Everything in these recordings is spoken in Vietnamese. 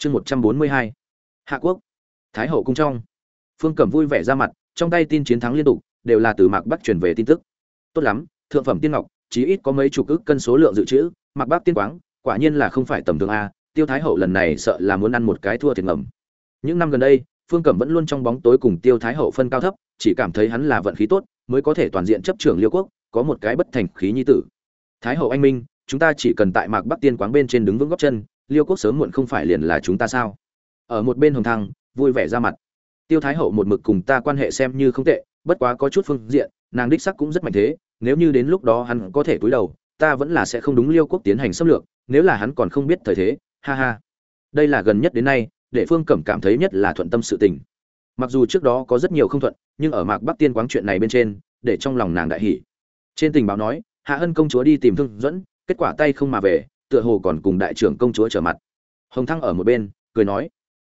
chương một trăm bốn mươi hai, hạ quốc, thái hậu cung trong. Phương cẩm vui vẻ ra mặt, trong tay tin chiến thắng liên tục, đều là từ mạc bắc truyền về tin tức. Tốt lắm, thượng phẩm tiên ngọc, chí ít có mấy chục ức cân số lượng dự trữ, mạc bắc tiên quáng, quả nhiên là không phải tầm thường a, tiêu thái hậu lần này sợ là muốn ăn một cái thua thiệt ngầm. Những năm gần đây, phương cẩm vẫn luôn trong bóng tối cùng tiêu thái hậu phân cao thấp, chỉ cảm thấy hắn là vận khí tốt, mới có thể toàn diện chấp trưởng liêu quốc, có một cái bất thành khí nhi tử. Thái hậu anh minh, chúng ta chỉ cần tại mạc bắc tiên quáng bên trên đứng vững góc chân liêu quốc sớm muộn không phải liền là chúng ta sao? Ở một bên hồng thăng, vui vẻ ra mặt. Tiêu thái hậu một mực cùng ta quan hệ xem như không tệ, bất quá có chút phương diện, nàng đích sắc cũng rất mạnh thế, nếu như đến lúc đó hắn có thể cúi đầu, ta vẫn là sẽ không đúng liêu quốc tiến hành xâm lược, nếu là hắn còn không biết thời thế, ha ha. Đây là gần nhất đến nay, để phương cẩm cảm thấy nhất là thuận tâm sự tình. Mặc dù trước đó có rất nhiều không thuận, nhưng ở mạc bắc tiên quáng chuyện này bên trên, để trong lòng nàng đại hỷ trên tình báo nói, hạ hân công chúa đi tìm thương dẫn kết quả tay không mà về tựa hồ còn cùng đại trưởng công chúa trở mặt. Hồng thăng ở một bên, cười nói,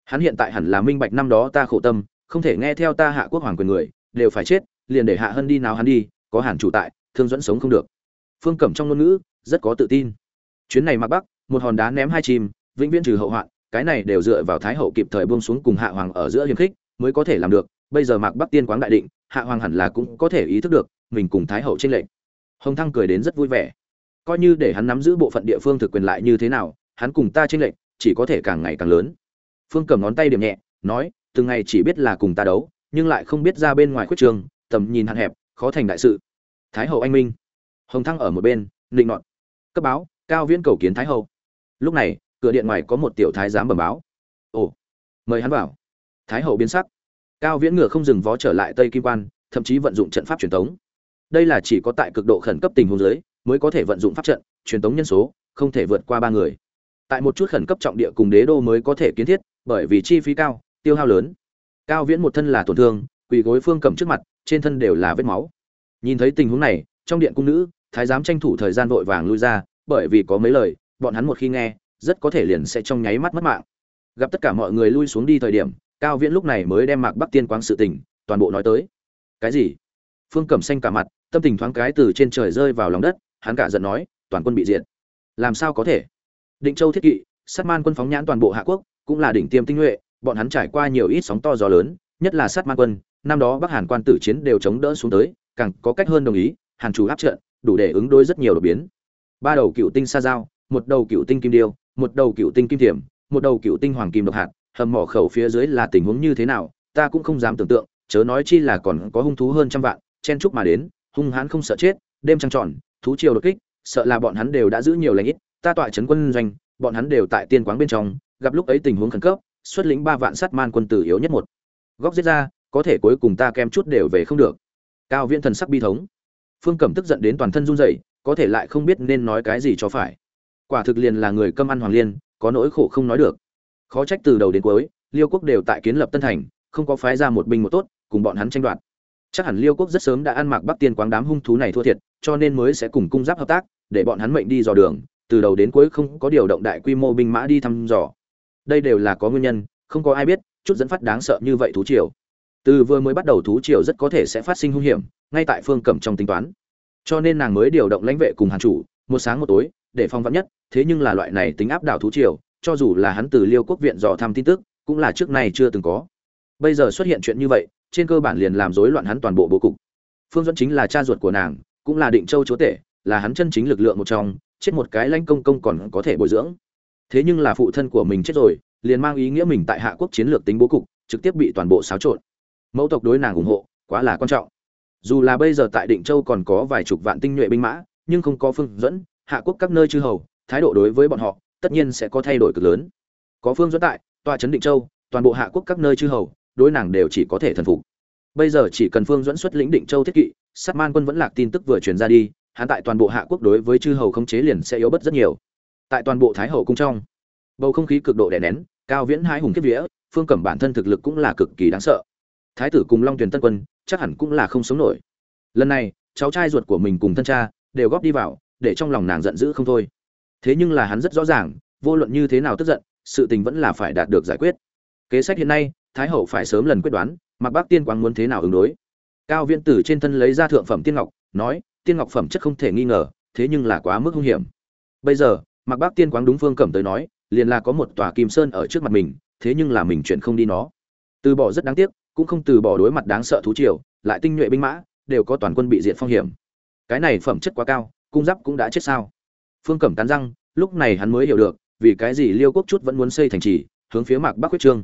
hắn hiện tại hẳn là minh bạch năm đó ta khổ tâm, không thể nghe theo ta hạ quốc hoàng quyền người, đều phải chết, liền để hạ hân đi nào hắn đi, có hàn chủ tại, thương dẫn sống không được. Phương cẩm trong ngôn ngữ, rất có tự tin. Chuyến này mặc bắc, một hòn đá ném hai chim vĩnh viễn trừ hậu hoạn, cái này đều dựa vào thái hậu kịp thời buông xuống cùng hạ hoàng ở giữa hiềm khích, mới có thể làm được. Bây giờ mạc bắc tiên quáng đại định, hạ hoàng hẳn là cũng có thể ý thức được, mình cùng thái hậu tranh lệch. Hồng thăng cười đến rất vui vẻ coi như để hắn nắm giữ bộ phận địa phương thực quyền lại như thế nào, hắn cùng ta tranh lệch, chỉ có thể càng ngày càng lớn. Phương cầm ngón tay điểm nhẹ, nói, từng ngày chỉ biết là cùng ta đấu, nhưng lại không biết ra bên ngoài khuyết trường, tầm nhìn hạn hẹp, khó thành đại sự. Thái hậu anh minh. Hồng thăng ở một bên, nịnh nọt. Cấp báo, cao viễn cầu kiến thái hậu. Lúc này, cửa điện ngoài có một tiểu thái giám bẩm báo. Ồ, mời hắn vào. Thái hậu biến sắc. Cao viễn ngựa không dừng vó trở lại tây kim quan, thậm chí vận dụng trận pháp truyền thống đây là chỉ có tại cực độ khẩn cấp tình huống giới mới có thể vận dụng pháp trận, truyền tống nhân số, không thể vượt qua ba người. Tại một chút khẩn cấp trọng địa cùng đế đô mới có thể kiến thiết, bởi vì chi phí cao, tiêu hao lớn. Cao viễn một thân là tổn thương, quỳ gối phương cầm trước mặt, trên thân đều là vết máu. Nhìn thấy tình huống này, trong điện cung nữ, thái giám tranh thủ thời gian vội vàng lui ra, bởi vì có mấy lời, bọn hắn một khi nghe, rất có thể liền sẽ trong nháy mắt mất mạng. Gặp tất cả mọi người lui xuống đi thời điểm, cao viễn lúc này mới đem mạc bắc tiên quáng sự tình, toàn bộ nói tới. Cái gì? Phương cẩm xanh cả mặt, tâm tình thoáng cái từ trên trời rơi vào lòng đất hắn cả giận nói, toàn quân bị diệt. Làm sao có thể? Định châu thiết kỵ, sát man quân phóng nhãn toàn bộ hạ quốc, cũng là đỉnh tiêm tinh nhuệ, bọn hắn trải qua nhiều ít sóng to gió lớn, nhất là sát man quân, năm đó bắc hàn quan tử chiến đều chống đỡ xuống tới, càng có cách hơn đồng ý, hàn chủ áp trận, đủ để ứng đối rất nhiều đột biến. Ba đầu cựu tinh sa giao, một đầu cựu tinh kim điêu, một đầu cựu tinh kim thiểm, một đầu cựu tinh hoàng kim độc hạt, hầm mỏ khẩu phía dưới là tình huống như thế nào, ta cũng không dám tưởng tượng, chớ nói chi là còn có hung thú hơn trăm vạn, chen chúc mà đến, hung hãn không sợ chết, đêm trăng tròn thú triều đột kích, sợ là bọn hắn đều đã giữ nhiều lãnh ít, ta tọa trấn quân doanh, bọn hắn đều tại tiên quáng bên trong, gặp lúc ấy tình huống khẩn cấp, xuất lĩnh ba vạn sát man quân tử yếu nhất một. Góc giết ra, có thể cuối cùng ta kem chút đều về không được. Cao viễn thần sắc bi thống. Phương cẩm tức giận đến toàn thân run rẩy, có thể lại không biết nên nói cái gì cho phải. Quả thực liền là người câm ăn hoàng liên, có nỗi khổ không nói được. Khó trách từ đầu đến cuối, liêu quốc đều tại kiến lập tân thành, không có phái ra một binh một tốt, cùng bọn hắn tranh đoạt chắc hẳn liêu quốc rất sớm đã ăn mặc bắc tiên quáng đám hung thú này thua thiệt, cho nên mới sẽ cùng cung giáp hợp tác, để bọn hắn mệnh đi dò đường, từ đầu đến cuối không có điều động đại quy mô binh mã đi thăm dò. Đây đều là có nguyên nhân, không có ai biết, chút dẫn phát đáng sợ như vậy thú triều. Từ vừa mới bắt đầu thú triều rất có thể sẽ phát sinh hung hiểm, ngay tại phương cẩm trong tính toán. Cho nên nàng mới điều động lãnh vệ cùng hàn chủ, một sáng một tối, để phong vắn nhất, thế nhưng là loại này tính áp đảo thú triều, cho dù là hắn từ liêu quốc viện dò thăm tin tức, cũng là trước nay chưa từng có. Bây giờ xuất hiện chuyện như vậy trên cơ bản liền làm rối loạn hắn toàn bộ bố cục. Phương duẫn chính là cha ruột của nàng, cũng là định châu chúa tể, là hắn chân chính lực lượng một trong, chết một cái lãnh công công còn có thể bồi dưỡng. Thế nhưng là phụ thân của mình chết rồi, liền mang ý nghĩa mình tại hạ quốc chiến lược tính bố cục, trực tiếp bị toàn bộ xáo trộn. Mẫu tộc đối nàng ủng hộ, quá là quan trọng. Dù là bây giờ tại định châu còn có vài chục vạn tinh nhuệ binh mã, nhưng không có phương dẫn hạ quốc các nơi chư hầu, thái độ đối với bọn họ, tất nhiên sẽ có thay đổi cực lớn. Có phương dẫn tại, tòa trấn định châu, toàn bộ hạ quốc các nơi chư hầu đối nàng đều chỉ có thể thần phục. Bây giờ chỉ cần phương dẫn xuất lĩnh định châu thiết kỵ, sát man quân vẫn lạc tin tức vừa truyền ra đi, hắn tại toàn bộ hạ quốc đối với chư hầu không chế liền sẽ yếu bất rất nhiều. Tại toàn bộ thái hậu cung trong, bầu không khí cực độ đè nén, cao viễn hai hùng kiếp vía, phương cẩm bản thân thực lực cũng là cực kỳ đáng sợ. Thái tử cùng long tuyền tân quân, chắc hẳn cũng là không sống nổi. Lần này, cháu trai ruột của mình cùng thân cha đều góp đi vào, để trong lòng nàng giận dữ không thôi. Thế nhưng là hắn rất rõ ràng, vô luận như thế nào tức giận, sự tình vẫn là phải đạt được giải quyết. Kế sách hiện nay thái hậu phải sớm lần quyết đoán mặc bác tiên quang muốn thế nào ứng đối. Cao viễn tử trên thân lấy ra thượng phẩm tiên ngọc, nói, tiên ngọc phẩm chất không thể nghi ngờ, thế nhưng là quá mức hung hiểm. Bây giờ mặc bác tiên quang đúng phương cẩm tới nói, liền là có một tòa kim sơn ở trước mặt mình, thế nhưng là mình chuyển không đi nó. Từ bỏ rất đáng tiếc, cũng không từ bỏ đối mặt đáng sợ thú triều, lại tinh nhuệ binh mã, đều có toàn quân bị diệt phong hiểm. Cái này phẩm chất quá cao, cung giáp cũng đã chết sao. Phương cẩm cắn răng, lúc này hắn mới hiểu được, vì cái gì liêu quốc chút vẫn muốn xây thành trì, hướng phía mạc bắc quyết trương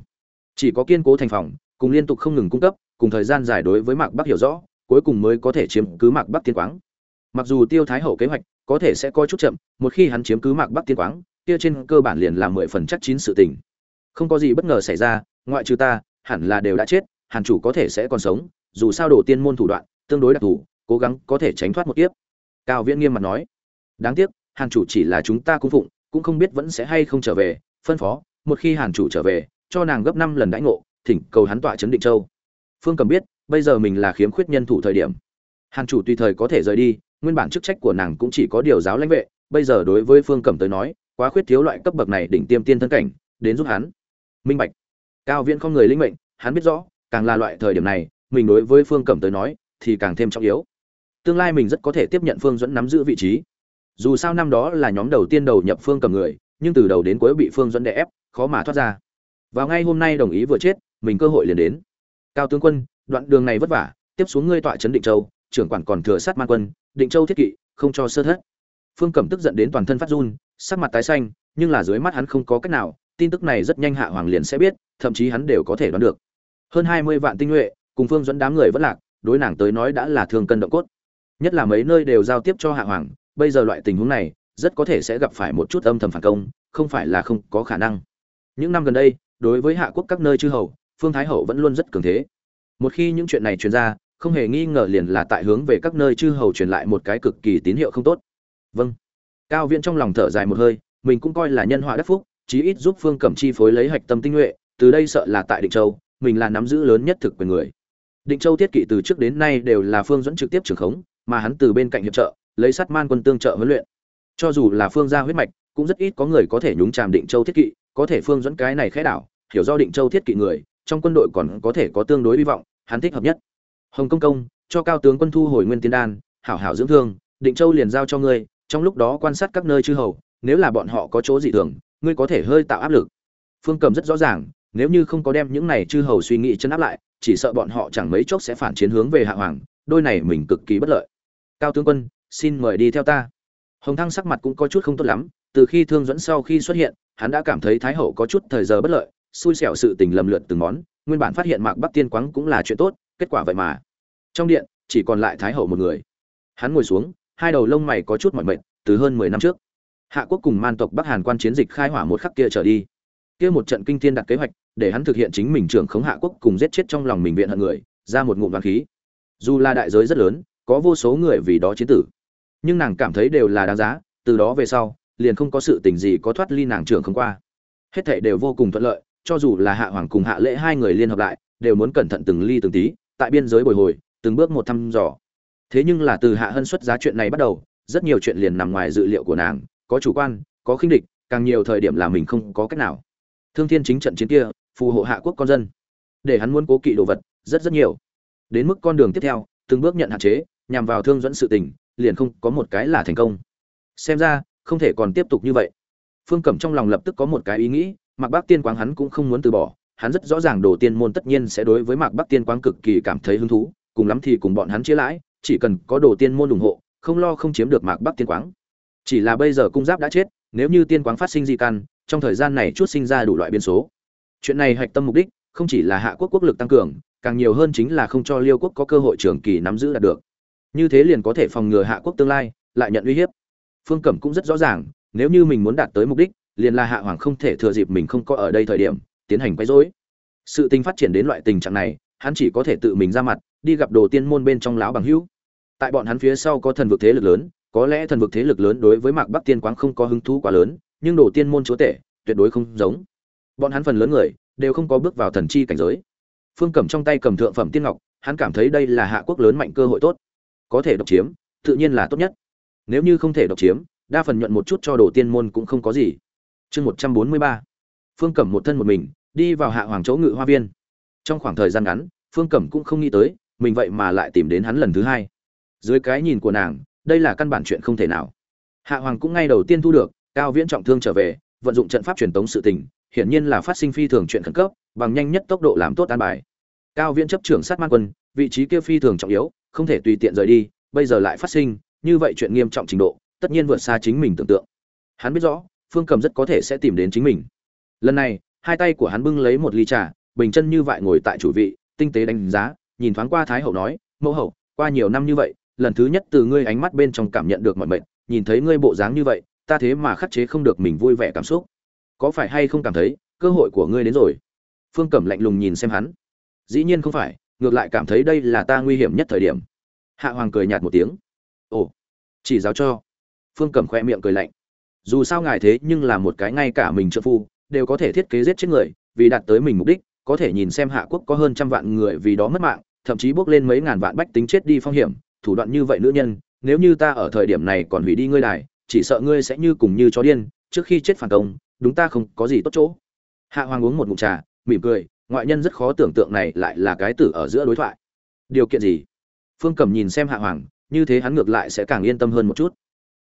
chỉ có kiên cố thành phòng, cùng liên tục không ngừng cung cấp, cùng thời gian dài đối với mạc bắc hiểu rõ, cuối cùng mới có thể chiếm cứ mạc bắc tiên quáng. Mặc dù tiêu thái hậu kế hoạch có thể sẽ coi chút chậm, một khi hắn chiếm cứ mạc bắc tiên quáng, kia trên cơ bản liền là mười phần chắc chín sự tình. Không có gì bất ngờ xảy ra, ngoại trừ ta, hẳn là đều đã chết, hàn chủ có thể sẽ còn sống, dù sao đổ tiên môn thủ đoạn, tương đối đặc thù, cố gắng có thể tránh thoát một kiếp. Cao viễn nghiêm mặt nói. Đáng tiếc, hàn chủ chỉ là chúng ta cung phụng, cũng không biết vẫn sẽ hay không trở về, phân phó, một khi hàn chủ trở về cho nàng gấp năm lần đãi ngộ, thỉnh cầu hắn tọa chấn định châu. Phương cầm biết, bây giờ mình là khiếm khuyết nhân thủ thời điểm. Hàn chủ tùy thời có thể rời đi, nguyên bản chức trách của nàng cũng chỉ có điều giáo lãnh vệ, bây giờ đối với phương cẩm tới nói, quá khuyết thiếu loại cấp bậc này đỉnh tiêm tiên thân cảnh, đến giúp hắn. Minh bạch. Cao viễn không người linh mệnh, hắn biết rõ, càng là loại thời điểm này, mình đối với phương cẩm tới nói, thì càng thêm trọng yếu. Tương lai mình rất có thể tiếp nhận phương dẫn nắm giữ vị trí. Dù sao năm đó là nhóm đầu tiên đầu nhập phương cầm người, nhưng từ đầu đến cuối bị phương dẫn đè ép, khó mà thoát ra vào ngay hôm nay đồng ý vừa chết, mình cơ hội liền đến. Cao tướng quân, đoạn đường này vất vả, tiếp xuống ngươi tọa trấn định châu, trưởng quản còn thừa sát man quân, định châu thiết kỵ, không cho sơ thất. Phương cẩm tức giận đến toàn thân phát run, sắc mặt tái xanh, nhưng là dưới mắt hắn không có cách nào, tin tức này rất nhanh hạ hoàng liền sẽ biết, thậm chí hắn đều có thể đoán được. Hơn hai mươi vạn tinh nhuệ, cùng phương dẫn đám người vẫn lạc, đối nàng tới nói đã là thương cân động cốt. Nhất là mấy nơi đều giao tiếp cho hạ hoàng, bây giờ loại tình huống này, rất có thể sẽ gặp phải một chút âm thầm phản công, không phải là không có khả năng. Những năm gần đây đối với hạ quốc các nơi chư hầu, phương thái hậu vẫn luôn rất cường thế. Một khi những chuyện này truyền ra, không hề nghi ngờ liền là tại hướng về các nơi chư hầu truyền lại một cái cực kỳ tín hiệu không tốt. Vâng. Cao viễn trong lòng thở dài một hơi, mình cũng coi là nhân họa đắc phúc, chí ít giúp phương cẩm chi phối lấy hạch tâm tinh nhuệ, từ đây sợ là tại định châu, mình là nắm giữ lớn nhất thực quyền người. Định châu thiết kỵ từ trước đến nay đều là phương dẫn trực tiếp trưởng khống, mà hắn từ bên cạnh hiệp trợ, lấy sắt man quân tương trợ huấn luyện. Cho dù là phương gia huyết mạch, cũng rất ít có người có thể nhúng chàm định châu thiết kỵ có thể phương dẫn cái này khẽ đảo, hiểu do định châu thiết kỵ người, trong quân đội còn có thể có tương đối hy vọng, hắn thích hợp nhất. Hồng công công, cho cao tướng quân thu hồi nguyên tiên đan, hảo hảo dưỡng thương, định châu liền giao cho ngươi, trong lúc đó quan sát các nơi chư hầu, nếu là bọn họ có chỗ dị thường, ngươi có thể hơi tạo áp lực. Phương cầm rất rõ ràng, nếu như không có đem những này chư hầu suy nghĩ chân áp lại, chỉ sợ bọn họ chẳng mấy chốc sẽ phản chiến hướng về hạ hoàng, đôi này mình cực kỳ bất lợi. Cao tướng quân, xin mời đi theo ta. Hồng thăng sắc mặt cũng có chút không tốt lắm, từ khi thương dẫn sau khi xuất hiện hắn đã cảm thấy thái hậu có chút thời giờ bất lợi, xui xẻo sự tình lầm lượt từng món, nguyên bản phát hiện mạc bắc tiên quáng cũng là chuyện tốt, kết quả vậy mà. Trong điện, chỉ còn lại thái hậu một người. Hắn ngồi xuống, hai đầu lông mày có chút mỏi mệt, từ hơn mười năm trước, hạ quốc cùng man tộc bắc hàn quan chiến dịch khai hỏa một khắc kia trở đi. Kia một trận kinh thiên đặt kế hoạch, để hắn thực hiện chính mình trưởng khống hạ quốc cùng giết chết trong lòng mình viện hận người, ra một ngụm vàng khí. Dù là đại giới rất lớn, có vô số người vì đó chiến tử. Nhưng nàng cảm thấy đều là đáng giá, từ đó về sau liền không có sự tình gì có thoát ly nàng trưởng không qua. Hết thảy đều vô cùng thuận lợi, cho dù là hạ hoàng cùng hạ lễ hai người liên hợp lại, đều muốn cẩn thận từng ly từng tí, tại biên giới bồi hồi, từng bước một thăm dò. Thế nhưng là từ hạ hân xuất giá chuyện này bắt đầu, rất nhiều chuyện liền nằm ngoài dự liệu của nàng, có chủ quan, có khinh địch, càng nhiều thời điểm là mình không có cách nào. Thương thiên chính trận chiến kia, phù hộ hạ quốc con dân. Để hắn muốn cố kỵ đồ vật, rất rất nhiều. Đến mức con đường tiếp theo, từng bước nhận hạn chế, nhằm vào thương dẫn sự tình, liền không có một cái là thành công. Xem ra không thể còn tiếp tục như vậy. Phương cẩm trong lòng lập tức có một cái ý nghĩ, mạc bắc tiên quang hắn cũng không muốn từ bỏ, hắn rất rõ ràng đồ tiên môn tất nhiên sẽ đối với mạc bắc tiên quang cực kỳ cảm thấy hứng thú, cùng lắm thì cùng bọn hắn chia lãi, chỉ cần có đồ tiên môn ủng hộ, không lo không chiếm được mạc bắc tiên quang. Chỉ là bây giờ cung giáp đã chết, nếu như tiên quang phát sinh di căn, trong thời gian này chút sinh ra đủ loại biến số. Chuyện này hạch tâm mục đích, không chỉ là hạ quốc quốc lực tăng cường, càng nhiều hơn chính là không cho liêu quốc có cơ hội trường kỳ nắm giữ đạt được. Như thế liền có thể phòng ngừa hạ quốc tương lai, lại nhận uy hiếp phương cẩm cũng rất rõ ràng, nếu như mình muốn đạt tới mục đích, liền là hạ hoàng không thể thừa dịp mình không có ở đây thời điểm, tiến hành quấy rối. Sự tình phát triển đến loại tình trạng này, hắn chỉ có thể tự mình ra mặt, đi gặp đồ tiên môn bên trong lão bằng hữu. Tại bọn hắn phía sau có thần vực thế lực lớn, có lẽ thần vực thế lực lớn đối với mạc bắc tiên quang không có hứng thú quá lớn, nhưng đồ tiên môn chúa tể, tuyệt đối không giống. Bọn hắn phần lớn người, đều không có bước vào thần chi cảnh giới. Phương cầm trong tay cầm thượng phẩm tiên ngọc, hắn cảm thấy đây là hạ quốc lớn mạnh cơ hội tốt. Có thể độc chiếm, tự nhiên là tốt nhất nếu như không thể độc chiếm, đa phần nhuận một chút cho đồ tiên môn cũng không có gì. Chương một trăm bốn mươi ba. Phương cẩm một thân một mình, đi vào hạ hoàng chỗ ngự hoa viên. Trong khoảng thời gian ngắn, phương cẩm cũng không nghĩ tới, mình vậy mà lại tìm đến hắn lần thứ hai. Dưới cái nhìn của nàng, đây là căn bản chuyện không thể nào. Hạ hoàng cũng ngay đầu tiên thu được, cao viễn trọng thương trở về, vận dụng trận pháp truyền tống sự tình, hiển nhiên là phát sinh phi thường chuyện khẩn cấp, bằng nhanh nhất tốc độ làm tốt an bài. Cao viễn chấp trưởng sát man quân, vị trí kia phi thường trọng yếu, không thể tùy tiện rời đi, bây giờ lại phát sinh như vậy chuyện nghiêm trọng trình độ, tất nhiên vượt xa chính mình tưởng tượng. Hắn biết rõ, phương cầm rất có thể sẽ tìm đến chính mình. Lần này, hai tay của hắn bưng lấy một ly trà, bình chân như vậy ngồi tại chủ vị, tinh tế đánh giá, nhìn thoáng qua thái hậu nói, mẫu hậu, qua nhiều năm như vậy, lần thứ nhất từ ngươi ánh mắt bên trong cảm nhận được mọi mệnh nhìn thấy ngươi bộ dáng như vậy, ta thế mà khắc chế không được mình vui vẻ cảm xúc. Có phải hay không cảm thấy, cơ hội của ngươi đến rồi? Phương cẩm lạnh lùng nhìn xem hắn. Dĩ nhiên không phải, ngược lại cảm thấy đây là ta nguy hiểm nhất thời điểm. Hạ hoàng cười nhạt một tiếng ồ, chỉ giáo cho. Phương cẩm khoe miệng cười lạnh. Dù sao ngài thế nhưng là một cái ngay cả mình trợ phu, đều có thể thiết kế giết chết người, vì đạt tới mình mục đích, có thể nhìn xem hạ quốc có hơn trăm vạn người vì đó mất mạng, thậm chí bước lên mấy ngàn vạn bách tính chết đi phong hiểm, thủ đoạn như vậy nữ nhân, nếu như ta ở thời điểm này còn hủy đi ngươi đài, chỉ sợ ngươi sẽ như cùng như chó điên, trước khi chết phản công, đúng ta không có gì tốt chỗ. Hạ hoàng uống một ngụm trà, mỉm cười, ngoại nhân rất khó tưởng tượng này lại là cái tử ở giữa đối thoại. Điều kiện gì? Phương cẩm nhìn xem hạ hoàng như thế hắn ngược lại sẽ càng yên tâm hơn một chút.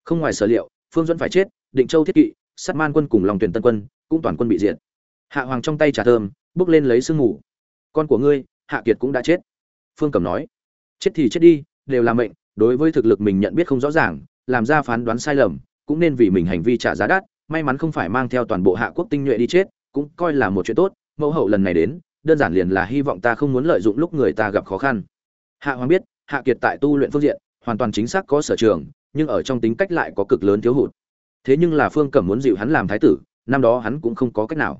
Không ngoài sở liệu, phương duẫn phải chết, định châu thiết kỵ, sát man quân cùng lòng tuyển tân quân, cũng toàn quân bị diệt. Hạ hoàng trong tay trà thơm, bước lên lấy sương ngủ con của ngươi, hạ kiệt cũng đã chết. Phương cẩm nói. Chết thì chết đi, đều là mệnh, đối với thực lực mình nhận biết không rõ ràng, làm ra phán đoán sai lầm, cũng nên vì mình hành vi trả giá đắt, may mắn không phải mang theo toàn bộ hạ quốc tinh nhuệ đi chết, cũng coi là một chuyện tốt, mẫu hậu lần này đến, đơn giản liền là hy vọng ta không muốn lợi dụng lúc người ta gặp khó khăn. Hạ hoàng biết, hạ kiệt tại tu luyện phương diện hoàn toàn chính xác có sở trường, nhưng ở trong tính cách lại có cực lớn thiếu hụt. Thế nhưng là phương cẩm muốn dịu hắn làm thái tử, năm đó hắn cũng không có cách nào.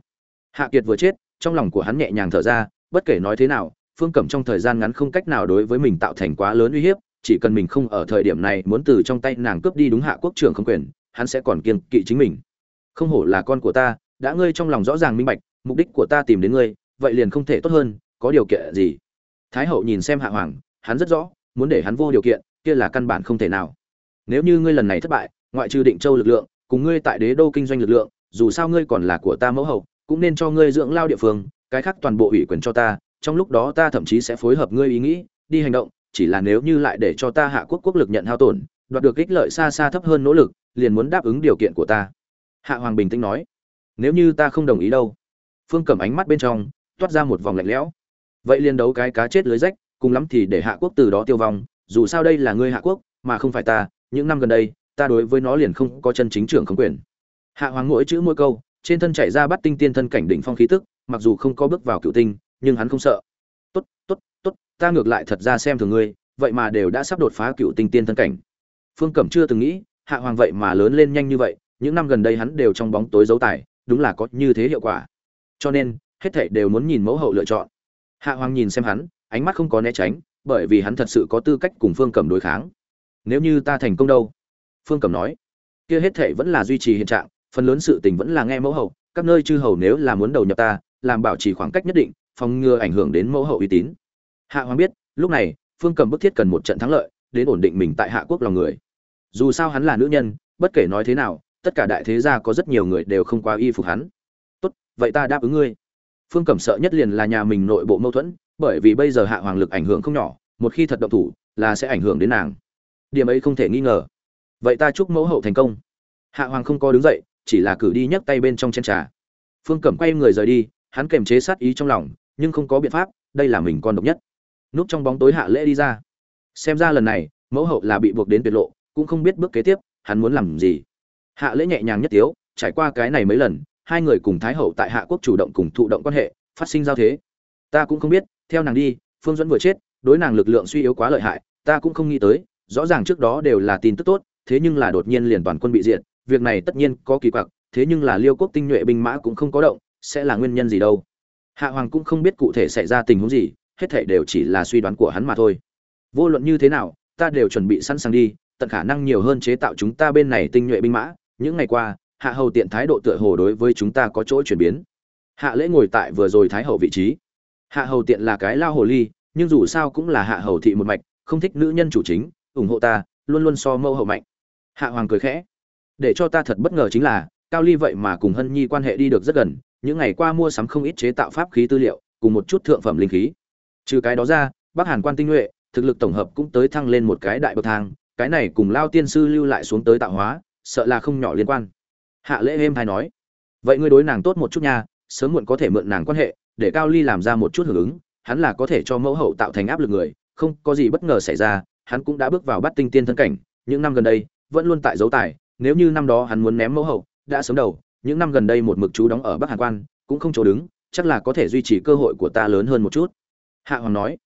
Hạ kiệt vừa chết, trong lòng của hắn nhẹ nhàng thở ra, bất kể nói thế nào, phương cẩm trong thời gian ngắn không cách nào đối với mình tạo thành quá lớn uy hiếp, chỉ cần mình không ở thời điểm này muốn từ trong tay nàng cướp đi đúng hạ quốc trưởng không quyền, hắn sẽ còn kiên kỵ chính mình. Không hổ là con của ta, đã ngươi trong lòng rõ ràng minh bạch, mục đích của ta tìm đến ngươi, vậy liền không thể tốt hơn, có điều kiện gì? Thái hậu nhìn xem hạ hoàng, hắn rất rõ, muốn để hắn vô điều kiện kia là căn bản không thể nào. Nếu như ngươi lần này thất bại, ngoại trừ định châu lực lượng, cùng ngươi tại đế đô kinh doanh lực lượng, dù sao ngươi còn là của ta mẫu hậu, cũng nên cho ngươi dưỡng lao địa phương, cái khác toàn bộ ủy quyền cho ta, trong lúc đó ta thậm chí sẽ phối hợp ngươi ý nghĩ, đi hành động, chỉ là nếu như lại để cho ta hạ quốc quốc lực nhận hao tổn, đoạt được ích lợi xa xa thấp hơn nỗ lực, liền muốn đáp ứng điều kiện của ta. Hạ hoàng bình tĩnh nói. Nếu như ta không đồng ý đâu. Phương cầm ánh mắt bên trong toát ra một vòng lạnh lẽo. Vậy liền đấu cái cá chết lưới rách, cùng lắm thì để hạ quốc từ đó tiêu vong dù sao đây là ngươi hạ quốc, mà không phải ta, những năm gần đây, ta đối với nó liền không có chân chính trưởng không quyền. Hạ hoàng mỗi chữ mỗi câu, trên thân chảy ra bắt tinh tiên thân cảnh đỉnh phong khí tức, mặc dù không có bước vào cựu tinh, nhưng hắn không sợ. Tốt tốt tốt, ta ngược lại thật ra xem thường ngươi, vậy mà đều đã sắp đột phá cựu tinh tiên thân cảnh. Phương cẩm chưa từng nghĩ, hạ hoàng vậy mà lớn lên nhanh như vậy, những năm gần đây hắn đều trong bóng tối giấu tài, đúng là có như thế hiệu quả. Cho nên, hết thảy đều muốn nhìn mẫu hậu lựa chọn. Hạ hoàng nhìn xem hắn, ánh mắt không có né tránh bởi vì hắn thật sự có tư cách cùng phương cẩm đối kháng. Nếu như ta thành công đâu? Phương cẩm nói. Kia hết thảy vẫn là duy trì hiện trạng, phần lớn sự tình vẫn là nghe mẫu hậu, các nơi chư hầu nếu là muốn đầu nhập ta, làm bảo trì khoảng cách nhất định, phòng ngừa ảnh hưởng đến mẫu hậu uy tín. Hạ hoàng biết, lúc này, phương cầm bức thiết cần một trận thắng lợi, đến ổn định mình tại hạ quốc lòng người. Dù sao hắn là nữ nhân, bất kể nói thế nào, tất cả đại thế gia có rất nhiều người đều không qua y phục hắn. Tốt, vậy ta đáp ứng ngươi phương cẩm sợ nhất liền là nhà mình nội bộ mâu thuẫn, bởi vì bây giờ hạ hoàng lực ảnh hưởng không nhỏ, một khi thật động thủ, là sẽ ảnh hưởng đến nàng. Điểm ấy không thể nghi ngờ. Vậy ta chúc mẫu hậu thành công. Hạ hoàng không có đứng dậy, chỉ là cử đi nhấc tay bên trong chen trà. Phương cẩm quay người rời đi, hắn kềm chế sát ý trong lòng, nhưng không có biện pháp, đây là mình con độc nhất. Núp trong bóng tối hạ lễ đi ra. Xem ra lần này, mẫu hậu là bị buộc đến tuyệt lộ, cũng không biết bước kế tiếp, hắn muốn làm gì. Hạ lễ nhẹ nhàng nhất tiếu, trải qua cái này mấy lần hai người cùng thái hậu tại hạ quốc chủ động cùng thụ động quan hệ, phát sinh giao thế. Ta cũng không biết, theo nàng đi, phương duẫn vừa chết, đối nàng lực lượng suy yếu quá lợi hại, ta cũng không nghĩ tới, rõ ràng trước đó đều là tin tức tốt, thế nhưng là đột nhiên liền toàn quân bị diệt, việc này tất nhiên có kỳ quặc, thế nhưng là liêu quốc tinh nhuệ binh mã cũng không có động, sẽ là nguyên nhân gì đâu? Hạ hoàng cũng không biết cụ thể xảy ra tình huống gì, hết thảy đều chỉ là suy đoán của hắn mà thôi. Vô luận như thế nào, ta đều chuẩn bị sẵn sàng đi, tận khả năng nhiều hơn chế tạo chúng ta bên này tinh nhuệ binh mã, những ngày qua hạ hầu tiện thái độ tựa hồ đối với chúng ta có chỗ chuyển biến. Hạ lễ ngồi tại vừa rồi thái hậu vị trí. Hạ hầu tiện là cái lao hồ ly, nhưng dù sao cũng là hạ hầu thị một mạch, không thích nữ nhân chủ chính, ủng hộ ta, luôn luôn so mâu hậu mạnh. Hạ hoàng cười khẽ. Để cho ta thật bất ngờ chính là, cao ly vậy mà cùng hân nhi quan hệ đi được rất gần, những ngày qua mua sắm không ít chế tạo pháp khí tư liệu, cùng một chút thượng phẩm linh khí. Trừ cái đó ra, bắc hàn quan tinh nhuệ, thực lực tổng hợp cũng tới thăng lên một cái đại bậc thang, cái này cùng lao tiên sư lưu lại xuống tới tạo hóa, sợ là không nhỏ liên quan hạ lễ êm hay nói, vậy ngươi đối nàng tốt một chút nha, sớm muộn có thể mượn nàng quan hệ, để cao ly làm ra một chút hưởng ứng, hắn là có thể cho mẫu hậu tạo thành áp lực người, không có gì bất ngờ xảy ra, hắn cũng đã bước vào bắt tinh tiên thân cảnh, những năm gần đây, vẫn luôn tại dấu tài, nếu như năm đó hắn muốn ném mẫu hậu, đã sớm đầu, những năm gần đây một mực chú đóng ở bắc hàn quan, cũng không chỗ đứng, chắc là có thể duy trì cơ hội của ta lớn hơn một chút. Hạ hoàng nói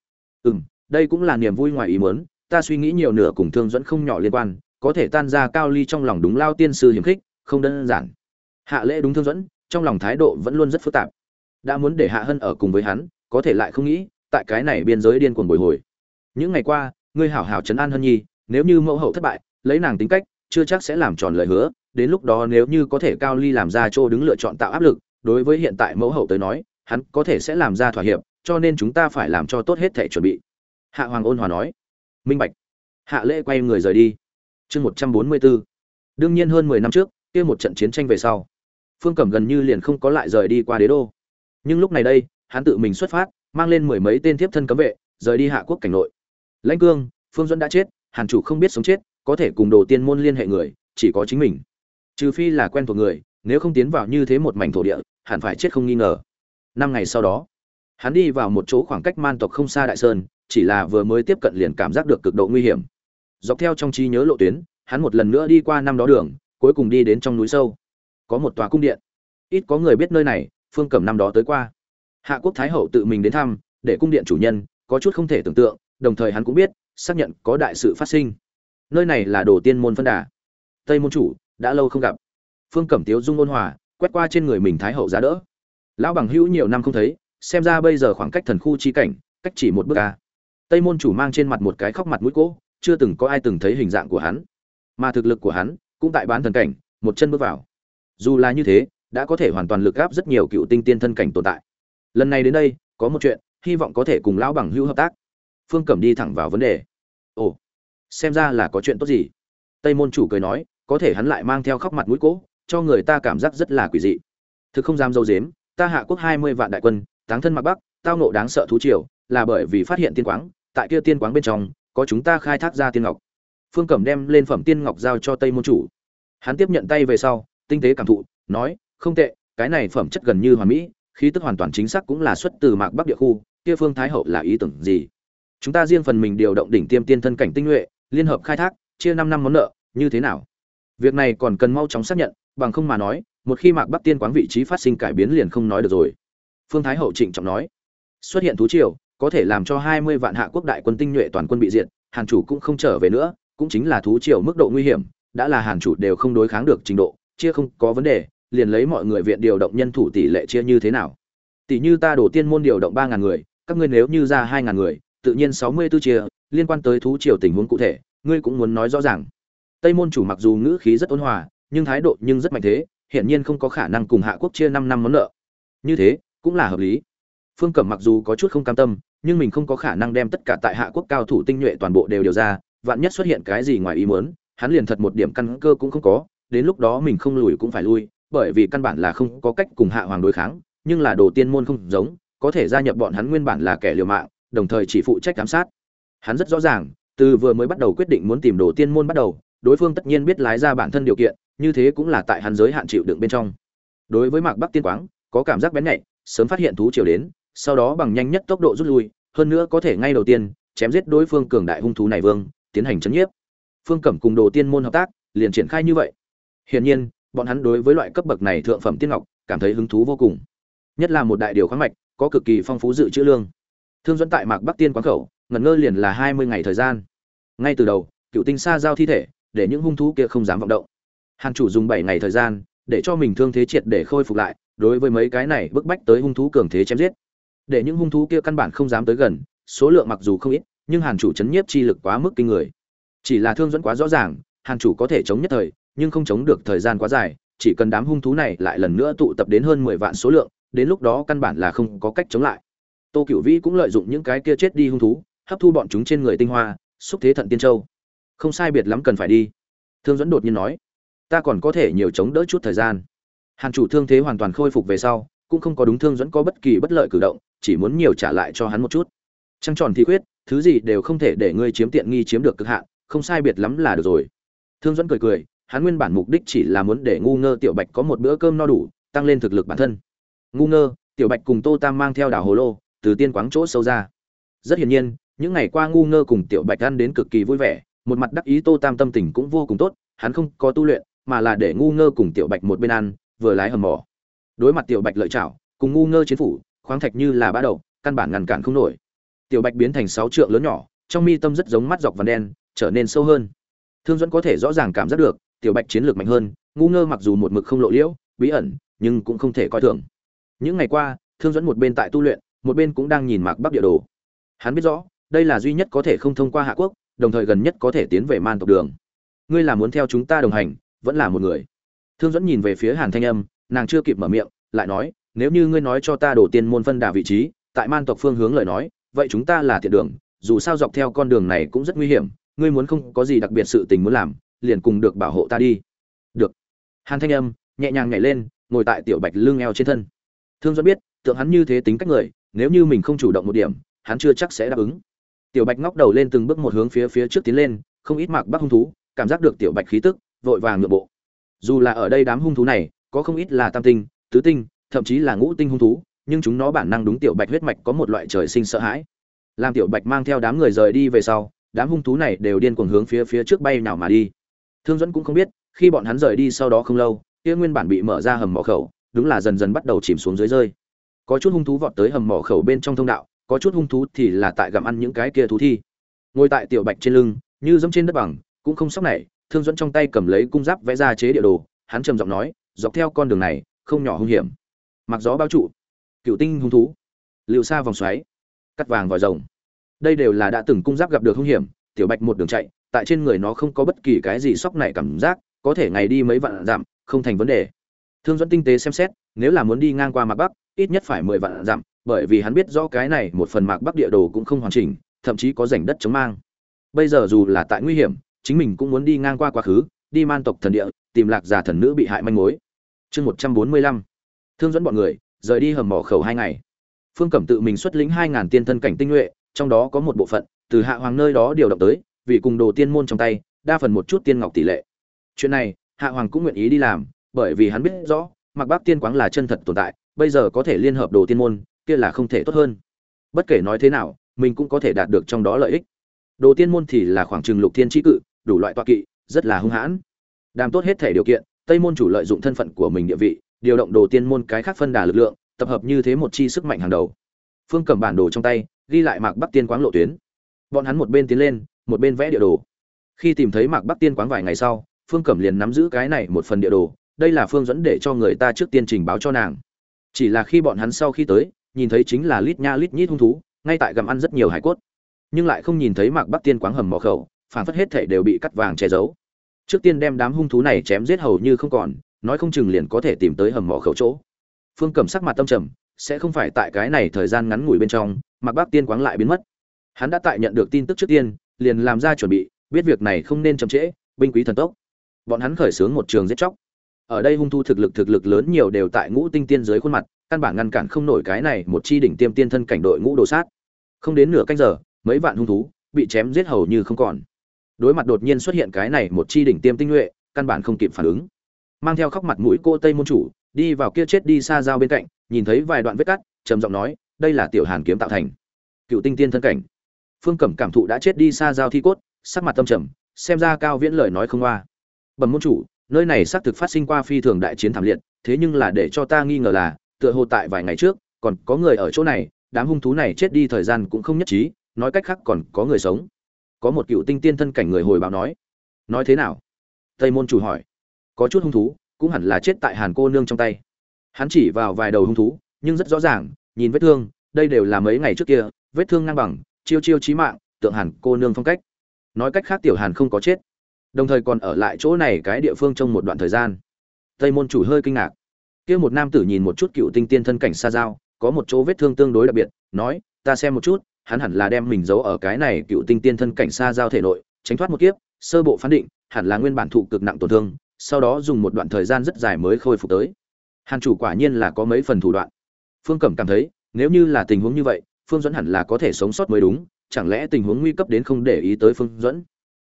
ừ m đây cũng là niềm vui ngoài ý muốn, ta suy nghĩ nhiều nửa cùng thương dẫn không nhỏ liên quan, có thể tan ra cao ly trong lòng đúng lao tiên sư hiềm khích không đơn giản. Hạ lễ đúng thương dẫn, trong lòng thái độ vẫn luôn rất phức tạp. Đã muốn để hạ hân ở cùng với hắn, có thể lại không nghĩ, tại cái này biên giới điên cuồng bồi hồi. Những ngày qua, ngươi hảo hảo trấn an hân nhi, nếu như mẫu hậu thất bại, lấy nàng tính cách, chưa chắc sẽ làm tròn lời hứa. Đến lúc đó nếu như có thể cao ly làm ra chỗ đứng lựa chọn tạo áp lực, đối với hiện tại mẫu hậu tới nói, hắn có thể sẽ làm ra thỏa hiệp, cho nên chúng ta phải làm cho tốt hết thể chuẩn bị. Hạ hoàng ôn hòa nói. Minh bạch. Hạ lễ quay người rời đi. Chương một trăm bốn mươi bốn đương nhiên hơn mười năm trước kia một trận chiến tranh về sau, phương cẩm gần như liền không có lại rời đi qua đế đô. Nhưng lúc này đây, hắn tự mình xuất phát, mang lên mười mấy tên thiếp thân cấm vệ, rời đi hạ quốc cảnh nội. Lãnh cương, phương duẫn đã chết, hàn chủ không biết sống chết, có thể cùng đồ tiên môn liên hệ người, chỉ có chính mình. Trừ phi là quen thuộc người, nếu không tiến vào như thế một mảnh thổ địa, hẳn phải chết không nghi ngờ. Năm ngày sau đó, hắn đi vào một chỗ khoảng cách man tộc không xa đại sơn, chỉ là vừa mới tiếp cận liền cảm giác được cực độ nguy hiểm. Dọc theo trong trí nhớ lộ tuyến, hắn một lần nữa đi qua năm đó đường cuối cùng đi đến trong núi sâu. Có một tòa cung điện. Ít có người biết nơi này, phương cẩm năm đó tới qua. Hạ quốc thái hậu tự mình đến thăm, để cung điện chủ nhân, có chút không thể tưởng tượng, đồng thời hắn cũng biết, xác nhận có đại sự phát sinh. Nơi này là đồ tiên môn phân đà. Tây môn chủ, đã lâu không gặp. Phương cẩm tiếu dung ôn hòa, quét qua trên người mình thái hậu giá đỡ. Lão bằng hữu nhiều năm không thấy, xem ra bây giờ khoảng cách thần khu chi cảnh, cách chỉ một bước ca tây môn chủ mang trên mặt một cái khóc mặt mũi cỗ chưa từng có ai từng thấy hình dạng của hắn. Mà thực lực của hắn cũng tại bán thần cảnh, một chân bước vào. Dù là như thế, đã có thể hoàn toàn lực gáp rất nhiều cựu tinh tiên thân cảnh tồn tại. Lần này đến đây, có một chuyện, hy vọng có thể cùng lão bằng hữu hợp tác. Phương cẩm đi thẳng vào vấn đề. Ồ, xem ra là có chuyện tốt gì. Tây môn chủ cười nói, có thể hắn lại mang theo khóc mặt mũi cỗ cho người ta cảm giác rất là quỷ dị. Thực không dám dâu dếm, ta hạ quốc hai mươi vạn đại quân, táng thân mặc bắc, tao nộ đáng sợ thú triều, là bởi vì phát hiện tiên quáng, tại kia tiên quáng bên trong, có chúng ta khai thác ra tiên ngọc phương cẩm đem lên phẩm tiên ngọc giao cho tây môn chủ. Hắn tiếp nhận tay về sau, tinh tế cảm thụ, nói, không tệ, cái này phẩm chất gần như hoàn mỹ, khí tức hoàn toàn chính xác cũng là xuất từ mạc bắc địa khu, kia phương thái hậu là ý tưởng gì? Chúng ta riêng phần mình điều động đỉnh tiêm tiên thân cảnh tinh nhuệ, liên hợp khai thác, chia năm năm món nợ, như thế nào? Việc này còn cần mau chóng xác nhận, bằng không mà nói, một khi mạc bắc tiên quán vị trí phát sinh cải biến liền không nói được rồi. Phương thái hậu trịnh trọng nói, xuất hiện thú triều, có thể làm cho hai mươi vạn hạ quốc đại quân tinh nhuệ toàn quân bị diệt, hàn chủ cũng không trở về nữa cũng chính là thú triều mức độ nguy hiểm, đã là hàn chủ đều không đối kháng được trình độ, chia không có vấn đề, liền lấy mọi người viện điều động nhân thủ tỷ lệ chia như thế nào. Tỷ như ta đổ tiên môn điều động ba ngàn người, các ngươi nếu như ra hai ngàn người, tự nhiên sáu mươi 64 chia, liên quan tới thú triều tình huống cụ thể, ngươi cũng muốn nói rõ ràng. Tây môn chủ mặc dù ngữ khí rất ôn hòa, nhưng thái độ nhưng rất mạnh thế, hiển nhiên không có khả năng cùng hạ quốc chia năm năm món nợ. Như thế, cũng là hợp lý. Phương cẩm mặc dù có chút không cam tâm, nhưng mình không có khả năng đem tất cả tại hạ quốc cao thủ tinh nhuệ toàn bộ đều điều ra vạn nhất xuất hiện cái gì ngoài ý muốn, hắn liền thật một điểm căn cơ cũng không có, đến lúc đó mình không lùi cũng phải lui, bởi vì căn bản là không có cách cùng hạ hoàng đối kháng, nhưng là đồ tiên môn không giống, có thể gia nhập bọn hắn nguyên bản là kẻ liều mạng, đồng thời chỉ phụ trách giám sát. Hắn rất rõ ràng, từ vừa mới bắt đầu quyết định muốn tìm đồ tiên môn bắt đầu, đối phương tất nhiên biết lái ra bản thân điều kiện, như thế cũng là tại hắn giới hạn chịu đựng bên trong. Đối với mạc bắc tiên quáng, có cảm giác bén nhạy, sớm phát hiện thú triều đến, sau đó bằng nhanh nhất tốc độ rút lui, hơn nữa có thể ngay đầu tiên, chém giết đối phương cường đại hung thú này vương tiến hành chấn nhiếp. Phương cẩm cùng đồ tiên môn hợp tác, liền triển khai như vậy. Hiển nhiên, bọn hắn đối với loại cấp bậc này thượng phẩm tiên ngọc, cảm thấy hứng thú vô cùng. Nhất là một đại điều khoáng mạch, có cực kỳ phong phú dự trữ lương. Thương dẫn tại mạc bắc tiên quán khẩu, ngẩn ngơ liền là hai mươi ngày thời gian. Ngay từ đầu, cựu tinh xa giao thi thể, để những hung thú kia không dám vọng động. Hàn chủ dùng bảy ngày thời gian, để cho mình thương thế triệt để khôi phục lại, đối với mấy cái này bức bách tới hung thú cường thế chém giết. Để những hung thú kia căn bản không dám tới gần, số lượng mặc dù không ít nhưng hàn chủ chấn nhiếp chi lực quá mức kinh người. Chỉ là thương dẫn quá rõ ràng, hàn chủ có thể chống nhất thời, nhưng không chống được thời gian quá dài, chỉ cần đám hung thú này lại lần nữa tụ tập đến hơn mười vạn số lượng, đến lúc đó căn bản là không có cách chống lại. Tô cựu vĩ cũng lợi dụng những cái kia chết đi hung thú, hấp thu bọn chúng trên người tinh hoa, xúc thế thận tiên châu. Không sai biệt lắm cần phải đi. Thương dẫn đột nhiên nói, ta còn có thể nhiều chống đỡ chút thời gian. Hàn chủ thương thế hoàn toàn khôi phục về sau, cũng không có đúng thương dẫn có bất kỳ bất lợi cử động, chỉ muốn nhiều trả lại cho hắn một chút. Trăng tròn thi quyết thứ gì đều không thể để ngươi chiếm tiện nghi chiếm được cực hạn, không sai biệt lắm là được rồi. Thương dẫn cười cười, hắn nguyên bản mục đích chỉ là muốn để ngu ngơ tiểu bạch có một bữa cơm no đủ, tăng lên thực lực bản thân. Ngu ngơ, tiểu bạch cùng tô tam mang theo đảo hồ lô, từ tiên quáng chỗ sâu ra. Rất hiển nhiên, những ngày qua ngu ngơ cùng tiểu bạch ăn đến cực kỳ vui vẻ, một mặt đắc ý tô tam tâm tình cũng vô cùng tốt, hắn không có tu luyện, mà là để ngu ngơ cùng tiểu bạch một bên ăn, vừa lái hầm mỏ. Đối mặt tiểu bạch lợi chảo, cùng ngu ngơ chiến phủ, khoáng thạch như là bã đầu căn bản ngăn cản không nổi tiểu bạch biến thành sáu trượng lớn nhỏ, trong mi tâm rất giống mắt dọc vằn đen, trở nên sâu hơn. Thương dẫn có thể rõ ràng cảm giác được, tiểu bạch chiến lược mạnh hơn, ngu ngơ mặc dù một mực không lộ liễu, bí ẩn, nhưng cũng không thể coi thường. Những ngày qua, thương dẫn một bên tại tu luyện, một bên cũng đang nhìn mạc bắc địa đồ. Hắn biết rõ, đây là duy nhất có thể không thông qua hạ quốc, đồng thời gần nhất có thể tiến về man tộc đường. Ngươi là muốn theo chúng ta đồng hành, vẫn là một người? Thương dẫn nhìn về phía hàn thanh âm, nàng chưa kịp mở miệng, lại nói, nếu như ngươi nói cho ta đổ tiên môn phân đà vị trí, tại man tộc phương hướng lời nói vậy chúng ta là thiện đường, dù sao dọc theo con đường này cũng rất nguy hiểm, ngươi muốn không có gì đặc biệt sự tình muốn làm, liền cùng được bảo hộ ta đi. Được. Hàn thanh âm nhẹ nhàng nhảy lên, ngồi tại tiểu bạch lưng eo trên thân. Thương do biết, tượng hắn như thế tính cách người, nếu như mình không chủ động một điểm, hắn chưa chắc sẽ đáp ứng. Tiểu bạch ngóc đầu lên từng bước một hướng phía phía trước tiến lên, không ít mạc bắc hung thú, cảm giác được tiểu bạch khí tức, vội vàng ngựa bộ. Dù là ở đây đám hung thú này, có không ít là tam tinh, tứ tinh, thậm chí là ngũ tinh hung thú nhưng chúng nó bản năng đúng tiểu bạch huyết mạch có một loại trời sinh sợ hãi. Làm tiểu bạch mang theo đám người rời đi về sau, đám hung thú này đều điên cuồng hướng phía phía trước bay nào mà đi. Thương dẫn cũng không biết, khi bọn hắn rời đi sau đó không lâu, kia nguyên bản bị mở ra hầm mỏ khẩu, đúng là dần dần bắt đầu chìm xuống dưới rơi. Có chút hung thú vọt tới hầm mỏ khẩu bên trong thông đạo, có chút hung thú thì là tại gặm ăn những cái kia thú thi. Ngồi tại tiểu bạch trên lưng, như giống trên đất bằng, cũng không sóc này thương dẫn trong tay cầm lấy cung giáp vẽ ra chế địa đồ, hắn trầm giọng nói, dọc theo con đường này, không nhỏ hung hiểm. Mặc gió bao trụ cựu tinh hung thú liệu xa vòng xoáy, cắt vàng vòi rồng. Đây đều là đã từng cung giáp gặp được hung hiểm, tiểu bạch một đường chạy, tại trên người nó không có bất kỳ cái gì sốc này cảm giác, có thể ngày đi mấy vạn dặm, không thành vấn đề. Thương dẫn tinh tế xem xét, nếu là muốn đi ngang qua mạc bắc, ít nhất phải mười vạn dặm, bởi vì hắn biết rõ cái này một phần mạc bắc địa đồ cũng không hoàn chỉnh, thậm chí có rảnh đất chống mang. Bây giờ dù là tại nguy hiểm, chính mình cũng muốn đi ngang qua quá khứ, đi man tộc thần địa, tìm lạc giả thần nữ bị hại manh mối. Chương một trăm bốn mươi lăm. Thương dẫn bọn người rời đi hầm mỏ khẩu hai ngày. Phương cẩm tự mình xuất lĩnh hai ngàn tiên thân cảnh tinh nhuệ, trong đó có một bộ phận, từ hạ hoàng nơi đó điều động tới, vì cùng đồ tiên môn trong tay, đa phần một chút tiên ngọc tỷ lệ. Chuyện này, hạ hoàng cũng nguyện ý đi làm, bởi vì hắn biết rõ, mặc bác tiên quáng là chân thật tồn tại, bây giờ có thể liên hợp đồ tiên môn, kia là không thể tốt hơn. Bất kể nói thế nào, mình cũng có thể đạt được trong đó lợi ích. Đồ tiên môn thì là khoảng trừng lục thiên trí cự, đủ loại toa kỵ, rất là hung hãn. Đàm tốt hết thể điều kiện, tây môn chủ lợi dụng thân phận của mình địa vị điều động đồ tiên môn cái khác phân đà lực lượng, tập hợp như thế một chi sức mạnh hàng đầu. Phương cầm bản đồ trong tay, ghi lại mạc bắc tiên quáng lộ tuyến. Bọn hắn một bên tiến lên, một bên vẽ địa đồ. Khi tìm thấy mạc bắc tiên quáng vài ngày sau, phương cẩm liền nắm giữ cái này một phần địa đồ, đây là phương dẫn để cho người ta trước tiên trình báo cho nàng. Chỉ là khi bọn hắn sau khi tới, nhìn thấy chính là lít nha lít nhít hung thú, ngay tại gầm ăn rất nhiều hải cốt. Nhưng lại không nhìn thấy mạc bắc tiên quáng hầm mỏ khẩu, phản phất hết thể đều bị cắt vàng che giấu. Trước tiên đem đám hung thú này chém giết hầu như không còn nói không chừng liền có thể tìm tới hầm mỏ khẩu chỗ. Phương cầm sắc mặt tâm trầm, sẽ không phải tại cái này thời gian ngắn ngủi bên trong mạc bác tiên quáng lại biến mất. Hắn đã tại nhận được tin tức trước tiên, liền làm ra chuẩn bị, biết việc này không nên chậm trễ, binh quý thần tốc. Bọn hắn khởi xướng một trường giết chóc. Ở đây hung thu thực lực thực lực lớn nhiều đều tại ngũ tinh tiên dưới khuôn mặt, căn bản ngăn cản không nổi cái này một chi đỉnh tiêm tiên thân cảnh đội ngũ đồ sát. Không đến nửa canh giờ, mấy vạn hung thú bị chém giết hầu như không còn. Đối mặt đột nhiên xuất hiện cái này một chi đỉnh tiêm tinh nhuệ, căn bản không kịp phản ứng mang theo khóc mặt mũi cô tây môn chủ, đi vào kia chết đi xa giao bên cạnh, nhìn thấy vài đoạn vết cắt, trầm giọng nói, đây là tiểu hàn kiếm tạo thành. Cựu tinh tiên thân cảnh. Phương cẩm cảm thụ đã chết đi xa giao thi cốt, sắc mặt tâm trầm, xem ra cao viễn lời nói không qua bẩm môn chủ, nơi này xác thực phát sinh qua phi thường đại chiến thảm liệt, thế nhưng là để cho ta nghi ngờ là, tựa hồ tại vài ngày trước, còn có người ở chỗ này, đám hung thú này chết đi thời gian cũng không nhất trí, nói cách khác còn có người sống. Có một cựu tinh tiên thân cảnh người hồi báo nói. Nói thế nào? Tây môn chủ hỏi có chút hung thú, cũng hẳn là chết tại hàn cô nương trong tay. Hắn chỉ vào vài đầu hung thú, nhưng rất rõ ràng, nhìn vết thương, đây đều là mấy ngày trước kia, vết thương ngang bằng, chiêu chiêu chí mạng, tượng hàn cô nương phong cách. Nói cách khác tiểu hàn không có chết. Đồng thời còn ở lại chỗ này cái địa phương trong một đoạn thời gian. Tây môn chủ hơi kinh ngạc. Kia một nam tử nhìn một chút cựu tinh tiên thân cảnh xa giao, có một chỗ vết thương tương đối đặc biệt, nói, ta xem một chút, hắn hẳn là đem mình giấu ở cái này cựu tinh tiên thân cảnh xa giao thể nội, tránh thoát một kiếp, sơ bộ phán định, hẳn là nguyên bản thụ cực nặng tổn thương sau đó dùng một đoạn thời gian rất dài mới khôi phục tới. Hàn chủ quả nhiên là có mấy phần thủ đoạn. Phương cẩm cảm thấy, nếu như là tình huống như vậy, phương dẫn hẳn là có thể sống sót mới đúng, chẳng lẽ tình huống nguy cấp đến không để ý tới phương dẫn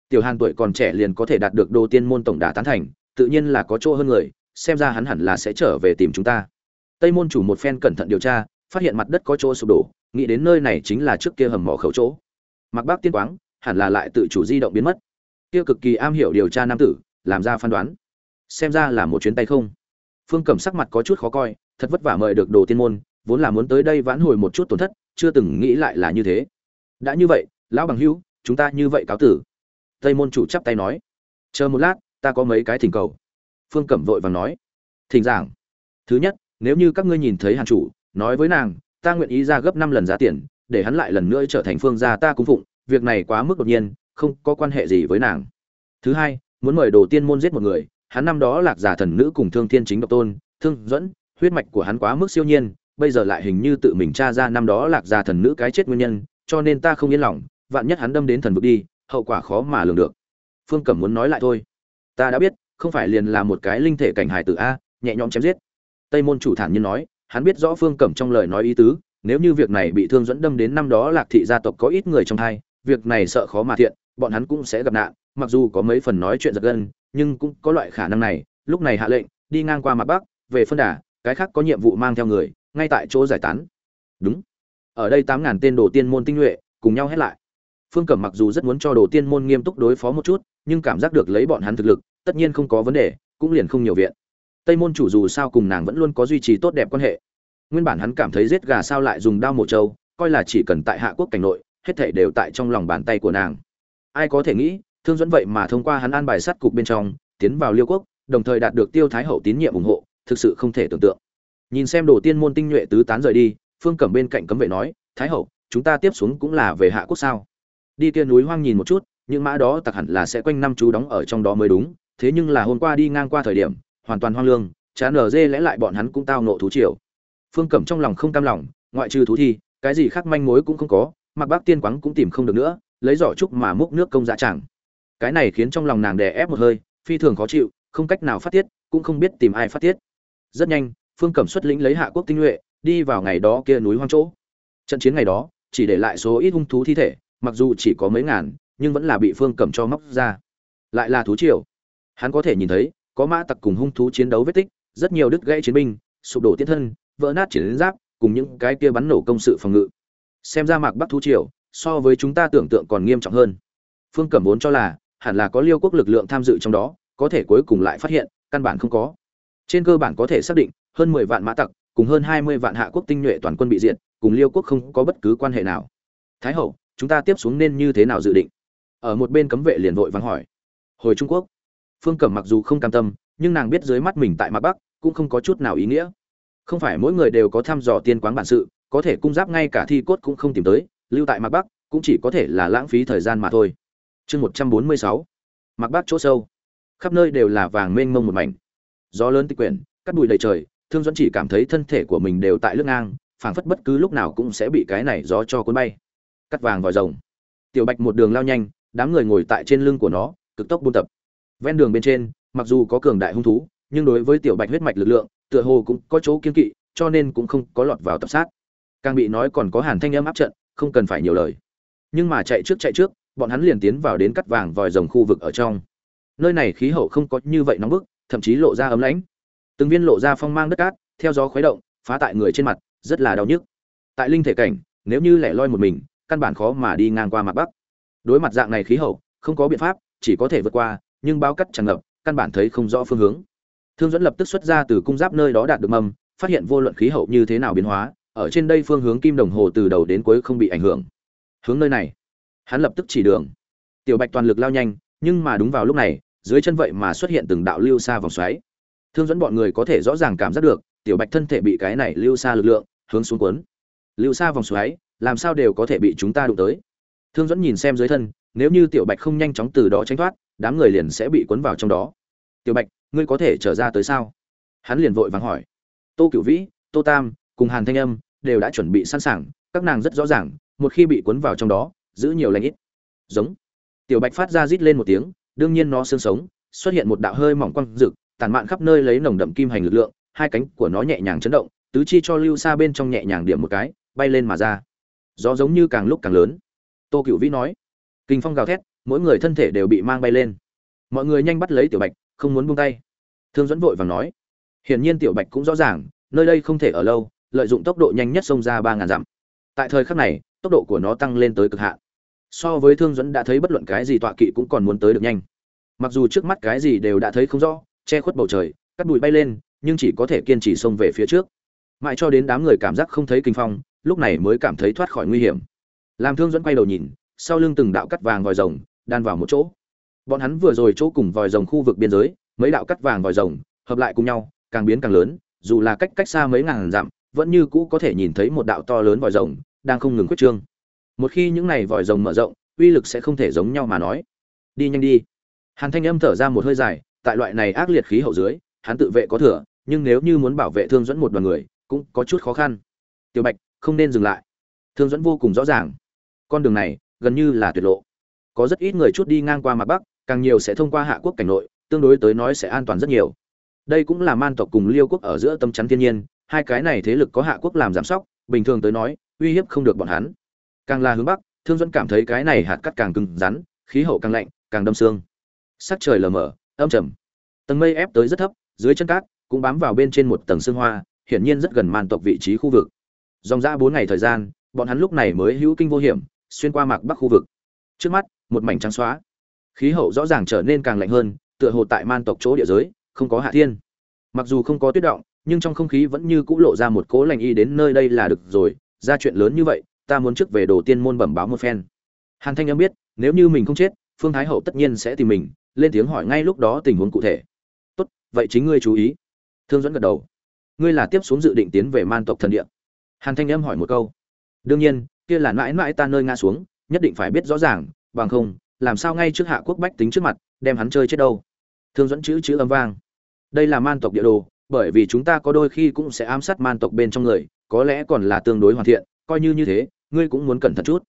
tiểu hàn tuổi còn trẻ liền có thể đạt được đô tiên môn tổng đà tán thành, tự nhiên là có chỗ hơn người, xem ra hắn hẳn là sẽ trở về tìm chúng ta. Tây môn chủ một phen cẩn thận điều tra, phát hiện mặt đất có chỗ sụp đổ, nghĩ đến nơi này chính là trước kia hầm mỏ khẩu chỗ. Mặc bác tiên quáng, hẳn là lại tự chủ di động biến mất. Kia cực kỳ am hiểu điều tra nam tử, làm ra phán đoán xem ra là một chuyến tay không. Phương cẩm sắc mặt có chút khó coi, thật vất vả mời được đồ tiên môn, vốn là muốn tới đây vãn hồi một chút tổn thất, chưa từng nghĩ lại là như thế. Đã như vậy, lão bằng hữu, chúng ta như vậy cáo tử. Tây môn chủ chắp tay nói. Chờ một lát, ta có mấy cái thỉnh cầu. Phương cẩm vội vàng nói. Thỉnh giảng. Thứ nhất, nếu như các ngươi nhìn thấy hàn chủ, nói với nàng, ta nguyện ý ra gấp năm lần giá tiền, để hắn lại lần nữa trở thành phương gia ta cung phụng, việc này quá mức đột nhiên, không có quan hệ gì với nàng. Thứ hai, muốn mời đồ tiên môn giết một người hắn năm đó lạc giả thần nữ cùng thương thiên chính độc tôn, thương dẫn huyết mạch của hắn quá mức siêu nhiên, bây giờ lại hình như tự mình tra ra năm đó lạc giả thần nữ cái chết nguyên nhân, cho nên ta không yên lòng, vạn nhất hắn đâm đến thần vực đi, hậu quả khó mà lường được. Phương cẩm muốn nói lại thôi. Ta đã biết, không phải liền là một cái linh thể cảnh hài tử a, nhẹ nhõm chém giết. Tây môn chủ thản nhiên nói, hắn biết rõ phương cẩm trong lời nói ý tứ, nếu như việc này bị thương dẫn đâm đến năm đó lạc thị gia tộc có ít người trong hai, việc này sợ khó mà thiện, bọn hắn cũng sẽ gặp nạn mặc dù có mấy phần nói chuyện giật gân, nhưng cũng có loại khả năng này. Lúc này hạ lệnh, đi ngang qua mặt bắc, về phân đà, cái khác có nhiệm vụ mang theo người, ngay tại chỗ giải tán. Đúng. Ở đây tám ngàn tên đồ tiên môn tinh nhuệ, cùng nhau hét lại. Phương cẩm mặc dù rất muốn cho đồ tiên môn nghiêm túc đối phó một chút, nhưng cảm giác được lấy bọn hắn thực lực, tất nhiên không có vấn đề, cũng liền không nhiều viện. Tây môn chủ dù sao cùng nàng vẫn luôn có duy trì tốt đẹp quan hệ. Nguyên bản hắn cảm thấy giết gà sao lại dùng đao mổ trâu, coi là chỉ cần tại hạ quốc cảnh nội, hết thảy đều tại trong lòng bàn tay của nàng. Ai có thể nghĩ thương dẫn vậy mà thông qua hắn an bài sát cục bên trong, tiến vào liêu quốc, đồng thời đạt được tiêu thái hậu tín nhiệm ủng hộ, thực sự không thể tưởng tượng. Nhìn xem đồ tiên môn tinh nhuệ tứ tán rời đi, phương cẩm bên cạnh cấm vệ nói, thái hậu, chúng ta tiếp xuống cũng là về hạ quốc sao? Đi kia núi hoang nhìn một chút, những mã đó tặc hẳn là sẽ quanh năm chú đóng ở trong đó mới đúng, thế nhưng là hôm qua đi ngang qua thời điểm, hoàn toàn hoang lương chán ở dê lẽ lại bọn hắn cũng tao nộ thú triều. Phương cẩm trong lòng không cam lòng, ngoại trừ thú thi, cái gì khác manh mối cũng không có, mặc bác tiên quáng cũng tìm không được nữa, lấy giỏ trúc mà múc nước công dạ chẳng cái này khiến trong lòng nàng đè ép một hơi, phi thường khó chịu, không cách nào phát tiết, cũng không biết tìm ai phát tiết. Rất nhanh, phương cẩm xuất lĩnh lấy hạ quốc tinh nhuệ, đi vào ngày đó kia núi hoang chỗ. Trận chiến ngày đó, chỉ để lại số ít hung thú thi thể, mặc dù chỉ có mấy ngàn, nhưng vẫn là bị phương cẩm cho móc ra. Lại là thú triều. Hắn có thể nhìn thấy, có mã tặc cùng hung thú chiến đấu vết tích, rất nhiều đứt gãy chiến binh, sụp đổ tiết thân, vỡ nát chiến giáp, cùng những cái kia bắn nổ công sự phòng ngự. Xem ra mạc bắc thú triều, so với chúng ta tưởng tượng còn nghiêm trọng hơn. Phương cẩm vốn cho là hẳn là có liêu quốc lực lượng tham dự trong đó, có thể cuối cùng lại phát hiện, căn bản không có. Trên cơ bản có thể xác định, hơn mười vạn mã tặc, cùng hơn hai mươi vạn hạ quốc tinh nhuệ toàn quân bị diệt, cùng liêu quốc không có bất cứ quan hệ nào. Thái hậu, chúng ta tiếp xuống nên như thế nào dự định? Ở một bên cấm vệ liền vội vắng hỏi. Hồi trung quốc, phương cẩm mặc dù không cam tâm, nhưng nàng biết dưới mắt mình tại mặt bắc, cũng không có chút nào ý nghĩa. Không phải mỗi người đều có thăm dò tiên quán bản sự, có thể cung giáp ngay cả thi cốt cũng không tìm tới, lưu tại mặt bắc, cũng chỉ có thể là lãng phí thời gian mà thôi chương một trăm bốn mươi sáu, mặc bắc chỗ sâu. Khắp nơi đều là vàng mênh mông một mảnh. Gió lớn tịch quyển, cắt bụi đầy trời, thương dẫn chỉ cảm thấy thân thể của mình đều tại lưng ngang, phảng phất bất cứ lúc nào cũng sẽ bị cái này gió cho cuốn bay. Cắt vàng vòi rồng. Tiểu bạch một đường lao nhanh, đám người ngồi tại trên lưng của nó, cực tốc buôn tập. Ven đường bên trên, mặc dù có cường đại hung thú, nhưng đối với tiểu bạch huyết mạch lực lượng, tựa hồ cũng có chỗ kiên kỵ, cho nên cũng không có lọt vào tập sát. Càng bị nói còn có hàn thanh âm áp trận, không cần phải nhiều lời. Nhưng mà chạy trước chạy trước bọn hắn liền tiến vào đến cắt vàng vòi rồng khu vực ở trong. Nơi này khí hậu không có như vậy nóng bức, thậm chí lộ ra ấm lãnh. Từng viên lộ ra phong mang đất cát, theo gió khuấy động, phá tại người trên mặt, rất là đau nhức. Tại linh thể cảnh, nếu như lẻ loi một mình, căn bản khó mà đi ngang qua mặt bắc. Đối mặt dạng này khí hậu, không có biện pháp, chỉ có thể vượt qua, nhưng bao cắt tràn ngập, căn bản thấy không rõ phương hướng. Thương dẫn lập tức xuất ra từ cung giáp nơi đó đạt được mầm phát hiện vô luận khí hậu như thế nào biến hóa, ở trên đây phương hướng kim đồng hồ từ đầu đến cuối không bị ảnh hưởng. Hướng nơi này hắn lập tức chỉ đường. Tiểu bạch toàn lực lao nhanh, nhưng mà đúng vào lúc này, dưới chân vậy mà xuất hiện từng đạo lưu xa vòng xoáy. Thương dẫn bọn người có thể rõ ràng cảm giác được, tiểu bạch thân thể bị cái này lưu xa lực lượng hướng xuống cuốn. Lưu xa vòng xoáy, làm sao đều có thể bị chúng ta đụng tới? Thương dẫn nhìn xem dưới thân, nếu như tiểu bạch không nhanh chóng từ đó tránh thoát, đám người liền sẽ bị cuốn vào trong đó. Tiểu bạch, ngươi có thể trở ra tới sao? Hắn liền vội vàng hỏi. Tô cửu vĩ, tô tam, cùng hàn thanh âm đều đã chuẩn bị sẵn sàng, các nàng rất rõ ràng, một khi bị cuốn vào trong đó giữ nhiều lành ít. Giống. Tiểu bạch phát ra rít lên một tiếng, đương nhiên nó xương sống, xuất hiện một đạo hơi mỏng quăng rực tàn mạn khắp nơi lấy nồng đậm kim hành lực lượng, hai cánh của nó nhẹ nhàng chấn động, tứ chi cho lưu xa bên trong nhẹ nhàng điểm một cái, bay lên mà ra. Gió giống như càng lúc càng lớn. Tô cựu vĩ nói. Kinh phong gào thét, mỗi người thân thể đều bị mang bay lên. Mọi người nhanh bắt lấy tiểu bạch, không muốn buông tay. Thương dẫn vội vàng nói. Hiển nhiên tiểu bạch cũng rõ ràng, nơi đây không thể ở lâu, lợi dụng tốc độ nhanh nhất xông ra ba ngàn dặm. Tại thời khắc này, tốc độ của nó tăng lên tới cực hạn so với thương dẫn đã thấy bất luận cái gì tọa kỵ cũng còn muốn tới được nhanh. Mặc dù trước mắt cái gì đều đã thấy không rõ, che khuất bầu trời, cắt bụi bay lên, nhưng chỉ có thể kiên trì xông về phía trước. Mãi cho đến đám người cảm giác không thấy kinh phong, lúc này mới cảm thấy thoát khỏi nguy hiểm. Làm thương dẫn quay đầu nhìn, sau lưng từng đạo cắt vàng vòi rồng, đan vào một chỗ. Bọn hắn vừa rồi chỗ cùng vòi rồng khu vực biên giới, mấy đạo cắt vàng vòi rồng, hợp lại cùng nhau, càng biến càng lớn, dù là cách cách xa mấy ngàn dặm, vẫn như cũ có thể nhìn thấy một đạo to lớn vòi rồng, đang không ngừng quyết trương một khi những này vòi rồng mở rộng, uy lực sẽ không thể giống nhau mà nói. Đi nhanh đi. Hàn thanh âm thở ra một hơi dài, tại loại này ác liệt khí hậu dưới, hắn tự vệ có thừa, nhưng nếu như muốn bảo vệ thương dẫn một đoàn người, cũng có chút khó khăn. Tiểu bạch, không nên dừng lại. Thương dẫn vô cùng rõ ràng. Con đường này, gần như là tuyệt lộ. Có rất ít người chút đi ngang qua mặt bắc, càng nhiều sẽ thông qua hạ quốc cảnh nội, tương đối tới nói sẽ an toàn rất nhiều. Đây cũng là man tộc cùng liêu quốc ở giữa tâm chắn thiên nhiên, hai cái này thế lực có hạ quốc làm giám sóc, bình thường tới nói, uy hiếp không được bọn hắn càng là hướng bắc, thương dẫn cảm thấy cái này hạt cắt càng cứng rắn, khí hậu càng lạnh, càng đâm xương. Sắc trời lờ mờ, âm trầm. Tầng mây ép tới rất thấp, dưới chân cát cũng bám vào bên trên một tầng xương hoa, hiển nhiên rất gần man tộc vị trí khu vực. Dòng ra bốn ngày thời gian, bọn hắn lúc này mới hữu kinh vô hiểm, xuyên qua mạc bắc khu vực. Trước mắt, một mảnh trắng xóa. Khí hậu rõ ràng trở nên càng lạnh hơn, tựa hồ tại man tộc chỗ địa giới, không có hạ thiên. Mặc dù không có tuyết động, nhưng trong không khí vẫn như cũ lộ ra một cố lành y đến nơi đây là được rồi, ra chuyện lớn như vậy ta muốn trước về đồ tiên môn bẩm báo một phen. Hàn thanh âm biết, nếu như mình không chết, phương thái hậu tất nhiên sẽ tìm mình, lên tiếng hỏi ngay lúc đó tình huống cụ thể. Tốt, vậy chính ngươi chú ý. Thương dẫn gật đầu. Ngươi là tiếp xuống dự định tiến về man tộc thần địa. Hàn thanh âm hỏi một câu. Đương nhiên, kia là mãi mãi ta nơi ngã xuống, nhất định phải biết rõ ràng, bằng không, làm sao ngay trước hạ quốc bách tính trước mặt, đem hắn chơi chết đâu. Thương dẫn chữ chữ âm vang. Đây là man tộc địa đồ, bởi vì chúng ta có đôi khi cũng sẽ ám sát man tộc bên trong người, có lẽ còn là tương đối hoàn thiện coi như như thế, ngươi cũng muốn cẩn thận chút.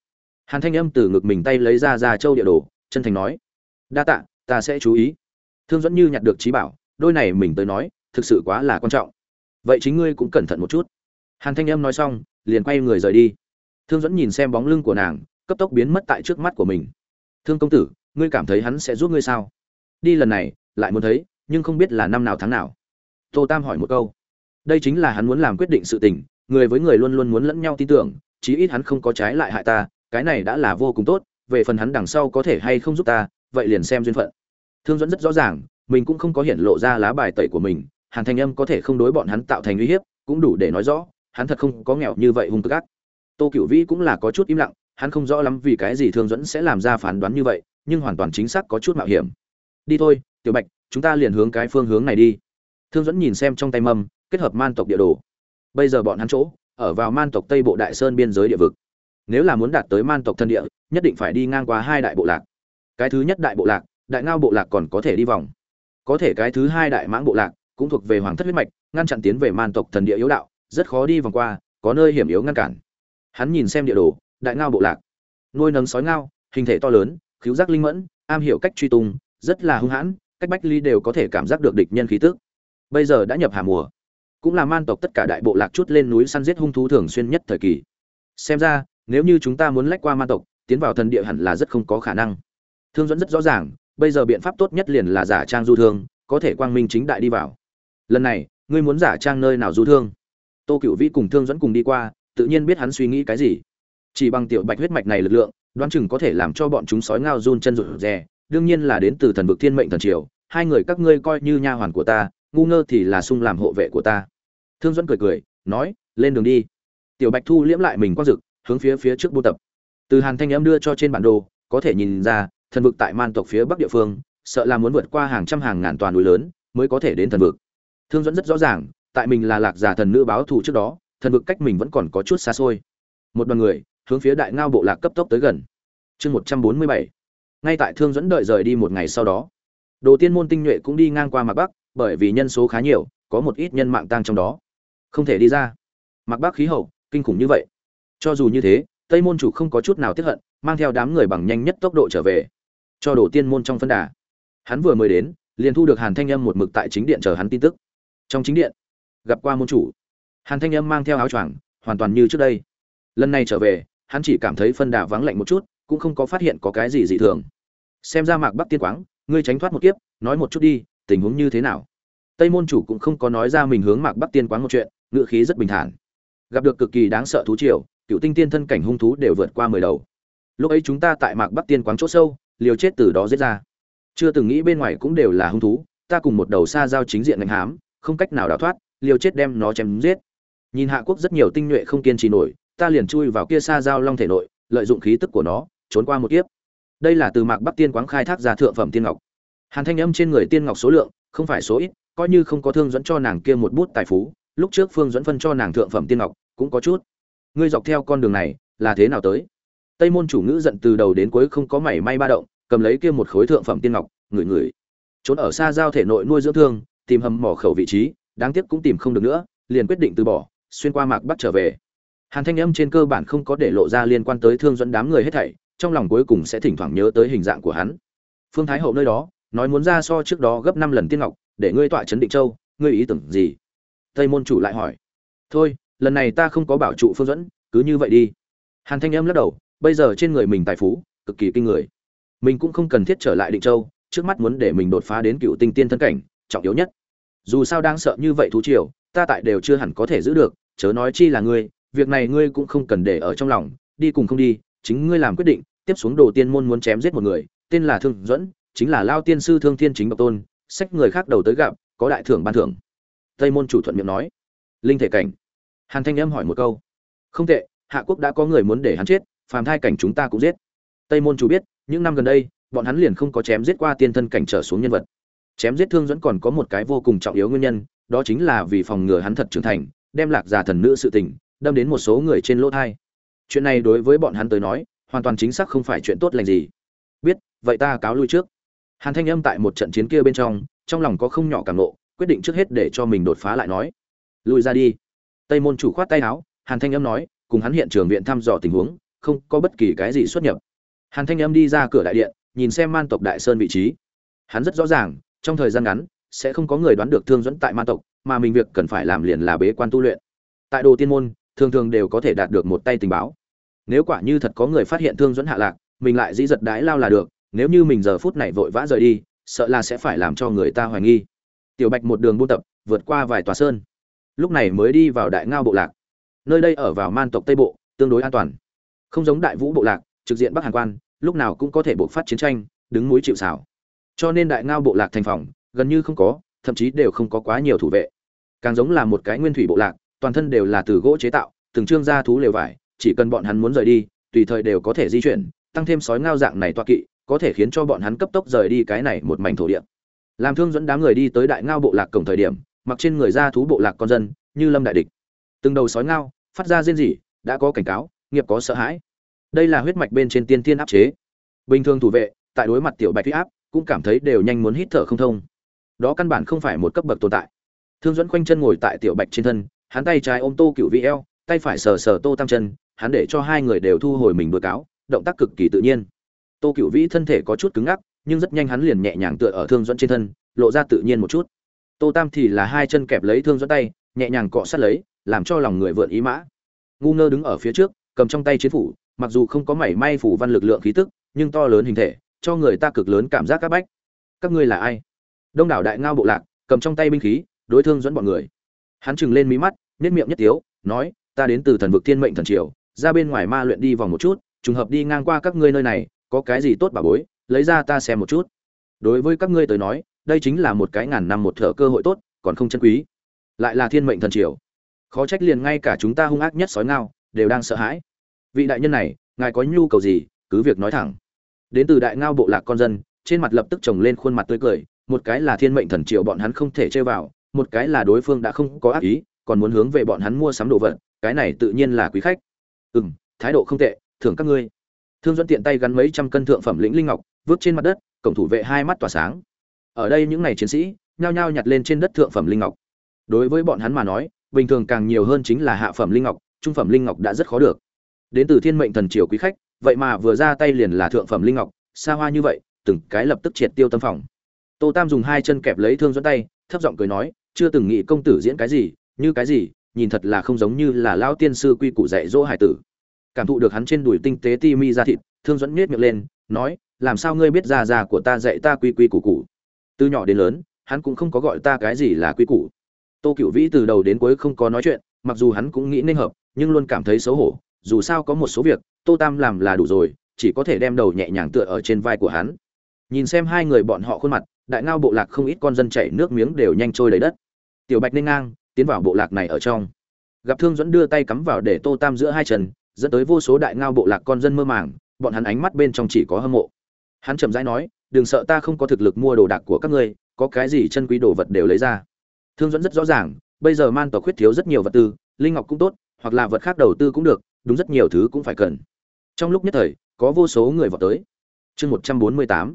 Hàn thanh âm từ ngực mình tay lấy ra ra châu địa đồ, chân thành nói, đa tạ, ta sẽ chú ý. Thương dẫn như nhặt được trí bảo, đôi này mình tới nói, thực sự quá là quan trọng. Vậy chính ngươi cũng cẩn thận một chút. Hàn thanh âm nói xong, liền quay người rời đi. Thương dẫn nhìn xem bóng lưng của nàng, cấp tốc biến mất tại trước mắt của mình. Thương công tử, ngươi cảm thấy hắn sẽ giúp ngươi sao? Đi lần này, lại muốn thấy, nhưng không biết là năm nào tháng nào. Tô tam hỏi một câu. Đây chính là hắn muốn làm quyết định sự tình người với người luôn luôn muốn lẫn nhau tin tưởng, chí ít hắn không có trái lại hại ta, cái này đã là vô cùng tốt, về phần hắn đằng sau có thể hay không giúp ta, vậy liền xem duyên phận. Thương dẫn rất rõ ràng, mình cũng không có hiện lộ ra lá bài tẩy của mình, hàn thanh âm có thể không đối bọn hắn tạo thành uy hiếp, cũng đủ để nói rõ, hắn thật không có nghèo như vậy hung tức ác. Tô cựu vĩ cũng là có chút im lặng, hắn không rõ lắm vì cái gì thương dẫn sẽ làm ra phán đoán như vậy, nhưng hoàn toàn chính xác có chút mạo hiểm. Đi thôi, tiểu bạch, chúng ta liền hướng cái phương hướng này đi. Thương dẫn nhìn xem trong tay mâm, kết hợp man tộc địa đồ bây giờ bọn hắn chỗ, ở vào man tộc tây bộ đại sơn biên giới địa vực. Nếu là muốn đạt tới man tộc thân địa, nhất định phải đi ngang qua hai đại bộ lạc. Cái thứ nhất đại bộ lạc, đại ngao bộ lạc còn có thể đi vòng. Có thể cái thứ hai đại mãng bộ lạc cũng thuộc về hoàng thất huyết mạch, ngăn chặn tiến về man tộc thần địa yếu đạo, rất khó đi vòng qua, có nơi hiểm yếu ngăn cản. Hắn nhìn xem địa đồ, đại ngao bộ lạc. Nuôi nấng sói ngao, hình thể to lớn khiếu giác linh mẫn, am hiểu cách truy tung, rất là hung hãn, cách bách ly đều có thể cảm giác được địch nhân khí tức. Bây giờ đã nhập hà mùa cũng là man tộc tất cả đại bộ lạc chút lên núi săn giết hung thú thường xuyên nhất thời kỳ. Xem ra, nếu như chúng ta muốn lách qua man tộc, tiến vào thần địa hẳn là rất không có khả năng. Thương dẫn rất rõ ràng, bây giờ biện pháp tốt nhất liền là giả trang du thương, có thể quang minh chính đại đi vào. Lần này, ngươi muốn giả trang nơi nào du thương? Tô cựu vĩ cùng thương dẫn cùng đi qua, tự nhiên biết hắn suy nghĩ cái gì. Chỉ bằng tiểu bạch huyết mạch này lực lượng, đoán chừng có thể làm cho bọn chúng sói ngao run chân rụt rè, đương nhiên là đến từ thần vực thiên mệnh thần triều, hai người các ngươi coi như nha hoàn của ta, ngu ngơ thì là sung làm hộ vệ của ta thương dẫn cười cười, nói, lên đường đi. Tiểu bạch thu liễm lại mình quang dực hướng phía phía trước buôn tập. Từ hàn thanh em đưa cho trên bản đồ, có thể nhìn ra, thần vực tại man tộc phía bắc địa phương, sợ là muốn vượt qua hàng trăm hàng ngàn toàn núi lớn mới có thể đến thần vực. Thương dẫn rất rõ ràng, tại mình là lạc giả thần nữ báo thù trước đó, thần vực cách mình vẫn còn có chút xa xôi. Một đoàn người, hướng phía đại ngao bộ lạc cấp tốc tới gần. Chương một trăm bốn mươi bảy. Ngay tại thương dẫn đợi rời đi một ngày sau đó, đồ tiên môn tinh nhuệ cũng đi ngang qua mặt bắc, bởi vì nhân số khá nhiều, có một ít nhân mạng tang trong đó không thể đi ra. Mặc bắc khí hậu, kinh khủng như vậy. Cho dù như thế, tây môn chủ không có chút nào tiếp hận, mang theo đám người bằng nhanh nhất tốc độ trở về. Cho đồ tiên môn trong phân đà. Hắn vừa mới đến, liền thu được hàn thanh âm một mực tại chính điện chờ hắn tin tức. Trong chính điện, gặp qua môn chủ. Hàn thanh âm mang theo áo choàng, hoàn toàn như trước đây. Lần này trở về, hắn chỉ cảm thấy phân đà vắng lạnh một chút, cũng không có phát hiện có cái gì dị thường. Xem ra mạc bắc tiên quáng, ngươi tránh thoát một kiếp, nói một chút đi, tình huống như thế nào? Tây môn chủ cũng không có nói ra mình hướng mạc bắc tiên quáng một chuyện ngựa khí rất bình thản. Gặp được cực kỳ đáng sợ thú triều, cựu tinh tiên thân cảnh hung thú đều vượt qua mười đầu. Lúc ấy chúng ta tại mạc bắc tiên quán chỗ sâu, liều chết từ đó giết ra. Chưa từng nghĩ bên ngoài cũng đều là hung thú, ta cùng một đầu xa giao chính diện ngành hám, không cách nào đào thoát, liều chết đem nó chém giết. Nhìn hạ quốc rất nhiều tinh nhuệ không kiên trì nổi, ta liền chui vào kia xa giao long thể nội, lợi dụng khí tức của nó, trốn qua một kiếp. Đây là từ mạc bắc tiên quán khai thác ra thượng phẩm tiên ngọc. Hàn thanh âm trên người tiên ngọc số lượng không phải số ít, coi như không có thương dẫn cho nàng kia một bút tài phú lúc trước phương dẫn phân cho nàng thượng phẩm tiên ngọc, cũng có chút. Ngươi dọc theo con đường này, là thế nào tới? Tây môn chủ ngữ giận từ đầu đến cuối không có mảy may ba động, cầm lấy kia một khối thượng phẩm tiên ngọc, ngửi ngửi. Trốn ở xa giao thể nội nuôi dưỡng thương, tìm hầm mỏ khẩu vị trí, đáng tiếc cũng tìm không được nữa, liền quyết định từ bỏ, xuyên qua mạc bắc trở về. Hàn thanh âm trên cơ bản không có để lộ ra liên quan tới thương dẫn đám người hết thảy, trong lòng cuối cùng sẽ thỉnh thoảng nhớ tới hình dạng của hắn. Phương thái hậu nơi đó, nói muốn ra so trước đó gấp năm lần tiên ngọc, để ngươi tọa trấn định châu, ngươi ý tưởng gì? Tây môn chủ lại hỏi. Thôi, lần này ta không có bảo trụ phương dẫn, cứ như vậy đi. Hàn thanh âm lắc đầu, bây giờ trên người mình tài phú, cực kỳ kinh người. Mình cũng không cần thiết trở lại định châu, trước mắt muốn để mình đột phá đến cựu tinh tiên thân cảnh, trọng yếu nhất. Dù sao đang sợ như vậy thú triều, ta tại đều chưa hẳn có thể giữ được, chớ nói chi là ngươi, việc này ngươi cũng không cần để ở trong lòng, đi cùng không đi, chính ngươi làm quyết định, tiếp xuống đồ tiên môn muốn chém giết một người, tên là thương dẫn chính là lao tiên sư thương thiên chính bậc tôn, sách người khác đầu tới gặp, có đại thưởng ban thưởng tây môn chủ thuận miệng nói. Linh thể cảnh. Hàn thanh âm hỏi một câu. Không tệ, hạ quốc đã có người muốn để hắn chết, phàm thai cảnh chúng ta cũng giết. Tây môn chủ biết, những năm gần đây, bọn hắn liền không có chém giết qua tiên thân cảnh trở xuống nhân vật. Chém giết thương dẫn còn có một cái vô cùng trọng yếu nguyên nhân, đó chính là vì phòng ngừa hắn thật trưởng thành, đem lạc già thần nữ sự tình, đâm đến một số người trên lỗ thai. Chuyện này đối với bọn hắn tới nói, hoàn toàn chính xác không phải chuyện tốt lành gì. Biết, vậy ta cáo lui trước. Hàn thanh âm tại một trận chiến kia bên trong trong lòng có không nhỏ cảm nộ quyết định trước hết để cho mình đột phá lại nói. Lùi ra đi. Tây môn chủ khoát tay áo, hàn thanh âm nói, cùng hắn hiện trường viện thăm dò tình huống, không có bất kỳ cái gì xuất nhập. Hàn thanh âm đi ra cửa đại điện, nhìn xem man tộc đại sơn vị trí. Hắn rất rõ ràng, trong thời gian ngắn, sẽ không có người đoán được thương dẫn tại man tộc, mà mình việc cần phải làm liền là bế quan tu luyện. Tại đồ tiên môn, thường thường đều có thể đạt được một tay tình báo. Nếu quả như thật có người phát hiện thương dẫn hạ lạc, mình lại dĩ giật đái lao là được, nếu như mình giờ phút này vội vã rời đi, sợ là sẽ phải làm cho người ta hoài nghi tiểu bạch một đường buôn tập, vượt qua vài tòa sơn. Lúc này mới đi vào đại ngao bộ lạc. Nơi đây ở vào man tộc tây bộ, tương đối an toàn. Không giống đại vũ bộ lạc, trực diện bắc hàn quan, lúc nào cũng có thể buộc phát chiến tranh, đứng núi chịu xảo cho nên đại ngao bộ lạc thành phòng, gần như không có, thậm chí đều không có quá nhiều thủ vệ. Càng giống là một cái nguyên thủy bộ lạc, toàn thân đều là từ gỗ chế tạo, từng trương ra thú lều vải, chỉ cần bọn hắn muốn rời đi, tùy thời đều có thể di chuyển, tăng thêm sói ngao dạng này toa kỵ, có thể khiến cho bọn hắn cấp tốc rời đi cái này một mảnh thổ địa làm thương dẫn đám người đi tới đại ngao bộ lạc cổng thời điểm, mặc trên người ra thú bộ lạc con dân, như lâm đại địch. Từng đầu sói ngao, phát ra rên rỉ, đã có cảnh cáo, nghiệp có sợ hãi. Đây là huyết mạch bên trên tiên thiên áp chế. Bình thường thủ vệ, tại đối mặt tiểu bạch huy áp, cũng cảm thấy đều nhanh muốn hít thở không thông. Đó căn bản không phải một cấp bậc tồn tại. Thương dẫn khoanh chân ngồi tại tiểu bạch trên thân, hắn tay trái ôm tô cựu vi eo, tay phải sờ sờ tô tam chân, hắn để cho hai người đều thu hồi mình đuôi cáo, động tác cực kỳ tự nhiên. Tô cựu vĩ thân thể có chút cứng ngắc nhưng rất nhanh hắn liền nhẹ nhàng tựa ở thương dẫn trên thân, lộ ra tự nhiên một chút. Tô tam thì là hai chân kẹp lấy thương dẫn tay, nhẹ nhàng cọ sát lấy, làm cho lòng người vượn ý mã. Ngu ngơ đứng ở phía trước, cầm trong tay chiến phủ, mặc dù không có mảy may phủ văn lực lượng khí tức, nhưng to lớn hình thể, cho người ta cực lớn cảm giác các bách. Các ngươi là ai? Đông đảo đại ngao bộ lạc, cầm trong tay binh khí, đối thương dẫn bọn người. Hắn chừng lên mí mắt nết miệng nhất tiếu, nói, ta đến từ thần vực thiên mệnh thần triều, ra bên ngoài ma luyện đi vòng một chút, trùng hợp đi ngang qua các ngươi nơi này, có cái gì tốt bà bối? Lấy ra ta xem một chút. Đối với các ngươi tới nói, đây chính là một cái ngàn năm một thở cơ hội tốt, còn không chân quý. Lại là thiên mệnh thần triều. Khó trách liền ngay cả chúng ta hung ác nhất sói ngao, đều đang sợ hãi. Vị đại nhân này, ngài có nhu cầu gì, cứ việc nói thẳng. Đến từ đại ngao bộ lạc con dân, trên mặt lập tức trồng lên khuôn mặt tươi cười, một cái là thiên mệnh thần triều bọn hắn không thể chơi vào, một cái là đối phương đã không có ác ý, còn muốn hướng về bọn hắn mua sắm đồ vật, cái này tự nhiên là quý khách. Ừ m thái độ không tệ, thưởng các ngươi. Thương dẫn tiện tay gắn mấy trăm cân thượng phẩm lĩnh linh ngọc vứt trên mặt đất, cổng thủ vệ hai mắt tỏa sáng. Ở đây những ngày chiến sĩ, nhao nhao nhặt lên trên đất thượng phẩm linh ngọc. Đối với bọn hắn mà nói, bình thường càng nhiều hơn chính là hạ phẩm linh ngọc, trung phẩm linh ngọc đã rất khó được. Đến từ thiên mệnh thần triều quý khách, vậy mà vừa ra tay liền là thượng phẩm linh ngọc, xa hoa như vậy, từng cái lập tức triệt tiêu tâm phòng. Tô tam dùng hai chân kẹp lấy thương dẫn tay, thấp giọng cười nói, chưa từng nghĩ công tử diễn cái gì, như cái gì, nhìn thật là không giống như là lão tiên sư quy củ dạy dỗ hải tử cảm thụ được hắn trên đùi tinh tế ti mi ra thịt, thương dẫn nhếch miệng lên, nói, làm sao ngươi biết già già của ta dạy ta quy quy củ củ? Từ nhỏ đến lớn, hắn cũng không có gọi ta cái gì là quý củ. Tô cựu vĩ từ đầu đến cuối không có nói chuyện, mặc dù hắn cũng nghĩ nên hợp, nhưng luôn cảm thấy xấu hổ, dù sao có một số việc, tô tam làm là đủ rồi, chỉ có thể đem đầu nhẹ nhàng tựa ở trên vai của hắn. Nhìn xem hai người bọn họ khuôn mặt, đại ngao bộ lạc không ít con dân chảy nước miếng đều nhanh trôi đầy đất. Tiểu bạch nên ngang, tiến vào bộ lạc này ở trong. Gặp thương dẫn đưa tay cắm vào để tô tam giữa hai chân dẫn tới vô số đại ngao bộ lạc con dân mơ màng, bọn hắn ánh mắt bên trong chỉ có hâm mộ. Hắn chậm rãi nói, đừng sợ ta không có thực lực mua đồ đạc của các ngươi, có cái gì chân quý đồ vật đều lấy ra. Thương dẫn rất rõ ràng, bây giờ man tộc khuyết thiếu rất nhiều vật tư, linh ngọc cũng tốt, hoặc là vật khác đầu tư cũng được, đúng rất nhiều thứ cũng phải cần. Trong lúc nhất thời, có vô số người vào tới. Chương một trăm bốn mươi tám.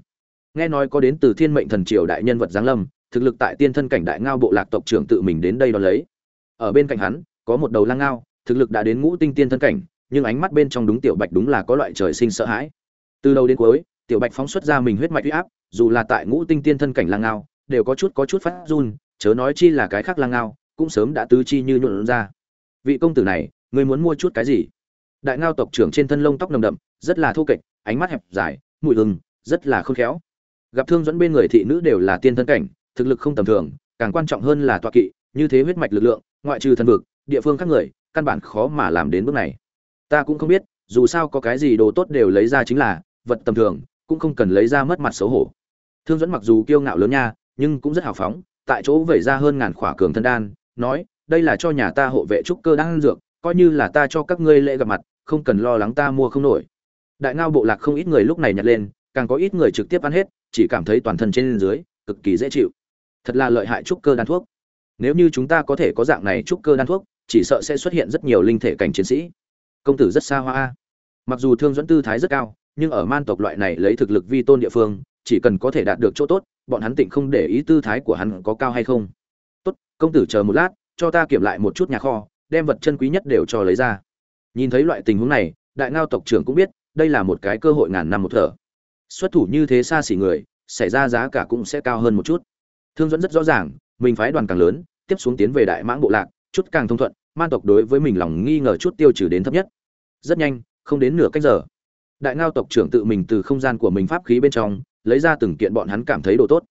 Nghe nói có đến từ thiên mệnh thần triều đại nhân vật giáng lâm, thực lực tại tiên thân cảnh đại ngao bộ lạc tộc trưởng tự mình đến đây đón lấy. Ở bên cạnh hắn, có một đầu lang ngao, thực lực đã đến ngũ tinh tiên thân cảnh nhưng ánh mắt bên trong đúng tiểu bạch đúng là có loại trời sinh sợ hãi. Từ đầu đến cuối, tiểu bạch phóng xuất ra mình huyết mạch huy áp, dù là tại ngũ tinh tiên thân cảnh lang ngao, đều có chút có chút phát run, chớ nói chi là cái khác lang ngao, cũng sớm đã tứ chi như nhuộn ra. Vị công tử này người muốn mua chút cái gì? Đại ngao tộc trưởng trên thân lông tóc nồng đậm, rất là thô kệch, ánh mắt hẹp dài, mùi hừng, rất là khôn khéo. Gặp thương dẫn bên người thị nữ đều là tiên thân cảnh, thực lực không tầm thường, càng quan trọng hơn là tọa kỵ, như thế huyết mạch lực lượng, ngoại trừ thần vực, địa phương khác người, căn bản khó mà làm đến bước này ta cũng không biết, dù sao có cái gì đồ tốt đều lấy ra chính là vật tầm thường, cũng không cần lấy ra mất mặt xấu hổ. Thương dẫn mặc dù kiêu ngạo lớn nha, nhưng cũng rất hào phóng, tại chỗ vẩy ra hơn ngàn khỏa cường thân đan, nói, đây là cho nhà ta hộ vệ trúc cơ đang dược, coi như là ta cho các ngươi lễ gặp mặt, không cần lo lắng ta mua không nổi. Đại ngao bộ lạc không ít người lúc này nhặt lên, càng có ít người trực tiếp ăn hết, chỉ cảm thấy toàn thân trên dưới cực kỳ dễ chịu. Thật là lợi hại trúc cơ đan thuốc. Nếu như chúng ta có thể có dạng này trúc cơ đan thuốc, chỉ sợ sẽ xuất hiện rất nhiều linh thể cảnh chiến sĩ công tử rất xa hoa mặc dù thương dẫn tư thái rất cao, nhưng ở man tộc loại này lấy thực lực vi tôn địa phương, chỉ cần có thể đạt được chỗ tốt, bọn hắn tịnh không để ý tư thái của hắn có cao hay không. Tốt, công tử chờ một lát, cho ta kiểm lại một chút nhà kho, đem vật chân quý nhất đều cho lấy ra. Nhìn thấy loại tình huống này, đại ngao tộc trưởng cũng biết, đây là một cái cơ hội ngàn năm một thở. Xuất thủ như thế xa xỉ người, xảy ra giá cả cũng sẽ cao hơn một chút. Thương dẫn rất rõ ràng, mình phái đoàn càng lớn, tiếp xuống tiến về đại mãng bộ lạc, chút càng thông thuận man tộc đối với mình lòng nghi ngờ chút tiêu trừ đến thấp nhất. Rất nhanh, không đến nửa cách giờ, đại ngao tộc trưởng tự mình từ không gian của mình pháp khí bên trong, lấy ra từng kiện bọn hắn cảm thấy đồ tốt.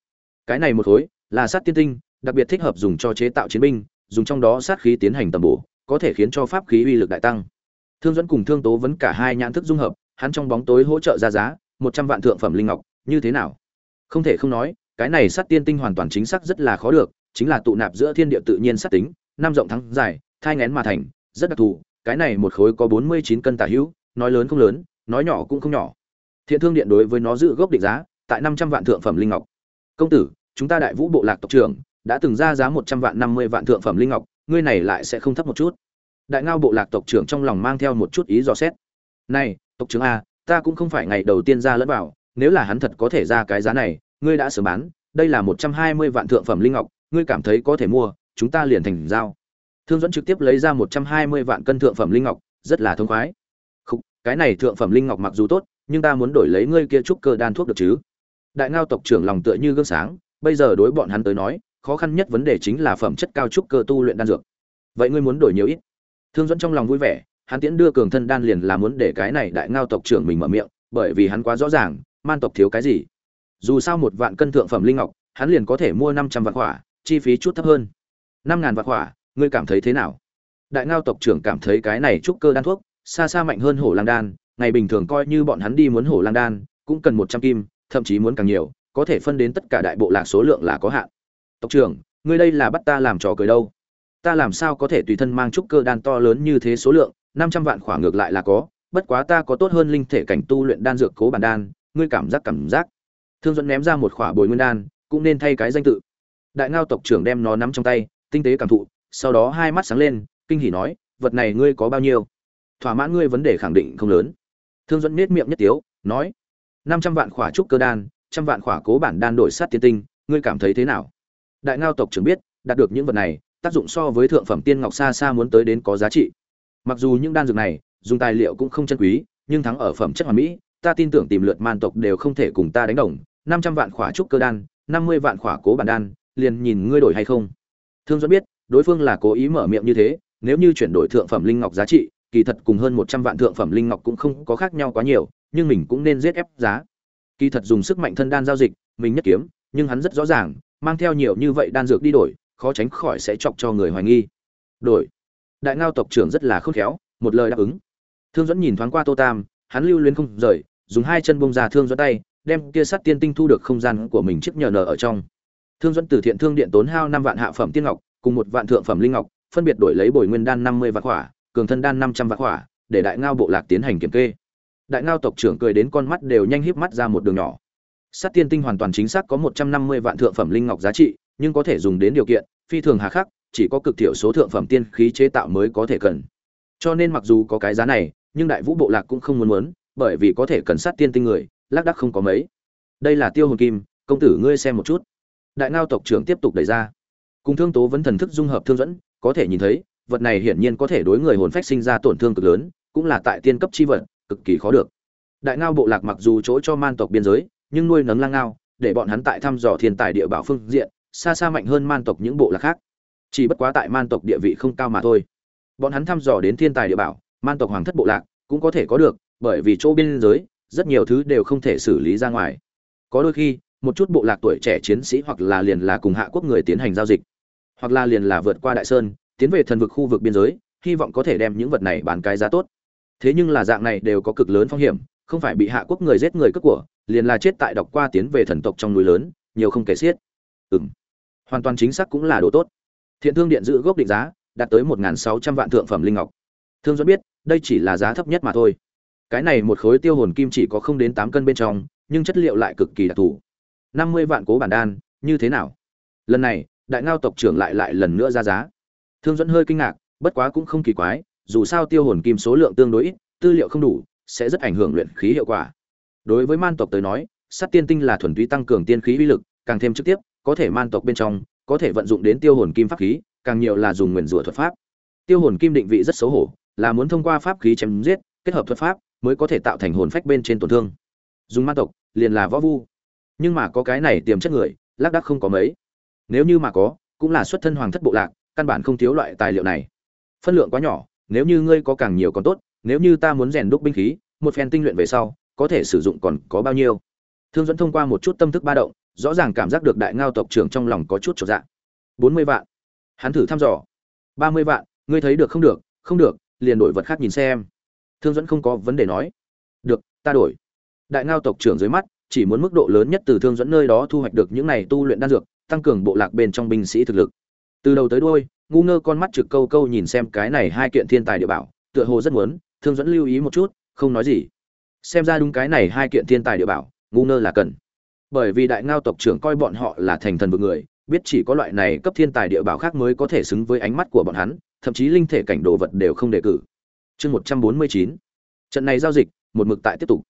Cái này một khối, là sát tiên tinh, đặc biệt thích hợp dùng cho chế tạo chiến binh, dùng trong đó sát khí tiến hành tầm bổ, có thể khiến cho pháp khí uy lực đại tăng. Thương dẫn cùng thương tố vẫn cả hai nhãn thức dung hợp, hắn trong bóng tối hỗ trợ ra giá, một trăm vạn thượng phẩm linh ngọc, như thế nào? Không thể không nói, cái này sát tiên tinh hoàn toàn chính xác rất là khó được, chính là tụ nạp giữa thiên địa tự nhiên sát tính, năm rộng thắng dài thai ngén mà thành, rất đặc thù, cái này một khối có bốn mươi chín cân tả hữu, nói lớn không lớn, nói nhỏ cũng không nhỏ. Thiện thương điện đối với nó giữ gốc định giá, tại năm trăm vạn thượng phẩm linh ngọc. Công tử, chúng ta đại vũ bộ lạc tộc trưởng, đã từng ra giá một trăm vạn năm mươi vạn thượng phẩm linh ngọc, ngươi này lại sẽ không thấp một chút. Đại ngao bộ lạc tộc trưởng trong lòng mang theo một chút ý dò xét. Này, tộc trưởng a, ta cũng không phải ngày đầu tiên ra lẫn vào, nếu là hắn thật có thể ra cái giá này, ngươi đã sớm bán, đây là một trăm hai mươi vạn thượng phẩm linh ngọc, ngươi cảm thấy có thể mua, chúng ta liền thành giao thương dẫn trực tiếp lấy ra một trăm hai mươi vạn cân thượng phẩm linh ngọc rất là thông khoái. Khúc, cái này thượng phẩm linh ngọc mặc dù tốt nhưng ta muốn đổi lấy ngươi kia trúc cơ đan thuốc được chứ? Đại ngao tộc trưởng lòng tựa như gương sáng bây giờ đối bọn hắn tới nói khó khăn nhất vấn đề chính là phẩm chất cao trúc cơ tu luyện đan dược. Vậy ngươi muốn đổi nhiều ít? Thương dẫn trong lòng vui vẻ hắn tiễn đưa cường thân đan liền là muốn để cái này đại ngao tộc trưởng mình mở miệng bởi vì hắn quá rõ ràng man tộc thiếu cái gì. Dù sao một vạn cân thượng phẩm linh ngọc hắn liền có thể mua năm trăm vạn khỏa chi phí chút thấp hơn. Năm ngàn vạn khỏa ngươi cảm thấy thế nào? Đại ngao tộc trưởng cảm thấy cái này trúc cơ đan thuốc, xa xa mạnh hơn hổ lang đan, ngày bình thường coi như bọn hắn đi muốn hổ lang đan, cũng cần một trăm kim, thậm chí muốn càng nhiều, có thể phân đến tất cả đại bộ lạc số lượng là có hạn. Tộc trưởng, ngươi đây là bắt ta làm trò cười đâu? Ta làm sao có thể tùy thân mang trúc cơ đan to lớn như thế số lượng, năm trăm vạn khỏa ngược lại là có, bất quá ta có tốt hơn linh thể cảnh tu luyện đan dược cố bản đan, ngươi cảm giác cảm giác. Thương dẫn ném ra một khỏa bồi nguyên đan, cũng nên thay cái danh tự. Đại ngao tộc trưởng đem nó nắm trong tay, tinh tế cảm thụ sau đó hai mắt sáng lên, kinh hỉ nói, vật này ngươi có bao nhiêu? Thỏa mãn ngươi vấn đề khẳng định không lớn. Thương dẫn nết miệng nhất tiếu, nói, năm trăm vạn khỏa trúc cơ đan, trăm vạn khỏa cố bản đan đổi sát tiên tinh, ngươi cảm thấy thế nào? Đại ngao tộc trưởng biết, đạt được những vật này, tác dụng so với thượng phẩm tiên ngọc xa xa muốn tới đến có giá trị. Mặc dù những đan dược này, dùng tài liệu cũng không chân quý, nhưng thắng ở phẩm chất hoàn mỹ, ta tin tưởng tìm lượt man tộc đều không thể cùng ta đánh đồng. Năm trăm vạn khỏa trúc cơ đan, năm mươi vạn khỏa cố bản đan, liền nhìn ngươi đổi hay không. Thương dẫn biết đối phương là cố ý mở miệng như thế, nếu như chuyển đổi thượng phẩm linh ngọc giá trị, kỳ thật cùng hơn một trăm vạn thượng phẩm linh ngọc cũng không có khác nhau quá nhiều, nhưng mình cũng nên giết ép giá. Kỳ thật dùng sức mạnh thân đan giao dịch, mình nhất kiếm, nhưng hắn rất rõ ràng, mang theo nhiều như vậy đan dược đi đổi, khó tránh khỏi sẽ chọc cho người hoài nghi. Đổi. Đại ngao tộc trưởng rất là khôn khéo, một lời đáp ứng. Thương dẫn nhìn thoáng qua tô tam, hắn lưu luyến không rời, dùng hai chân bông ra thương dẫn tay, đem kia sắt tiên tinh thu được không gian của mình chiếc nhờ nở ở trong. Thương dẫn từ thiện thương điện tốn hao năm vạn hạ phẩm tiên ngọc cùng một vạn thượng phẩm linh ngọc, phân biệt đổi lấy bồi nguyên đan năm mươi vạn khỏa, cường thân đan năm trăm vạn khỏa, để đại ngao bộ lạc tiến hành kiểm kê. Đại ngao tộc trưởng cười đến con mắt đều nhanh híp mắt ra một đường nhỏ. Sắt tiên tinh hoàn toàn chính xác có một trăm năm mươi vạn thượng phẩm linh ngọc giá trị, nhưng có thể dùng đến điều kiện, phi thường hà khắc, chỉ có cực thiểu số thượng phẩm tiên khí chế tạo mới có thể cần. Cho nên mặc dù có cái giá này, nhưng đại vũ bộ lạc cũng không muốn muốn, bởi vì có thể cần sát tiên tinh người, lác đác không có mấy. Đây là tiêu hồn kim, công tử ngươi xem một chút. Đại ngao tộc trưởng tiếp tục đẩy ra cùng thương tố vẫn thần thức dung hợp thương dẫn, có thể nhìn thấy, vật này hiển nhiên có thể đối người hồn phách sinh ra tổn thương cực lớn, cũng là tại tiên cấp chi vật, cực kỳ khó được. Đại ngao bộ lạc mặc dù chỗ cho man tộc biên giới, nhưng nuôi nấng lang ngao, để bọn hắn tại thăm dò thiên tài địa bảo phương diện, xa xa mạnh hơn man tộc những bộ lạc khác. Chỉ bất quá tại man tộc địa vị không cao mà thôi. Bọn hắn thăm dò đến thiên tài địa bảo, man tộc hoàng thất bộ lạc, cũng có thể có được, bởi vì chỗ biên giới, rất nhiều thứ đều không thể xử lý ra ngoài. Có đôi khi một chút bộ lạc tuổi trẻ chiến sĩ hoặc là liền là cùng hạ quốc người tiến hành giao dịch, hoặc là liền là vượt qua đại sơn, tiến về thần vực khu vực biên giới, hy vọng có thể đem những vật này bán cái giá tốt. Thế nhưng là dạng này đều có cực lớn phong hiểm, không phải bị hạ quốc người giết người cướp của, liền là chết tại đọc qua tiến về thần tộc trong núi lớn, nhiều không kể xiết. Ừm, hoàn toàn chính xác cũng là đồ tốt. Thiện thương điện giữ gốc định giá, đạt tới một sáu trăm vạn thượng phẩm linh ngọc. Thương dẫn biết, đây chỉ là giá thấp nhất mà thôi. Cái này một khối tiêu hồn kim chỉ có không đến tám cân bên trong, nhưng chất liệu lại cực kỳ đặc thù năm mươi vạn cố bản đan, như thế nào? Lần này, đại ngao tộc trưởng lại lại lần nữa ra giá. Thương dẫn hơi kinh ngạc, bất quá cũng không kỳ quái, dù sao tiêu hồn kim số lượng tương đối ít, tư liệu không đủ, sẽ rất ảnh hưởng luyện khí hiệu quả. Đối với man tộc tới nói, sát tiên tinh là thuần túy tăng cường tiên khí uy lực, càng thêm trực tiếp, có thể man tộc bên trong, có thể vận dụng đến tiêu hồn kim pháp khí, càng nhiều là dùng nguyền rủa thuật pháp. Tiêu hồn kim định vị rất xấu hổ, là muốn thông qua pháp khí chém giết, kết hợp thuật pháp, mới có thể tạo thành hồn phách bên trên tổn thương. Dùng man tộc, liền là võ vu nhưng mà có cái này tiềm chất người, lác đác không có mấy. Nếu như mà có, cũng là xuất thân hoàng thất bộ lạc, căn bản không thiếu loại tài liệu này. Phân lượng quá nhỏ, nếu như ngươi có càng nhiều còn tốt, nếu như ta muốn rèn đúc binh khí, một phen tinh luyện về sau, có thể sử dụng còn có bao nhiêu? Thương dẫn thông qua một chút tâm thức ba động, rõ ràng cảm giác được đại ngao tộc trưởng trong lòng có chút trọn dạng bốn mươi vạn. Hắn thử thăm dò. Ba mươi vạn, ngươi thấy được không được? Không được, liền đổi vật khác nhìn xem. Thương dẫn không có vấn đề nói. Được, ta đổi. Đại ngao tộc trưởng dưới mắt chỉ muốn mức độ lớn nhất từ thương dẫn nơi đó thu hoạch được những này tu luyện đan dược, tăng cường bộ lạc bên trong binh sĩ thực lực. Từ đầu tới đuôi, ngu ngơ con mắt trực câu câu nhìn xem cái này hai kiện thiên tài địa bảo, tựa hồ rất muốn, thương dẫn lưu ý một chút, không nói gì. Xem ra đúng cái này hai kiện thiên tài địa bảo, ngu ngơ là cần. Bởi vì đại ngao tộc trưởng coi bọn họ là thành thần vực người, biết chỉ có loại này cấp thiên tài địa bảo khác mới có thể xứng với ánh mắt của bọn hắn, thậm chí linh thể cảnh đồ vật đều không đề cử. Chương một trăm bốn mươi chín. Trận này giao dịch, một mực tại tiếp tục.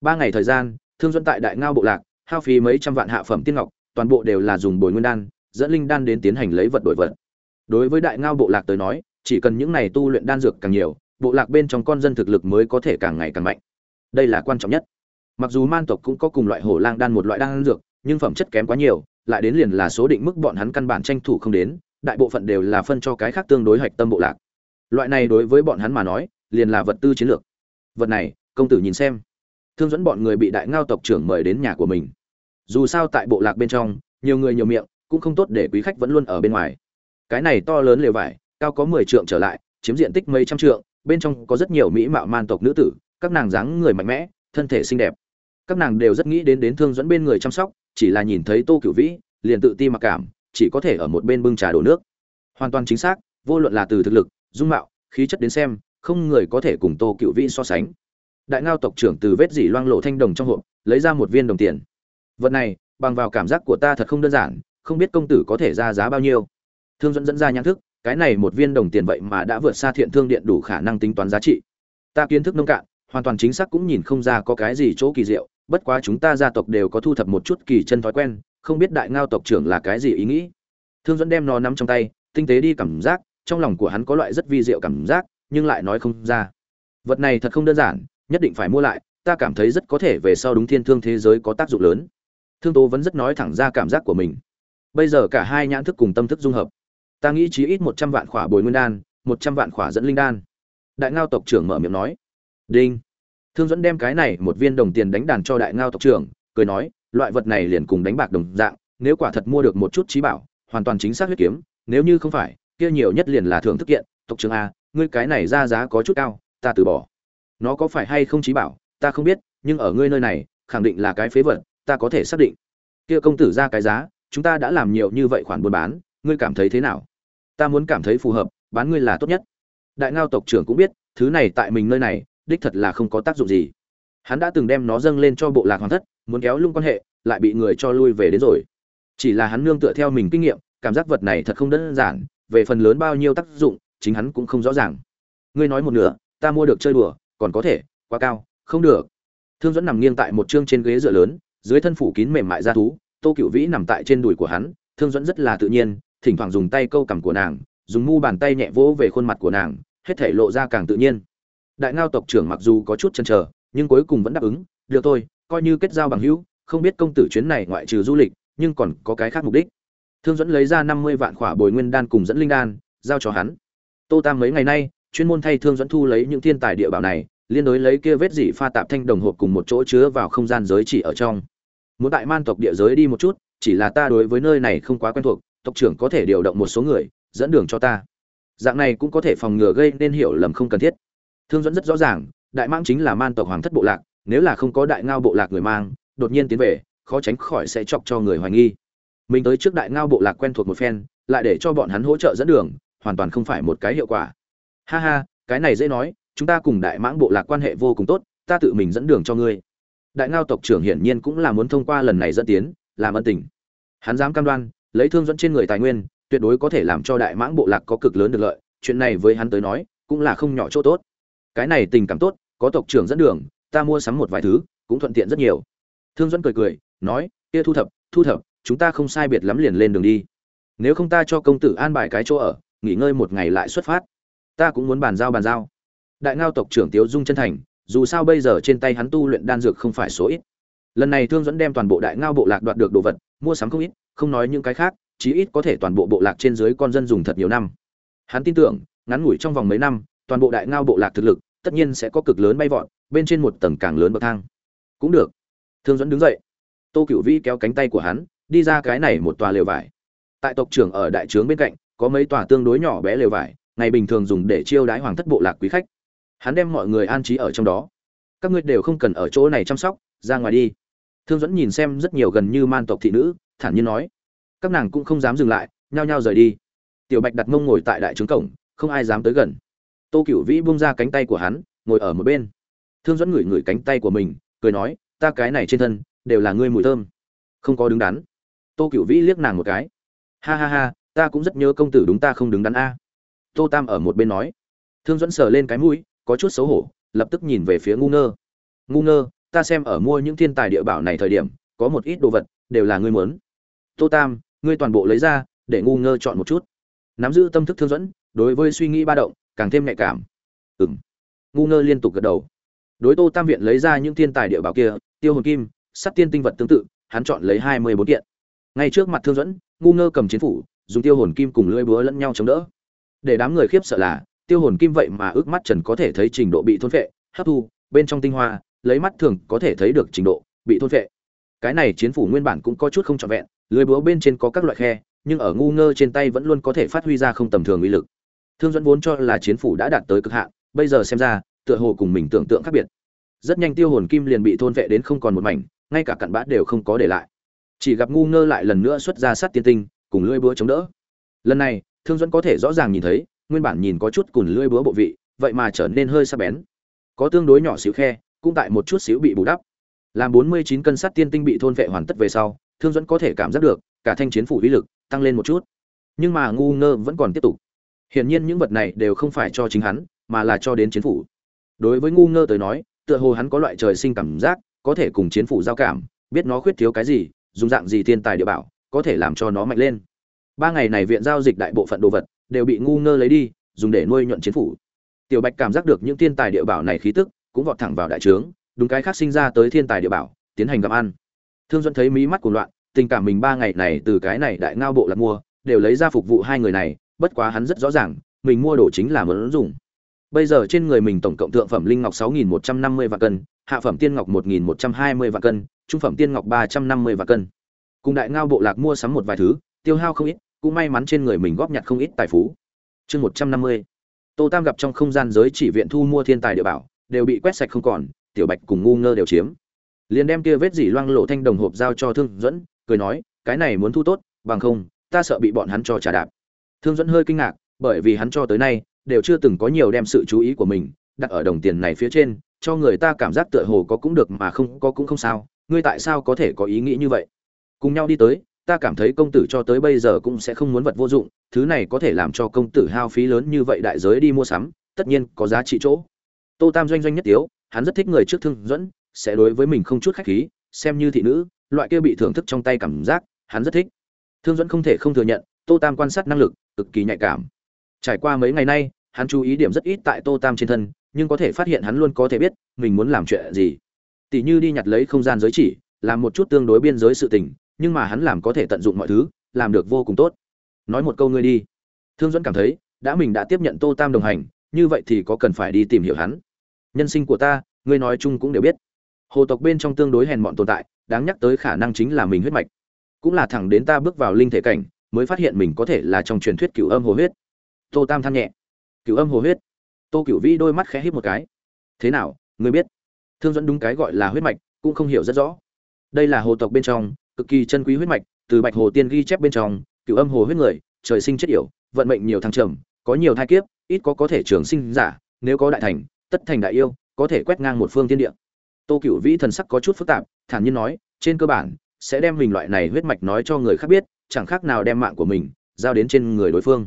Ba ngày thời gian thương dẫn tại đại ngao bộ lạc, hao phí mấy trăm vạn hạ phẩm tiên ngọc, toàn bộ đều là dùng bồi nguyên đan, dẫn linh đan đến tiến hành lấy vật đổi vật. Đối với đại ngao bộ lạc tới nói, chỉ cần những này tu luyện đan dược càng nhiều, bộ lạc bên trong con dân thực lực mới có thể càng ngày càng mạnh. Đây là quan trọng nhất. Mặc dù man tộc cũng có cùng loại hổ lang đan một loại đan dược, nhưng phẩm chất kém quá nhiều, lại đến liền là số định mức bọn hắn căn bản tranh thủ không đến, đại bộ phận đều là phân cho cái khác tương đối hạch tâm bộ lạc. Loại này đối với bọn hắn mà nói, liền là vật tư chiến lược. Vật này, công tử nhìn xem thương dẫn bọn người bị đại ngao tộc trưởng mời đến nhà của mình. Dù sao tại bộ lạc bên trong, nhiều người nhiều miệng, cũng không tốt để quý khách vẫn luôn ở bên ngoài. Cái này to lớn lều vải, cao có mười trượng trở lại, chiếm diện tích mấy trăm trượng, bên trong có rất nhiều mỹ mạo man tộc nữ tử, các nàng dáng người mạnh mẽ, thân thể xinh đẹp. Các nàng đều rất nghĩ đến đến thương dẫn bên người chăm sóc, chỉ là nhìn thấy tô cửu vĩ, liền tự ti mặc cảm, chỉ có thể ở một bên bưng trà đổ nước. Hoàn toàn chính xác, vô luận là từ thực lực, dung mạo, khí chất đến xem, không người có thể cùng tô cửu vĩ so sánh đại ngao tộc trưởng từ vết dỉ loang lộ thanh đồng trong hộp, lấy ra một viên đồng tiền. Vật này, bằng vào cảm giác của ta thật không đơn giản, không biết công tử có thể ra giá bao nhiêu. Thương dẫn dẫn ra nhãn thức, cái này một viên đồng tiền vậy mà đã vượt xa thiện thương điện đủ khả năng tính toán giá trị. Ta kiến thức nông cạn, hoàn toàn chính xác cũng nhìn không ra có cái gì chỗ kỳ diệu, bất quá chúng ta gia tộc đều có thu thập một chút kỳ chân thói quen, không biết đại ngao tộc trưởng là cái gì ý nghĩ. Thương dẫn đem nó nắm trong tay, tinh tế đi cảm giác, trong lòng của hắn có loại rất vi diệu cảm giác, nhưng lại nói không ra. Vật này thật không đơn giản nhất định phải mua lại, ta cảm thấy rất có thể về sau đúng thiên thương thế giới có tác dụng lớn. Thương tố vẫn rất nói thẳng ra cảm giác của mình. Bây giờ cả hai nhãn thức cùng tâm thức dung hợp. Ta nghĩ chí ít một trăm vạn khỏa bồi nguyên đan, một trăm vạn khỏa dẫn linh đan. Đại ngao tộc trưởng mở miệng nói. Đinh. Thương dẫn đem cái này một viên đồng tiền đánh đàn cho đại ngao tộc trưởng, cười nói, loại vật này liền cùng đánh bạc đồng dạng, nếu quả thật mua được một chút trí bảo, hoàn toàn chính xác huyết kiếm, nếu như không phải, kia nhiều nhất liền là thưởng thức kiện. Tộc trưởng a, ngươi cái này ra giá có chút cao, ta từ bỏ nó có phải hay không trí bảo, ta không biết, nhưng ở ngươi nơi này, khẳng định là cái phế vật, ta có thể xác định. Kia công tử ra cái giá, chúng ta đã làm nhiều như vậy khoản buôn bán, ngươi cảm thấy thế nào? Ta muốn cảm thấy phù hợp, bán ngươi là tốt nhất. Đại ngao tộc trưởng cũng biết, thứ này tại mình nơi này, đích thật là không có tác dụng gì. Hắn đã từng đem nó dâng lên cho bộ lạc hoàng thất, muốn kéo lung quan hệ, lại bị người cho lui về đến rồi. Chỉ là hắn nương tựa theo mình kinh nghiệm, cảm giác vật này thật không đơn giản, về phần lớn bao nhiêu tác dụng, chính hắn cũng không rõ ràng. Ngươi nói một nửa, ta mua được chơi đùa còn có thể, quá cao, không được. Thương dẫn nằm nghiêng tại một chương trên ghế dựa lớn, dưới thân phủ kín mềm mại da thú, tô cựu vĩ nằm tại trên đùi của hắn, thương dẫn rất là tự nhiên, thỉnh thoảng dùng tay câu cằm của nàng, dùng mu bàn tay nhẹ vỗ về khuôn mặt của nàng, hết thể lộ ra càng tự nhiên. Đại ngao tộc trưởng mặc dù có chút chần trở nhưng cuối cùng vẫn đáp ứng, được thôi, coi như kết giao bằng hữu, không biết công tử chuyến này ngoại trừ du lịch, nhưng còn có cái khác mục đích. Thương dẫn lấy ra năm mươi vạn khỏa bồi nguyên đan cùng dẫn linh đan, giao cho hắn. Tô tam mấy ngày nay chuyên môn thay thương dẫn thu lấy những thiên tài địa bảo này, liên đối lấy kia vết dỉ pha tạp thanh đồng hộp cùng một chỗ chứa vào không gian giới chỉ ở trong. Muốn tại man tộc địa giới đi một chút, chỉ là ta đối với nơi này không quá quen thuộc, tộc trưởng có thể điều động một số người, dẫn đường cho ta. Dạng này cũng có thể phòng ngừa gây nên hiểu lầm không cần thiết. Thương dẫn rất rõ ràng, đại mang chính là man tộc hoàng thất bộ lạc, nếu là không có đại ngao bộ lạc người mang, đột nhiên tiến về, khó tránh khỏi sẽ chọc cho người hoài nghi. Mình tới trước đại ngao bộ lạc quen thuộc một phen, lại để cho bọn hắn hỗ trợ dẫn đường, hoàn toàn không phải một cái hiệu quả ha ha, cái này dễ nói, chúng ta cùng đại mãng bộ lạc quan hệ vô cùng tốt, ta tự mình dẫn đường cho ngươi. Đại ngao tộc trưởng hiển nhiên cũng là muốn thông qua lần này dẫn tiến, làm ân tình. Hắn dám cam đoan, lấy thương dẫn trên người tài nguyên, tuyệt đối có thể làm cho đại mãng bộ lạc có cực lớn được lợi, chuyện này với hắn tới nói, cũng là không nhỏ chỗ tốt. Cái này tình cảm tốt, có tộc trưởng dẫn đường, ta mua sắm một vài thứ, cũng thuận tiện rất nhiều. Thương dẫn cười cười, nói, kia thu thập thu thập, chúng ta không sai biệt lắm liền lên đường đi. Nếu không ta cho công tử an bài cái chỗ ở, nghỉ ngơi một ngày lại xuất phát ta cũng muốn bàn giao bàn giao. Đại ngao tộc trưởng tiếu dung chân thành, dù sao bây giờ trên tay hắn tu luyện đan dược không phải số ít. Lần này thương dẫn đem toàn bộ đại ngao bộ lạc đoạt được đồ vật, mua sắm không ít, không nói những cái khác, chí ít có thể toàn bộ bộ lạc trên dưới con dân dùng thật nhiều năm. Hắn tin tưởng, ngắn ngủi trong vòng mấy năm, toàn bộ đại ngao bộ lạc thực lực, tất nhiên sẽ có cực lớn bay vọt, bên trên một tầng càng lớn bậc thang. Cũng được. Thương dẫn đứng dậy. Tô cựu vĩ kéo cánh tay của hắn, đi ra cái này một tòa lều vải. Tại tộc trưởng ở đại trướng bên cạnh, có mấy tòa tương đối nhỏ bé lều vải ngày bình thường dùng để chiêu đái hoàng thất bộ lạc quý khách. Hắn đem mọi người an trí ở trong đó. Các ngươi đều không cần ở chỗ này chăm sóc, ra ngoài đi. Thương dẫn nhìn xem rất nhiều gần như man tộc thị nữ, thản nhiên nói, các nàng cũng không dám dừng lại, nhao nhao rời đi. Tiểu bạch đặt mông ngồi tại đại trướng cổng, không ai dám tới gần. Tô cựu vĩ bung ra cánh tay của hắn, ngồi ở một bên. Thương dẫn ngửi ngửi cánh tay của mình, cười nói, ta cái này trên thân, đều là ngươi mùi thơm. Không có đứng đắn. Tô cựu vĩ liếc nàng một cái. Ha ha ha, ta cũng rất nhớ công tử đúng ta không đứng đắn a tô tam ở một bên nói. Thương dẫn sờ lên cái mũi, có chút xấu hổ, lập tức nhìn về phía ngu ngơ. Ngu ngơ, ta xem ở mua những thiên tài địa bảo này thời điểm, có một ít đồ vật, đều là ngươi muốn. Tô tam, ngươi toàn bộ lấy ra, để ngu ngơ chọn một chút. Nắm giữ tâm thức thương dẫn đối với suy nghĩ ba động, càng thêm nhạy cảm. Ừ m ngu ngơ liên tục gật đầu. Đối tô tam viện lấy ra những thiên tài địa bảo kia, tiêu hồn kim, sắt tiên tinh vật tương tự, hắn chọn lấy hai mươi bốn kiện. Ngay trước mặt thương dẫn ngu ngơ cầm chiến phủ, dùng tiêu hồn kim cùng lưỡi búa lẫn nhau chống đỡ để đám người khiếp sợ là, tiêu hồn kim vậy mà ước mắt trần có thể thấy trình độ bị thôn phệ, hấp thu, bên trong tinh hoa, lấy mắt thường có thể thấy được trình độ bị thôn phệ. Cái này chiến phủ nguyên bản cũng có chút không trọn vẹn, lưới búa bên trên có các loại khe, nhưng ở ngu ngơ trên tay vẫn luôn có thể phát huy ra không tầm thường uy lực. Thương dẫn vốn cho là chiến phủ đã đạt tới cực hạn, bây giờ xem ra, tựa hồ cùng mình tưởng tượng khác biệt. Rất nhanh tiêu hồn kim liền bị thôn vệ đến không còn một mảnh, ngay cả cặn bã đều không có để lại. Chỉ gặp ngu ngơ lại lần nữa xuất ra sát tiên tinh, cùng lưỡi búa chống đỡ. Lần này thương dẫn có thể rõ ràng nhìn thấy, nguyên bản nhìn có chút cùn lưỡi búa bộ vị, vậy mà trở nên hơi sắc bén. Có tương đối nhỏ xíu khe, cũng tại một chút xíu bị bù đắp. Làm bốn mươi chín cân sắt tiên tinh bị thôn vệ hoàn tất về sau, thương dẫn có thể cảm giác được, cả thanh chiến phủ uy lực tăng lên một chút. Nhưng mà ngu ngơ vẫn còn tiếp tục. Hiển nhiên những vật này đều không phải cho chính hắn, mà là cho đến chiến phủ. Đối với ngu ngơ tới nói, tựa hồ hắn có loại trời sinh cảm giác, có thể cùng chiến phủ giao cảm, biết nó khuyết thiếu cái gì, dùng dạng gì thiên tài địa bảo, có thể làm cho nó mạnh lên ba ngày này viện giao dịch đại bộ phận đồ vật đều bị ngu ngơ lấy đi, dùng để nuôi nhuận chiến phủ. Tiểu bạch cảm giác được những thiên tài địa bảo này khí tức, cũng vọt thẳng vào đại trướng, đúng cái khác sinh ra tới thiên tài địa bảo, tiến hành gặp ăn. Thương duẫn thấy mí mắt của loạn, tình cảm mình ba ngày này từ cái này đại ngao bộ lạc mua, đều lấy ra phục vụ hai người này, bất quá hắn rất rõ ràng, mình mua đồ chính là muốn dùng. Bây giờ trên người mình tổng cộng thượng phẩm linh ngọc sáu nghìn một trăm năm mươi vạn cân, hạ phẩm tiên ngọc một nghìn một trăm hai mươi vạn cân, trung phẩm tiên ngọc ba trăm năm mươi vạn cân. Cùng đại ngao bộ lạc mua sắm một vài thứ, tiêu hao không ít cũng may mắn trên người mình góp nhặt không ít tài phú. Chương một trăm năm mươi. Tô tam gặp trong không gian giới chỉ viện thu mua thiên tài địa bảo, đều bị quét sạch không còn, tiểu bạch cùng ngu ngơ đều chiếm. Liền đem kia vết dỉ loang lộ thanh đồng hộp giao cho thương dẫn cười nói, cái này muốn thu tốt, bằng không, ta sợ bị bọn hắn cho trả đạp. Thương dẫn hơi kinh ngạc, bởi vì hắn cho tới nay, đều chưa từng có nhiều đem sự chú ý của mình đặt ở đồng tiền này phía trên, cho người ta cảm giác tựa hồ có cũng được mà không có cũng không sao, ngươi tại sao có thể có ý nghĩ như vậy? Cùng nhau đi tới ta cảm thấy công tử cho tới bây giờ cũng sẽ không muốn vật vô dụng, thứ này có thể làm cho công tử hao phí lớn như vậy đại giới đi mua sắm, tất nhiên có giá trị chỗ. Tô tam doanh doanh nhất tiếu, hắn rất thích người trước thương dẫn, sẽ đối với mình không chút khách khí, xem như thị nữ, loại kia bị thưởng thức trong tay cảm giác, hắn rất thích. Thương dẫn không thể không thừa nhận, tô tam quan sát năng lực, cực kỳ nhạy cảm. Trải qua mấy ngày nay, hắn chú ý điểm rất ít tại tô tam trên thân, nhưng có thể phát hiện hắn luôn có thể biết, mình muốn làm chuyện gì. Tỷ như đi nhặt lấy không gian giới chỉ, làm một chút tương đối biên giới sự tình nhưng mà hắn làm có thể tận dụng mọi thứ, làm được vô cùng tốt. Nói một câu ngươi đi. Thương dẫn cảm thấy, đã mình đã tiếp nhận tô tam đồng hành, như vậy thì có cần phải đi tìm hiểu hắn. Nhân sinh của ta, ngươi nói chung cũng đều biết. Hồ tộc bên trong tương đối hèn mọn tồn tại, đáng nhắc tới khả năng chính là mình huyết mạch. Cũng là thẳng đến ta bước vào linh thể cảnh, mới phát hiện mình có thể là trong truyền thuyết cửu âm hồ huyết. Tô tam than nhẹ. Cửu âm hồ huyết? Tô cửu vĩ đôi mắt khẽ hít một cái. Thế nào, ngươi biết? Thương dẫn đúng cái gọi là huyết mạch, cũng không hiểu rất rõ. Đây là hồ tộc bên trong cực kỳ chân quý huyết mạch, từ bạch hồ tiên ghi chép bên trong, cửu âm hồ huyết người, trời sinh chết yểu, vận mệnh nhiều thăng trầm, có nhiều thai kiếp, ít có có thể trường sinh giả, nếu có đại thành, tất thành đại yêu, có thể quét ngang một phương thiên địa. Tô cửu vĩ thần sắc có chút phức tạp, thản nhiên nói, trên cơ bản, sẽ đem mình loại này huyết mạch nói cho người khác biết, chẳng khác nào đem mạng của mình, giao đến trên người đối phương.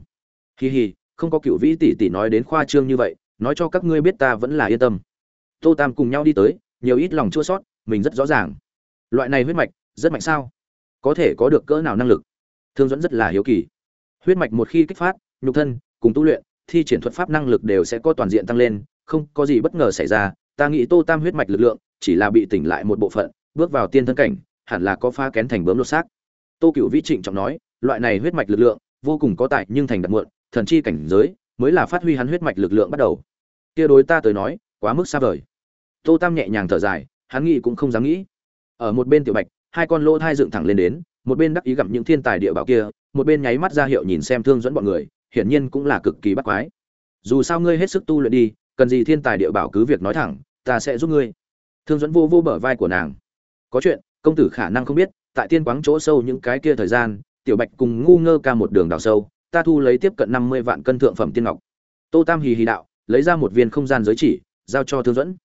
Hi hi, không có cửu vĩ tỷ tỷ nói đến khoa trương như vậy, nói cho các ngươi biết ta vẫn là yên tâm. Tô tam cùng nhau đi tới, nhiều ít lòng chua sót, mình rất rõ ràng. Loại này huyết mạch rất mạnh sao? Có thể có được cỡ nào năng lực? Thương dẫn rất là hiếu kỳ. Huyết mạch một khi kích phát, nhục thân, cùng tu luyện, thi triển thuật pháp năng lực đều sẽ có toàn diện tăng lên, không có gì bất ngờ xảy ra. Ta nghĩ tô tam huyết mạch lực lượng chỉ là bị tỉnh lại một bộ phận, bước vào tiên thân cảnh, hẳn là có pha kén thành bướm lột xác. Tô cựu vĩ trịnh trọng nói, loại này huyết mạch lực lượng vô cùng có tại nhưng thành đặt muộn, thần chi cảnh giới mới là phát huy hắn huyết mạch lực lượng bắt đầu. Kia đối ta tới nói, quá mức xa vời. Tô tam nhẹ nhàng thở dài, hắn nghĩ cũng không dám nghĩ. Ở một bên tiểu bạch hai con lỗ thai dựng thẳng lên đến, một bên đắc ý gặm những thiên tài địa bảo kia, một bên nháy mắt ra hiệu nhìn xem thương dẫn bọn người, hiển nhiên cũng là cực kỳ bắt quái. Dù sao ngươi hết sức tu luyện đi, cần gì thiên tài địa bảo cứ việc nói thẳng, ta sẽ giúp ngươi. Thương dẫn vô vô bờ vai của nàng. Có chuyện, công tử khả năng không biết, tại tiên quáng chỗ sâu những cái kia thời gian, tiểu bạch cùng ngu ngơ ca một đường đào sâu, ta thu lấy tiếp cận năm mươi vạn cân thượng phẩm tiên ngọc. Tô tam hì hì đạo, lấy ra một viên không gian giới chỉ, giao cho thương dẫn.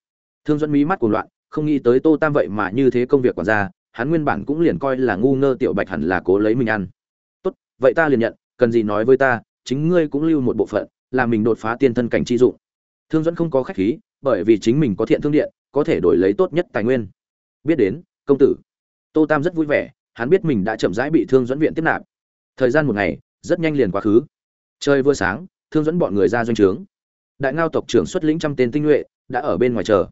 Thương dẫn mí mắt cuồng loạn, không nghĩ tới tô tam vậy mà như thế công việc còn ra hắn nguyên bản cũng liền coi là ngu ngơ tiểu bạch hẳn là cố lấy mình ăn. Tốt, vậy ta liền nhận, cần gì nói với ta, chính ngươi cũng lưu một bộ phận là mình đột phá tiên thân cảnh chi dụng. Thương dẫn không có khách khí, bởi vì chính mình có thiện thương điện, có thể đổi lấy tốt nhất tài nguyên. Biết đến, công tử. Tô tam rất vui vẻ, hắn biết mình đã chậm rãi bị thương dẫn viện tiếp nạp. Thời gian một ngày, rất nhanh liền quá khứ. Trời vừa sáng, thương dẫn bọn người ra doanh trướng. Đại ngao tộc trưởng xuất lĩnh trăm tên tinh nhuệ, đã ở bên ngoài chờ.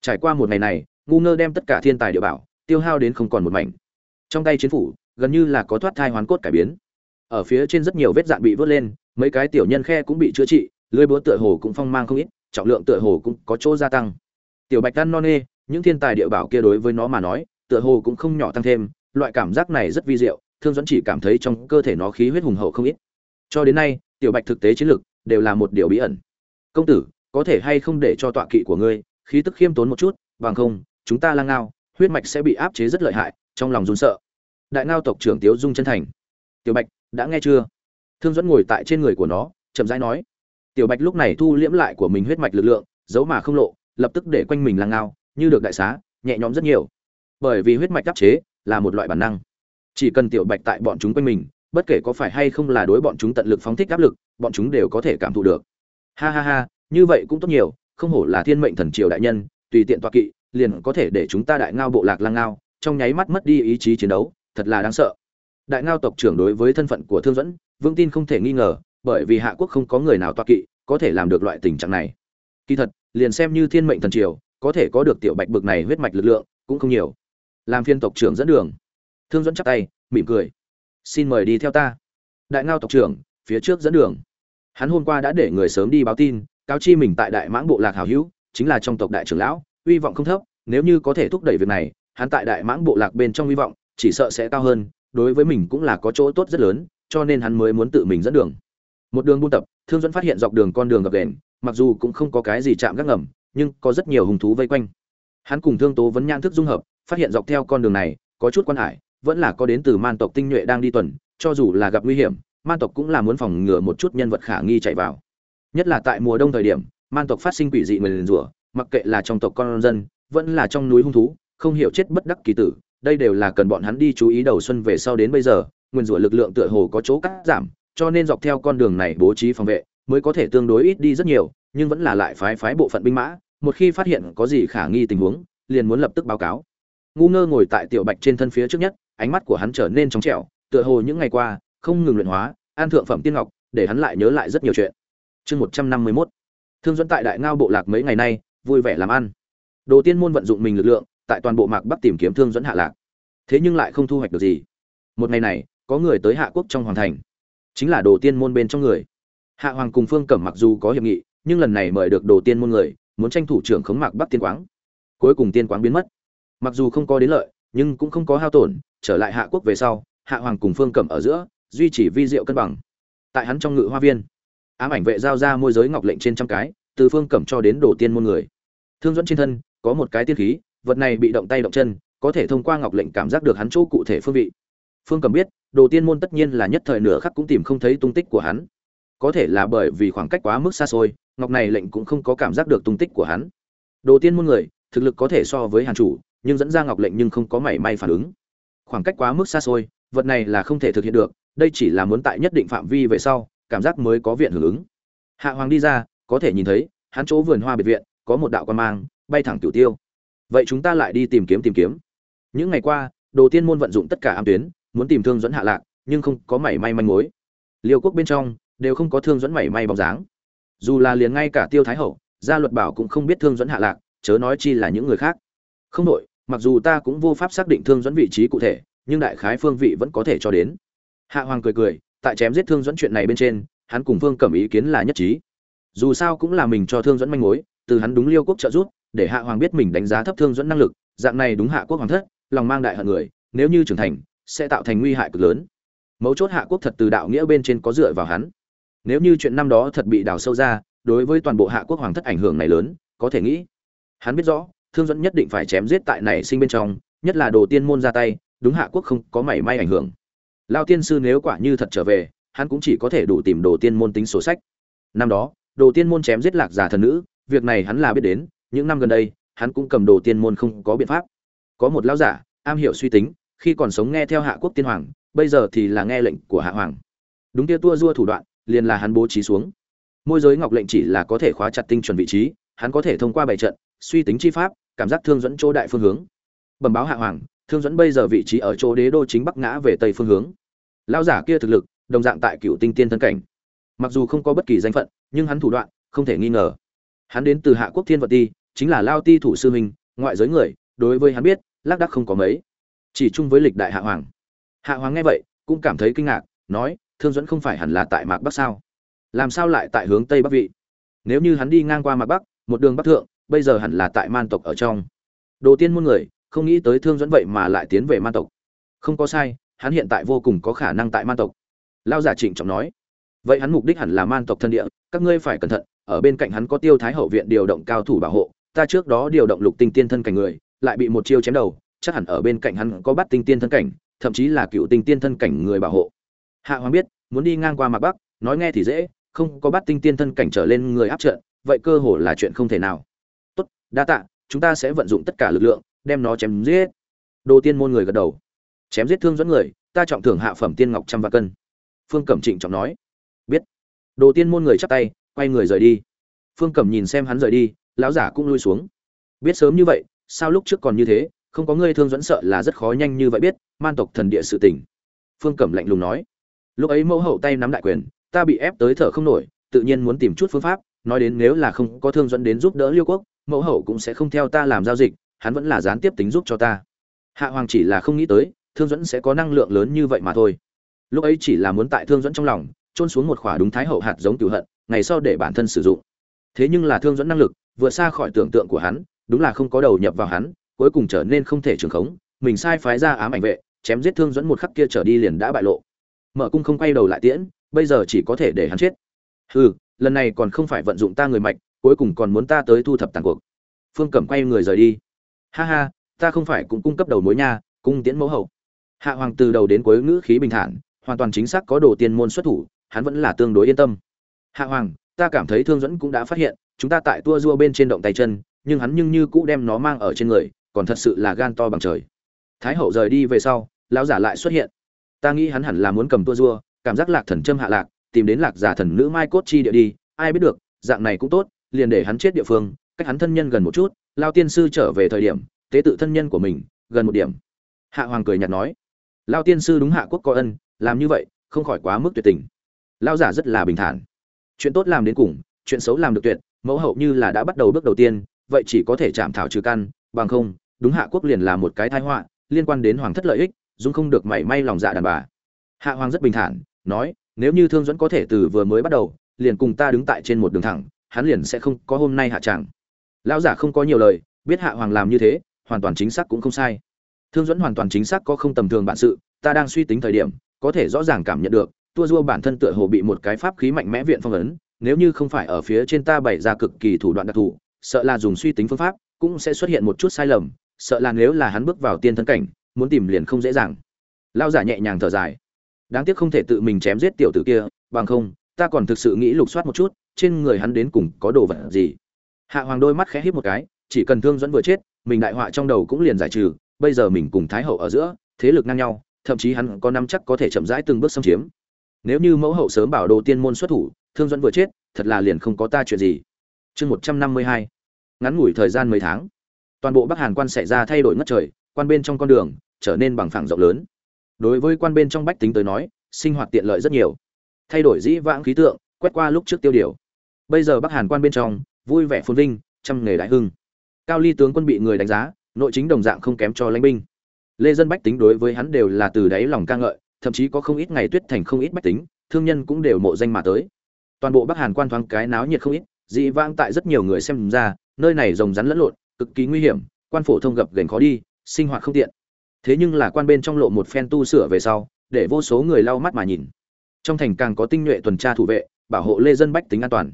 Trải qua một ngày này, ngu ngơ đem tất cả thiên tài địa bảo tiêu hao đến không còn một mảnh. Trong tay chiến phủ, gần như là có thoát thai hoán cốt cải biến. Ở phía trên rất nhiều vết dạn bị vớt lên, mấy cái tiểu nhân khe cũng bị chữa trị, lưới búa tựa hồ cũng phong mang không ít, trọng lượng tựa hồ cũng có chỗ gia tăng. Tiểu bạch ăn non nê, những thiên tài địa bảo kia đối với nó mà nói, tựa hồ cũng không nhỏ tăng thêm, loại cảm giác này rất vi diệu, thương dẫn chỉ cảm thấy trong cơ thể nó khí huyết hùng hậu không ít. Cho đến nay, tiểu bạch thực tế chiến lực đều là một điều bí ẩn. Công tử, có thể hay không để cho tọa kỵ của ngươi, khí tức khiêm tốn một chút, bằng không, chúng ta lang ngao huyết mạch sẽ bị áp chế rất lợi hại, trong lòng run sợ. Đại ngao tộc trưởng tiếu dung chân thành. Tiểu bạch, đã nghe chưa? Thương dẫn ngồi tại trên người của nó, chậm rãi nói. Tiểu bạch lúc này thu liễm lại của mình huyết mạch lực lượng, giấu mà không lộ, lập tức để quanh mình lang ngao, như được đại xá, nhẹ nhõm rất nhiều. Bởi vì huyết mạch áp chế là một loại bản năng. Chỉ cần tiểu bạch tại bọn chúng quanh mình, bất kể có phải hay không là đối bọn chúng tận lực phóng thích áp lực, bọn chúng đều có thể cảm thụ được. Ha ha ha, như vậy cũng tốt nhiều, không hổ là thiên mệnh thần triều đại nhân, tùy tiện toa kỵ liền có thể để chúng ta đại ngao bộ lạc lang ngao, trong nháy mắt mất đi ý chí chiến đấu, thật là đáng sợ. Đại ngao tộc trưởng đối với thân phận của thương dẫn vương tin không thể nghi ngờ, bởi vì hạ quốc không có người nào toa kỵ, có thể làm được loại tình trạng này. Kỳ thật, liền xem như thiên mệnh thần triều, có thể có được tiểu bạch bực này huyết mạch lực lượng, cũng không nhiều. Làm phiên tộc trưởng dẫn đường. Thương dẫn chắp tay, mỉm cười. Xin mời đi theo ta. Đại ngao tộc trưởng, phía trước dẫn đường. Hắn hôm qua đã để người sớm đi báo tin, cáo chi mình tại đại mãng bộ lạc hào hữu, chính là trong tộc đại trưởng lão uy vọng không thấp nếu như có thể thúc đẩy việc này hắn tại đại mãng bộ lạc bên trong hy vọng chỉ sợ sẽ cao hơn đối với mình cũng là có chỗ tốt rất lớn cho nên hắn mới muốn tự mình dẫn đường. Một đường buôn tập thương dẫn phát hiện dọc đường con đường gặp đèn, mặc dù cũng không có cái gì chạm gác ngầm nhưng có rất nhiều hung thú vây quanh. Hắn cùng thương tố vẫn nhan thức dung hợp phát hiện dọc theo con đường này có chút quan hải vẫn là có đến từ man tộc tinh nhuệ đang đi tuần cho dù là gặp nguy hiểm man tộc cũng là muốn phòng ngừa một chút nhân vật khả nghi chạy vào. Nhất là tại mùa đông thời điểm man tộc phát sinh quỷ dị nguyền rủa mặc kệ là trong tộc con dân, vẫn là trong núi hung thú, không hiểu chết bất đắc kỳ tử, đây đều là cần bọn hắn đi chú ý đầu xuân về sau đến bây giờ, nguyên rủa lực lượng tựa hồ có chỗ cắt giảm, cho nên dọc theo con đường này bố trí phòng vệ, mới có thể tương đối ít đi rất nhiều, nhưng vẫn là lại phái phái bộ phận binh mã, một khi phát hiện có gì khả nghi tình huống, liền muốn lập tức báo cáo. Ngu ngơ ngồi tại tiểu bạch trên thân phía trước nhất, ánh mắt của hắn trở nên trong trẻo, tựa hồ những ngày qua, không ngừng luyện hóa, an thượng phẩm tiên ngọc, để hắn lại nhớ lại rất nhiều chuyện. Chương một trăm năm mươi mốt. Thương dẫn tại đại ngao bộ lạc mấy ngày nay vui vẻ làm ăn. Đồ tiên môn vận dụng mình lực lượng, tại toàn bộ mạc bắc tìm kiếm thương dẫn hạ lạc. Thế nhưng lại không thu hoạch được gì. Một ngày này, có người tới hạ quốc trong hoàng thành. Chính là đồ tiên môn bên trong người. Hạ hoàng cùng phương cẩm mặc dù có hiệp nghị, nhưng lần này mời được đồ tiên môn người, muốn tranh thủ trưởng khống mạc bắc tiên quáng. Cuối cùng tiên quáng biến mất. Mặc dù không có đến lợi, nhưng cũng không có hao tổn, trở lại hạ quốc về sau, hạ hoàng cùng phương cẩm ở giữa, duy trì vi diệu cân bằng. Tại hắn trong ngự hoa viên, ám ảnh vệ giao ra môi giới ngọc lệnh trên trăm cái từ phương cẩm cho đến đồ tiên môn người. Thương dẫn trên thân, có một cái tiên khí, vật này bị động tay động chân, có thể thông qua ngọc lệnh cảm giác được hắn chỗ cụ thể phương vị. Phương cẩm biết, đồ tiên môn tất nhiên là nhất thời nửa khắc cũng tìm không thấy tung tích của hắn. Có thể là bởi vì khoảng cách quá mức xa xôi, ngọc này lệnh cũng không có cảm giác được tung tích của hắn. Đồ tiên môn người, thực lực có thể so với hàn chủ, nhưng dẫn ra ngọc lệnh nhưng không có mảy may phản ứng. Khoảng cách quá mức xa xôi, vật này là không thể thực hiện được, đây chỉ là muốn tại nhất định phạm vi về sau, cảm giác mới có viện hưởng ứng. Hạ hoàng đi ra có thể nhìn thấy, hắn chỗ vườn hoa biệt viện, có một đạo quan mang, bay thẳng cửu tiêu. Vậy chúng ta lại đi tìm kiếm tìm kiếm. Những ngày qua, đồ tiên môn vận dụng tất cả am tuyến, muốn tìm thương dẫn hạ lạc, nhưng không có mảy may manh mối. Liêu quốc bên trong, đều không có thương dẫn mảy may bóng dáng. Dù là liền ngay cả tiêu thái hậu, gia luật bảo cũng không biết thương dẫn hạ lạc, chớ nói chi là những người khác. Không đội mặc dù ta cũng vô pháp xác định thương dẫn vị trí cụ thể, nhưng đại khái phương vị vẫn có thể cho đến. Hạ hoàng cười cười, tại chém giết thương dẫn chuyện này bên trên, hắn cùng vương cẩm ý kiến là nhất trí dù sao cũng là mình cho thương dẫn manh mối, từ hắn đúng liêu quốc trợ giúp, để hạ hoàng biết mình đánh giá thấp thương dẫn năng lực, dạng này đúng hạ quốc hoàng thất, lòng mang đại hận người, nếu như trưởng thành, sẽ tạo thành nguy hại cực lớn. Mấu chốt hạ quốc thật từ đạo nghĩa bên trên có dựa vào hắn. Nếu như chuyện năm đó thật bị đào sâu ra, đối với toàn bộ hạ quốc hoàng thất ảnh hưởng này lớn, có thể nghĩ, hắn biết rõ, thương dẫn nhất định phải chém giết tại này sinh bên trong, nhất là đồ tiên môn ra tay, đúng hạ quốc không có mảy may ảnh hưởng. Lao tiên sư nếu quả như thật trở về, hắn cũng chỉ có thể đủ tìm đồ tiên môn tính sổ sách. Năm đó đồ tiên môn chém giết lạc giả thần nữ, việc này hắn là biết đến, những năm gần đây, hắn cũng cầm đồ tiên môn không có biện pháp. Có một lão giả, am hiểu suy tính, khi còn sống nghe theo hạ quốc tiên hoàng, bây giờ thì là nghe lệnh của hạ hoàng. Đúng kia tua dua thủ đoạn, liền là hắn bố trí xuống. Môi giới ngọc lệnh chỉ là có thể khóa chặt tinh chuẩn vị trí, hắn có thể thông qua bảy trận, suy tính chi pháp, cảm giác thương dẫn chỗ đại phương hướng. Bẩm báo hạ hoàng, thương dẫn bây giờ vị trí ở chỗ đế đô chính bắc ngã về tây phương hướng. Lão giả kia thực lực, đồng dạng tại cựu tinh tiên thân cảnh. Mặc dù không có bất kỳ danh phận nhưng hắn thủ đoạn không thể nghi ngờ. Hắn đến từ hạ quốc thiên vật ti, chính là lao ti thủ sư huynh, ngoại giới người, đối với hắn biết, lác đắc không có mấy. Chỉ chung với lịch đại hạ hoàng. Hạ hoàng nghe vậy, cũng cảm thấy kinh ngạc, nói, thương dẫn không phải hẳn là tại mạc bắc sao? Làm sao lại tại hướng tây bắc vị? Nếu như hắn đi ngang qua mạc bắc, một đường bắc thượng, bây giờ hẳn là tại man tộc ở trong. Đồ tiên môn người, không nghĩ tới thương dẫn vậy mà lại tiến về man tộc. Không có sai, hắn hiện tại vô cùng có khả năng tại man tộc. Lao giả trịnh trọng nói vậy hắn mục đích hẳn là man tộc thân địa, các ngươi phải cẩn thận, ở bên cạnh hắn có tiêu thái hậu viện điều động cao thủ bảo hộ, ta trước đó điều động lục tinh tiên thân cảnh người, lại bị một chiêu chém đầu, chắc hẳn ở bên cạnh hắn có bắt tinh tiên thân cảnh, thậm chí là cựu tinh tiên thân cảnh người bảo hộ. Hạ hoàng biết, muốn đi ngang qua mặt bắc, nói nghe thì dễ, không có bắt tinh tiên thân cảnh trở lên người áp trận, vậy cơ hồ là chuyện không thể nào. Tốt, đa tạ, chúng ta sẽ vận dụng tất cả lực lượng, đem nó chém giết. Đồ tiên môn người gật đầu. Chém giết thương dẫn người, ta trọng thưởng hạ phẩm tiên ngọc trăm vạn cân. Phương cẩm trịnh trọng nói đồ tiên môn người chắp tay, quay người rời đi. Phương cẩm nhìn xem hắn rời đi, lão giả cũng lui xuống. Biết sớm như vậy, sao lúc trước còn như thế, không có ngươi thương dẫn sợ là rất khó nhanh như vậy biết, man tộc thần địa sự tình. Phương cẩm lạnh lùng nói. Lúc ấy mẫu hậu tay nắm đại quyền, ta bị ép tới thở không nổi, tự nhiên muốn tìm chút phương pháp, nói đến nếu là không có thương dẫn đến giúp đỡ liêu quốc, mẫu hậu cũng sẽ không theo ta làm giao dịch, hắn vẫn là gián tiếp tính giúp cho ta. Hạ hoàng chỉ là không nghĩ tới, thương dẫn sẽ có năng lượng lớn như vậy mà thôi. Lúc ấy chỉ là muốn tại thương dẫn trong lòng trôn xuống một khỏa đúng thái hậu hạt giống cửu hận, ngày sau để bản thân sử dụng. Thế nhưng là thương dẫn năng lực, vượt xa khỏi tưởng tượng của hắn, đúng là không có đầu nhập vào hắn, cuối cùng trở nên không thể trường khống, mình sai phái ra ám ảnh vệ, chém giết thương dẫn một khắc kia trở đi liền đã bại lộ. Mở cung không quay đầu lại tiễn, bây giờ chỉ có thể để hắn chết. Hừ, lần này còn không phải vận dụng ta người mạnh cuối cùng còn muốn ta tới thu thập tàn cuộc. Phương cẩm quay người rời đi. Ha ha, ta không phải cũng cung cấp đầu mối nha, cung tiễn mẫu hậu. Hạ hoàng từ đầu đến cuối ngữ khí bình thản, hoàn toàn chính xác có đồ tiên môn xuất thủ hắn vẫn là tương đối yên tâm. Hạ hoàng, ta cảm thấy thương dẫn cũng đã phát hiện, chúng ta tại tua rua bên trên động tay chân, nhưng hắn nhưng như cũ đem nó mang ở trên người, còn thật sự là gan to bằng trời. Thái hậu rời đi về sau, lão giả lại xuất hiện. Ta nghĩ hắn hẳn là muốn cầm tua rua, cảm giác lạc thần châm hạ lạc, tìm đến lạc giả thần nữ mai cốt chi địa đi, ai biết được, dạng này cũng tốt, liền để hắn chết địa phương, cách hắn thân nhân gần một chút, lao tiên sư trở về thời điểm, tế tự thân nhân của mình, gần một điểm. Hạ hoàng cười nhạt nói. Lao tiên sư đúng hạ quốc có ân, làm như vậy, không khỏi quá mức tuyệt tình lao giả rất là bình thản. Chuyện tốt làm đến cùng, chuyện xấu làm được tuyệt, mẫu hậu như là đã bắt đầu bước đầu tiên, vậy chỉ có thể chạm thảo trừ căn, bằng không, đúng hạ quốc liền là một cái tai họa, liên quan đến hoàng thất lợi ích dung không được mảy may lòng dạ đàn bà. Hạ hoàng rất bình thản, nói, nếu như thương dẫn có thể từ vừa mới bắt đầu, liền cùng ta đứng tại trên một đường thẳng, hắn liền sẽ không có hôm nay hạ tràng lão giả không có nhiều lời, biết hạ hoàng làm như thế, hoàn toàn chính xác cũng không sai. Thương dẫn hoàn toàn chính xác có không tầm thường bản sự, ta đang suy tính thời điểm, có thể rõ ràng cảm nhận được tua rua bản thân tựa hồ bị một cái pháp khí mạnh mẽ viện phong ấn, nếu như không phải ở phía trên ta bày ra cực kỳ thủ đoạn đặc thù, sợ là dùng suy tính phương pháp cũng sẽ xuất hiện một chút sai lầm, sợ là nếu là hắn bước vào tiên thân cảnh, muốn tìm liền không dễ dàng. Lao giả nhẹ nhàng thở dài. Đáng tiếc không thể tự mình chém giết tiểu tử kia, bằng không, ta còn thực sự nghĩ lục soát một chút, trên người hắn đến cùng có đồ vật gì. Hạ hoàng đôi mắt khẽ híp một cái, chỉ cần thương dẫn vừa chết, mình đại họa trong đầu cũng liền giải trừ, bây giờ mình cùng thái hậu ở giữa, thế lực ngang nhau, thậm chí hắn có năm chắc có thể chậm rãi từng bước xâm chiếm nếu như mẫu hậu sớm bảo đồ tiên môn xuất thủ, thương dẫn vừa chết, thật là liền không có ta chuyện gì. Chương một trăm năm mươi hai. Ngắn ngủi thời gian mấy tháng. Toàn bộ bắc hàn quan xảy ra thay đổi ngất trời, quan bên trong con đường trở nên bằng phẳng rộng lớn. Đối với quan bên trong bách tính tới nói, sinh hoạt tiện lợi rất nhiều. Thay đổi dĩ vãng khí tượng, quét qua lúc trước tiêu điều. Bây giờ bắc hàn quan bên trong, vui vẻ phồn vinh, trăm nghề đại hưng. Cao ly tướng quân bị người đánh giá, nội chính đồng dạng không kém cho lãnh binh. Lê dân bách tính đối với hắn đều là từ đáy lòng ca ngợi thậm chí có không ít ngày tuyết thành không ít bách tính, thương nhân cũng đều mộ danh mà tới. Toàn bộ bắc hàn quan thoáng cái náo nhiệt không ít, dị vãng tại rất nhiều người xem ra, nơi này rồng rắn lẫn lộn, cực kỳ nguy hiểm, quan phổ thông gập gành khó đi, sinh hoạt không tiện. Thế nhưng là quan bên trong lộ một phen tu sửa về sau, để vô số người lau mắt mà nhìn. Trong thành càng có tinh nhuệ tuần tra thủ vệ, bảo hộ lê dân bách tính an toàn.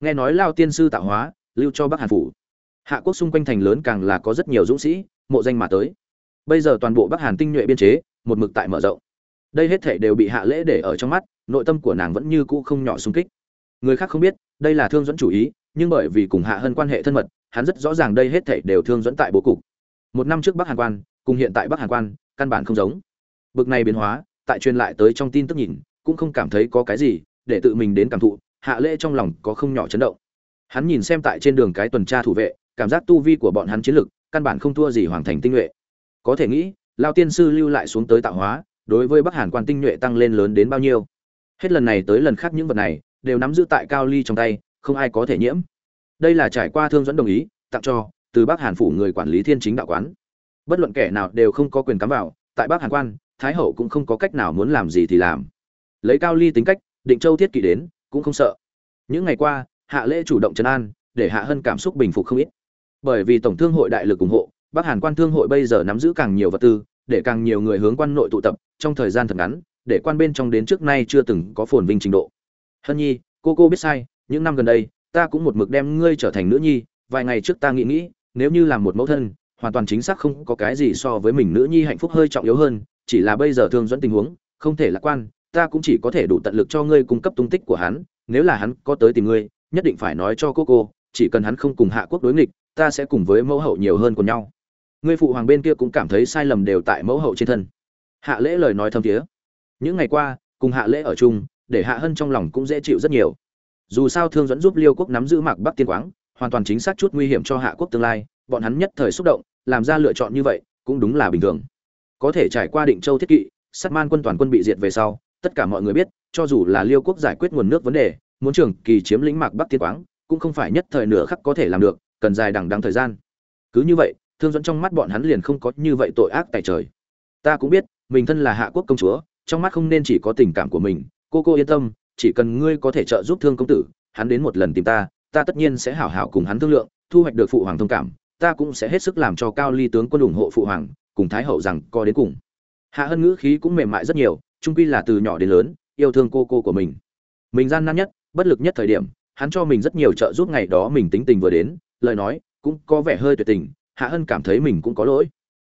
Nghe nói lao tiên sư tạo hóa, lưu cho bắc hàn phủ. Hạ quốc xung quanh thành lớn càng là có rất nhiều dũng sĩ, mộ danh mà tới. Bây giờ toàn bộ bắc hàn tinh nhuệ biên chế, một mực tại mở rộng đây hết thể đều bị hạ lễ để ở trong mắt, nội tâm của nàng vẫn như cũ không nhỏ xung kích. Người khác không biết, đây là thương dẫn chủ ý, nhưng bởi vì cùng hạ hân quan hệ thân mật, hắn rất rõ ràng đây hết thể đều thương dẫn tại bố cục. Một năm trước bắc hàn quan, cùng hiện tại bắc hàn quan, căn bản không giống. Bực này biến hóa, tại truyền lại tới trong tin tức nhìn, cũng không cảm thấy có cái gì, để tự mình đến cảm thụ, hạ lễ trong lòng có không nhỏ chấn động. Hắn nhìn xem tại trên đường cái tuần tra thủ vệ, cảm giác tu vi của bọn hắn chiến lực, căn bản không thua gì hoàng thành tinh nhuệ. Có thể nghĩ, lao tiên sư lưu lại xuống tới tạo hóa đối với bắc hàn quan tinh nhuệ tăng lên lớn đến bao nhiêu. Hết lần này tới lần khác những vật này đều nắm giữ tại cao ly trong tay, không ai có thể nhiễm. Đây là trải qua thương dẫn đồng ý, tặng cho từ bắc hàn phủ người quản lý thiên chính đạo quán. Bất luận kẻ nào đều không có quyền cắm vào, tại bắc hàn quan, thái hậu cũng không có cách nào muốn làm gì thì làm. Lấy cao ly tính cách, định châu thiết kỷ đến, cũng không sợ. Những ngày qua, hạ lễ chủ động trấn an, để hạ hân cảm xúc bình phục không ít. Bởi vì tổng thương hội đại lực ủng hộ, bắc hàn quan thương hội bây giờ nắm giữ càng nhiều vật tư để càng nhiều người hướng quan nội tụ tập, trong thời gian thật ngắn, để quan bên trong đến trước nay chưa từng có phồn vinh trình độ. Hân nhi, cô cô biết sai, những năm gần đây, ta cũng một mực đem ngươi trở thành nữ nhi, vài ngày trước ta nghĩ nghĩ, nếu như làm một mẫu thân, hoàn toàn chính xác không có cái gì so với mình nữ nhi hạnh phúc hơi trọng yếu hơn, chỉ là bây giờ thương dẫn tình huống, không thể lạc quan, ta cũng chỉ có thể đủ tận lực cho ngươi cung cấp tung tích của hắn, nếu là hắn có tới tìm ngươi, nhất định phải nói cho cô cô, chỉ cần hắn không cùng hạ quốc đối nghịch, ta sẽ cùng với mẫu hậu nhiều hơn của nhau ngươi phụ hoàng bên kia cũng cảm thấy sai lầm đều tại mẫu hậu trên thân. Hạ lễ lời nói thâm thiế. Những ngày qua, cùng hạ lễ ở chung, để hạ hân trong lòng cũng dễ chịu rất nhiều. Dù sao thương dẫn giúp liêu quốc nắm giữ mạc bắc tiên quáng, hoàn toàn chính xác chút nguy hiểm cho hạ quốc tương lai, bọn hắn nhất thời xúc động, làm ra lựa chọn như vậy, cũng đúng là bình thường. Có thể trải qua định châu thiết kỵ, sát man quân toàn quân bị diệt về sau, tất cả mọi người biết, cho dù là liêu quốc giải quyết nguồn nước vấn đề, muốn trường kỳ chiếm lĩnh mạc bắc tiên quáng, cũng không phải nhất thời nửa khắc có thể làm được, cần dài đằng đằng thời gian. Cứ như vậy thương dẫn trong mắt bọn hắn liền không có như vậy tội ác tại trời. Ta cũng biết, mình thân là hạ quốc công chúa, trong mắt không nên chỉ có tình cảm của mình. Cô cô yên tâm, chỉ cần ngươi có thể trợ giúp thương công tử, hắn đến một lần tìm ta ta tất nhiên sẽ hảo hảo cùng hắn thương lượng, thu hoạch được phụ hoàng thông cảm. Ta cũng sẽ hết sức làm cho cao ly tướng quân ủng hộ phụ hoàng, cùng thái hậu rằng co đến cùng. Hạ hân ngữ khí cũng mềm mại rất nhiều, trung quy là từ nhỏ đến lớn, yêu thương cô cô của mình. Mình gian nan nhất, bất lực nhất thời điểm, hắn cho mình rất nhiều trợ giúp ngày đó mình tính tình vừa đến, lời nói cũng có vẻ hơi tuyệt tình hạ hân cảm thấy mình cũng có lỗi.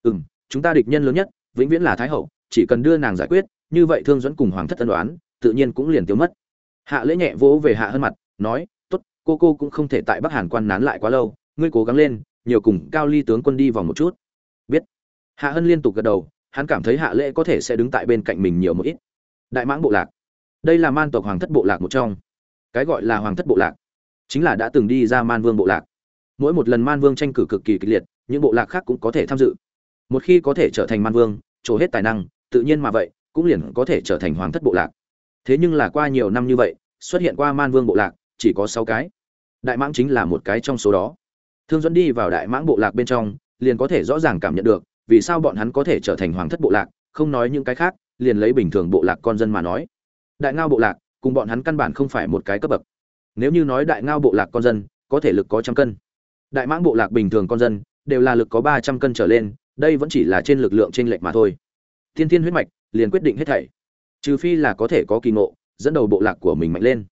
Ừ m chúng ta địch nhân lớn nhất, vĩnh viễn là thái hậu, chỉ cần đưa nàng giải quyết, như vậy thương dẫn cùng hoàng thất tân đoán tự nhiên cũng liền tiêu mất. Hạ lễ nhẹ vỗ về hạ hân mặt, nói t ố t cô cô cũng không thể tại bắc hàn quan nán lại quá lâu, ngươi cố gắng lên, nhiều cùng cao ly tướng quân đi vòng một chút. Biết. Hạ hân liên tục gật đầu, hắn cảm thấy hạ lễ có thể sẽ đứng tại bên cạnh mình nhiều một ít. Đại mãng bộ lạc. Đây là man tộc hoàng thất bộ lạc một trong. Cái gọi là hoàng thất bộ lạc chính là đã từng đi ra man vương bộ lạc mỗi một lần man vương tranh cử cực kỳ kịch liệt, những bộ lạc khác cũng có thể tham dự. Một khi có thể trở thành man vương trổ hết tài năng, tự nhiên mà vậy, cũng liền có thể trở thành hoàng thất bộ lạc. Thế nhưng là qua nhiều năm như vậy, xuất hiện qua man vương bộ lạc, chỉ có sáu cái. Đại mãng chính là một cái trong số đó. Thương dẫn đi vào đại mãng bộ lạc bên trong, liền có thể rõ ràng cảm nhận được, vì sao bọn hắn có thể trở thành hoàng thất bộ lạc, không nói những cái khác, liền lấy bình thường bộ lạc con dân mà nói. Đại ngao bộ lạc, cùng bọn hắn căn bản không phải một cái cấp bậc. Nếu như nói đại ngao bộ lạc con dân, có thể lực có trăm cân đại mãng bộ lạc bình thường con dân, đều là lực có ba trăm cân trở lên, đây vẫn chỉ là trên lực lượng trên lệch mà thôi. Thiên thiên huyết mạch liền quyết định hết thảy. Trừ phi là có thể có kỳ ngộ, dẫn đầu bộ lạc của mình mạnh lên.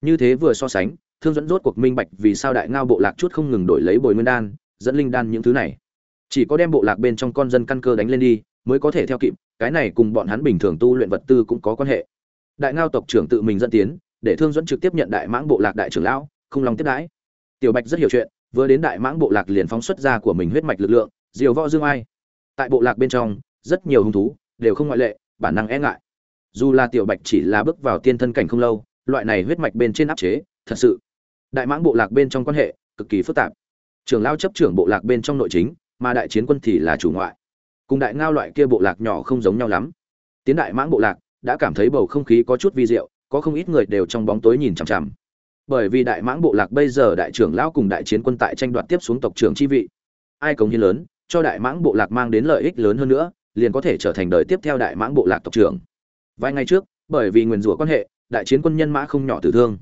Như thế vừa so sánh, thương dẫn rốt cuộc minh bạch vì sao đại ngao bộ lạc chút không ngừng đổi lấy bồi nguyên đan, dẫn linh đan những thứ này. Chỉ có đem bộ lạc bên trong con dân căn cơ đánh lên đi, mới có thể theo kịp, cái này cùng bọn hắn bình thường tu luyện vật tư cũng có quan hệ. Đại ngao tộc trưởng tự mình dẫn tiến, để thương dẫn trực tiếp nhận đại mãng bộ lạc đại trưởng lão, không lòng tiếp đãi. Tiểu bạch rất hiểu chuyện vừa đến đại mãng bộ lạc liền phóng xuất ra của mình huyết mạch lực lượng, diều võ dương ai. Tại bộ lạc bên trong, rất nhiều hung thú đều không ngoại lệ, bản năng e ngại. Dù là tiểu bạch chỉ là bước vào tiên thân cảnh không lâu, loại này huyết mạch bên trên áp chế, thật sự. Đại mãng bộ lạc bên trong quan hệ cực kỳ phức tạp. Trưởng lao chấp trưởng bộ lạc bên trong nội chính, mà đại chiến quân thì là chủ ngoại. Cùng đại ngao loại kia bộ lạc nhỏ không giống nhau lắm. Tiến đại mãng bộ lạc đã cảm thấy bầu không khí có chút vi diệu, có không ít người đều trong bóng tối nhìn chằm chằm bởi vì đại mãng bộ lạc bây giờ đại trưởng lão cùng đại chiến quân tại tranh đoạt tiếp xuống tộc trưởng chi vị. Ai cống hiến lớn, cho đại mãng bộ lạc mang đến lợi ích lớn hơn nữa, liền có thể trở thành đời tiếp theo đại mãng bộ lạc tộc trưởng. Vài ngày trước, bởi vì nguyền rủa quan hệ, đại chiến quân nhân mã không nhỏ tử thương.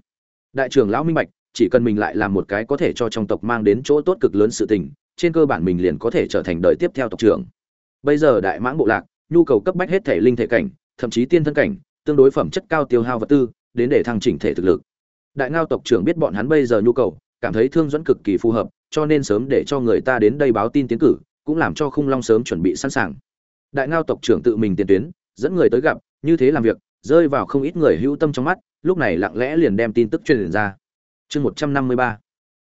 Đại trưởng lão minh bạch, chỉ cần mình lại làm một cái có thể cho trong tộc mang đến chỗ tốt cực lớn sự tình, trên cơ bản mình liền có thể trở thành đời tiếp theo tộc trưởng. Bây giờ đại mãng bộ lạc, nhu cầu cấp bách hết thể linh thể cảnh, thậm chí tiên thân cảnh, tương đối phẩm chất cao tiêu hao vật tư, đến để thăng chỉnh thể thực lực đại ngao tộc trưởng biết bọn hắn bây giờ nhu cầu, cảm thấy thương dẫn cực kỳ phù hợp, cho nên sớm để cho người ta đến đây báo tin tiến cử, cũng làm cho khung long sớm chuẩn bị sẵn sàng. Đại ngao tộc trưởng tự mình tiền tuyến, dẫn người tới gặp, như thế làm việc, rơi vào không ít người hữu tâm trong mắt, lúc này lặng lẽ liền đem tin tức truyền ra. Chương một trăm năm mươi ba,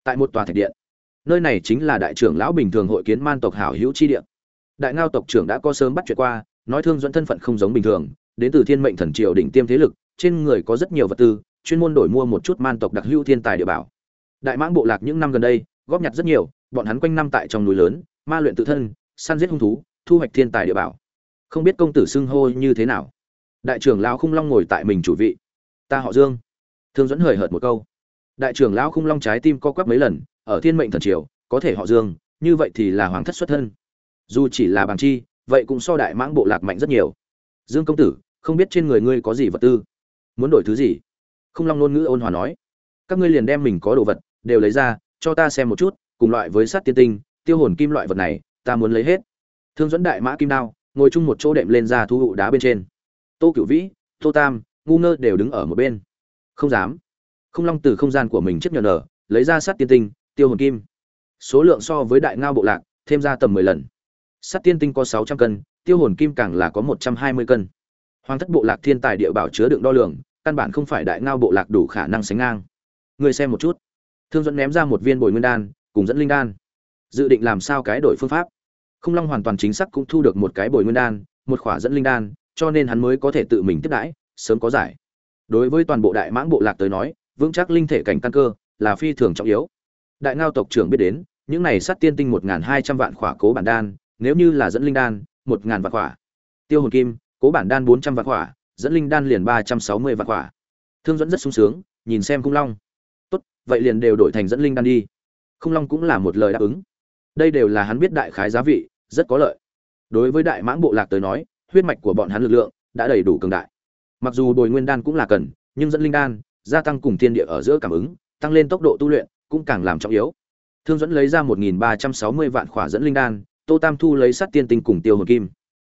tại một tòa thạch điện. Nơi này chính là đại trưởng lão bình thường hội kiến man tộc hảo hữu chi điện đại ngao tộc trưởng đã có sớm bắt chuyện qua, nói thương dẫn thân phận không giống bình thường, đến từ thiên mệnh thần triều đỉnh tiêm thế lực, trên người có rất nhiều vật tư chuyên môn đổi mua một chút man tộc đặc hữu thiên tài địa bảo. Đại mãng bộ lạc những năm gần đây, góp nhặt rất nhiều, bọn hắn quanh năm tại trong núi lớn, ma luyện tự thân, săn giết hung thú, thu hoạch thiên tài địa bảo. Không biết công tử xưng hô như thế nào. Đại trưởng lão khung long ngồi tại mình chủ vị. Ta họ dương. Thương dẫn hời hợt một câu. Đại trưởng lão khung long trái tim co quắp mấy lần, ở thiên mệnh thần triều, có thể họ dương, như vậy thì là hoàng thất xuất thân. Dù chỉ là bằng chi, vậy cũng so đại mãng bộ lạc mạnh rất nhiều. Dương công tử, không biết trên người ngươi có gì vật tư? Muốn đổi thứ gì? Không long ngôn ngữ ôn hòa nói, các ngươi liền đem mình có đồ vật đều lấy ra, cho ta xem một chút, cùng loại với sát tiên tinh, tiêu hồn kim loại vật này, ta muốn lấy hết. Thương dẫn đại mã kim đao ngồi chung một chỗ đệm lên ra thu hụ đá bên trên. Tô cửu vĩ, tô tam, ngu ngơ đều đứng ở một bên. Không dám. Không long từ không gian của mình chấp nhận ở lấy ra sát tiên tinh, tiêu hồn kim. Số lượng so với đại ngao bộ lạc, thêm ra tầm mười lần. Sắt tiên tinh có sáu trăm cân, tiêu hồn kim càng là có một trăm hai mươi cân. Hoàng thất bộ lạc thiên tài địa bảo chứa đựng đo lường căn bản không phải đại ngao bộ lạc đủ khả năng sánh ngang. Người xem một chút. Thương dẫn ném ra một viên bồi nguyên đan, cùng dẫn linh đan. Dự định làm sao cái đổi phương pháp? Không long hoàn toàn chính xác cũng thu được một cái bồi nguyên đan, một khỏa dẫn linh đan, cho nên hắn mới có thể tự mình tiếp đãi, sớm có giải. Đối với toàn bộ đại mãng bộ lạc tới nói, vững chắc linh thể cảnh căn cơ là phi thường trọng yếu. Đại ngao tộc trưởng biết đến, những này sát tiên tinh một hai trăm vạn khỏa cố bản đan, nếu như là dẫn linh đan, một ngàn vạn khỏa. Tiêu hồn kim, cố bản đan bốn trăm vạn khỏa dẫn linh đan liền ba trăm sáu mươi vạn quả, thương dẫn rất sung sướng nhìn xem cung long. Tốt vậy liền đều đổi thành dẫn linh đan đi. Khung long cũng là một lời đáp ứng. Đây đều là hắn biết đại khái giá vị rất có lợi. Đối với đại mãng bộ lạc tới nói huyết mạch của bọn hắn lực lượng đã đầy đủ cường đại. Mặc dù bồi nguyên đan cũng là cần nhưng dẫn linh đan gia tăng cùng thiên địa ở giữa cảm ứng tăng lên tốc độ tu luyện cũng càng làm trọng yếu. Thương dẫn lấy ra một nghìn ba trăm sáu mươi vạn khỏa dẫn linh đan tô tam thu lấy sắt tiên tinh cùng tiêu hồn kim.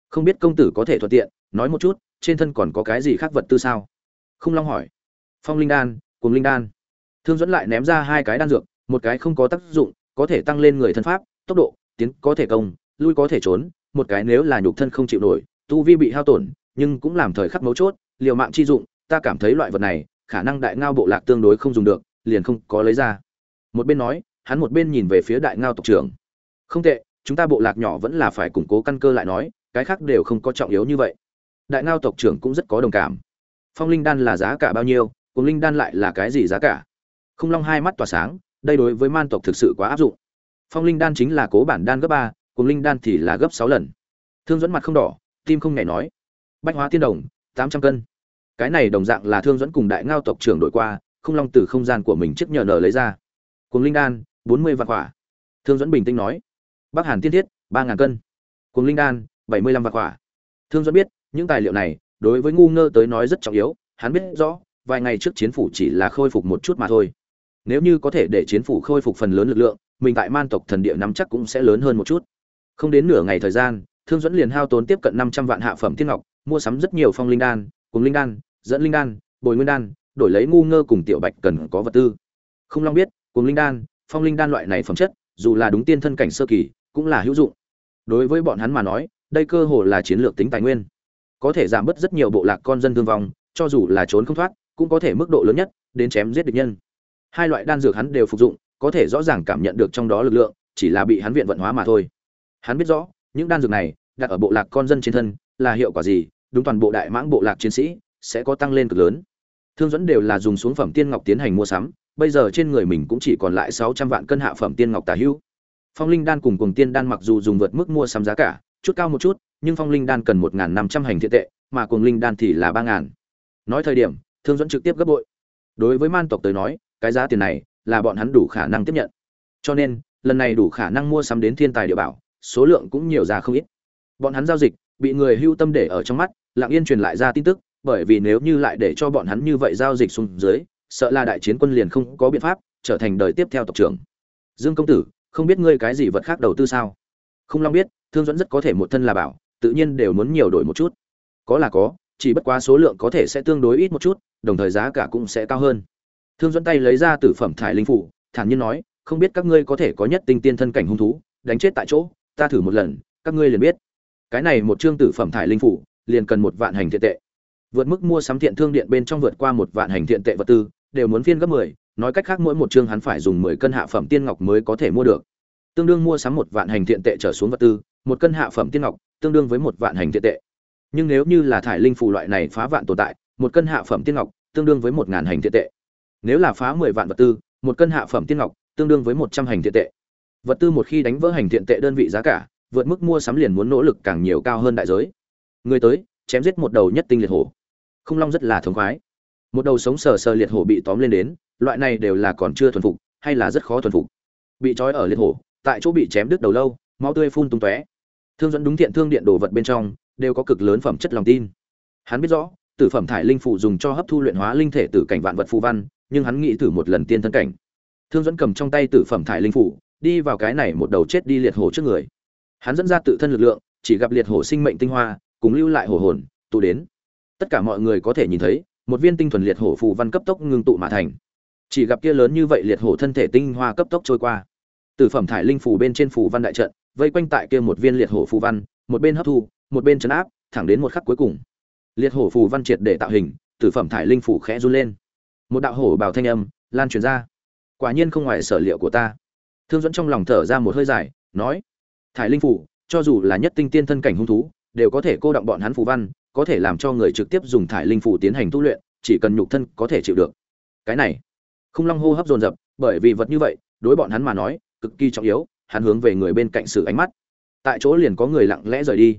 Không biết công tử có thể thuận tiện nói một chút trên thân còn có cái gì khác vật tư sao? Không long hỏi. Phong linh đan cùng linh đan. Thương dẫn lại ném ra hai cái đan dược, một cái không có tác dụng, có thể tăng lên người thân pháp, tốc độ, tiến có thể công, lui có thể trốn, một cái nếu là nhục thân không chịu nổi, tu vi bị hao tổn, nhưng cũng làm thời khắc mấu chốt, liều mạng chi dụng, ta cảm thấy loại vật này, khả năng đại ngao bộ lạc tương đối không dùng được, liền không có lấy ra. Một bên nói, hắn một bên nhìn về phía đại ngao tộc trưởng. Không tệ, chúng ta bộ lạc nhỏ vẫn là phải củng cố căn cơ lại nói, cái khác đều không có trọng yếu như vậy đại ngao tộc trưởng cũng rất có đồng cảm. Phong linh đan là giá cả bao nhiêu, cùng linh đan lại là cái gì giá cả? Không long hai mắt tỏa sáng, đây đối với man tộc thực sự quá áp dụng. Phong linh đan chính là cố bản đan gấp ba, cùng linh đan thì là gấp sáu lần. Thương dẫn mặt không đỏ, tim không nhảy nói. Bách hóa tiên đồng, tám trăm cân. Cái này đồng dạng là thương dẫn cùng đại ngao tộc trưởng đổi qua không long từ không gian của mình trước nhờ nở lấy ra. Cùng linh đan, bốn mươi vạn quả thương dẫn bình tĩnh nói. Bắc hàn tiên thiết, ba ngàn cân. Cùng linh đan, bảy mươi lăm vạn quả thương dẫn biết những tài liệu này, đối với ngu ngơ tới nói rất trọng yếu, hắn biết rõ, vài ngày trước chiến phủ chỉ là khôi phục một chút mà thôi. Nếu như có thể để chiến phủ khôi phục phần lớn lực lượng, mình tại man tộc thần địa nắm chắc cũng sẽ lớn hơn một chút. Không đến nửa ngày thời gian, thương dẫn liền hao tốn tiếp cận năm trăm vạn hạ phẩm thiên ngọc, mua sắm rất nhiều phong linh đan, cùng linh đan, dẫn linh đan, bồi nguyên đan, đổi lấy ngu ngơ cùng tiểu bạch cần có vật tư. Không long biết, cùng linh đan, phong linh đan loại này phẩm chất, dù là đúng tiên thân cảnh sơ kỳ, cũng là hữu dụng. Đối với bọn hắn mà nói, đây cơ hồ là chiến lược tính tài nguyên có thể giảm bớt rất nhiều bộ lạc con dân thương vong, cho dù là trốn không thoát, cũng có thể mức độ lớn nhất đến chém giết địch nhân. Hai loại đan dược hắn đều phục dụng, có thể rõ ràng cảm nhận được trong đó lực lượng, chỉ là bị hắn viện vận hóa mà thôi. Hắn biết rõ, những đan dược này, đặt ở bộ lạc con dân trên thân, là hiệu quả gì, đúng toàn bộ đại mãng bộ lạc chiến sĩ, sẽ có tăng lên cực lớn. Thương dẫn đều là dùng xuống phẩm tiên ngọc tiến hành mua sắm, bây giờ trên người mình cũng chỉ còn lại sáu trăm vạn cân hạ phẩm tiên ngọc tà hữu. Phong linh đan cùng cùng tiên đan mặc dù dùng vượt mức mua sắm giá cả, chút cao một chút nhưng phong linh đan cần một năm trăm hành thiện tệ, mà cuồng linh đan thì là ba ngàn. Nói thời điểm, thương dẫn trực tiếp gấp bội. Đối với man tộc tới nói, cái giá tiền này là bọn hắn đủ khả năng tiếp nhận. Cho nên, lần này đủ khả năng mua sắm đến thiên tài địa bảo, số lượng cũng nhiều ra không ít. Bọn hắn giao dịch, bị người hưu tâm để ở trong mắt, lặng yên truyền lại ra tin tức, bởi vì nếu như lại để cho bọn hắn như vậy giao dịch xuống dưới, sợ là đại chiến quân liền không có biện pháp, trở thành đời tiếp theo tộc trưởng. Dương công tử, không biết ngươi cái gì vật khác đầu tư sao? Không long biết, thương dẫn rất có thể một thân là bảo tự nhiên đều muốn nhiều đổi một chút. Có là có, chỉ bất quá số lượng có thể sẽ tương đối ít một chút, đồng thời giá cả cũng sẽ cao hơn. Thương dẫn tay lấy ra tử phẩm thải linh phủ, thản nhiên nói, không biết các ngươi có thể có nhất tinh tiên thân cảnh hung thú, đánh chết tại chỗ, ta thử một lần, các ngươi liền biết. Cái này một chương tử phẩm thải linh phủ, liền cần một vạn hành thiện tệ. Vượt mức mua sắm thiện thương điện bên trong vượt qua một vạn hành thiện tệ vật tư, đều muốn phiên gấp mười, nói cách khác mỗi một chương hắn phải dùng mười cân hạ phẩm tiên ngọc mới có thể mua được. Tương đương mua sắm một vạn hành thiện tệ trở xuống vật tư, một cân hạ phẩm tiên ngọc tương đương với một vạn hành thiện tệ. Nhưng nếu như là thải linh phù loại này phá vạn tồn tại, một cân hạ phẩm tiên ngọc, tương đương với một ngàn hành thiện tệ. Nếu là phá mười vạn vật tư, một cân hạ phẩm tiên ngọc, tương đương với một trăm hành thiện tệ. Vật tư một khi đánh vỡ hành thiện tệ đơn vị giá cả, vượt mức mua sắm liền muốn nỗ lực càng nhiều cao hơn đại giới. Người tới, chém giết một đầu nhất tinh liệt hổ. Không long rất là thống khoái. Một đầu sống sờ sờ liệt hổ bị tóm lên đến, loại này đều là còn chưa thuần phục, hay là rất khó thuần phục. Bị trói ở liệt hổ, tại chỗ bị chém đứt đầu lâu, máu tươi phun tung tóe thương dẫn đúng thiện thương điện đồ vật bên trong, đều có cực lớn phẩm chất lòng tin. Hắn biết rõ, tử phẩm thải linh phụ dùng cho hấp thu luyện hóa linh thể tử cảnh vạn vật phù văn, nhưng hắn nghĩ thử một lần tiên thân cảnh. Thương dẫn cầm trong tay tử phẩm thải linh phụ đi vào cái này một đầu chết đi liệt hổ trước người. Hắn dẫn ra tự thân lực lượng, chỉ gặp liệt hổ sinh mệnh tinh hoa, cùng lưu lại hổ hồn, tụ đến. Tất cả mọi người có thể nhìn thấy, một viên tinh thuần liệt hổ phù văn cấp tốc ngưng tụ mà thành. Chỉ gặp kia lớn như vậy liệt hổ thân thể tinh hoa cấp tốc trôi qua. Từ phẩm thải linh phù bên trên phù văn đại trận vây quanh tại kia một viên liệt hổ phù văn, một bên hấp thu, một bên chấn áp, thẳng đến một khắc cuối cùng. Liệt hổ phù văn triệt để tạo hình, tử phẩm thải linh phù khẽ run lên. Một đạo hổ bào thanh âm lan truyền ra. Quả nhiên không ngoài sở liệu của ta. Thương dẫn trong lòng thở ra một hơi dài, nói, thải linh phù cho dù là nhất tinh tiên thân cảnh hung thú, đều có thể cô động bọn hắn phù văn, có thể làm cho người trực tiếp dùng thải linh phù tiến hành tu luyện, chỉ cần nhục thân có thể chịu được. Cái này không long hô hấp dồn dập, bởi vì vật như vậy, đối bọn hắn mà nói, cực kỳ trọng yếu hắn hướng về người bên cạnh sự ánh mắt. Tại chỗ liền có người lặng lẽ rời đi.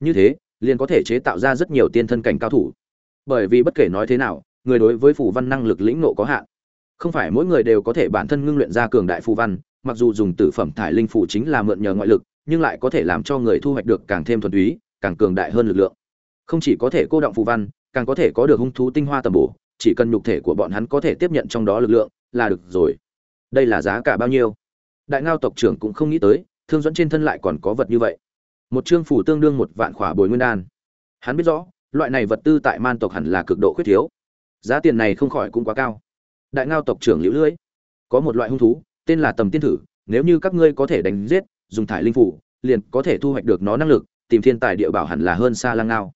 Như thế, liền có thể chế tạo ra rất nhiều tiên thân cảnh cao thủ. Bởi vì bất kể nói thế nào, người đối với phù văn năng lực lĩnh nộ có hạn. Không phải mỗi người đều có thể bản thân ngưng luyện ra cường đại phù văn, mặc dù dùng tử phẩm thải linh phù chính là mượn nhờ ngoại lực, nhưng lại có thể làm cho người thu hoạch được càng thêm thuần túy, càng cường đại hơn lực lượng. Không chỉ có thể cô động phù văn, càng có thể có được hung thú tinh hoa tầm bổ, chỉ cần nhục thể của bọn hắn có thể tiếp nhận trong đó lực lượng là được rồi. Đây là giá cả bao nhiêu? Đại ngao tộc trưởng cũng không nghĩ tới, thương dẫn trên thân lại còn có vật như vậy. Một chương phủ tương đương một vạn khỏa bồi nguyên đan. Hắn biết rõ, loại này vật tư tại man tộc hẳn là cực độ khuyết thiếu. Giá tiền này không khỏi cũng quá cao. Đại ngao tộc trưởng liễu lưỡi có một loại hung thú, tên là tầm tiên thử, nếu như các ngươi có thể đánh giết, dùng thải linh phủ, liền có thể thu hoạch được nó năng lực, tìm thiên tài địa bảo hẳn là hơn xa lang ngao.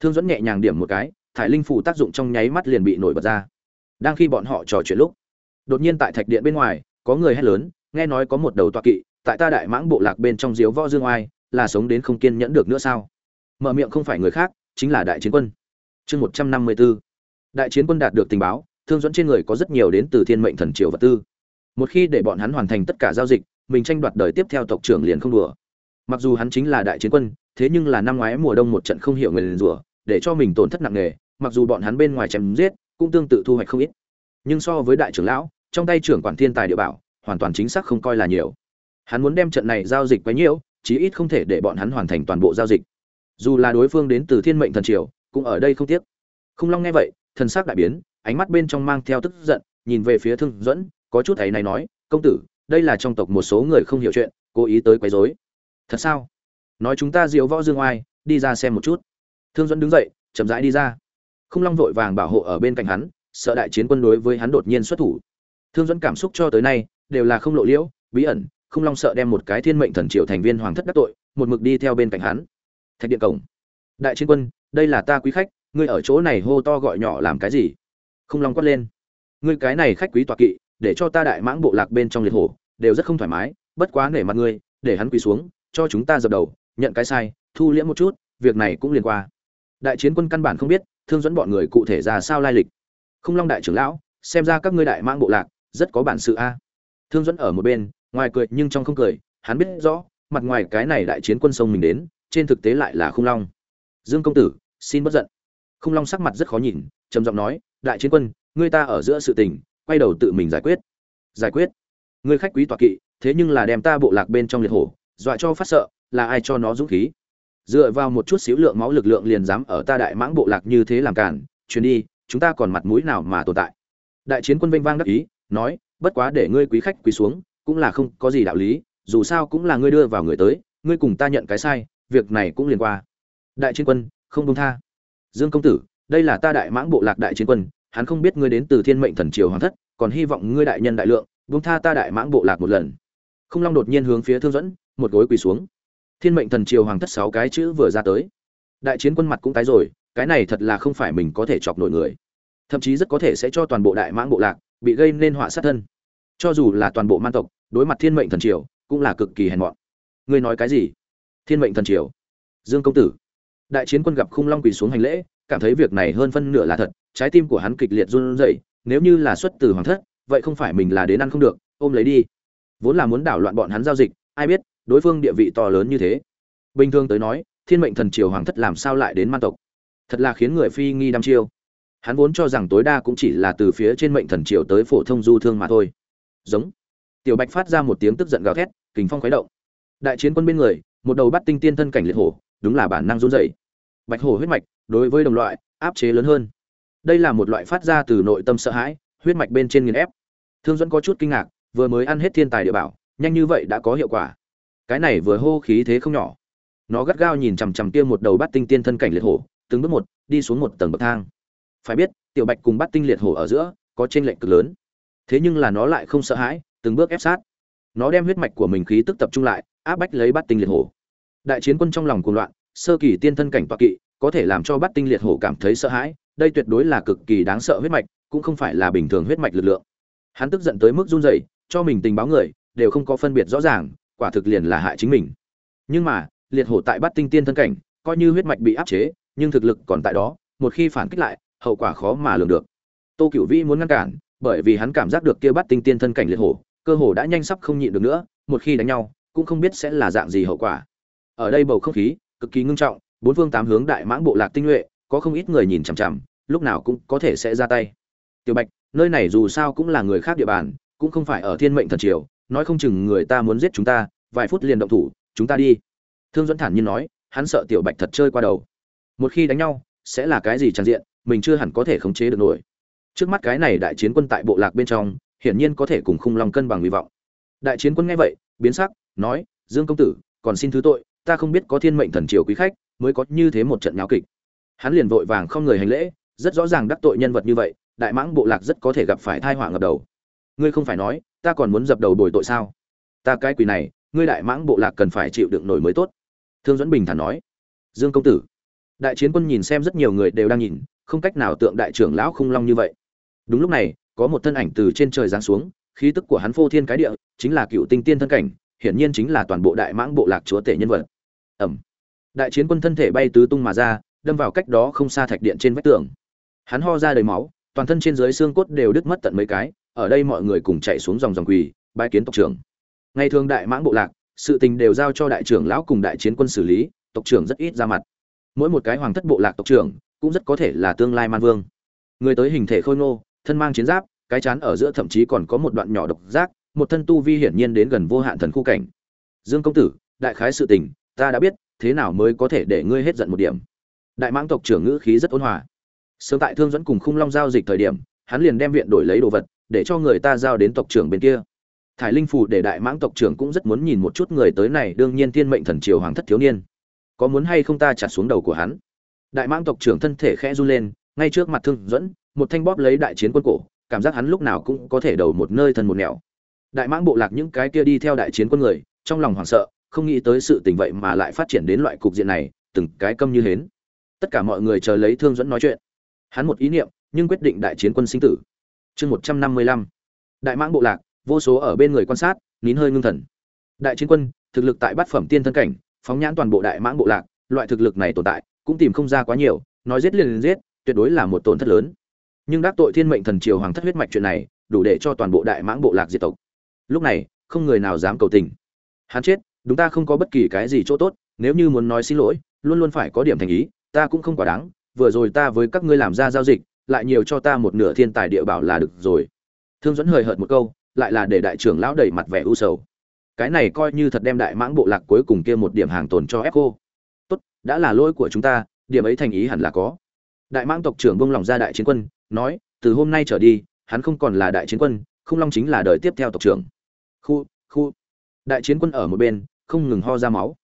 Thương dẫn nhẹ nhàng điểm một cái, thải linh phủ tác dụng trong nháy mắt liền bị nổi bật ra. Đang khi bọn họ trò chuyện lúc, đột nhiên tại thạch điện bên ngoài, có người hét lớn nghe nói có một đầu tọa kỵ, tại ta đại mãng bộ lạc bên trong diếu võ dương oai, là sống đến không kiên nhẫn được nữa sao? Mở miệng không phải người khác, chính là đại chiến quân. Chương một trăm năm mươi b ố đại chiến quân đạt được tình báo, thương dẫn trên người có rất nhiều đến từ thiên mệnh thần triều vật tư. Một khi để bọn hắn hoàn thành tất cả giao dịch, mình tranh đoạt đời tiếp theo tộc trưởng liền không đùa. Mặc dù hắn chính là đại chiến quân, thế nhưng là năm ngoái mùa đông một trận không hiểu người liền rủa, để cho mình tổn thất nặng nề, mặc dù bọn hắn bên ngoài chém giết, cũng tương tự thu hoạch không ít. Nhưng so với đại trưởng lão, trong tay trưởng quản thiên tài địa bảo hoàn toàn chính xác không coi là nhiều. Hắn muốn đem trận này giao dịch quấy nhiễu, chí ít không thể để bọn hắn hoàn thành toàn bộ giao dịch. Dù là đối phương đến từ thiên mệnh thần triều, cũng ở đây không tiếc. Không long nghe vậy, thần sắc đại biến, ánh mắt bên trong mang theo tức giận, nhìn về phía thương dẫn có chút thấy này nói, công tử, đây là trong tộc một số người không hiểu chuyện, cố ý tới quấy rối. Thật sao? Nói chúng ta diều võ dương oai, đi ra xem một chút. Thương dẫn đứng dậy, chậm rãi đi ra. Không long vội vàng bảo hộ ở bên cạnh hắn, sợ đại chiến quân đối với hắn đột nhiên xuất thủ. Thương dẫn cảm xúc cho tới nay đều là không lộ liễu, bí ẩn, không long sợ đem một cái thiên mệnh thần triều thành viên hoàng thất đắc tội, một mực đi theo bên cạnh hắn. Thạch điện cổng. Đại chiến quân, đây là ta quý khách, ngươi ở chỗ này hô to gọi nhỏ làm cái gì? Không long quát lên. Ngươi cái này khách quý tọa kỵ, để cho ta đại mãng bộ lạc bên trong liệt hổ, đều rất không thoải mái, bất quá nể mặt ngươi, để hắn quỳ xuống, cho chúng ta dập đầu, nhận cái sai, thu liễm một chút, việc này cũng liền qua. Đại chiến quân căn bản không biết, thương dẫn bọn người cụ thể ra sao lai lịch. Không long đại trưởng lão, xem ra các ngươi đại mãng bộ lạc, rất có bản sự a thương dẫn ở một bên, ngoài cười nhưng trong không cười, hắn biết rõ, mặt ngoài cái này đại chiến quân sông mình đến, trên thực tế lại là Khung long. Dương công tử, xin bất giận. Khung long sắc mặt rất khó nhìn, trầm giọng nói, đại chiến quân, ngươi ta ở giữa sự tình, quay đầu tự mình giải quyết. Giải quyết? Ngươi khách quý tọa kỵ, thế nhưng là đem ta bộ lạc bên trong liệt hổ, dọa cho phát sợ, là ai cho nó dũng khí? Dựa vào một chút xíu lượng máu lực lượng liền dám ở ta đại mãng bộ lạc như thế làm cản chuyến đi, chúng ta còn mặt mũi nào mà tồn tại? Đại chiến quân vinh vang đắc ý, nói bất quá để ngươi quý khách quý xuống, cũng là không có gì đạo lý, dù sao cũng là ngươi đưa vào người tới, ngươi cùng ta nhận cái sai, việc này cũng liền qua. Đại chiến quân, không công tha. Dương công tử, đây là ta đại mãng bộ lạc đại chiến quân, hắn không biết ngươi đến từ thiên mệnh thần triều hoàng thất, còn hy vọng ngươi đại nhân đại lượng, buông tha ta đại mãng bộ lạc một lần. Không long đột nhiên hướng phía thương dẫn một gối quỳ xuống. Thiên mệnh thần triều hoàng thất sáu cái chữ vừa ra tới. Đại chiến quân mặt cũng tái rồi, cái này thật là không phải mình có thể chọc nổi người. Thậm chí rất có thể sẽ cho toàn bộ đại mãng bộ lạc bị gây nên họa sát thân cho dù là toàn bộ man tộc, đối mặt thiên mệnh thần triều, cũng là cực kỳ hèn mọn. Ngươi nói cái gì? Thiên mệnh thần triều? Dương công tử. Đại chiến quân gặp khung long quỳ xuống hành lễ, cảm thấy việc này hơn phân nửa là thật, trái tim của hắn kịch liệt run rẩy, nếu như là xuất từ hoàng thất, vậy không phải mình là đến ăn không được, ôm lấy đi. Vốn là muốn đảo loạn bọn hắn giao dịch, ai biết, đối phương địa vị to lớn như thế. Bình thường tới nói, thiên mệnh thần triều hoàng thất làm sao lại đến man tộc? Thật là khiến người phi nghi đăm chiêu. Hắn vốn cho rằng tối đa cũng chỉ là từ phía trên mệnh thần triều tới phổ thông du thương mà thôi giống. Tiểu bạch phát ra một tiếng tức giận gào thét, kình phong khuấy động. Đại chiến quân bên người, một đầu bắt tinh tiên thân cảnh liệt hổ, đúng là bản năng run rẩy. Bạch hổ huyết mạch, đối với đồng loại, áp chế lớn hơn. Đây là một loại phát ra từ nội tâm sợ hãi, huyết mạch bên trên nghiền ép. Thương dẫn có chút kinh ngạc, vừa mới ăn hết thiên tài địa bảo, nhanh như vậy đã có hiệu quả. Cái này vừa hô khí thế không nhỏ. Nó gắt gao nhìn chằm chằm kia một đầu bắt tinh tiên thân cảnh liệt hổ, từng bước một, đi xuống một tầng bậc thang. Phải biết, tiểu bạch cùng bắt tinh liệt hổ ở giữa, có trên lệnh cực lớn thế nhưng là nó lại không sợ hãi, từng bước ép sát. Nó đem huyết mạch của mình khí tức tập trung lại, áp bách lấy bắt tinh liệt hổ. Đại chiến quân trong lòng cuồng loạn, sơ kỳ tiên thân cảnh toạc kỵ, có thể làm cho bắt tinh liệt hổ cảm thấy sợ hãi, đây tuyệt đối là cực kỳ đáng sợ huyết mạch, cũng không phải là bình thường huyết mạch lực lượng. Hắn tức giận tới mức run rẩy, cho mình tình báo người, đều không có phân biệt rõ ràng, quả thực liền là hại chính mình. Nhưng mà, liệt hổ tại bắt tinh tiên thân cảnh, coi như huyết mạch bị áp chế, nhưng thực lực còn tại đó, một khi phản kích lại, hậu quả khó mà lường được. Tô cửu vĩ muốn ngăn cản bởi vì hắn cảm giác được kia bắt tinh tiên thân cảnh liệt hổ, cơ hồ đã nhanh sắp không nhịn được nữa, một khi đánh nhau, cũng không biết sẽ là dạng gì hậu quả. Ở đây bầu không khí, cực kỳ ngưng trọng, bốn phương tám hướng đại mãng bộ lạc tinh nhuệ, có không ít người nhìn chằm chằm, lúc nào cũng có thể sẽ ra tay. Tiểu bạch, nơi này dù sao cũng là người khác địa bàn, cũng không phải ở thiên mệnh thần triều, nói không chừng người ta muốn giết chúng ta, vài phút liền động thủ, chúng ta đi. Thương dẫn thản nhiên nói, hắn sợ tiểu bạch thật chơi qua đầu. Một khi đánh nhau, sẽ là cái gì tràn diện, mình chưa hẳn có thể khống chế được nổi trước mắt cái này đại chiến quân tại bộ lạc bên trong, hiển nhiên có thể cùng khung long cân bằng hy vọng. Đại chiến quân nghe vậy, biến sắc, nói, dương công tử, còn xin thứ tội, ta không biết có thiên mệnh thần triều quý khách mới có như thế một trận nháo kịch. Hắn liền vội vàng không người hành lễ, rất rõ ràng đắc tội nhân vật như vậy, đại mãng bộ lạc rất có thể gặp phải thai họa ngập đầu. Ngươi không phải nói, ta còn muốn dập đầu bồi tội sao? Ta cái quỷ này, ngươi đại mãng bộ lạc cần phải chịu đựng nổi mới tốt. Thương dẫn bình thản nói, dương công tử. Đại chiến quân nhìn xem rất nhiều người đều đang nhìn, không cách nào tượng đại trưởng lão khung long như vậy đúng lúc này, có một thân ảnh từ trên trời giáng xuống, khí tức của hắn phô thiên cái địa, chính là cựu tinh tiên thân cảnh, hiển nhiên chính là toàn bộ đại mãng bộ lạc chúa tể nhân vật. Ẩm đại chiến quân thân thể bay tứ tung mà ra, đâm vào cách đó không xa thạch điện trên vách tường. Hắn ho ra đầy máu, toàn thân trên dưới xương cốt đều đứt mất tận mấy cái, ở đây mọi người cùng chạy xuống dòng dòng quỳ bãi kiến tộc trưởng. Ngày thường đại mãng bộ lạc, sự tình đều giao cho đại trưởng lão cùng đại chiến quân xử lý, tộc trưởng rất ít ra mặt. Mỗi một cái hoàng thất bộ lạc tộc trưởng, cũng rất có thể là tương lai man vương. Người tới hình thể khôi ngô thân mang chiến giáp, cái chán ở giữa thậm chí còn có một đoạn nhỏ độc giác, một thân tu vi hiển nhiên đến gần vô hạn thần khu cảnh. Dương công tử, đại khái sự tình, ta đã biết, thế nào mới có thể để ngươi hết giận một điểm? Đại mãng tộc trưởng ngữ khí rất ôn hòa. Sớm tại thương dẫn cùng khung long giao dịch thời điểm, hắn liền đem viện đổi lấy đồ vật, để cho người ta giao đến tộc trưởng bên kia. Thải linh phù để đại mãng tộc trưởng cũng rất muốn nhìn một chút người tới này, đương nhiên thiên mệnh thần triều hoàng thất thiếu niên. Có muốn hay không ta chặt xuống đầu của hắn? Đại mãng tộc trưởng thân thể khẽ run lên, ngay trước mặt thương dẫn một thanh bóp lấy đại chiến quân cổ, cảm giác hắn lúc nào cũng có thể đầu một nơi thân một nẻo. Đại mãng bộ lạc những cái kia đi theo đại chiến quân người, trong lòng hoảng sợ, không nghĩ tới sự tình vậy mà lại phát triển đến loại cục diện này, từng cái câm như hến. Tất cả mọi người chờ lấy thương dẫn nói chuyện. Hắn một ý niệm, nhưng quyết định đại chiến quân sinh tử. Chương một trăm năm mươi lăm. Đại mãng bộ lạc, vô số ở bên người quan sát, nín hơi ngưng thần. Đại chiến quân, thực lực tại bát phẩm tiên thân cảnh, phóng nhãn toàn bộ đại mãng bộ lạc, loại thực lực này tồn tại, cũng tìm không ra quá nhiều, nói giết liền liền giết, tuyệt đối là một tổn thất lớn nhưng đắc tội thiên mệnh thần triều hoàng thất huyết mạch chuyện này, đủ để cho toàn bộ đại mãng bộ lạc diệt tộc. Lúc này, không người nào dám cầu tình. Hắn chết, đúng ta không có bất kỳ cái gì chỗ tốt, nếu như muốn nói xin lỗi, luôn luôn phải có điểm thành ý, ta cũng không quá đáng, vừa rồi ta với các ngươi làm ra giao dịch, lại nhiều cho ta một nửa thiên tài địa bảo là được rồi. Thương dẫn hời hợt một câu, lại là để đại trưởng lão đẩy mặt vẻ u sầu. Cái này coi như thật đem đại mãng bộ lạc cuối cùng kia một điểm hàng tồn cho ép cô. Tốt, đã là lỗi của chúng ta, điểm ấy thành ý hẳn là có. Đại mãng tộc trưởng bông lòng ra đại chiến quân nói, từ hôm nay trở đi, hắn không còn là đại chiến quân không long chính là đời tiếp theo tộc trưởng. Khu khu. Đại chiến quân ở một bên, không ngừng ho ra máu.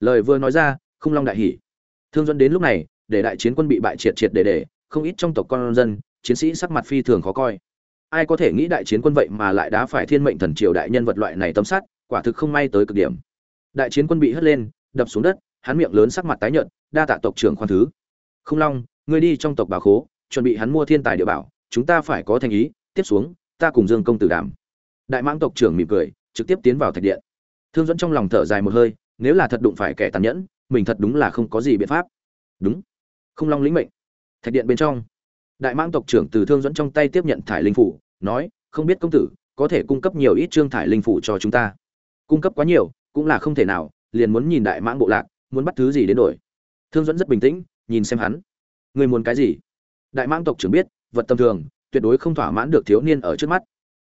Lời vừa nói ra không long đại hỉ. Thương dẫn đến lúc này, để đại chiến quân bị bại triệt triệt để để, không ít trong tộc con dân, chiến sĩ sắc mặt phi thường khó coi. Ai có thể nghĩ đại chiến quân vậy mà lại đá phải thiên mệnh thần triều đại nhân vật loại này tâm sát, quả thực không may tới cực điểm. Đại chiến quân bị hất lên, đập xuống đất, hắn miệng lớn sắc mặt tái nhợt, đa tạ tộc trưởng khoan thứ. Không long, ngươi đi trong tộc bà khố chuẩn bị hắn mua thiên tài địa bảo, chúng ta phải có thành ý, tiếp xuống, ta cùng dương công tử đảm đại mãng tộc trưởng mỉm cười, trực tiếp tiến vào thạch điện. Thương dẫn trong lòng thở dài một hơi, nếu là thật đụng phải kẻ tàn nhẫn, mình thật đúng là không có gì biện pháp. Đúng, không long lĩnh mệnh. Thạch điện bên trong, đại mãng tộc trưởng từ thương dẫn trong tay tiếp nhận thải linh phủ, nói, không biết công tử, có thể cung cấp nhiều ít trương thải linh phủ cho chúng ta? Cung cấp quá nhiều, cũng là không thể nào, liền muốn nhìn đại mãng bộ lạc, muốn bắt thứ gì đến đổi. Thương dẫn rất bình tĩnh, nhìn xem hắn. Người muốn cái gì? Đại mãng tộc trưởng biết, vật tầm thường, tuyệt đối không thỏa mãn được thiếu niên ở trước mắt.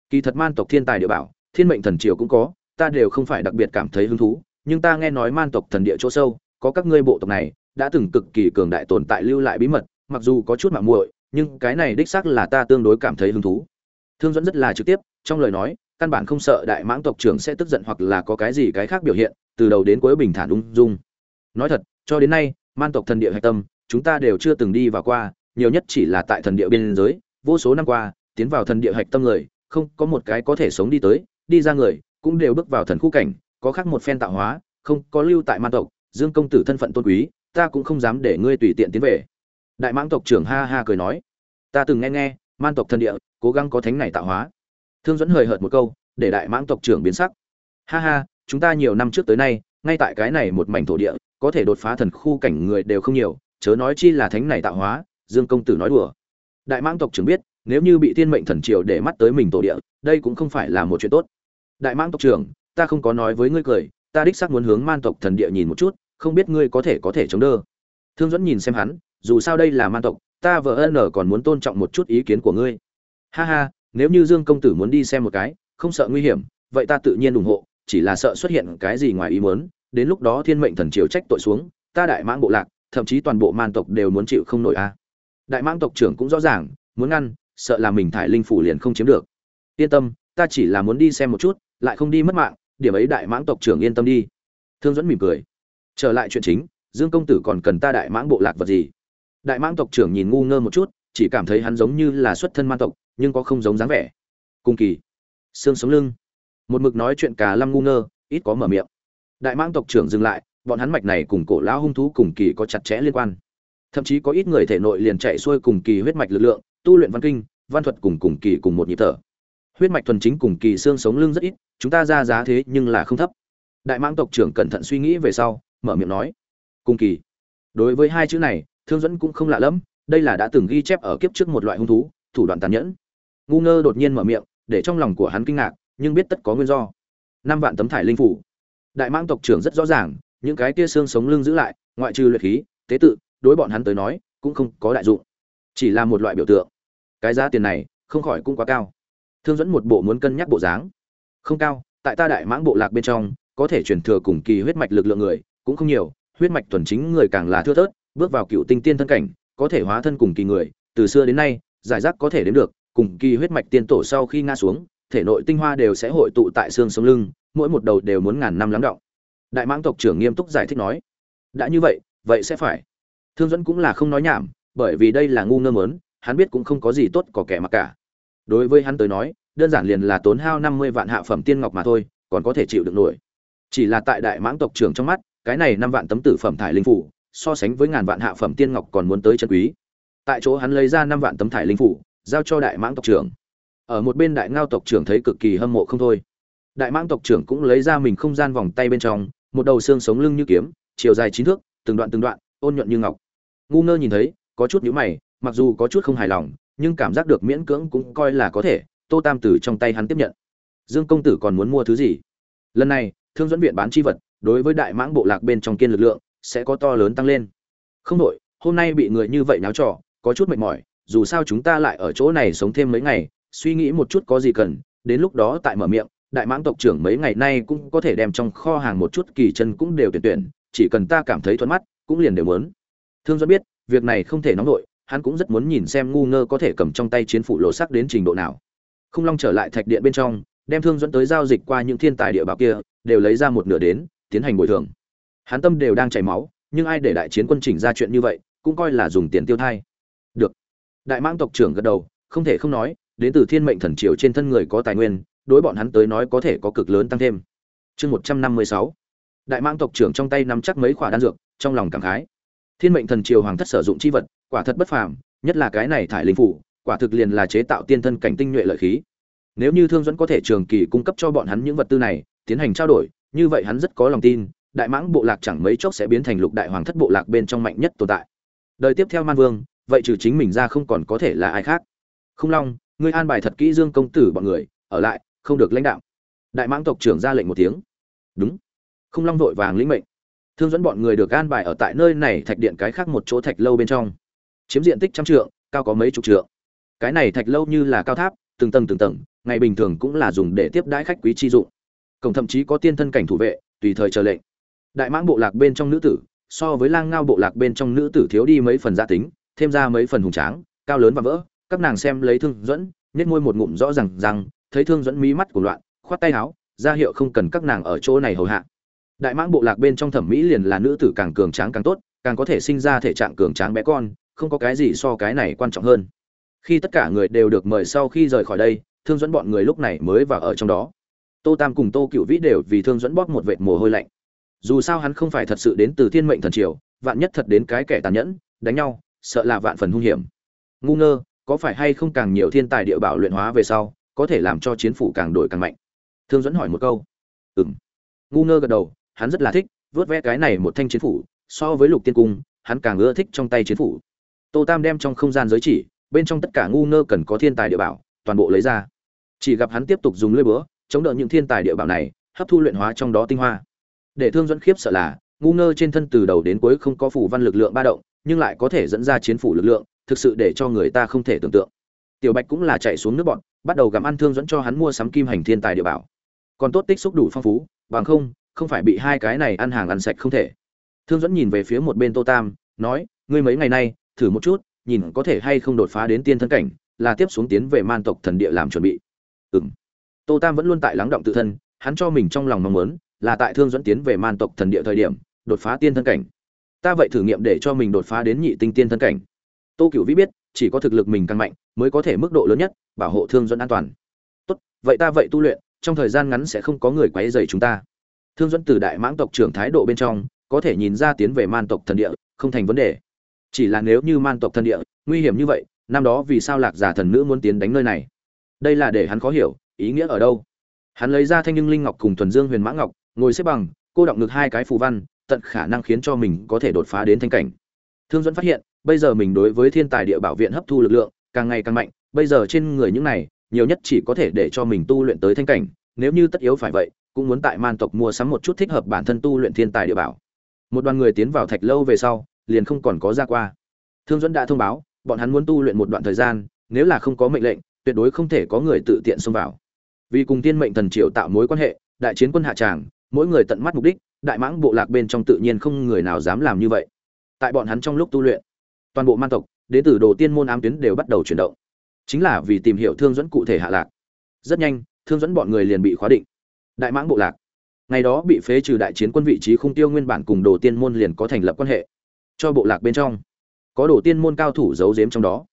Kỳ thật man tộc thiên tài địa bảo, thiên mệnh thần triều cũng có, ta đều không phải đặc biệt cảm thấy hứng thú, nhưng ta nghe nói man tộc thần địa chỗ sâu, có các ngươi bộ tộc này, đã từng cực kỳ cường đại tồn tại lưu lại bí mật, mặc dù có chút mạng muội, nhưng cái này đích xác là ta tương đối cảm thấy hứng thú. Thương dẫn rất là trực tiếp, trong lời nói, căn bản không sợ đại mãng tộc trưởng sẽ tức giận hoặc là có cái gì cái khác biểu hiện, từ đầu đến cuối bình thản ung dung. Nói thật, cho đến nay, man tộc thần địa hạch tâm, chúng ta đều chưa từng đi vào qua nhiều nhất chỉ là tại thần địa biên giới, vô số năm qua, tiến vào thần địa hạch tâm người, không có một cái có thể sống đi tới, đi ra người, cũng đều bước vào thần khu cảnh, có khác một phen tạo hóa, không có lưu tại man tộc, dương công tử thân phận tôn quý, ta cũng không dám để ngươi tùy tiện tiến về. Đại mãng tộc trưởng ha ha cười nói, ta từng nghe nghe, man tộc thần địa, cố gắng có thánh này tạo hóa. Thương dẫn hời hợt một câu, để đại mãng tộc trưởng biến sắc. Ha ha, chúng ta nhiều năm trước tới nay, ngay tại cái này một mảnh thổ địa, có thể đột phá thần khu cảnh người đều không nhiều, chớ nói chi là thánh này tạo hóa dương công tử nói đùa. Đại mãng tộc trưởng biết, nếu như bị thiên mệnh thần triều để mắt tới mình tổ địa, đây cũng không phải là một chuyện tốt. Đại mãng tộc trưởng, ta không có nói với ngươi cười, ta đích xác muốn hướng man tộc thần địa nhìn một chút, không biết ngươi có thể có thể chống đỡ. Thương dẫn nhìn xem hắn, dù sao đây là man tộc, ta vợ ân còn muốn tôn trọng một chút ý kiến của ngươi. Ha ha, nếu như dương công tử muốn đi xem một cái, không sợ nguy hiểm, vậy ta tự nhiên ủng hộ, chỉ là sợ xuất hiện cái gì ngoài ý muốn, đến lúc đó thiên mệnh thần triều trách tội xuống, ta đại mãng bộ lạc, thậm chí toàn bộ man tộc đều muốn chịu không nổi a đại mãng tộc trưởng cũng rõ ràng, muốn ngăn, sợ là mình thải linh phủ liền không chiếm được. Yên tâm, ta chỉ là muốn đi xem một chút, lại không đi mất mạng, điểm ấy đại mãng tộc trưởng yên tâm đi. Thương dẫn mỉm cười. Trở lại chuyện chính, dương công tử còn cần ta đại mãng bộ lạc vật gì? Đại mãng tộc trưởng nhìn ngu ngơ một chút, chỉ cảm thấy hắn giống như là xuất thân man tộc, nhưng có không giống dáng vẻ. Cung kỳ. Xương sống lưng. Một mực nói chuyện cả lăm ngu ngơ, ít có mở miệng. Đại mãng tộc trưởng dừng lại, bọn hắn mạch này cùng cổ lão hung thú cùng kỳ có chặt chẽ liên quan thậm chí có ít người thể nội liền chạy xuôi cùng kỳ huyết mạch lực lượng, tu luyện văn kinh, văn thuật cùng cùng kỳ cùng một nhịp thở. Huyết mạch thuần chính cùng kỳ xương sống lưng rất ít, chúng ta ra giá thế nhưng là không thấp. Đại mãng tộc trưởng cẩn thận suy nghĩ về sau, mở miệng nói, cùng kỳ. Đối với hai chữ này, thương dẫn cũng không lạ lẫm, đây là đã từng ghi chép ở kiếp trước một loại hung thú, thủ đoạn tàn nhẫn. Ngu ngơ đột nhiên mở miệng, để trong lòng của hắn kinh ngạc, nhưng biết tất có nguyên do. Năm vạn tấm thải linh phủ. Đại mãng tộc trưởng rất rõ ràng, những cái kia xương sống lưng giữ lại, ngoại trừ luyện khí, tế tự đối bọn hắn tới nói, cũng không có đại dụng. Chỉ là một loại biểu tượng. Cái giá tiền này, không khỏi cũng quá cao. Thương dẫn một bộ muốn cân nhắc bộ dáng. Không cao, tại ta đại mãng bộ lạc bên trong, có thể truyền thừa cùng kỳ huyết mạch lực lượng người, cũng không nhiều, huyết mạch thuần chính người càng là thưa thớt, bước vào cựu tinh tiên thân cảnh, có thể hóa thân cùng kỳ người, từ xưa đến nay, giải rác có thể đến được, cùng kỳ huyết mạch tiên tổ sau khi ngã xuống, thể nội tinh hoa đều sẽ hội tụ tại xương sống lưng, mỗi một đầu đều muốn ngàn năm lắng động. Đại mãng tộc trưởng nghiêm túc giải thích nói, đã như vậy vậy sẽ phải thương dẫn cũng là không nói nhảm, bởi vì đây là ngu ngơ mớn, hắn biết cũng không có gì tốt có kẻ mặc cả. Đối với hắn tới nói, đơn giản liền là tốn hao năm mươi vạn hạ phẩm tiên ngọc mà thôi, còn có thể chịu được nổi. Chỉ là tại đại mãng tộc trưởng trong mắt, cái này năm vạn tấm tử phẩm thải linh phủ, so sánh với ngàn vạn hạ phẩm tiên ngọc còn muốn tới chân quý. Tại chỗ hắn lấy ra năm vạn tấm thải linh phủ, giao cho đại mãng tộc trưởng. Ở một bên đại ngao tộc trưởng thấy cực kỳ hâm mộ không thôi. Đại mãng tộc trưởng cũng lấy ra mình không gian vòng tay bên trong, một đầu xương sống lưng như kiếm, chiều dài chín thước, từng đoạn từng đoạn, ôn nhuận như ngọc ngu ngơ nhìn thấy, có chút nhíu mày, mặc dù có chút không hài lòng, nhưng cảm giác được miễn cưỡng cũng coi là có thể, tô tam tử trong tay hắn tiếp nhận. Dương công tử còn muốn mua thứ gì? Lần này, thương dẫn viện bán chi vật, đối với đại mãng bộ lạc bên trong kiên lực lượng, sẽ có to lớn tăng lên. Không đội hôm nay bị người như vậy náo trò, có chút mệt mỏi, dù sao chúng ta lại ở chỗ này sống thêm mấy ngày, suy nghĩ một chút có gì cần, đến lúc đó tại mở miệng, đại mãng tộc trưởng mấy ngày nay cũng có thể đem trong kho hàng một chút kỳ chân cũng đều tuyển tuyển, chỉ cần ta cảm thấy thuận mắt, cũng liền đều muốn thương dẫn biết, việc này không thể nóng nổi hắn cũng rất muốn nhìn xem ngu ngơ có thể cầm trong tay chiến phủ lộ sắc đến trình độ nào. Không long trở lại thạch điện bên trong, đem thương dẫn tới giao dịch qua những thiên tài địa bảo kia, đều lấy ra một nửa đến, tiến hành bồi thường. Hắn tâm đều đang chảy máu, nhưng ai để đại chiến quân chỉnh ra chuyện như vậy, cũng coi là dùng tiền tiêu thai. Được. Đại mãng tộc trưởng gật đầu, không thể không nói, đến từ thiên mệnh thần triều trên thân người có tài nguyên, đối bọn hắn tới nói có thể có cực lớn tăng thêm. Chương một trăm năm mươi sáu. Đại mãng tộc trưởng trong tay nắm chắc mấy khoả đan dược, trong lòng cảm khái thiên mệnh thần triều hoàng thất sử dụng chi vật, quả thật bất phàm, nhất là cái này thải linh phủ, quả thực liền là chế tạo tiên thân cảnh tinh nhuệ lợi khí. Nếu như thương dẫn có thể trường kỳ cung cấp cho bọn hắn những vật tư này, tiến hành trao đổi, như vậy hắn rất có lòng tin, đại mãng bộ lạc chẳng mấy chốc sẽ biến thành lục đại hoàng thất bộ lạc bên trong mạnh nhất tồn tại. Đời tiếp theo man vương, vậy trừ chính mình ra không còn có thể là ai khác. Không long, ngươi an bài thật kỹ dương công tử bọn người, ở lại, không được lãnh đạo. Đại mãng tộc trưởng ra lệnh một tiếng. Đúng. Không long vội vàng lĩnh mệnh thương dẫn bọn người được an bài ở tại nơi này thạch điện cái khác một chỗ thạch lâu bên trong. Chiếm diện tích trăm trượng, cao có mấy chục trượng. Cái này thạch lâu như là cao tháp, từng tầng từng tầng, ngày bình thường cũng là dùng để tiếp đãi khách quý chi dụng. Cổng thậm chí có tiên thân cảnh thủ vệ, tùy thời chờ lệnh. Đại mãng bộ lạc bên trong nữ tử, so với lang ngao bộ lạc bên trong nữ tử thiếu đi mấy phần gia tính, thêm ra mấy phần hùng tráng, cao lớn và vỡ, các nàng xem lấy thương dẫn nhét môi một ngụm rõ rằng rằng, thấy thương dẫn mí mắt của loạn, khoát tay áo, ra hiệu không cần các nàng ở chỗ này hầu hạ đại mãng bộ lạc bên trong thẩm mỹ liền là nữ tử càng cường tráng càng tốt, càng có thể sinh ra thể trạng cường tráng bé con, không có cái gì so cái này quan trọng hơn. Khi tất cả người đều được mời sau khi rời khỏi đây, thương dẫn bọn người lúc này mới vào ở trong đó. Tô tam cùng tô cựu vĩ đều vì thương dẫn bóp một vệt mồ hôi lạnh. Dù sao hắn không phải thật sự đến từ thiên mệnh thần triều, vạn nhất thật đến cái kẻ tàn nhẫn, đánh nhau, sợ là vạn phần hung hiểm. Ngu ngơ, có phải hay không càng nhiều thiên tài địa bảo luyện hóa về sau, có thể làm cho chiến phủ càng đổi càng mạnh? Thương dẫn hỏi một câu. Ừng ngu ngơ gật đầu hắn rất là thích, vớt vẽ cái này một thanh chiến phủ, so với lục tiên cung, hắn càng ưa thích trong tay chiến phủ. Tô tam đem trong không gian giới chỉ, bên trong tất cả ngu ngơ cần có thiên tài địa bảo, toàn bộ lấy ra. Chỉ gặp hắn tiếp tục dùng lưỡi búa, chống đỡ những thiên tài địa bảo này, hấp thu luyện hóa trong đó tinh hoa. Để thương dẫn khiếp sợ là, ngu ngơ trên thân từ đầu đến cuối không có phủ văn lực lượng ba động, nhưng lại có thể dẫn ra chiến phủ lực lượng, thực sự để cho người ta không thể tưởng tượng. Tiểu bạch cũng là chạy xuống nước bọn, bắt đầu gặm ăn thương dẫn cho hắn mua sắm kim hành thiên tài địa bảo. Còn tốt tích xúc đủ phong phú, bằng không không phải bị hai cái này ăn hàng ăn sạch không thể. Thương dẫn nhìn về phía một bên tô tam, nói, ngươi mấy ngày nay, thử một chút, nhìn có thể hay không đột phá đến tiên thân cảnh, là tiếp xuống tiến về man tộc thần địa làm chuẩn bị. Ừm. Tô tam vẫn luôn tại lắng động tự thân, hắn cho mình trong lòng mong muốn, là tại thương dẫn tiến về man tộc thần địa thời điểm, đột phá tiên thân cảnh. Ta vậy thử nghiệm để cho mình đột phá đến nhị tinh tiên thân cảnh. Tô cựu vĩ biết, chỉ có thực lực mình càng mạnh, mới có thể mức độ lớn nhất, bảo hộ thương dẫn an toàn. Tốt, vậy ta vậy tu luyện, trong thời gian ngắn sẽ không có người quấy rầy chúng ta thương dẫn từ đại mãng tộc trưởng thái độ bên trong, có thể nhìn ra tiến về man tộc thần địa, không thành vấn đề. Chỉ là nếu như man tộc thần địa, nguy hiểm như vậy, năm đó vì sao lạc giả thần nữ muốn tiến đánh nơi này? Đây là để hắn khó hiểu, ý nghĩa ở đâu? Hắn lấy ra thanh nhưng linh ngọc cùng thuần dương huyền mã ngọc, ngồi xếp bằng, cô động ngực hai cái phù văn, tận khả năng khiến cho mình có thể đột phá đến thanh cảnh. Thương dẫn phát hiện, bây giờ mình đối với thiên tài địa bảo viện hấp thu lực lượng, càng ngày càng mạnh, bây giờ trên người những này, nhiều nhất chỉ có thể để cho mình tu luyện tới thanh cảnh, nếu như tất yếu phải vậy cũng muốn tại man tộc mua sắm một chút thích hợp bản thân tu luyện thiên tài địa bảo. Một đoàn người tiến vào thạch lâu về sau, liền không còn có ra qua. Thương dẫn đã thông báo, bọn hắn muốn tu luyện một đoạn thời gian, nếu là không có mệnh lệnh, tuyệt đối không thể có người tự tiện xông vào. Vì cùng tiên mệnh thần triều tạo mối quan hệ, đại chiến quân hạ tràng, mỗi người tận mắt mục đích, đại mãng bộ lạc bên trong tự nhiên không người nào dám làm như vậy. Tại bọn hắn trong lúc tu luyện, toàn bộ man tộc, đến từ đồ tiên môn ám tuyến đều bắt đầu chuyển động. Chính là vì tìm hiểu thương dẫn cụ thể hạ lạc. Rất nhanh, thương dẫn bọn người liền bị khóa định đại mãng bộ lạc. Ngày đó bị phế trừ đại chiến quân vị trí khung tiêu nguyên bản cùng đồ tiên môn liền có thành lập quan hệ. Cho bộ lạc bên trong, có đồ tiên môn cao thủ giấu giếm trong đó.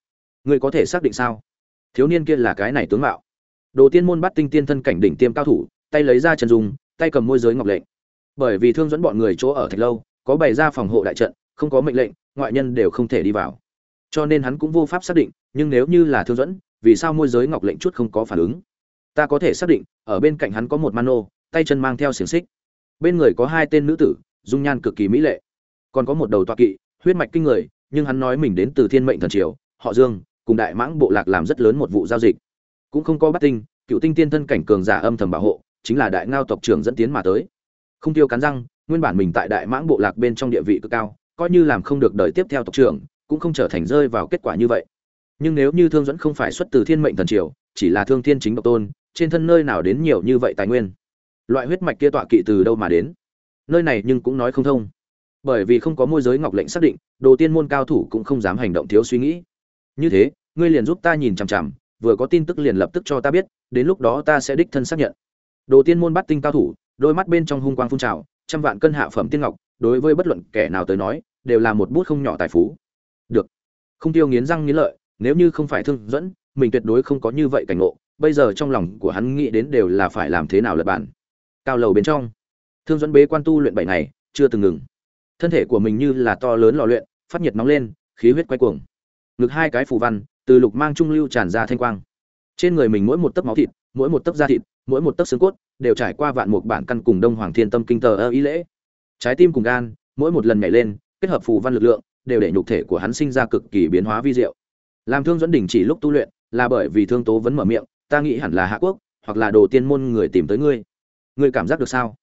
Người có thể xác định sao? Thiếu niên kia là cái này tướng mạo. Đồ tiên môn bắt tinh tiên thân cảnh đỉnh tiêm cao thủ, tay lấy ra chân dung, tay cầm môi giới ngọc lệnh. Bởi vì thương dẫn bọn người chỗ ở thạch lâu, có bày ra phòng hộ đại trận, không có mệnh lệnh, ngoại nhân đều không thể đi vào. Cho nên hắn cũng vô pháp xác định, nhưng nếu như là thương dẫn, vì sao môi giới ngọc lệnh chút không có phản ứng? Ta có thể xác định, ở bên cạnh hắn có một mano, tay chân mang theo xiềng xích. Bên người có hai tên nữ tử, dung nhan cực kỳ mỹ lệ. Còn có một đầu toa kỵ, huyết mạch kinh người, nhưng hắn nói mình đến từ thiên mệnh thần triều, họ dương, cùng đại mãng bộ lạc làm rất lớn một vụ giao dịch. Cũng không có bắt tinh, cựu tinh tiên thân cảnh cường giả âm thầm bảo hộ, chính là đại ngao tộc trưởng dẫn tiến mà tới. Không tiêu cắn răng, nguyên bản mình tại đại mãng bộ lạc bên trong địa vị cực cao, coi như làm không được đời tiếp theo tộc trưởng, cũng không trở thành rơi vào kết quả như vậy. Nhưng nếu như thương dẫn không phải xuất từ thiên mệnh thần triều, chỉ là thương thiên chính độc tôn trên thân nơi nào đến nhiều như vậy tài nguyên? Loại huyết mạch kia tọa kỵ từ đâu mà đến? Nơi này nhưng cũng nói không thông. Bởi vì không có môi giới ngọc lệnh xác định, đồ tiên môn cao thủ cũng không dám hành động thiếu suy nghĩ. Như thế, ngươi liền giúp ta nhìn chằm chằm, vừa có tin tức liền lập tức cho ta biết, đến lúc đó ta sẽ đích thân xác nhận. Đồ tiên môn bắt tinh cao thủ, đôi mắt bên trong hung quang phun trào, trăm vạn cân hạ phẩm tiên ngọc, đối với bất luận kẻ nào tới nói, đều là một bút không nhỏ tài phú. Được. Không tiêu nghiến răng nghiến lợi, nếu như không phải thương dẫn, mình tuyệt đối không có như vậy cảnh ngộ bây giờ trong lòng của hắn nghĩ đến đều là phải làm thế nào lật bản. Cao lầu bên trong, thương dẫn bế quan tu luyện bảy ngày, chưa từng ngừng. Thân thể của mình như là to lớn lò luyện, phát nhiệt nóng lên, khí huyết quay cuồng. Ngực hai cái phù văn, từ lục mang trung lưu tràn ra thanh quang. Trên người mình mỗi một tấc máu thịt, mỗi một tấc da thịt, mỗi một tấc xương cốt, đều trải qua vạn một bản căn cùng đông hoàng thiên tâm kinh tờ ơ ý lễ. Trái tim cùng gan, mỗi một lần nhảy lên, kết hợp phù văn lực lượng, đều để nhục thể của hắn sinh ra cực kỳ biến hóa vi diệu. Làm thương dẫn đỉnh chỉ lúc tu luyện, là bởi vì thương tố vẫn mở miệng ta nghĩ hẳn là hạ quốc, hoặc là đồ tiên môn người tìm tới ngươi. Ngươi cảm giác được sao?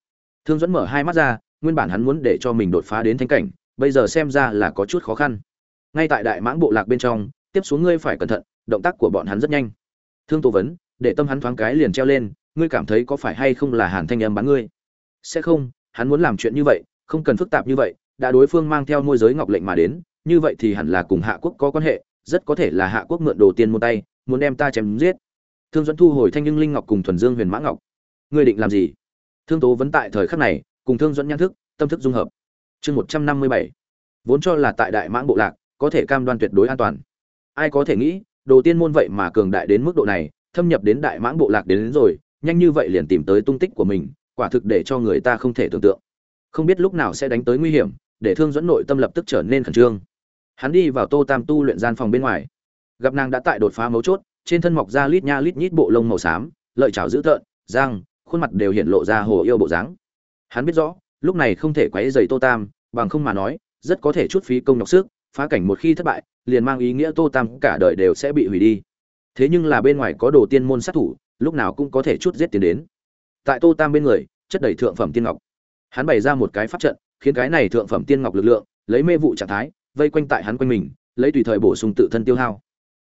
Thương dẫn mở hai mắt ra, nguyên bản hắn muốn để cho mình đột phá đến thánh cảnh, bây giờ xem ra là có chút khó khăn. Ngay tại đại mãng bộ lạc bên trong, tiếp xuống ngươi phải cẩn thận, động tác của bọn hắn rất nhanh. Thương tố vấn, để tâm hắn thoáng cái liền treo lên, ngươi cảm thấy có phải hay không là hàn thanh âm bắn ngươi? Sẽ không, hắn muốn làm chuyện như vậy, không cần phức tạp như vậy, đã đối phương mang theo môi giới ngọc lệnh mà đến, như vậy thì hẳn là cùng hạ quốc có quan hệ, rất có thể là hạ quốc mượn đồ tiên môn tay, muốn đem ta chém giết thương dẫn thu hồi thanh nhưng linh ngọc cùng thuần dương huyền mã ngọc. Ngươi định làm gì? Thương tố vẫn tại thời khắc này cùng thương dẫn nhan thức tâm thức dung hợp. Chương một trăm năm mươi bảy. Vốn cho là tại đại mãng bộ lạc có thể cam đoan tuyệt đối an toàn. Ai có thể nghĩ đồ tiên môn vậy mà cường đại đến mức độ này thâm nhập đến đại mãng bộ lạc đến, đến rồi nhanh như vậy liền tìm tới tung tích của mình quả thực để cho người ta không thể tưởng tượng. Không biết lúc nào sẽ đánh tới nguy hiểm để thương dẫn nội tâm lập tức trở nên khẩn trương. Hắn đi vào tô tam tu luyện gian phòng bên ngoài. Gặp nàng đã tại đột phá mấu chốt trên thân mọc ra lít nha lít nhít bộ lông màu xám, lợi chảo dữ tợn, răng, khuôn mặt đều hiện lộ ra hồ yêu bộ dáng. Hắn biết rõ, lúc này không thể quấy dày tô tam, bằng không mà nói, rất có thể chút phí công nhọc sức, phá cảnh một khi thất bại, liền mang ý nghĩa tô tam cả đời đều sẽ bị hủy đi. Thế nhưng là bên ngoài có đồ tiên môn sát thủ, lúc nào cũng có thể chút giết tiền đến. Tại tô tam bên người, chất đầy thượng phẩm tiên ngọc. Hắn bày ra một cái pháp trận, khiến cái này thượng phẩm tiên ngọc lực lượng, lấy mê vụ trạng thái, vây quanh tại hắn quanh mình, lấy tùy thời bổ sung tự thân tiêu hao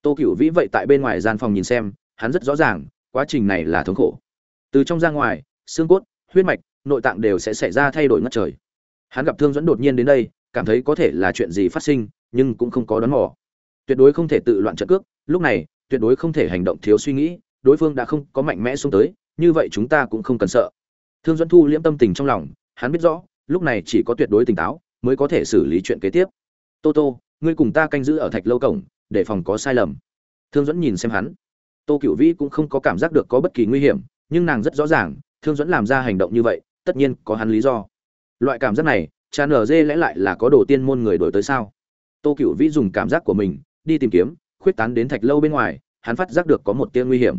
tô cựu vĩ vậy tại bên ngoài gian phòng nhìn xem, hắn rất rõ ràng, quá trình này là thống khổ. Từ trong ra ngoài, xương cốt, huyết mạch, nội tạng đều sẽ xảy ra thay đổi ngất trời. Hắn gặp thương dẫn đột nhiên đến đây, cảm thấy có thể là chuyện gì phát sinh, nhưng cũng không có đoán mò. Tuyệt đối không thể tự loạn trận cước, lúc này, tuyệt đối không thể hành động thiếu suy nghĩ, đối phương đã không có mạnh mẽ xuống tới, như vậy chúng ta cũng không cần sợ. Thương dẫn thu liễm tâm tình trong lòng, hắn biết rõ, lúc này chỉ có tuyệt đối tỉnh táo, mới có thể xử lý chuyện kế tiếp. Tô tô, ngươi cùng ta canh giữ ở thạch lâu cổng để phòng có sai lầm. Thương dẫn nhìn xem hắn. Tô cựu vĩ cũng không có cảm giác được có bất kỳ nguy hiểm, nhưng nàng rất rõ ràng, thương dẫn làm ra hành động như vậy, tất nhiên có hắn lý do. Loại cảm giác này, cha nở dê lẽ lại là có đồ tiên môn người đổi tới sao? Tô cựu vĩ dùng cảm giác của mình, đi tìm kiếm, khuyết tán đến thạch lâu bên ngoài, hắn phát giác được có một tia nguy hiểm.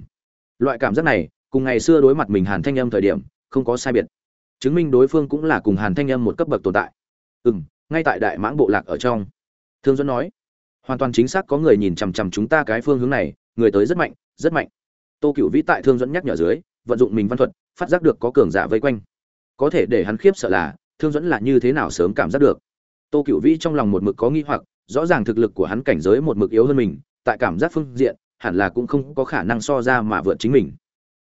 Loại cảm giác này, cùng ngày xưa đối mặt mình hàn thanh âm thời điểm, không có sai biệt. Chứng minh đối phương cũng là cùng hàn thanh âm một cấp bậc tồn tại. Ừ m ngay tại đại mãng bộ lạc ở trong. Thương dẫn nói hoàn toàn chính xác có người nhìn chằm chằm chúng ta cái phương hướng này, người tới rất mạnh rất mạnh. Tô cựu vĩ tại thương dẫn nhắc nhở dưới, vận dụng mình văn thuật, phát giác được có cường giả vây quanh. Có thể để hắn khiếp sợ là, thương dẫn là như thế nào sớm cảm giác được. Tô cựu vĩ trong lòng một mực có nghi hoặc, rõ ràng thực lực của hắn cảnh giới một mực yếu hơn mình, tại cảm giác phương diện, hẳn là cũng không có khả năng so ra mà vượt chính mình.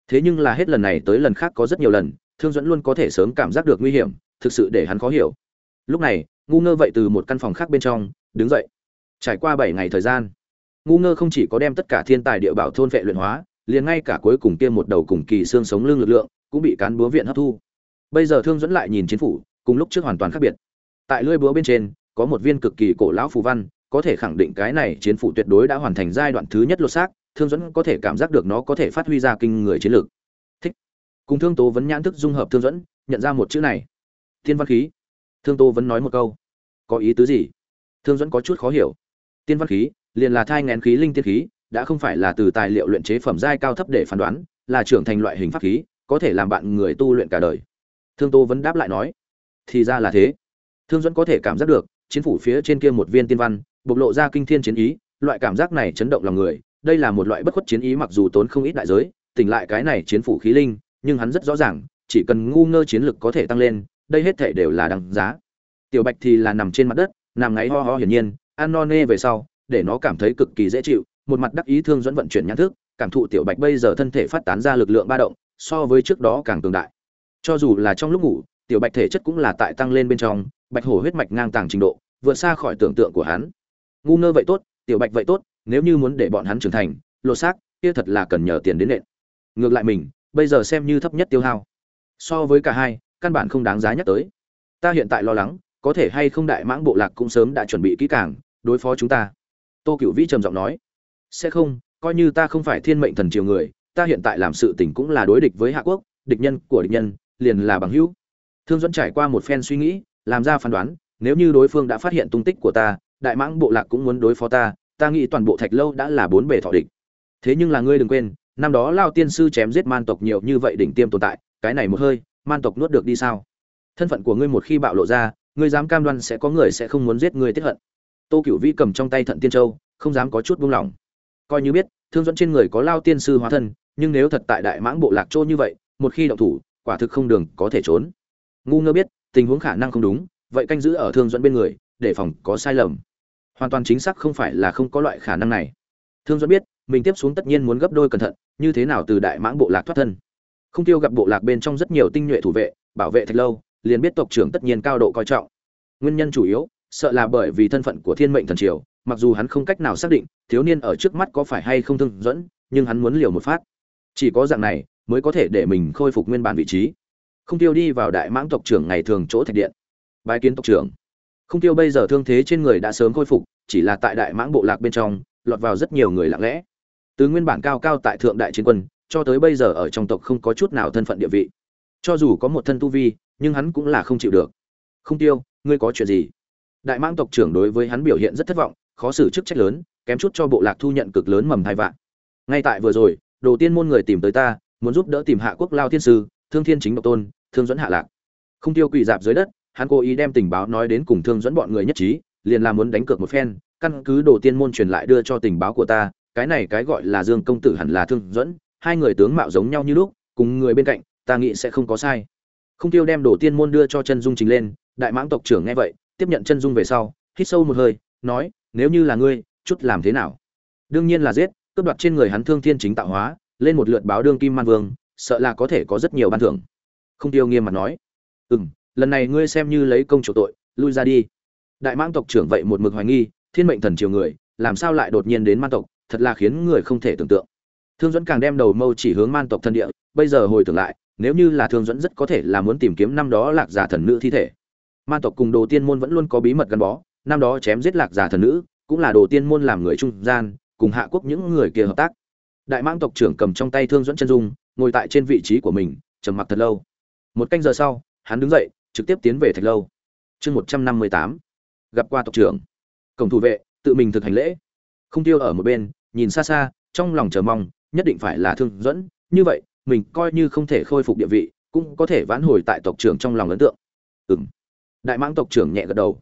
Thế nhưng là hết lần này tới lần khác có rất nhiều lần, thương dẫn luôn có thể sớm cảm giác được nguy hiểm, thực sự để hắn khó hiểu. Lúc này, ngu ngơ vậy từ một căn phòng khác bên trong, đứng dậy trải qua bảy ngày thời gian. Ngu ngơ không chỉ có đem tất cả thiên tài địa bảo thôn vệ luyện hóa, liền ngay cả cuối cùng kia một đầu cùng kỳ xương sống lưng lực lượng cũng bị cán búa viện hấp thu. Bây giờ thương dẫn lại nhìn chiến phủ, cùng lúc trước hoàn toàn khác biệt. Tại lưỡi búa bên trên, có một viên cực kỳ cổ lão phù văn, có thể khẳng định cái này chiến phủ tuyệt đối đã hoàn thành giai đoạn thứ nhất lột xác, thương dẫn có thể cảm giác được nó có thể phát huy ra kinh người chiến lược. Thích. Cùng thương tố vấn nhãn thức dung hợp thương dẫn, nhận ra một chữ này. Tiên văn khí. Thương tố vẫn nói một câu. Có ý tứ gì? Thương dẫn có chút khó hiểu tiên văn khí, liền là thai ngén khí, linh tiên khí, đã không phải là từ tài liệu luyện chế phẩm giai cao thấp để phán đoán, là trưởng thành loại hình pháp khí, có thể làm bạn người tu luyện cả đời. Thương tô vẫn đáp lại nói, thì ra là thế. Thương dẫn có thể cảm giác được, chiến phủ phía trên kia một viên tiên văn, bộc lộ ra kinh thiên chiến ý, loại cảm giác này chấn động lòng người. Đây là một loại bất khuất chiến ý mặc dù tốn không ít đại giới, tỉnh lại cái này chiến phủ khí linh, nhưng hắn rất rõ ràng, chỉ cần ngu ngơ chiến lực có thể tăng lên, đây hết thể đều là đằng giá. Tiểu bạch thì là nằm trên mặt đất, nằm ngáy ho ho hiển nhiên ăn no nê về sau, để nó cảm thấy cực kỳ dễ chịu, một mặt đắc ý thương dẫn vận chuyển nhãn thức, cảm thụ tiểu bạch bây giờ thân thể phát tán ra lực lượng ba động, so với trước đó càng cường đại. Cho dù là trong lúc ngủ, tiểu bạch thể chất cũng là tại tăng lên bên trong, bạch hổ huyết mạch ngang tàng trình độ, vượt xa khỏi tưởng tượng của hắn. Ngu ngơ vậy tốt, tiểu bạch vậy tốt, nếu như muốn để bọn hắn trưởng thành, lột xác, kia thật là cần nhờ tiền đến nện. Ngược lại mình, bây giờ xem như thấp nhất tiêu hao. So với cả hai, căn bản không đáng giá nhắc tới. Ta hiện tại lo lắng có thể hay không đại mãng bộ lạc cũng sớm đã chuẩn bị kỹ càng, đối phó chúng ta. Tô cựu vĩ trầm giọng nói, sẽ không, coi như ta không phải thiên mệnh thần triều người, ta hiện tại làm sự tình cũng là đối địch với hạ quốc, địch nhân của địch nhân, liền là bằng hữu. Thương dẫn trải qua một phen suy nghĩ, làm ra phán đoán, nếu như đối phương đã phát hiện tung tích của ta, đại mãng bộ lạc cũng muốn đối phó ta ta nghĩ toàn bộ thạch lâu đã là bốn bề thọ địch. Thế nhưng là ngươi đừng quên, năm đó lao tiên sư chém giết man tộc nhiều như vậy đỉnh tiêm tồn tại, cái này một hơi, man tộc nuốt được đi sao? Thân phận của ngươi một khi bạo lộ ra ngươi dám cam đoan sẽ có người sẽ không muốn giết ngươi tiết hận. Tô cựu vĩ cầm trong tay thận tiên châu, không dám có chút buông lỏng. Coi như biết, thương dẫn trên người có lao tiên sư hóa thân, nhưng nếu thật tại đại mãng bộ lạc trô như vậy, một khi động thủ, quả thực không đường có thể trốn. Ngu ngơ biết, tình huống khả năng không đúng, vậy canh giữ ở thương dẫn bên người, để phòng có sai lầm. Hoàn toàn chính xác không phải là không có loại khả năng này. Thương dẫn biết, mình tiếp xuống tất nhiên muốn gấp đôi cẩn thận, như thế nào từ đại mãng bộ lạc thoát thân. Không tiêu gặp bộ lạc bên trong rất nhiều tinh nhuệ thủ vệ, bảo vệ thật lâu liền biết tộc trưởng tất nhiên cao độ coi trọng. Nguyên nhân chủ yếu, sợ là bởi vì thân phận của thiên mệnh thần triều, mặc dù hắn không cách nào xác định thiếu niên ở trước mắt có phải hay không thương dẫn, nhưng hắn muốn liều một phát. Chỉ có dạng này mới có thể để mình khôi phục nguyên bản vị trí. Không tiêu đi vào đại mãng tộc trưởng ngày thường chỗ thạch điện. Bái kiến tộc trưởng. Không tiêu bây giờ thương thế trên người đã sớm khôi phục, chỉ là tại đại mãng bộ lạc bên trong, lọt vào rất nhiều người lặng lẽ. Từ nguyên bản cao cao tại thượng đại chiến quân, cho tới bây giờ ở trong tộc không có chút nào thân phận địa vị. Cho dù có một thân tu vi nhưng hắn cũng là không chịu được. Không tiêu, ngươi có chuyện gì? Đại mãng tộc trưởng đối với hắn biểu hiện rất thất vọng, khó xử chức trách lớn, kém chút cho bộ lạc thu nhận cực lớn mầm thai vạn. Ngay tại vừa rồi, đồ tiên môn người tìm tới ta, muốn giúp đỡ tìm hạ quốc lao thiên sư, thương thiên chính độc tôn, thương dẫn hạ lạc. Không tiêu quỳ dạp dưới đất, hắn cố ý đem tình báo nói đến cùng thương dẫn bọn người nhất trí, liền là muốn đánh cược một phen, căn cứ đồ tiên môn truyền lại đưa cho tình báo của ta, cái này cái gọi là dương công tử hẳn là thương dẫn hai người tướng mạo giống nhau như lúc, cùng người bên cạnh, ta nghĩ sẽ không có sai không tiêu đem đồ tiên môn đưa cho chân dung trình lên, đại mãng tộc trưởng nghe vậy, tiếp nhận chân dung về sau, hít sâu một hơi, nói, nếu như là ngươi, chút làm thế nào? Đương nhiên là giết, cướp đoạt trên người hắn thương thiên chính tạo hóa, lên một lượt báo đương kim man vương, sợ là có thể có rất nhiều ban thưởng. Không tiêu nghiêm mặt nói ừ m lần này ngươi xem như lấy công chủ tội, lui ra đi. Đại mãng tộc trưởng vậy một mực hoài nghi, thiên mệnh thần triều người, làm sao lại đột nhiên đến man tộc, thật là khiến người không thể tưởng tượng. Thương dẫn càng đem đầu mâu chỉ hướng man tộc thân địa, bây giờ hồi tưởng lại nếu như là thương dẫn rất có thể là muốn tìm kiếm năm đó lạc giả thần nữ thi thể. Man tộc cùng đồ tiên môn vẫn luôn có bí mật gắn bó, năm đó chém giết lạc giả thần nữ, cũng là đồ tiên môn làm người trung gian, cùng hạ quốc những người kia hợp tác. Đại mãng tộc trưởng cầm trong tay thương dẫn chân dung, ngồi tại trên vị trí của mình, trầm mặc thật lâu. Một canh giờ sau, hắn đứng dậy, trực tiếp tiến về thạch lâu. Chương một trăm năm mươi tám, gặp qua tộc trưởng. Cổng thủ vệ, tự mình thực hành lễ. Không tiêu ở một bên, nhìn xa xa, trong lòng chờ mong, nhất định phải là thương dẫn như vậy mình coi như không thể khôi phục địa vị, cũng có thể vãn hồi tại tộc trưởng trong lòng ấn tượng. Ừ m đại mãng tộc trưởng nhẹ gật đầu.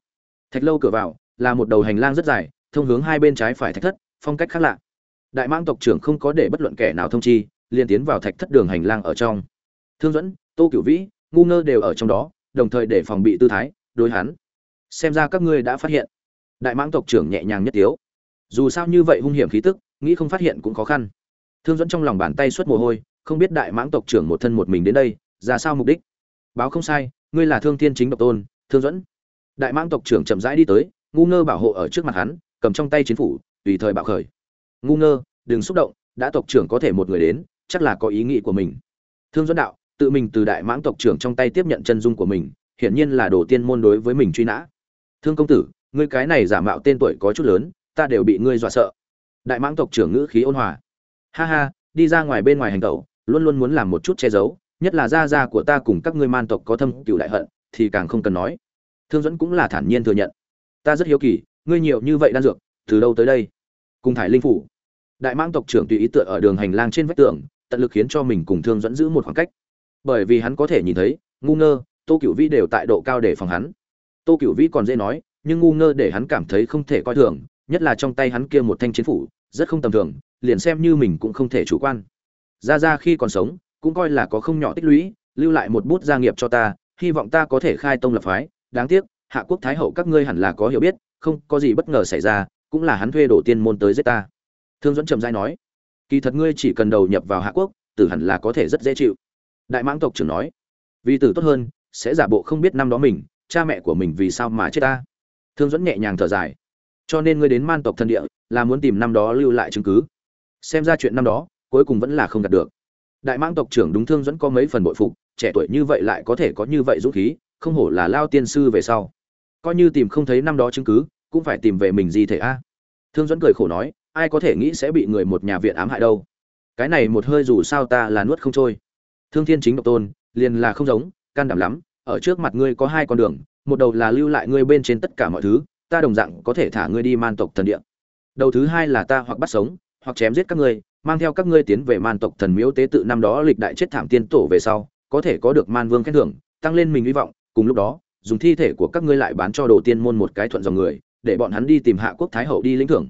Thạch lâu cửa vào, là một đầu hành lang rất dài, thông hướng hai bên trái phải thạch thất, phong cách khác lạ. Đại mãng tộc trưởng không có để bất luận kẻ nào thông chi, liền tiến vào thạch thất đường hành lang ở trong. Thương dẫn tô cửu vĩ, ngu ngơ đều ở trong đó, đồng thời để phòng bị tư thái, đối hắn. Xem ra các ngươi đã phát hiện. Đại mãng tộc trưởng nhẹ nhàng nhất tiếu. Dù sao như vậy hung hiểm khí tức, nghĩ không phát hiện cũng khó khăn. Thương dẫn trong lòng bàn tay xuất mồ hôi không biết đại mãng tộc trưởng một thân một mình đến đây, ra sao mục đích? Báo không sai, ngươi là thương thiên chính độc tôn, thương dẫn đại mãng tộc trưởng chậm rãi đi tới, ngu ngơ bảo hộ ở trước mặt hắn, cầm trong tay chiến phủ, tùy thời bạo khởi. Ngu ngơ, đừng xúc động, đã tộc trưởng có thể một người đến, chắc là có ý nghĩ của mình. Thương dẫn đạo, tự mình từ đại mãng tộc trưởng trong tay tiếp nhận chân dung của mình, hiển nhiên là đồ tiên môn đối với mình truy nã. Thương công tử, ngươi cái này giả mạo tên tuổi có chút lớn, ta đều bị ngươi dọa sợ. Đại mãng tộc trưởng ngữ khí ôn hòa. Ha ha, đi ra ngoài bên ngoài hành tẩu luôn luôn muốn làm một chút che giấu, nhất là gia gia của ta cùng các ngươi man tộc có thâm cựu đại hận, thì càng không cần nói. Thương dẫn cũng là thản nhiên thừa nhận. Ta rất hiếu kỳ, ngươi nhiều như vậy đan dược, từ đâu tới đây? Cùng thải linh phủ. Đại mãng tộc trưởng tùy ý tựa ở đường hành lang trên vách tường, tận lực khiến cho mình cùng thương dẫn giữ một khoảng cách. Bởi vì hắn có thể nhìn thấy, ngu ngơ, tô cựu vĩ đều tại độ cao để phòng hắn. Tô cựu vĩ còn dễ nói, nhưng ngu ngơ để hắn cảm thấy không thể coi thường, nhất là trong tay hắn kia một thanh chiến phủ, rất không tầm thường, liền xem như mình cũng không thể chủ quan ra ra khi còn sống, cũng coi là có không nhỏ tích lũy, lưu lại một bút gia nghiệp cho ta, hy vọng ta có thể khai tông lập phái. Đáng tiếc, hạ quốc thái hậu các ngươi hẳn là có hiểu biết, không có gì bất ngờ xảy ra, cũng là hắn thuê đổ tiên môn tới giết ta. Thương dẫn trầm giai nói, kỳ thật ngươi chỉ cần đầu nhập vào hạ quốc, tử hẳn là có thể rất dễ chịu. Đại mãng tộc trưởng nói, vì tử tốt hơn, sẽ giả bộ không biết năm đó mình, cha mẹ của mình vì sao mà chết ta? Thương dẫn nhẹ nhàng thở dài, cho nên ngươi đến man tộc thân địa, là muốn tìm năm đó lưu lại chứng cứ. Xem ra chuyện năm đó cuối cùng vẫn là không đạt được. Đại mãng tộc trưởng đúng thương dẫn có mấy phần bội phục, trẻ tuổi như vậy lại có thể có như vậy dũng khí, không hổ là lao tiên sư về sau. Coi như tìm không thấy năm đó chứng cứ, cũng phải tìm về mình gì thể a? Thương dẫn cười khổ nói, ai có thể nghĩ sẽ bị người một nhà viện ám hại đâu. Cái này một hơi dù sao ta là nuốt không trôi. Thương thiên chính độc tôn, liền là không giống, can đảm lắm, ở trước mặt ngươi có hai con đường, một đầu là lưu lại ngươi bên trên tất cả mọi thứ, ta đồng dạng có thể thả ngươi đi man tộc thần địa. Đầu thứ hai là ta hoặc bắt sống, hoặc chém giết các ngươi mang theo các ngươi tiến về man tộc thần miếu tế tự năm đó lịch đại chết thảm tiên tổ về sau, có thể có được man vương khen thưởng, tăng lên mình hy vọng, cùng lúc đó, dùng thi thể của các ngươi lại bán cho đồ tiên môn một cái thuận dòng người, để bọn hắn đi tìm hạ quốc thái hậu đi lĩnh thưởng.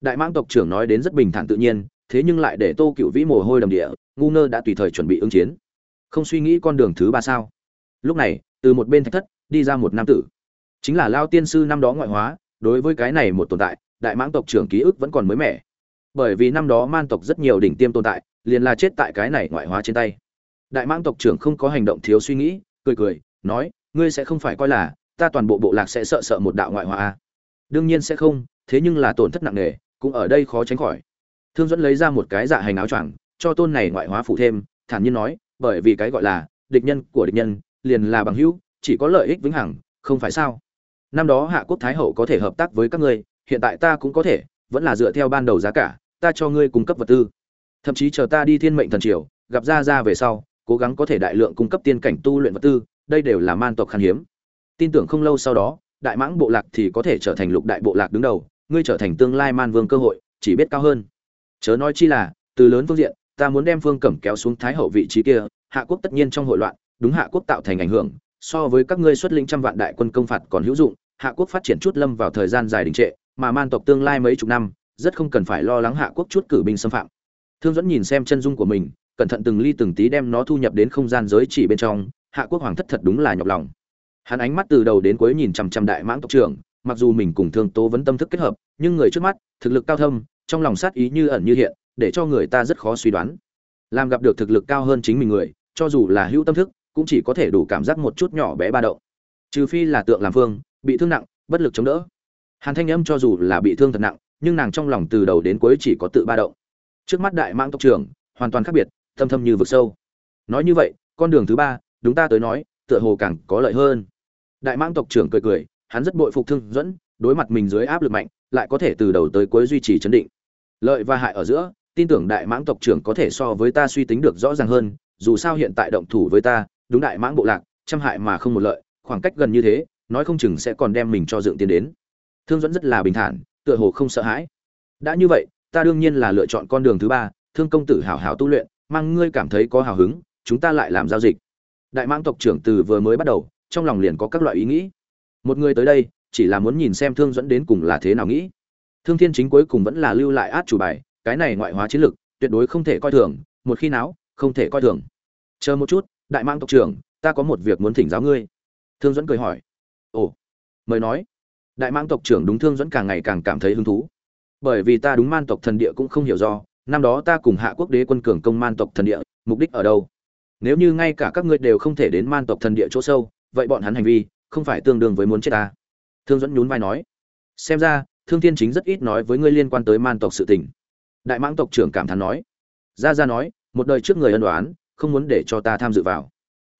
Đại mãng tộc trưởng nói đến rất bình thản tự nhiên, thế nhưng lại để tô cựu vĩ mồ hôi đầm địa, ngu ngơ đã tùy thời chuẩn bị ứng chiến. Không suy nghĩ con đường thứ ba sao? Lúc này, từ một bên thạch thất, đi ra một nam tử. Chính là lao tiên sư năm đó ngoại hóa, đối với cái này một tồn tại, đại mãng tộc trưởng ký ức vẫn còn mới mẻ bởi vì năm đó man tộc rất nhiều đỉnh tiêm tồn tại, liền là chết tại cái này ngoại hóa trên tay. Đại mãng tộc trưởng không có hành động thiếu suy nghĩ, cười cười, nói, ngươi sẽ không phải coi là, ta toàn bộ bộ lạc sẽ sợ sợ một đạo ngoại hóa đương nhiên sẽ không, thế nhưng là tổn thất nặng nề, cũng ở đây khó tránh khỏi. Thương dẫn lấy ra một cái dạ hành áo choàng, cho tôn này ngoại hóa phụ thêm, thản nhiên nói, bởi vì cái gọi là, địch nhân của địch nhân, liền là bằng hữu, chỉ có lợi ích vĩnh hằng, không phải sao? Năm đó hạ quốc thái hậu có thể hợp tác với các ngươi, hiện tại ta cũng có thể, vẫn là dựa theo ban đầu giá cả ta cho ngươi cung cấp vật tư. Thậm chí chờ ta đi thiên mệnh thần triều, gặp ra ra về sau, cố gắng có thể đại lượng cung cấp tiên cảnh tu luyện vật tư, đây đều là man tộc khan hiếm. Tin tưởng không lâu sau đó, đại mãng bộ lạc thì có thể trở thành lục đại bộ lạc đứng đầu, ngươi trở thành tương lai man vương cơ hội, chỉ biết cao hơn. Chớ nói chi là, từ lớn phương diện, ta muốn đem phương cẩm kéo xuống thái hậu vị trí kia, hạ quốc tất nhiên trong hội loạn, đúng hạ quốc tạo thành ảnh hưởng, so với các ngươi xuất linh trăm vạn đại quân công phạt còn hữu dụng, hạ quốc phát triển chút lâm vào thời gian dài đình trệ, mà man tộc tương lai mấy chục năm rất không cần phải lo lắng hạ quốc chút cử binh xâm phạm. Thương dẫn nhìn xem chân dung của mình cẩn thận từng ly từng tí đem nó thu nhập đến không gian giới chỉ bên trong hạ quốc hoàng thất thật đúng là nhọc lòng. Hắn ánh mắt từ đầu đến cuối nhìn chằm chằm đại mãng tộc trưởng mặc dù mình cùng thương tố vẫn tâm thức kết hợp nhưng người trước mắt thực lực cao thâm trong lòng sát ý như ẩn như hiện để cho người ta rất khó suy đoán. Làm gặp được thực lực cao hơn chính mình người cho dù là hữu tâm thức cũng chỉ có thể đủ cảm giác một chút nhỏ bé ba đậu, trừ phi là tượng làm phương bị thương nặng bất lực chống đỡ. Hàn thanh âm cho dù là bị thương thật nặng nhưng nàng trong lòng từ đầu đến cuối chỉ có tự ba động. Trước mắt đại mãng tộc trưởng, hoàn toàn khác biệt, thâm thâm như vực sâu. Nói như vậy, con đường thứ ba, đúng ta tới nói, tựa hồ càng có lợi hơn. Đại mãng tộc trưởng cười cười, hắn rất bội phục thương dẫn, đối mặt mình dưới áp lực mạnh, lại có thể từ đầu tới cuối duy trì chấn định. Lợi và hại ở giữa, tin tưởng đại mãng tộc trưởng có thể so với ta suy tính được rõ ràng hơn, dù sao hiện tại động thủ với ta, đúng đại mãng bộ lạc, trăm hại mà không một lợi, khoảng cách gần như thế, nói không chừng sẽ còn đem mình cho dựng tiến đến. Thương dẫn rất là bình thản tựa hồ không sợ hãi. Đã như vậy, ta đương nhiên là lựa chọn con đường thứ ba, thương công tử hảo hảo tu luyện, mang ngươi cảm thấy có hào hứng, chúng ta lại làm giao dịch. Đại mãng tộc trưởng từ vừa mới bắt đầu, trong lòng liền có các loại ý nghĩ. Một người tới đây, chỉ là muốn nhìn xem thương dẫn đến cùng là thế nào nghĩ. Thương thiên chính cuối cùng vẫn là lưu lại át chủ bài, cái này ngoại hóa chiến lực tuyệt đối không thể coi thường, một khi nào không thể coi thường. Chờ một chút, đại mãng tộc trưởng, ta có một việc muốn thỉnh giáo ngươi. Thương dẫn cười hỏi. Ồ, mời nói đại mãng tộc trưởng đúng thương dẫn càng ngày càng cảm thấy hứng thú. Bởi vì ta đúng man tộc thần địa cũng không hiểu do, năm đó ta cùng hạ quốc đế quân cường công man tộc thần địa, mục đích ở đâu? Nếu như ngay cả các ngươi đều không thể đến man tộc thần địa chỗ sâu, vậy bọn hắn hành vi không phải tương đương với muốn chết ta. Thương dẫn nhún vai nói. Xem ra, thương thiên chính rất ít nói với ngươi liên quan tới man tộc sự tình. Đại mãng tộc trưởng cảm thán nói. Ra ra nói, một đời trước người ân đoán không muốn để cho ta tham dự vào.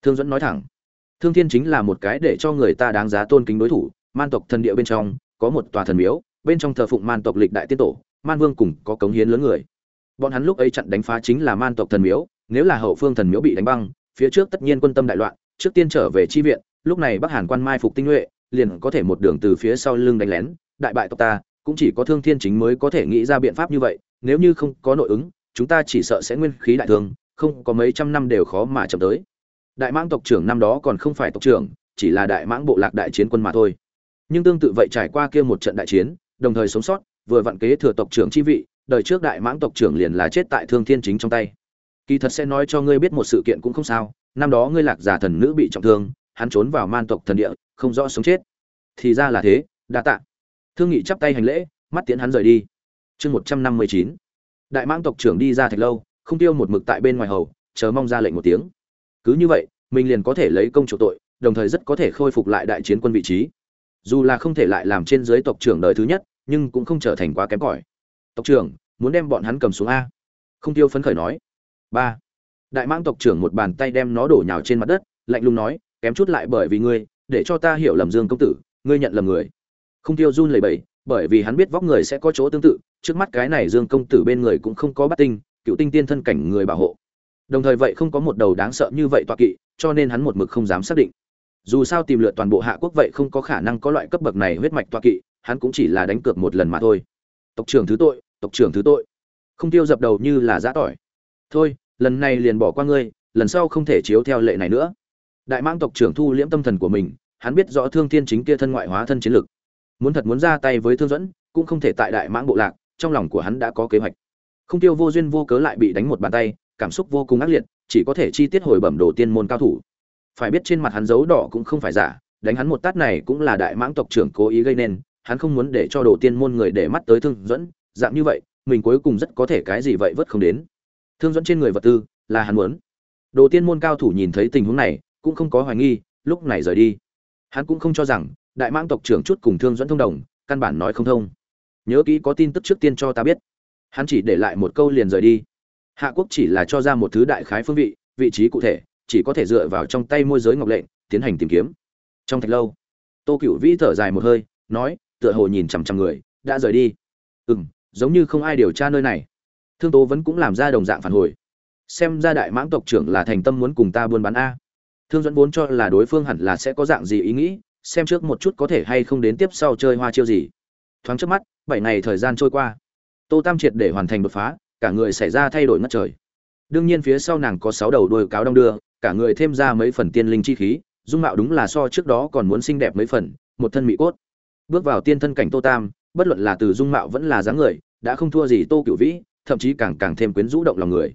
Thương dẫn nói thẳng. Thương thiên chính là một cái để cho người ta đáng giá tôn kính đối thủ man tộc thần địa bên trong, có một tòa thần miếu, bên trong thờ phụng man tộc lịch đại tiên tổ, man vương cùng có cống hiến lớn người. Bọn hắn lúc ấy chặn đánh phá chính là man tộc thần miếu, nếu là hậu phương thần miếu bị đánh băng, phía trước tất nhiên quân tâm đại loạn, trước tiên trở về chi viện, lúc này bắc hàn quan mai phục tinh nhuệ, liền có thể một đường từ phía sau lưng đánh lén, đại bại tộc ta, cũng chỉ có thương thiên chính mới có thể nghĩ ra biện pháp như vậy, nếu như không có nội ứng, chúng ta chỉ sợ sẽ nguyên khí đại thương, không có mấy trăm năm đều khó mà chậm tới. Đại mãng tộc trưởng năm đó còn không phải tộc trưởng, chỉ là đại mãng bộ lạc đại chiến quân mà thôi nhưng tương tự vậy trải qua kia một trận đại chiến, đồng thời sống sót, vừa vặn kế thừa tộc trưởng chi vị, đời trước đại mãng tộc trưởng liền là chết tại thương thiên chính trong tay. Kỳ thật sẽ nói cho ngươi biết một sự kiện cũng không sao, năm đó ngươi lạc giả thần nữ bị trọng thương, hắn trốn vào man tộc thần địa, không rõ sống chết. Thì ra là thế, đa tạ. Thương nghị chắp tay hành lễ, mắt tiễn hắn rời đi. Chương một trăm năm mươi chín. Đại mãng tộc trưởng đi ra thạch lâu, không tiêu một mực tại bên ngoài hầu, chờ mong ra lệnh một tiếng. Cứ như vậy, mình liền có thể lấy công chủ tội, đồng thời rất có thể khôi phục lại đại chiến quân vị trí dù là không thể lại làm trên dưới tộc trưởng đời thứ nhất, nhưng cũng không trở thành quá kém cỏi. Tộc trưởng, muốn đem bọn hắn cầm xuống a. Không tiêu phấn khởi nói. Ba. Đại mãng tộc trưởng một bàn tay đem nó đổ nhào trên mặt đất, lạnh lùng nói, kém chút lại bởi vì ngươi, để cho ta hiểu lầm dương công tử, ngươi nhận lầm người. Không tiêu run lẩy bẩy, bởi vì hắn biết vóc người sẽ có chỗ tương tự, trước mắt cái này dương công tử bên người cũng không có bắt tinh, cựu tinh tiên thân cảnh người bảo hộ. Đồng thời vậy không có một đầu đáng sợ như vậy toạ kỵ, cho nên hắn một mực không dám xác định dù sao tìm lượt toàn bộ hạ quốc vậy không có khả năng có loại cấp bậc này huyết mạch toa kỵ, hắn cũng chỉ là đánh cược một lần mà thôi. Tộc trưởng thứ tội, tộc trưởng thứ tội. Không tiêu dập đầu như là giã tỏi. Thôi, lần này liền bỏ qua ngươi, lần sau không thể chiếu theo lệ này nữa. Đại mãng tộc trưởng thu liễm tâm thần của mình, hắn biết rõ thương thiên chính kia thân ngoại hóa thân chiến lực. Muốn thật muốn ra tay với thương dẫn, cũng không thể tại đại mãng bộ lạc, trong lòng của hắn đã có kế hoạch. Không tiêu vô duyên vô cớ lại bị đánh một bàn tay, cảm xúc vô cùng ác liệt, chỉ có thể chi tiết hồi bẩm đồ tiên môn cao thủ phải biết trên mặt hắn dấu đỏ cũng không phải giả, đánh hắn một tát này cũng là đại mãng tộc trưởng cố ý gây nên, hắn không muốn để cho đồ tiên môn người để mắt tới thương dẫn dạng như vậy, mình cuối cùng rất có thể cái gì vậy vớt không đến. Thương dẫn trên người vật tư là hắn muốn. Đồ tiên môn cao thủ nhìn thấy tình huống này, cũng không có hoài nghi, lúc này rời đi. Hắn cũng không cho rằng, đại mãng tộc trưởng chút cùng thương dẫn thông đồng, căn bản nói không thông. Nhớ kỹ có tin tức trước tiên cho ta biết. Hắn chỉ để lại một câu liền rời đi. Hạ quốc chỉ là cho ra một thứ đại khái phương vị vị trí cụ thể chỉ có thể dựa vào trong tay môi giới ngọc lệnh, tiến hành tìm kiếm. Trong thạch lâu, tô cựu vĩ thở dài một hơi, nói, tựa hồ nhìn chằm chằm người, đã rời đi. Ừ m giống như không ai điều tra nơi này. Thương tố vẫn cũng làm ra đồng dạng phản hồi. Xem ra đại mãng tộc trưởng là thành tâm muốn cùng ta buôn bán a. Thương dẫn vốn cho là đối phương hẳn là sẽ có dạng gì ý nghĩ, xem trước một chút có thể hay không đến tiếp sau chơi hoa chiêu gì. Thoáng trước mắt, bảy ngày thời gian trôi qua. Tô tam triệt để hoàn thành đột phá, cả người xảy ra thay đổi ngất trời. Đương nhiên phía sau nàng có sáu đầu đôi cáo đong đưa cả người thêm ra mấy phần tiên linh chi khí, dung mạo đúng là so trước đó còn muốn xinh đẹp mấy phần, một thân mỹ cốt. Bước vào tiên thân cảnh tô tam, bất luận là từ dung mạo vẫn là dáng người, đã không thua gì tô cửu vĩ, thậm chí càng càng thêm quyến rũ động lòng người.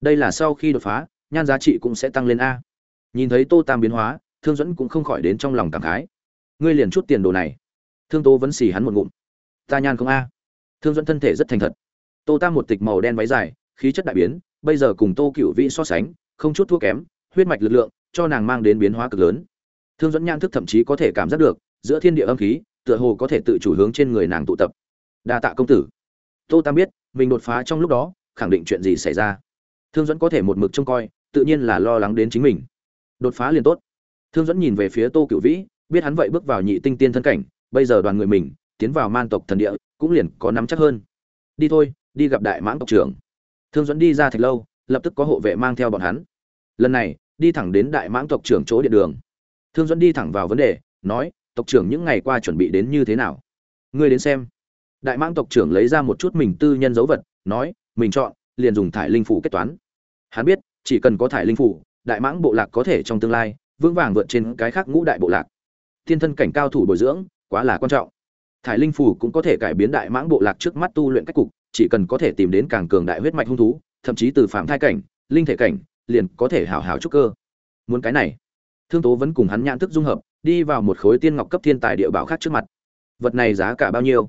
Đây là sau khi đột phá, nhan giá trị cũng sẽ tăng lên a. Nhìn thấy tô tam biến hóa, thương dẫn cũng không khỏi đến trong lòng cảm khái. Ngươi liền chút tiền đồ này. Thương tô vẫn xì hắn một ngụm. Ta nhan không a. Thương dẫn thân thể rất thành thật. Tô tam một tịch màu đen váy dài, khí chất đại biến, bây giờ cùng tô cửu vĩ so sánh, không chút thua kém huyết mạch lực lượng, cho nàng mang đến biến hóa cực lớn. Thương dẫn nhan thức thậm chí có thể cảm giác được, giữa thiên địa âm khí, tựa hồ có thể tự chủ hướng trên người nàng tụ tập. Đa tạ công tử. Tô tam biết, mình đột phá trong lúc đó, khẳng định chuyện gì xảy ra. Thương dẫn có thể một mực trông coi, tự nhiên là lo lắng đến chính mình. Đột phá liền tốt. Thương dẫn nhìn về phía tô cựu vĩ, biết hắn vậy bước vào nhị tinh tiên thân cảnh, bây giờ đoàn người mình, tiến vào man tộc thần địa, cũng liền có nắm chắc hơn. Đi thôi, đi gặp đại mãng tộc trưởng. Thương dẫn đi ra thạch lâu, lập tức có hộ vệ mang theo bọn hắn lần này, đi thẳng đến đại mãng tộc trưởng chỗ điện đường. Thương dẫn đi thẳng vào vấn đề, nói, tộc trưởng những ngày qua chuẩn bị đến như thế nào? Ngươi đến xem. Đại mãng tộc trưởng lấy ra một chút mình tư nhân dấu vật, nói, mình chọn, liền dùng thải linh phủ kết toán. Hắn biết, chỉ cần có thải linh phủ, đại mãng bộ lạc có thể trong tương lai vững vàng vượt trên cái khác ngũ đại bộ lạc. Thiên thân cảnh cao thủ bồi dưỡng, quá là quan trọng. Thải linh phủ cũng có thể cải biến đại mãng bộ lạc trước mắt tu luyện cách cục, chỉ cần có thể tìm đến càng cường đại huyết mạch hung thú, thậm chí từ phạm thai cảnh, linh thể cảnh liền có thể hảo hảo trúc cơ. Muốn cái này, thương tố vẫn cùng hắn nhãn thức dung hợp, đi vào một khối tiên ngọc cấp thiên tài địa bảo khác trước mặt. Vật này giá cả bao nhiêu?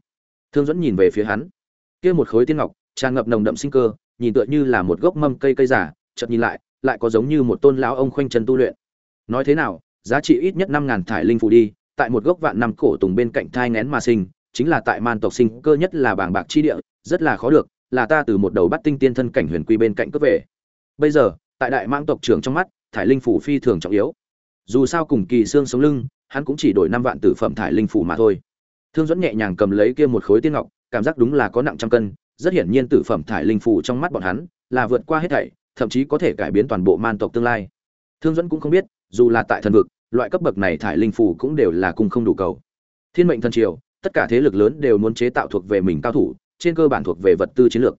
Thương dẫn nhìn về phía hắn. Kia một khối tiên ngọc, tràn ngập nồng đậm sinh cơ, nhìn tựa như là một gốc mâm cây cây giả chợt nhìn lại lại có giống như một tôn lão ông khoanh chân tu luyện. Nói thế nào, giá trị ít nhất năm ngàn thải linh phù đi, tại một gốc vạn năm cổ tùng bên cạnh thai ngén mà sinh, chính là tại man tộc sinh cơ nhất là bảng bạc chi địa, rất là khó được, là ta từ một đầu bắt tinh tiên thân cảnh huyền quy bên cạnh cướp về. Bây giờ tại đại mang tộc trưởng trong mắt, thải linh phủ phi thường trọng yếu. Dù sao cùng kỳ xương sống lưng, hắn cũng chỉ đổi năm vạn tử phẩm thải linh phủ mà thôi. Thương dẫn nhẹ nhàng cầm lấy kia một khối tiên ngọc, cảm giác đúng là có nặng trăm cân, rất hiển nhiên tử phẩm thải linh phủ trong mắt bọn hắn là vượt qua hết thảy, thậm chí có thể cải biến toàn bộ man tộc tương lai. Thương dẫn cũng không biết, dù là tại thần vực, loại cấp bậc này thải linh phủ cũng đều là cung không đủ cầu. Thiên mệnh thần triều, tất cả thế lực lớn đều muốn chế tạo thuộc về mình cao thủ, trên cơ bản thuộc về vật tư chiến lược.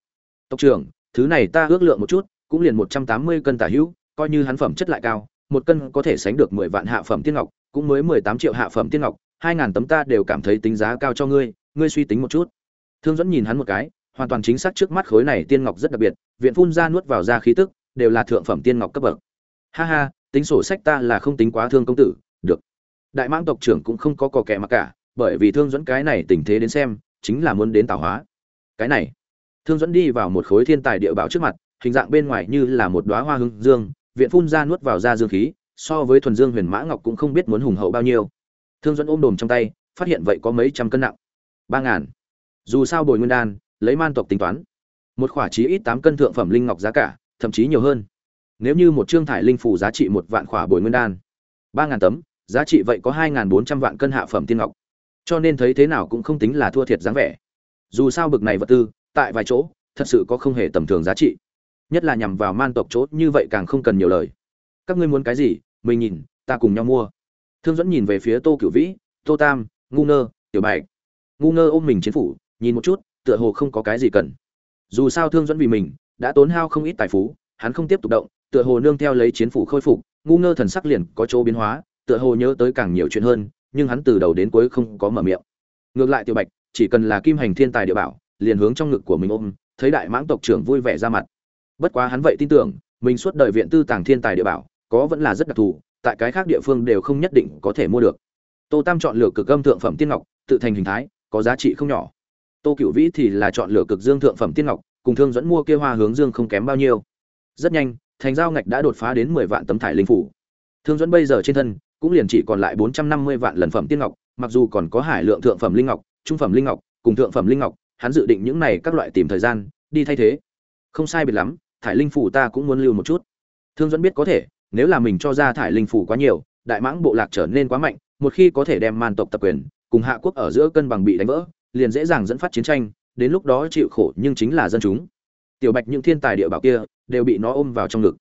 Tộc trưởng, thứ này ta ước lượng một chút cũng liền một trăm tám mươi cân tả hữu, coi như hắn phẩm chất lại cao, một cân có thể sánh được mười vạn hạ phẩm tiên ngọc, cũng mới mười tám triệu hạ phẩm tiên ngọc, hai ngàn tấm ta đều cảm thấy tính giá cao cho ngươi ngươi suy tính một chút. Thương dẫn nhìn hắn một cái, hoàn toàn chính xác trước mắt khối này tiên ngọc rất đặc biệt, viện phun ra nuốt vào ra khí tức, đều là thượng phẩm tiên ngọc cấp bậc. Ha ha, tính sổ sách ta là không tính quá thương công tử, được. Đại mãng tộc trưởng cũng không có cò kẻ mà cả, bởi vì thương dẫn cái này tình thế đến xem, chính là muốn đến tạo hóa. Cái này. Thương dẫn đi vào một khối thiên tài địa bảo trước mặt hình dạng bên ngoài như là một đóa hoa hương dương, viện phun ra nuốt vào ra dương khí, so với thuần dương huyền mã ngọc cũng không biết muốn hùng hậu bao nhiêu. Thương dẫn ôm đồm trong tay, phát hiện vậy có mấy trăm cân nặng. Ba ngàn. Dù sao bồi nguyên đan, lấy man tộc tính toán. Một khỏa chí ít tám cân thượng phẩm linh ngọc giá cả, thậm chí nhiều hơn. Nếu như một trương thải linh phủ giá trị một vạn khỏa bồi nguyên đan, ba ngàn tấm, giá trị vậy có hai ngàn bốn trăm vạn cân hạ phẩm tiên ngọc. Cho nên thấy thế nào cũng không tính là thua thiệt dáng vẻ. Dù sao bực này vật tư, tại vài chỗ, thật sự có không hề tầm thường giá trị nhất là nhằm vào man tộc chỗ như vậy càng không cần nhiều lời. Các ngươi muốn cái gì mình nhìn, ta cùng nhau mua. Thương dẫn nhìn về phía tô cửu vĩ, tô tam, ngu ngơ, tiểu bạch. Ngu ngơ ôm mình chiến phủ, nhìn một chút, tựa hồ không có cái gì cần. Dù sao thương dẫn vì mình, đã tốn hao không ít tài phú, hắn không tiếp tục động, tựa hồ nương theo lấy chiến phủ khôi phục, ngu ngơ thần sắc liền có chỗ biến hóa, tựa hồ nhớ tới càng nhiều chuyện hơn, nhưng hắn từ đầu đến cuối không có mở miệng. Ngược lại tiểu bạch, chỉ cần là kim hành thiên tài địa bảo, liền hướng trong ngực của mình ôm, thấy đại mãng tộc trưởng vui vẻ ra mặt bất quá hắn vậy tin tưởng, mình suốt đời viện tư tàng thiên tài địa bảo, có vẫn là rất đặc thù, tại cái khác địa phương đều không nhất định có thể mua được. Tô tam chọn lựa cực âm thượng phẩm tiên ngọc, tự thành hình thái, có giá trị không nhỏ. Tô cựu vĩ thì là chọn lựa cực dương thượng phẩm tiên ngọc, cùng thương dẫn mua kia hoa hướng dương không kém bao nhiêu. Rất nhanh, thành giao ngạch đã đột phá đến mười vạn tấm thải linh phủ. Thương dẫn bây giờ trên thân, cũng liền chỉ còn lại bốn trăm năm mươi vạn lần phẩm tiên ngọc, mặc dù còn có hải lượng thượng phẩm linh ngọc, trung phẩm linh ngọc, cùng thượng phẩm linh ngọc, hắn dự định những này các loại tìm thời gian, đi thay thế không sai biệt lắm, thải linh phủ ta cũng muốn lưu một chút. Thương dẫn biết có thể, nếu là mình cho ra thải linh phủ quá nhiều, đại mãng bộ lạc trở nên quá mạnh, một khi có thể đem man tộc tập quyền, cùng hạ quốc ở giữa cân bằng bị đánh vỡ, liền dễ dàng dẫn phát chiến tranh, đến lúc đó chịu khổ nhưng chính là dân chúng. Tiểu bạch những thiên tài địa bảo kia đều bị nó ôm vào trong ngực.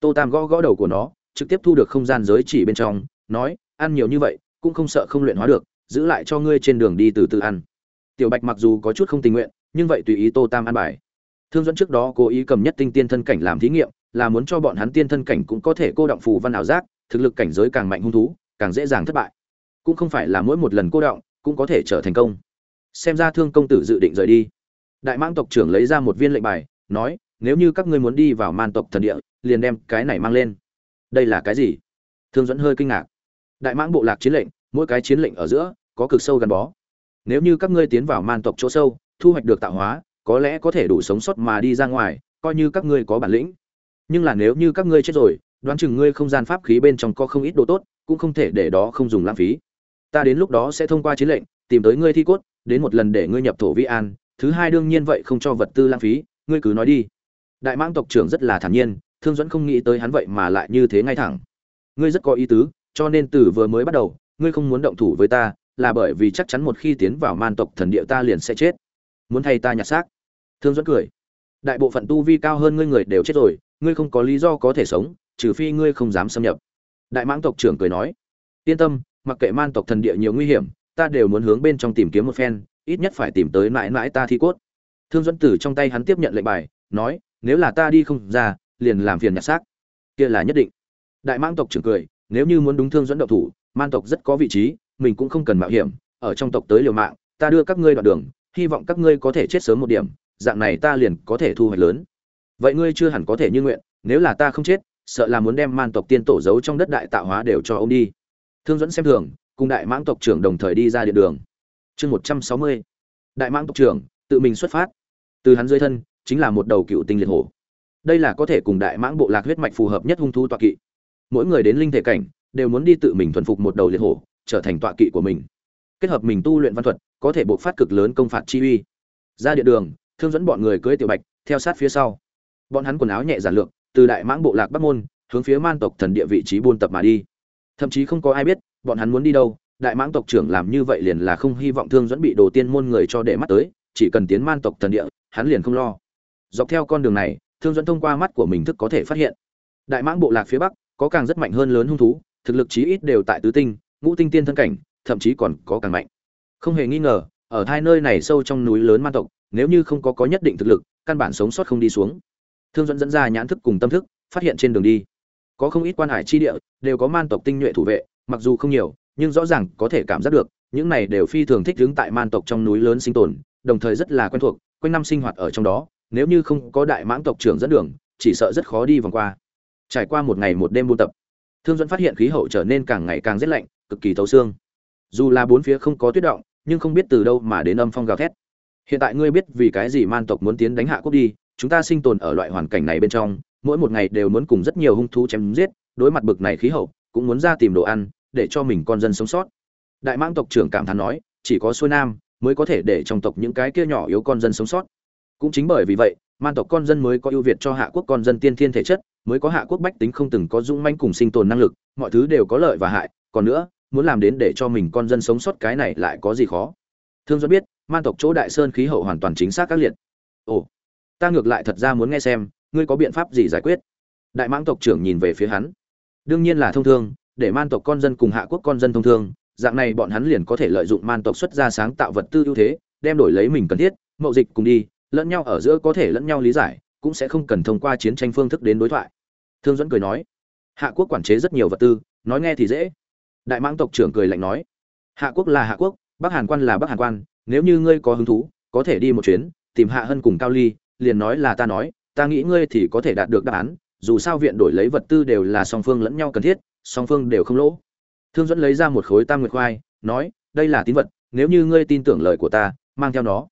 Tô tam gõ gõ đầu của nó, trực tiếp thu được không gian giới chỉ bên trong, nói, ăn nhiều như vậy, cũng không sợ không luyện hóa được, giữ lại cho ngươi trên đường đi từ từ ăn. Tiểu bạch mặc dù có chút không tình nguyện, nhưng vậy tùy ý tô tam ăn bài thương dẫn trước đó cố ý cầm nhất tinh tiên thân cảnh làm thí nghiệm, là muốn cho bọn hắn tiên thân cảnh cũng có thể cô động phù văn ảo giác, thực lực cảnh giới càng mạnh hung thú, càng dễ dàng thất bại. Cũng không phải là mỗi một lần cô động cũng có thể trở thành công. Xem ra thương công tử dự định rời đi. Đại mãng tộc trưởng lấy ra một viên lệnh bài, nói, nếu như các ngươi muốn đi vào man tộc thần địa, liền đem cái này mang lên. Đây là cái gì? Thương dẫn hơi kinh ngạc. Đại mãng bộ lạc chiến lệnh, mỗi cái chiến lệnh ở giữa có cực sâu gắn bó. Nếu như các ngươi tiến vào man tộc chỗ sâu, thu hoạch được tạo hóa có lẽ có thể đủ sống sót mà đi ra ngoài, coi như các ngươi có bản lĩnh. Nhưng là nếu như các ngươi chết rồi, đoán chừng ngươi không gian pháp khí bên trong có không ít đồ tốt, cũng không thể để đó không dùng lãng phí. Ta đến lúc đó sẽ thông qua chiến lệnh, tìm tới ngươi thi cốt, đến một lần để ngươi nhập thổ vi an. Thứ hai đương nhiên vậy không cho vật tư lãng phí, ngươi cứ nói đi. Đại mãng tộc trưởng rất là thản nhiên, thương dẫn không nghĩ tới hắn vậy mà lại như thế ngay thẳng. Ngươi rất có ý tứ, cho nên từ vừa mới bắt đầu, ngươi không muốn động thủ với ta, là bởi vì chắc chắn một khi tiến vào man tộc thần địa ta liền sẽ chết. Muốn thay ta nhặt xác thương dẫn cười. Đại bộ phận tu vi cao hơn ngươi người đều chết rồi, ngươi không có lý do có thể sống, trừ phi ngươi không dám xâm nhập. Đại mãng tộc trưởng cười nói. Yên tâm, mặc kệ man tộc thần địa nhiều nguy hiểm, ta đều muốn hướng bên trong tìm kiếm một phen, ít nhất phải tìm tới mãi mãi ta thi cốt. Thương dẫn tử trong tay hắn tiếp nhận lệnh bài, nói, nếu là ta đi không ra, liền làm phiền nhặt xác. Kia là nhất định. Đại mãng tộc trưởng cười, nếu như muốn đúng thương dẫn độc thủ, man tộc rất có vị trí, mình cũng không cần mạo hiểm, ở trong tộc tới liều mạng, ta đưa các ngươi đoạn đường, hy vọng các ngươi có thể chết sớm một điểm dạng này ta liền có thể thu hoạch lớn. Vậy ngươi chưa hẳn có thể như nguyện, nếu là ta không chết, sợ là muốn đem man tộc tiên tổ giấu trong đất đại tạo hóa đều cho ông đi. Thương dẫn xem thường, cùng đại mãng tộc trưởng đồng thời đi ra điện đường. Chương một trăm sáu mươi. Đại mãng tộc trưởng, tự mình xuất phát. Từ hắn dưới thân, chính là một đầu cựu tinh liệt hổ. Đây là có thể cùng đại mãng bộ lạc huyết mạch phù hợp nhất hung thú tọa kỵ. Mỗi người đến linh thể cảnh, đều muốn đi tự mình thuần phục một đầu liệt hổ, trở thành tọa kỵ của mình. Kết hợp mình tu luyện văn thuật, có thể buộc phát cực lớn công phạt chi uy. Ra địa đường thương dẫn bọn người cưới tiểu bạch, theo sát phía sau. Bọn hắn quần áo nhẹ giản lược, từ đại mãng bộ lạc bắc môn, hướng phía man tộc thần địa vị trí buôn tập mà đi. Thậm chí không có ai biết, bọn hắn muốn đi đâu, đại mãng tộc trưởng làm như vậy liền là không hy vọng thương dẫn bị đồ tiên môn người cho để mắt tới, chỉ cần tiến man tộc thần địa, hắn liền không lo. Dọc theo con đường này, thương dẫn thông qua mắt của mình thức có thể phát hiện. Đại mãng bộ lạc phía bắc, có càng rất mạnh hơn lớn hung thú, thực lực chí ít đều tại tứ tinh, ngũ tinh tiên thân cảnh, thậm chí còn có càng mạnh. Không hề nghi ngờ ở hai nơi này sâu trong núi lớn man tộc, nếu như không có có nhất định thực lực, căn bản sống sót không đi xuống. Thương dẫn dẫn ra nhãn thức cùng tâm thức, phát hiện trên đường đi, có không ít quan hải chi địa, đều có man tộc tinh nhuệ thủ vệ, mặc dù không nhiều, nhưng rõ ràng có thể cảm giác được, những này đều phi thường thích đứng tại man tộc trong núi lớn sinh tồn, đồng thời rất là quen thuộc, quanh năm sinh hoạt ở trong đó, nếu như không có đại mãng tộc trưởng dẫn đường, chỉ sợ rất khó đi vòng qua. Trải qua một ngày một đêm buôn tập, thương dẫn phát hiện khí hậu trở nên càng ngày càng rét lạnh, cực kỳ thấu xương. Dù là bốn phía không có tuyết động nhưng không biết từ đâu mà đến âm phong gào thét. Hiện tại ngươi biết vì cái gì man tộc muốn tiến đánh hạ quốc đi, chúng ta sinh tồn ở loại hoàn cảnh này bên trong, mỗi một ngày đều muốn cùng rất nhiều hung thú chém giết, đối mặt bực này khí hậu, cũng muốn ra tìm đồ ăn, để cho mình con dân sống sót. Đại mãng tộc trưởng cảm thán nói, chỉ có xuôi nam mới có thể để trong tộc những cái kia nhỏ yếu con dân sống sót. Cũng chính bởi vì vậy, man tộc con dân mới có ưu việt cho hạ quốc con dân tiên thiên thể chất, mới có hạ quốc bách tính không từng có dũng manh cùng sinh tồn năng lực, mọi thứ đều có lợi và hại. Còn nữa muốn làm đến để cho mình con dân sống sót cái này lại có gì khó. Thương do biết, man tộc chỗ đại sơn khí hậu hoàn toàn chính xác các liệt. Ồ, ta ngược lại thật ra muốn nghe xem, ngươi có biện pháp gì giải quyết? Đại mãng tộc trưởng nhìn về phía hắn. Đương nhiên là thông thương, để man tộc con dân cùng hạ quốc con dân thông thương, dạng này bọn hắn liền có thể lợi dụng man tộc xuất ra sáng tạo vật tư ưu thế, đem đổi lấy mình cần thiết, mậu dịch cùng đi, lẫn nhau ở giữa có thể lẫn nhau lý giải, cũng sẽ không cần thông qua chiến tranh phương thức đến đối thoại. Thương dẫn cười nói, hạ quốc quản chế rất nhiều vật tư, nói nghe thì dễ đại mãng tộc trưởng cười lạnh nói, hạ quốc là hạ quốc, bắc hàn quan là bắc hàn quan, nếu như ngươi có hứng thú, có thể đi một chuyến, tìm hạ hân cùng cao ly, liền nói là ta nói, ta nghĩ ngươi thì có thể đạt được đáp án, dù sao viện đổi lấy vật tư đều là song phương lẫn nhau cần thiết, song phương đều không lỗ. Thương dẫn lấy ra một khối tam nguyệt khoai, nói, đây là tín vật, nếu như ngươi tin tưởng lời của ta, mang theo nó.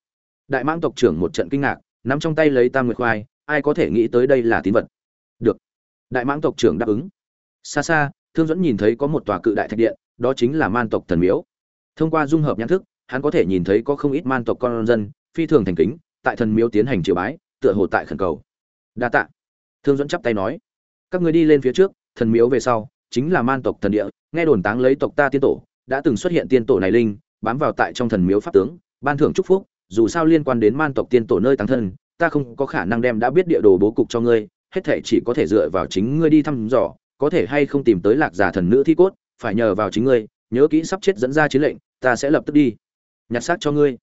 Đại mãng tộc trưởng một trận kinh ngạc, nắm trong tay lấy tam nguyệt khoai, ai có thể nghĩ tới đây là tín vật? Được. Đại mãng tộc trưởng đáp ứng. Xa xa thương dẫn nhìn thấy có một tòa cự đại thạch điện, đó chính là man tộc thần miếu. Thông qua dung hợp nhãn thức, hắn có thể nhìn thấy có không ít man tộc con dân, phi thường thành kính, tại thần miếu tiến hành triều bái, tựa hồ tại khẩn cầu. Đa tạ. Thương dẫn chắp tay nói, các người đi lên phía trước, thần miếu về sau, chính là man tộc thần địa, nghe đồn táng lấy tộc ta tiên tổ, đã từng xuất hiện tiên tổ này linh, bám vào tại trong thần miếu pháp tướng, ban thưởng chúc phúc, dù sao liên quan đến man tộc tiên tổ nơi táng thân, ta không có khả năng đem đã biết địa đồ bố cục cho ngươi, hết thể chỉ có thể dựa vào chính ngươi đi thăm dò có thể hay không tìm tới lạc giả thần nữ thi cốt, phải nhờ vào chính ngươi, nhớ kỹ sắp chết dẫn ra chiến lệnh, ta sẽ lập tức đi. Nhặt xác cho ngươi.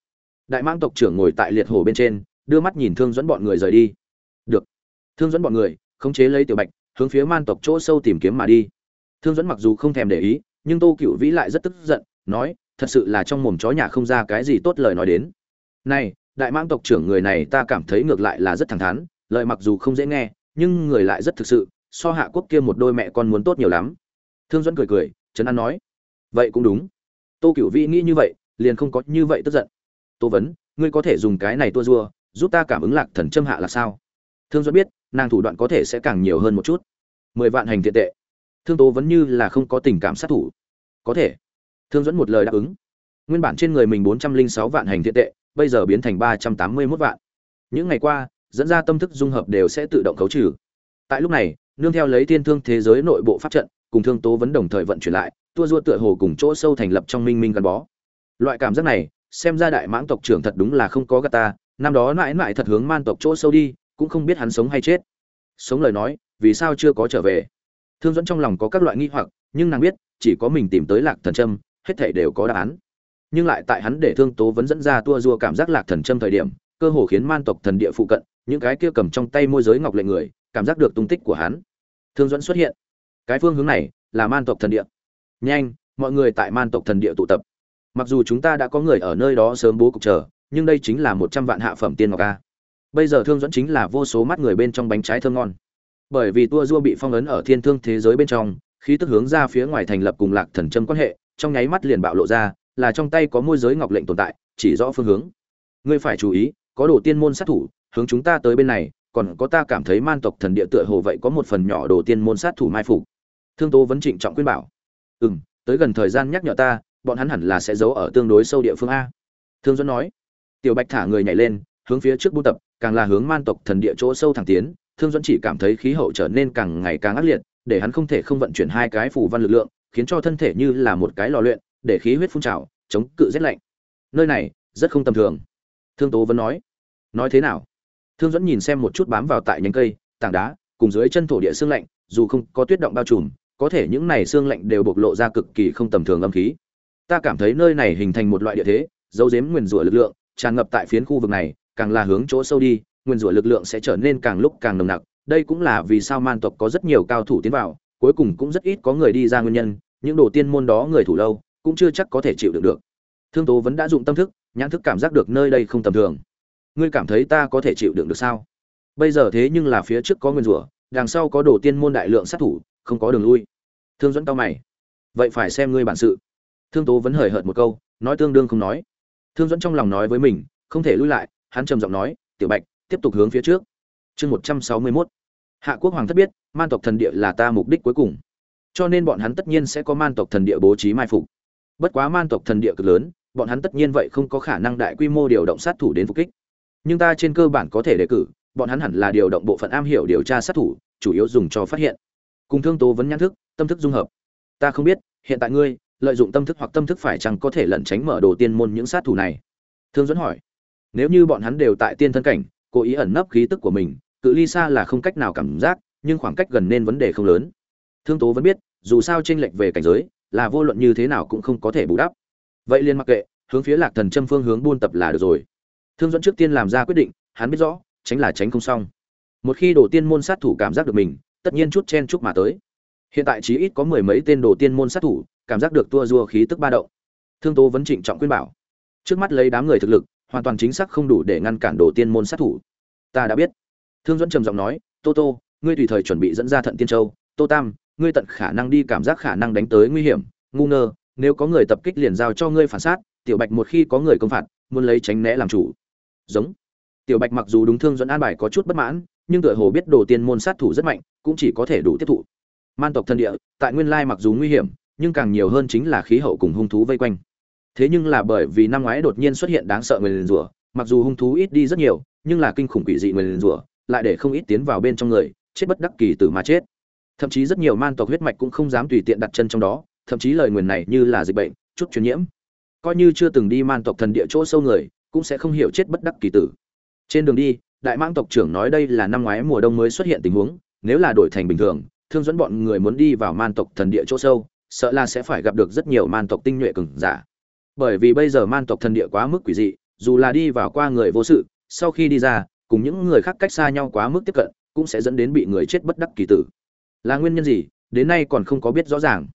Đại mãng tộc trưởng ngồi tại liệt hồ bên trên, đưa mắt nhìn thương dẫn bọn người rời đi. Được. Thương dẫn bọn người khống chế lấy tiểu bạch, hướng phía man tộc chỗ sâu tìm kiếm mà đi. Thương dẫn mặc dù không thèm để ý, nhưng tô cựu vĩ lại rất tức giận, nói, thật sự là trong mồm chó nhà không ra cái gì tốt lời nói đến. Này, đại mãng tộc trưởng người này ta cảm thấy ngược lại là rất thẳng thắn, lời mặc dù không dễ nghe, nhưng người lại rất thực sự so hạ quốc kia một đôi mẹ con muốn tốt nhiều lắm. Thương dẫn cười cười, trấn an nói, vậy cũng đúng. Tô cựu vĩ nghĩ như vậy, liền không có như vậy tức giận. Tô vấn, ngươi có thể dùng cái này tua dua, giúp ta cảm ứng lạc thần châm hạ là sao? Thương dẫn biết, nàng thủ đoạn có thể sẽ càng nhiều hơn một chút. Mười vạn hành thiện tệ. Thương tố vẫn như là không có tình cảm sát thủ. Có thể. Thương dẫn một lời đáp ứng. Nguyên bản trên người mình bốn trăm linh sáu vạn hành thiện tệ, bây giờ biến thành ba trăm tám mươi mốt vạn. Những ngày qua, dẫn ra tâm thức dung hợp đều sẽ tự động khấu trừ. Tại lúc này nương theo lấy thiên thương thế giới nội bộ pháp trận, cùng thương tố vấn đồng thời vận chuyển lại, tua dua tựa hồ cùng chỗ sâu thành lập trong minh minh gắn bó. Loại cảm giác này, xem ra đại mãng tộc trưởng thật đúng là không có gà ta, năm đó mãi mãi thật hướng man tộc chỗ sâu đi, cũng không biết hắn sống hay chết. Sống lời nói, vì sao chưa có trở về? Thương dẫn trong lòng có các loại nghi hoặc, nhưng nàng biết, chỉ có mình tìm tới lạc thần trâm hết thể đều có đáp án. Nhưng lại tại hắn để thương tố vẫn dẫn ra tua dua cảm giác lạc thần trâm thời điểm, cơ hồ khiến man tộc thần địa phụ cận, những cái kia cầm trong tay môi giới ngọc lệnh người, cảm giác được tung tích của hắn thương dẫn xuất hiện. Cái phương hướng này là man tộc thần địa. Nhanh, mọi người tại man tộc thần địa tụ tập. Mặc dù chúng ta đã có người ở nơi đó sớm bố cục chờ, nhưng đây chính là một trăm vạn hạ phẩm tiên ngọc a. Bây giờ thương dẫn chính là vô số mắt người bên trong bánh trái thơm ngon. Bởi vì tua dua bị phong ấn ở thiên thương thế giới bên trong, khí tức hướng ra phía ngoài thành lập cùng lạc thần châm quan hệ, trong nháy mắt liền bạo lộ ra, là trong tay có môi giới ngọc lệnh tồn tại, chỉ rõ phương hướng. Ngươi phải chú ý, có đồ tiên môn sát thủ, hướng chúng ta tới bên này còn có ta cảm thấy man tộc thần địa tựa hồ vậy có một phần nhỏ đồ tiên môn sát thủ mai phục. Thương tố vẫn trịnh trọng khuyên bảo. Ừ m tới gần thời gian nhắc nhở ta, bọn hắn hẳn là sẽ giấu ở tương đối sâu địa phương a. Thương dẫn nói. Tiểu bạch thả người nhảy lên, hướng phía trước buôn tập, càng là hướng man tộc thần địa chỗ sâu thẳng tiến. Thương dẫn chỉ cảm thấy khí hậu trở nên càng ngày càng ác liệt, để hắn không thể không vận chuyển hai cái phủ văn lực lượng, khiến cho thân thể như là một cái lò luyện, để khí huyết phun trào, chống cự rét lạnh. Nơi này rất không tầm thường. Thương tố vẫn nói. Nói thế nào? Thương dẫn nhìn xem một chút bám vào tại nhánh cây, tảng đá, cùng dưới chân thổ địa xương lạnh, dù không có tuyết động bao trùm, có thể những này xương lạnh đều bộc lộ ra cực kỳ không tầm thường âm khí. Ta cảm thấy nơi này hình thành một loại địa thế dấu dếm nguyền rủa lực lượng, tràn ngập tại phiến khu vực này, càng là hướng chỗ sâu đi, nguyên rủa lực lượng sẽ trở nên càng lúc càng nồng nặc. Đây cũng là vì sao man tộc có rất nhiều cao thủ tiến vào, cuối cùng cũng rất ít có người đi ra nguyên nhân, những đồ tiên môn đó người thủ lâu, cũng chưa chắc có thể chịu đựng được. Thương tố vẫn đã dụng tâm thức, nhãn thức cảm giác được nơi đây không tầm thường ngươi cảm thấy ta có thể chịu đựng được sao? Bây giờ thế nhưng là phía trước có nguyên rủa, đằng sau có đồ tiên môn đại lượng sát thủ, không có đường lui. Thương dẫn tao mày. Vậy phải xem ngươi bản sự. Thương tố vẫn hời hợt một câu, nói tương đương không nói. Thương dẫn trong lòng nói với mình, không thể lui lại, hắn trầm giọng nói, tiểu bạch, tiếp tục hướng phía trước. Chương một trăm sáu mươi mốt. Hạ quốc hoàng thất biết, man tộc thần địa là ta mục đích cuối cùng. Cho nên bọn hắn tất nhiên sẽ có man tộc thần địa bố trí mai phục. Bất quá man tộc thần địa cực lớn, bọn hắn tất nhiên vậy không có khả năng đại quy mô điều động sát thủ đến phục kích nhưng ta trên cơ bản có thể đề cử, bọn hắn hẳn là điều động bộ phận am hiểu điều tra sát thủ, chủ yếu dùng cho phát hiện. Cùng thương tố vấn nhãn thức, tâm thức dung hợp. Ta không biết, hiện tại ngươi, lợi dụng tâm thức hoặc tâm thức phải chăng có thể lẩn tránh mở đồ tiên môn những sát thủ này? Thương dẫn hỏi. Nếu như bọn hắn đều tại tiên thân cảnh, cố ý ẩn nấp khí tức của mình, cự ly xa là không cách nào cảm giác, nhưng khoảng cách gần nên vấn đề không lớn. Thương tố vẫn biết, dù sao tranh lệch về cảnh giới, là vô luận như thế nào cũng không có thể bù đắp. Vậy liền mặc kệ, hướng phía lạc thần châm phương hướng buôn tập là được rồi thương dẫn trước tiên làm ra quyết định, hắn biết rõ, tránh là tránh không xong. Một khi đồ tiên môn sát thủ cảm giác được mình, tất nhiên chút chen chúc mà tới. Hiện tại chí ít có mười mấy tên đồ tiên môn sát thủ, cảm giác được tua rua khí tức ba động. Thương tố vẫn trịnh trọng khuyên bảo. Trước mắt lấy đám người thực lực, hoàn toàn chính xác không đủ để ngăn cản đồ tiên môn sát thủ. Ta đã biết. Thương dẫn trầm giọng nói, tô tô, ngươi tùy thời chuẩn bị dẫn ra thận tiên châu. Tô tam, ngươi tận khả năng đi cảm giác khả năng đánh tới nguy hiểm. Ngu ngơ, nếu có người tập kích liền giao cho ngươi phản sát. Tiểu bạch một khi có người công phạt, muốn lấy tránh né làm chủ giống. Tiểu bạch mặc dù đúng thương dẫn an bài có chút bất mãn, nhưng tựa hồ biết đồ tiên môn sát thủ rất mạnh, cũng chỉ có thể đủ tiếp thụ. Man tộc thân địa, tại nguyên lai mặc dù nguy hiểm, nhưng càng nhiều hơn chính là khí hậu cùng hung thú vây quanh. Thế nhưng là bởi vì năm ngoái đột nhiên xuất hiện đáng sợ người liền rủa, mặc dù hung thú ít đi rất nhiều, nhưng là kinh khủng quỷ dị người liền rủa, lại để không ít tiến vào bên trong người, chết bất đắc kỳ tử mà chết. Thậm chí rất nhiều man tộc huyết mạch cũng không dám tùy tiện đặt chân trong đó, thậm chí lời nguyền này như là dịch bệnh, chút truyền nhiễm. Coi như chưa từng đi man tộc thần địa chỗ sâu người cũng sẽ không hiểu chết bất đắc kỳ tử. Trên đường đi, đại mang tộc trưởng nói đây là năm ngoái mùa đông mới xuất hiện tình huống, nếu là đổi thành bình thường, thương dẫn bọn người muốn đi vào man tộc thần địa chỗ sâu, sợ là sẽ phải gặp được rất nhiều man tộc tinh nhuệ cường giả. Bởi vì bây giờ man tộc thần địa quá mức quỷ dị, dù là đi vào qua người vô sự, sau khi đi ra, cùng những người khác cách xa nhau quá mức tiếp cận, cũng sẽ dẫn đến bị người chết bất đắc kỳ tử. Là nguyên nhân gì? Đến nay còn không có biết rõ ràng.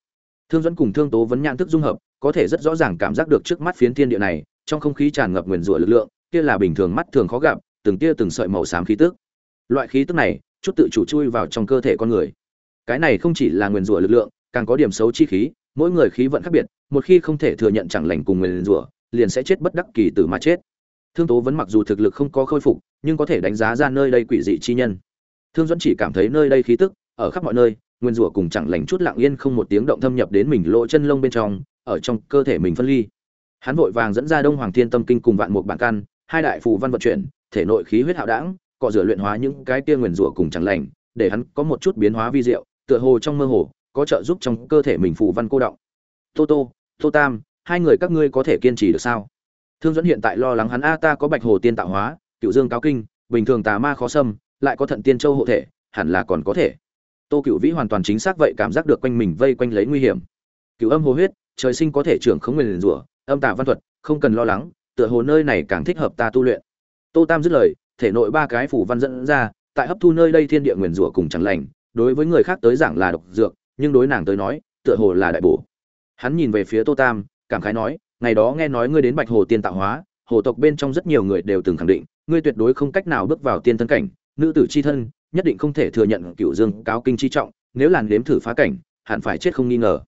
Thương dẫn cùng thương tố vấn nhãn thức dung hợp, có thể rất rõ ràng cảm giác được trước mắt phiến thiên địa này trong không khí tràn ngập nguyền rủa lực lượng, kia là bình thường mắt thường khó gặp, từng tia từng sợi màu xám khí tức. Loại khí tức này, chút tự chủ chui vào trong cơ thể con người. Cái này không chỉ là nguyền rủa lực lượng, càng có điểm xấu chi khí, mỗi người khí vận khác biệt, một khi không thể thừa nhận chẳng lành cùng nguyền rủa, liền sẽ chết bất đắc kỳ tử mà chết. Thương tố vẫn mặc dù thực lực không có khôi phục, nhưng có thể đánh giá ra nơi đây quỷ dị chi nhân. Thương dẫn chỉ cảm thấy nơi đây khí tức, ở khắp mọi nơi nguyên rủa cùng chẳng lành chút lặng yên không một tiếng động thâm nhập đến mình lỗ chân lông bên trong, ở trong cơ thể mình phân ly hắn vội vàng dẫn ra đông hoàng thiên tâm kinh cùng vạn mục bản căn, hai đại phù văn vận chuyển, thể nội khí huyết hạo đảng cọ rửa luyện hóa những cái kia nguyên rủa cùng chẳng lành, để hắn có một chút biến hóa vi diệu, tựa hồ trong mơ hồ, có trợ giúp trong cơ thể mình phù văn cô động. Tô tô tô tam, hai người các ngươi có thể kiên trì được sao? Thương dẫn hiện tại lo lắng hắn, a, ta có bạch hồ tiên tạo hóa, cựu dương cao kinh, bình thường tà ma khó xâm, lại có thận tiên châu hộ thể, hẳn là còn có thể. Tô cựu vĩ hoàn toàn chính xác vậy cảm giác được quanh mình vây quanh lấy nguy hiểm. Cựu âm hồ huyết, trời sinh có thể trưởng không nguyền rủa âm tà văn thuật, không cần lo lắng, tựa hồ nơi này càng thích hợp ta tu luyện. Tô tam dứt lời, thể nội ba cái phủ văn dẫn ra, tại hấp thu nơi đây thiên địa nguyền rủa cùng chẳng lành, đối với người khác tới giảng là độc dược, nhưng đối nàng tới nói, tựa hồ là đại bổ. Hắn nhìn về phía tô tam, cảm khái nói, ngày đó nghe nói ngươi đến bạch hồ tiên tạo hóa, hồ tộc bên trong rất nhiều người đều từng khẳng định, ngươi tuyệt đối không cách nào bước vào tiên thân cảnh, nữ tử c h i thân, nhất định không thể thừa nhận cựu dương cáo kinh chi trọng, nếu làn đếm thử phá cảnh, hẳn phải chết không nghi ngờ.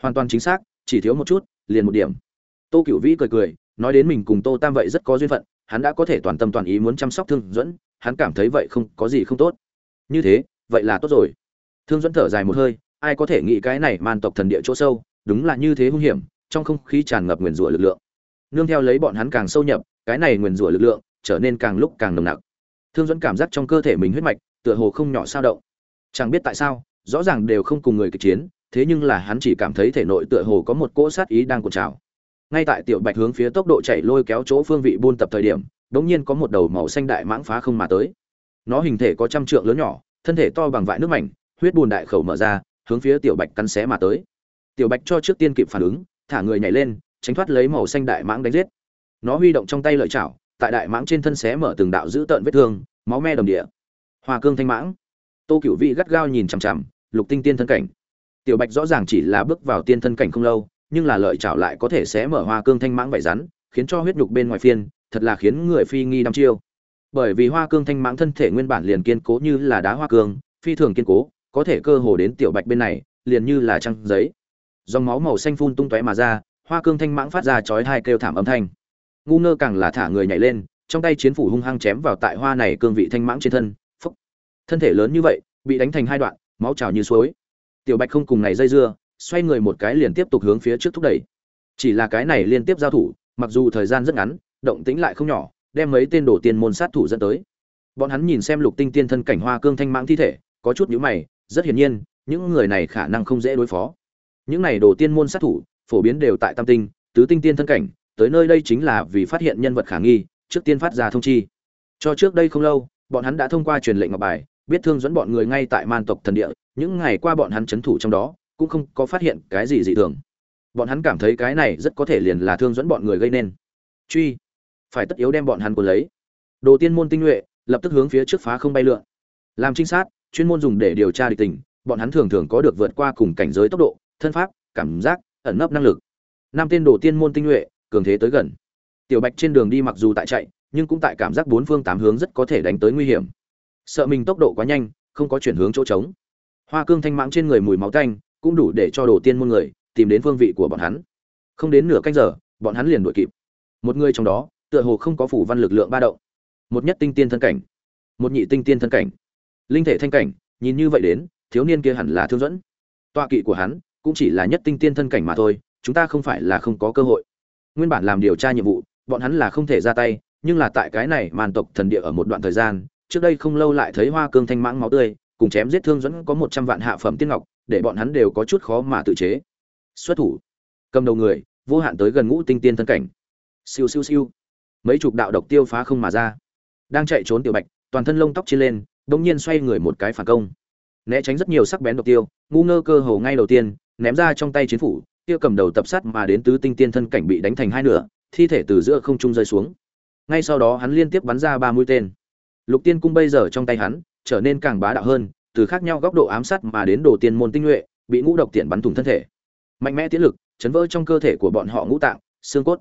Hoàn toàn chính xác, chỉ thiếu một chút, liền một điểm tô cựu vĩ cười cười, nói đến mình cùng tô tam vậy rất có duyên phận, hắn đã có thể toàn tâm toàn ý muốn chăm sóc thương dẫn hắn cảm thấy vậy không có gì không tốt. Như thế, vậy là tốt rồi. Thương dẫn thở dài một hơi, ai có thể nghĩ cái này man tộc thần địa chỗ sâu, đúng là như thế hung hiểm, trong không khí tràn ngập nguyền rủa lực lượng. Nương theo lấy bọn hắn càng sâu nhập, cái này nguyền rủa lực lượng trở nên càng lúc càng nồng nặc. Thương dẫn cảm giác trong cơ thể mình huyết mạch tựa hồ không nhỏ sao động. Chẳng biết tại sao, rõ ràng đều không cùng người kịch chiến, thế nhưng là hắn chỉ cảm thấy thể nội tựa hồ có một cỗ sát ý đang cuộn trào ngay tại tiểu bạch hướng phía tốc độ chạy lôi kéo chỗ phương vị buôn tập thời điểm, đống nhiên có một đầu màu xanh đại mãng phá không mà tới. Nó hình thể có trăm trượng lớn nhỏ, thân thể to bằng vại nước mảnh, huyết bùn đại khẩu mở ra, hướng phía tiểu bạch cắn xé mà tới. Tiểu bạch cho trước tiên kịp phản ứng, thả người nhảy lên, tránh thoát lấy màu xanh đại mãng đánh giết. Nó huy động trong tay lợi chảo, tại đại mãng trên thân xé mở từng đạo dữ tợn vết thương, máu me đồng địa. Hoa cương thanh mãng. Tô cửu vị gắt gao nhìn chằm chằm, lục tinh tiên thân cảnh. Tiểu bạch rõ ràng chỉ là bước vào tiên thân cảnh không lâu nhưng là lợi chảo lại có thể sẽ mở hoa cương thanh mãng vảy rắn, khiến cho huyết nhục bên ngoài phiên, thật là khiến người phi nghi đăm chiêu. Bởi vì hoa cương thanh mãng thân thể nguyên bản liền kiên cố như là đá hoa cương, phi thường kiên cố, có thể cơ hồ đến tiểu bạch bên này, liền như là trang giấy. Dòng máu màu xanh phun tung tóe mà ra, hoa cương thanh mãng phát ra chói hai kêu thảm âm thanh. Ngu ngơ càng là thả người nhảy lên, trong tay chiến phủ hung hăng chém vào tại hoa này cương vị thanh mãng trên thân phúc thân thể lớn như vậy, bị đánh thành hai đoạn, máu trào như suối. Tiểu bạch không cùng này dây dưa xoay người một cái liền tiếp tục hướng phía trước thúc đẩy. Chỉ là cái này liên tiếp giao thủ, mặc dù thời gian rất ngắn, động tĩnh lại không nhỏ, đem mấy tên đổ tiên môn sát thủ dẫn tới. Bọn hắn nhìn xem lục tinh tiên thân cảnh hoa cương thanh mãng thi thể, có chút nhíu mày, rất hiển nhiên, những người này khả năng không dễ đối phó. Những này đổ tiên môn sát thủ, phổ biến đều tại tam tinh, tứ tinh tiên thân cảnh, tới nơi đây chính là vì phát hiện nhân vật khả nghi, trước tiên phát ra thông chi. Cho trước đây không lâu, bọn hắn đã thông qua truyền lệnh ngọc bài, biết thương dẫn bọn người ngay tại man tộc thần địa, những ngày qua bọn hắn chấn thủ trong đó cũng không có phát hiện cái gì dị thường. Bọn hắn cảm thấy cái này rất có thể liền là thương dẫn bọn người gây nên. Truy, phải tất yếu đem bọn hắn cuốn lấy. Đồ tiên môn tinh nhuệ, lập tức hướng phía trước phá không bay lượn. Làm trinh sát, chuyên môn dùng để điều tra địch tình, bọn hắn thường thường có được vượt qua cùng cảnh giới tốc độ, thân pháp, cảm giác, ẩn nấp năng lực. Năm tên đồ tiên môn tinh nhuệ, cường thế tới gần. Tiểu bạch trên đường đi mặc dù tại chạy, nhưng cũng tại cảm giác bốn phương tám hướng rất có thể đánh tới nguy hiểm. Sợ mình tốc độ quá nhanh, không có chuyển hướng chỗ trống. Hoa cương thanh mãng trên người mùi máu tanh cũng đủ để cho đồ tiên môn người tìm đến phương vị của bọn hắn. Không đến nửa canh giờ, bọn hắn liền đuổi kịp. Một người trong đó, tựa hồ không có phủ văn lực lượng ba động. Một nhất tinh tiên thân cảnh, một nhị tinh tiên thân cảnh. Linh thể thanh cảnh, nhìn như vậy đến, thiếu niên kia hẳn là thương dẫn. Tọa kỵ của hắn cũng chỉ là nhất tinh tiên thân cảnh mà thôi, chúng ta không phải là không có cơ hội. Nguyên bản làm điều tra nhiệm vụ, bọn hắn là không thể ra tay, nhưng là tại cái này màn tộc thần địa ở một đoạn thời gian, trước đây không lâu lại thấy hoa cương thanh mãng máu tươi, cùng chém giết thương dẫn có một trăm vạn hạ phẩm tiên ngọc để bọn hắn đều có chút khó mà tự chế. Xuất thủ. Cầm đầu người, vô hạn tới gần ngũ tinh tiên thân cảnh. Siêu siêu siêu. Mấy chục đạo độc tiêu phá không mà ra. Đang chạy trốn tiểu bạch, toàn thân lông tóc trên lên bỗng nhiên xoay người một cái phản công. Né tránh rất nhiều sắc bén độc tiêu, ngu ngơ cơ hồ ngay đầu tiên, ném ra trong tay chiến phủ, kia cầm đầu tập sát mà đến tứ tinh tiên thân cảnh bị đánh thành hai nửa, thi thể từ giữa không trung rơi xuống. Ngay sau đó hắn liên tiếp bắn ra ba mũi tên. Lục tiên cung bây giờ trong tay hắn, trở nên càng bá đạo hơn từ khác nhau góc độ ám sát mà đến đồ tiên môn tinh nhuệ, bị ngũ độc tiện bắn thủng thân thể. Mạnh mẽ tiến lực, chấn vỡ trong cơ thể của bọn họ ngũ tạng, xương cốt.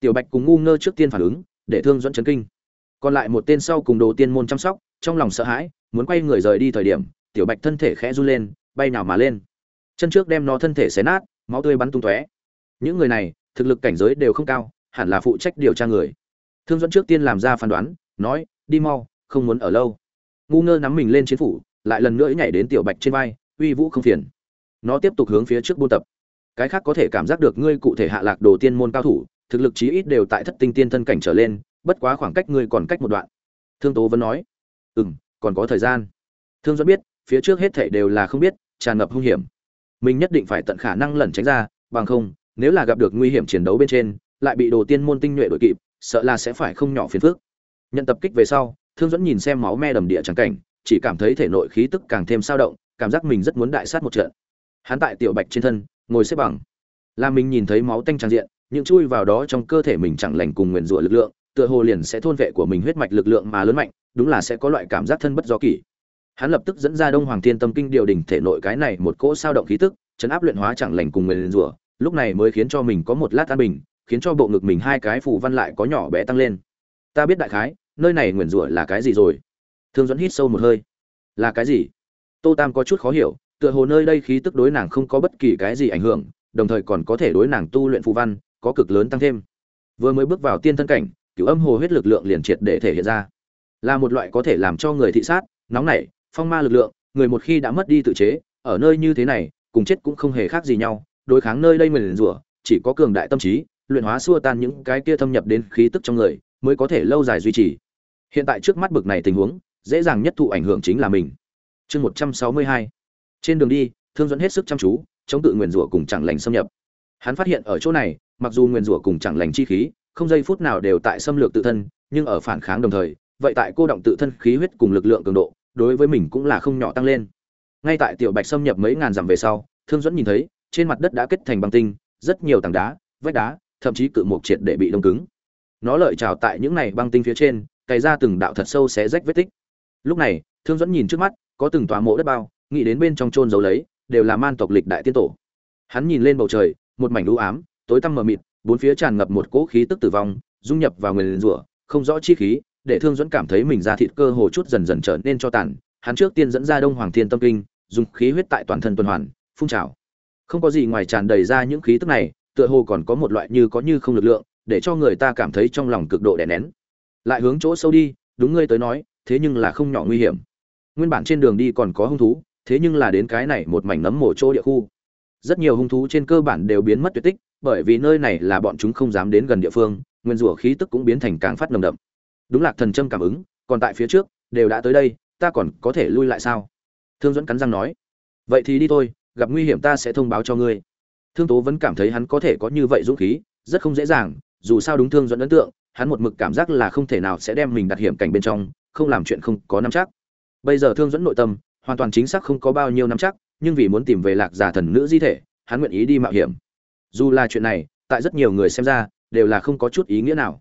Tiểu bạch cùng ngu ngơ trước tiên phản ứng, để thương dẫn chấn kinh. Còn lại một tên sau cùng đồ tiên môn chăm sóc, trong lòng sợ hãi, muốn quay người rời đi thời điểm, tiểu bạch thân thể khẽ run lên, bay nào mà lên. Chân trước đem nó thân thể xé nát, máu tươi bắn tung tóe. Những người này, thực lực cảnh giới đều không cao, hẳn là phụ trách điều tra người. Thương dẫn trước tiên làm ra phán đoán, nói, đi mau, không muốn ở lâu. Ngu ngơ nắm mình lên chiến phủ lại lần nữa nhảy đến tiểu bạch trên vai, uy vũ không phiền. Nó tiếp tục hướng phía trước buôn tập. Cái khác có thể cảm giác được ngươi cụ thể hạ lạc đồ tiên môn cao thủ, thực lực chí ít đều tại thất tinh tiên thân cảnh trở lên, bất quá khoảng cách ngươi còn cách một đoạn. Thương tố vẫn nói. Ừ m còn có thời gian. Thương do biết, phía trước hết thảy đều là không biết, tràn ngập hung hiểm. Mình nhất định phải tận khả năng lẩn tránh ra, bằng không, nếu là gặp được nguy hiểm chiến đấu bên trên, lại bị đồ tiên môn tinh nhuệ đội kịp, sợ là sẽ phải không nhỏ phiền phức. Nhận tập kích về sau, thương dẫn nhìn xem máu me đầm địa trắng cảnh chỉ cảm thấy thể nội khí tức càng thêm sao động, cảm giác mình rất muốn đại sát một trận. Hắn tại tiểu bạch trên thân, ngồi xếp bằng. Là mình nhìn thấy máu tanh trang diện những chui vào đó trong cơ thể mình chẳng lành cùng nguyền rủa lực lượng, tựa hồ liền sẽ thôn vệ của mình huyết mạch lực lượng mà lớn mạnh, đúng là sẽ có loại cảm giác thân bất do kỷ. Hắn lập tức dẫn ra đông hoàng thiên tâm kinh điều đình thể nội cái này một cỗ sao động khí tức, chấn áp luyện hóa chẳng lành cùng nguyền rủa, lúc này mới khiến cho mình có một lát an bình, khiến cho bộ ngực mình hai cái phù văn lại có nhỏ bé tăng lên. Ta biết đại khái, nơi này nguyền rủa là cái gì rồi? Thương dẫn hít sâu một hơi. Là cái gì? Tô tam có chút khó hiểu, tựa hồ nơi đây khí tức đối nàng không có bất kỳ cái gì ảnh hưởng, đồng thời còn có thể đối nàng tu luyện phù văn, có cực lớn tăng thêm. Vừa mới bước vào tiên thân cảnh, cửu âm hồ huyết lực lượng liền triệt để thể hiện ra. Là một loại có thể làm cho người thị sát, nóng nảy, phong ma lực lượng, người một khi đã mất đi tự chế, ở nơi như thế này, cùng chết cũng không hề khác gì nhau, đối kháng nơi đây mình rủa, chỉ có cường đại tâm trí, luyện hóa xua tan những cái kia thâm nhập đến khí tức trong người, mới có thể lâu dài duy trì. Hiện tại trước mắt bực này tình huống dễ dàng nhất thụ ảnh hưởng chính là mình. Chương một trăm sáu mươi hai. Trên đường đi, thương dẫn hết sức chăm chú, chống tự nguyền rủa cùng chẳng lành xâm nhập. Hắn phát hiện ở chỗ này, mặc dù nguyền rủa cùng chẳng lành chi khí, không giây phút nào đều tại xâm lược tự thân, nhưng ở phản kháng đồng thời, vậy tại cô động tự thân khí huyết cùng lực lượng cường độ, đối với mình cũng là không nhỏ tăng lên. Ngay tại tiểu bạch xâm nhập mấy ngàn dặm về sau, thương dẫn nhìn thấy, trên mặt đất đã kết thành băng tinh, rất nhiều tảng đá, vách đá, thậm chí cự mộc triệt để bị đông cứng. Nó lợi trào tại những này băng tinh phía trên, cày ra từng đạo thật sâu xé rách vết tích lúc này, thương dẫn nhìn trước mắt, có từng tòa mộ đất bao, nghĩ đến bên trong chôn giấu lấy, đều là man tộc lịch đại tiên tổ. Hắn nhìn lên bầu trời, một mảnh u ám, tối tăm mờ mịt, bốn phía tràn ngập một cỗ khí tức tử vong, dung nhập vào người liền rủa, không rõ chi khí, để thương dẫn cảm thấy mình ra thịt cơ hồ chút dần dần trở nên cho tàn. Hắn trước tiên dẫn ra đông hoàng thiên tâm kinh, dùng khí huyết tại toàn thân tuần hoàn, phun trào. Không có gì ngoài tràn đầy ra những khí tức này, tựa hồ còn có một loại như có như không lực lượng, để cho người ta cảm thấy trong lòng cực độ đè nén. Lại hướng chỗ sâu đi, đúng ngươi tới nói thế nhưng là không nhỏ nguy hiểm. Nguyên bản trên đường đi còn có hung thú, thế nhưng là đến cái này một mảnh nấm mồ chỗ địa khu. Rất nhiều hung thú trên cơ bản đều biến mất tuyệt tích, bởi vì nơi này là bọn chúng không dám đến gần địa phương, nguyên rủa khí tức cũng biến thành càng phát nồng đậm. Đúng lạc thần châm cảm ứng, còn tại phía trước, đều đã tới đây, ta còn có thể lui lại sao? Thương dẫn cắn răng nói. Vậy thì đi thôi, gặp nguy hiểm ta sẽ thông báo cho ngươi. Thương tố vẫn cảm thấy hắn có thể có như vậy dũng khí, rất không dễ dàng, dù sao đúng thương dẫn ấn tượng, hắn một mực cảm giác là không thể nào sẽ đem mình đặt hiểm cảnh bên trong không làm chuyện không có nắm chắc. Bây giờ thương dẫn nội tâm, hoàn toàn chính xác không có bao nhiêu nắm chắc, nhưng vì muốn tìm về lạc giả thần nữ di thể, hắn nguyện ý đi mạo hiểm. Dù là chuyện này, tại rất nhiều người xem ra, đều là không có chút ý nghĩa nào.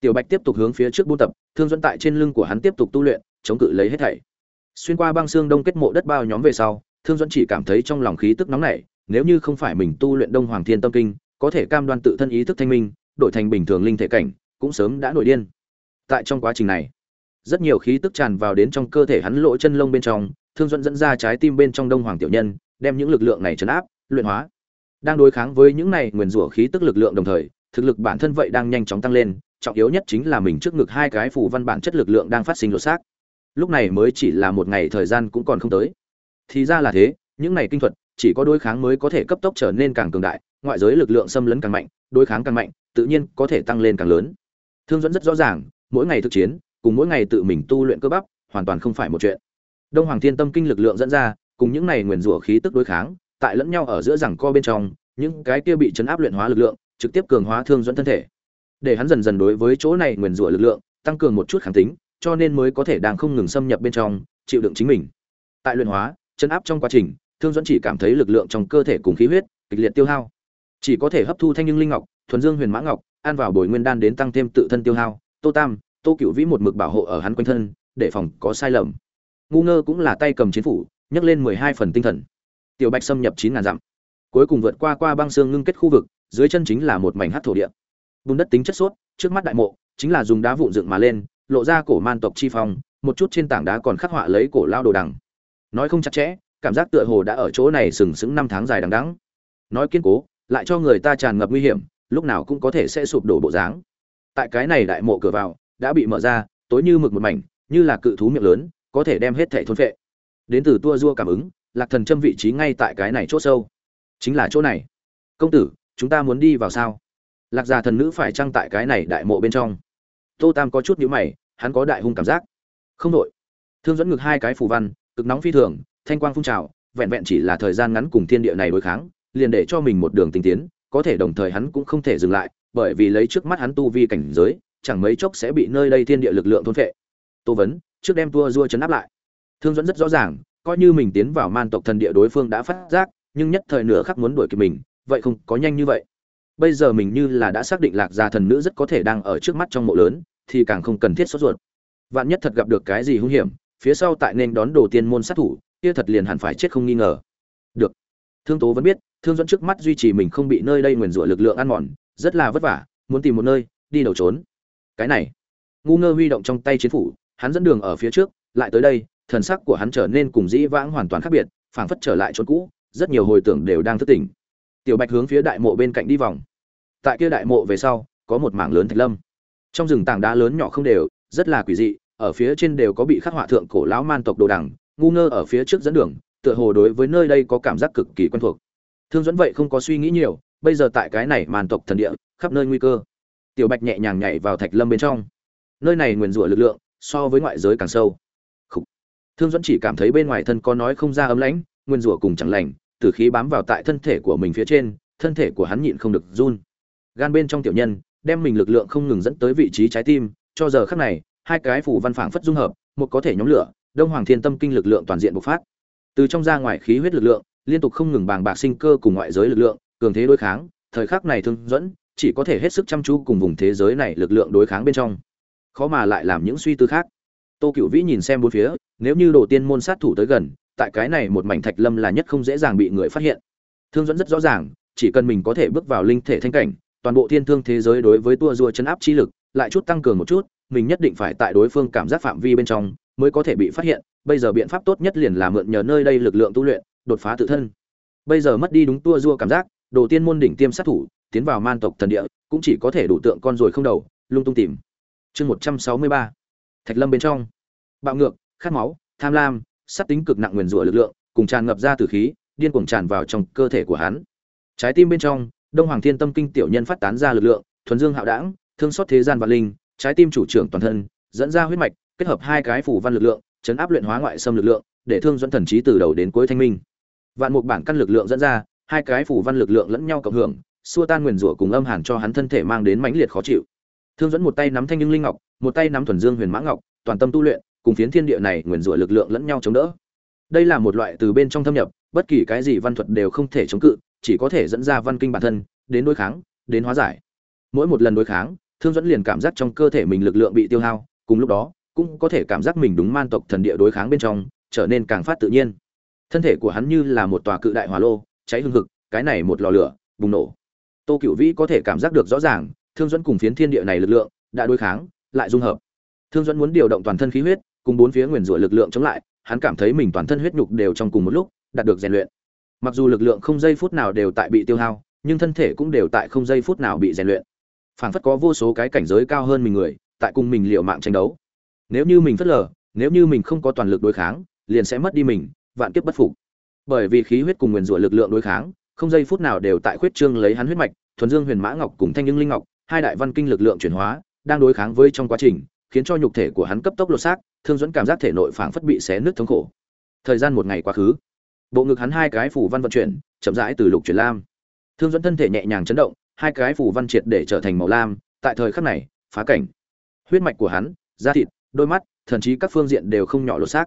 Tiểu bạch tiếp tục hướng phía trước buôn tập, thương dẫn tại trên lưng của hắn tiếp tục tu luyện, chống cự lấy hết thảy. Xuyên qua băng xương đông kết mộ đất bao nhóm về sau, thương dẫn chỉ cảm thấy trong lòng khí tức nóng nảy, nếu như không phải mình tu luyện đông hoàng thiên tâm kinh, có thể cam đoan tự thân ý thức thanh minh, đổi thành bình thường linh thể cảnh, cũng sớm đã nổi điên. Tại trong quá trình này rất nhiều khí tức tràn vào đến trong cơ thể hắn lỗ chân lông bên trong, thương dẫn dẫn ra trái tim bên trong đông hoàng tiểu nhân, đem những lực lượng này chấn áp, luyện hóa. Đang đối kháng với những này nguyền rủa khí tức lực lượng đồng thời, thực lực bản thân vậy đang nhanh chóng tăng lên, trọng yếu nhất chính là mình trước ngực hai cái phủ văn bản chất lực lượng đang phát sinh lột xác. Lúc này mới chỉ là một ngày thời gian cũng còn không tới. Thì ra là thế, những này kinh thuật, chỉ có đối kháng mới có thể cấp tốc trở nên càng cường đại, ngoại giới lực lượng xâm lấn càng mạnh, đối kháng càng mạnh, tự nhiên có thể tăng lên càng lớn. Thương dẫn rất rõ ràng, mỗi ngày thực chiến cùng mỗi ngày tự mình tu luyện cơ bắp, hoàn toàn không phải một chuyện. Đông hoàng thiên tâm kinh lực lượng dẫn ra, cùng những này nguyền rủa khí tức đối kháng, tại lẫn nhau ở giữa rằng co bên trong, những cái kia bị chấn áp luyện hóa lực lượng, trực tiếp cường hóa thương dẫn thân thể. Để hắn dần dần đối với chỗ này nguyền rủa lực lượng, tăng cường một chút kháng tính, cho nên mới có thể đang không ngừng xâm nhập bên trong, chịu đựng chính mình. Tại luyện hóa, chấn áp trong quá trình, thương dẫn chỉ cảm thấy lực lượng trong cơ thể cùng khí huyết, kịch liệt tiêu hao. Chỉ có thể hấp thu thanh nhưng linh ngọc, thuần dương huyền mã ngọc, ăn vào bồi nguyên đan đến tăng thêm tự thân tiêu hao. Tô tam tô cựu vĩ một mực bảo hộ ở hắn quanh thân, để phòng có sai lầm. Ngu ngơ cũng là tay cầm chiến phủ, nhấc lên mười hai phần tinh thần. Tiểu bạch xâm nhập chín ngàn dặm. Cuối cùng vượt qua qua băng xương ngưng kết khu vực, dưới chân chính là một mảnh hát thổ địa. Bùn đất tính chất suốt trước mắt đại mộ, chính là dùng đá vụn dựng mà lên, lộ ra cổ man tộc chi phong, một chút trên tảng đá còn khắc họa lấy cổ lao đồ đằng. Nói không chặt chẽ, cảm giác tựa hồ đã ở chỗ này sừng sững năm tháng dài đằng đẵng. Nói kiên cố, lại cho người ta tràn ngập nguy hiểm, lúc nào cũng có thể sẽ sụp đổ bộ dáng. Tại cái này đại mộ cửa vào đã bị mở ra, tối như mực một mảnh, như là cự thú miệng lớn, có thể đem hết thể thôn phệ. Đến từ tua dua cảm ứng, lạc thần châm vị trí ngay tại cái này chỗ sâu. Chính là chỗ này. Công tử, chúng ta muốn đi vào sao? Lạc già thần nữ phải trăng tại cái này đại mộ bên trong? Tô tam có chút nhữ mày, hắn có đại hung cảm giác. Không đội thương dẫn ngược hai cái phù văn, cực nóng phi thường, thanh quang phun trào, vẹn vẹn chỉ là thời gian ngắn cùng thiên địa này đối kháng, liền để cho mình một đường tinh tiến, có thể đồng thời hắn cũng không thể dừng lại, bởi vì lấy trước mắt hắn tu vi cảnh giới chẳng mấy chốc sẽ bị nơi đây thiên địa lực lượng thôn phệ. Tô vấn, trước đem tua rua chấn áp lại. Thương dẫn rất rõ ràng, coi như mình tiến vào man tộc thần địa đối phương đã phát giác, nhưng nhất thời nửa khắc muốn đuổi kịp mình, vậy không có nhanh như vậy. Bây giờ mình như là đã xác định lạc gia thần nữ rất có thể đang ở trước mắt trong mộ lớn, thì càng không cần thiết sốt ruột. Vạn nhất thật gặp được cái gì hung hiểm, phía sau tại nên đón đồ tiên môn sát thủ, kia thật liền hẳn phải chết không nghi ngờ. Được. Thương tố vẫn biết, thương dẫn trước mắt duy trì mình không bị nơi đây nguyền rủa lực lượng ăn mòn, rất là vất vả, muốn tìm một nơi, đi đầu trốn cái này. Ngu ngơ huy động trong tay chiến phủ, hắn dẫn đường ở phía trước, lại tới đây, thần sắc của hắn trở nên cùng dĩ vãng hoàn toàn khác biệt, phảng phất trở lại chỗ cũ, rất nhiều hồi tưởng đều đang thức tỉnh. Tiểu bạch hướng phía đại mộ bên cạnh đi vòng. Tại kia đại mộ về sau, có một mảng lớn thạch lâm. Trong rừng tảng đá lớn nhỏ không đều, rất là quỷ dị, ở phía trên đều có bị khắc họa thượng cổ lão man tộc đồ đằng, ngu ngơ ở phía trước dẫn đường, tựa hồ đối với nơi đây có cảm giác cực kỳ quen thuộc. Thương dẫn vậy không có suy nghĩ nhiều, bây giờ tại cái này man tộc thần địa, khắp nơi nguy cơ tiểu bạch nhẹ nhàng nhảy vào thạch lâm bên trong. Nơi này nguyền rủa lực lượng so với ngoại giới càng sâu. Khủ. thương dẫn chỉ cảm thấy bên ngoài thân có nói không ra ấm lãnh nguyên rủa cùng chẳng lành, tử khí bám vào tại thân thể của mình phía trên, thân thể của hắn nhịn không được run. Gan bên trong tiểu nhân đem mình lực lượng không ngừng dẫn tới vị trí trái tim, cho giờ khắc này, hai cái phủ văn phảng phất dung hợp, một có thể nhóm lửa, đông hoàng thiên tâm kinh lực lượng toàn diện bộc phát. Từ trong ra ngoài khí huyết lực lượng, liên tục không ngừng bàng bạc sinh cơ cùng ngoại giới lực lượng, cường thế đối kháng, thời khắc này thương dẫn chỉ có thể hết sức chăm chú cùng vùng thế giới này lực lượng đối kháng bên trong. Khó mà lại làm những suy tư khác. Tô cựu vĩ nhìn xem bốn phía, nếu như đồ tiên môn sát thủ tới gần, tại cái này một mảnh thạch lâm là nhất không dễ dàng bị người phát hiện. Thương dẫn rất rõ ràng, chỉ cần mình có thể bước vào linh thể thanh cảnh, toàn bộ thiên thương thế giới đối với tua rùa chấn áp chi lực, lại chút tăng cường một chút, mình nhất định phải tại đối phương cảm giác phạm vi bên trong, mới có thể bị phát hiện. Bây giờ biện pháp tốt nhất liền là mượn nhờ nơi đây lực lượng tu luyện, đột phá tự thân. Bây giờ mất đi đúng tua rua cảm giác, đồ tiên môn đỉnh tiêm sát thủ tiến vào man tộc thần địa, cũng chỉ có thể đủ tượng con rồi không đầu, lung tung tìm. Chương một trăm sáu mươi ba, thạch lâm bên trong. Bạo ngược, khát máu, tham lam sắt tính cực nặng nguyền rủa lực lượng, cùng tràn ngập ra từ khí, điên cuồng tràn vào trong cơ thể của hắn. Trái tim bên trong, đông hoàng thiên tâm kinh tiểu nhân phát tán ra lực lượng, thuần dương hạo đảng thương xót thế gian vạn linh, trái tim chủ trưởng toàn thân, dẫn ra huyết mạch, kết hợp hai cái phủ văn lực lượng, chấn áp luyện hóa ngoại xâm lực lượng, để thương dẫn thần trí từ đầu đến cuối thanh minh. Vạn một bản căn lực lượng dẫn ra, hai cái phủ văn lực lượng lẫn nhau cộng hưởng xua tan nguyền rủa cùng âm hàn cho hắn thân thể mang đến mãnh liệt khó chịu. Thương dẫn một tay nắm thanh nhưng linh ngọc, một tay nắm thuần dương huyền mã ngọc, toàn tâm tu luyện, cùng phiến thiên địa này nguyền rủa lực lượng lẫn nhau chống đỡ. Đây là một loại từ bên trong thâm nhập, bất kỳ cái gì văn thuật đều không thể chống cự, chỉ có thể dẫn ra văn kinh bản thân, đến đối kháng, đến hóa giải. Mỗi một lần đối kháng, thương dẫn liền cảm giác trong cơ thể mình lực lượng bị tiêu hao, cùng lúc đó, cũng có thể cảm giác mình đúng man tộc thần địa đối kháng bên trong, trở nên càng phát tự nhiên. Thân thể của hắn như là một tòa cự đại hỏa lô, cháy hương hực, cái này một lò lửa, bùng nổ tô cựu vĩ có thể cảm giác được rõ ràng, thương dẫn cùng phiến thiên địa này lực lượng đã đối kháng, lại dung hợp. Thương dẫn muốn điều động toàn thân khí huyết, cùng bốn phía nguyền rủa lực lượng chống lại, hắn cảm thấy mình toàn thân huyết nhục đều trong cùng một lúc, đạt được rèn luyện. Mặc dù lực lượng không giây phút nào đều tại bị tiêu hao, nhưng thân thể cũng đều tại không giây phút nào bị rèn luyện. Phảng phất có vô số cái cảnh giới cao hơn mình người, tại cùng mình liệu mạng tranh đấu. Nếu như mình phất lờ, nếu như mình không có toàn lực đối kháng, liền sẽ mất đi mình, vạn kiếp bất phục. Bởi vì khí huyết cùng nguyền rủa lực lượng đối kháng không giây phút nào đều tại khuyết trương lấy hắn huyết mạch, thuần dương huyền mã ngọc cùng thanh nhưng linh ngọc, hai đại văn kinh lực lượng chuyển hóa, đang đối kháng với trong quá trình, khiến cho nhục thể của hắn cấp tốc lột xác, thương dẫn cảm giác thể nội phảng phất bị xé nứt thống khổ. Thời gian một ngày quá khứ, bộ ngực hắn hai cái phủ văn vận chuyển, chậm rãi từ lục chuyển lam. Thương dẫn thân thể nhẹ nhàng chấn động, hai cái phủ văn triệt để trở thành màu lam, tại thời khắc này, phá cảnh. Huyết mạch của hắn, da thịt, đôi mắt, thậm chí các phương diện đều không nhỏ lột xác.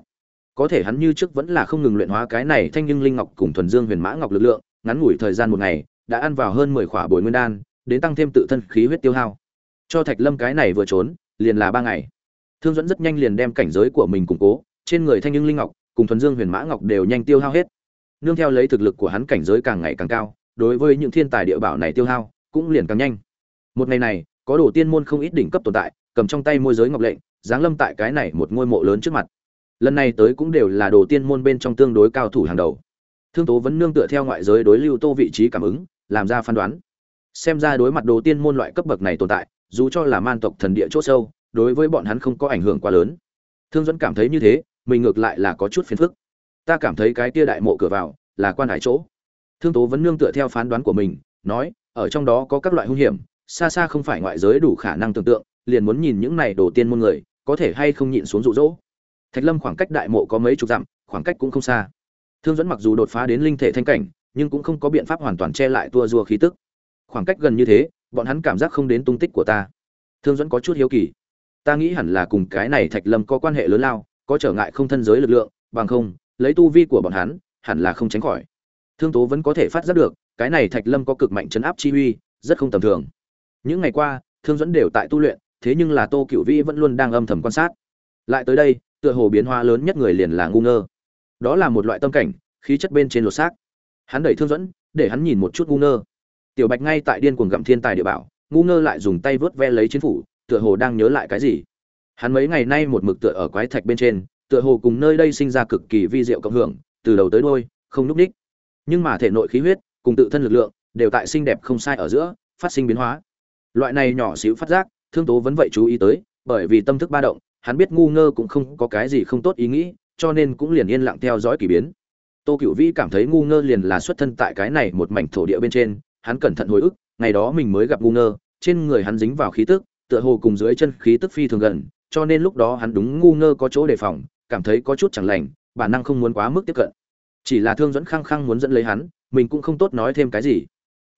Có thể hắn như trước vẫn là không ngừng luyện hóa cái này thanh nhưng linh ngọc cùng thuần dương huyền mã ngọc lực lượng ngắn ngủi thời gian một ngày, đã ăn vào hơn mười khỏa bồi nguyên đan, đến tăng thêm tự thân khí huyết tiêu hao. Cho thạch lâm cái này vừa trốn, liền là ba ngày. Thương dẫn rất nhanh liền đem cảnh giới của mình củng cố, trên người thanh nhưng linh ngọc cùng thuần dương huyền mã ngọc đều nhanh tiêu hao hết. Nương theo lấy thực lực của hắn cảnh giới càng ngày càng cao, đối với những thiên tài địa bảo này tiêu hao cũng liền càng nhanh. Một ngày này, có đồ tiên môn không ít đỉnh cấp tồn tại, cầm trong tay môi giới ngọc lệnh, giáng lâm tại cái này một ngôi mộ lớn trước mặt. Lần này tới cũng đều là đồ tiên môn bên trong tương đối cao thủ hàng đầu thương tố vẫn nương tựa theo ngoại giới đối lưu tô vị trí cảm ứng, làm ra phán đoán. Xem ra đối mặt đồ tiên môn loại cấp bậc này tồn tại, dù cho là man tộc thần địa chỗ sâu, đối với bọn hắn không có ảnh hưởng quá lớn. Thương dẫn cảm thấy như thế, mình ngược lại là có chút phiền phức. Ta cảm thấy cái tia đại mộ cửa vào, là quan hải chỗ. Thương tố vẫn nương tựa theo phán đoán của mình, nói, ở trong đó có các loại hung hiểm, xa xa không phải ngoại giới đủ khả năng tưởng tượng, liền muốn nhìn những này đồ tiên môn người, có thể hay không nhịn xuống rụ rỗ thạch lâm khoảng cách đại mộ có mấy chục dặm, khoảng cách cũng không xa thương dẫn mặc dù đột phá đến linh thể thanh cảnh, nhưng cũng không có biện pháp hoàn toàn che lại tua rua khí tức. Khoảng cách gần như thế, bọn hắn cảm giác không đến tung tích của ta. Thương dẫn có chút hiếu kỳ. Ta nghĩ hẳn là cùng cái này thạch lâm có quan hệ lớn lao, có trở ngại không thân giới lực lượng, bằng không, lấy tu vi của bọn hắn, hẳn là không tránh khỏi. Thương tố vẫn có thể phát giác được, cái này thạch lâm có cực mạnh chấn áp chi uy, rất không tầm thường. Những ngày qua, thương dẫn đều tại tu luyện, thế nhưng là tô cựu vĩ vẫn luôn đang âm thầm quan sát. Lại tới đây, tựa hồ biến hóa lớn nhất người liền là ngu ngơ đó là một loại tâm cảnh, khí chất bên trên lột xác. Hắn đẩy thương dẫn, để hắn nhìn một chút ngu ngơ. Tiểu bạch ngay tại điên cuồng gặm thiên tài địa bảo, ngu ngơ lại dùng tay vớt ve lấy chiến phủ, tựa hồ đang nhớ lại cái gì. Hắn mấy ngày nay một mực tựa ở quái thạch bên trên, tựa hồ cùng nơi đây sinh ra cực kỳ vi diệu cộng hưởng, từ đầu tới đôi không núp đích nhưng mà thể nội khí huyết, cùng tự thân lực lượng, đều tại xinh đẹp không sai ở giữa, phát sinh biến hóa. Loại này nhỏ xíu phát giác, thương tố vẫn vậy chú ý tới, bởi vì tâm thức ba động, hắn biết ngu ngơ cũng không có cái gì không tốt ý nghĩ cho nên cũng liền yên lặng theo dõi kỳ biến. Tô cựu vĩ cảm thấy ngu ngơ liền là xuất thân tại cái này một mảnh thổ địa bên trên, hắn cẩn thận hồi ức, ngày đó mình mới gặp ngu ngơ, trên người hắn dính vào khí tức, tựa hồ cùng dưới chân khí tức phi thường gần, cho nên lúc đó hắn đúng ngu ngơ có chỗ đề phòng, cảm thấy có chút chẳng lành, bản năng không muốn quá mức tiếp cận. Chỉ là thương dẫn khăng khăng muốn dẫn lấy hắn, mình cũng không tốt nói thêm cái gì.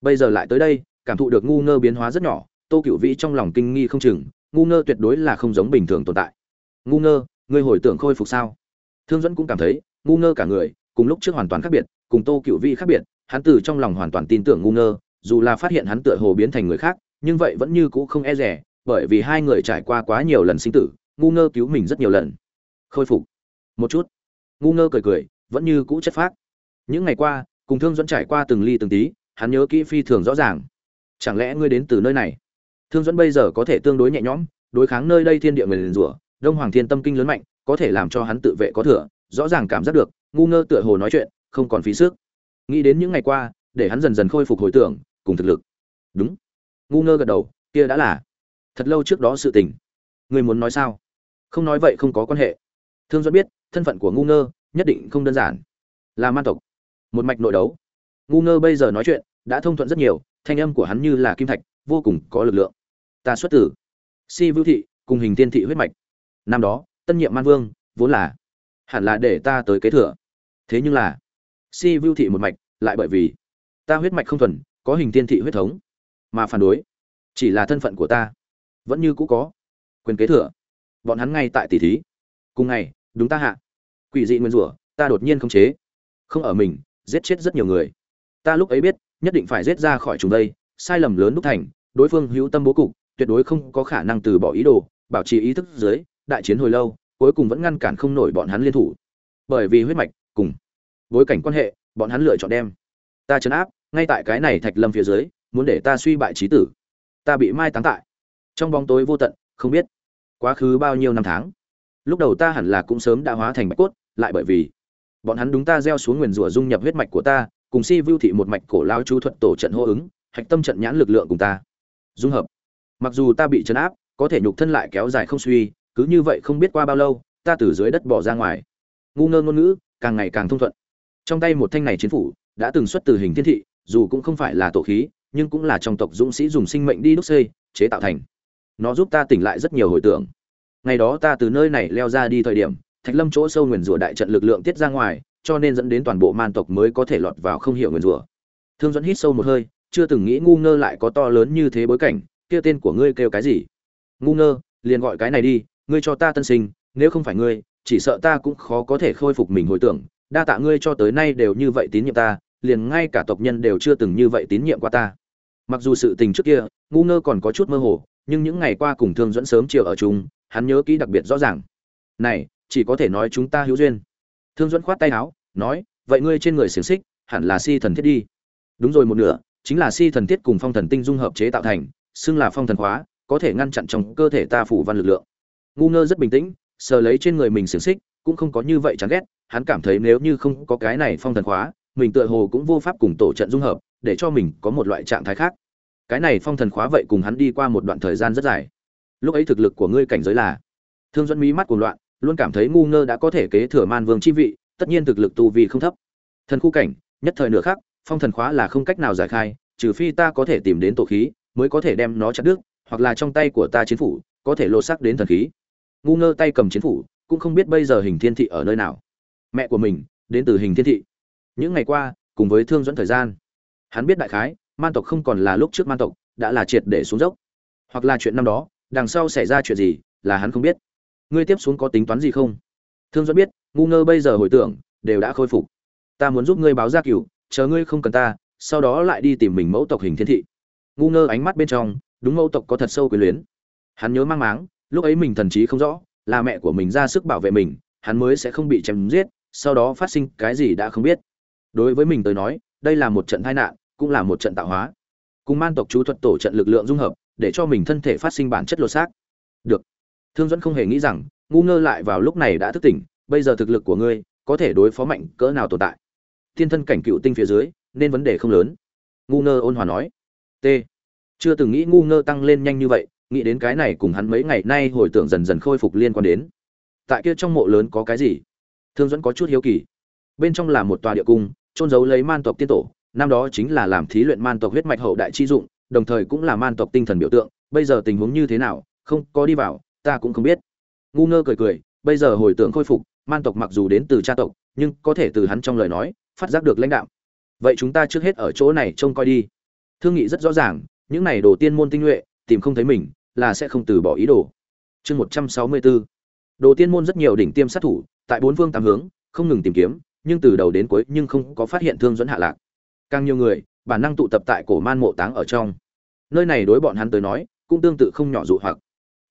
Bây giờ lại tới đây, cảm thụ được ngu ngơ biến hóa rất nhỏ, tô cựu vĩ trong lòng kinh nghi không chừng, ngu ngơ tuyệt đối là không giống bình thường tồn tại. Ngu ngơ, ngươi hồi tưởng khôi phục sao? Thương dẫn cũng cảm thấy, ngu ngơ cả người, cùng lúc trước hoàn toàn khác biệt, cùng tô cựu vi khác biệt, hắn từ trong lòng hoàn toàn tin tưởng ngu ngơ, dù là phát hiện hắn tựa hồ biến thành người khác, nhưng vậy vẫn như cũ không e rẻ, bởi vì hai người trải qua quá nhiều lần sinh tử, ngu ngơ cứu mình rất nhiều lần. Khôi phục. Một chút. Ngu ngơ cười cười, vẫn như cũ chất phác. Những ngày qua, cùng thương dẫn trải qua từng ly từng tí, hắn nhớ kỹ phi thường rõ ràng. Chẳng lẽ ngươi đến từ nơi này? Thương dẫn bây giờ có thể tương đối nhẹ nhõm, đối kháng nơi đây thiên địa người liền rủa, đông hoàng thiên tâm kinh lớn mạnh có thể làm cho hắn tự vệ có thừa, rõ ràng cảm giác được, ngu ngơ tựa hồ nói chuyện, không còn phí sức. Nghĩ đến những ngày qua, để hắn dần dần khôi phục hồi tưởng, cùng thực lực. Đúng. Ngu ngơ gật đầu, kia đã là. Thật lâu trước đó sự tình. Người muốn nói sao? Không nói vậy không có quan hệ. Thương do biết, thân phận của ngu ngơ, nhất định không đơn giản. Là man tộc. Một mạch nội đấu. Ngu ngơ bây giờ nói chuyện, đã thông thuận rất nhiều, thanh âm của hắn như là kim thạch, vô cùng có lực lượng. Ta xuất tử. Si vưu thị, cùng hình tiên thị huyết mạch. Năm đó tân nhiệm man vương, vốn là, hẳn là để ta tới kế thừa. Thế nhưng là, si vưu thị một mạch, lại bởi vì, ta huyết mạch không thuần, có hình tiên thị huyết thống, mà phản đối, chỉ là thân phận của ta, vẫn như cũ có, quyền kế thừa. Bọn hắn ngay tại tỷ thí. Cùng ngày, đúng ta hạ. Quỷ dị nguyên rủa, ta đột nhiên không chế. Không ở mình, giết chết rất nhiều người. Ta lúc ấy biết, nhất định phải giết ra khỏi chúng đây, sai lầm lớn đúc thành, đối phương hữu tâm bố cục, tuyệt đối không có khả năng từ bỏ ý đồ, bảo trì ý thức dưới đại chiến hồi lâu, cuối cùng vẫn ngăn cản không nổi bọn hắn liên thủ. Bởi vì huyết mạch, cùng bối cảnh quan hệ, bọn hắn lựa chọn đem ta chấn áp, ngay tại cái này thạch lâm phía dưới, muốn để ta suy bại trí tử. Ta bị mai táng tại trong bóng tối vô tận, không biết quá khứ bao nhiêu năm tháng. Lúc đầu ta hẳn là cũng sớm đã hóa thành bạch cốt, lại bởi vì bọn hắn đúng ta gieo xuống nguyền rủa dung nhập huyết mạch của ta, cùng si vưu thị một mạch cổ lao chú thuật tổ trận hô ứng, hạch tâm trận nhãn lực lượng cùng ta dung hợp. Mặc dù ta bị chấn áp, có thể nhục thân lại kéo dài không suy cứ như vậy không biết qua bao lâu, ta từ dưới đất bỏ ra ngoài. Ngu ngơ ngôn ngữ, càng ngày càng thông thuận. Trong tay một thanh này chiến phủ, đã từng xuất từ hình thiên thị, dù cũng không phải là tổ khí, nhưng cũng là trong tộc dũng sĩ dùng sinh mệnh đi đúc xây, chế tạo thành. Nó giúp ta tỉnh lại rất nhiều hồi tưởng. Ngày đó ta từ nơi này leo ra đi thời điểm, thạch lâm chỗ sâu nguyền rủa đại trận lực lượng tiết ra ngoài, cho nên dẫn đến toàn bộ man tộc mới có thể lọt vào không hiểu nguyền rủa. Thương dẫn hít sâu một hơi, chưa từng nghĩ ngu ngơ lại có to lớn như thế bối cảnh, kia tên của ngươi kêu cái gì? Ngu ngơ, liền gọi cái này đi ngươi cho ta tân sinh, nếu không phải ngươi, chỉ sợ ta cũng khó có thể khôi phục mình hồi tưởng. Đa tạ ngươi cho tới nay đều như vậy tín nhiệm ta, liền ngay cả tộc nhân đều chưa từng như vậy tín nhiệm qua ta. Mặc dù sự tình trước kia, ngu ngơ còn có chút mơ hồ, nhưng những ngày qua cùng thương dẫn sớm chiều ở chung, hắn nhớ kỹ đặc biệt rõ ràng. Này, chỉ có thể nói chúng ta hữu duyên. Thương dẫn khoát tay áo, nói, vậy ngươi trên người xiềng xích, hẳn là si thần thiết đi. Đúng rồi một nửa, chính là si thần thiết cùng phong thần tinh dung hợp chế tạo thành, xưng là phong thần khóa có thể ngăn chặn trong cơ thể ta phủ văn lực lượng ngu ngơ rất bình tĩnh, sờ lấy trên người mình xiềng xích, cũng không có như vậy chán ghét, hắn cảm thấy nếu như không có cái này phong thần khóa, mình tựa hồ cũng vô pháp cùng tổ trận dung hợp, để cho mình có một loại trạng thái khác. Cái này phong thần khóa vậy cùng hắn đi qua một đoạn thời gian rất dài. Lúc ấy thực lực của ngươi cảnh giới là thương dẫn mí mắt cuồng loạn, luôn cảm thấy ngu ngơ đã có thể kế thừa man vương chi vị, tất nhiên thực lực tu vi không thấp. Thần khu cảnh, nhất thời nửa khác phong thần khóa là không cách nào giải khai, trừ phi ta có thể tìm đến tổ khí, mới có thể đem nó chặt đứt, hoặc là trong tay của ta chiến phủ, có thể lột sắc đến thần khí ngu ngơ tay cầm chiến phủ, cũng không biết bây giờ hình thiên thị ở nơi nào. Mẹ của mình, đến từ hình thiên thị. Những ngày qua, cùng với thương dẫn thời gian, hắn biết đại khái, man tộc không còn là lúc trước man tộc, đã là triệt để xuống dốc. Hoặc là chuyện năm đó, đằng sau xảy ra chuyện gì, là hắn không biết. Ngươi tiếp xuống có tính toán gì không? Thương dẫn biết, ngu ngơ bây giờ hồi tưởng, đều đã khôi phục. Ta muốn giúp ngươi báo gia cửu, chờ ngươi không cần ta, sau đó lại đi tìm mình mẫu tộc hình thiên thị. Ngu ngơ ánh mắt bên trong, đúng mẫu tộc có thật sâu quyền luyến. Hắn nhớ mang máng lúc ấy mình thần trí không rõ, là mẹ của mình ra sức bảo vệ mình, hắn mới sẽ không bị chém giết, sau đó phát sinh cái gì đã không biết. Đối với mình tới nói, đây là một trận tai nạn, cũng là một trận tạo hóa. Cùng man tộc chú thuật tổ trận lực lượng dung hợp, để cho mình thân thể phát sinh bản chất lột xác. Được. Thương dẫn không hề nghĩ rằng, ngu ngơ lại vào lúc này đã thức tỉnh, bây giờ thực lực của ngươi, có thể đối phó mạnh cỡ nào tồn tại. Thiên thân cảnh cựu tinh phía dưới, nên vấn đề không lớn. Ngu ngơ ôn hòa nói. T. Chưa từng nghĩ ngu ngơ tăng lên nhanh như vậy nghĩ đến cái này cùng hắn mấy ngày nay hồi tưởng dần dần khôi phục liên quan đến. Tại kia trong mộ lớn có cái gì? Thương dẫn có chút hiếu kỳ. Bên trong là một tòa địa cung trôn giấu lấy man tộc tiên tổ, năm đó chính là làm thí luyện man tộc huyết mạch hậu đại chi dụng, đồng thời cũng là man tộc tinh thần biểu tượng, bây giờ tình huống như thế nào, không có đi vào, ta cũng không biết. Ngu ngơ cười cười, bây giờ hồi tưởng khôi phục, man tộc mặc dù đến từ cha tộc, nhưng có thể từ hắn trong lời nói, phát giác được lãnh đạo vậy chúng ta trước hết ở chỗ này trông coi đi. Thương nghị rất rõ ràng, những này đồ tiên môn tinh nhuệ, tìm không thấy mình là sẽ không từ bỏ ý đồ. Chương một trăm sáu mươi bốn. Đồ tiên môn rất nhiều đỉnh tiêm sát thủ, tại bốn phương tám hướng, không ngừng tìm kiếm, nhưng từ đầu đến cuối nhưng không có phát hiện thương dẫn hạ lạc. Càng nhiều người, bản năng tụ tập tại cổ man mộ táng ở trong. Nơi này đối bọn hắn tới nói, cũng tương tự không nhỏ dụ hoặc.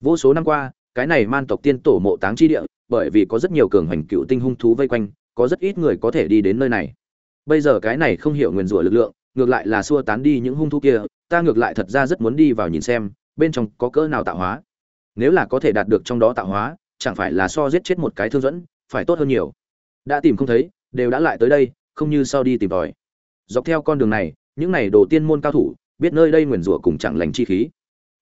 Vô số năm qua, cái này man tộc tiên tổ mộ táng chi địa, bởi vì có rất nhiều cường hành cựu tinh hung thú vây quanh, có rất ít người có thể đi đến nơi này. Bây giờ cái này không hiểu nguyên rủa lực lượng, ngược lại là xua tán đi những hung thú kia, ta ngược lại thật ra rất muốn đi vào nhìn xem bên trong có cỡ nào tạo hóa? Nếu là có thể đạt được trong đó tạo hóa, chẳng phải là so giết chết một cái thương dẫn, phải tốt hơn nhiều. Đã tìm không thấy, đều đã lại tới đây, không như sau đi tìm tòi. Dọc theo con đường này, những này đồ tiên môn cao thủ, biết nơi đây nguyền rủa cùng chẳng lành chi khí.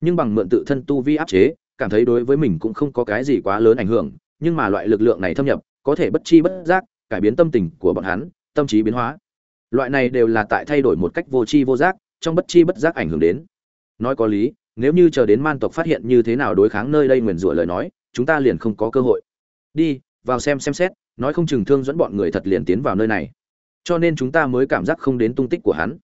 Nhưng bằng mượn tự thân tu vi áp chế, cảm thấy đối với mình cũng không có cái gì quá lớn ảnh hưởng, nhưng mà loại lực lượng này thâm nhập, có thể bất chi bất giác, cải biến tâm tình của bọn hắn, tâm trí biến hóa. Loại này đều là tại thay đổi một cách vô tri vô giác, trong bất chi bất giác ảnh hưởng đến. Nói có lý nếu như chờ đến man tộc phát hiện như thế nào đối kháng nơi đây nguyền rủa lời nói, chúng ta liền không có cơ hội. Đi, vào xem xem xét, nói không chừng thương dẫn bọn người thật liền tiến vào nơi này. Cho nên chúng ta mới cảm giác không đến tung tích của hắn.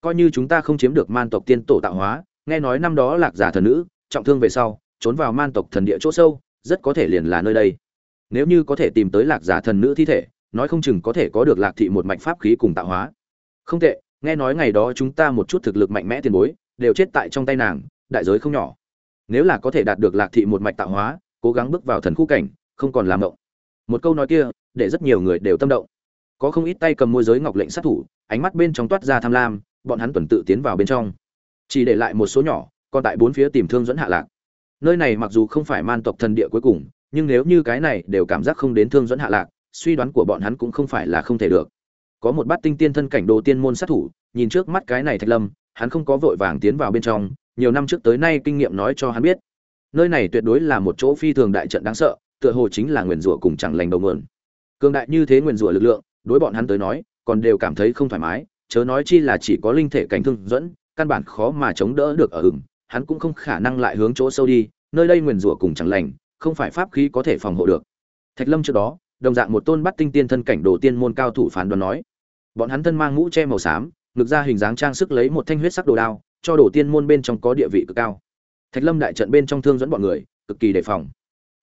Coi như chúng ta không chiếm được man tộc tiên tổ tạo hóa, nghe nói năm đó lạc giả thần nữ, trọng thương về sau, trốn vào man tộc thần địa chỗ sâu, rất có thể liền là nơi đây. Nếu như có thể tìm tới lạc giả thần nữ thi thể, nói không chừng có thể có được lạc thị một mạch pháp khí cùng tạo hóa. Không tệ, nghe nói ngày đó chúng ta một chút thực lực mạnh mẽ tiền bối, đều chết tại trong tay nàng đại giới không nhỏ. Nếu là có thể đạt được lạc thị một mạch tạo hóa, cố gắng bước vào thần khu cảnh, không còn làm động một câu nói kia, để rất nhiều người đều tâm động. Có không ít tay cầm môi giới ngọc lệnh sát thủ, ánh mắt bên trong toát ra tham lam, bọn hắn tuần tự tiến vào bên trong. Chỉ để lại một số nhỏ, còn tại bốn phía tìm thương dẫn hạ lạc. Nơi này mặc dù không phải man tộc thần địa cuối cùng, nhưng nếu như cái này đều cảm giác không đến thương dẫn hạ lạc, suy đoán của bọn hắn cũng không phải là không thể được. Có một bát tinh tiên thân cảnh đồ tiên môn sát thủ, nhìn trước mắt cái này thạch lâm, hắn không có vội vàng tiến vào bên trong nhiều năm trước tới nay kinh nghiệm nói cho hắn biết. Nơi này tuyệt đối là một chỗ phi thường đại trận đáng sợ, tựa hồ chính là nguyền rủa cùng chẳng lành đầu nguồn. Cường đại như thế nguyền rủa lực lượng, đối bọn hắn tới nói, còn đều cảm thấy không thoải mái, chớ nói chi là chỉ có linh thể cảnh thương dẫn, căn bản khó mà chống đỡ được ở hừng hắn cũng không khả năng lại hướng chỗ sâu đi, nơi đây nguyền rủa cùng chẳng lành, không phải pháp khí có thể phòng hộ được. Thạch lâm trước đó, đồng dạng một tôn bắt tinh tiên thân cảnh đồ tiên môn cao thủ phán đoán nói, bọn hắn thân mang mũ che màu xám, ngực ra hình dáng trang sức lấy một thanh huyết sắc đồ đao cho đồ tiên môn bên trong có địa vị cực cao. Thạch lâm đại trận bên trong thương dẫn bọn người, cực kỳ đề phòng.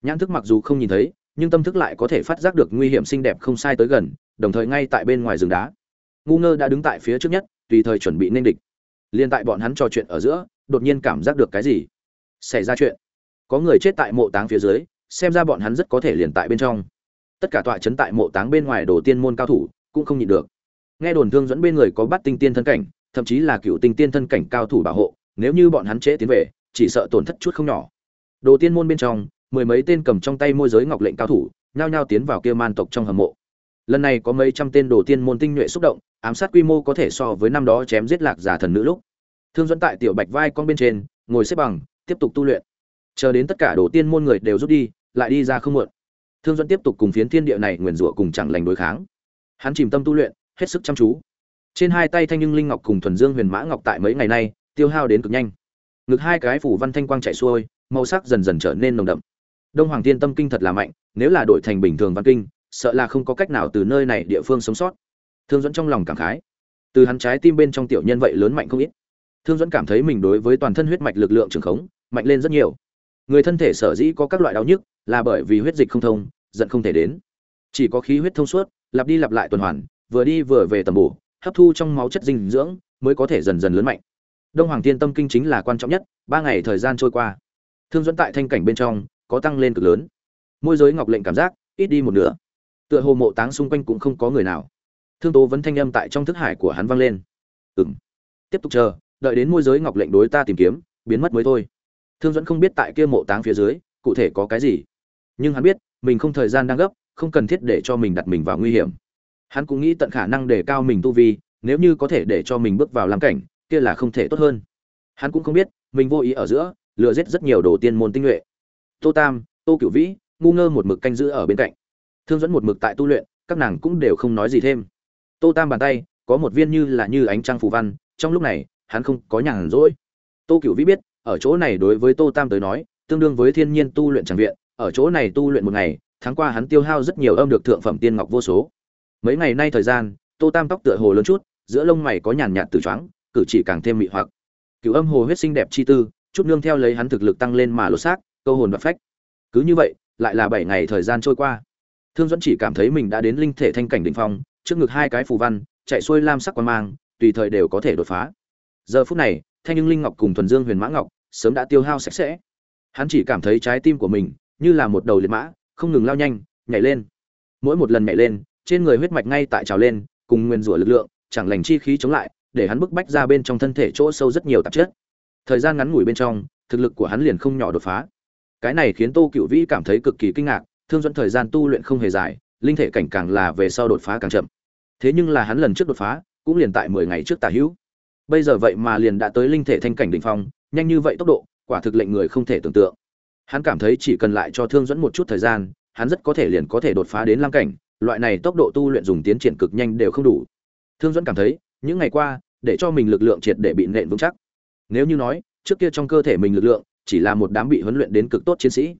Nhãn thức mặc dù không nhìn thấy, nhưng tâm thức lại có thể phát giác được nguy hiểm xinh đẹp không sai tới gần, đồng thời ngay tại bên ngoài rừng đá. Ngu ngơ đã đứng tại phía trước nhất, tùy thời chuẩn bị nên địch. Liên tại bọn hắn trò chuyện ở giữa, đột nhiên cảm giác được cái gì? Xảy ra chuyện. Có người chết tại mộ táng phía dưới, xem ra bọn hắn rất có thể liền tại bên trong. Tất cả tọa chấn tại mộ táng bên ngoài đồ tiên môn cao thủ, cũng không nhịn được. Nghe đồn thương dẫn bên người có bắt tinh tiên thân cảnh thậm chí là cựu tinh tiên thân cảnh cao thủ bảo hộ, nếu như bọn hắn trễ tiến về, chỉ sợ tổn thất chút không nhỏ. Đồ tiên môn bên trong, mười mấy tên cầm trong tay môi giới ngọc lệnh cao thủ, nhao nhao tiến vào kia man tộc trong hầm mộ. Lần này có mấy trăm tên đồ tiên môn tinh nhuệ xúc động, ám sát quy mô có thể so với năm đó chém giết lạc giả thần nữ lúc. Thương dẫn tại tiểu bạch vai con bên trên, ngồi xếp bằng, tiếp tục tu luyện. Chờ đến tất cả đồ tiên môn người đều rút đi, lại đi ra không muộn. Thương dẫn tiếp tục cùng phiến thiên địa này nguyền rủa cùng chẳng lành đối kháng. Hắn chìm tâm tu luyện, hết sức chăm chú trên hai tay thanh nhưng linh ngọc cùng thuần dương huyền mã ngọc tại mấy ngày nay, tiêu hao đến cực nhanh. Ngực hai cái phủ văn thanh quang chạy xuôi, màu sắc dần dần trở nên nồng đậm. Đông hoàng thiên tâm kinh thật là mạnh, nếu là đổi thành bình thường văn kinh, sợ là không có cách nào từ nơi này địa phương sống sót. Thương dẫn trong lòng cảm khái. Từ hắn trái tim bên trong tiểu nhân vậy lớn mạnh không ít. Thương dẫn cảm thấy mình đối với toàn thân huyết mạch lực lượng trường khống, mạnh lên rất nhiều. Người thân thể sở dĩ có các loại đau nhức, là bởi vì huyết dịch không thông, giận không thể đến. Chỉ có khí huyết thông suốt, lặp đi lặp lại tuần hoàn, vừa đi vừa về tầm bổ hấp thu trong máu chất dinh dưỡng mới có thể dần dần lớn mạnh. Đông hoàng Thiên tâm kinh chính là quan trọng nhất, ba ngày thời gian trôi qua, thương dẫn tại thanh cảnh bên trong có tăng lên cực lớn. Môi giới ngọc lệnh cảm giác ít đi một nửa, tựa hồ mộ táng xung quanh cũng không có người nào. Thương tố vẫn thanh âm tại trong thức hải của hắn vang lên. Ừ m tiếp tục chờ, đợi đến môi giới ngọc lệnh đối ta tìm kiếm, biến mất mới thôi. Thương dẫn không biết tại kia mộ táng phía dưới, cụ thể có cái gì. Nhưng hắn biết, mình không thời gian đang gấp, không cần thiết để cho mình đặt mình vào nguy hiểm hắn cũng nghĩ tận khả năng để cao mình tu vi, nếu như có thể để cho mình bước vào làm cảnh, kia là không thể tốt hơn. Hắn cũng không biết, mình vô ý ở giữa, lừa giết rất nhiều đồ tiên môn tinh nhuệ. Tô tam, tô cửu vĩ, ngu ngơ một mực canh giữ ở bên cạnh. Thương dẫn một mực tại tu luyện, các nàng cũng đều không nói gì thêm. Tô tam bàn tay, có một viên như là như ánh trăng phù văn, trong lúc này, hắn không có nhàn rỗi. Tô cửu vĩ biết, ở chỗ này đối với tô tam tới nói, tương đương với thiên nhiên tu luyện tràng viện, ở chỗ này tu luyện một ngày, tháng qua hắn tiêu hao rất nhiều âm được thượng phẩm tiên ngọc vô số mấy ngày nay thời gian, tô tam tóc tựa hồ lớn chút, giữa lông mày có nhàn nhạt từ choáng, cử chỉ càng thêm mị hoặc. Cựu âm hồ huyết sinh đẹp chi tư, chút nương theo lấy hắn thực lực tăng lên mà lột xác, câu hồn và phách. Cứ như vậy, lại là bảy ngày thời gian trôi qua. Thương dẫn chỉ cảm thấy mình đã đến linh thể thanh cảnh đỉnh phong, trước ngực hai cái phù văn, chạy xuôi lam sắc quan mang, tùy thời đều có thể đột phá. Giờ phút này, thanh nhưng linh ngọc cùng thuần dương huyền mã ngọc sớm đã tiêu hao sạch sẽ. Hắn chỉ cảm thấy trái tim của mình như là một đầu liệt mã, không ngừng lao nhanh, nhảy lên. Mỗi một lần nhảy lên trên người huyết mạch ngay tại trào lên, cùng nguyên rủa lực lượng, chẳng lành chi khí chống lại, để hắn bức bách ra bên trong thân thể chỗ sâu rất nhiều tạp chất. Thời gian ngắn ngủi bên trong, thực lực của hắn liền không nhỏ đột phá. Cái này khiến tô cựu vĩ cảm thấy cực kỳ kinh ngạc, thương dẫn thời gian tu luyện không hề dài, linh thể cảnh càng là về sau đột phá càng chậm. Thế nhưng là hắn lần trước đột phá, cũng liền tại mười ngày trước tà hữu. Bây giờ vậy mà liền đã tới linh thể thanh cảnh đỉnh phong, nhanh như vậy tốc độ, quả thực lệnh người không thể tưởng tượng. Hắn cảm thấy chỉ cần lại cho thương dẫn một chút thời gian, hắn rất có thể liền có thể đột phá đến lam cảnh loại này tốc độ tu luyện dùng tiến triển cực nhanh đều không đủ. Thương dẫn cảm thấy, những ngày qua, để cho mình lực lượng triệt để bị nện vững chắc. Nếu như nói, trước kia trong cơ thể mình lực lượng, chỉ là một đám bị huấn luyện đến cực tốt chiến sĩ.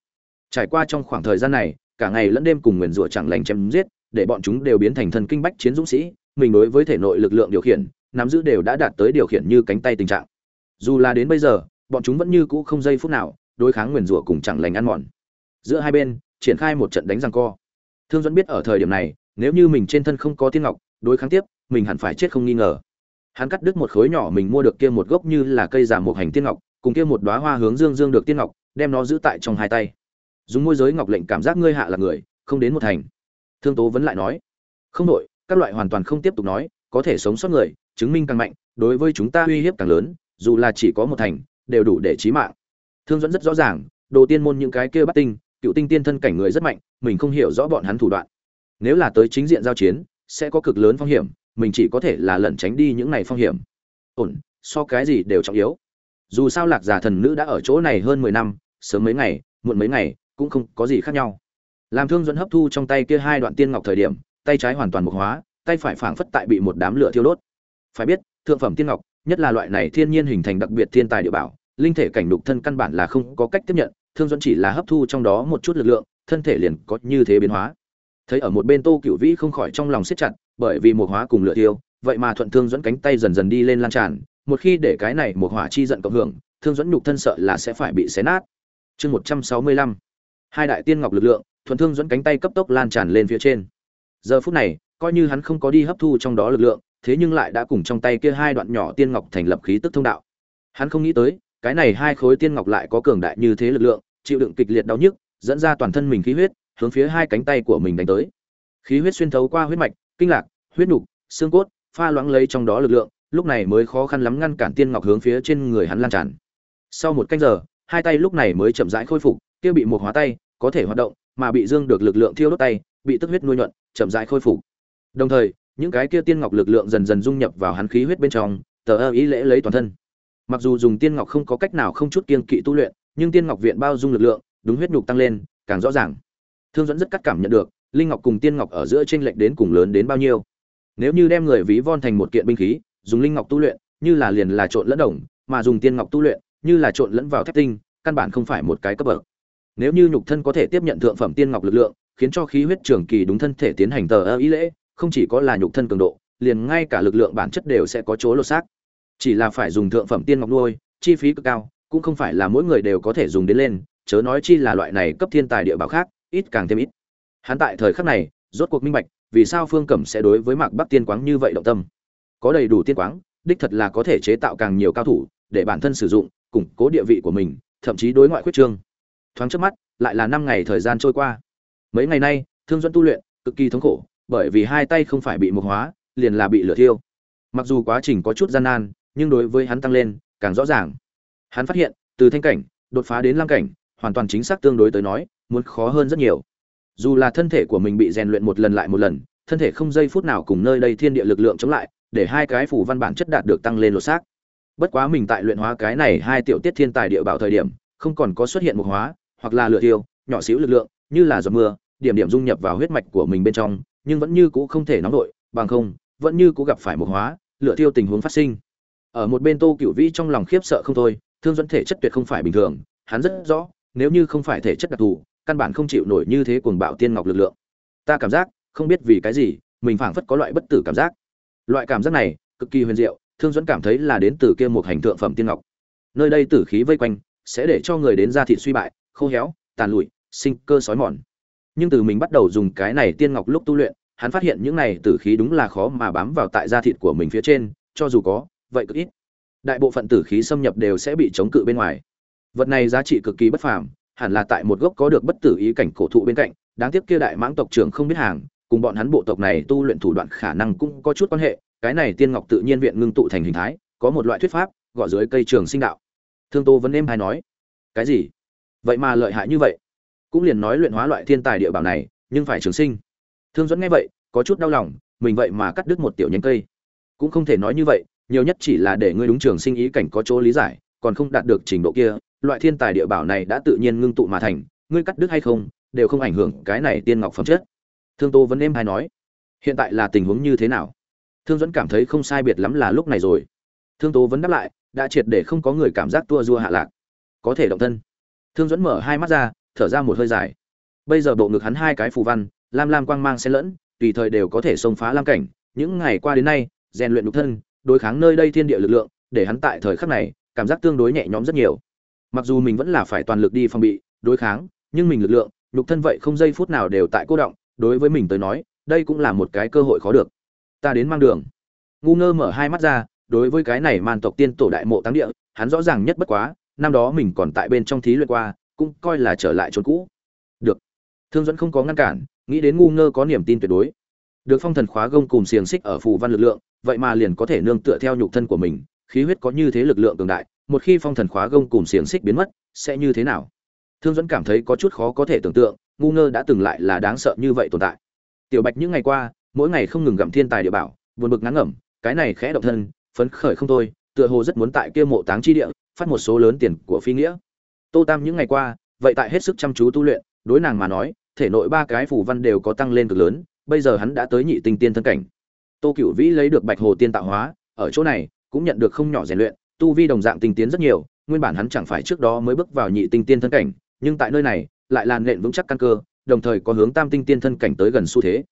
Trải qua trong khoảng thời gian này, cả ngày lẫn đêm cùng nguyền rủa chẳng lành chém giết, để bọn chúng đều biến thành thần kinh bách chiến dũng sĩ, mình đối với thể nội lực lượng điều khiển, nắm giữ đều đã đạt tới điều khiển như cánh tay tình trạng. Dù là đến bây giờ, bọn chúng vẫn như cũ không giây phút nào đối kháng nguyền rủa cùng chẳng lành ăn mòn. Giữa hai bên, triển khai một trận đánh răng co thương dẫn biết ở thời điểm này, nếu như mình trên thân không có tiên ngọc, đối kháng tiếp, mình hẳn phải chết không nghi ngờ. Hắn cắt đứt một khối nhỏ mình mua được kia một gốc như là cây giả một hành tiên ngọc, cùng kia một đóa hoa hướng dương dương được tiên ngọc, đem nó giữ tại trong hai tay. Dùng môi giới ngọc lệnh cảm giác ngươi hạ là người, không đến một thành. Thương tố vẫn lại nói, không đội các loại hoàn toàn không tiếp tục nói, có thể sống sót người, chứng minh càng mạnh, đối với chúng ta uy hiếp càng lớn, dù là chỉ có một thành, đều đủ để chí mạng. Thương dẫn rất rõ ràng, đồ tiên môn những cái kia bắt tinh cựu tinh tiên thân cảnh người rất mạnh, mình không hiểu rõ bọn hắn thủ đoạn. Nếu là tới chính diện giao chiến, sẽ có cực lớn phong hiểm, mình chỉ có thể là lẩn tránh đi những này phong hiểm. Ổn, so cái gì đều trọng yếu. Dù sao lạc giả thần nữ đã ở chỗ này hơn mười năm, sớm mấy ngày, muộn mấy ngày, cũng không có gì khác nhau. Làm thương dẫn hấp thu trong tay kia hai đoạn tiên ngọc thời điểm, tay trái hoàn toàn mục hóa, tay phải phảng phất tại bị một đám lửa thiêu đốt. Phải biết, thượng phẩm tiên ngọc, nhất là loại này thiên nhiên hình thành đặc biệt thiên tài địa bảo, linh thể cảnh đục thân căn bản là không có cách tiếp nhận thương dẫn chỉ là hấp thu trong đó một chút lực lượng, thân thể liền có như thế biến hóa. Thấy ở một bên tô cựu vĩ không khỏi trong lòng siết chặt, bởi vì một hóa cùng lửa tiêu vậy mà thuận thương dẫn cánh tay dần dần đi lên lan tràn, một khi để cái này một hỏa chi giận cộng hưởng, thương dẫn nhục thân sợ là sẽ phải bị xé nát. Chương một trăm sáu mươi lăm, hai đại tiên ngọc lực lượng, thuận thương dẫn cánh tay cấp tốc lan tràn lên phía trên. Giờ phút này, coi như hắn không có đi hấp thu trong đó lực lượng, thế nhưng lại đã cùng trong tay kia hai đoạn nhỏ tiên ngọc thành lập khí tức thông đạo. Hắn không nghĩ tới cái này hai khối tiên ngọc lại có cường đại như thế lực lượng, chịu đựng kịch liệt đau nhức, dẫn ra toàn thân mình khí huyết, hướng phía hai cánh tay của mình đánh tới. Khí huyết xuyên thấu qua huyết mạch, kinh lạc, huyết nục xương cốt, pha loãng lấy trong đó lực lượng, lúc này mới khó khăn lắm ngăn cản tiên ngọc hướng phía trên người hắn lan tràn. Sau một canh giờ, hai tay lúc này mới chậm rãi khôi phục, kia bị một hóa tay, có thể hoạt động, mà bị dương được lực lượng thiêu đốt tay, bị tức huyết nuôi nhuận, chậm rãi khôi phục. Đồng thời, những cái kia tiên ngọc lực lượng dần dần dung nhập vào hắn khí huyết bên trong, tờ ý lễ lấy toàn thân mặc dù dùng tiên ngọc không có cách nào không chút kiên kỵ tu luyện, nhưng tiên ngọc viện bao dung lực lượng, đúng huyết nhục tăng lên, càng rõ ràng. Thương dẫn rất cắt cảm nhận được, linh ngọc cùng tiên ngọc ở giữa tranh lệch đến cùng lớn đến bao nhiêu. Nếu như đem người ví von thành một kiện binh khí, dùng linh ngọc tu luyện, như là liền là trộn lẫn đồng, mà dùng tiên ngọc tu luyện, như là trộn lẫn vào thép tinh, căn bản không phải một cái cấp bậc. Nếu như nhục thân có thể tiếp nhận thượng phẩm tiên ngọc lực lượng, khiến cho khí huyết trường kỳ đúng thân thể tiến hành tờ ơ ý lễ, không chỉ có là nhục thân cường độ, liền ngay cả lực lượng bản chất đều sẽ có chỗ lột xác chỉ là phải dùng thượng phẩm tiên ngọc nuôi, chi phí cực cao, cũng không phải là mỗi người đều có thể dùng đến lên, chớ nói chi là loại này cấp thiên tài địa bảo khác, ít càng thêm ít. Hắn tại thời khắc này, rốt cuộc minh bạch, vì sao phương cẩm sẽ đối với mạc bắc tiên quáng như vậy động tâm. Có đầy đủ tiên quáng, đích thật là có thể chế tạo càng nhiều cao thủ, để bản thân sử dụng, củng cố địa vị của mình, thậm chí đối ngoại khuyết trương. Thoáng trước mắt, lại là năm ngày thời gian trôi qua. Mấy ngày nay, thương dẫn tu luyện, cực kỳ thống khổ, bởi vì hai tay không phải bị mục hóa, liền là bị lửa thiêu. Mặc dù quá trình có chút gian nan nhưng đối với hắn tăng lên, càng rõ ràng. Hắn phát hiện, từ thanh cảnh, đột phá đến lam cảnh, hoàn toàn chính xác tương đối tới nói, muốn khó hơn rất nhiều. Dù là thân thể của mình bị rèn luyện một lần lại một lần, thân thể không giây phút nào cùng nơi đây thiên địa lực lượng chống lại, để hai cái phủ văn bản chất đạt được tăng lên lột xác. Bất quá mình tại luyện hóa cái này hai tiểu tiết thiên tài địa bảo thời điểm, không còn có xuất hiện một hóa, hoặc là lửa tiêu nhỏ xíu lực lượng, như là giọt mưa, điểm điểm dung nhập vào huyết mạch của mình bên trong, nhưng vẫn như cũ không thể nóng nổi, bằng không, vẫn như cũ gặp phải một hóa, lửa tiêu tình huống phát sinh ở một bên tô cựu vĩ trong lòng khiếp sợ không thôi, thương dẫn thể chất tuyệt không phải bình thường, hắn rất rõ, nếu như không phải thể chất đặc thù, căn bản không chịu nổi như thế cuồng bạo tiên ngọc lực lượng. Ta cảm giác, không biết vì cái gì, mình phảng phất có loại bất tử cảm giác. Loại cảm giác này, cực kỳ huyền diệu, thương dẫn cảm thấy là đến từ kia một hành thượng phẩm tiên ngọc. Nơi đây tử khí vây quanh, sẽ để cho người đến ra thịt suy bại, khô héo, tàn lụi, sinh cơ sói mòn. Nhưng từ mình bắt đầu dùng cái này tiên ngọc lúc tu luyện, hắn phát hiện những này tử khí đúng là khó mà bám vào tại da thịt của mình phía trên, cho dù có vậy cực ít. Đại bộ phận tử khí xâm nhập đều sẽ bị chống cự bên ngoài. Vật này giá trị cực kỳ bất phàm, hẳn là tại một gốc có được bất tử ý cảnh cổ thụ bên cạnh, đáng tiếc kia đại mãng tộc trưởng không biết hàng, cùng bọn hắn bộ tộc này tu luyện thủ đoạn khả năng cũng có chút quan hệ, cái này tiên ngọc tự nhiên viện ngưng tụ thành hình thái, có một loại thuyết pháp, gọi dưới cây trường sinh đạo. Thương tô vẫn êm hay nói, cái gì? Vậy mà lợi hại như vậy. Cũng liền nói luyện hóa loại thiên tài địa bảo này, nhưng phải trường sinh. Thương dẫn nghe vậy, có chút đau lòng, mình vậy mà cắt đứt một tiểu nhánh cây. Cũng không thể nói như vậy nhiều nhất chỉ là để ngươi đúng trường sinh ý cảnh có chỗ lý giải, còn không đạt được trình độ kia, loại thiên tài địa bảo này đã tự nhiên ngưng tụ mà thành, ngươi cắt đứt hay không, đều không ảnh hưởng cái này tiên ngọc phẩm chất. Thương tô vẫn êm hay nói. Hiện tại là tình huống như thế nào? Thương dẫn cảm thấy không sai biệt lắm là lúc này rồi. Thương tố vẫn đáp lại, đã triệt để không có người cảm giác tua dua hạ lạc. Có thể động thân. Thương dẫn mở hai mắt ra, thở ra một hơi dài. Bây giờ bộ ngực hắn hai cái phù văn, lam lam quang mang xen lẫn, tùy thời đều có thể xông phá lam cảnh. Những ngày qua đến nay, rèn luyện nhục thân đối kháng nơi đây thiên địa lực lượng, để hắn tại thời khắc này, cảm giác tương đối nhẹ nhõm rất nhiều. Mặc dù mình vẫn là phải toàn lực đi phòng bị, đối kháng, nhưng mình lực lượng, nhục thân vậy không giây phút nào đều tại cô động, đối với mình tới nói, đây cũng là một cái cơ hội khó được. Ta đến mang đường. Ngu ngơ mở hai mắt ra, đối với cái này man tộc tiên tổ đại mộ táng địa, hắn rõ ràng nhất bất quá, năm đó mình còn tại bên trong thí luyện qua, cũng coi là trở lại chốn cũ. Được. Thương dẫn không có ngăn cản, nghĩ đến ngu ngơ có niềm tin tuyệt đối được phong thần khóa gông cùng xiềng xích ở phù văn lực lượng, vậy mà liền có thể nương tựa theo nhục thân của mình, khí huyết có như thế lực lượng cường đại, một khi phong thần khóa gông cùng xiềng xích biến mất, sẽ như thế nào? Thương dẫn cảm thấy có chút khó có thể tưởng tượng, ngu ngơ đã từng lại là đáng sợ như vậy tồn tại. Tiểu bạch những ngày qua, mỗi ngày không ngừng gặm thiên tài địa bảo, buồn bực ngắn ngẩm, cái này khẽ động thân, phấn khởi không thôi, tựa hồ rất muốn tại kia mộ táng chi địa, phát một số lớn tiền của phi nghĩa. Tô tam những ngày qua, vậy tại hết sức chăm chú tu luyện, đối nàng mà nói, thể nội ba cái phủ văn đều có tăng lên cực lớn bây giờ hắn đã tới nhị tinh tiên thân cảnh. Tô cửu vĩ lấy được bạch hồ tiên tạo hóa, ở chỗ này cũng nhận được không nhỏ rèn luyện, tu vi đồng dạng tinh tiến rất nhiều, nguyên bản hắn chẳng phải trước đó mới bước vào nhị tinh tiên thân cảnh, nhưng tại nơi này lại là nện vững chắc căn cơ, đồng thời có hướng tam tinh tiên thân cảnh tới gần xu thế.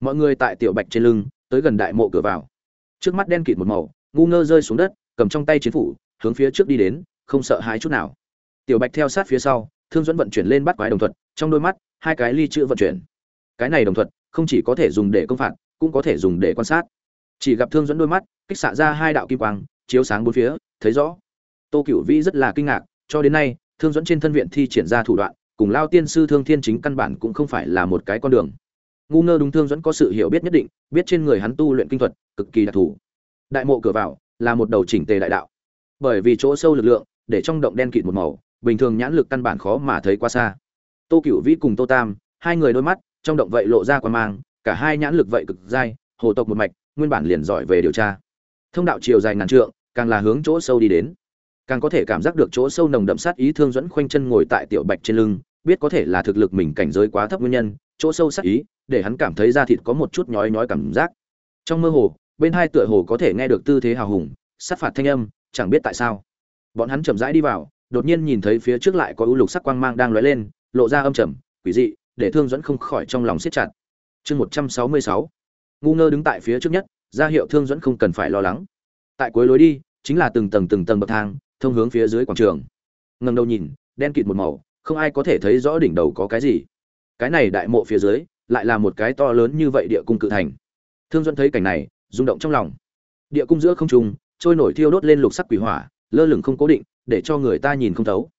Mọi người tại tiểu bạch trên lưng, tới gần đại mộ cửa vào. Trước mắt đen kịt một màu, ngu ngơ rơi xuống đất, cầm trong tay chiến phủ, hướng phía trước đi đến, không sợ hãi chút nào. Tiểu bạch theo sát phía sau, thương dẫn vận chuyển lên bắt quái đồng thuật, trong đôi mắt, hai cái ly chữ vận chuyển cái này đồng thuật không chỉ có thể dùng để công phạt, cũng có thể dùng để quan sát. Chỉ gặp thương dẫn đôi mắt, kích xạ ra hai đạo kim quang, chiếu sáng bốn phía, thấy rõ. Tô cửu vĩ rất là kinh ngạc, cho đến nay, thương dẫn trên thân viện thi triển ra thủ đoạn, cùng lao tiên sư thương thiên chính căn bản cũng không phải là một cái con đường. Ngu ngơ đúng thương dẫn có sự hiểu biết nhất định, biết trên người hắn tu luyện kinh thuật, cực kỳ đặc thù. Đại mộ cửa vào, là một đầu chỉnh tề đại đạo. Bởi vì chỗ sâu lực lượng, để trong động đen kịt một màu, bình thường nhãn lực căn bản khó mà thấy qua xa. Tô cửu vĩ cùng tô tam, hai người đôi mắt trong động vậy lộ ra quan mang, cả hai nhãn lực vậy cực dai, hồ tộc một mạch, nguyên bản liền giỏi về điều tra. Thông đạo chiều dài ngàn trượng, càng là hướng chỗ sâu đi đến. Càng có thể cảm giác được chỗ sâu nồng đậm sát ý thương dẫn khoanh chân ngồi tại tiểu bạch trên lưng, biết có thể là thực lực mình cảnh giới quá thấp nguyên nhân, chỗ sâu sát ý, để hắn cảm thấy da thịt có một chút nhói nhói cảm giác. Trong mơ hồ, bên hai tựa hồ có thể nghe được tư thế hào hùng, sát phạt thanh âm, chẳng biết tại sao. Bọn hắn chậm rãi đi vào, đột nhiên nhìn thấy phía trước lại có u lục sắc quang mang đang lóe lên, lộ ra âm trầm, quỷ dị để thương dẫn không khỏi trong lòng siết chặt. Chương một trăm sáu mươi sáu. Ngu ngơ đứng tại phía trước nhất, ra hiệu thương dẫn không cần phải lo lắng. Tại cuối lối đi, chính là từng tầng từng tầng bậc thang, thông hướng phía dưới quảng trường. Ngần đầu nhìn, đen kịt một màu, không ai có thể thấy rõ đỉnh đầu có cái gì. Cái này đại mộ phía dưới, lại là một cái to lớn như vậy địa cung cự thành. Thương dẫn thấy cảnh này, rung động trong lòng. Địa cung giữa không trung, trôi nổi thiêu đốt lên lục sắc quỷ hỏa, lơ lửng không cố định, để cho người ta nhìn không thấu.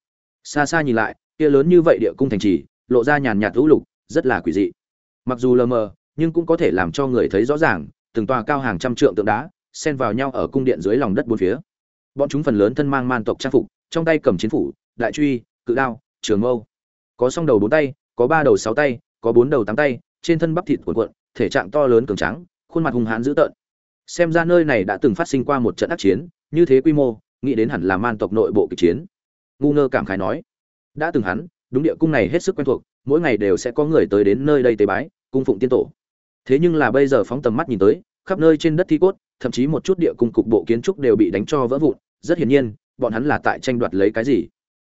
Xa xa nhìn lại, kia lớn như vậy địa cung thành trì lộ ra nhàn nhạt hữu lục, rất là quỷ dị. Mặc dù lờ mờ, nhưng cũng có thể làm cho người thấy rõ ràng, từng tòa cao hàng trăm trượng tượng đá, xen vào nhau ở cung điện dưới lòng đất bốn phía. Bọn chúng phần lớn thân mang man tộc trang phục, trong tay cầm chiến phủ, đại truy, cự đao, trường mâu. Có song đầu bốn tay, có ba đầu sáu tay, có bốn đầu tám tay, trên thân bắp thịt cuộn cuộn, thể trạng to lớn cường tráng, khuôn mặt hung hãn dữ tợn. Xem ra nơi này đã từng phát sinh qua một trận ác chiến, như thế quy mô, nghĩ đến hẳn là man tộc nội bộ kịch chiến. Ngu ngơ cảm khái nói, đã từng hắn đúng địa cung này hết sức quen thuộc, mỗi ngày đều sẽ có người tới đến nơi đây tế bái, cung phụng tiên tổ. Thế nhưng là bây giờ phóng tầm mắt nhìn tới, khắp nơi trên đất thi cốt, thậm chí một chút địa cung cục bộ kiến trúc đều bị đánh cho vỡ vụn, rất hiển nhiên, bọn hắn là tại tranh đoạt lấy cái gì.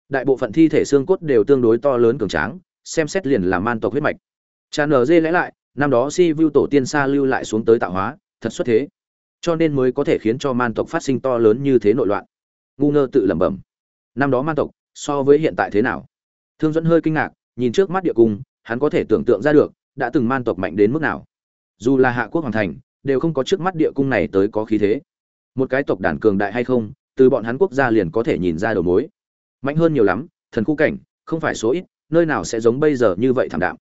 Đại bộ phận thi thể xương cốt đều tương đối to lớn cường tráng, xem xét liền là man tộc huyết mạch. Tràn nở dê lẽ lại, năm đó si vu tổ tiên xa lưu lại xuống tới tạo hóa, thật xuất thế. Cho nên mới có thể khiến cho man tộc phát sinh to lớn như thế nội loạn. Ngu ngơ tự lẩm bẩm. Năm đó man tộc, so với hiện tại thế nào? Thương dẫn hơi kinh ngạc, nhìn trước mắt địa cung, hắn có thể tưởng tượng ra được, đã từng man tộc mạnh đến mức nào. Dù là hạ quốc hoàng thành, đều không có trước mắt địa cung này tới có khí thế. Một cái tộc đàn cường đại hay không, từ bọn hắn quốc gia liền có thể nhìn ra đầu mối. Mạnh hơn nhiều lắm, thần khu cảnh, không phải số ít, nơi nào sẽ giống bây giờ như vậy thảm đạm.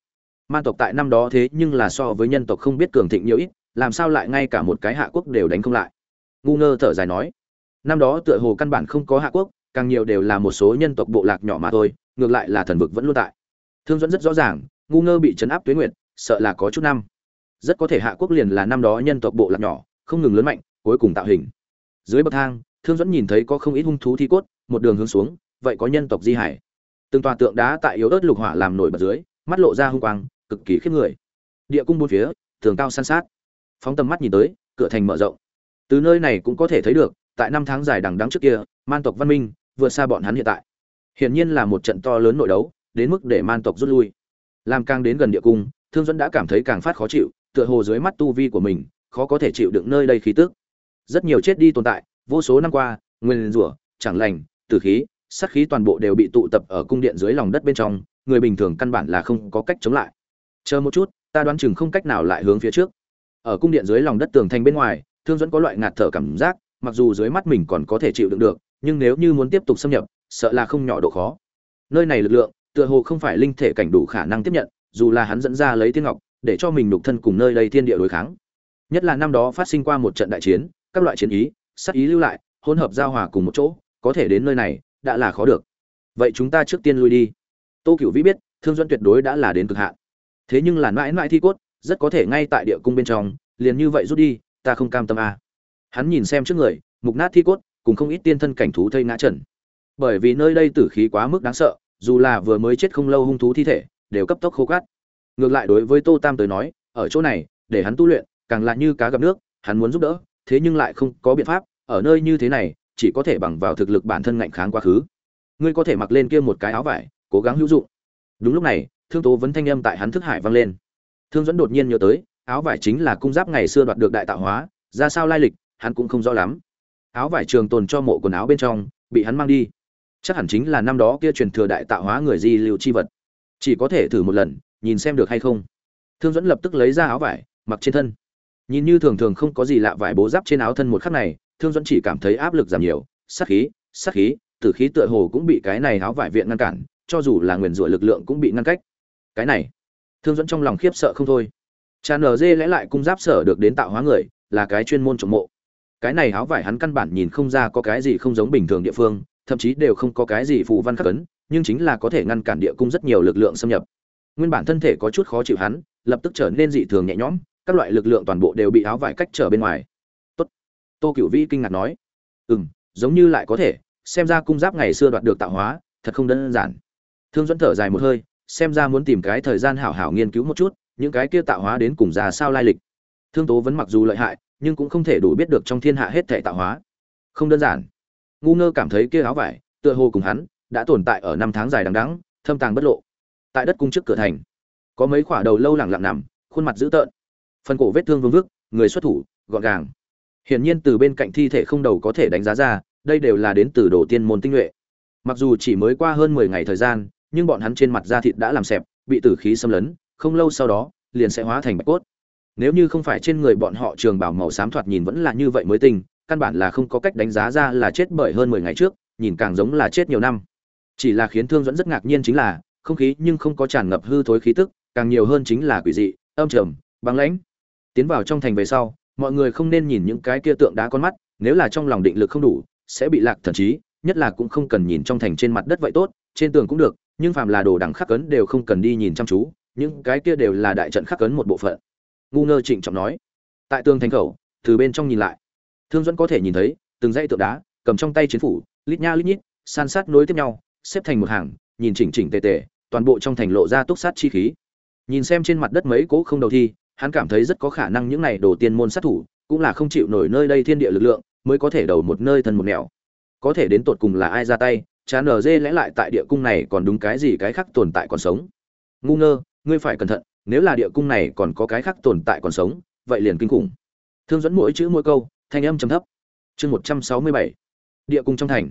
Man tộc tại năm đó thế nhưng là so với nhân tộc không biết cường thịnh nhiều ít, làm sao lại ngay cả một cái hạ quốc đều đánh không lại? Ngu ngơ thở dài nói. Năm đó tựa hồ căn bản không có hạ quốc, càng nhiều đều là một số nhân tộc bộ lạc nhỏ mà thôi ngược lại là thần vực vẫn luôn tại. Thương dẫn rất rõ ràng, ngu ngơ bị chấn áp tuế nguyệt, sợ là có chút năm. Rất có thể hạ quốc liền là năm đó nhân tộc bộ lạc nhỏ, không ngừng lớn mạnh, cuối cùng tạo hình. Dưới bậc thang, thương dẫn nhìn thấy có không ít hung thú thi cốt, một đường hướng xuống, vậy có nhân tộc di hải. Từng tòa tượng đá tại yếu ớt lục hỏa làm nổi bật dưới, mắt lộ ra hung quang, cực kỳ khiếp người. Địa cung bốn phía, tường cao san sát. Phóng tầm mắt nhìn tới, cửa thành mở rộng. Từ nơi này cũng có thể thấy được, tại năm tháng dài đằng đắng trước kia, man tộc văn minh, vượt xa bọn hắn hiện tại hiển nhiên là một trận to lớn nội đấu, đến mức để man tộc rút lui. Làm càng đến gần địa cung, thương dẫn đã cảm thấy càng phát khó chịu, tựa hồ dưới mắt tu vi của mình, khó có thể chịu đựng nơi đây khí tức. Rất nhiều chết đi tồn tại, vô số năm qua, nguyên rủa, chẳng lành, tử khí, sát khí toàn bộ đều bị tụ tập ở cung điện dưới lòng đất bên trong, người bình thường căn bản là không có cách chống lại. Chờ một chút, ta đoán chừng không cách nào lại hướng phía trước. Ở cung điện dưới lòng đất tường thành bên ngoài, thương dẫn có loại ngạt thở cảm giác, mặc dù dưới mắt mình còn có thể chịu đựng được, nhưng nếu như muốn tiếp tục xâm nhập sợ là không nhỏ độ khó. Nơi này lực lượng, tựa hồ không phải linh thể cảnh đủ khả năng tiếp nhận, dù là hắn dẫn ra lấy tiên ngọc, để cho mình nục thân cùng nơi đây thiên địa đối kháng. Nhất là năm đó phát sinh qua một trận đại chiến, các loại chiến ý sắc ý lưu lại, hỗn hợp giao hòa cùng một chỗ, có thể đến nơi này, đã là khó được. Vậy chúng ta trước tiên lui đi. Tô cửu vĩ biết, thương dẫn tuyệt đối đã là đến cực hạn. Thế nhưng là mãi mãi thi cốt, rất có thể ngay tại địa cung bên trong, liền như vậy rút đi, ta không cam tâm a à. hắn nhìn xem trước người, mục nát thi cốt, cùng không ít tiên thân cảnh thú thây ngã trần bởi vì nơi đây tử khí quá mức đáng sợ, dù là vừa mới chết không lâu hung thú thi thể, đều cấp tốc khô cát. Ngược lại đối với tô tam tới nói, ở chỗ này, để hắn tu luyện, càng lạ như cá gặp nước, hắn muốn giúp đỡ, thế nhưng lại không có biện pháp, ở nơi như thế này, chỉ có thể bằng vào thực lực bản thân ngạnh kháng quá khứ. Ngươi có thể mặc lên kia một cái áo vải, cố gắng hữu dụng. Đúng lúc này, thương tố vấn thanh âm tại hắn thức hải vang lên. Thương dẫn đột nhiên nhớ tới, áo vải chính là cung giáp ngày xưa đoạt được đại tạo hóa, ra sao lai lịch, hắn cũng không rõ lắm. Áo vải trường tồn cho mộ quần áo bên trong, bị hắn mang đi chắc hẳn chính là năm đó kia truyền thừa đại tạo hóa người di lưu chi vật. Chỉ có thể thử một lần, nhìn xem được hay không. Thương dẫn lập tức lấy ra áo vải, mặc trên thân. Nhìn như thường thường không có gì lạ vải bố giáp trên áo thân một khắc này, thương dẫn chỉ cảm thấy áp lực giảm nhiều. Sát khí sát khí, tử khí tựa hồ cũng bị cái này áo vải viện ngăn cản, cho dù là nguyền rủa lực lượng cũng bị ngăn cách. Cái này, thương dẫn trong lòng khiếp sợ không thôi. Cha nở dê lẽ lại cung giáp sở được đến tạo hóa người, là cái chuyên môn trộm mộ. Cái này áo vải hắn căn bản nhìn không ra có cái gì không giống bình thường địa phương thậm chí đều không có cái gì phù văn khắc ấn, nhưng chính là có thể ngăn cản địa cung rất nhiều lực lượng xâm nhập. Nguyên bản thân thể có chút khó chịu hắn, lập tức trở nên dị thường nhẹ nhõm, các loại lực lượng toàn bộ đều bị áo vải cách trở bên ngoài. Tốt. Tô cửu vĩ kinh ngạc nói. Ừ m giống như lại có thể, xem ra cung giáp ngày xưa đoạt được tạo hóa, thật không đơn giản. Thương dẫn thở dài một hơi, xem ra muốn tìm cái thời gian hảo hảo nghiên cứu một chút, những cái kia tạo hóa đến cùng ra sao lai lịch. Thương tố vẫn mặc dù lợi hại, nhưng cũng không thể đủ biết được trong thiên hạ hết thể tạo hóa. Không đơn giản ngu ngơ cảm thấy kia áo vải, tựa hồ cùng hắn, đã tồn tại ở năm tháng dài đằng đẵng, thâm tàng bất lộ. Tại đất cung trước cửa thành, có mấy khỏa đầu lâu lẳng lặng nằm, khuôn mặt dữ tợn. Phần cổ vết thương vương vức, người xuất thủ, gọn gàng. Hiển nhiên từ bên cạnh thi thể không đầu có thể đánh giá ra, đây đều là đến từ đồ tiên môn tinh nhuệ. Mặc dù chỉ mới qua hơn mười ngày thời gian, nhưng bọn hắn trên mặt da thịt đã làm xẹp, bị tử khí xâm lấn, không lâu sau đó, liền sẽ hóa thành bạch cốt. Nếu như không phải trên người bọn họ trường bảo màu xám thoạt nhìn vẫn là như vậy mới tinh căn bản là không có cách đánh giá ra là chết bởi hơn mười ngày trước, nhìn càng giống là chết nhiều năm. Chỉ là khiến thương dẫn rất ngạc nhiên chính là, không khí nhưng không có tràn ngập hư thối khí tức, càng nhiều hơn chính là quỷ dị, âm trầm, băng lãnh. Tiến vào trong thành về sau, mọi người không nên nhìn những cái kia tượng đá con mắt, nếu là trong lòng định lực không đủ, sẽ bị lạc thần trí, nhất là cũng không cần nhìn trong thành trên mặt đất vậy tốt, trên tường cũng được, nhưng phàm là đồ đằng khắc cấn đều không cần đi nhìn chăm chú, những cái kia đều là đại trận khắc cấn một bộ phận. Ngu ngơ trịnh trọng nói. Tại tường thành khẩu, từ bên trong nhìn lại thương dẫn có thể nhìn thấy, từng dãy tượng đá, cầm trong tay chiến phủ, lít nha lít nhít, san sát nối tiếp nhau, xếp thành một hàng, nhìn chỉnh chỉnh tề tề, toàn bộ trong thành lộ ra túc sát chi khí. Nhìn xem trên mặt đất mấy cỗ không đầu thi, hắn cảm thấy rất có khả năng những này đồ tiên môn sát thủ, cũng là không chịu nổi nơi đây thiên địa lực lượng, mới có thể đầu một nơi thân một nẻo. Có thể đến tột cùng là ai ra tay, chán ở dê lẽ lại tại địa cung này còn đúng cái gì cái khác tồn tại còn sống. Ngu ngơ, ngươi phải cẩn thận, nếu là địa cung này còn có cái khác tồn tại còn sống, vậy liền kinh khủng. Thương dẫn mỗi chữ mỗi câu thanh âm trầm thấp. Chương một trăm sáu mươi bảy. Địa cung trong thành.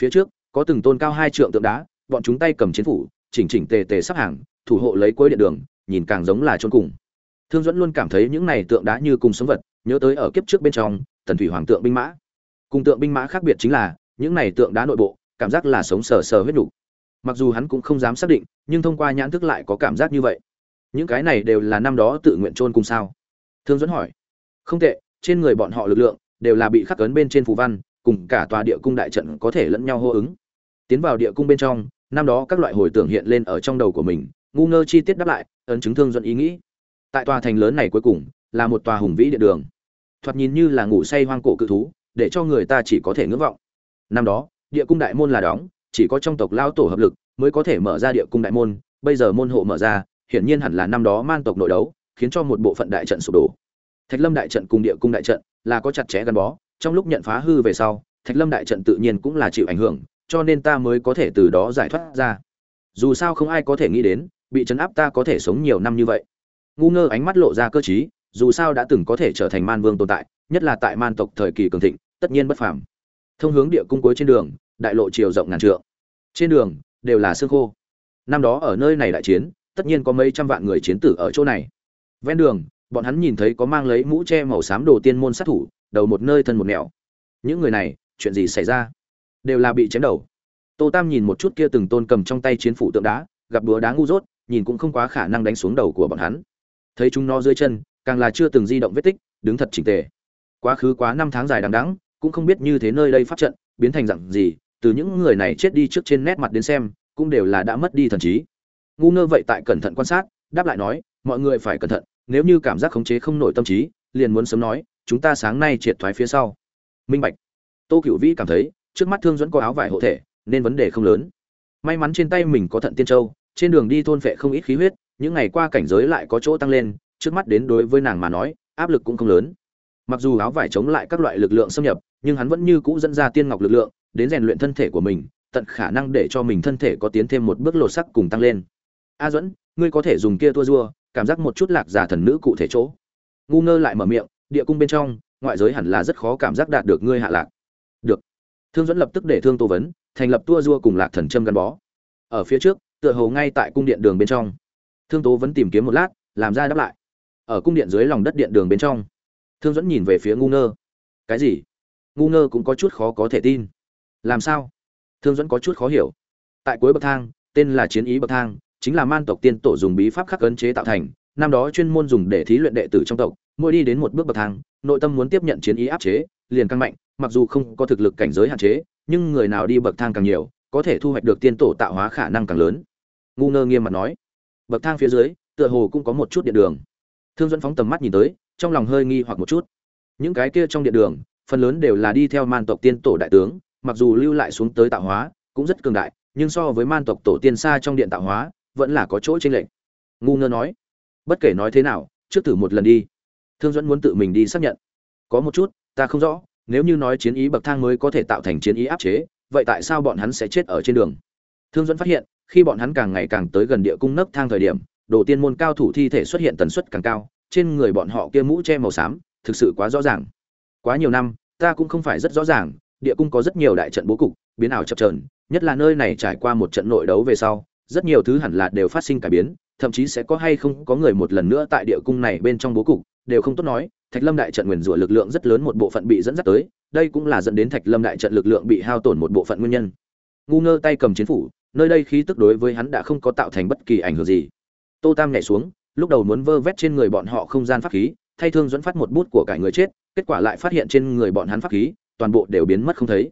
Phía trước, có từng tôn cao hai trượng tượng đá, bọn chúng tay cầm chiến phủ, chỉnh chỉnh tề tề sắp hàng, thủ hộ lấy cuối điện đường, nhìn càng giống là chôn cùng. Thương dẫn luôn cảm thấy những này tượng đá như cùng sống vật, nhớ tới ở kiếp trước bên trong, tần thủy hoàng tượng binh mã. Cùng tượng binh mã khác biệt chính là, những này tượng đá nội bộ, cảm giác là sống sờ sờ huyết đủ. mặc dù hắn cũng không dám xác định, nhưng thông qua nhãn thức lại có cảm giác như vậy. Những cái này đều là năm đó tự nguyện chôn cùng sao? Thương dẫn hỏi. Không tệ trên người bọn họ lực lượng đều là bị khắc ấn bên trên phù văn, cùng cả tòa địa cung đại trận có thể lẫn nhau hô ứng. Tiến vào địa cung bên trong, năm đó các loại hồi tưởng hiện lên ở trong đầu của mình, ngu ngơ chi tiết đáp lại, ấn chứng thương dẫn ý nghĩ. Tại tòa thành lớn này cuối cùng, là một tòa hùng vĩ điện đường. Thoạt nhìn như là ngủ say hoang cổ cự thú, để cho người ta chỉ có thể ngưỡng vọng. Năm đó, địa cung đại môn là đóng, chỉ có trong tộc lao tổ hợp lực mới có thể mở ra địa cung đại môn, bây giờ môn hộ mở ra, hiển nhiên hẳn là năm đó man tộc nội đấu, khiến cho một bộ phận đại trận sụp đổ thạch lâm đại trận cùng địa cung đại trận là có chặt chẽ gắn bó trong lúc nhận phá hư về sau thạch lâm đại trận tự nhiên cũng là chịu ảnh hưởng cho nên ta mới có thể từ đó giải thoát ra. Dù sao không ai có thể nghĩ đến bị chấn áp ta có thể sống nhiều năm như vậy. Ngu ngơ ánh mắt lộ ra cơ trí, dù sao đã từng có thể trở thành man vương tồn tại nhất là tại man tộc thời kỳ cường thịnh tất nhiên bất phàm. Thông hướng địa cung cuối trên đường đại lộ chiều rộng ngàn trượng. Trên đường đều là xương khô. Năm đó ở nơi này đại chiến tất nhiên có mấy trăm vạn người chiến tử ở chỗ này. Ven đường bọn hắn nhìn thấy có mang lấy mũ che màu xám đồ tiên môn sát thủ, đầu một nơi thân một nẻo. Những người này, chuyện gì xảy ra? Đều là bị chém đầu. Tô tam nhìn một chút kia từng tôn cầm trong tay chiến phủ tượng đá, gặp búa đá ngu dốt, nhìn cũng không quá khả năng đánh xuống đầu của bọn hắn. Thấy chúng nó dưới chân, càng là chưa từng di động vết tích, đứng thật chỉnh tề. Quá khứ quá năm tháng dài đằng đẵng, cũng không biết như thế nơi đây phát trận, biến thành dạng gì, từ những người này chết đi trước trên nét mặt đến xem, cũng đều là đã mất đi thần trí. Ngu ngơ vậy tại cẩn thận quan sát, đáp lại nói, mọi người phải cẩn thận nếu như cảm giác khống chế không nổi tâm trí, liền muốn sớm nói, chúng ta sáng nay triệt thoái phía sau. Minh bạch. Tô cựu vĩ cảm thấy, trước mắt thương dẫn có áo vải hộ thể, nên vấn đề không lớn. May mắn trên tay mình có thận tiên châu, trên đường đi thôn phệ không ít khí huyết, những ngày qua cảnh giới lại có chỗ tăng lên, trước mắt đến đối với nàng mà nói, áp lực cũng không lớn. Mặc dù áo vải chống lại các loại lực lượng xâm nhập, nhưng hắn vẫn như cũ dẫn ra tiên ngọc lực lượng, đến rèn luyện thân thể của mình, tận khả năng để cho mình thân thể có tiến thêm một bước lột sắc cùng tăng lên. A duẫn, ngươi có thể dùng kia tua rua cảm giác một chút lạc giả thần nữ cụ thể chỗ. Ngu ngơ lại mở miệng, địa cung bên trong, ngoại giới hẳn là rất khó cảm giác đạt được ngươi hạ lạc. Được. Thương dẫn lập tức để thương tô vấn thành lập tua dua cùng lạc thần châm gắn bó. Ở phía trước, tựa hồ ngay tại cung điện đường bên trong. Thương tố vẫn tìm kiếm một lát, làm ra đáp lại. Ở cung điện dưới lòng đất điện đường bên trong, thương dẫn nhìn về phía ngu ngơ. Cái gì? Ngu ngơ cũng có chút khó có thể tin. Làm sao? Thương dẫn có chút khó hiểu. Tại cuối bậc thang, tên là chiến ý bậc thang chính là man tộc tiên tổ dùng bí pháp khắc ấn chế tạo thành, năm đó chuyên môn dùng để thí luyện đệ tử trong tộc, mỗi đi đến một bước bậc thang, nội tâm muốn tiếp nhận chiến ý áp chế, liền căng mạnh, mặc dù không có thực lực cảnh giới hạn chế, nhưng người nào đi bậc thang càng nhiều, có thể thu hoạch được tiên tổ tạo hóa khả năng càng lớn. Ngu ngơ nghiêm mặt nói. Bậc thang phía dưới, tựa hồ cũng có một chút điện đường. Thương dẫn phóng tầm mắt nhìn tới, trong lòng hơi nghi hoặc một chút. Những cái kia trong điện đường, phần lớn đều là đi theo man tộc tiên tổ đại tướng, mặc dù lưu lại xuống tới tạo hóa, cũng rất cường đại, nhưng so với man tộc tổ tiên xa trong điện tạo hóa vẫn là có chỗ trên lệnh ngu ngơ nói, bất kể nói thế nào, trước thử một lần đi. Thương dẫn muốn tự mình đi xác nhận. Có một chút, ta không rõ, nếu như nói chiến ý bậc thang mới có thể tạo thành chiến ý áp chế, vậy tại sao bọn hắn sẽ chết ở trên đường? Thương dẫn phát hiện, khi bọn hắn càng ngày càng tới gần địa cung nấc thang thời điểm, đồ tiên môn cao thủ thi thể xuất hiện tần suất càng cao, trên người bọn họ kia mũ che màu xám, thực sự quá rõ ràng. Quá nhiều năm, ta cũng không phải rất rõ ràng, địa cung có rất nhiều đại trận bố cục, biến ảo chập trờn nhất là nơi này trải qua một trận nội đấu về sau rất nhiều thứ hẳn là đều phát sinh cải biến, thậm chí sẽ có hay không có người một lần nữa tại địa cung này bên trong bố cục, đều không tốt nói, thạch lâm đại trận nguyền rủa lực lượng rất lớn một bộ phận bị dẫn dắt tới, đây cũng là dẫn đến thạch lâm đại trận lực lượng bị hao tổn một bộ phận nguyên nhân. Ngu ngơ tay cầm chiến phủ, nơi đây khí tức đối với hắn đã không có tạo thành bất kỳ ảnh hưởng gì. Tô tam nhảy xuống, lúc đầu muốn vơ vét trên người bọn họ không gian pháp khí, thay thương dẫn phát một bút của cải người chết, kết quả lại phát hiện trên người bọn hắn pháp khí, toàn bộ đều biến mất không thấy.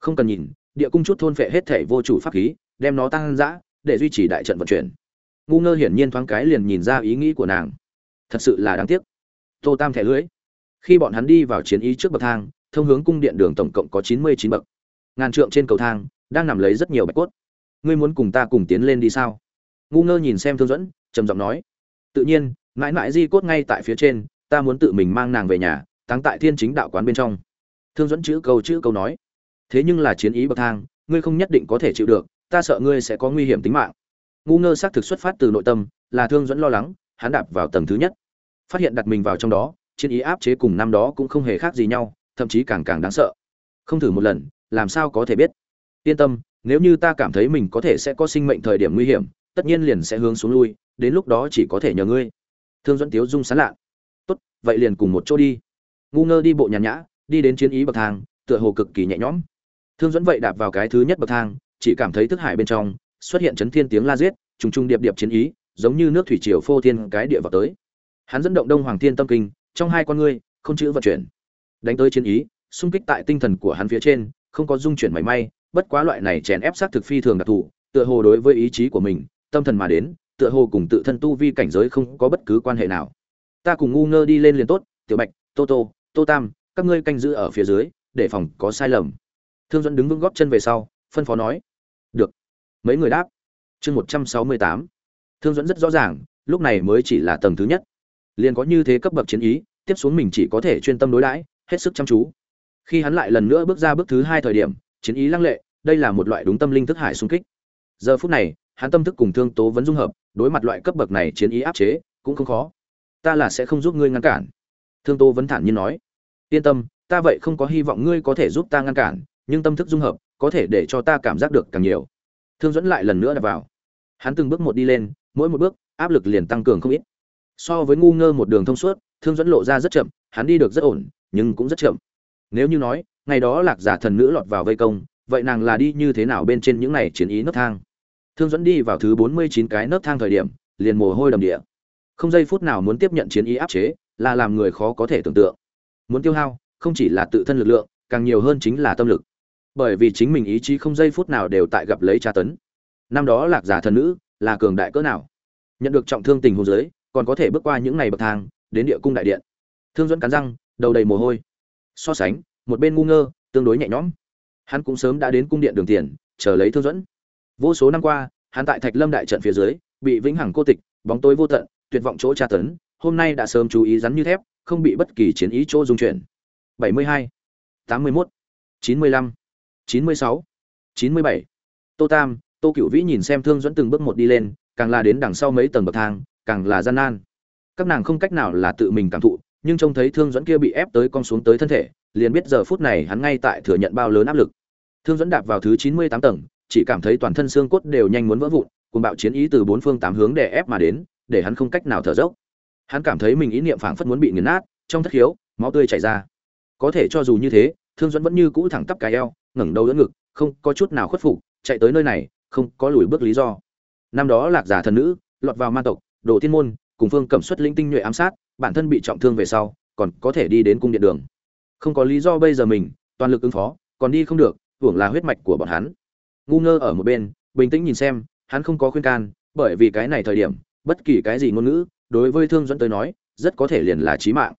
Không cần nhìn, địa cung chút thôn phệ hết thể vô chủ pháp khí, đem nó tăng dã để duy trì đại trận vận chuyển. Ngu ngơ hiển nhiên thoáng cái liền nhìn ra ý nghĩ của nàng. Thật sự là đáng tiếc. Tô tam thẻ lưới khi bọn hắn đi vào chiến ý trước bậc thang, thông hướng cung điện đường tổng cộng có chín mươi chín bậc. Ngàn trượng trên cầu thang, đang nằm lấy rất nhiều bạch cốt. Ngươi muốn cùng ta cùng tiến lên đi sao? Ngu ngơ nhìn xem thương dẫn, trầm giọng nói. Tự nhiên, mãi mãi di cốt ngay tại phía trên, ta muốn tự mình mang nàng về nhà, táng tại thiên chính đạo quán bên trong. Thương dẫn chữ câu chữ câu nói. Thế nhưng là chiến ý bậc thang, ngươi không nhất định có thể chịu được ta sợ ngươi sẽ có nguy hiểm tính mạng. Ngu ngơ xác thực xuất phát từ nội tâm, là thương dẫn lo lắng, hắn đạp vào tầng thứ nhất. Phát hiện đặt mình vào trong đó, chiến ý áp chế cùng năm đó cũng không hề khác gì nhau, thậm chí càng càng đáng sợ. Không thử một lần, làm sao có thể biết? Yên tâm, nếu như ta cảm thấy mình có thể sẽ có sinh mệnh thời điểm nguy hiểm, tất nhiên liền sẽ hướng xuống lui, đến lúc đó chỉ có thể nhờ ngươi. Thương dẫn tiếu dung sán lạ. Tốt, vậy liền cùng một chỗ đi. Ngu ngơ đi bộ nhàn nhã, đi đến chiến ý bậc thang, tựa hồ cực kỳ nhẹ nhõm. Thương dẫn vậy đạp vào cái thứ nhất bậc thang chỉ cảm thấy thức hải bên trong xuất hiện chấn thiên tiếng la giết, trùng trùng điệp điệp chiến ý, giống như nước thủy triều phô thiên cái địa vào tới. Hắn dẫn động đông hoàng thiên tâm kinh, trong hai con ngươi, không chữ vận chuyển. Đánh tới chiến ý, xung kích tại tinh thần của hắn phía trên, không có dung chuyển mảy may, bất quá loại này chèn ép sát thực phi thường đặc thù, tựa hồ đối với ý chí của mình, tâm thần mà đến, tựa hồ cùng tự thân tu vi cảnh giới không có bất cứ quan hệ nào. Ta cùng ngu ngơ đi lên liền tốt, tiểu bạch, tô tô tô tam, các ngươi canh giữ ở phía dưới, để phòng có sai lầm. Thương dẫn đứng vững góp chân về sau, phân phó nói được. Mấy người đáp? Chương một trăm sáu mươi tám. Thương dẫn rất rõ ràng, lúc này mới chỉ là tầng thứ nhất. Liền có như thế cấp bậc chiến ý, tiếp xuống mình chỉ có thể chuyên tâm đối đãi, hết sức chăm chú. Khi hắn lại lần nữa bước ra bước thứ hai thời điểm, chiến ý lăng lệ, đây là một loại đúng tâm linh thức hải xung kích. Giờ phút này, hắn tâm thức cùng thương tố vẫn dung hợp, đối mặt loại cấp bậc này chiến ý áp chế, cũng không khó. Ta là sẽ không giúp ngươi ngăn cản. Thương tố vẫn thản nhiên nói. Yên tâm, ta vậy không có hy vọng ngươi có thể giúp ta ngăn cản, nhưng tâm thức dung hợp có thể để cho ta cảm giác được càng nhiều. Thương dẫn lại lần nữa đặt vào. Hắn từng bước một đi lên, mỗi một bước, áp lực liền tăng cường không ít. So với ngu ngơ một đường thông suốt, thương dẫn lộ ra rất chậm, hắn đi được rất ổn, nhưng cũng rất chậm. Nếu như nói, ngày đó lạc giả thần nữ lọt vào vây công, vậy nàng là đi như thế nào bên trên những này chiến ý nấc thang? Thương dẫn đi vào thứ bốn mươi chín cái nấc thang thời điểm, liền mồ hôi đầm địa. Không giây phút nào muốn tiếp nhận chiến ý áp chế, là làm người khó có thể tưởng tượng. Muốn tiêu hao, không chỉ là tự thân lực lượng, càng nhiều hơn chính là tâm lực bởi vì chính mình ý chí không giây phút nào đều tại gặp lấy tra tấn. Năm đó lạc giả thần nữ là cường đại cỡ nào? Nhận được trọng thương tình hồ giới còn có thể bước qua những ngày bậc thang đến địa cung đại điện. Thương dẫn cắn răng đầu đầy mồ hôi. So sánh một bên ngu ngơ tương đối nhẹ nhõm. Hắn cũng sớm đã đến cung điện đường tiền chờ lấy thương dẫn vô số năm qua hắn tại thạch lâm đại trận phía dưới bị vĩnh hằng cô tịch bóng tối vô tận tuyệt vọng chỗ tra tấn hôm nay đã sớm chú ý rắn như thép không bị bất kỳ chiến ý chỗ dung chuyển. 72, 81, 95, 96, 97. tô tam tô cựu vĩ nhìn xem thương dẫn từng bước một đi lên càng là đến đằng sau mấy tầng bậc thang càng là gian nan. Các nàng không cách nào là tự mình cảm thụ nhưng trông thấy thương dẫn kia bị ép tới con xuống tới thân thể liền biết giờ phút này hắn ngay tại thừa nhận bao lớn áp lực. Thương dẫn đạp vào thứ chín mươi tám tầng chỉ cảm thấy toàn thân xương cốt đều nhanh muốn vỡ vụn cùng bạo chiến ý từ bốn phương tám hướng để ép mà đến để hắn không cách nào thở dốc. Hắn cảm thấy mình ý niệm phảng phất muốn bị nghiền nát trong thất khiếu máu tươi chảy ra. Có thể cho dù như thế thương dẫn vẫn như cũ thẳng tắp cái eo ngẩng đầu đỡ ngực, không có chút nào khuất phục, chạy tới nơi này, không có lùi bước lý do. Năm đó lạc giả thần nữ, lọt vào ma tộc, đồ thiên môn, cùng phương cẩm xuất linh tinh nhuệ ám sát, bản thân bị trọng thương về sau, còn có thể đi đến cung điện đường. Không có lý do bây giờ mình, toàn lực ứng phó, còn đi không được, hưởng là huyết mạch của bọn hắn. Ngu ngơ ở một bên, bình tĩnh nhìn xem, hắn không có khuyên can, bởi vì cái này thời điểm, bất kỳ cái gì ngôn ngữ, đối với thương dẫn tới nói, rất có thể liền là chí mạng.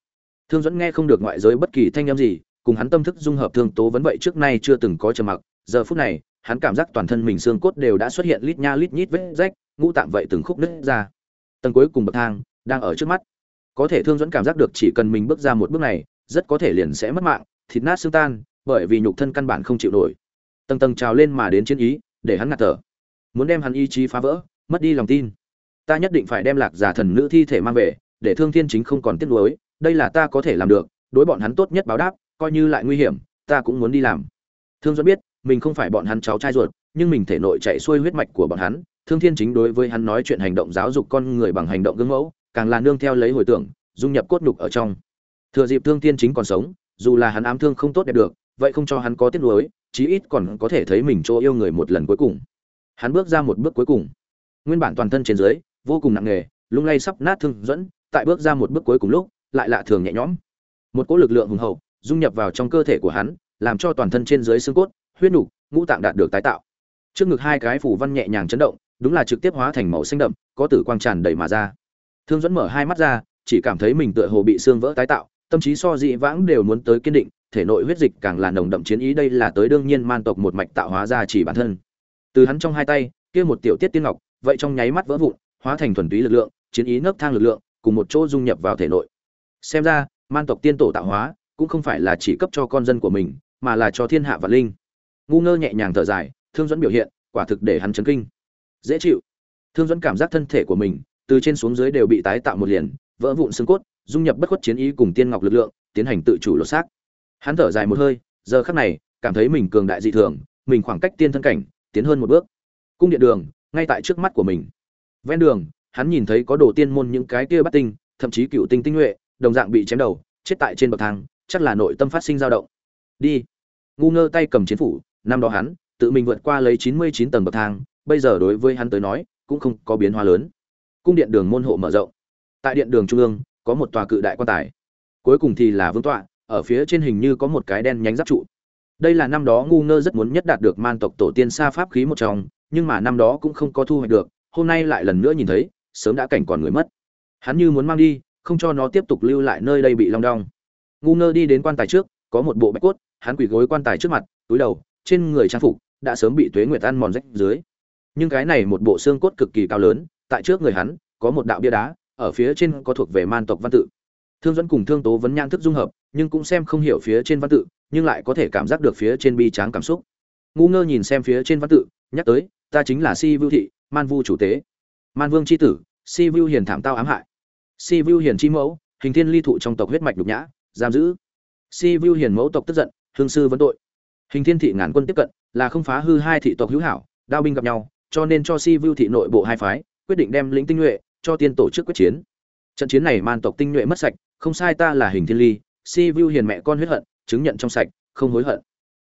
Thương dẫn nghe không được ngoại giới bất kỳ thanh âm gì cùng hắn tâm thức dung hợp thương tố vấn vậy trước nay chưa từng có trầm mặc. Giờ phút này, hắn cảm giác toàn thân mình xương cốt đều đã xuất hiện lít nha lít nhít vết rách, ngũ tạm vậy từng khúc nứt ra. Tầng cuối cùng bậc thang đang ở trước mắt. Có thể thương dẫn cảm giác được chỉ cần mình bước ra một bước này, rất có thể liền sẽ mất mạng, thịt nát xương tan, bởi vì nhục thân căn bản không chịu nổi. Tầng tầng trào lên mà đến chiến ý, để hắn ngạt thở. Muốn đem hắn ý chí phá vỡ, mất đi lòng tin. Ta nhất định phải đem lạc giả thần nữ thi thể mang về, để thương thiên chính không còn tiếc nuối, đây là ta có thể làm được, đối bọn hắn tốt nhất báo đáp coi như lại nguy hiểm, ta cũng muốn đi làm. Thương duẫn biết, mình không phải bọn hắn cháu trai ruột, nhưng mình thể nội chạy xuôi huyết mạch của bọn hắn. Thương thiên chính đối với hắn nói chuyện hành động giáo dục con người bằng hành động gương mẫu, càng là nương theo lấy hồi tưởng, dung nhập cốt nhục ở trong. Thừa dịp thương thiên chính còn sống, dù là hắn ám thương không tốt đẹp được, vậy không cho hắn có tiếc nuối, chí ít còn có thể thấy mình chỗ yêu người một lần cuối cùng. Hắn bước ra một bước cuối cùng. Nguyên bản toàn thân trên dưới, vô cùng nặng nề, lung lay sắp nát thương dẫn tại bước ra một bước cuối cùng lúc, lại lạ thường nhẹ nhõm. Một cỗ lực lượng hùng hậu dung nhập vào trong cơ thể của hắn, làm cho toàn thân trên dưới xương cốt, huyết nục, ngũ tạng đạt được tái tạo. Trước ngực hai cái phủ văn nhẹ nhàng chấn động, đúng là trực tiếp hóa thành màu xanh đậm, có tử quang tràn đầy mà ra. Thương dẫn mở hai mắt ra, chỉ cảm thấy mình tựa hồ bị xương vỡ tái tạo, tâm trí so dị vãng đều muốn tới kiên định, thể nội huyết dịch càng là nồng đậm chiến ý đây là tới đương nhiên man tộc một mạch tạo hóa ra chỉ bản thân. Từ hắn trong hai tay, kia một tiểu tiết tiên ngọc, vậy trong nháy mắt vỡ vụn, hóa thành thuần túy lực lượng, chiến ý nấc thang lực lượng, cùng một chỗ dung nhập vào thể nội. Xem ra, man tộc tiên tổ tạo hóa cũng không phải là chỉ cấp cho con dân của mình, mà là cho thiên hạ và linh. Ngu ngơ nhẹ nhàng thở dài, thương dẫn biểu hiện, quả thực để hắn chấn kinh. Dễ chịu. Thương dẫn cảm giác thân thể của mình, từ trên xuống dưới đều bị tái tạo một liền, vỡ vụn xương cốt, dung nhập bất khuất chiến ý cùng tiên ngọc lực lượng, tiến hành tự chủ lột xác. Hắn thở dài một hơi, giờ khắc này, cảm thấy mình cường đại dị thường, mình khoảng cách tiên thân cảnh, tiến hơn một bước. Cung điện đường, ngay tại trước mắt của mình. Ven đường, hắn nhìn thấy có đồ tiên môn những cái kia bắt tinh, thậm chí cựu tinh tinh nhuệ, đồng dạng bị chém đầu, chết tại trên bậc thang chắc là nội tâm phát sinh dao động. Đi. Ngu ngơ tay cầm chiến phủ, năm đó hắn, tự mình vượt qua lấy chín mươi chín tầng bậc thang, bây giờ đối với hắn tới nói, cũng không có biến hóa lớn. Cung điện đường môn hộ mở rộng. Tại điện đường trung ương, có một tòa cự đại quan tài. Cuối cùng thì là vương tọa, ở phía trên hình như có một cái đen nhánh giáp trụ. Đây là năm đó ngu ngơ rất muốn nhất đạt được man tộc tổ tiên xa pháp khí một trong, nhưng mà năm đó cũng không có thu hoạch được, hôm nay lại lần nữa nhìn thấy, sớm đã cảnh còn người mất. Hắn như muốn mang đi, không cho nó tiếp tục lưu lại nơi đây bị long đong ngu ngơ đi đến quan tài trước, có một bộ bạch cốt, hắn quỳ gối quan tài trước mặt, túi đầu, trên người trang phục đã sớm bị tuế nguyệt ăn mòn rách dưới. Nhưng cái này một bộ xương cốt cực kỳ cao lớn, tại trước người hắn, có một đạo bia đá, ở phía trên có thuộc về man tộc văn tự. Thương dẫn cùng thương tố vẫn nhãn thức dung hợp, nhưng cũng xem không hiểu phía trên văn tự, nhưng lại có thể cảm giác được phía trên bi tráng cảm xúc. Ngu ngơ nhìn xem phía trên văn tự, nhắc tới, ta chính là si vưu thị, man vu chủ tế. Man vương c h i tử, si vưu hiền thảm tao ám hại. Si vưu hiền chi mẫu, hình thiên ly thụ trong tộc huyết mạch nhục nhã giam giữ. Si Vu hiền mẫu tộc tức giận, hương sư vấn tội. Hình thiên thị ngàn quân tiếp cận, là không phá hư hai thị tộc hữu hảo, đao binh gặp nhau, cho nên cho si Vu thị nội bộ hai phái, quyết định đem lĩnh tinh nhuệ, cho tiên tổ chức quyết chiến. Trận chiến này man tộc tinh nhuệ mất sạch, không sai ta là hình thiên ly si vu hiền mẹ con huyết hận, chứng nhận trong sạch, không hối hận.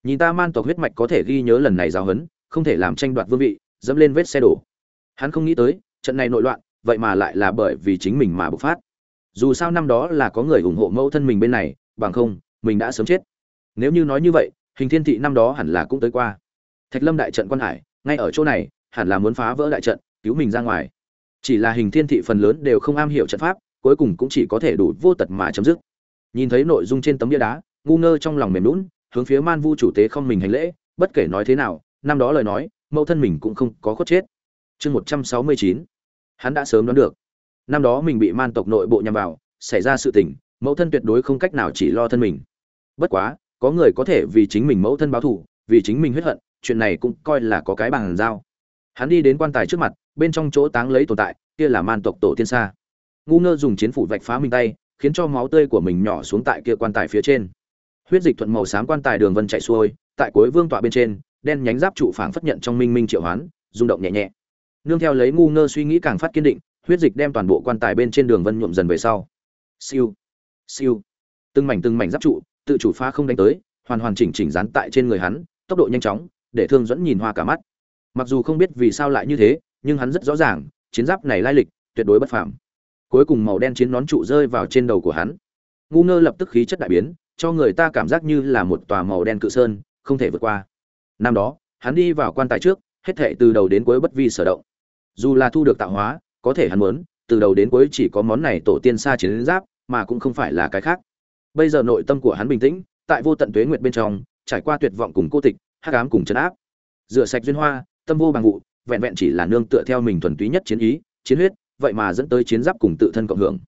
Nhìn ta man tộc huyết mạch có thể ghi nhớ lần này giáo huấn, không thể làm tranh đoạt vương vị, dẫm lên vết xe đổ. Hắn không nghĩ tới, trận này nội loạn, vậy mà lại là bởi vì chính mình mà bộc phát dù sao năm đó là có người ủng hộ mẫu thân mình bên này, bằng không, mình đã sớm chết. Nếu như nói như vậy, hình thiên thị năm đó hẳn là cũng tới qua. Thạch lâm đại trận quan hải, ngay ở chỗ này, hẳn là muốn phá vỡ đại trận, cứu mình ra ngoài. Chỉ là hình thiên thị phần lớn đều không am hiểu trận pháp, cuối cùng cũng chỉ có thể đủ vô tật mà chấm dứt. Nhìn thấy nội dung trên tấm bia đá, ngu ngơ trong lòng mềm lún hướng phía man vu chủ tế không mình hành lễ, bất kể nói thế nào, năm đó lời nói, mẫu thân mình cũng không có khuất chết. Chương một trăm sáu mươi chín, hắn đã sớm đoán được năm đó mình bị man tộc nội bộ nhằm vào, xảy ra sự tình, mẫu thân tuyệt đối không cách nào chỉ lo thân mình. Bất quá, có người có thể vì chính mình mẫu thân báo thù, vì chính mình huyết hận, chuyện này cũng coi là có cái bằng giao. Hắn đi đến quan tài trước mặt, bên trong chỗ táng lấy tồn tại, kia là man tộc tổ tiên xa. Ngu ngơ dùng chiến phủ vạch phá mình tay, khiến cho máu tươi của mình nhỏ xuống tại kia quan tài phía trên. Huyết dịch thuận màu xám quan tài đường vân chạy xuôi, tại cuối vương tọa bên trên, đen nhánh giáp trụ phảng phất nhận trong minh minh triệu hoán, rung động nhẹ nhẹ. Nương theo lấy ngu ngơ suy nghĩ càng phát kiên định huyết dịch đem toàn bộ quan tài bên trên đường vân nhuộm dần về sau. Siêu siêu. Từng mảnh từng mảnh giáp trụ, tự chủ phá không đánh tới, hoàn hoàn chỉnh chỉnh dán tại trên người hắn, tốc độ nhanh chóng, để thương dẫn nhìn hoa cả mắt. Mặc dù không biết vì sao lại như thế, nhưng hắn rất rõ ràng, chiến giáp này lai lịch tuyệt đối bất phàm. Cuối cùng màu đen chiến nón trụ rơi vào trên đầu của hắn. Ngu ngơ lập tức khí chất đại biến, cho người ta cảm giác như là một tòa màu đen cự sơn, không thể vượt qua. Năm đó, hắn đi vào quan tài trước, hết thệ từ đầu đến cuối bất vi sở động. Dù là thu được tạo hóa có thể hắn muốn, từ đầu đến cuối chỉ có món này tổ tiên xa chiến giáp, mà cũng không phải là cái khác. Bây giờ nội tâm của hắn bình tĩnh, tại vô tận tuế nguyệt bên trong, trải qua tuyệt vọng cùng cô tịch, hắc ám cùng trấn áp. Rửa sạch duyên hoa, tâm vô bằng vụ, vẹn vẹn chỉ là nương tựa theo mình thuần túy nhất chiến ý, chiến huyết, vậy mà dẫn tới chiến giáp cùng tự thân cộng hưởng.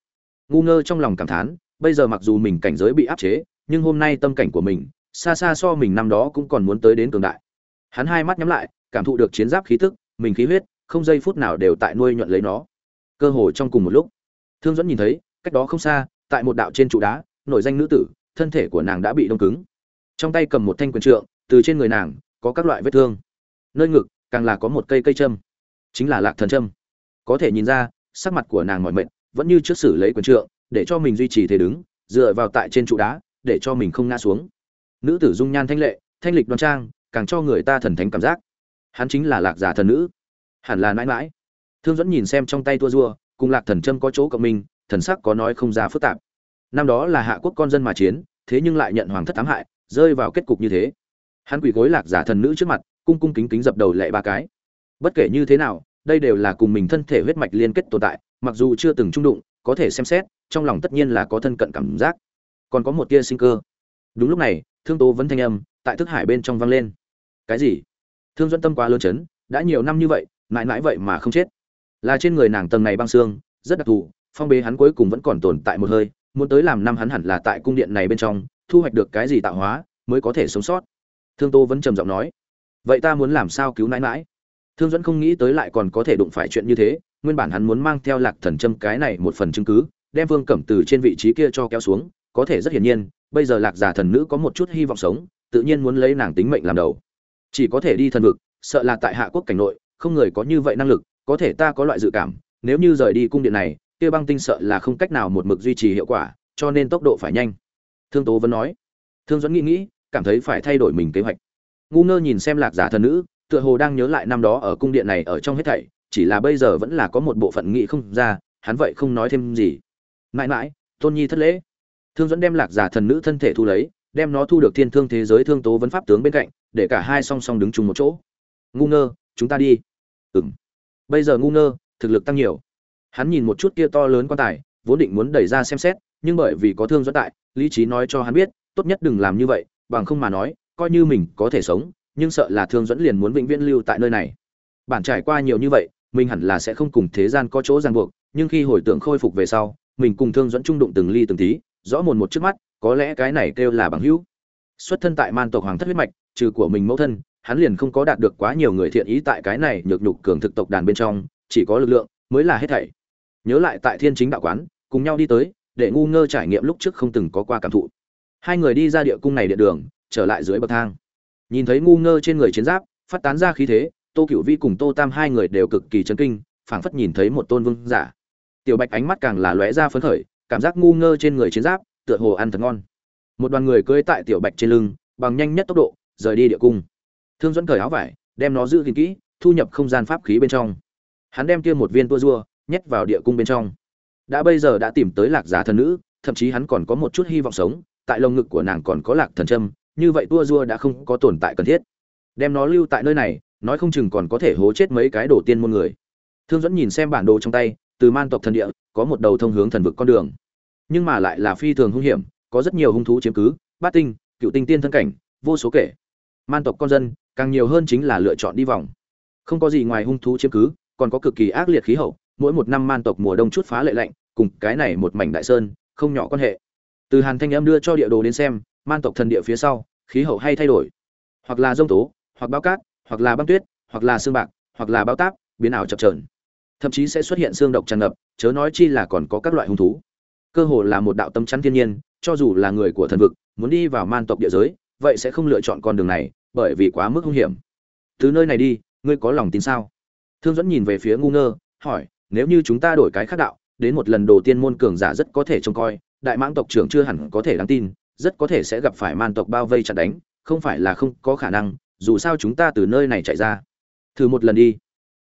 Ngu ngơ trong lòng cảm thán, bây giờ mặc dù mình cảnh giới bị áp chế, nhưng hôm nay tâm cảnh của mình, xa xa so mình năm đó cũng còn muốn tới đến cường đại. Hắn hai mắt nhắm lại, cảm thụ được chiến giáp khí tức, mình khí huyết không giây phút nào đều tại nuôi nhuận lấy nó. Cơ hồ trong cùng một lúc, thương dẫn nhìn thấy, cách đó không xa, tại một đạo trên trụ đá, nổi danh nữ tử, thân thể của nàng đã bị đông cứng. Trong tay cầm một thanh quyền trượng, từ trên người nàng, có các loại vết thương. Nơi ngực, càng là có một cây cây châm, chính là lạc thần châm. Có thể nhìn ra, sắc mặt của nàng mỏi mệt, vẫn như trước xử lấy quyền trượng, để cho mình duy trì thế đứng, dựa vào tại trên trụ đá, để cho mình không ngã xuống. Nữ tử dung nhan thanh lệ, thanh lịch đoan trang, càng cho người ta thần thánh cảm giác. Hắn chính là lạc giả thần nữ hẳn là mãi mãi thương dẫn nhìn xem trong tay tua rua cùng lạc thần châm có chỗ cộng minh, thần sắc có nói không ra phức tạp. Năm đó là hạ quốc con dân mà chiến, thế nhưng lại nhận hoàng thất thám hại, rơi vào kết cục như thế. Hắn quỳ gối lạc giả thần nữ trước mặt, cung cung kính kính dập đầu lệ ba cái. Bất kể như thế nào, đây đều là cùng mình thân thể huyết mạch liên kết tồn tại, mặc dù chưa từng trung đụng, có thể xem xét, trong lòng tất nhiên là có thân cận cảm giác. Còn có một tia sinh cơ. Đúng lúc này, thương tố vẫn thanh âm, tại thức hải bên trong vang lên. Cái gì? Thương dẫn tâm quá lớn chấn, đã nhiều năm như vậy mãi mãi vậy mà không chết. Là trên người nàng tầng này băng xương, rất đặc thù, phong bế hắn cuối cùng vẫn còn tồn tại một hơi, muốn tới làm năm hắn hẳn là tại cung điện này bên trong, thu hoạch được cái gì tạo hóa, mới có thể sống sót. Thương tô vẫn trầm giọng nói, vậy ta muốn làm sao cứu nãi mãi? Thương dẫn không nghĩ tới lại còn có thể đụng phải chuyện như thế, nguyên bản hắn muốn mang theo lạc thần châm cái này một phần chứng cứ, đem vương cẩm từ trên vị trí kia cho kéo xuống, có thể rất hiển nhiên, bây giờ lạc giả thần nữ có một chút hy vọng sống, tự nhiên muốn lấy nàng tính mệnh làm đầu. Chỉ có thể đi thần vực, sợ là tại hạ quốc cảnh nội không người có như vậy năng lực, có thể ta có loại dự cảm, nếu như rời đi cung điện này, kia băng tinh sợ là không cách nào một mực duy trì hiệu quả, cho nên tốc độ phải nhanh. Thương tố vẫn nói. Thương dẫn nghĩ nghĩ, cảm thấy phải thay đổi mình kế hoạch. Ngu ngơ nhìn xem lạc giả thần nữ, tựa hồ đang nhớ lại năm đó ở cung điện này ở trong hết thảy, chỉ là bây giờ vẫn là có một bộ phận nghĩ không ra, hắn vậy không nói thêm gì. Mãi mãi, tôn nhi thất lễ. Thương dẫn đem lạc giả thần nữ thân thể thu lấy, đem nó thu được thiên thương thế giới thương tố vấn pháp tướng bên cạnh, để cả hai song song đứng chung một chỗ. Ngu ngơ, chúng ta đi ừng bây giờ ngu ngơ, thực lực tăng nhiều. Hắn nhìn một chút kia to lớn quan tài, vốn định muốn đẩy ra xem xét, nhưng bởi vì có thương dẫn tại, lý trí nói cho hắn biết, tốt nhất đừng làm như vậy, bằng không mà nói, coi như mình có thể sống, nhưng sợ là thương dẫn liền muốn vĩnh viễn lưu tại nơi này. Bản trải qua nhiều như vậy, mình hẳn là sẽ không cùng thế gian có chỗ ràng buộc, nhưng khi hồi tưởng khôi phục về sau, mình cùng thương dẫn trung đụng từng ly từng tí, rõ mồn một trước mắt, có lẽ cái này kêu là bằng hữu. Xuất thân tại man tộc hoàng thất huyết mạch, trừ của mình mẫu thân hắn liền không có đạt được quá nhiều người thiện ý tại cái này nhược nhục cường thực tộc đàn bên trong, chỉ có lực lượng mới là hết thảy. Nhớ lại tại thiên chính đạo quán, cùng nhau đi tới, để ngu ngơ trải nghiệm lúc trước không từng có qua cảm thụ. Hai người đi ra địa cung này địa đường, trở lại dưới bậc thang. Nhìn thấy ngu ngơ trên người chiến giáp, phát tán ra khí thế, tô cựu vi cùng tô tam hai người đều cực kỳ chấn kinh, phảng phất nhìn thấy một tôn vương giả. Tiểu bạch ánh mắt càng là lóe ra phấn khởi, cảm giác ngu ngơ trên người chiến giáp, tựa hồ ăn thật ngon. Một đoàn người cưỡi tại tiểu bạch trên lưng, bằng nhanh nhất tốc độ, rời đi địa cung thương dẫn cởi áo vải, đem nó giữ gìn kỹ, thu nhập không gian pháp khí bên trong. Hắn đem kia một viên tua rua nhét vào địa cung bên trong. Đã bây giờ đã tìm tới lạc giả thần nữ, thậm chí hắn còn có một chút hy vọng sống, tại lồng ngực của nàng còn có lạc thần trâm, như vậy tua rua đã không có tồn tại cần thiết. Đem nó lưu tại nơi này, nói không chừng còn có thể hố chết mấy cái đổ tiên môn người. Thương dẫn nhìn xem bản đồ trong tay, từ man tộc thần địa, có một đầu thông hướng thần vực con đường. Nhưng mà lại là phi thường hung hiểm, có rất nhiều hung thú chiếm cứ, bát tinh, cựu tinh tiên thân cảnh, vô số kể. Man tộc con dân càng nhiều hơn chính là lựa chọn đi vòng. Không có gì ngoài hung thú chiếm cứ, còn có cực kỳ ác liệt khí hậu, mỗi một năm man tộc mùa đông chút phá lệ lạnh, cùng cái này một mảnh đại sơn, không nhỏ quan hệ. Từ hàn thanh âm đưa cho địa đồ đến xem, man tộc thần địa phía sau, khí hậu hay thay đổi. Hoặc là rông tố, hoặc bao cát, hoặc là băng tuyết, hoặc là sương bạc, hoặc là bao táp, biến ảo chập trờn thậm chí sẽ xuất hiện xương độc tràn ngập, chớ nói chi là còn có các loại hung thú. Cơ hồ là một đạo tâm chắn thiên nhiên, cho dù là người của thần vực, muốn đi vào man tộc địa giới, vậy sẽ không lựa chọn con đường này bởi vì quá mức hung hiểm. Từ nơi này đi, ngươi có lòng tin sao? Thương dẫn nhìn về phía ngu ngơ, hỏi, nếu như chúng ta đổi cái khác đạo, đến một lần đồ tiên môn cường giả rất có thể trông coi, đại mãng tộc trưởng chưa hẳn có thể đáng tin, rất có thể sẽ gặp phải man tộc bao vây chặt đánh, không phải là không có khả năng, dù sao chúng ta từ nơi này chạy ra. Thử một lần đi.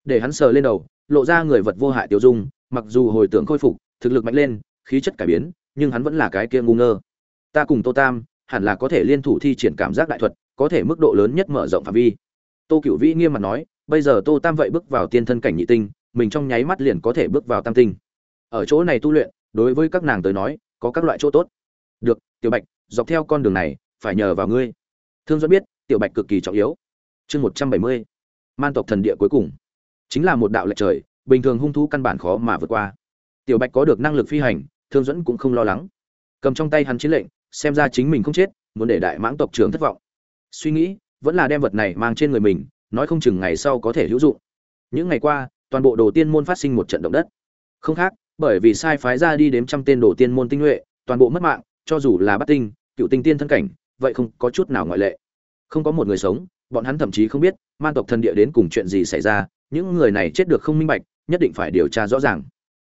Để hắn sờ lên đầu, lộ ra người vật vô hại tiêu dung, mặc dù hồi tưởng khôi phục, thực lực mạnh lên, khí chất cải biến, nhưng hắn vẫn là cái kia ngu ngơ. Ta cùng tô tam, hẳn là có thể liên thủ thi triển cảm giác đại thuật có thể mức độ lớn nhất mở rộng phạm vi. Tô cựu vĩ nghiêm mặt nói, bây giờ tô tam vậy bước vào tiên thân cảnh nhị tinh, mình trong nháy mắt liền có thể bước vào tam tinh. Ở chỗ này tu luyện, đối với các nàng tới nói, có các loại chỗ tốt. Được, tiểu bạch, dọc theo con đường này, phải nhờ vào ngươi. Thương dẫn biết, tiểu bạch cực kỳ trọng yếu. Chương một trăm bảy mươi, man tộc thần địa cuối cùng. Chính là một đạo lệch trời, bình thường hung thú căn bản khó mà vượt qua. Tiểu bạch có được năng lực phi hành, thương dẫn cũng không lo lắng. Cầm trong tay hắn chiến lệnh, xem ra chính mình không chết, muốn để đại mãng tộc trưởng thất vọng suy nghĩ, vẫn là đem vật này mang trên người mình, nói không chừng ngày sau có thể hữu dụng. Những ngày qua, toàn bộ đồ tiên môn phát sinh một trận động đất. Không khác, bởi vì sai phái ra đi đếm trăm tên đồ tiên môn tinh nhuệ, toàn bộ mất mạng, cho dù là bắt tinh, cựu tinh tiên thân cảnh, vậy không có chút nào ngoại lệ. Không có một người sống, bọn hắn thậm chí không biết, man tộc thần địa đến cùng chuyện gì xảy ra, những người này chết được không minh bạch, nhất định phải điều tra rõ ràng.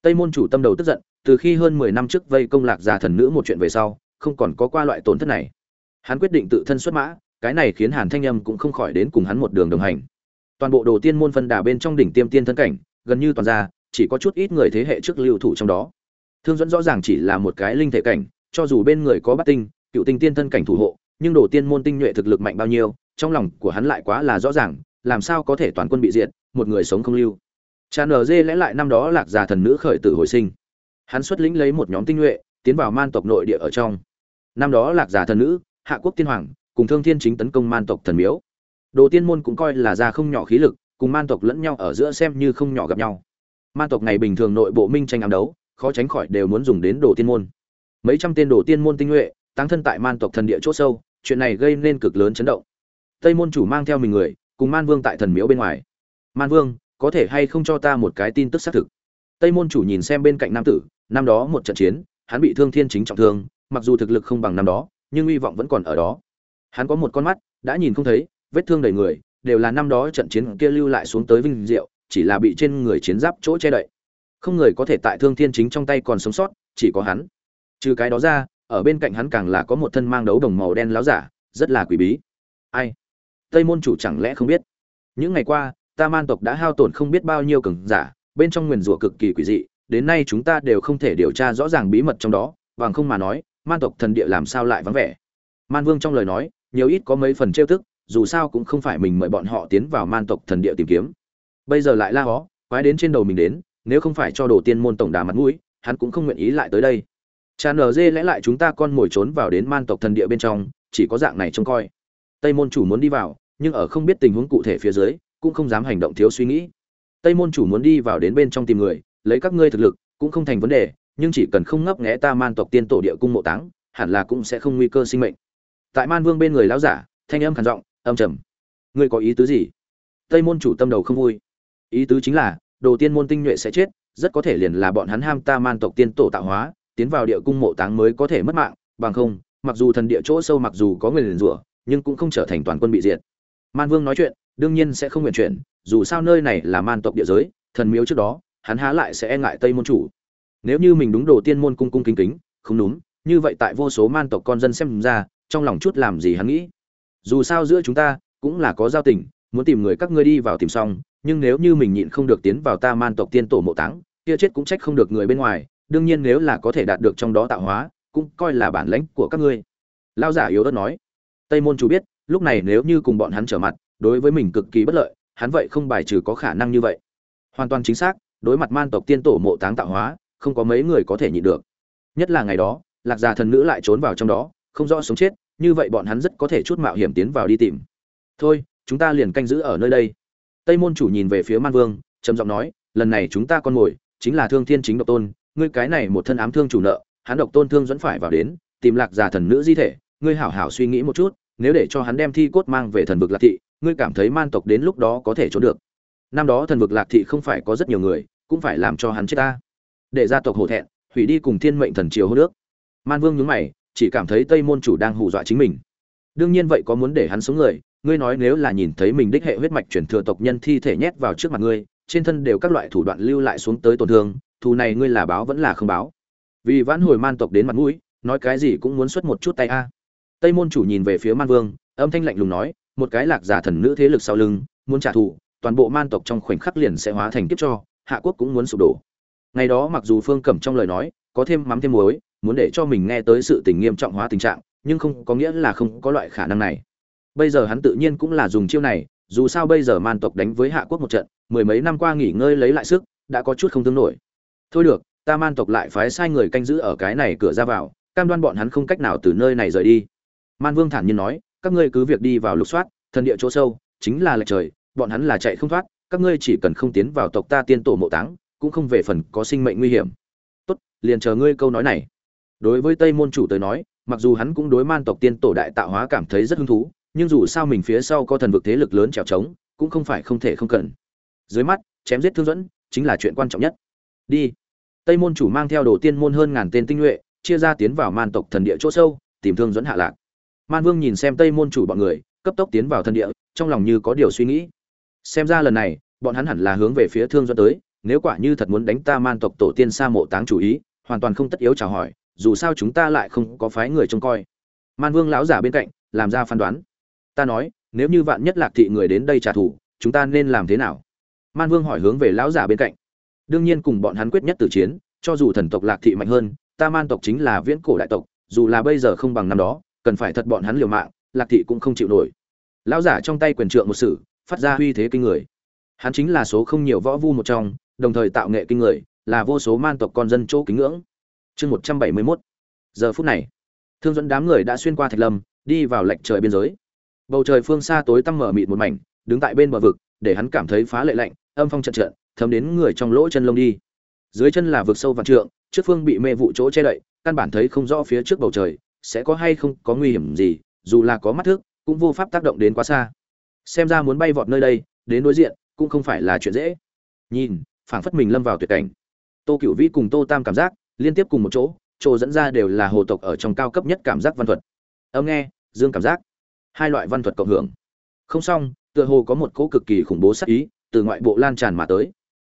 Tây môn chủ tâm đầu tức giận, từ khi hơn mười năm trước vây công lạc già thần nữ một chuyện về sau, không còn có qua loại tổn thất này. Hắn quyết định tự thân xuất mã cái này khiến hàn thanh âm cũng không khỏi đến cùng hắn một đường đồng hành. Toàn bộ đồ tiên môn phân đà bên trong đỉnh tiêm tiên thân cảnh, gần như toàn ra, chỉ có chút ít người thế hệ trước lưu thủ trong đó. Thương dẫn rõ ràng chỉ là một cái linh thể cảnh, cho dù bên người có bát tinh, cựu tinh tiên thân cảnh thủ hộ, nhưng đồ tiên môn tinh nhuệ thực lực mạnh bao nhiêu, trong lòng của hắn lại quá là rõ ràng, làm sao có thể toàn quân bị diệt, một người sống không lưu. Cha nở dê lẽ lại năm đó lạc già thần nữ khởi tử hồi sinh. Hắn xuất lĩnh lấy một nhóm tinh nhuệ, tiến vào man tộc nội địa ở trong. Năm đó lạc già thần nữ, hạ quốc tiên hoàng cùng thương thiên chính tấn công man tộc thần miếu. Đồ tiên môn cũng coi là ra không nhỏ khí lực, cùng man tộc lẫn nhau ở giữa xem như không nhỏ gặp nhau. Man tộc ngày bình thường nội bộ minh tranh ám đấu, khó tránh khỏi đều muốn dùng đến đồ tiên môn. Mấy trăm tên đồ tiên môn tinh nhuệ tăng thân tại man tộc thần địa chỗ sâu, chuyện này gây nên cực lớn chấn động. Tây môn chủ mang theo mình người, cùng man vương tại thần miếu bên ngoài. Man vương, có thể hay không cho ta một cái tin tức xác thực? Tây môn chủ nhìn xem bên cạnh nam tử, năm đó một trận chiến, hắn bị thương thiên chính trọng thương, mặc dù thực lực không bằng năm đó, nhưng hy vọng vẫn còn ở đó hắn có một con mắt, đã nhìn không thấy, vết thương đầy người, đều là năm đó trận chiến kia lưu lại xuống tới vinh diệu, chỉ là bị trên người chiến giáp chỗ che đậy. Không người có thể tại thương thiên chính trong tay còn sống sót, chỉ có hắn. Trừ cái đó ra, ở bên cạnh hắn càng là có một thân mang đấu đồng màu đen láo giả, rất là quỷ bí. Ai? Tây môn chủ chẳng lẽ không biết? Những ngày qua, ta man tộc đã hao tổn không biết bao nhiêu cường giả, bên trong nguyền rủa cực kỳ quỷ dị, đến nay chúng ta đều không thể điều tra rõ ràng bí mật trong đó, bằng không mà nói, man tộc thần địa làm sao lại vắng vẻ? Man vương trong lời nói nhiều ít có mấy phần trêu tức, dù sao cũng không phải mình mời bọn họ tiến vào man tộc thần địa tìm kiếm. Bây giờ lại la hó, quái đến trên đầu mình đến, nếu không phải cho đồ tiên môn tổng đà mặt mũi, hắn cũng không nguyện ý lại tới đây. Cha nở dê lẽ lại chúng ta con mồi trốn vào đến man tộc thần địa bên trong, chỉ có dạng này trông coi. Tây môn chủ muốn đi vào, nhưng ở không biết tình huống cụ thể phía dưới, cũng không dám hành động thiếu suy nghĩ. Tây môn chủ muốn đi vào đến bên trong tìm người, lấy các ngươi thực lực, cũng không thành vấn đề, nhưng chỉ cần không ngấp nghé ta man tộc tiên tổ địa cung mộ táng, hẳn là cũng sẽ không nguy cơ sinh mệnh tại man vương bên người lão giả, thanh âm khàn giọng, âm trầm. Ngươi có ý tứ gì? Tây môn chủ tâm đầu không vui. Ý tứ chính là, đồ tiên môn tinh nhuệ sẽ chết, rất có thể liền là bọn hắn ham ta man tộc tiên tổ tạo hóa, tiến vào địa cung mộ táng mới có thể mất mạng, bằng không, mặc dù thần địa chỗ sâu mặc dù có người liền rủa, nhưng cũng không trở thành toàn quân bị diệt. Man vương nói chuyện, đương nhiên sẽ không nguyện chuyển, dù sao nơi này là man tộc địa giới, thần miếu trước đó, hắn há lại sẽ e ngại tây môn chủ. Nếu như mình đúng đồ tiên môn cung cung kính kính, không đúng như vậy tại vô số man tộc con dân xem ra, trong lòng chút làm gì hắn nghĩ. Dù sao giữa chúng ta, cũng là có giao tình, muốn tìm người các ngươi đi vào tìm xong, nhưng nếu như mình nhịn không được tiến vào ta man tộc tiên tổ mộ táng, kia chết cũng trách không được người bên ngoài, đương nhiên nếu là có thể đạt được trong đó tạo hóa, cũng coi là bản lãnh của các ngươi. Lao giả yếu ớt nói. Tây môn chủ biết, lúc này nếu như cùng bọn hắn trở mặt, đối với mình cực kỳ bất lợi, hắn vậy không bài trừ có khả năng như vậy. Hoàn toàn chính xác, đối mặt man tộc tiên tổ mộ táng tạo hóa, không có mấy người có thể nhịn được. Nhất là ngày đó lạc già thần nữ lại trốn vào trong đó, không rõ sống chết, như vậy bọn hắn rất có thể chút mạo hiểm tiến vào đi tìm. Thôi, chúng ta liền canh giữ ở nơi đây. Tây môn chủ nhìn về phía man vương, trầm giọng nói, lần này chúng ta con mồi chính là thương thiên chính độc tôn, ngươi cái này một thân ám thương chủ nợ, hắn độc tôn thương dẫn phải vào đến, tìm lạc già thần nữ di thể, ngươi hảo hảo suy nghĩ một chút, nếu để cho hắn đem thi cốt mang về thần vực lạc thị, ngươi cảm thấy man tộc đến lúc đó có thể trốn được. Năm đó thần vực lạc thị không phải có rất nhiều người, cũng phải làm cho hắn chết ta. Để gia tộc hổ thẹn, hủy đi cùng thiên mệnh thần triều hô nước man vương nhướng mày, chỉ cảm thấy tây môn chủ đang hù dọa chính mình. Đương nhiên vậy có muốn để hắn sống người, ngươi nói nếu là nhìn thấy mình đích hệ huyết mạch chuyển thừa tộc nhân thi thể nhét vào trước mặt ngươi, trên thân đều các loại thủ đoạn lưu lại xuống tới tổn thương, thù này ngươi là báo vẫn là không báo. Vì vãn hồi man tộc đến mặt mũi, nói cái gì cũng muốn xuất một chút tay a. Tây môn chủ nhìn về phía man vương, âm thanh lạnh lùng nói, một cái lạc giả thần nữ thế lực sau lưng, muốn trả thù, toàn bộ man tộc trong khoảnh khắc liền sẽ hóa thành kiếp cho, hạ quốc cũng muốn sụp đổ. Ngày đó mặc dù phương cẩm trong lời nói có thêm mắm thêm muối muốn để cho mình nghe tới sự tình nghiêm trọng hóa tình trạng, nhưng không có nghĩa là không có loại khả năng này. Bây giờ hắn tự nhiên cũng là dùng chiêu này, dù sao bây giờ man tộc đánh với hạ quốc một trận, mười mấy năm qua nghỉ ngơi lấy lại sức, đã có chút không tương nổi. Thôi được, ta man tộc lại phái sai người canh giữ ở cái này cửa ra vào, cam đoan bọn hắn không cách nào từ nơi này rời đi. Man vương thản nhiên nói, các ngươi cứ việc đi vào lục soát, thần địa chỗ sâu, chính là lệch trời, bọn hắn là chạy không thoát, các ngươi chỉ cần không tiến vào tộc ta tiên tổ mộ táng, cũng không về phần có sinh mệnh nguy hiểm. Tốt, liền chờ ngươi câu nói này đối với tây môn chủ tới nói, mặc dù hắn cũng đối man tộc tiên tổ đại tạo hóa cảm thấy rất hứng thú, nhưng dù sao mình phía sau có thần vực thế lực lớn trèo trống, cũng không phải không thể không cần. Dưới mắt, chém giết thương dẫn, chính là chuyện quan trọng nhất. Đi. Tây môn chủ mang theo đồ tiên môn hơn ngàn tên tinh nhuệ, chia ra tiến vào man tộc thần địa chỗ sâu, tìm thương dẫn hạ lạc. Man vương nhìn xem tây môn chủ bọn người, cấp tốc tiến vào thần địa, trong lòng như có điều suy nghĩ. Xem ra lần này, bọn hắn hẳn là hướng về phía thương dẫn tới, nếu quả như thật muốn đánh ta man tộc tổ tiên sa mộ táng chủ ý, hoàn toàn không tất yếu chào hỏi dù sao chúng ta lại không có phái người trông coi. Man vương lão giả bên cạnh, làm ra phán đoán. Ta nói, nếu như vạn nhất lạc thị người đến đây trả thù, chúng ta nên làm thế nào? Man vương hỏi hướng về lão giả bên cạnh. Đương nhiên cùng bọn hắn quyết nhất từ chiến, cho dù thần tộc lạc thị mạnh hơn, ta man tộc chính là viễn cổ đại tộc, dù là bây giờ không bằng năm đó, cần phải thật bọn hắn liều mạng, lạc thị cũng không chịu nổi. Lão giả trong tay quyền trượng một sử, phát ra uy thế kinh người. Hắn chính là số không nhiều võ vu một trong, đồng thời tạo nghệ kinh người, là vô số man tộc con dân chỗ kính ngưỡng chương một trăm bảy mươi mốt. Giờ phút này, thương dẫn đám người đã xuyên qua thạch lâm, đi vào lệch trời biên giới. Bầu trời phương xa tối tăm mở mịt một mảnh, đứng tại bên bờ vực, để hắn cảm thấy phá lệ lạnh, âm phong trận trận, thấm đến người trong lỗ chân lông đi. Dưới chân là vực sâu vạn trượng, trước phương bị mê vụ chỗ che đậy, căn bản thấy không rõ phía trước bầu trời, sẽ có hay không có nguy hiểm gì, dù là có mắt thức, cũng vô pháp tác động đến quá xa. Xem ra muốn bay vọt nơi đây, đến đối diện, cũng không phải là chuyện dễ. Nhìn, phảng phất mình lâm vào tuyệt cảnh. Tô cựu vĩ cùng tô tam cảm giác liên tiếp cùng một chỗ chỗ dẫn ra đều là hồ tộc ở trong cao cấp nhất cảm giác văn thuật. Âm nghe, dương cảm giác. Hai loại văn thuật cộng hưởng. Không xong, tựa hồ có một cỗ cực kỳ khủng bố sắc ý, từ ngoại bộ lan tràn mà tới.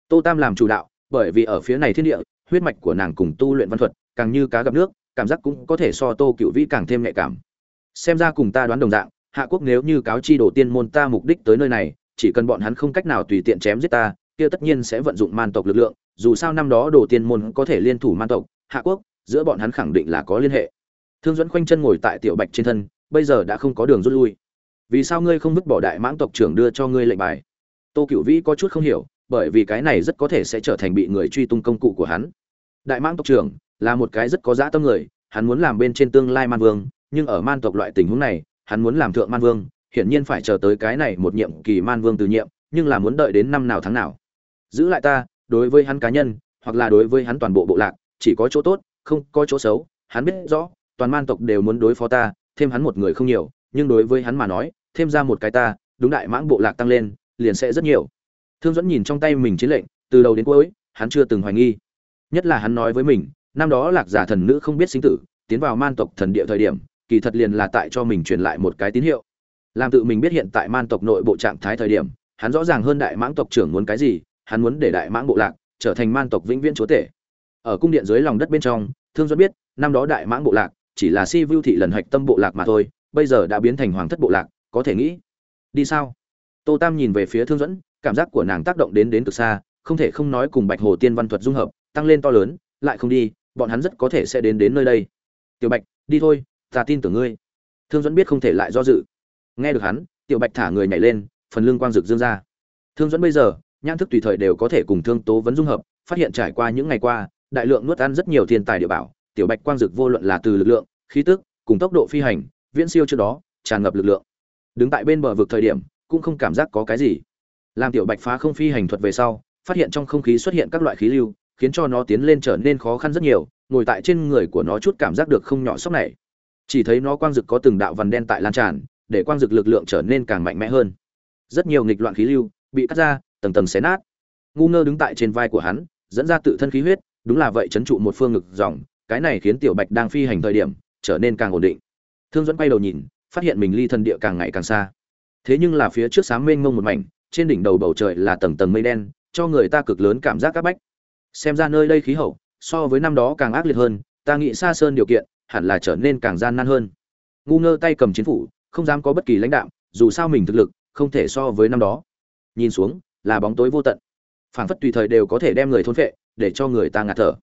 Tô tam làm chủ đạo, bởi vì ở phía này thiên địa, huyết mạch của nàng cùng tu luyện văn thuật, càng như cá gặp nước, cảm giác cũng có thể so tô cựu vĩ càng thêm nhạy cảm. Xem ra cùng ta đoán đồng dạng, hạ quốc nếu như cáo chi đồ tiên môn ta mục đích tới nơi này, chỉ cần bọn hắn không cách nào tùy tiện chém giết ta, kia tất nhiên sẽ vận dụng man tộc lực lượng dù sao năm đó đồ tiên môn có thể liên thủ man tộc, hạ quốc, giữa bọn hắn khẳng định là có liên hệ. Thương dẫn khoanh chân ngồi tại tiểu bạch trên thân, bây giờ đã không có đường rút lui. Vì sao ngươi không vứt bỏ đại mãng tộc trưởng đưa cho ngươi lệnh bài? Tô cựu vĩ có chút không hiểu, bởi vì cái này rất có thể sẽ trở thành bị người truy tung công cụ của hắn. Đại mãng tộc trưởng là một cái rất có dã tâm người, hắn muốn làm bên trên tương lai man vương, nhưng ở man tộc loại tình huống này, hắn muốn làm thượng man vương, hiển nhiên phải chờ tới cái này một nhiệm kỳ man vương từ nhiệm, nhưng là muốn đợi đến năm nào tháng nào. Giữ lại ta đối với hắn cá nhân, hoặc là đối với hắn toàn bộ bộ lạc, chỉ có chỗ tốt, không có chỗ xấu, hắn biết rõ, toàn man tộc đều muốn đối phó ta, thêm hắn một người không nhiều, nhưng đối với hắn mà nói, thêm ra một cái ta, đúng đại mãng bộ lạc tăng lên, liền sẽ rất nhiều. Thương dẫn nhìn trong tay mình chiến lệnh, từ đầu đến cuối, hắn chưa từng hoài nghi. Nhất là hắn nói với mình, năm đó lạc giả thần nữ không biết sinh tử, tiến vào man tộc thần địa thời điểm, kỳ thật liền là tại cho mình truyền lại một cái tín hiệu. Làm tự mình biết hiện tại man tộc nội bộ trạng thái thời điểm, hắn rõ ràng hơn đại mãng tộc trưởng muốn cái gì hắn muốn để đại mãng bộ lạc trở thành man tộc vĩnh viễn chúa tể. Ở cung điện dưới lòng đất bên trong, thương duẫn biết, năm đó đại mãng bộ lạc chỉ là si vưu thị lần hạch tâm bộ lạc mà thôi, bây giờ đã biến thành hoàng thất bộ lạc, có thể nghĩ. Đi sao? Tô tam nhìn về phía thương dẫn cảm giác của nàng tác động đến đến từ xa, không thể không nói cùng bạch hồ tiên văn thuật dung hợp, tăng lên to lớn, lại không đi, bọn hắn rất có thể sẽ đến đến nơi đây. Tiểu bạch, đi thôi, ta tin tưởng ngươi. Thương dẫn biết không thể lại do dự. Nghe được hắn, tiểu bạch thả người nhảy lên, phần lưng quang rực dương ra. Thương dẫn bây giờ nhãn thức tùy thời đều có thể cùng thương tố vấn dung hợp, phát hiện trải qua những ngày qua, đại lượng nuốt ăn rất nhiều thiên tài địa bảo, tiểu bạch quang dực vô luận là từ lực lượng, khí tức, cùng tốc độ phi hành, viễn siêu trước đó, tràn ngập lực lượng. Đứng tại bên bờ vực thời điểm, cũng không cảm giác có cái gì. Làm tiểu bạch phá không phi hành thuật về sau, phát hiện trong không khí xuất hiện các loại khí lưu, khiến cho nó tiến lên trở nên khó khăn rất nhiều, ngồi tại trên người của nó chút cảm giác được không nhỏ sốc này. Chỉ thấy nó quang dực có từng đạo vằn đen tại lan tràn, để quang dực lực lượng trở nên càng mạnh mẽ hơn. Rất nhiều nghịch loạn khí lưu bị cắt ra tầng tầng xé nát. Ngu ngơ đứng tại trên vai của hắn, dẫn ra tự thân khí huyết, đúng là vậy chấn trụ một phương ngực dòng, cái này khiến tiểu bạch đang phi hành thời điểm, trở nên càng ổn định. Thương dẫn quay đầu nhìn, phát hiện mình ly thần địa càng ngày càng xa. Thế nhưng là phía trước sáng mênh mông một mảnh, trên đỉnh đầu bầu trời là tầng tầng mây đen, cho người ta cực lớn cảm giác các bách. Xem ra nơi đây khí hậu, so với năm đó càng ác liệt hơn, ta nghĩ xa sơn điều kiện, hẳn là trở nên càng gian nan hơn. Ngu ngơ tay cầm chiến phủ, không dám có bất kỳ lãnh đạo, dù sao mình thực lực, không thể so với năm đó. Nhìn xuống là bóng tối vô tận. Phảng phất tùy thời đều có thể đem người thôn phệ, để cho người ta ngạt thở.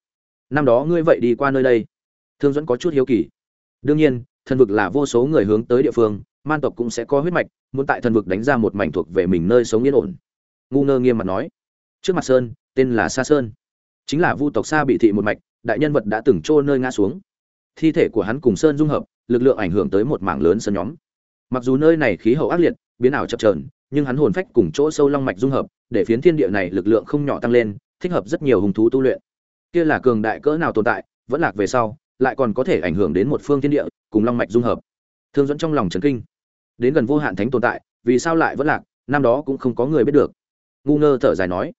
Năm đó ngươi vậy đi qua nơi đây. Thương dẫn có chút hiếu kỳ. Đương nhiên, thần vực là vô số người hướng tới địa phương, man tộc cũng sẽ có huyết mạch, muốn tại thần vực đánh ra một mảnh thuộc về mình nơi sống yên ổn. Ngu ngơ nghiêm mặt nói. Trước mặt sơn, tên là sa sơn. Chính là vu tộc sa bị thị một mạch, đại nhân vật đã từng trô nơi ngã xuống. Thi thể của hắn cùng sơn dung hợp, lực lượng ảnh hưởng tới một mảng lớn sơn nhóm. Mặc dù nơi này khí hậu ác liệt, biến ảo chập trờn nhưng hắn hồn phách cùng chỗ sâu long mạch dung hợp để phiến thiên địa này lực lượng không nhỏ tăng lên, thích hợp rất nhiều hùng thú tu luyện. Kia là cường đại cỡ nào tồn tại, vẫn lạc về sau, lại còn có thể ảnh hưởng đến một phương thiên địa, cùng long mạch dung hợp. Thương dẫn trong lòng trấn kinh. Đến gần vô hạn thánh tồn tại, vì sao lại vẫn lạc, năm đó cũng không có người biết được. Ngu ngơ thở dài nói,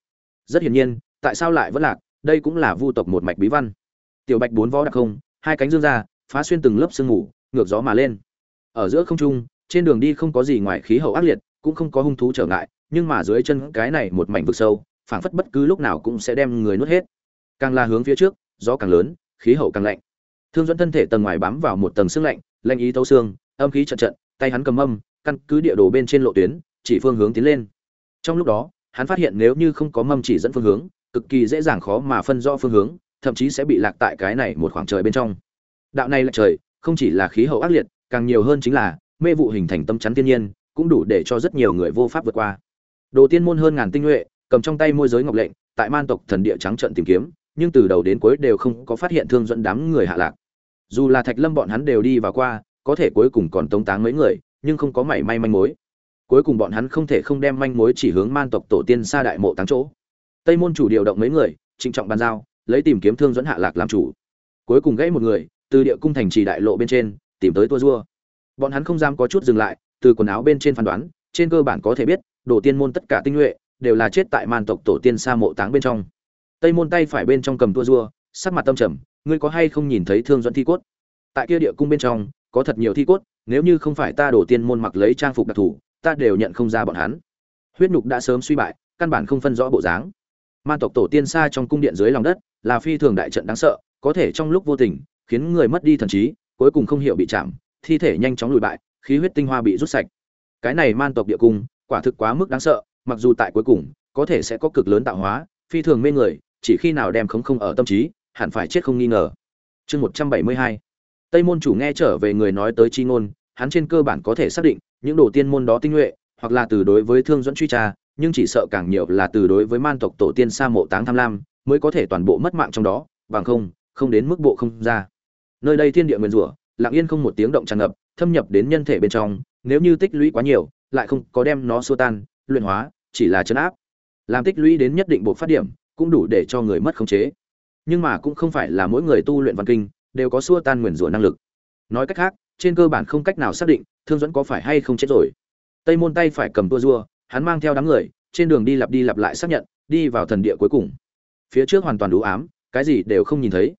rất hiển nhiên, tại sao lại vẫn lạc, đây cũng là vu tộc một mạch bí văn. Tiểu bạch bốn võ đặc không, hai cánh dương ra, phá xuyên từng lớp sương mù, ngược gió mà lên. Ở giữa không trung, trên đường đi không có gì ngoài khí hậu ác liệt, cũng không có hung thú trở ngại nhưng mà dưới chân cái này một mảnh vực sâu, phảng phất bất cứ lúc nào cũng sẽ đem người nuốt hết. Càng là hướng phía trước, gió càng lớn, khí hậu càng lạnh. Thương dẫn thân thể tầng ngoài bám vào một tầng xương lạnh lạnh ý thấu xương, âm khí trận trận, tay hắn cầm âm, căn cứ địa đồ bên trên lộ tuyến, chỉ phương hướng tiến lên. Trong lúc đó, hắn phát hiện nếu như không có mâm chỉ dẫn phương hướng, cực kỳ dễ dàng khó mà phân rõ phương hướng, thậm chí sẽ bị lạc tại cái này một khoảng trời bên trong. Đạo này là trời, không chỉ là khí hậu ác liệt, càng nhiều hơn chính là mê vụ hình thành tâm chắn thiên nhiên, cũng đủ để cho rất nhiều người vô pháp vượt qua đồ tiên môn hơn ngàn tinh nhuệ, cầm trong tay môi giới ngọc lệnh, tại man tộc thần địa trắng trận tìm kiếm, nhưng từ đầu đến cuối đều không có phát hiện thương dẫn đám người hạ lạc. Dù là thạch lâm bọn hắn đều đi vào qua, có thể cuối cùng còn tống táng mấy người, nhưng không có mảy may manh mối. Cuối cùng bọn hắn không thể không đem manh mối chỉ hướng man tộc tổ tiên xa đại mộ táng chỗ. Tây môn chủ điều động mấy người, trịnh trọng bàn giao, lấy tìm kiếm thương dẫn hạ lạc làm chủ. Cuối cùng gãy một người, từ địa cung thành trì đại lộ bên trên, tìm tới tua dua bọn hắn không dám có chút dừng lại, từ quần áo bên trên phán đoán trên cơ bản có thể biết, đồ tiên môn tất cả tinh nhuệ đều là chết tại man tộc tổ tiên xa mộ táng bên trong. Tây môn tay phải bên trong cầm tua dua sắc mặt tâm trầm, ngươi có hay không nhìn thấy thương dẫn thi cốt? Tại kia địa cung bên trong, có thật nhiều thi cốt, nếu như không phải ta đổ tiên môn mặc lấy trang phục đặc thù, ta đều nhận không ra bọn hắn. Huyết nhục đã sớm suy bại, căn bản không phân rõ bộ dáng. Man tộc tổ tiên xa trong cung điện dưới lòng đất, là phi thường đại trận đáng sợ, có thể trong lúc vô tình, khiến người mất đi thần trí, cuối cùng không hiểu bị chạm, thi thể nhanh chóng lùi bại, khí huyết tinh hoa bị rút sạch cái này man tộc địa cung, quả thực quá mức đáng sợ, mặc dù tại cuối cùng, có thể sẽ có cực lớn tạo hóa, phi thường mê người, chỉ khi nào đem khống không ở tâm trí, hẳn phải chết không nghi ngờ. Chương một trăm bảy mươi hai. Tây môn chủ nghe trở về người nói tới chi ngôn, hắn trên cơ bản có thể xác định, những đồ tiên môn đó tinh nhuệ, hoặc là từ đối với thương dẫn truy tra, nhưng chỉ sợ càng nhiều là từ đối với man tộc tổ tiên sa mộ táng tham lam, mới có thể toàn bộ mất mạng trong đó, bằng không không đến mức bộ không ra. Nơi đây thiên địa nguyên rủa, lặng yên không một tiếng động tràn ngập, thâm nhập đến nhân thể bên trong nếu như tích lũy quá nhiều, lại không có đem nó xua tan, luyện hóa, chỉ là chấn áp. Làm tích lũy đến nhất định bộ phát điểm, cũng đủ để cho người mất khống chế. Nhưng mà cũng không phải là mỗi người tu luyện văn kinh, đều có xua tan nguyền rủa năng lực. Nói cách khác, trên cơ bản không cách nào xác định, thương dẫn có phải hay không chết rồi. Tây môn tay phải cầm tua rua, hắn mang theo đám người, trên đường đi lặp đi lặp lại xác nhận, đi vào thần địa cuối cùng. Phía trước hoàn toàn đủ ám, cái gì đều không nhìn thấy.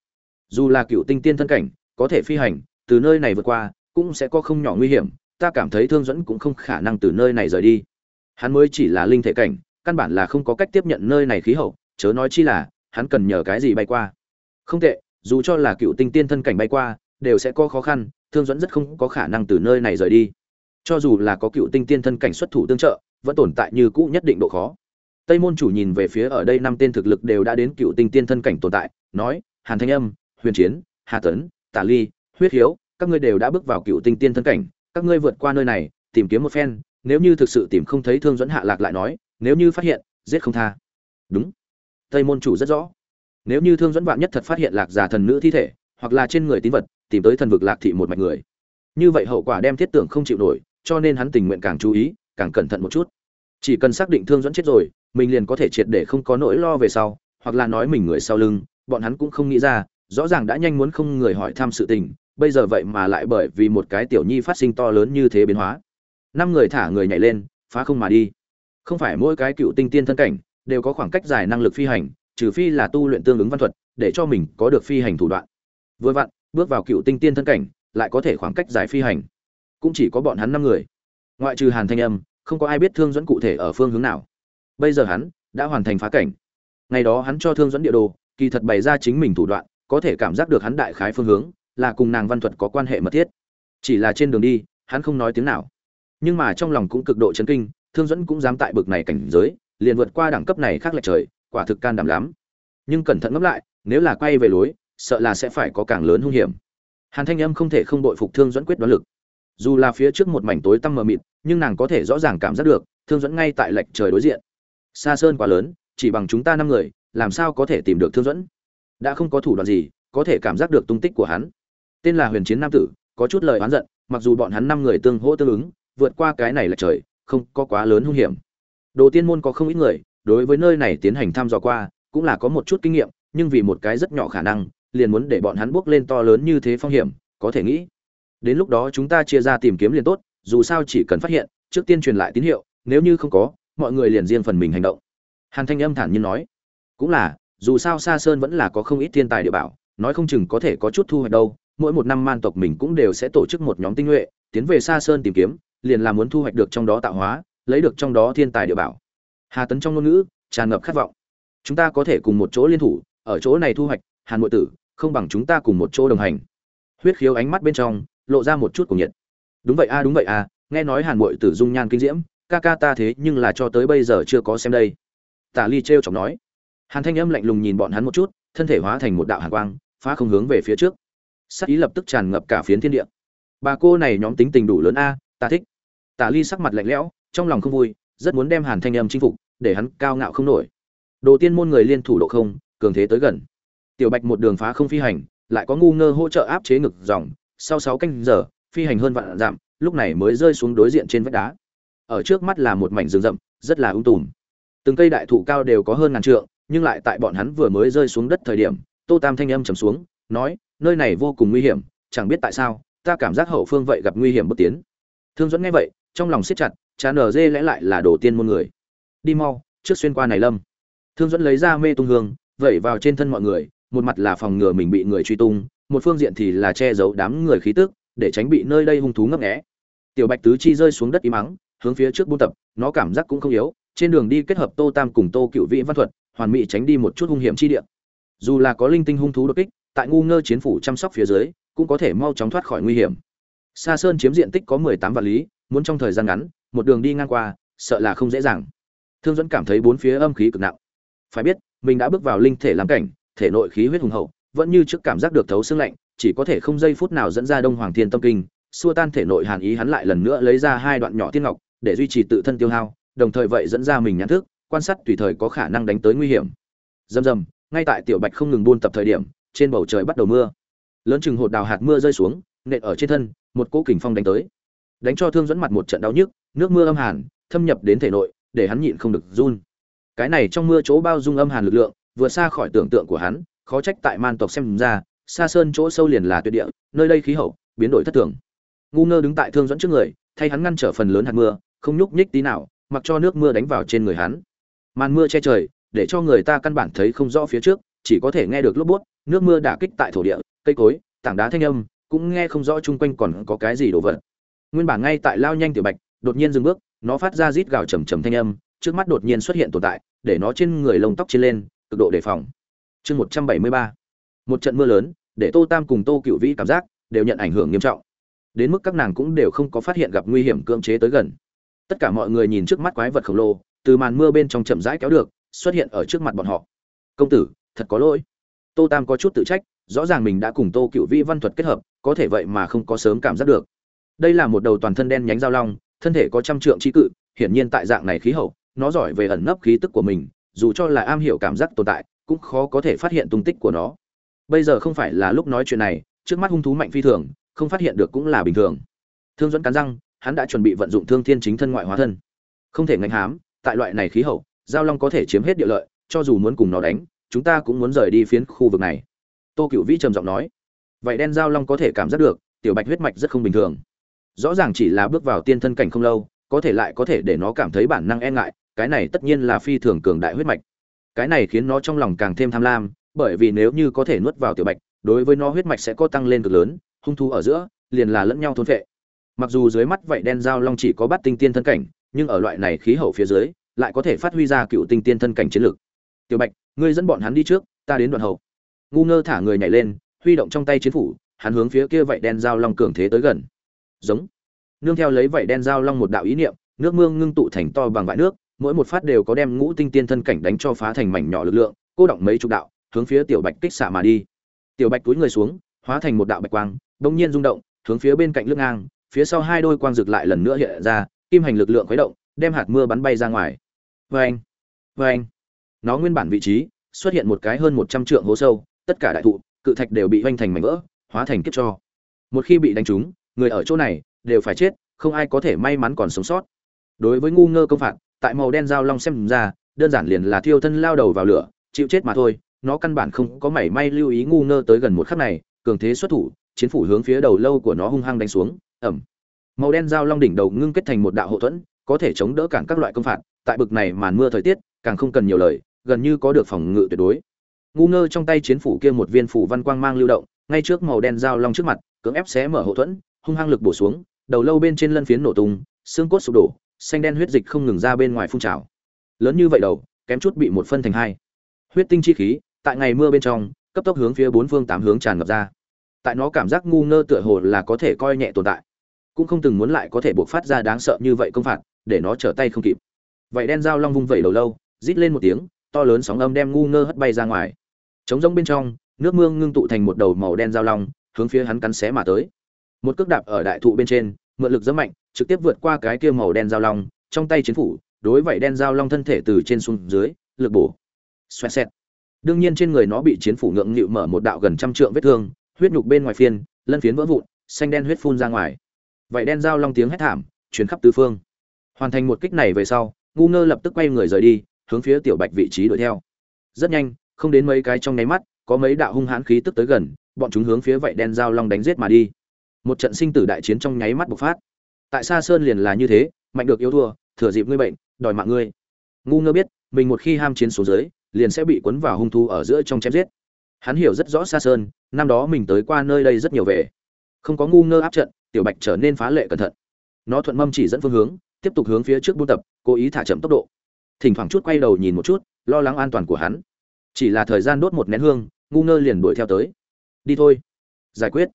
Dù là cựu tinh tiên thân cảnh, có thể phi hành, từ nơi này vượt qua, cũng sẽ có không nhỏ nguy hiểm ta cảm thấy thương dẫn cũng không khả năng từ nơi này rời đi. Hắn mới chỉ là linh thể cảnh, căn bản là không có cách tiếp nhận nơi này khí hậu, chớ nói chi là, hắn cần nhờ cái gì bay qua. Không tệ, dù cho là cựu tinh tiên thân cảnh bay qua, đều sẽ có khó khăn, thương dẫn rất không có khả năng từ nơi này rời đi. Cho dù là có cựu tinh tiên thân cảnh xuất thủ tương trợ, vẫn tồn tại như cũ nhất định độ khó. Tây môn chủ nhìn về phía ở đây năm tên thực lực đều đã đến cựu tinh tiên thân cảnh tồn tại, nói, hàn thanh âm, huyền chiến, hà tấn, tả ly, huyết hiếu, các ngươi đều đã bước vào cựu tinh tiên thân cảnh các ngươi vượt qua nơi này, tìm kiếm một phen, nếu như thực sự tìm không thấy thương dẫn hạ lạc lại nói, nếu như phát hiện, giết không tha. Đúng. Tây môn chủ rất rõ. Nếu như thương dẫn vạn nhất thật phát hiện lạc giả thần nữ thi thể, hoặc là trên người tín vật, tìm tới thần vực lạc thị một mạch người. Như vậy hậu quả đem thiết tưởng không chịu nổi, cho nên hắn tình nguyện càng chú ý, càng cẩn thận một chút. Chỉ cần xác định thương dẫn chết rồi, mình liền có thể triệt để không có nỗi lo về sau, hoặc là nói mình người sau lưng, bọn hắn cũng không nghĩ ra, rõ ràng đã nhanh muốn không người hỏi thăm sự tình bây giờ vậy mà lại bởi vì một cái tiểu nhi phát sinh to lớn như thế biến hóa. Năm người thả người nhảy lên, phá không mà đi. Không phải mỗi cái cựu tinh tiên thân cảnh đều có khoảng cách dài năng lực phi hành, trừ phi là tu luyện tương ứng văn thuật, để cho mình có được phi hành thủ đoạn. Vừa vặn, bước vào cựu tinh tiên thân cảnh lại có thể khoảng cách dài phi hành. Cũng chỉ có bọn hắn năm người. Ngoại trừ hàn thanh âm, không có ai biết thương dẫn cụ thể ở phương hướng nào. Bây giờ hắn đã hoàn thành phá cảnh. Ngày đó hắn cho thương dẫn địa đồ, kỳ thật bày ra chính mình thủ đoạn, có thể cảm giác được hắn đại khái phương hướng là cùng nàng văn thuật có quan hệ mật thiết. Chỉ là trên đường đi, hắn không nói tiếng nào. Nhưng mà trong lòng cũng cực độ chấn kinh, thương dẫn cũng dám tại bực này cảnh giới, liền vượt qua đẳng cấp này khác lệch trời, quả thực can đảm lắm. Nhưng cẩn thận ngẫm lại, nếu là quay về lối, sợ là sẽ phải có càng lớn hung hiểm. Hàn thanh âm không thể không đội phục thương dẫn quyết đoán lực. Dù là phía trước một mảnh tối tăm mờ mịt, nhưng nàng có thể rõ ràng cảm giác được, thương dẫn ngay tại lệch trời đối diện. Xa sơn quá lớn, chỉ bằng chúng ta năm người, làm sao có thể tìm được thương dẫn đã không có thủ đoạn gì, có thể cảm giác được tung tích của hắn tên là huyền chiến nam tử, có chút lời oán giận, mặc dù bọn hắn năm người tương hỗ tương ứng, vượt qua cái này là trời, không có quá lớn hung hiểm. Đồ tiên môn có không ít người, đối với nơi này tiến hành thăm dò qua, cũng là có một chút kinh nghiệm, nhưng vì một cái rất nhỏ khả năng, liền muốn để bọn hắn bước lên to lớn như thế phong hiểm, có thể nghĩ. Đến lúc đó chúng ta chia ra tìm kiếm liền tốt, dù sao chỉ cần phát hiện, trước tiên truyền lại tín hiệu, nếu như không có, mọi người liền riêng phần mình hành động. Hàn thanh âm thản nhiên nói. Cũng là, dù sao xa sơn vẫn là có không ít thiên tài địa bảo, nói không chừng có thể có chút thu hoạch đâu mỗi một năm man tộc mình cũng đều sẽ tổ chức một nhóm tinh nhuệ, tiến về xa sơn tìm kiếm, liền là muốn thu hoạch được trong đó tạo hóa, lấy được trong đó thiên tài địa bảo. Hà tấn trong ngôn ngữ, tràn ngập khát vọng. Chúng ta có thể cùng một chỗ liên thủ, ở chỗ này thu hoạch hàn nội tử, không bằng chúng ta cùng một chỗ đồng hành. Huyết khiếu ánh mắt bên trong, lộ ra một chút của nhiệt. Đúng vậy a, đúng vậy a, nghe nói hàn nội tử dung nhan kinh diễm, ca ca ta thế nhưng là cho tới bây giờ chưa có xem đây. Tả ly trêu chọc nói. Hàn thanh âm lạnh lùng nhìn bọn hắn một chút, thân thể hóa thành một đạo hàn quang, phá không hướng về phía trước sắc ý lập tức tràn ngập cả phiến thiên địa. Bà cô này nhóm tính tình đủ lớn a, ta thích. Tả ly sắc mặt lạnh lẽo, trong lòng không vui, rất muốn đem hàn thanh âm chinh phục, để hắn cao ngạo không nổi. Đồ tiên môn người liên thủ độ không, cường thế tới gần. Tiểu bạch một đường phá không phi hành, lại có ngu ngơ hỗ trợ áp chế ngực dòng, sau sáu canh giờ, phi hành hơn vạn dặm, lúc này mới rơi xuống đối diện trên vách đá. Ở trước mắt là một mảnh rừng rậm, rất là ung tùm. Từng cây đại thụ cao đều có hơn ngàn trượng, nhưng lại tại bọn hắn vừa mới rơi xuống đất thời điểm, tô tam thanh âm trầm xuống, nói nơi này vô cùng nguy hiểm, chẳng biết tại sao, ta cảm giác hậu phương vậy gặp nguy hiểm bất tiến. Thương dẫn nghe vậy, trong lòng siết chặt, chán ở dê lẽ lại là đồ tiên môn người. Đi mau, trước xuyên qua này lâm. Thương dẫn lấy ra mê tung hương, vẩy vào trên thân mọi người, một mặt là phòng ngừa mình bị người truy tung, một phương diện thì là che giấu đám người khí tức, để tránh bị nơi đây hung thú ngấp nghé. Tiểu bạch tứ chi rơi xuống đất im mắng hướng phía trước buôn tập, nó cảm giác cũng không yếu, trên đường đi kết hợp tô tam cùng tô cựu vị văn thuật, hoàn mỹ tránh đi một chút hung hiểm chi địa. Dù là có linh tinh hung thú đột kích tại ngu ngơ chiến phủ chăm sóc phía dưới cũng có thể mau chóng thoát khỏi nguy hiểm Sa Sơn chiếm diện tích có 18 vạn lý, muốn trong thời gian ngắn, một đường đi ngang qua, sợ là không dễ dàng. Thương dẫn cảm thấy bốn phía âm khí cực nặng. Phải biết, mình đã bước vào linh thể làm cảnh, thể nội khí huyết hùng hậu, vẫn như trước cảm giác được thấu xương lạnh, chỉ có thể không giây phút nào dẫn ra Đông Hoàng Thiên Tâm Kinh, xua tan thể nội hàn ý hắn lại lần nữa lấy ra hai đoạn nhỏ tiên ngọc, để duy trì tự thân tiêu hao, đồng thời vậy dẫn ra mình nhãn thức, quan sát tùy thời có khả năng đánh tới nguy hiểm. Dầm dầm, ngay tại Tiểu Bạch không ngừng buôn tập thời điểm, trên bầu trời bắt đầu mưa. Lớn chừng hột đào hạt mưa rơi xuống, nện ở trên thân, một cỗ kình phong đánh tới. Đánh cho thương dẫn mặt một trận đau nhức nước mưa âm hàn thâm nhập đến thể nội để hắn nhịn không được run. Cái này trong mưa chỗ bao dung âm hàn lực lượng vượt xa khỏi tưởng tượng của hắn khó trách tại man tộc xem ra xa sơn chỗ sâu liền là tuyệt địa nơi đây khí hậu biến đổi thất thường. Ngu ngơ đứng tại thương dẫn trước người thay hắn ngăn trở phần lớn hạt mưa không nhúc nhích tí nào mặc cho nước mưa đánh vào trên người hắn. Màn mưa che trời để cho người ta căn bản thấy không rõ phía trước chỉ có thể nghe được lốp bút, nước mưa đả kích tại thổ địa, cây cối, tảng đá thanh âm, cũng nghe không rõ chung quanh còn có cái gì đồ vật. Nguyên bản ngay tại lao nhanh tiểu bạch, đột nhiên dừng bước, nó phát ra rít gào trầm trầm thanh âm, trước mắt đột nhiên xuất hiện tồn tại, để nó trên người lông tóc trên lên, cực độ đề phòng. Chương một trăm bảy mươi ba, một trận mưa lớn, để tô tam cùng tô cửu vĩ cảm giác, đều nhận ảnh hưởng nghiêm trọng. Đến mức các nàng cũng đều không có phát hiện gặp nguy hiểm cưỡng chế tới gần. Tất cả mọi người nhìn trước mắt quái vật khổng lồ, từ màn mưa bên trong chậm rãi kéo được, xuất hiện ở trước mặt bọn họ. Công tử thật có lỗi. Tô tam có chút tự trách, rõ ràng mình đã cùng tô cựu vĩ văn thuật kết hợp, có thể vậy mà không có sớm cảm giác được. Đây là một đầu toàn thân đen nhánh giao long, thân thể có trăm trượng trí cự, hiển nhiên tại dạng này khí hậu, nó giỏi về ẩn nấp khí tức của mình, dù cho là am hiểu cảm giác tồn tại, cũng khó có thể phát hiện tung tích của nó. Bây giờ không phải là lúc nói chuyện này, trước mắt hung thú mạnh phi thường, không phát hiện được cũng là bình thường. Thương dẫn cắn răng, hắn đã chuẩn bị vận dụng thương thiên chính thân ngoại hóa thân. Không thể ngạnh hám, tại loại này khí hậu, giao long có thể chiếm hết địa lợi, cho dù muốn cùng nó đánh chúng ta cũng muốn rời đi phiến khu vực này. Tô cựu vĩ trầm giọng nói. Vậy đen giao long có thể cảm giác được, tiểu bạch huyết mạch rất không bình thường. Rõ ràng chỉ là bước vào tiên thân cảnh không lâu, có thể lại có thể để nó cảm thấy bản năng e ngại, cái này tất nhiên là phi thường cường đại huyết mạch. Cái này khiến nó trong lòng càng thêm tham lam, bởi vì nếu như có thể nuốt vào tiểu bạch, đối với nó huyết mạch sẽ có tăng lên cực lớn, hung thu ở giữa, liền là lẫn nhau thôn vệ mặc dù dưới mắt vậy đen giao long chỉ có bắt tinh tiên thân cảnh, nhưng ở loại này khí hậu phía dưới, lại có thể phát huy ra cựu tinh tiên thân cảnh chiến lược tiểu bạch, ngươi dẫn bọn hắn đi trước, ta đến đoạn hậu. Ngu ngơ thả người nhảy lên, huy động trong tay chiến phủ, hắn hướng phía kia vậy đen dao long cường thế tới gần. Giống. Nương theo lấy vậy đen dao long một đạo ý niệm, nước mương ngưng tụ thành to bằng vại nước, mỗi một phát đều có đem ngũ tinh tiên thân cảnh đánh cho phá thành mảnh nhỏ lực lượng, cô động mấy chục đạo, hướng phía tiểu bạch kích xạ mà đi. Tiểu bạch túi người xuống, hóa thành một đạo bạch quang đông nhiên rung động, hướng phía bên cạnh lưng ngang, phía sau hai đôi quang rực lại lần nữa hiện ra, kim hành lực lượng khuấy động, đem hạt mưa bắn bay ra ngoài. Vê anh vê anh nó nguyên bản vị trí xuất hiện một cái hơn một trăm trượng hố sâu, tất cả đại thụ, cự thạch đều bị hoành thành mảnh vỡ, hóa thành kiếp cho. Một khi bị đánh trúng, người ở chỗ này đều phải chết, không ai có thể may mắn còn sống sót. Đối với ngu ngơ công phạt, tại màu đen dao long xem ra, đơn giản liền là thiêu thân lao đầu vào lửa, chịu chết mà thôi, nó căn bản không có mảy may lưu ý ngu ngơ tới gần một khắc này, cường thế xuất thủ, chiến phủ hướng phía đầu lâu của nó hung hăng đánh xuống ẩm màu đen dao long đỉnh đầu ngưng kết thành một đạo hậu thuẫn, có thể chống đỡ cản các loại công phạt, tại bực này màn mưa thời tiết, càng không cần nhiều lời gần như có được phòng ngự tuyệt đối. Ngu ngơ trong tay chiến phủ kia một viên phủ văn quang mang lưu động, ngay trước màu đen dao long trước mặt, cưỡng ép xé mở hậu thuẫn, hung hăng lực bổ xuống, đầu lâu bên trên lân phiến nổ tung, xương cốt sụp đổ, xanh đen huyết dịch không ngừng ra bên ngoài phun trào. Lớn như vậy đầu, kém chút bị một phân thành hai. Huyết tinh chi khí, tại ngày mưa bên trong, cấp tốc hướng phía bốn phương tám hướng tràn ngập ra. Tại nó cảm giác ngu ngơ tựa hồ là có thể coi nhẹ tồn tại, cũng không từng muốn lại có thể buộc phát ra đáng sợ như vậy công phạt, để nó trở tay không kịp. Vậy đen dao long vung vẩy đầu lâu, rít lên một tiếng to lớn sóng âm đem ngu ngơ hất bay ra ngoài. Trống rỗng bên trong, nước mương ngưng tụ thành một đầu màu đen dao long, hướng phía hắn cắn xé mà tới. Một cước đạp ở đại thụ bên trên, mượn lực rất mạnh, trực tiếp vượt qua cái kia màu đen dao long, trong tay chiến phủ, đối vậy đen dao long thân thể từ trên xuống dưới, lực bổ. Xoẹt xẹt. Đương nhiên trên người nó bị chiến phủ ngượng nghịu mở một đạo gần trăm trượng vết thương, huyết nhục bên ngoài phiên, lân phiến vỡ vụn, xanh đen huyết phun ra ngoài. Vậy đen dao long tiếng hét thảm, truyền khắp tứ phương. Hoàn thành một kích này về sau, ngu ngơ lập tức quay người rời đi hướng phía tiểu bạch vị trí đuổi theo. Rất nhanh, không đến mấy cái trong nháy mắt, có mấy đạo hung hãn khí tức tới gần, bọn chúng hướng phía vậy đen dao long đánh giết mà đi. Một trận sinh tử đại chiến trong nháy mắt bộc phát. Tại xa sơn liền là như thế, mạnh được yếu thua, thừa dịp ngươi bệnh, đòi mạng ngươi. Ngu ngơ biết, mình một khi ham chiến số dưới, liền sẽ bị cuốn vào hung thu ở giữa trong chém giết. Hắn hiểu rất rõ xa sơn, năm đó mình tới qua nơi đây rất nhiều về. Không có ngu ngơ áp trận, tiểu bạch trở nên phá lệ cẩn thận. Nó thuận mâm chỉ dẫn phương hướng, tiếp tục hướng phía trước buôn tập, cố ý thả chậm tốc độ thỉnh thoảng chút quay đầu nhìn một chút, lo lắng an toàn của hắn. Chỉ là thời gian đốt một nén hương, ngu ngơ liền đuổi theo tới. Đi thôi. Giải quyết.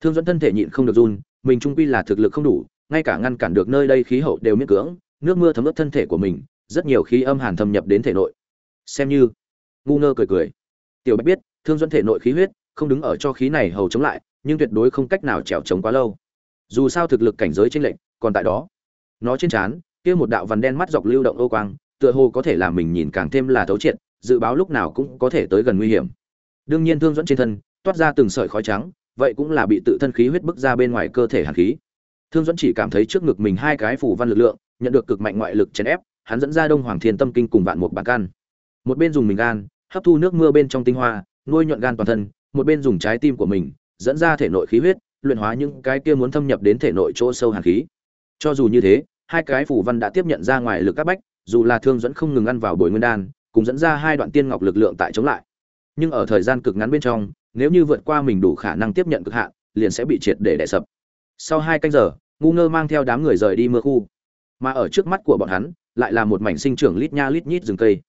Thương dẫn thân thể nhịn không được run, mình trung quy là thực lực không đủ, ngay cả ngăn cản được nơi đây khí hậu đều miễn cưỡng, nước mưa thấm ướt thân thể của mình, rất nhiều khí âm hàn thâm nhập đến thể nội. Xem như. Ngu ngơ cười cười. Tiểu bạch biết, thương dẫn thể nội khí huyết, không đứng ở cho khí này hầu chống lại, nhưng tuyệt đối không cách nào trèo chống quá lâu. Dù sao thực lực cảnh giới trên lệnh còn tại đó. Nó trên trán, kia một đạo vằn đen mắt dọc lưu động ô quang tựa hồ có thể làm mình nhìn càng thêm là thấu triệt, dự báo lúc nào cũng có thể tới gần nguy hiểm. Đương nhiên thương dẫn trên thân, toát ra từng sợi khói trắng, vậy cũng là bị tự thân khí huyết bức ra bên ngoài cơ thể hàn khí. Thương dẫn chỉ cảm thấy trước ngực mình hai cái phủ văn lực lượng, nhận được cực mạnh ngoại lực chèn ép, hắn dẫn ra đông hoàng thiên tâm kinh cùng vạn một bản gan. một bên dùng mình gan, hấp thu nước mưa bên trong tinh hoa, nuôi nhuận gan toàn thân, một bên dùng trái tim của mình, dẫn ra thể nội khí huyết, luyện hóa những cái kia muốn thâm nhập đến thể nội chỗ sâu hàn khí. Cho dù như thế, hai cái phủ văn đã tiếp nhận ra ngoài lực các bách dù là thương dẫn không ngừng ăn vào bồi nguyên đan cũng dẫn ra hai đoạn tiên ngọc lực lượng tại chống lại. Nhưng ở thời gian cực ngắn bên trong, nếu như vượt qua mình đủ khả năng tiếp nhận cực hạn, liền sẽ bị triệt để đè sập. Sau hai canh giờ, ngu ngơ mang theo đám người rời đi mưa khu. Mà ở trước mắt của bọn hắn, lại là một mảnh sinh trưởng lít nha lít nhít rừng cây.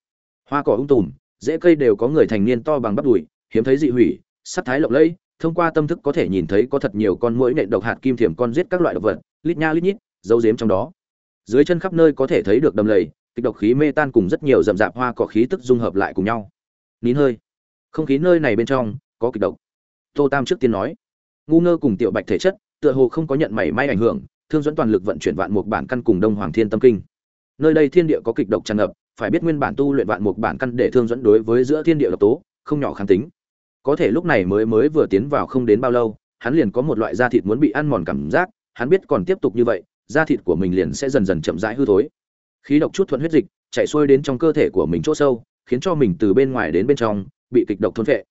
Hoa cỏ ung tùm dễ cây đều có người thành niên to bằng bắp đùi, hiếm thấy dị hủy, sắc thái lộng lẫy, thông qua tâm thức có thể nhìn thấy có thật nhiều con mũi nện độc hạt kim thiểm con giết các loại động vật, lít nha lít nhít dấu dếm trong đó. Dưới chân khắp nơi có thể thấy được đầm lầy kịch độc khí mê tan cùng rất nhiều rậm rạp hoa cỏ khí tức dung hợp lại cùng nhau. Nín hơi. Không khí nơi này bên trong có kịch độc. Tô tam trước tiên nói, ngu ngơ cùng tiểu bạch thể chất, tựa hồ không có nhận mảy may ảnh hưởng, thương dẫn toàn lực vận chuyển vạn mục bản căn cùng đông hoàng thiên tâm kinh. Nơi đây thiên địa có kịch độc tràn ngập, phải biết nguyên bản tu luyện vạn mục bản căn để thương dẫn đối với giữa thiên địa độc tố, không nhỏ kháng tính. Có thể lúc này mới mới vừa tiến vào không đến bao lâu, hắn liền có một loại da thịt muốn bị ăn mòn cảm giác, hắn biết còn tiếp tục như vậy, da thịt của mình liền sẽ dần dần chậm rãi hư thối khí độc chút thuận huyết dịch chạy xuôi đến trong cơ thể của mình chỗ sâu, khiến cho mình từ bên ngoài đến bên trong, bị kịch độc thôn vệ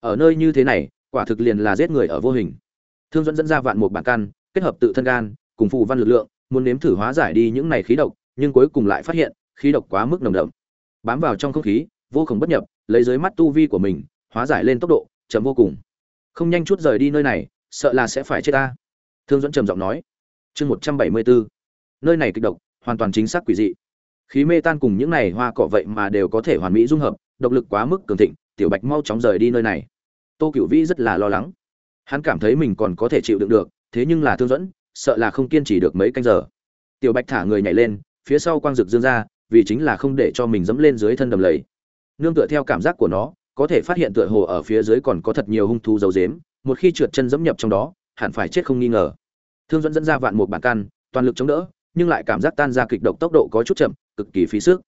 ở nơi như thế này, quả thực liền là giết người ở vô hình. Thương dẫn dẫn ra vạn một bản căn kết hợp tự thân gan, cùng phù văn lực lượng, muốn nếm thử hóa giải đi những này khí độc, nhưng cuối cùng lại phát hiện, khí độc quá mức nồng đậm. Bám vào trong không khí, vô cùng bất nhập, lấy dưới mắt tu vi của mình, hóa giải lên tốc độ, chậm vô cùng. Không nhanh chút rời đi nơi này, sợ là sẽ phải chết ta. Thương dẫn trầm giọng nói. Chương một trăm bảy mươi bốn nơi này kịch độc hoàn toàn chính xác quỷ dị. Khí mê tan cùng những này hoa cỏ vậy mà đều có thể hoàn mỹ dung hợp, độc lực quá mức cường thịnh, tiểu bạch mau chóng rời đi nơi này. Tô cựu vĩ rất là lo lắng. Hắn cảm thấy mình còn có thể chịu đựng được, thế nhưng là thương dẫn, sợ là không kiên trì được mấy canh giờ. Tiểu bạch thả người nhảy lên, phía sau quang rực dương ra, vì chính là không để cho mình dẫm lên dưới thân đầm lầy. Nương tựa theo cảm giác của nó, có thể phát hiện tựa hồ ở phía dưới còn có thật nhiều hung thú dấu dếm một khi trượt chân dẫm nhập trong đó, hẳn phải chết không nghi ngờ. Thương dẫn dẫn ra vạn một bản căn, toàn lực chống đỡ nhưng lại cảm giác tan ra kịch độc tốc độ có chút chậm, cực kỳ phí sức.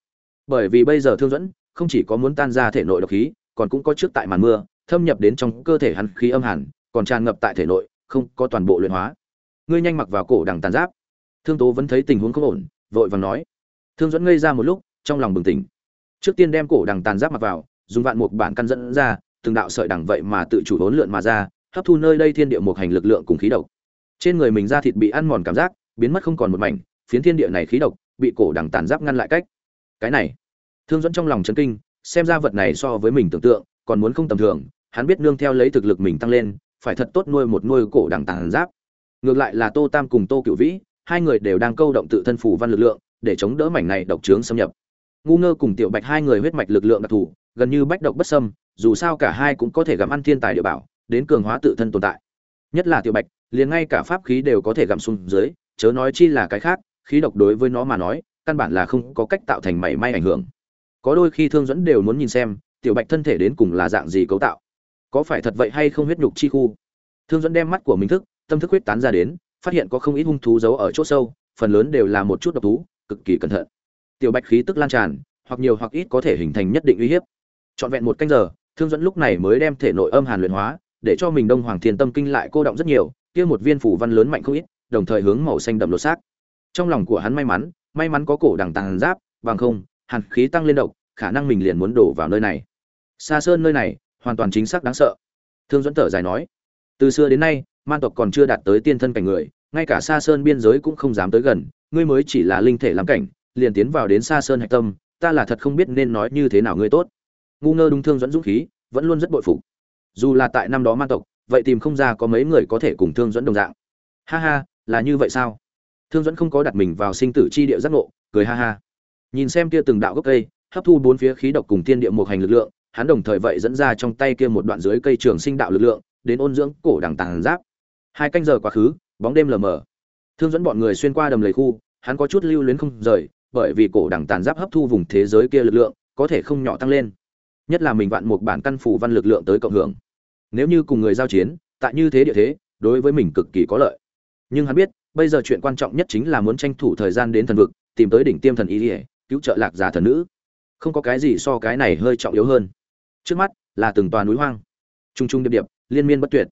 Bởi vì bây giờ thương dẫn không chỉ có muốn tan ra thể nội độc khí, còn cũng có trước tại màn mưa, thâm nhập đến trong cơ thể hắn khí âm hàn, còn tràn ngập tại thể nội, không có toàn bộ luyện hóa. Ngươi nhanh mặc vào cổ đằng tàn giáp. Thương tố vẫn thấy tình huống không ổn, vội vàng nói. Thương dẫn ngây ra một lúc, trong lòng bừng tỉnh. Trước tiên đem cổ đằng tàn giáp mặc vào, dùng vạn mục bản căn dẫn ra, từng đạo sợi đằng vậy mà tự chủ vốn lượn mà ra, hấp thu nơi đây thiên địa một hành lực lượng cùng khí độc. Trên người mình da thịt bị ăn mòn cảm giác, biến mất không còn một mảnh phiến thiên địa này khí độc bị cổ đằng tàn giáp ngăn lại cách. Cái này thương dẫn trong lòng chấn kinh xem ra vật này so với mình tưởng tượng còn muốn không tầm thường hắn biết nương theo lấy thực lực mình tăng lên phải thật tốt nuôi một nuôi cổ đẳng tàn giáp. Ngược lại là tô tam cùng tô cựu vĩ hai người đều đang câu động tự thân phủ văn lực lượng để chống đỡ mảnh này độc trướng xâm nhập. Ngu ngơ cùng tiểu bạch hai người huyết mạch lực lượng đặc thù gần như bách độc bất xâm, dù sao cả hai cũng có thể gặm ăn thiên tài địa bảo đến cường hóa tự thân tồn tại. Nhất là tiểu bạch liền ngay cả pháp khí đều có thể gặm xuống dưới chớ nói chi là cái khác khí độc đối với nó mà nói, căn bản là không có cách tạo thành mảy may ảnh hưởng. Có đôi khi thương dẫn đều muốn nhìn xem, tiểu bạch thân thể đến cùng là dạng gì cấu tạo. Có phải thật vậy hay không huyết nhục chi khu? Thương dẫn đem mắt của mình thức, tâm thức huyết tán ra đến, phát hiện có không ít hung thú giấu ở chỗ sâu, phần lớn đều là một chút độc thú, cực kỳ cẩn thận. Tiểu bạch khí tức lan tràn, hoặc nhiều hoặc ít có thể hình thành nhất định uy hiếp. Trọn vẹn một canh giờ, thương dẫn lúc này mới đem thể nội âm hàn luyện hóa, để cho mình đông hoàng thiên tâm kinh lại cô động rất nhiều, kia một viên phủ văn lớn mạnh không ít, đồng thời hướng màu xanh đậm lột xác trong lòng của hắn may mắn may mắn có cổ đằng tàng giáp, bằng không, hàn khí tăng lên độc, khả năng mình liền muốn đổ vào nơi này. Xa sơn nơi này, hoàn toàn chính xác đáng sợ. Thương dẫn thở dài nói, từ xưa đến nay, man tộc còn chưa đạt tới tiên thân cảnh người, ngay cả xa sơn biên giới cũng không dám tới gần, ngươi mới chỉ là linh thể làm cảnh, liền tiến vào đến xa sơn hạch tâm, ta là thật không biết nên nói như thế nào ngươi tốt. Ngu ngơ đúng thương dẫn dũng khí, vẫn luôn rất bội phục. Dù là tại năm đó man tộc, vậy tìm không ra có mấy người có thể cùng thương dẫn đồng dạng. Ha ha, là như vậy sao? Thương dẫn không có đặt mình vào sinh tử chi địa giác ngộ, cười ha ha. Nhìn xem kia từng đạo gốc cây, hấp thu bốn phía khí độc cùng tiên địa một hành lực lượng, hắn đồng thời vậy dẫn ra trong tay kia một đoạn dưới cây trường sinh đạo lực lượng, đến ôn dưỡng cổ đằng tàng giáp. Hai canh giờ quá khứ, bóng đêm lờ mờ. Thương dẫn bọn người xuyên qua đầm lầy khu, hắn có chút lưu luyến không rời, bởi vì cổ đằng tàn giáp hấp thu vùng thế giới kia lực lượng, có thể không nhỏ tăng lên. Nhất là mình vạn một bản căn phủ văn lực lượng tới cộng hưởng. Nếu như cùng người giao chiến, tại như thế địa thế, đối với mình cực kỳ có lợi. Nhưng hắn biết bây giờ chuyện quan trọng nhất chính là muốn tranh thủ thời gian đến thần vực, tìm tới đỉnh tiêm thần ý ỉa cứu trợ lạc giả thần nữ. Không có cái gì so cái này hơi trọng yếu hơn. Trước mắt, là từng tòa núi hoang. T r u n g t r u n g điệp điệp, liên miên bất tuyệt.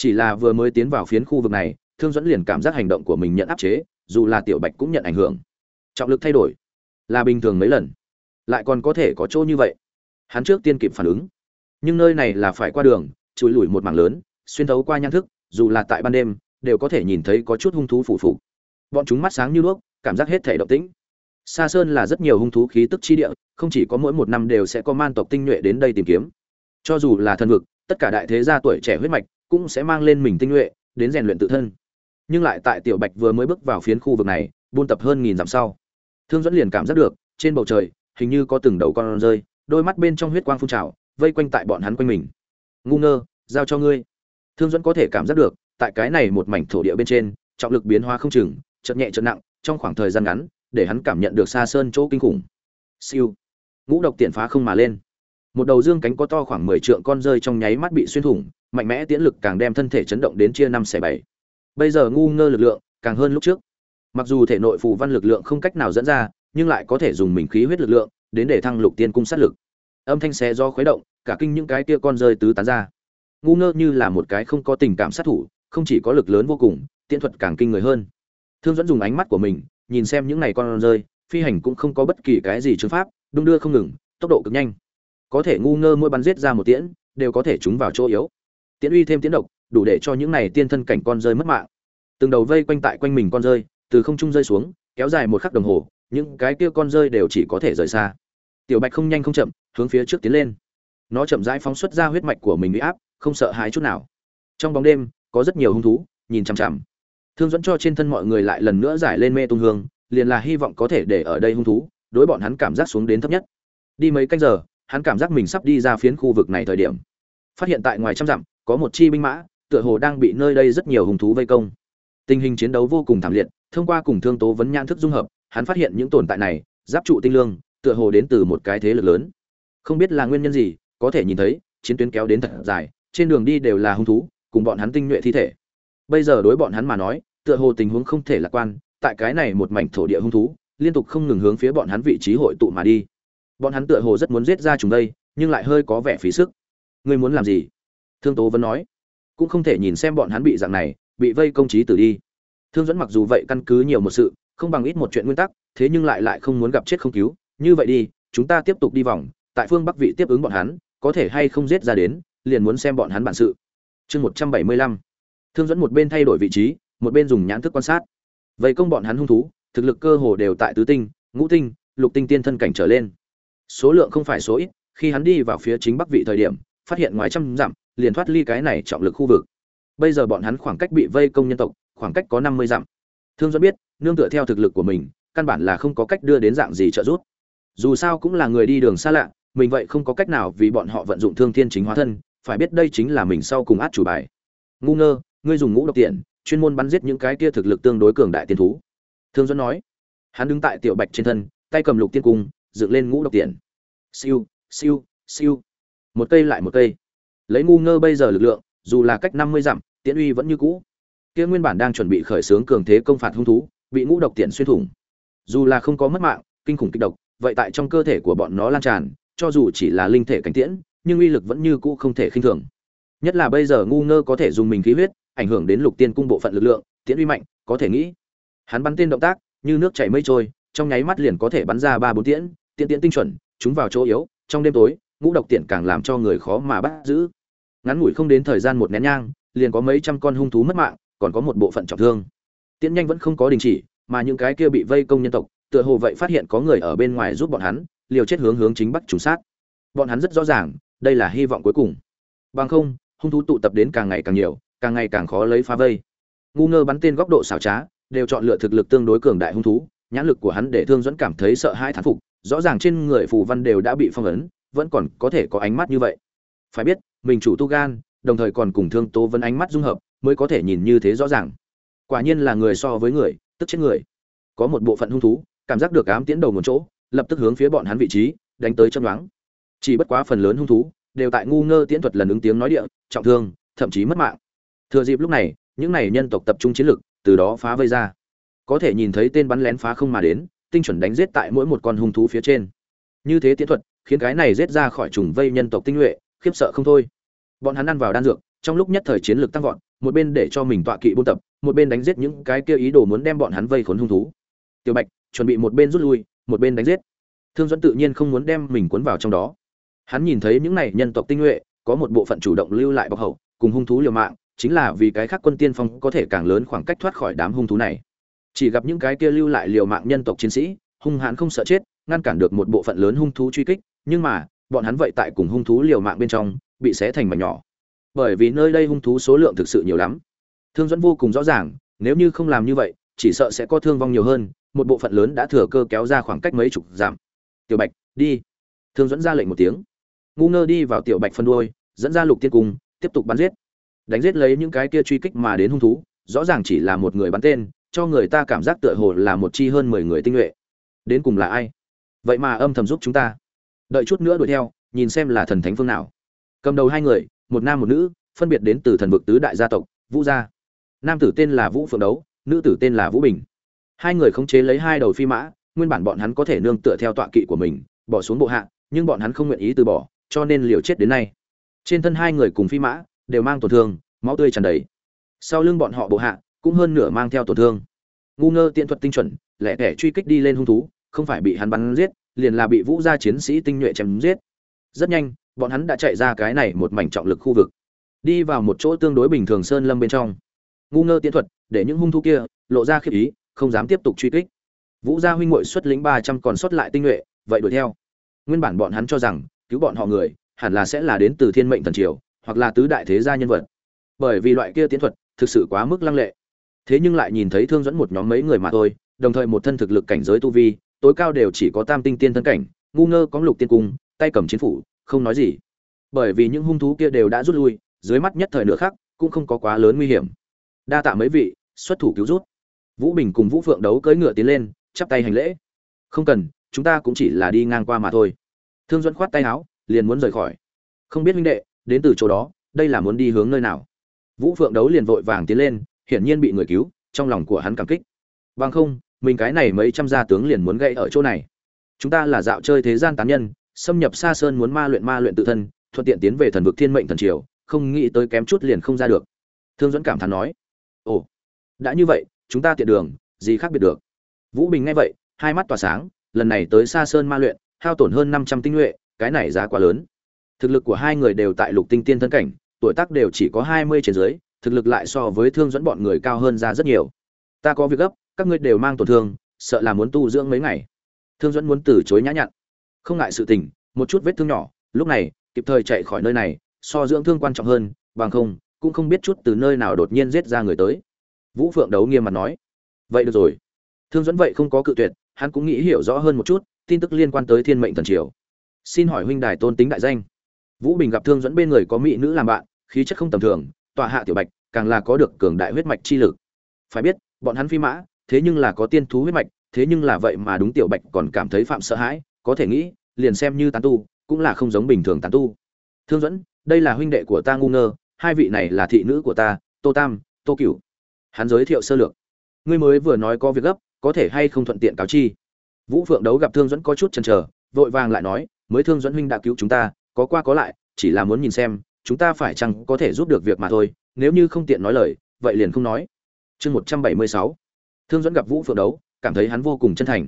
Chỉ là vừa mới tiến vào phiến khu vực này, thương dẫn liền cảm giác hành động của mình nhận áp chế, dù là tiểu bạch cũng nhận ảnh hưởng. Trọng lực thay đổi, là bình thường mấy lần. Lại còn có thể có chỗ như vậy. Hắn trước tiên kịp phản ứng. Nhưng nơi này là phải qua đường chùi lùi một mảng lớn, xuyên thấu qua nhan thức, dù là tại ban đêm đều có thể nhìn thấy có chút hung thú phủ phục bọn chúng mắt sáng như đuốc cảm giác hết thể động tĩnh Sa Sơn là rất nhiều hung thú khí tức chi địa, không chỉ có mỗi một năm đều sẽ có man tộc tinh nhuệ đến đây tìm kiếm. Cho dù là thần vực, tất cả đại thế gia tuổi trẻ huyết mạch cũng sẽ mang lên mình tinh nhuệ đến rèn luyện tự thân. Nhưng lại tại Tiểu Bạch vừa mới bước vào phiến khu vực này, buôn tập hơn nghìn dặm sau, Thương dẫn liền cảm giác được, trên bầu trời hình như có từng đầu con rơi, đôi mắt bên trong huyết quang phun trào, vây quanh tại bọn hắn quanh mình. Ngu ngơ, giao cho ngươi. Thương dẫn có thể cảm giác được, tại cái này một mảnh thổ địa bên trên, trọng lực biến hóa không chừng, chợt nhẹ chợt nặng, trong khoảng thời gian ngắn, để hắn cảm nhận được xa sơn chỗ kinh khủng. Siêu. Ngũ độc tiện phá không mà lên. Một đầu dương cánh có to khoảng mười trượng con rơi trong nháy mắt bị xuyên thủng mạnh mẽ tiễn lực càng đem thân thể chấn động đến chia năm xẻ bảy. Bây giờ ngu ngơ lực lượng càng hơn lúc trước. Mặc dù thể nội phù văn lực lượng không cách nào dẫn ra nhưng lại có thể dùng mình khí huyết lực lượng đến để thăng lục tiên cung sát lực. Âm thanh xe do khuấy động cả kinh những cái kia con rơi tứ tán ra. Ngu ngơ như là một cái không có tình cảm sát thủ không chỉ có lực lớn vô cùng tiện thuật càng kinh người hơn thương dẫn dùng ánh mắt của mình nhìn xem những này con rơi, phi hành cũng không có bất kỳ cái gì chứng pháp, đung đưa không ngừng, tốc độ cực nhanh. Có thể ngu ngơ mỗi bắn giết ra một tiễn, đều có thể trúng vào chỗ yếu. Tiễn uy thêm tiễn độc, đủ để cho những này tiên thân cảnh con rơi mất mạng. Từng đầu vây quanh tại quanh mình con rơi, từ không trung rơi xuống, kéo dài một khắc đồng hồ, những cái kia con rơi đều chỉ có thể rời xa. Tiểu Bạch không nhanh không chậm, hướng phía trước tiến lên. Nó chậm rãi phóng xuất ra huyết mạch của mình uy áp, không sợ hãi chút nào. Trong bóng đêm, có rất nhiều hung thú, nhìn chằm chằm. Thương dẫn cho trên thân mọi người lại lần nữa giải lên mê tung hương liền là hy vọng có thể để ở đây hung thú đối bọn hắn cảm giác xuống đến thấp nhất. Đi mấy canh giờ hắn cảm giác mình sắp đi ra phiến khu vực này thời điểm. Phát hiện tại ngoài trăm dặm có một chi binh mã tựa hồ đang bị nơi đây rất nhiều hung thú vây công. Tình hình chiến đấu vô cùng thảm liệt thông qua cùng thương tố vấn nhãn thức dung hợp hắn phát hiện những tồn tại này giáp trụ tinh lương tựa hồ đến từ một cái thế lực lớn. Không biết là nguyên nhân gì có thể nhìn thấy chiến tuyến kéo đến thật dài trên đường đi đều là hung thú cùng bọn hắn tinh nhuệ thi thể. Bây giờ đối bọn hắn mà nói, tựa hồ tình huống không thể lạc quan, tại cái này một mảnh thổ địa hung thú, liên tục không ngừng hướng phía bọn hắn vị trí hội tụ mà đi. Bọn hắn tựa hồ rất muốn giết ra chúng đây, nhưng lại hơi có vẻ phí sức. Ngươi muốn làm gì? Thương tố vẫn nói. Cũng không thể nhìn xem bọn hắn bị dạng này, bị vây công trí tử đi. Thương dẫn mặc dù vậy căn cứ nhiều một sự, không bằng ít một chuyện nguyên tắc, thế nhưng lại lại không muốn gặp chết không cứu. Như vậy đi, chúng ta tiếp tục đi vòng, tại phương bắc vị tiếp ứng bọn hắn, có thể hay không giết ra đến, liền muốn xem bọn hắn bản sự chương một trăm bảy mươi lăm. Thương dẫn một bên thay đổi vị trí, một bên dùng nhãn thức quan sát. Vậy công bọn hắn hung thú, thực lực cơ hồ đều tại tứ tinh, ngũ tinh, lục tinh tiên thân cảnh trở lên. Số lượng không phải số ít, khi hắn đi vào phía chính bắc vị thời điểm, phát hiện ngoài trăm dặm, liền thoát ly cái này trọng lực khu vực. Bây giờ bọn hắn khoảng cách bị vây công nhân tộc, khoảng cách có năm mươi dặm. Thương dẫn biết, nương tựa theo thực lực của mình, căn bản là không có cách đưa đến dạng gì trợ giúp. Dù sao cũng là người đi đường xa lạ, mình vậy không có cách nào vì bọn họ vận dụng thương thiên chính hóa thân phải biết đây chính là mình sau cùng át chủ bài. Ngu ngơ, ngươi dùng ngũ độc tiện, chuyên môn bắn giết những cái kia thực lực tương đối cường đại tiên thú. Thương dẫn nói. Hắn đứng tại tiểu bạch trên thân, tay cầm lục tiên cung, dựng lên ngũ độc tiện. Siêu siêu siêu. Một cây lại một cây. Lấy ngu ngơ bây giờ lực lượng, dù là cách năm mươi dặm tiễn uy vẫn như cũ. Kia nguyên bản đang chuẩn bị khởi xướng cường thế công phạt hung thú, bị ngũ độc tiện xuyên thủng. Dù là không có mất mạng, kinh khủng kích độc, vậy tại trong cơ thể của bọn nó lan tràn, cho dù chỉ là linh thể cảnh tiễn nhưng uy lực vẫn như cũ không thể khinh thường. Nhất là bây giờ ngu ngơ có thể dùng mình khí huyết, ảnh hưởng đến lục tiên cung bộ phận lực lượng, tiễn uy mạnh, có thể nghĩ. Hắn bắn tên động tác, như nước chảy mây trôi, trong nháy mắt liền có thể bắn ra ba bốn tiễn tiễn tiễn tinh chuẩn, chúng vào chỗ yếu, trong đêm tối, ngũ độc tiễn càng làm cho người khó mà bắt giữ. Ngắn ngủi không đến thời gian một nén nhang, liền có mấy trăm con hung thú mất mạng, còn có một bộ phận trọng thương. Tiễn nhanh vẫn không có đình chỉ, mà những cái kia bị vây công nhân tộc, tựa hồ vậy phát hiện có người ở bên ngoài giúp bọn hắn, liều chết hướng hướng chính bắc trùng sát. Bọn hắn rất rõ ràng đây là hy vọng cuối cùng. Bằng không, hung thú tụ tập đến càng ngày càng nhiều, càng ngày càng khó lấy phá vây. Ngu ngơ bắn tên góc độ xảo trá, đều chọn lựa thực lực tương đối cường đại hung thú, nhãn lực của hắn để thương dẫn cảm thấy sợ hãi thán phục, rõ ràng trên người phù văn đều đã bị phong ấn, vẫn còn có thể có ánh mắt như vậy. Phải biết, mình chủ tu gan, đồng thời còn cùng thương tố vấn ánh mắt dung hợp, mới có thể nhìn như thế rõ ràng. Quả nhiên là người so với người, tức chết người. Có một bộ phận hung thú, cảm giác được ám tiến đầu một chỗ, lập tức hướng phía bọn hắn vị trí, đánh tới chân đoán chỉ bất quá phần lớn hung thú đều tại ngu ngơ tiễn thuật lần ứng tiếng nói địa, trọng thương, thậm chí mất mạng. Thừa dịp lúc này, những này nhân tộc tập trung chiến lực từ đó phá vây ra. Có thể nhìn thấy tên bắn lén phá không mà đến, tinh chuẩn đánh giết tại mỗi một con hung thú phía trên. Như thế tiễn thuật, khiến cái này giết ra khỏi trùng vây nhân tộc tinh nhuệ, khiếp sợ không thôi. Bọn hắn ăn vào đan dược, trong lúc nhất thời chiến lược tăng vọt, một bên để cho mình tọa kỵ buôn tập, một bên đánh giết những cái kia ý đồ muốn đem bọn hắn vây khốn hung thú. Tiểu bạch chuẩn bị một bên rút lui, một bên đánh giết. Thương dẫn tự nhiên không muốn đem mình cuốn vào trong đó hắn nhìn thấy những này nhân tộc tinh nhuệ, có một bộ phận chủ động lưu lại bọc hậu, cùng hung thú liều mạng, chính là vì cái khác quân tiên phong có thể càng lớn khoảng cách thoát khỏi đám hung thú này. Chỉ gặp những cái kia lưu lại liều mạng nhân tộc chiến sĩ, hung hãn không sợ chết, ngăn cản được một bộ phận lớn hung thú truy kích, nhưng mà, bọn hắn vậy tại cùng hung thú liều mạng bên trong, bị xé thành mảnh nhỏ. Bởi vì nơi đây hung thú số lượng thực sự nhiều lắm. Thương dẫn vô cùng rõ ràng, nếu như không làm như vậy, chỉ sợ sẽ có thương vong nhiều hơn, một bộ phận lớn đã thừa cơ kéo ra khoảng cách mấy chục giảm tiểu bạch, đi. Thương dẫn ra lệnh một tiếng ngu ngơ đi vào tiểu bạch phân đuôi, dẫn ra lục tiên cung, tiếp tục bắn giết. Đánh giết lấy những cái kia truy kích mà đến hung thú, rõ ràng chỉ là một người bắn tên, cho người ta cảm giác tựa hồ là một chi hơn mười người tinh nhuệ. Đến cùng là ai? Vậy mà âm thầm giúp chúng ta. Đợi chút nữa đuổi theo, nhìn xem là thần thánh phương nào. Cầm đầu hai người, một nam một nữ, phân biệt đến từ thần vực tứ đại gia tộc, vũ gia. Nam tử tên là vũ phượng đấu, nữ tử tên là vũ bình. Hai người khống chế lấy hai đầu phi mã, nguyên bản bọn hắn có thể nương tựa theo tọa kỵ của mình, bỏ xuống bộ hạ, nhưng bọn hắn không nguyện ý từ bỏ cho nên liều chết đến nay. Trên thân hai người cùng phi mã đều mang tổn thương, máu tươi tràn đầy. Sau lưng bọn họ bộ hạ cũng hơn nửa mang theo tổn thương. Ngu ngơ tiện thuật tinh chuẩn, lẻ tẻ truy kích đi lên hung thú, không phải bị hắn bắn giết, liền là bị vũ gia chiến sĩ tinh nhuệ chém giết. Rất nhanh, bọn hắn đã chạy ra cái này một mảnh trọng lực khu vực, đi vào một chỗ tương đối bình thường sơn lâm bên trong. Ngu ngơ tiện thuật, để những hung thú kia lộ ra khiếp ý, không dám tiếp tục truy kích. Vũ gia huynh muội xuất lĩnh ba trăm còn sót lại tinh nhuệ, vậy đuổi theo. Nguyên bản bọn hắn cho rằng cứu bọn họ người, hẳn là sẽ là đến từ thiên mệnh thần triều, hoặc là tứ đại thế gia nhân vật. Bởi vì loại kia tiến thuật, thực sự quá mức lăng lệ. Thế nhưng lại nhìn thấy thương dẫn một nhóm mấy người mà thôi, đồng thời một thân thực lực cảnh giới tu vi, tối cao đều chỉ có tam tinh tiên thân cảnh, ngu ngơ có lục tiên cung, tay cầm chiến phủ, không nói gì. Bởi vì những hung thú kia đều đã rút lui, dưới mắt nhất thời nửa khác cũng không có quá lớn nguy hiểm. Đa tạ mấy vị, xuất thủ cứu rút. Vũ bình cùng vũ phượng đấu cưỡi ngựa tiến lên, chắp tay hành lễ. Không cần, chúng ta cũng chỉ là đi ngang qua mà thôi thương dẫn khoát tay áo, liền muốn rời khỏi. Không biết huynh đệ, đến từ chỗ đó, đây là muốn đi hướng nơi nào? Vũ phượng đấu liền vội vàng tiến lên, hiển nhiên bị người cứu, trong lòng của hắn cảm kích. Bằng không, mình cái này mấy trăm gia tướng liền muốn gậy ở chỗ này. Chúng ta là dạo chơi thế gian tán nhân, xâm nhập xa sơn muốn ma luyện ma luyện tự thân, thuận tiện tiến về thần vực thiên mệnh thần triều, không nghĩ tới kém chút liền không ra được. Thương dẫn cảm thán nói. Ồ, đã như vậy, chúng ta tiện đường, gì khác biệt được? Vũ bình nghe vậy, hai mắt tỏa sáng, lần này tới xa sơn ma luyện hao tổn hơn năm trăm tinh nhuệ, cái này giá quá lớn. Thực lực của hai người đều tại lục tinh tiên thân cảnh, tuổi tác đều chỉ có hai mươi trên dưới, thực lực lại so với thương dẫn bọn người cao hơn ra rất nhiều. Ta có việc gấp, các ngươi đều mang tổn thương, sợ là muốn tu dưỡng mấy ngày. Thương dẫn muốn từ chối nhã nhặn. Không ngại sự tình, một chút vết thương nhỏ, lúc này, kịp thời chạy khỏi nơi này, so dưỡng thương quan trọng hơn, bằng không, cũng không biết chút từ nơi nào đột nhiên giết ra người tới. Vũ phượng đấu nghiêm mặt nói. Vậy được rồi. Thương dẫn vậy không có cự tuyệt, hắn cũng nghĩ hiểu rõ hơn một chút tin tức liên quan tới thiên mệnh thần triều. Xin hỏi huynh đài tôn tính đại danh. Vũ bình gặp thương dẫn bên người có mỹ nữ làm bạn, khí chất không tầm thường, tọa hạ tiểu bạch, càng là có được cường đại huyết mạch chi lực. Phải biết, bọn hắn phi mã, thế nhưng là có tiên thú huyết mạch, thế nhưng là vậy mà đúng tiểu bạch còn cảm thấy phạm sợ hãi, có thể nghĩ, liền xem như tán tu, cũng là không giống bình thường tán tu. Thương dẫn, đây là huynh đệ của ta ngu ngơ, hai vị này là thị nữ của ta, tô tam, tô cửu. Hắn giới thiệu sơ lược. Ngươi mới vừa nói có việc gấp, có thể hay không thuận tiện cáo chi? Vũ phượng đấu gặp thương dẫn có chút chần chờ, vội vàng lại nói, mới thương dẫn huynh đã cứu chúng ta, có qua có lại, chỉ là muốn nhìn xem, chúng ta phải chăng có thể giúp được việc mà thôi, nếu như không tiện nói lời, vậy liền không nói. Chương một trăm bảy mươi sáu. Thương dẫn gặp vũ phượng đấu, cảm thấy hắn vô cùng chân thành.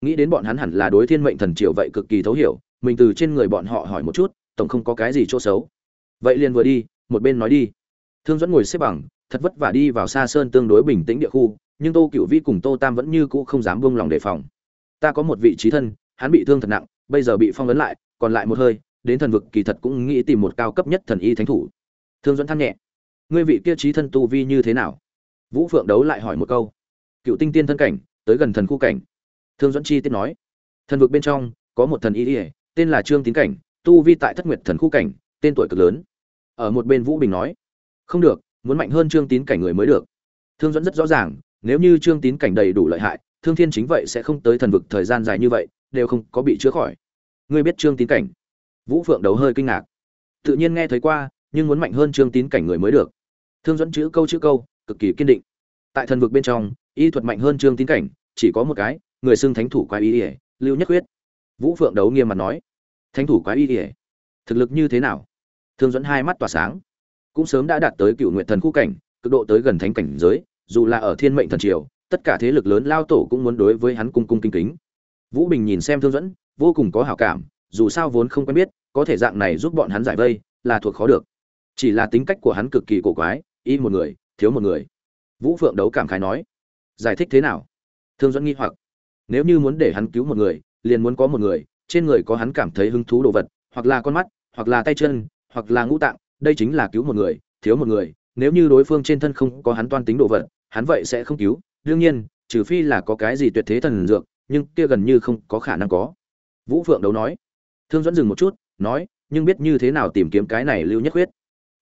Nghĩ đến bọn hắn hẳn là đối thiên mệnh thần triều vậy cực kỳ thấu hiểu, mình từ trên người bọn họ hỏi một chút, tổng không có cái gì chỗ xấu. Vậy liền vừa đi, một bên nói đi. Thương dẫn ngồi xếp bằng, thật vất vả đi vào xa sơn tương đối bình tĩnh địa khu, nhưng tô cựu vi cùng tô tam vẫn như cũ không dám buông lòng đề phòng ta có một vị trí thân, hắn bị thương thật nặng, bây giờ bị phong ấn lại, còn lại một hơi, đến thần vực kỳ thật cũng nghĩ tìm một cao cấp nhất thần y thánh thủ. Thương dẫn than nhẹ. Ngươi vị kia trí thân tu vi như thế nào? Vũ phượng đấu lại hỏi một câu. Cựu tinh tiên thân cảnh, tới gần thần khu cảnh. Thương dẫn chi tiết nói. Thần vực bên trong, có một thần y ỉa tên là trương tín cảnh, tu vi tại thất nguyệt thần khu cảnh, tên tuổi cực lớn. Ở một bên vũ bình nói. Không được, muốn mạnh hơn trương tín cảnh người mới được. Thương dẫn rất rõ ràng, nếu như trương tín cảnh đầy đủ lợi hại thương thiên chính vậy sẽ không tới thần vực thời gian dài như vậy, đều không có bị chữa khỏi. Ngươi biết trương tín cảnh? Vũ phượng đấu hơi kinh ngạc. Tự nhiên nghe thấy qua, nhưng muốn mạnh hơn trương tín cảnh người mới được. Thương dẫn chữ câu chữ câu, cực kỳ kiên định. Tại thần vực bên trong, y thuật mạnh hơn trương tín cảnh, chỉ có một cái, người xưng thánh thủ quái y ỉa lưu nhất huyết vũ phượng đấu nghiêm mặt nói. Thánh thủ quái y ỉa thực lực như thế nào? Thương dẫn hai mắt tỏa sáng. Cũng sớm đã đạt tới cựu nguyện thần khu cảnh, cực độ tới gần thánh cảnh giới, dù là ở thiên mệnh thần triều tất cả thế lực lớn lao tổ cũng muốn đối với hắn cung cung kính kính. Vũ bình nhìn xem thương dẫn vô cùng có hảo cảm, dù sao vốn không quen biết, có thể dạng này giúp bọn hắn giải vây, là thuộc khó được. Chỉ là tính cách của hắn cực kỳ cổ quái, y một người, thiếu một người. Vũ phượng đấu cảm khái nói, giải thích thế nào? Thương dẫn nghi hoặc, nếu như muốn để hắn cứu một người, liền muốn có một người, trên người có hắn cảm thấy hứng thú đồ vật, hoặc là con mắt, hoặc là tay chân, hoặc là ngũ tạng, đây chính là cứu một người, thiếu một người. Nếu như đối phương trên thân không có hắn toan tính đồ vật, hắn vậy sẽ không cứu đương nhiên, trừ phi là có cái gì tuyệt thế thần dược, nhưng kia gần như không có khả năng có. Vũ phượng đấu nói. Thương dẫn dừng một chút, nói, nhưng biết như thế nào tìm kiếm cái này lưu nhất huyết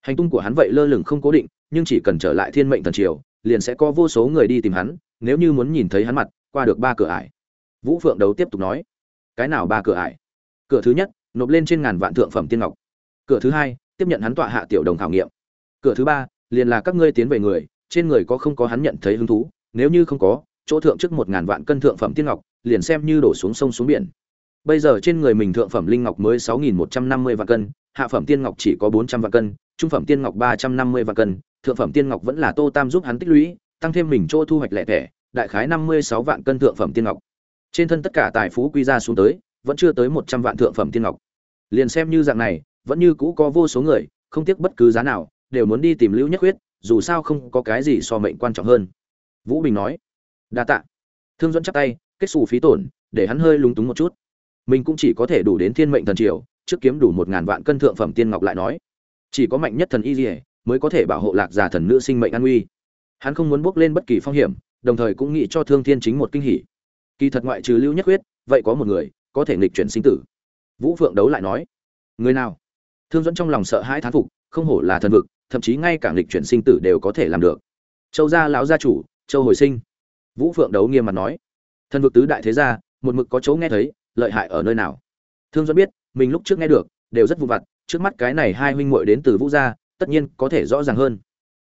hành tung của hắn vậy lơ lửng không cố định, nhưng chỉ cần trở lại thiên mệnh thần triều, liền sẽ có vô số người đi tìm hắn, nếu như muốn nhìn thấy hắn mặt, qua được ba cửa ải. Vũ phượng đấu tiếp tục nói. Cái nào ba cửa ải? Cửa thứ nhất, nộp lên trên ngàn vạn thượng phẩm tiên ngọc. Cửa thứ hai, tiếp nhận hắn tọa hạ tiểu đồng khảo nghiệm. Cửa thứ ba, liền là các ngươi tiến về người, trên người có không có hắn nhận thấy hứng thú nếu như không có, chỗ thượng trước một ngàn vạn cân thượng phẩm tiên ngọc, liền xem như đổ xuống sông xuống biển. Bây giờ trên người mình thượng phẩm linh ngọc mới sáu nghìn một trăm năm mươi vạn cân, hạ phẩm tiên ngọc chỉ có bốn trăm vạn cân, trung phẩm tiên ngọc ba trăm năm mươi vạn cân, thượng phẩm tiên ngọc vẫn là tô tam giúp hắn tích lũy, tăng thêm mình chỗ thu hoạch lẻ thẻ đại khái năm mươi sáu vạn cân thượng phẩm tiên ngọc. Trên thân tất cả tài phú quy ra xuống tới, vẫn chưa tới một trăm vạn thượng phẩm tiên ngọc. Liền xem như dạng này, vẫn như cũ có vô số người, không tiếc bất cứ giá nào, đều muốn đi tìm lưu nhất huyết dù sao không có cái gì so mệnh quan trọng hơn vũ bình nói, đa tạ. Thương dẫn chắp tay, kết xù phí tổn, để hắn hơi lúng túng một chút. Mình cũng chỉ có thể đủ đến thiên mệnh thần triều, trước kiếm đủ một ngàn vạn cân thượng phẩm tiên ngọc lại nói. Chỉ có mạnh nhất thần y dỉa mới có thể bảo hộ lạc giả thần nữ sinh mệnh an nguy hắn không muốn bước lên bất kỳ phong hiểm, đồng thời cũng nghĩ cho thương thiên chính một kinh hỉ. Kỳ thật ngoại trừ lưu nhất huyết vậy có một người có thể nghịch chuyển sinh tử. Vũ phượng đấu lại nói, người nào? Thương dẫn trong lòng sợ hãi thán phục, không hổ là thần vực, thậm chí ngay cả nghịch chuyển sinh tử đều có thể làm được. Châu gia lão gia chủ châu hồi sinh. Vũ phượng đấu nghiêm mặt nói. Thần vực tứ đại thế gia, một mực có chỗ nghe thấy, lợi hại ở nơi nào? Thương duẫn biết, mình lúc trước nghe được, đều rất vụ vặt, trước mắt cái này hai huynh muội đến từ vũ gia, tất nhiên có thể rõ ràng hơn.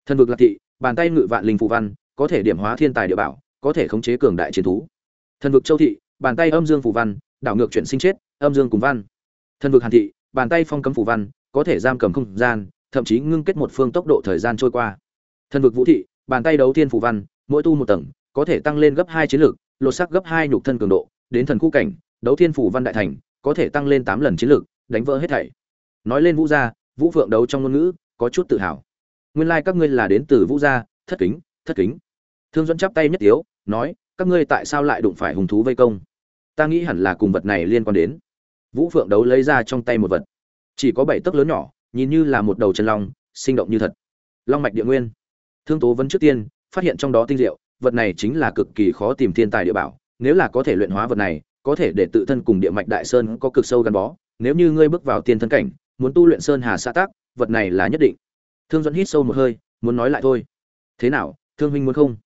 Thần vực lạc thị, bàn tay ngự vạn linh phụ văn, có thể điểm hóa thiên tài địa bảo, có thể khống chế cường đại chiến thú. Thần vực châu thị, bàn tay âm dương phù văn, đảo ngược chuyển sinh chết, âm dương cùng văn. Thần vực hàn thị, bàn tay phong cấm phù văn, có thể giam cầm không gian, thậm chí ngưng kết một phương tốc độ thời gian trôi qua. Thần vực vũ thị, bàn tay đấu thiên phù văn mỗi tu một tầng, có thể tăng lên gấp hai chiến lược, lột sắc gấp hai nhục thân cường độ, đến thần khu cảnh, đấu thiên phủ văn đại thành, có thể tăng lên tám lần chiến lược, đánh vỡ hết thảy. Nói lên vũ gia, vũ phượng đấu trong ngôn ngữ, có chút tự hào. Nguyên lai các ngươi là đến từ vũ gia, thất kính thất kính. Thương dẫn chắp tay nhất yếu nói, các ngươi tại sao lại đụng phải hùng thú vây công? Ta nghĩ hẳn là cùng vật này liên quan đến. Vũ phượng đấu lấy ra trong tay một vật. Chỉ có bảy tấc lớn nhỏ, nhìn như là một đầu chân long, sinh động như thật. Long mạch địa nguyên. Thương tố vấn trước tiên phát hiện trong đó tinh diệu, vật này chính là cực kỳ khó tìm thiên tài địa bảo, nếu là có thể luyện hóa vật này, có thể để tự thân cùng địa mạch đại sơn có cực sâu gắn bó, nếu như ngươi bước vào tiên thân cảnh, muốn tu luyện sơn hà xã tác, vật này là nhất định. Thương dẫn hít sâu một hơi, muốn nói lại thôi. Thế nào, thương huynh muốn không?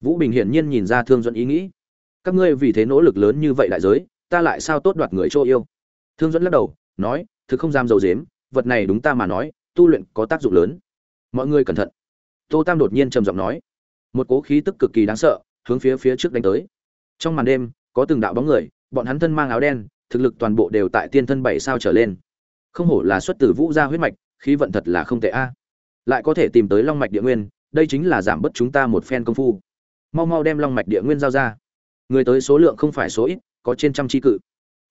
Vũ bình hiển nhiên nhìn ra thương dẫn ý nghĩ. Các ngươi vì thế nỗ lực lớn như vậy đại giới, ta lại sao tốt đoạt người chỗ yêu? Thương dẫn lắc đầu, nói, thực không dám dầu dếm, vật này đúng ta mà nói, tu luyện có tác dụng lớn. Mọi người cẩn thận. Tô tam đột nhiên trầm giọng nói một cố khí tức cực kỳ đáng sợ, hướng phía phía trước đánh tới. Trong màn đêm, có từng đạo bóng người, bọn hắn thân mang áo đen, thực lực toàn bộ đều tại tiên thân bảy sao trở lên. Không hổ là xuất từ vũ gia huyết mạch, khí vận thật là không tệ a. Lại có thể tìm tới long mạch địa nguyên, đây chính là giảm bớt chúng ta một phen công phu. Mau mau đem long mạch địa nguyên giao ra. Người tới số lượng không phải số ít, có trên trăm tri cự.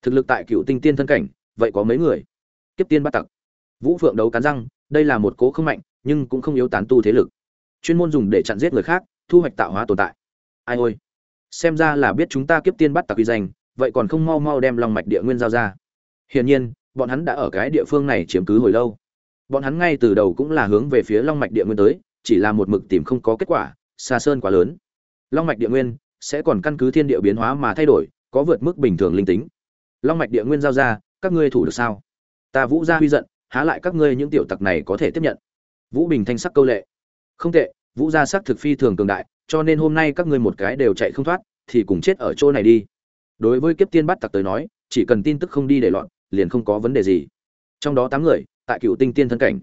Thực lực tại cựu tinh tiên thân cảnh, vậy có mấy người? Kiếp tiên bắt tặc. Vũ phượng đấu cắn răng, đây là một cố không mạnh, nhưng cũng không yếu tán tu thế lực. Chuyên môn dùng để chặn giết người khác thu hoạch tạo hóa tồn tại. Ai ôi, xem ra là biết chúng ta kiếp tiên bắt tặc uy danh, vậy còn không mau mau đem long mạch địa nguyên giao ra. Hiển nhiên, bọn hắn đã ở cái địa phương này chiếm cứ hồi lâu. Bọn hắn ngay từ đầu cũng là hướng về phía long mạch địa nguyên tới, chỉ là một mực tìm không có kết quả, xa sơn quá lớn. Long mạch địa nguyên sẽ còn căn cứ thiên địa biến hóa mà thay đổi, có vượt mức bình thường linh tính. Long mạch địa nguyên giao ra, các ngươi thủ được sao? Ta vũ gia huy giận, há lại các ngươi những tiểu tặc này có thể tiếp nhận. Vũ bình thanh sắc câu lệ. Không tệ vũ gia sắc thực phi thường cường đại, cho nên hôm nay các ngươi một cái đều chạy không thoát, thì cùng chết ở chỗ này đi. Đối với kiếp tiên bắt tặc tới nói, chỉ cần tin tức không đi để loạn, liền không có vấn đề gì. Trong đó tám người, tại cựu tinh tiên thân cảnh.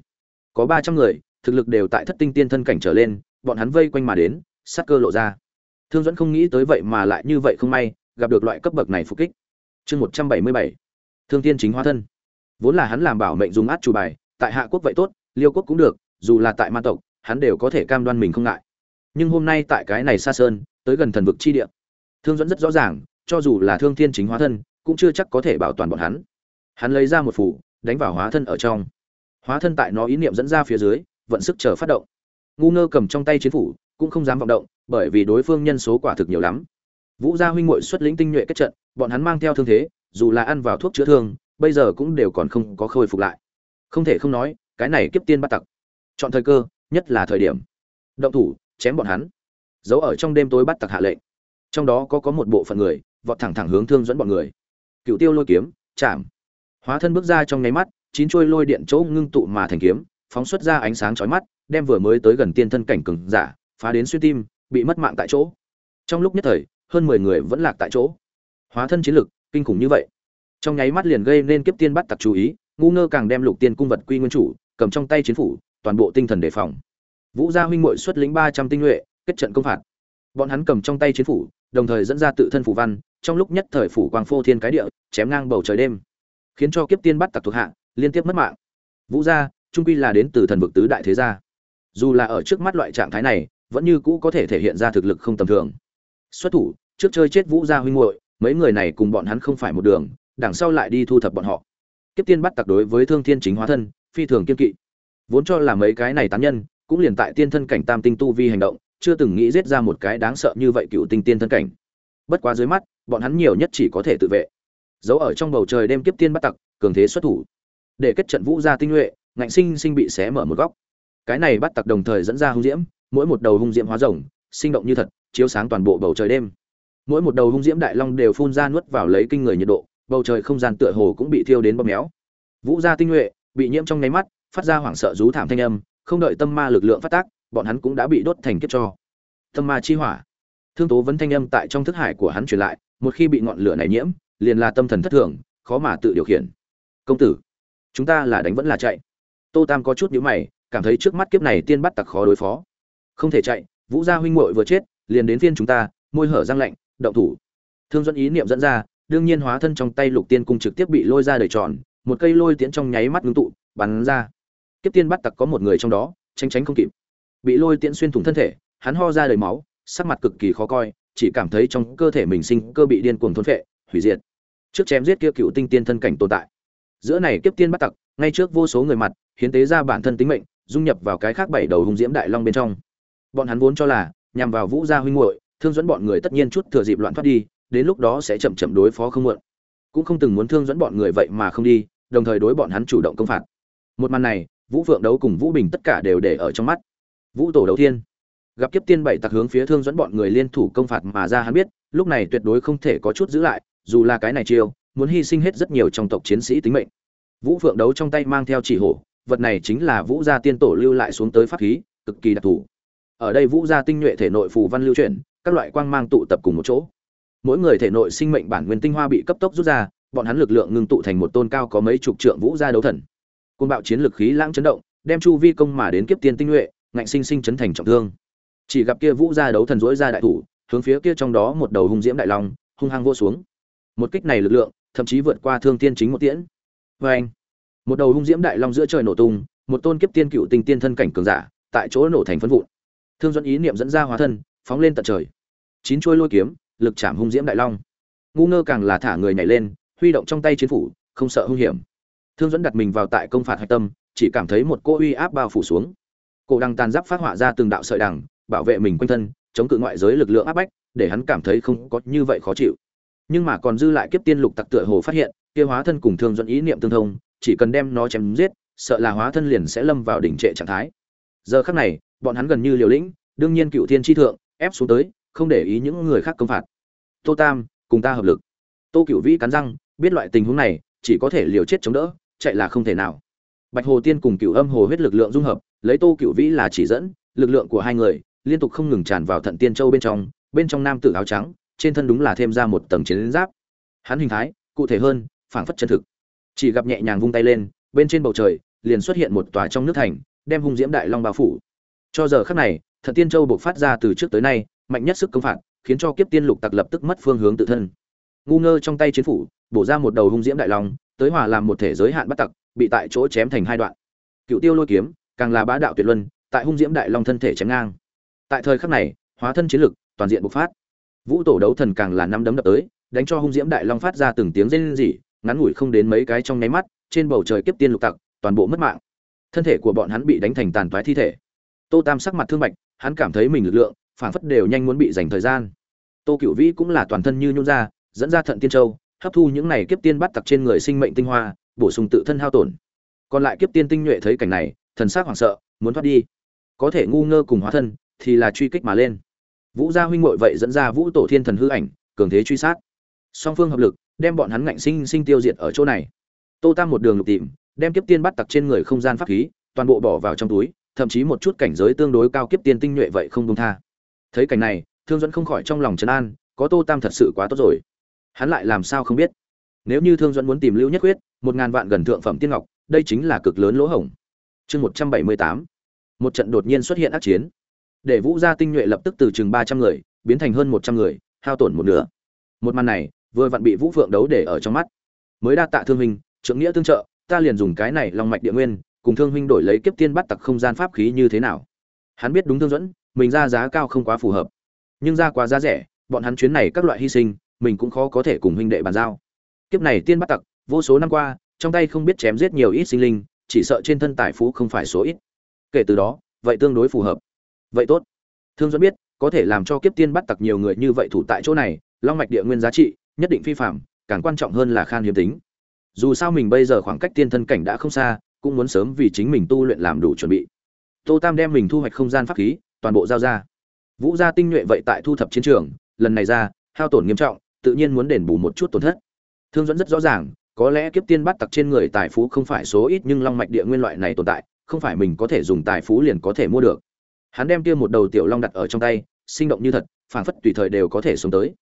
Có ba trăm người, thực lực đều tại thất tinh tiên thân cảnh trở lên, bọn hắn vây quanh mà đến, sát cơ lộ ra. Thương dẫn không nghĩ tới vậy mà lại như vậy không may, gặp được loại cấp bậc này phục kích. Chương một trăm bảy mươi bảy. Thương tiên chính hóa thân. Vốn là hắn làm bảo mệnh dùng át chủ bài, tại hạ quốc vậy tốt, liêu quốc cũng được, dù là tại ma tộc hắn đều có thể cam đoan mình không ngại. Nhưng hôm nay tại cái này xa sơn, tới gần thần vực chi địa, thương dẫn rất rõ ràng, cho dù là thương thiên chính hóa thân, cũng chưa chắc có thể bảo toàn bọn hắn. Hắn lấy ra một phủ, đánh vào hóa thân ở trong. Hóa thân tại nó ý niệm dẫn ra phía dưới, vận sức chờ phát động. Ngu ngơ cầm trong tay chiến phủ, cũng không dám vọng động, bởi vì đối phương nhân số quả thực nhiều lắm. Vũ gia huynh ngội xuất lĩnh tinh nhuệ kết trận, bọn hắn mang theo thương thế, dù là ăn vào thuốc chữa thương, bây giờ cũng đều còn không có khôi phục lại. Không thể không nói, cái này kiếp tiên bắt tặc. Chọn thời cơ nhất là thời điểm. Động thủ, chém bọn hắn. Giấu ở trong đêm tối bắt tặc hạ lệnh. Trong đó có có một bộ phận người, vọt thẳng thẳng hướng thương dẫn bọn người. Cựu tiêu lôi kiếm, chạm. Hóa thân bước ra trong nháy mắt, chín trôi lôi điện chỗ ngưng tụ mà thành kiếm, phóng xuất ra ánh sáng chói mắt, đem vừa mới tới gần tiên thân cảnh cường giả, phá đến xuyên tim, bị mất mạng tại chỗ. Trong lúc nhất thời, hơn mười người vẫn lạc tại chỗ. Hóa thân chiến lực, kinh khủng như vậy. Trong nháy mắt liền gây nên kiếp tiên bắt tặc chú ý, ngu ngơ càng đem lục tiên cung vật quy nguyên chủ, cầm trong tay chiến phủ toàn bộ tinh thần đề phòng. Vũ gia huynh muội xuất lĩnh ba trăm tinh nhuệ, kết trận công phạt. Bọn hắn cầm trong tay chiến phủ, đồng thời dẫn ra tự thân phủ văn, trong lúc nhất thời phủ quang phô thiên cái địa, chém ngang bầu trời đêm. Khiến cho kiếp tiên bắt tặc thuộc hạ, liên tiếp mất mạng. Vũ gia, trung quy là đến từ thần vực tứ đại thế gia. Dù là ở trước mắt loại trạng thái này, vẫn như cũ có thể thể hiện ra thực lực không tầm thường. Xuất thủ, trước chơi chết vũ gia huynh muội, mấy người này cùng bọn hắn không phải một đường, đằng sau lại đi thu thập bọn họ. Kiếp tiên bắt tặc đối với thương thiên chính hóa thân, phi thường kiên kỵ vốn cho là mấy cái này tán nhân, cũng liền tại tiên thân cảnh tam tinh tu vi hành động, chưa từng nghĩ giết ra một cái đáng sợ như vậy cựu tinh tiên thân cảnh. Bất quá dưới mắt, bọn hắn nhiều nhất chỉ có thể tự vệ. Giấu ở trong bầu trời đêm kiếp tiên bắt tặc, cường thế xuất thủ. Để kết trận vũ gia tinh nhuệ, ngạnh sinh sinh bị xé mở một góc. Cái này bắt tặc đồng thời dẫn ra hung diễm, mỗi một đầu hung diễm hóa rồng, sinh động như thật, chiếu sáng toàn bộ bầu trời đêm. Mỗi một đầu hung diễm đại long đều phun ra nuốt vào lấy kinh người nhiệt độ, bầu trời không gian tựa hồ cũng bị thiêu đến bóp méo. Vũ gia tinh nhuệ, bị nhiễm trong nháy mắt phát ra hoảng sợ rú thảm thanh âm, không đợi tâm ma lực lượng phát tác, bọn hắn cũng đã bị đốt thành kiếp cho. Tâm ma chi hỏa. Thương tố vấn thanh âm tại trong thức hải của hắn truyền lại, một khi bị ngọn lửa này nhiễm, liền là tâm thần thất thường, khó mà tự điều khiển. Công tử, chúng ta là đánh vẫn là chạy. Tô tam có chút nhíu mày, cảm thấy trước mắt kiếp này tiên bắt tặc khó đối phó. Không thể chạy, vũ gia huynh muội vừa chết, liền đến phiên chúng ta, môi hở răng lạnh, động thủ. Thương dẫn ý niệm dẫn ra, đương nhiên hóa thân trong tay lục tiên cung trực tiếp bị lôi ra đời tròn, một cây lôi tiễn trong nháy mắt ngưng tụ, bắn ra kiếp tiên bắt tặc có một người trong đó, tránh tránh không kịp. Bị lôi tiễn xuyên thủng thân thể, hắn ho ra đầy máu, sắc mặt cực kỳ khó coi, chỉ cảm thấy trong cơ thể mình sinh cơ bị điên cuồng thôn phệ, hủy diệt. Trước chém giết kia cựu tinh tiên thân cảnh tồn tại. Giữa này kiếp tiên bắt tặc, ngay trước vô số người mặt, hiến tế ra bản thân tính mệnh, dung nhập vào cái khác bảy đầu hung diễm đại long bên trong. Bọn hắn vốn cho là, nhằm vào vũ gia huynh muội, thương dẫn bọn người tất nhiên chút thừa dịp loạn thoát đi, đến lúc đó sẽ chậm chậm đối phó không muộn. Cũng không từng muốn thương dẫn bọn người vậy mà không đi, đồng thời đối bọn hắn chủ động công phạt. Một màn này vũ phượng đấu cùng vũ bình tất cả đều để ở trong mắt. Vũ tổ đấu thiên. Gặp kiếp tiên bảy tặc hướng phía thương dẫn bọn người liên thủ công phạt mà ra hắn biết, lúc này tuyệt đối không thể có chút giữ lại, dù là cái này chiêu, muốn hy sinh hết rất nhiều trong tộc chiến sĩ tính mệnh. Vũ phượng đấu trong tay mang theo chỉ hổ, vật này chính là vũ gia tiên tổ lưu lại xuống tới pháp khí, cực kỳ đặc thù. Ở đây vũ gia tinh nhuệ thể nội phù văn lưu chuyển, các loại quang mang tụ tập cùng một chỗ. Mỗi người thể nội sinh mệnh bản nguyên tinh hoa bị cấp tốc rút ra, bọn hắn lực lượng ngưng tụ thành một tôn cao có mấy chục trượng vũ gia đấu thần côn bạo chiến lực khí lãng chấn động, đem chu vi công mà đến kiếp tiên tinh nhuệ, ngạnh sinh sinh chấn thành trọng thương. Chỉ gặp kia vũ gia đấu thần dỗi ra đại thủ, hướng phía kia trong đó một đầu hung diễm đại long, hung hăng vô xuống. Một kích này lực lượng, thậm chí vượt qua thương tiên chính một tiễn. Vê anh một đầu hung diễm đại long giữa trời nổ tung, một tôn kiếp tiên cựu tình tiên thân cảnh cường giả, tại chỗ nổ thành phân vụn. Thương dẫn ý niệm dẫn ra hóa thân, phóng lên tận trời. Chín chuôi lôi kiếm, lực chạm hung diễm đại long. Ngu ngơ càng là thả người nhảy lên, huy động trong tay chiến phủ, không sợ hung hiểm thương dẫn đặt mình vào tại công phạt hạch tâm, chỉ cảm thấy một cô uy áp bao phủ xuống. Cổ đăng tàn giáp phát họa ra từng đạo sợi đằng, bảo vệ mình quanh thân, chống cự ngoại giới lực lượng áp bách, để hắn cảm thấy không có như vậy khó chịu. Nhưng mà còn dư lại kiếp tiên lục tặc tựa hồ phát hiện, kia hóa thân cùng thương dẫn ý niệm tương thông, chỉ cần đem nó chém giết, sợ là hóa thân liền sẽ lâm vào đỉnh trệ trạng thái. Giờ khắc này, bọn hắn gần như liều lĩnh, đương nhiên cựu thiên tri thượng, ép xuống tới, không để ý những người khác công phạt. Tô tam, cùng ta hợp lực. Tô cựu vĩ cắn răng, biết loại tình huống này, chỉ có thể liều chết chống đỡ chạy là không thể nào. Bạch hồ tiên cùng cửu âm hồ huyết lực lượng dung hợp, lấy tô cửu vĩ là chỉ dẫn, lực lượng của hai người liên tục không ngừng tràn vào thận tiên châu bên trong bên trong nam tử áo trắng, trên thân đúng là thêm ra một tầng chiến giáp. Hắn hình thái, cụ thể hơn, phảng phất chân thực. Chỉ gặp nhẹ nhàng vung tay lên, bên trên bầu trời liền xuất hiện một tòa trong nước thành, đem hung diễm đại long bao phủ. Cho giờ khắc này, thận tiên châu bộc phát ra từ trước tới nay, mạnh nhất sức công phạt, khiến cho kiếp tiên lục tặc lập tức mất phương hướng tự thân. Ngu ngơ trong tay chiến phủ, bổ ra một đầu hung diễm đại long tới hòa làm một thể giới hạn bắt tặc, bị tại chỗ chém thành hai đoạn. Cựu tiêu lôi kiếm, càng là bá đạo tuyệt luân, tại hung diễm đại long thân thể chém ngang. Tại thời khắc này, hóa thân chiến lực, toàn diện bộc phát. Vũ tổ đấu thần càng là năm đấm đập tới, đánh cho hung diễm đại long phát ra từng tiếng rên rỉ, ngắn ngủi không đến mấy cái trong nháy mắt, trên bầu trời kiếp tiên lục tặc, toàn bộ mất mạng. Thân thể của bọn hắn bị đánh thành tàn toái thi thể. Tô tam sắc mặt thương bạch hắn cảm thấy mình lực lượng phản phất đều nhanh muốn bị dành thời gian. Tô cựu vĩ cũng là toàn thân như nhún ra, dẫn ra thận tiên châu hấp thu những này kiếp tiên bắt tặc trên người sinh mệnh tinh hoa, bổ sung tự thân hao tổn. Còn lại kiếp tiên tinh nhuệ thấy cảnh này, thần sắc hoảng sợ, muốn thoát đi. Có thể ngu ngơ cùng hóa thân, thì là truy kích mà lên. Vũ gia huynh muội vậy dẫn ra vũ tổ thiên thần hư ảnh, cường thế truy sát. Song phương hợp lực, đem bọn hắn ngạnh sinh sinh tiêu diệt ở chỗ này. Tô tam một đường lục tìm, đem kiếp tiên bắt tặc trên người không gian pháp khí, toàn bộ bỏ vào trong túi, thậm chí một chút cảnh giới tương đối cao kiếp tiên tinh nhuệ vậy không dung tha. Thấy cảnh này, thương dẫn không khỏi trong lòng trấn an, có tô tam thật sự quá tốt rồi hắn lại làm sao không biết? Nếu như thương dẫn muốn tìm lưu nhất quyết, một ngàn vạn gần thượng phẩm tiên ngọc, đây chính là cực lớn lỗ hổng. Chương một trăm bảy mươi tám, một trận đột nhiên xuất hiện ác chiến. Để vũ gia tinh nhuệ lập tức từ chừng ba trăm người, biến thành hơn một trăm người, hao tổn một nửa. Một màn này, vừa vặn bị vũ phượng đấu để ở trong mắt. Mới đa tạ thương huynh, trưởng nghĩa tương trợ, ta liền dùng cái này long mạch địa nguyên, cùng thương huynh đổi lấy kiếp tiên bắt tặc không gian pháp khí như thế nào. Hắn biết đúng thương dẫn mình ra giá cao không quá phù hợp. Nhưng ra quá giá rẻ, bọn hắn chuyến này các loại hy sinh mình cũng khó có thể cùng huynh đệ bàn giao. Kiếp này tiên bắt tặc, vô số năm qua, trong tay không biết chém giết nhiều ít sinh linh, chỉ sợ trên thân tài phú không phải số ít. Kể từ đó, vậy tương đối phù hợp. Vậy tốt. Thương dẫn biết, có thể làm cho kiếp tiên bắt tặc nhiều người như vậy thủ tại chỗ này, long mạch địa nguyên giá trị, nhất định phi phạm, càng quan trọng hơn là khan hiếm tính. Dù sao mình bây giờ khoảng cách tiên thân cảnh đã không xa, cũng muốn sớm vì chính mình tu luyện làm đủ chuẩn bị. Tô tam đem mình thu hoạch không gian pháp khí, toàn bộ giao ra. Vũ gia tinh nhuệ vậy tại thu thập chiến trường, lần này ra, hao tổn nghiêm trọng tự nhiên muốn đền bù một chút tổn thất. Thương dẫn rất rõ ràng, có lẽ kiếp tiên bắt tặc trên người tài phú không phải số ít nhưng long mạch địa nguyên loại này tồn tại, không phải mình có thể dùng tài phú liền có thể mua được. Hắn đem kia một đầu tiểu long đặt ở trong tay, sinh động như thật, phảng phất tùy thời đều có thể xuống tới.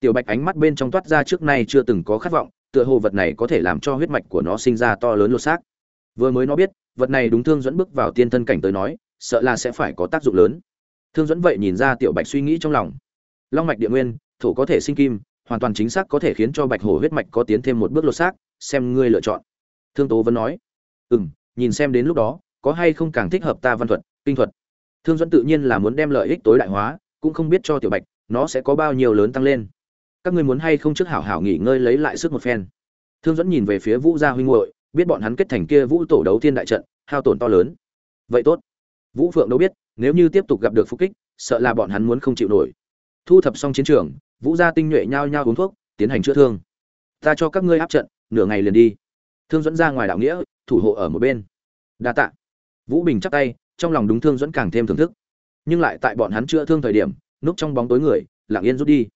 Tiểu bạch ánh mắt bên trong toát ra trước nay chưa từng có khát vọng, tựa hồ vật này có thể làm cho huyết mạch của nó sinh ra to lớn lột xác. Vừa mới nó biết, vật này đúng thương dẫn bước vào tiên thân cảnh tới nói, sợ là sẽ phải có tác dụng lớn. Thương dẫn vậy nhìn ra tiểu bạch suy nghĩ trong lòng. Long mạch địa nguyên, thổ có thể sinh kim hoàn toàn chính xác có thể khiến cho bạch hổ huyết mạch có tiến thêm một bước lột xác, xem ngươi lựa chọn. Thương tố vẫn nói. Ừ m nhìn xem đến lúc đó, có hay không càng thích hợp ta văn thuật, kinh thuật? Thương dẫn tự nhiên là muốn đem lợi ích tối đại hóa, cũng không biết cho tiểu bạch, nó sẽ có bao nhiêu lớn tăng lên. Các ngươi muốn hay không trước hảo hảo nghỉ ngơi lấy lại sức một phen? Thương dẫn nhìn về phía vũ gia huynh hội biết bọn hắn kết thành kia vũ tổ đấu thiên đại trận, hao tổn to lớn. Vậy tốt. Vũ phượng đâu biết, nếu như tiếp tục gặp được phục kích, sợ là bọn hắn muốn không chịu nổi. Thu thập xong chiến trường vũ gia tinh nhuệ nhao nhao uống thuốc, tiến hành chữa thương. Ta cho các ngươi áp trận, nửa ngày liền đi. Thương dẫn ra ngoài đạo nghĩa, thủ hộ ở một bên. Đa tạ. Vũ bình chắp tay, trong lòng đúng thương dẫn càng thêm thưởng thức. Nhưng lại tại bọn hắn chữa thương thời điểm, núp trong bóng tối người, lặng yên rút đi.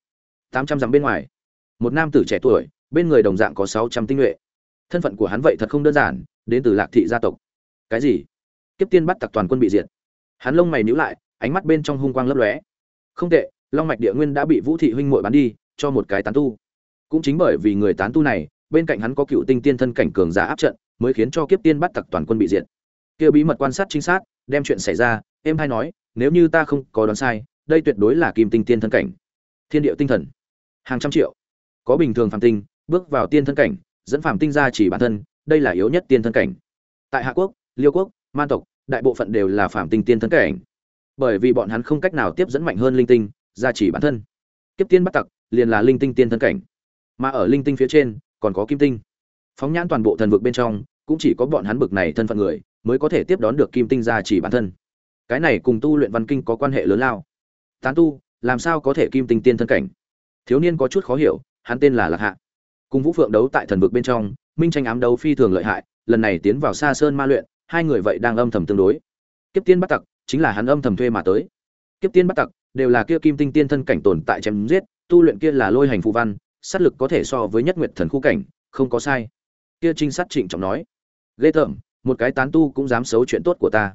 Tám trăm dặm bên ngoài. Một nam tử trẻ tuổi, bên người đồng dạng có sáu trăm tinh nhuệ. Thân phận của hắn vậy thật không đơn giản, đến từ lạc thị gia tộc. Cái gì? Kiếp tiên bắt tặc toàn quân bị diệt. Hắn lông mày nhíu lại, ánh mắt bên trong hung quang lấp lóe. Không tệ long mạch địa nguyên đã bị vũ thị huynh muội bán đi, cho một cái tán tu. Cũng chính bởi vì người tán tu này, bên cạnh hắn có cựu tinh tiên thân cảnh cường giả áp trận, mới khiến cho kiếp tiên bắt tặc toàn quân bị diệt. Kia bí mật quan sát chính xác đem chuyện xảy ra, em hay nói, nếu như ta không có đoán sai, đây tuyệt đối là kim tinh tiên thân cảnh. Thiên địa tinh thần. Hàng trăm triệu. Có bình thường phàm tinh, bước vào tiên thân cảnh, dẫn phàm tinh ra chỉ bản thân, đây là yếu nhất tiên thân cảnh. Tại hạ quốc, liêu quốc man tộc, đại bộ phận đều là phàm tinh tiên thân cảnh. Bởi vì bọn hắn không cách nào tiếp dẫn mạnh hơn linh tinh gia chỉ bản thân. Kiếp tiên bắt tặc, liền là linh tinh tiên thân cảnh. Mà ở linh tinh phía trên, còn có kim tinh. Phóng nhãn toàn bộ thần vực bên trong, cũng chỉ có bọn hắn bực này thân phận người, mới có thể tiếp đón được kim tinh gia chỉ bản thân. Cái này cùng tu luyện văn kinh có quan hệ lớn lao. Tán tu, làm sao có thể kim tinh tiên thân cảnh? Thiếu niên có chút khó hiểu, hắn tên là lạc hạ. Cùng vũ phượng đấu tại thần vực bên trong, minh tranh ám đấu phi thường lợi hại, lần này tiến vào xa sơn ma luyện, hai người vậy đang âm thầm tương đối. Kiếp tiên bắt tặc, chính là hắn âm thầm thuê mà tới. Kiếp tiên bắt tặc đều là kia kim tinh tiên thân cảnh tồn tại chém giết, tu luyện kia là lôi hành phù văn, sát lực có thể so với nhất nguyệt thần khu cảnh, không có sai. Kia trinh sát trịnh trọng nói, ghê tởm, một cái tán tu cũng dám xấu chuyện tốt của ta.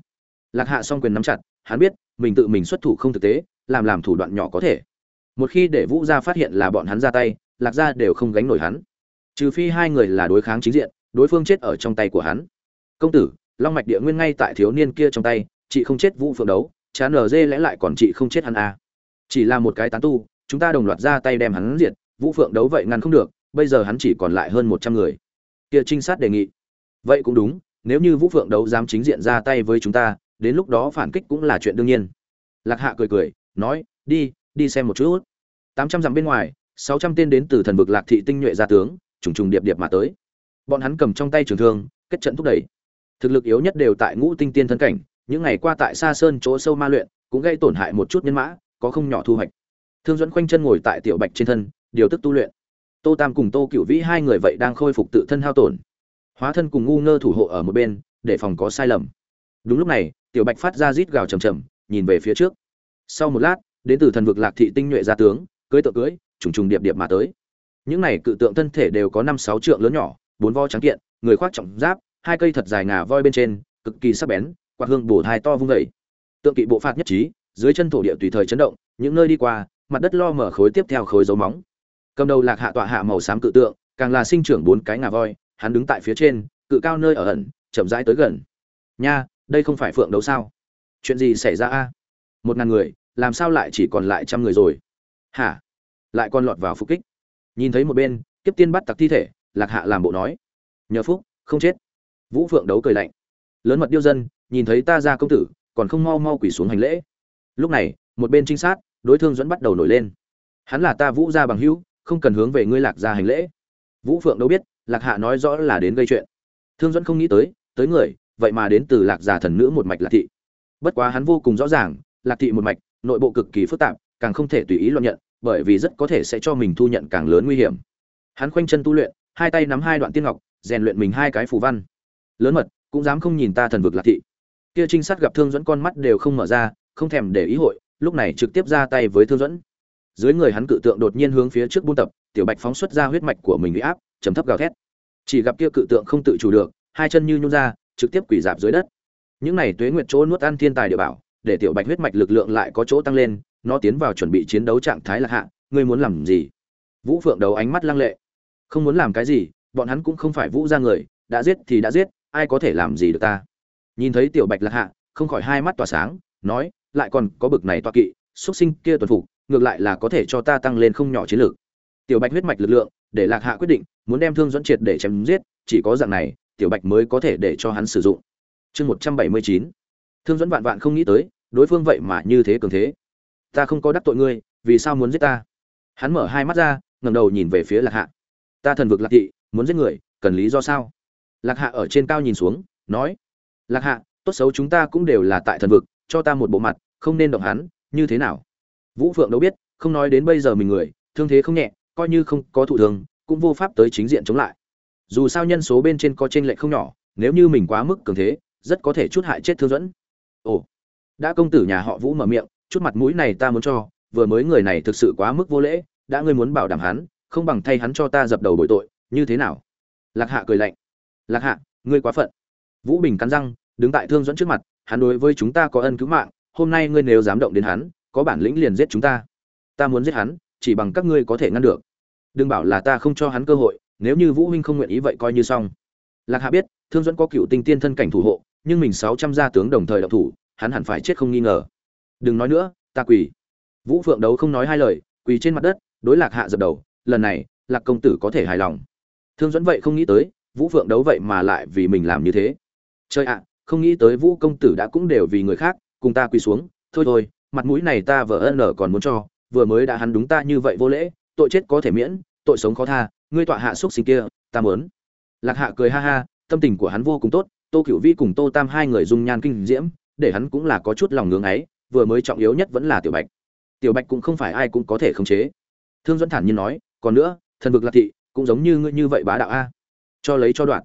Lạc hạ song quyền nắm chặt, hắn biết, mình tự mình xuất thủ không thực tế, làm làm thủ đoạn nhỏ có thể. Một khi để vũ gia phát hiện là bọn hắn ra tay, lạc gia đều không gánh nổi hắn. Trừ phi hai người là đối kháng chính diện, đối phương chết ở trong tay của hắn. Công tử, long mạch địa nguyên ngay tại thiếu niên kia trong tay, chị không chết vũ phượng đấu chán nở dê lẽ lại còn chị không chết hắn à. chỉ là một cái tán tu, chúng ta đồng loạt ra tay đem hắn diệt, vũ phượng đấu vậy ngăn không được, bây giờ hắn chỉ còn lại hơn một trăm người. Kia trinh sát đề nghị. Vậy cũng đúng, nếu như vũ phượng đấu dám chính diện ra tay với chúng ta, đến lúc đó phản kích cũng là chuyện đương nhiên. Lạc hạ cười cười, nói, đi đi xem một chút. Tám trăm dặm bên ngoài, sáu trăm tên đến từ thần vực lạc thị tinh nhuệ gia tướng, trùng trùng điệp điệp mà tới. Bọn hắn cầm trong tay trường thương, kết trận thúc đẩy. Thực lực yếu nhất đều tại ngũ tinh tiên thân cảnh những ngày qua tại xa sơn chỗ sâu ma luyện, cũng gây tổn hại một chút nhân mã, có không nhỏ thu hoạch. Thương dẫn khoanh chân ngồi tại tiểu bạch trên thân, điều tức tu luyện. Tô tam cùng tô cựu vĩ hai người vậy đang khôi phục tự thân hao tổn. Hóa thân cùng ngu ngơ thủ hộ ở một bên, để phòng có sai lầm. Đúng lúc này, tiểu bạch phát ra rít gào chầm chầm nhìn về phía trước. Sau một lát, đến từ thần vực lạc thị tinh nhuệ gia tướng, cưới tượng cưới, trùng trùng điệp điệp mà tới. Những này cự tượng thân thể đều có năm sáu trượng lớn nhỏ, bốn vo trắng kiện, người khoác trọng giáp, hai cây thật dài ngà voi bên trên, cực kỳ sắc bén quạt hương bổ thai to vung vẩy tượng kỵ bộ phạt nhất trí, dưới chân thổ địa tùy thời chấn động, những nơi đi qua, mặt đất lo mở khối tiếp theo khối dấu móng. Cầm đầu lạc hạ tọa hạ màu xám cự tượng, càng là sinh trưởng bốn cái ngà voi, hắn đứng tại phía trên, cự cao nơi ở ẩn, chậm rãi tới gần. Nha, đây không phải phượng đấu sao? Chuyện gì xảy ra a? Một ngàn người, làm sao lại chỉ còn lại trăm người rồi? Hả? Lại còn lọt vào phục kích. Nhìn thấy một bên, kiếp tiên bắt tặc thi thể, lạc hạ làm bộ nói. Nhờ phúc, không chết. Vũ phượng đấu cười lạnh lớn mật điêu dân, nhìn thấy ta ra công tử, còn không mau mau quỳ xuống hành lễ. Lúc này, một bên trinh sát, đối thương dẫn bắt đầu nổi lên. Hắn là ta vũ gia bằng hữu, không cần hướng về ngươi lạc gia hành lễ. Vũ phượng đâu biết, lạc hạ nói rõ là đến gây chuyện. Thương dẫn không nghĩ tới tới người, vậy mà đến từ lạc gia thần nữ một mạch lạc thị. Bất quá hắn vô cùng rõ ràng, lạc thị một mạch, nội bộ cực kỳ phức tạp, càng không thể tùy ý luận nhận, bởi vì rất có thể sẽ cho mình thu nhận càng lớn nguy hiểm. Hắn khoanh chân tu luyện, hai tay nắm hai đoạn tiên ngọc, rèn luyện mình hai cái phù văn. Lớn mật cũng dám không nhìn ta thần vực lạc thị. Kia trinh sát gặp thương dẫn con mắt đều không mở ra, không thèm để ý hội, lúc này trực tiếp ra tay với thương dẫn dưới người hắn cự tượng đột nhiên hướng phía trước buôn tập, tiểu bạch phóng xuất ra huyết mạch của mình bị áp chấm thấp gào thét. Chỉ gặp kia cự tượng không tự chủ được, hai chân như nhún ra, trực tiếp quỷ dạp dưới đất. Những này tuế nguyệt chỗ nuốt ăn thiên tài địa bảo, để tiểu bạch huyết mạch lực lượng lại có chỗ tăng lên, nó tiến vào chuẩn bị chiến đấu trạng thái lạc hạ, ngươi muốn làm gì? Vũ phượng đầu ánh mắt lăng lệ. Không muốn làm cái gì, bọn hắn cũng không phải vũ ra người, đã giết thì đã giết ai có thể làm gì được ta? Nhìn thấy tiểu bạch lạc hạ, không khỏi hai mắt tỏa sáng, nói, lại còn có bực này toa kỵ, xuất sinh kia tuần phục, ngược lại là có thể cho ta tăng lên không nhỏ chiến lược. Tiểu bạch huyết mạch lực lượng, để lạc hạ quyết định, muốn đem thương dẫn triệt để chém giết, chỉ có dạng này, tiểu bạch mới có thể để cho hắn sử dụng. Chương một trăm bảy mươi chín. Thương dẫn vạn vạn không nghĩ tới, đối phương vậy mà như thế cường thế. Ta không có đắc tội ngươi, vì sao muốn giết ta? Hắn mở hai mắt ra ngầm đầu nhìn về phía lạc hạ. Ta thần vực lạc thị, muốn giết người, cần lý do sao? Lạc hạ ở trên cao nhìn xuống, nói, lạc hạ, tốt xấu chúng ta cũng đều là tại thần vực, cho ta một bộ mặt, không nên động hắn, như thế nào? Vũ phượng đâu biết, không nói đến bây giờ mình người, thương thế không nhẹ, coi như không có thụ thường cũng vô pháp tới chính diện chống lại. Dù sao nhân số bên trên có t r ê n lệch không nhỏ, nếu như mình quá mức cường thế, rất có thể chút hại chết thương dẫn. Ồ, đã công tử nhà họ vũ mở miệng, chút mặt mũi này ta muốn cho, vừa mới người này thực sự quá mức vô lễ, đã ngươi muốn bảo đảm hắn, không bằng thay hắn cho ta dập đầu bội tội, như thế nào? Lạc hạ cười lạnh lạc hạ, ngươi quá phận. Vũ bình cắn răng, đứng tại thương dẫn trước mặt, hắn đối với chúng ta có ân cứu mạng, hôm nay ngươi nếu dám động đến hắn, có bản lĩnh liền giết chúng ta. Ta muốn giết hắn, chỉ bằng các ngươi có thể ngăn được. Đừng bảo là ta không cho hắn cơ hội, nếu như vũ huynh không nguyện ý vậy coi như xong. Lạc hạ biết, thương dẫn có cựu tinh tiên thân cảnh thủ hộ, nhưng mình sáu trăm gia tướng đồng thời đọc thủ, hắn hẳn phải chết không nghi ngờ. Đừng nói nữa, ta quỳ. Vũ phượng đấu không nói hai lời, quỳ trên mặt đất, đối lạc hạ dập đầu, lần này, lạc công tử có thể hài lòng. Thương dẫn vậy không nghĩ tới vũ phượng đấu vậy mà lại vì mình làm như thế. Chơi ạ, không nghĩ tới vũ công tử đã cũng đều vì người khác, cùng ta quỳ xuống. Thôi thôi, mặt mũi này ta vợ ân ở còn muốn cho. Vừa mới đã hắn đúng ta như vậy vô lễ, tội chết có thể miễn, tội sống khó tha. Ngươi tọa hạ xúc sinh kia, ta mớn lạc hạ cười ha ha, tâm tình của hắn vô cùng tốt. Tô cựu vi cùng tô tam hai người dung nhan kinh diễm, để hắn cũng là có chút lòng ngưỡng ấy. Vừa mới trọng yếu nhất vẫn là tiểu bạch. Tiểu bạch cũng không phải ai cũng có thể khống chế. Thương dẫn thản nhiên nói, còn nữa, thần vực lạc thị cũng giống như ngươi như vậy bá đạo a cho lấy cho đoạn.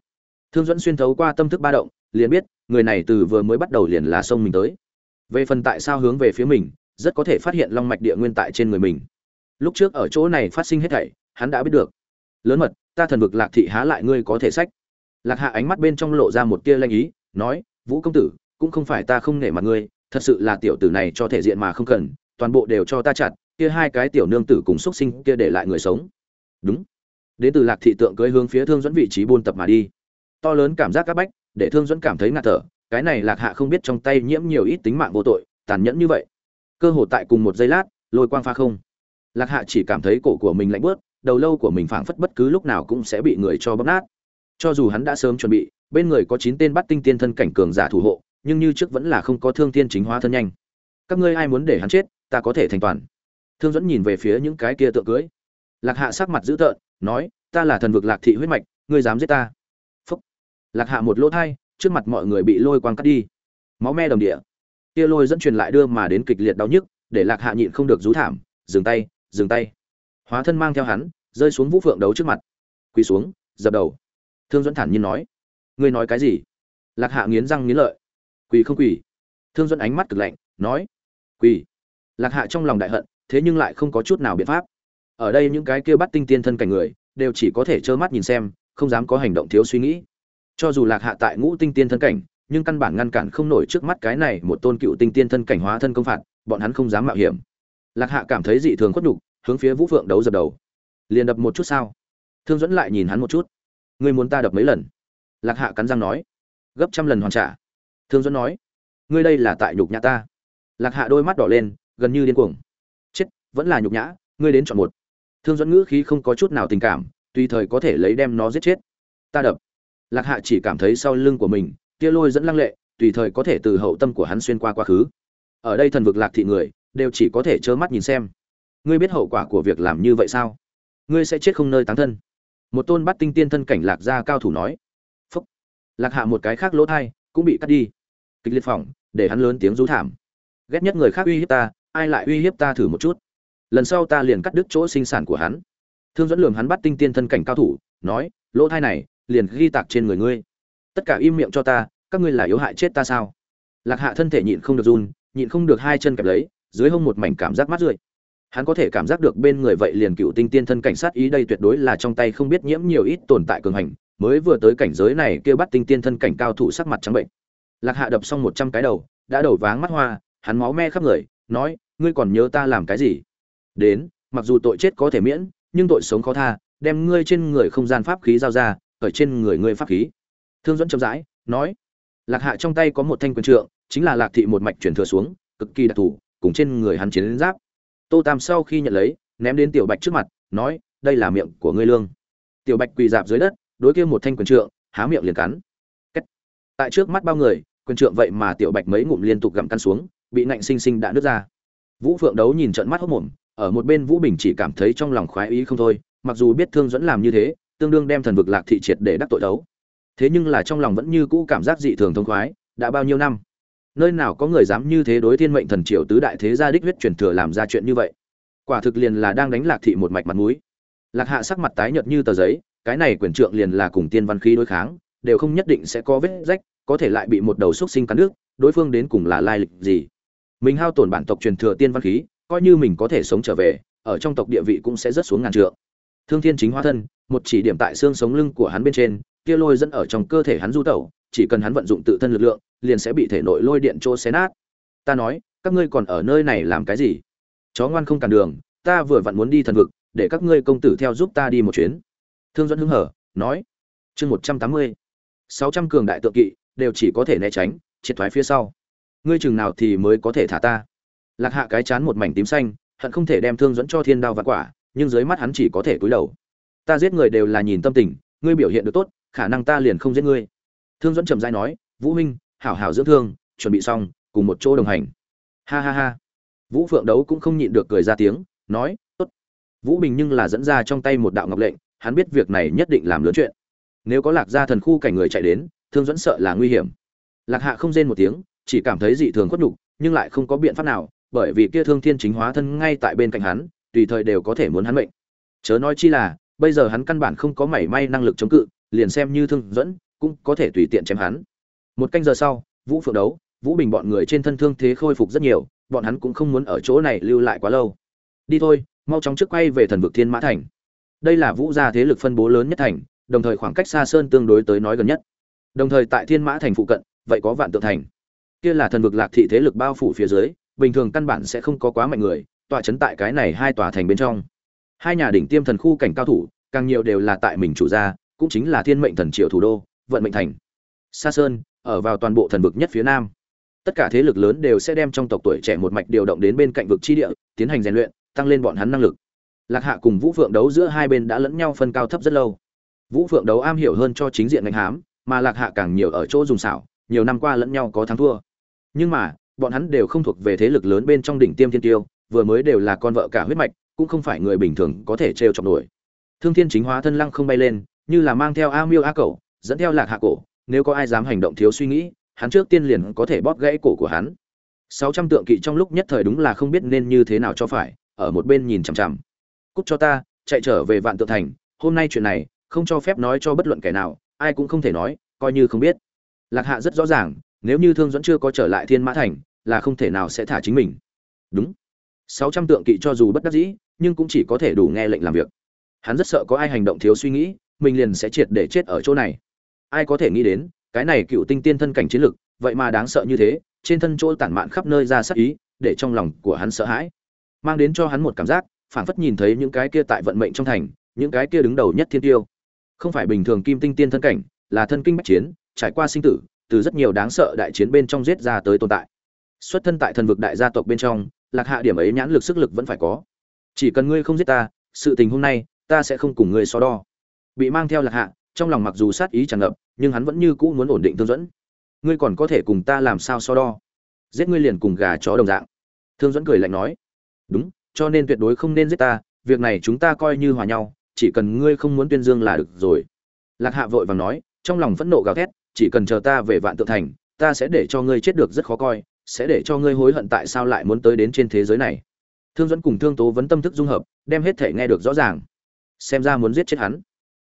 Thương dẫn xuyên thấu qua tâm thức ba động, liền biết, người này từ vừa mới bắt đầu liền là sông mình tới. Về phần tại sao hướng về phía mình, rất có thể phát hiện long mạch địa nguyên tại trên người mình. Lúc trước ở chỗ này phát sinh hết thảy, hắn đã biết được. Lớn mật, ta thần vực lạc thị há lại ngươi có thể sách? Lạc hạ ánh mắt bên trong lộ ra một tia lanh ý, nói, vũ công tử, cũng không phải ta không nể mặt ngươi, thật sự là tiểu tử này cho thể diện mà không cần, toàn bộ đều cho ta chặt, kia hai cái tiểu nương tử cùng xuất sinh kia để lại người sống. Đúng đến từ lạc thị tượng cưới hướng phía thương dẫn vị trí buôn tập mà đi. To lớn cảm giác các bách, để thương dẫn cảm thấy ngạt thở, cái này lạc hạ không biết trong tay nhiễm nhiều ít tính mạng vô tội, tàn nhẫn như vậy. Cơ hồ tại cùng một giây lát, lôi quang pha không. Lạc hạ chỉ cảm thấy cổ của mình lạnh bớt đầu lâu của mình phảng phất bất cứ lúc nào cũng sẽ bị người cho bóp nát. Cho dù hắn đã sớm chuẩn bị, bên người có chín tên bắt tinh tiên thân cảnh cường giả thủ hộ, nhưng như trước vẫn là không có thương tiên chính hóa thân nhanh. Các ngươi ai muốn để hắn chết, ta có thể thành toàn. Thương dẫn nhìn về phía những cái kia tượng cưới lạc hạ sắc mặt dữ tợn, nói, ta là thần vực lạc thị huyết mạch, ngươi dám giết ta? Phúc. Lạc hạ một lỗ thai, trước mặt mọi người bị lôi quang cắt đi. Máu me đồng địa. Kia lôi dẫn truyền lại đưa mà đến kịch liệt đau nhức, để lạc hạ nhịn không được rú thảm, dừng tay dừng tay. Hóa thân mang theo hắn, rơi xuống vũ phượng đấu trước mặt. Quỳ xuống, dập đầu. Thương dẫn thản nhiên nói, ngươi nói cái gì? Lạc hạ nghiến răng nghiến lợi. Quỳ không quỳ? Thương dẫn ánh mắt cực lạnh, nói, quỳ. Lạc hạ trong lòng đại hận, thế nhưng lại không có chút nào biện pháp ở đây những cái kia bắt tinh tiên thân cảnh người, đều chỉ có thể trơ mắt nhìn xem, không dám có hành động thiếu suy nghĩ. Cho dù lạc hạ tại ngũ tinh tiên thân cảnh, nhưng căn bản ngăn cản không nổi trước mắt cái này một tôn cựu tinh tiên thân cảnh hóa thân công phạt, bọn hắn không dám mạo hiểm. Lạc hạ cảm thấy dị thường khuất nhục, hướng phía vũ phượng đấu dập đầu. Liền đập một chút sao? Thương dẫn lại nhìn hắn một chút. Ngươi muốn ta đập mấy lần? Lạc hạ cắn răng nói. Gấp trăm lần hoàn trả. Thương dẫn nói. Ngươi đây là tại nhục nhã ta. Lạc hạ đôi mắt đỏ lên, gần như điên cuồng. Chết, vẫn là nhục nhã, ngươi đến chọn một thương dẫn ngữ khí không có chút nào tình cảm, tùy thời có thể lấy đem nó giết chết. Ta đập. Lạc hạ chỉ cảm thấy sau lưng của mình, tia lôi dẫn lăng lệ, tùy thời có thể từ hậu tâm của hắn xuyên qua quá khứ. Ở đây thần vực lạc thị người, đều chỉ có thể trơ mắt nhìn xem. Ngươi biết hậu quả của việc làm như vậy sao? Ngươi sẽ chết không nơi tán thân. Một tôn bắt tinh tiên thân cảnh lạc gia cao thủ nói. Phúc. Lạc hạ một cái khác lỗ thai, cũng bị cắt đi. Kịch liệt phỏng, để hắn lớn tiếng rú thảm. Ghét nhất người khác uy hiếp ta, ai lại uy hiếp ta thử một chút? Lần sau ta liền cắt đứt chỗ sinh sản của hắn. Thương dẫn lường hắn bắt tinh tiên thân cảnh cao thủ, nói, lỗ thai này, liền ghi tạc trên người ngươi. Tất cả im miệng cho ta, các ngươi là yếu hại chết ta sao? Lạc hạ thân thể nhịn không được run, nhịn không được hai chân kẹp lấy, dưới hông một mảnh cảm giác mát rượi. Hắn có thể cảm giác được bên người vậy liền cựu tinh tiên thân cảnh sát ý đây tuyệt đối là trong tay không biết nhiễm nhiều ít tồn tại cường hành, mới vừa tới cảnh giới này kêu bắt tinh tiên thân cảnh cao thủ sắc mặt trắng bệnh. Lạc hạ đập xong một trăm cái đầu, đã đầu váng mắt hoa, hắn máu me khắp người, nói, ngươi còn nhớ ta làm cái gì? Đến, mặc dù tội chết có thể miễn, nhưng tội sống khó tha, đem ngươi trên người không gian pháp khí giao ra, ở trên người ngươi pháp khí. Thương dẫn chậm rãi nói, lạc hạ trong tay có một thanh quyền trượng, chính là lạc thị một mạch chuyển thừa xuống, cực kỳ đặc thù, cùng trên người hắn chiến giáp. Tô tam sau khi nhận lấy, ném đến tiểu bạch trước mặt, nói, đây là miệng của ngươi lương. Tiểu bạch quỳ dạp dưới đất, đối kia một thanh quyền trượng, há miệng liền cắn. Kết. tại trước mắt bao người, quyền trượng vậy mà tiểu bạch mấy ngụm liên tục gặm căn xuống, bị nạnh sinh sinh đã nứt ra. Vũ phượng đấu nhìn trận mắt hốc mồm ở một bên vũ bình chỉ cảm thấy trong lòng khoái ý không thôi, mặc dù biết thương dẫn làm như thế, tương đương đem thần vực lạc thị triệt để đắc tội đấu. Thế nhưng là trong lòng vẫn như cũ cảm giác dị thường thông khoái, đã bao nhiêu năm? Nơi nào có người dám như thế đối thiên mệnh thần triều tứ đại thế gia đích huyết truyền thừa làm ra chuyện như vậy? Quả thực liền là đang đánh lạc thị một mạch mặt mũi. Lạc hạ sắc mặt tái nhợt như tờ giấy, cái này quyền trượng liền là cùng tiên văn khí đối kháng, đều không nhất định sẽ có vết rách, có thể lại bị một đầu xúc sinh cắn nước, đối phương đến cùng là lai lịch gì? Mình hao tổn bản tộc truyền thừa tiên văn khí coi như mình có thể sống trở về, ở trong tộc địa vị cũng sẽ rất xuống ngàn trượng. Thương thiên chính hóa thân, một chỉ điểm tại xương sống lưng của hắn bên trên, kia lôi dẫn ở trong cơ thể hắn du tẩu, chỉ cần hắn vận dụng tự thân lực lượng, liền sẽ bị thể nội lôi điện trô xé nát. Ta nói, các ngươi còn ở nơi này làm cái gì? Chó ngoan không cản đường, ta vừa vặn muốn đi thần vực, để các ngươi công tử theo giúp ta đi một chuyến. Thương dẫn hứng hở, nói, chương một trăm tám mươi, sáu trăm cường đại tượng kỵ, đều chỉ có thể né tránh, triệt thoái phía sau. Ngươi chừng nào thì mới có thể thả ta? Lạc hạ cái chán một mảnh tím xanh, hận không thể đem thương dẫn cho thiên đao và quả, nhưng dưới mắt hắn chỉ có thể cúi đầu. Ta giết người đều là nhìn tâm tình, ngươi biểu hiện được tốt, khả năng ta liền không giết ngươi. Thương dẫn trầm dai nói, vũ huynh, hảo hảo dưỡng thương, chuẩn bị xong, cùng một chỗ đồng hành. Ha ha ha. Vũ phượng đấu cũng không nhịn được cười ra tiếng, nói, tốt. Vũ bình nhưng là dẫn ra trong tay một đạo ngọc lệnh, hắn biết việc này nhất định làm lớn chuyện. Nếu có lạc gia thần khu cảnh người chạy đến, thương dẫn sợ là nguy hiểm. Lạc hạ không rên một tiếng, chỉ cảm thấy dị thường khuất nhục, nhưng lại không có biện pháp nào bởi vì kia thương thiên chính hóa thân ngay tại bên cạnh hắn, tùy thời đều có thể muốn hắn mệnh. Chớ nói chi là, bây giờ hắn căn bản không có mảy may năng lực chống cự, liền xem như thương dẫn, cũng có thể tùy tiện chém hắn. Một canh giờ sau, vũ phượng đấu, vũ bình bọn người trên thân thương thế khôi phục rất nhiều, bọn hắn cũng không muốn ở chỗ này lưu lại quá lâu. Đi thôi, mau chóng trước quay về thần vực thiên mã thành. Đây là vũ gia thế lực phân bố lớn nhất thành, đồng thời khoảng cách xa sơn tương đối tới nói gần nhất. Đồng thời tại thiên mã thành phụ cận, vậy có vạn tượng thành. Kia là thần vực lạc thị thế lực bao phủ phía dưới bình thường căn bản sẽ không có quá mạnh người, tọa chấn tại cái này hai tòa thành bên trong. Hai nhà đỉnh tiêm thần khu cảnh cao thủ, càng nhiều đều là tại mình chủ gia, cũng chính là thiên mệnh thần triều thủ đô, vận mệnh thành. Sa sơn, ở vào toàn bộ thần vực nhất phía nam. Tất cả thế lực lớn đều sẽ đem trong tộc tuổi trẻ một mạch điều động đến bên cạnh vực chi địa, tiến hành rèn luyện, tăng lên bọn hắn năng lực. Lạc hạ cùng vũ phượng đấu giữa hai bên đã lẫn nhau phân cao thấp rất lâu. Vũ phượng đấu am hiểu hơn cho chính diện ngành hám, mà lạc hạ càng nhiều ở chỗ dùng xảo, nhiều năm qua lẫn nhau có thắng thua. Nhưng mà bọn hắn đều không thuộc về thế lực lớn bên trong đỉnh tiêm thiên tiêu, vừa mới đều là con vợ cả huyết mạch, cũng không phải người bình thường có thể trêu chọc nổi. Thương thiên chính hóa thân lăng không bay lên, như là mang theo a miêu a cẩu, dẫn theo lạc hạ cổ, nếu có ai dám hành động thiếu suy nghĩ, hắn trước tiên liền có thể bóp gãy cổ của hắn. Sáu trăm tượng kỵ trong lúc nhất thời đúng là không biết nên như thế nào cho phải, ở một bên nhìn chằm chằm. Cút cho ta, chạy trở về vạn tượng thành, hôm nay chuyện này, không cho phép nói cho bất luận kẻ nào, ai cũng không thể nói, coi như không biết. Lạc hạ rất rõ ràng nếu như thương dẫn chưa có trở lại thiên mã thành, là không thể nào sẽ thả chính mình. Đúng. Sáu trăm tượng kỵ cho dù bất đắc dĩ, nhưng cũng chỉ có thể đủ nghe lệnh làm việc. Hắn rất sợ có ai hành động thiếu suy nghĩ, mình liền sẽ triệt để chết ở chỗ này. Ai có thể nghĩ đến, cái này cựu tinh tiên thân cảnh chiến lực, vậy mà đáng sợ như thế, trên thân chỗ tản mạn khắp nơi ra sắc ý, để trong lòng của hắn sợ hãi. Mang đến cho hắn một cảm giác, phảng phất nhìn thấy những cái kia tại vận mệnh trong thành, những cái kia đứng đầu nhất thiên tiêu. Không phải bình thường kim tinh tiên thân cảnh, là thân kinh bách chiến, trải qua sinh tử từ rất nhiều đáng sợ đại chiến bên trong giết ra tới tồn tại. Xuất thân tại thần vực đại gia tộc bên trong, lạc hạ điểm ấy nhãn lực sức lực vẫn phải có. Chỉ cần ngươi không giết ta, sự tình hôm nay, ta sẽ không cùng ngươi so đo. Bị mang theo lạc hạ, trong lòng mặc dù sát ý tràn ngập, nhưng hắn vẫn như cũ muốn ổn định thương dẫn. Ngươi còn có thể cùng ta làm sao so đo? Giết ngươi liền cùng gà chó đồng dạng. Thương dẫn cười lạnh nói. Đúng, cho nên tuyệt đối không nên giết ta, việc này chúng ta coi như hòa nhau, chỉ cần ngươi không muốn tuyên dương là được rồi. Lạc hạ vội vàng nói, trong lòng phẫn nộ gào thét chỉ cần chờ ta về vạn tượng thành, ta sẽ để cho ngươi chết được rất khó coi, sẽ để cho ngươi hối hận tại sao lại muốn tới đến trên thế giới này. Thương dẫn cùng thương tố vẫn tâm thức dung hợp, đem hết thể nghe được rõ ràng. Xem ra muốn giết chết hắn.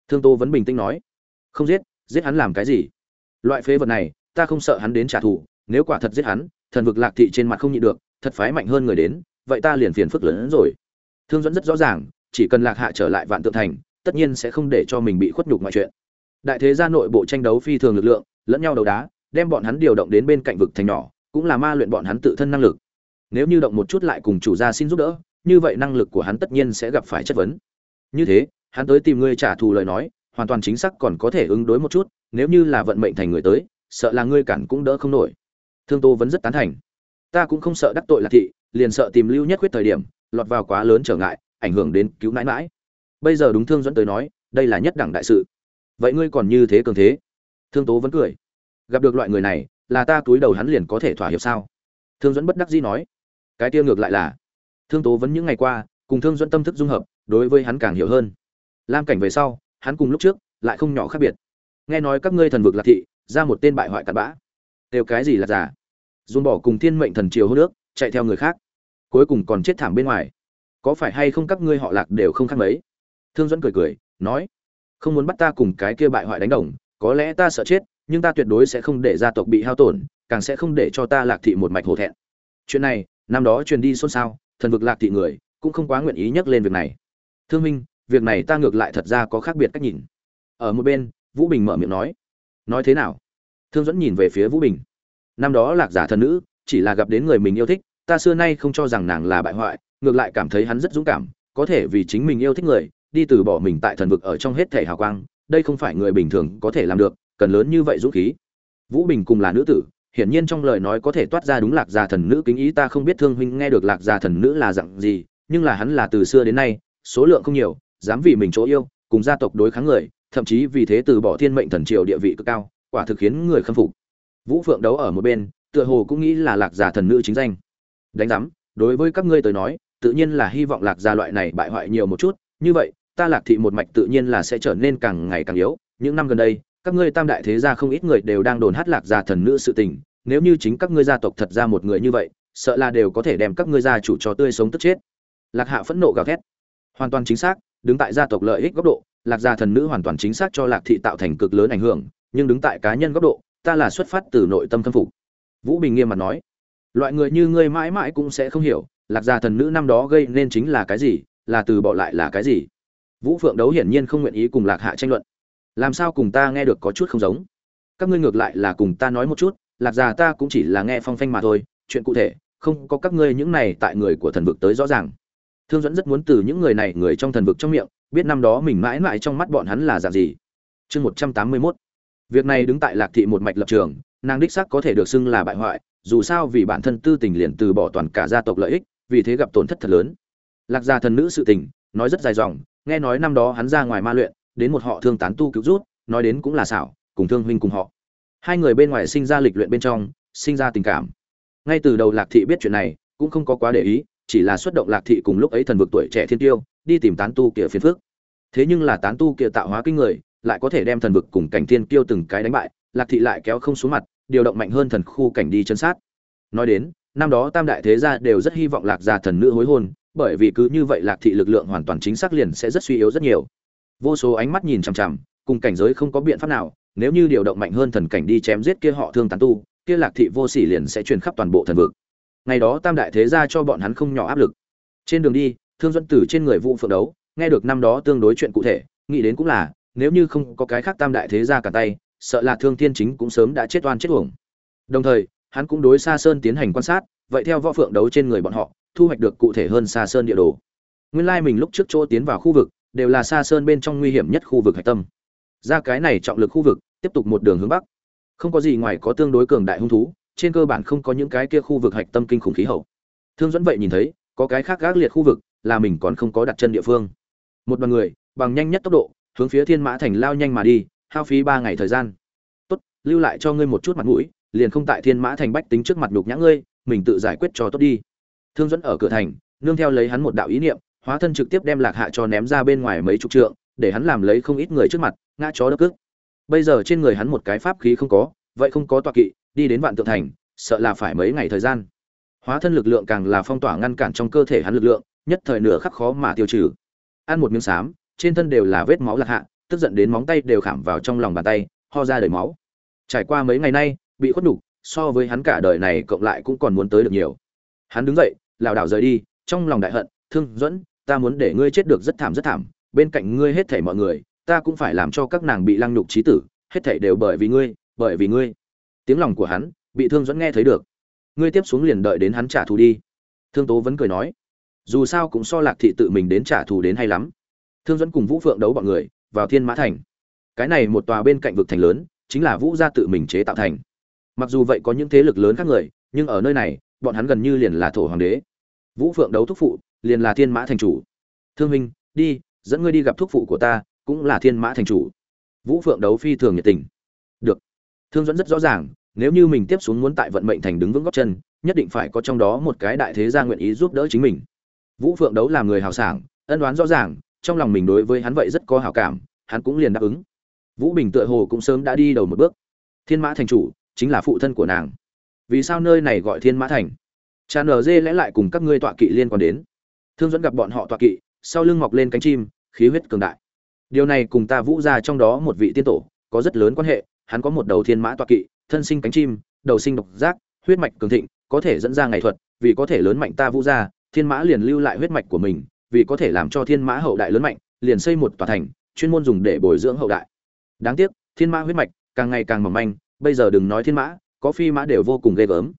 Thương tố vẫn bình tĩnh nói, không giết giết hắn làm cái gì? Loại phế vật này, ta không sợ hắn đến trả thù, nếu quả thật giết hắn, thần vực lạc thị trên mặt không nhịn được, thật phái mạnh hơn người đến, vậy ta liền phiền phức lớn hơn rồi. Thương dẫn rất rõ ràng, chỉ cần lạc hạ trở lại vạn tượng thành, tất nhiên sẽ không để cho mình bị khuất nhục mọi chuyện đại thế gia nội bộ tranh đấu phi thường lực lượng, lẫn nhau đấu đá, đem bọn hắn điều động đến bên cạnh vực thành nhỏ, cũng là ma luyện bọn hắn tự thân năng lực. Nếu như động một chút lại cùng chủ gia xin giúp đỡ, như vậy năng lực của hắn tất nhiên sẽ gặp phải chất vấn. Như thế, hắn tới tìm ngươi trả thù lời nói, hoàn toàn chính xác còn có thể ứng đối một chút, nếu như là vận mệnh thành người tới, sợ là ngươi cản cũng đỡ không nổi. Thương tô vẫn rất tán thành. Ta cũng không sợ đắc tội lạc thị, liền sợ tìm lưu nhất quyết thời điểm, lọt vào quá lớn trở ngại, ảnh hưởng đến cứu nãi mãi. Bây giờ đúng thương dẫn tới nói, đây là nhất đẳng đại sự vậy ngươi còn như thế cường thế? Thương tố vẫn cười. Gặp được loại người này, là ta túi đầu hắn liền có thể thỏa hiệp sao? Thương dẫn bất đắc dĩ nói. Cái tiêu ngược lại là. Thương tố vẫn những ngày qua, cùng thương dẫn tâm thức dung hợp, đối với hắn càng hiểu hơn. Lam cảnh về sau, hắn cùng lúc trước, lại không nhỏ khác biệt. Nghe nói các ngươi thần vực lạc thị, ra một tên bại hoại cặn bã. Đều cái gì là giả? Dùng bỏ cùng thiên mệnh thần triều hô nước, chạy theo người khác. Cuối cùng còn chết thảm bên ngoài. Có phải hay không các ngươi họ lạc đều không khác mấy? Thương dẫn cười cười, nói không muốn bắt ta cùng cái kia bại hoại đánh đồng, có lẽ ta sợ chết, nhưng ta tuyệt đối sẽ không để gia tộc bị hao tổn, càng sẽ không để cho ta lạc thị một mạch hổ thẹn. Chuyện này, năm đó truyền đi xôn xao, thần vực lạc thị người cũng không quá nguyện ý nhắc lên việc này. Thương minh, việc này ta ngược lại thật ra có khác biệt cách nhìn. Ở một bên, vũ bình mở miệng nói. Nói thế nào? Thương dẫn nhìn về phía vũ bình. Năm đó lạc giả thần nữ, chỉ là gặp đến người mình yêu thích, ta xưa nay không cho rằng nàng là bại hoại, ngược lại cảm thấy hắn rất dũng cảm, có thể vì chính mình yêu thích người đi từ bỏ mình tại thần vực ở trong hết thể hào quang, đây không phải người bình thường có thể làm được, cần lớn như vậy dũng khí. Vũ bình cùng là nữ tử, hiển nhiên trong lời nói có thể toát ra đúng lạc gia thần nữ kính ý, ta không biết thương huynh nghe được lạc gia thần nữ là dạng gì, nhưng là hắn là từ xưa đến nay, số lượng không nhiều, dám vì mình chỗ yêu, cùng gia tộc đối kháng người, thậm chí vì thế từ bỏ thiên mệnh thần triều địa vị cực cao, quả thực khiến người khâm phục. Vũ phượng đấu ở một bên, tựa hồ cũng nghĩ là lạc gia thần nữ chính danh. Đánh giám, đối với các ngươi tới nói, tự nhiên là hy vọng lạc gia loại này bại hoại nhiều một chút, như vậy ta lạc thị một mạch tự nhiên là sẽ trở nên càng ngày càng yếu. Những năm gần đây, các ngươi tam đại thế gia không ít người đều đang đồn hát lạc gia thần nữ sự tình. Nếu như chính các ngươi gia tộc thật ra một người như vậy, sợ là đều có thể đem các ngươi gia chủ cho tươi sống tức chết. Lạc hạ phẫn nộ gào thét. Hoàn toàn chính xác, đứng tại gia tộc lợi ích góc độ, lạc gia thần nữ hoàn toàn chính xác cho lạc thị tạo thành cực lớn ảnh hưởng, nhưng đứng tại cá nhân góc độ, ta là xuất phát từ nội tâm khâm phục. Vũ bình nghiêm mặt nói, loại người như ngươi mãi mãi cũng sẽ không hiểu, lạc gia thần nữ năm đó gây nên chính là cái gì, là từ bỏ lại là cái gì? Vũ phượng đấu hiển nhiên không nguyện ý cùng lạc hạ tranh luận. Làm sao cùng ta nghe được có chút không giống? Các ngươi ngược lại là cùng ta nói một chút, lạc già ta cũng chỉ là nghe phong phanh mà thôi, chuyện cụ thể, không có các ngươi những này tại người của thần vực tới rõ ràng. Thương dẫn rất muốn từ những người này người trong thần vực trong miệng, biết năm đó mình mãi mãi trong mắt bọn hắn là dạng gì. Chương một trăm tám mươi mốt. Việc này đứng tại lạc thị một mạch lập trường, nàng đích sắc có thể được xưng là bại hoại, dù sao vì bản thân tư tình liền từ bỏ toàn cả gia tộc lợi ích, vì thế gặp tổn thất thật lớn. Lạc gia thần nữ sự tình nói rất dài dòng, nghe nói năm đó hắn ra ngoài ma luyện, đến một họ thương tán tu cứu rút, nói đến cũng là xảo, cùng thương huynh cùng họ. Hai người bên ngoài sinh ra lịch luyện bên trong, sinh ra tình cảm. Ngay từ đầu lạc thị biết chuyện này, cũng không có quá để ý, chỉ là xuất động lạc thị cùng lúc ấy thần vực tuổi trẻ thiên tiêu, đi tìm tán tu kia phiền phước thế nhưng là tán tu kia tạo hóa kinh người, lại có thể đem thần vực cùng cảnh thiên tiêu từng cái đánh bại, lạc thị lại kéo không xuống mặt, điều động mạnh hơn thần khu cảnh đi chân sát. Nói đến, năm đó tam đại thế gia đều rất hy vọng lạc gia thần nữ hối hôn bởi vì cứ như vậy lạc thị lực lượng hoàn toàn chính xác liền sẽ rất suy yếu rất nhiều. Vô số ánh mắt nhìn chằm chằm, cùng cảnh giới không có biện pháp nào, nếu như điều động mạnh hơn thần cảnh đi chém giết kia họ thương tán tu, kia lạc thị vô sỉ liền sẽ truyền khắp toàn bộ thần vực. Ngày đó tam đại thế gia cho bọn hắn không nhỏ áp lực. Trên đường đi, thương dẫn tử trên người vụ phượng đấu, nghe được năm đó tương đối chuyện cụ thể, nghĩ đến cũng là, nếu như không có cái khác tam đại thế gia cả tay, sợ là thương thiên chính cũng sớm đã chết oan chết uổng. Đồng thời, hắn cũng đối xa sơn tiến hành quan sát, vậy theo võ phượng đấu trên người bọn họ thu hoạch được cụ thể hơn xa sơn địa đồ. Nguyên lai mình lúc trước chỗ tiến vào khu vực, đều là xa sơn bên trong nguy hiểm nhất khu vực hạch tâm. Ra cái này trọng lực khu vực, tiếp tục một đường hướng bắc. Không có gì ngoài có tương đối cường đại hung thú, trên cơ bản không có những cái kia khu vực hạch tâm kinh khủng khí hậu. Thương dẫn vậy nhìn thấy, có cái khác gác liệt khu vực, là mình còn không có đặt chân địa phương. Một đoàn người, bằng nhanh nhất tốc độ, hướng phía thiên mã thành lao nhanh mà đi, hao phí ba ngày thời gian. Tốt, lưu lại cho ngươi một chút mặt mũi, liền không tại thiên mã thành bách tính trước mặt nhục nhã ngươi, mình tự giải quyết cho tốt đi thương dẫn ở cửa thành nương theo lấy hắn một đạo ý niệm hóa thân trực tiếp đem lạc hạ cho ném ra bên ngoài mấy chục trượng để hắn làm lấy không ít người trước mặt ngã chó đập cước. Bây giờ trên người hắn một cái pháp khí không có vậy không có tọa kỵ đi đến vạn tượng thành sợ là phải mấy ngày thời gian. Hóa thân lực lượng càng là phong tỏa ngăn cản trong cơ thể hắn lực lượng nhất thời nửa khắc khó mà tiêu trừ. Ăn một miếng xám trên thân đều là vết máu lạc hạ tức giận đến móng tay đều khảm vào trong lòng bàn tay ho ra đầy máu. Trải qua mấy ngày nay bị khuất đủ, so với hắn cả đời này cộng lại cũng còn muốn tới được nhiều. Hắn đứng dậy lảo đảo rời đi, trong lòng đại hận, thương dẫn, ta muốn để ngươi chết được rất thảm rất thảm, bên cạnh ngươi hết thảy mọi người, ta cũng phải làm cho các nàng bị lăng nhục trí tử, hết thảy đều bởi vì ngươi, bởi vì ngươi. Tiếng lòng của hắn bị thương dẫn nghe thấy được. Ngươi tiếp xuống liền đợi đến hắn trả thù đi. Thương tố vẫn cười nói, dù sao cũng so lạc thị tự mình đến trả thù đến hay lắm. Thương dẫn cùng vũ phượng đấu bọn người, vào thiên mã thành. Cái này một tòa bên cạnh vực thành lớn, chính là vũ gia tự mình chế tạo thành. Mặc dù vậy có những thế lực lớn khác người, nhưng ở nơi này, bọn hắn gần như liền là thổ hoàng đế vũ phượng đấu thúc phụ, liền là thiên mã thành chủ. Thương minh đi, dẫn ngươi đi gặp thúc phụ của ta, cũng là thiên mã thành chủ. Vũ phượng đấu phi thường nhiệt tình. Được. Thương dẫn rất rõ ràng, nếu như mình tiếp xuống muốn tại vận mệnh thành đứng vững góc chân, nhất định phải có trong đó một cái đại thế gia nguyện ý giúp đỡ chính mình. Vũ phượng đấu là người hào sảng, ân đoán rõ ràng, trong lòng mình đối với hắn vậy rất có hảo cảm, hắn cũng liền đáp ứng. Vũ bình tựa hồ cũng sớm đã đi đầu một bước. Thiên mã thành chủ, chính là phụ thân của nàng. Vì sao nơi này gọi thiên mã thành? Cha nở dê lẽ lại cùng các ngươi tọa kỵ liên quan đến. Thương dẫn gặp bọn họ tọa kỵ, sau lưng mọc lên cánh chim, khí huyết cường đại. Điều này cùng ta vũ ra trong đó một vị tiên tổ, có rất lớn quan hệ, hắn có một đầu thiên mã tọa kỵ, thân sinh cánh chim, đầu sinh độc giác, huyết mạch cường thịnh, có thể dẫn ra ngày thuật, vì có thể lớn mạnh ta vũ gia, thiên mã liền lưu lại huyết mạch của mình, vì có thể làm cho thiên mã hậu đại lớn mạnh, liền xây một tòa thành, chuyên môn dùng để bồi dưỡng hậu đại. Đáng tiếc, thiên mã huyết mạch càng ngày càng mỏng manh, bây giờ đừng nói thiên mã, có phi mã đều vô cùng ghê gớm.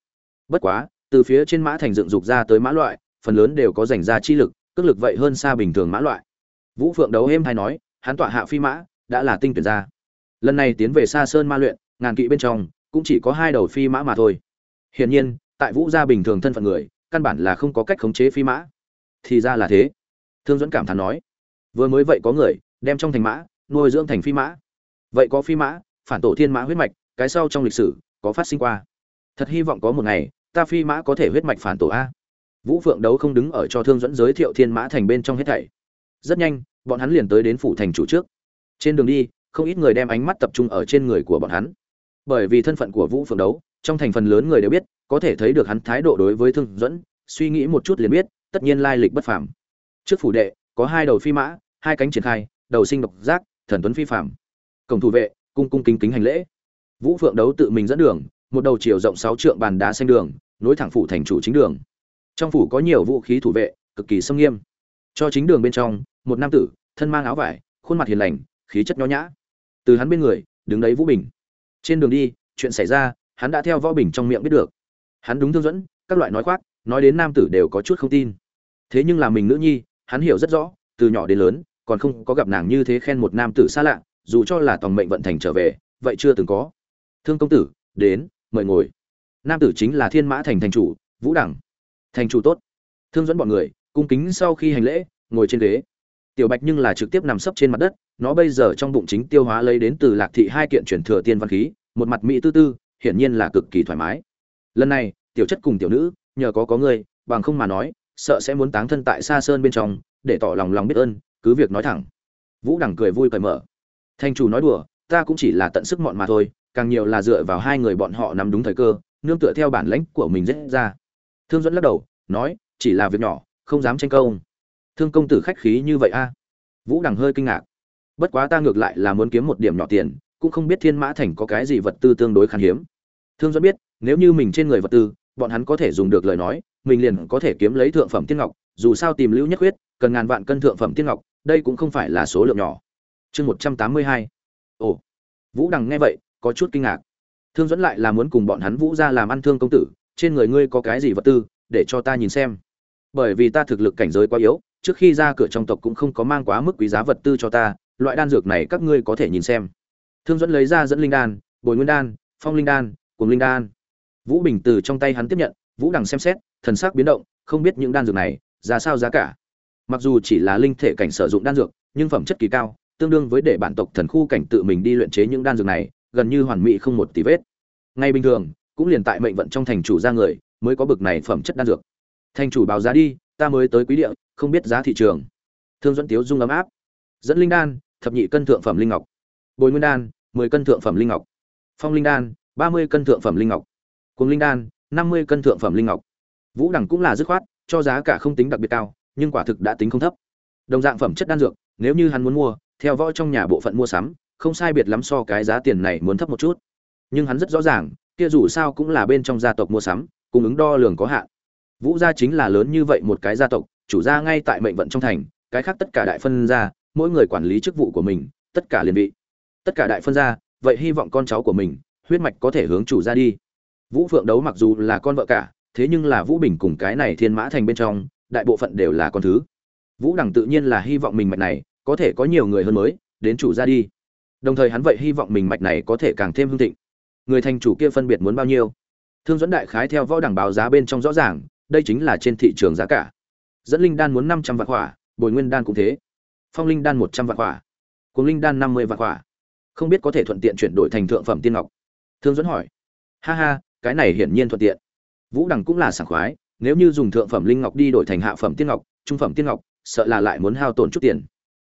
Bất quá từ phía trên mã thành dựng dục ra tới mã loại, phần lớn đều có dành ra chi lực, cước lực vậy hơn xa bình thường mã loại. Vũ phượng đấu êm hay nói, hắn tọa hạ phi mã, đã là tinh tuyển ra lần này tiến về xa sơn ma luyện, ngàn kỵ bên trong, cũng chỉ có hai đầu phi mã mà thôi. Hiển nhiên, tại vũ gia bình thường thân phận người, căn bản là không có cách khống chế phi mã. Thì ra là thế. Thương dẫn cảm thán nói, vừa mới vậy có người đem trong thành mã, nuôi dưỡng thành phi mã. Vậy có phi mã, phản tổ thiên mã huyết mạch, cái sau trong lịch sử, có phát sinh qua. Thật hy vọng có một ngày ta phi mã có thể huyết mạch phản tổ a. Vũ phượng đấu không đứng ở cho thương dẫn giới thiệu thiên mã thành bên trong hết thảy. Rất nhanh, bọn hắn liền tới đến phủ thành chủ trước. Trên đường đi, không ít người đem ánh mắt tập trung ở trên người của bọn hắn. Bởi vì thân phận của vũ phượng đấu, trong thành phần lớn người đều biết, có thể thấy được hắn thái độ đối với thương dẫn suy nghĩ một chút liền biết, tất nhiên lai lịch bất phàm. Trước phủ đệ, có hai đầu phi mã, hai cánh triển khai, đầu sinh độc giác, thần tuấn phi phàm. Cổng thủ vệ, cung cung kính kính hành lễ. Vũ phượng đấu tự mình dẫn đường một đầu chiều rộng sáu trượng bàn đá xanh đường, nối thẳng phủ thành chủ chính đường. Trong phủ có nhiều vũ khí thủ vệ, cực kỳ sâm nghiêm. Cho chính đường bên trong, một nam tử, thân mang áo vải, khuôn mặt hiền lành, khí chất nho nhã. Từ hắn bên người, đứng đấy vũ bình. Trên đường đi, chuyện xảy ra, hắn đã theo võ bình trong miệng biết được. Hắn đúng thương dẫn, các loại nói khoác, nói đến nam tử đều có chút không tin. Thế nhưng là mình nữ nhi, hắn hiểu rất rõ, từ nhỏ đến lớn, còn không có gặp nàng như thế khen một nam tử xa lạ, dù cho là toàn mệnh vận thành trở về, vậy chưa từng có. Thương công tử, đến mời ngồi. Nam tử chính là thiên mã thành thành chủ, vũ đẳng. Thành chủ tốt. Thương dẫn bọn người, cung kính sau khi hành lễ, ngồi trên ghế. Tiểu bạch nhưng là trực tiếp nằm sấp trên mặt đất, nó bây giờ trong bụng chính tiêu hóa lấy đến từ lạc thị hai kiện chuyển thừa tiên văn khí, một mặt mỹ tư tư, hiển nhiên là cực kỳ thoải mái. Lần này, tiểu chất cùng tiểu nữ, nhờ có có người, bằng không mà nói, sợ sẽ muốn táng thân tại xa sơn bên trong, để tỏ lòng lòng biết ơn, cứ việc nói thẳng. Vũ đẳng cười vui cởi mở. Thành chủ nói đùa ta cũng chỉ là tận sức mọn mà thôi, càng nhiều là dựa vào hai người bọn họ nắm đúng thời cơ, nương tựa theo bản lãnh của mình dễ ra. Thương dẫn lắc đầu, nói, chỉ là việc nhỏ, không dám tranh công. Thương công tử khách khí như vậy a? Vũ đằng hơi kinh ngạc. Bất quá ta ngược lại là muốn kiếm một điểm nhỏ tiền, cũng không biết thiên mã thành có cái gì vật tư tương đối khan hiếm. Thương dẫn biết, nếu như mình trên người vật tư, bọn hắn có thể dùng được lời nói, mình liền có thể kiếm lấy thượng phẩm tiên ngọc, dù sao tìm lưu nhất huyết cần ngàn vạn cân thượng phẩm tiên ngọc, đây cũng không phải là số lượng nhỏ. Chương một trăm tám mươi hai ồ. Vũ đằng nghe vậy, có chút kinh ngạc. Thương dẫn lại là muốn cùng bọn hắn vũ ra làm ăn thương công tử, trên người ngươi có cái gì vật tư, để cho ta nhìn xem. Bởi vì ta thực lực cảnh giới quá yếu, trước khi ra cửa trong tộc cũng không có mang quá mức quý giá vật tư cho ta, loại đan dược này các ngươi có thể nhìn xem. Thương dẫn lấy ra dẫn linh đan, bồi nguyên đan, phong linh đan cùng linh đan. Vũ bình từ trong tay hắn tiếp nhận, vũ đằng xem xét, thần sắc biến động, không biết những đan dược này ra sao giá cả. Mặc dù chỉ là linh thể cảnh sử dụng đan dược, nhưng phẩm chất kỳ cao tương đương với để bản tộc thần khu cảnh tự mình đi luyện chế những đan dược này, gần như hoàn mỹ không một tí vết. Ngay bình thường, cũng liền tại mệnh vận trong thành chủ ra người, mới có bực này phẩm chất đan dược. Thành chủ báo giá đi, ta mới tới quý địa, không biết giá thị trường. Thương dẫn tiếu dung ấm áp. Dẫn linh đan, thập nhị cân thượng phẩm linh ngọc. Bồi nguyên đan, mười cân thượng phẩm linh ngọc. Phong linh đan, ba mươi cân thượng phẩm linh ngọc. Cung linh đan, năm mươi cân thượng phẩm linh ngọc. Vũ đẳng cũng là dứt khoát, cho giá cả không tính đặc biệt cao, nhưng quả thực đã tính không thấp. Đồng dạng phẩm chất đan dược, nếu như hắn muốn mua theo võ trong nhà bộ phận mua sắm, không sai biệt lắm so cái giá tiền này muốn thấp một chút. Nhưng hắn rất rõ ràng, kia dù sao cũng là bên trong gia tộc mua sắm, cung ứng đo lường có hạn. Vũ gia chính là lớn như vậy một cái gia tộc, chủ gia ngay tại mệnh vận trong thành, cái khác tất cả đại phân gia, mỗi người quản lý chức vụ của mình, tất cả liền vị. Tất cả đại phân gia, vậy hy vọng con cháu của mình, huyết mạch có thể hướng chủ gia đi. Vũ phượng đấu mặc dù là con vợ cả, thế nhưng là vũ bình cùng cái này thiên mã thành bên trong, đại bộ phận đều là con thứ. Vũ đẳng tự nhiên là hy vọng mình mạch này có thể có nhiều người hơn mới, đến chủ ra đi. Đồng thời hắn vậy hy vọng mình mạch này có thể càng thêm hưng thịnh. Người thành chủ kia phân biệt muốn bao nhiêu? Thương dẫn đại khái theo võ đẳng báo giá bên trong rõ ràng, đây chính là trên thị trường giá cả. Dẫn linh đan muốn năm trăm vạn hỏa, bồi nguyên đan cũng thế. Phong linh đan một trăm vạn hỏa cùng linh đan năm mươi vạn hỏa. Không biết có thể thuận tiện chuyển đổi thành thượng phẩm tiên ngọc. Thương dẫn hỏi. Ha ha, cái này hiển nhiên thuận tiện. Vũ đẳng cũng là sảng khoái, nếu như dùng thượng phẩm linh ngọc đi đổi thành hạ phẩm tiên ngọc, trung phẩm tiên ngọc, sợ là lại muốn hao tổn chút tiền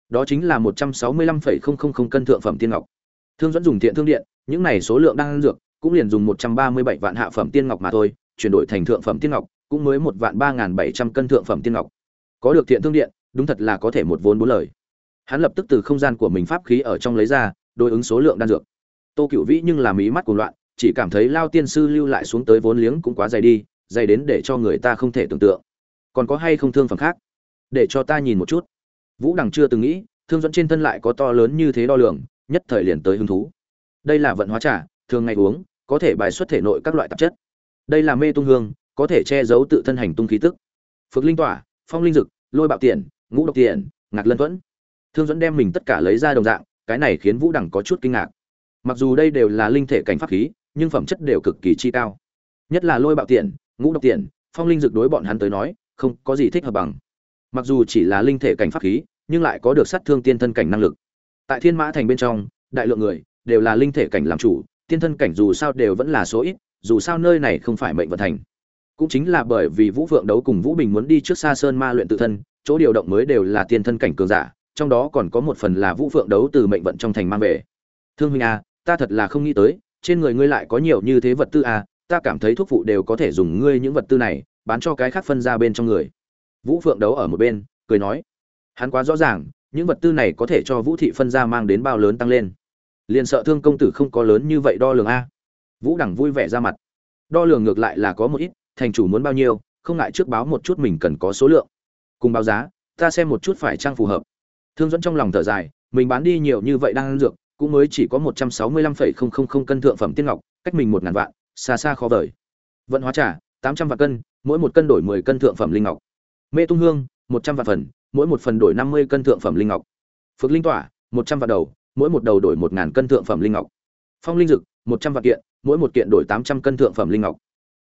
đó chính là một trăm sáu mươi lăm phẩy không không không cân thượng phẩm tiên ngọc. Thương dẫn dùng thiện thương điện, những này số lượng đang dược, cũng liền dùng một trăm ba mươi bảy vạn hạ phẩm tiên ngọc mà thôi, chuyển đổi thành thượng phẩm tiên ngọc, cũng mới một vạn ba n bảy trăm cân thượng phẩm tiên ngọc. Có được thiện thương điện, đúng thật là có thể một vốn bốn lời. Hắn lập tức từ không gian của mình pháp khí ở trong lấy ra, đối ứng số lượng đan dược. Tô cựu vĩ nhưng làm ý mắt cuồng loạn, chỉ cảm thấy lao tiên sư lưu lại xuống tới vốn liếng cũng quá dày đi, dày đến để cho người ta không thể tưởng tượng. Còn có hay không thương phẩm khác? Để cho ta nhìn một chút vũ đằng chưa từng nghĩ, thương dẫn trên thân lại có to lớn như thế đo lường, nhất thời liền tới hứng thú. Đây là vận hóa trà, thường ngày uống, có thể bài xuất thể nội các loại tạp chất. Đây là mê tung hương, có thể che giấu tự thân hành tung khí tức. Phước linh tỏa, phong linh dực, lôi bạo tiền, ngũ độc tiền, ngạc lân thuẫn. Thương dẫn đem mình tất cả lấy ra đồng dạng, cái này khiến vũ đẳng có chút kinh ngạc. Mặc dù đây đều là linh thể cảnh pháp khí, nhưng phẩm chất đều cực kỳ chi cao. Nhất là lôi bạo tiền, ngũ độc tiền, phong linh dực đối bọn hắn tới nói, không có gì thích hợp bằng mặc dù chỉ là linh thể cảnh pháp khí, nhưng lại có được sát thương tiên thân cảnh năng lực. Tại thiên mã thành bên trong, đại lượng người đều là linh thể cảnh làm chủ, tiên thân cảnh dù sao đều vẫn là số ít, dù sao nơi này không phải mệnh vận thành. Cũng chính là bởi vì vũ phượng đấu cùng vũ bình muốn đi trước xa sơn ma luyện tự thân, chỗ điều động mới đều là tiên thân cảnh cường giả, trong đó còn có một phần là vũ phượng đấu từ mệnh vận trong thành mang về. Thương huynh a ta thật là không nghĩ tới, trên người ngươi lại có nhiều như thế vật tư a ta cảm thấy thuốc phụ đều có thể dùng ngươi những vật tư này, bán cho cái khác phân ra bên trong người vũ phượng đấu ở một bên, cười nói, hắn quá rõ ràng, những vật tư này có thể cho vũ thị phân ra mang đến bao lớn tăng lên. Liền sợ thương công tử không có lớn như vậy đo lường a. Vũ đẳng vui vẻ ra mặt, đo lường ngược lại là có một ít, thành chủ muốn bao nhiêu, không ngại trước báo một chút mình cần có số lượng. Cùng báo giá, ta xem một chút phải trang phù hợp. Thương dẫn trong lòng thở dài, mình bán đi nhiều như vậy đang ăn dược, cũng mới chỉ có một trăm sáu mươi lăm phẩy không không không cân thượng phẩm tiên ngọc, cách mình một ngàn vạn, xa xa khó vời. Vận hóa trả tám trăm vạn cân, mỗi một cân đổi mười cân thượng phẩm linh ngọc mê tung hương, một trăm vạn phần, mỗi một phần đổi năm mươi cân thượng phẩm linh ngọc. Phước linh tỏa, một trăm vạn đầu, mỗi một đầu đổi một ngàn cân thượng phẩm linh ngọc. Phong linh dực, một trăm vạn kiện, mỗi một kiện đổi tám trăm cân thượng phẩm linh ngọc.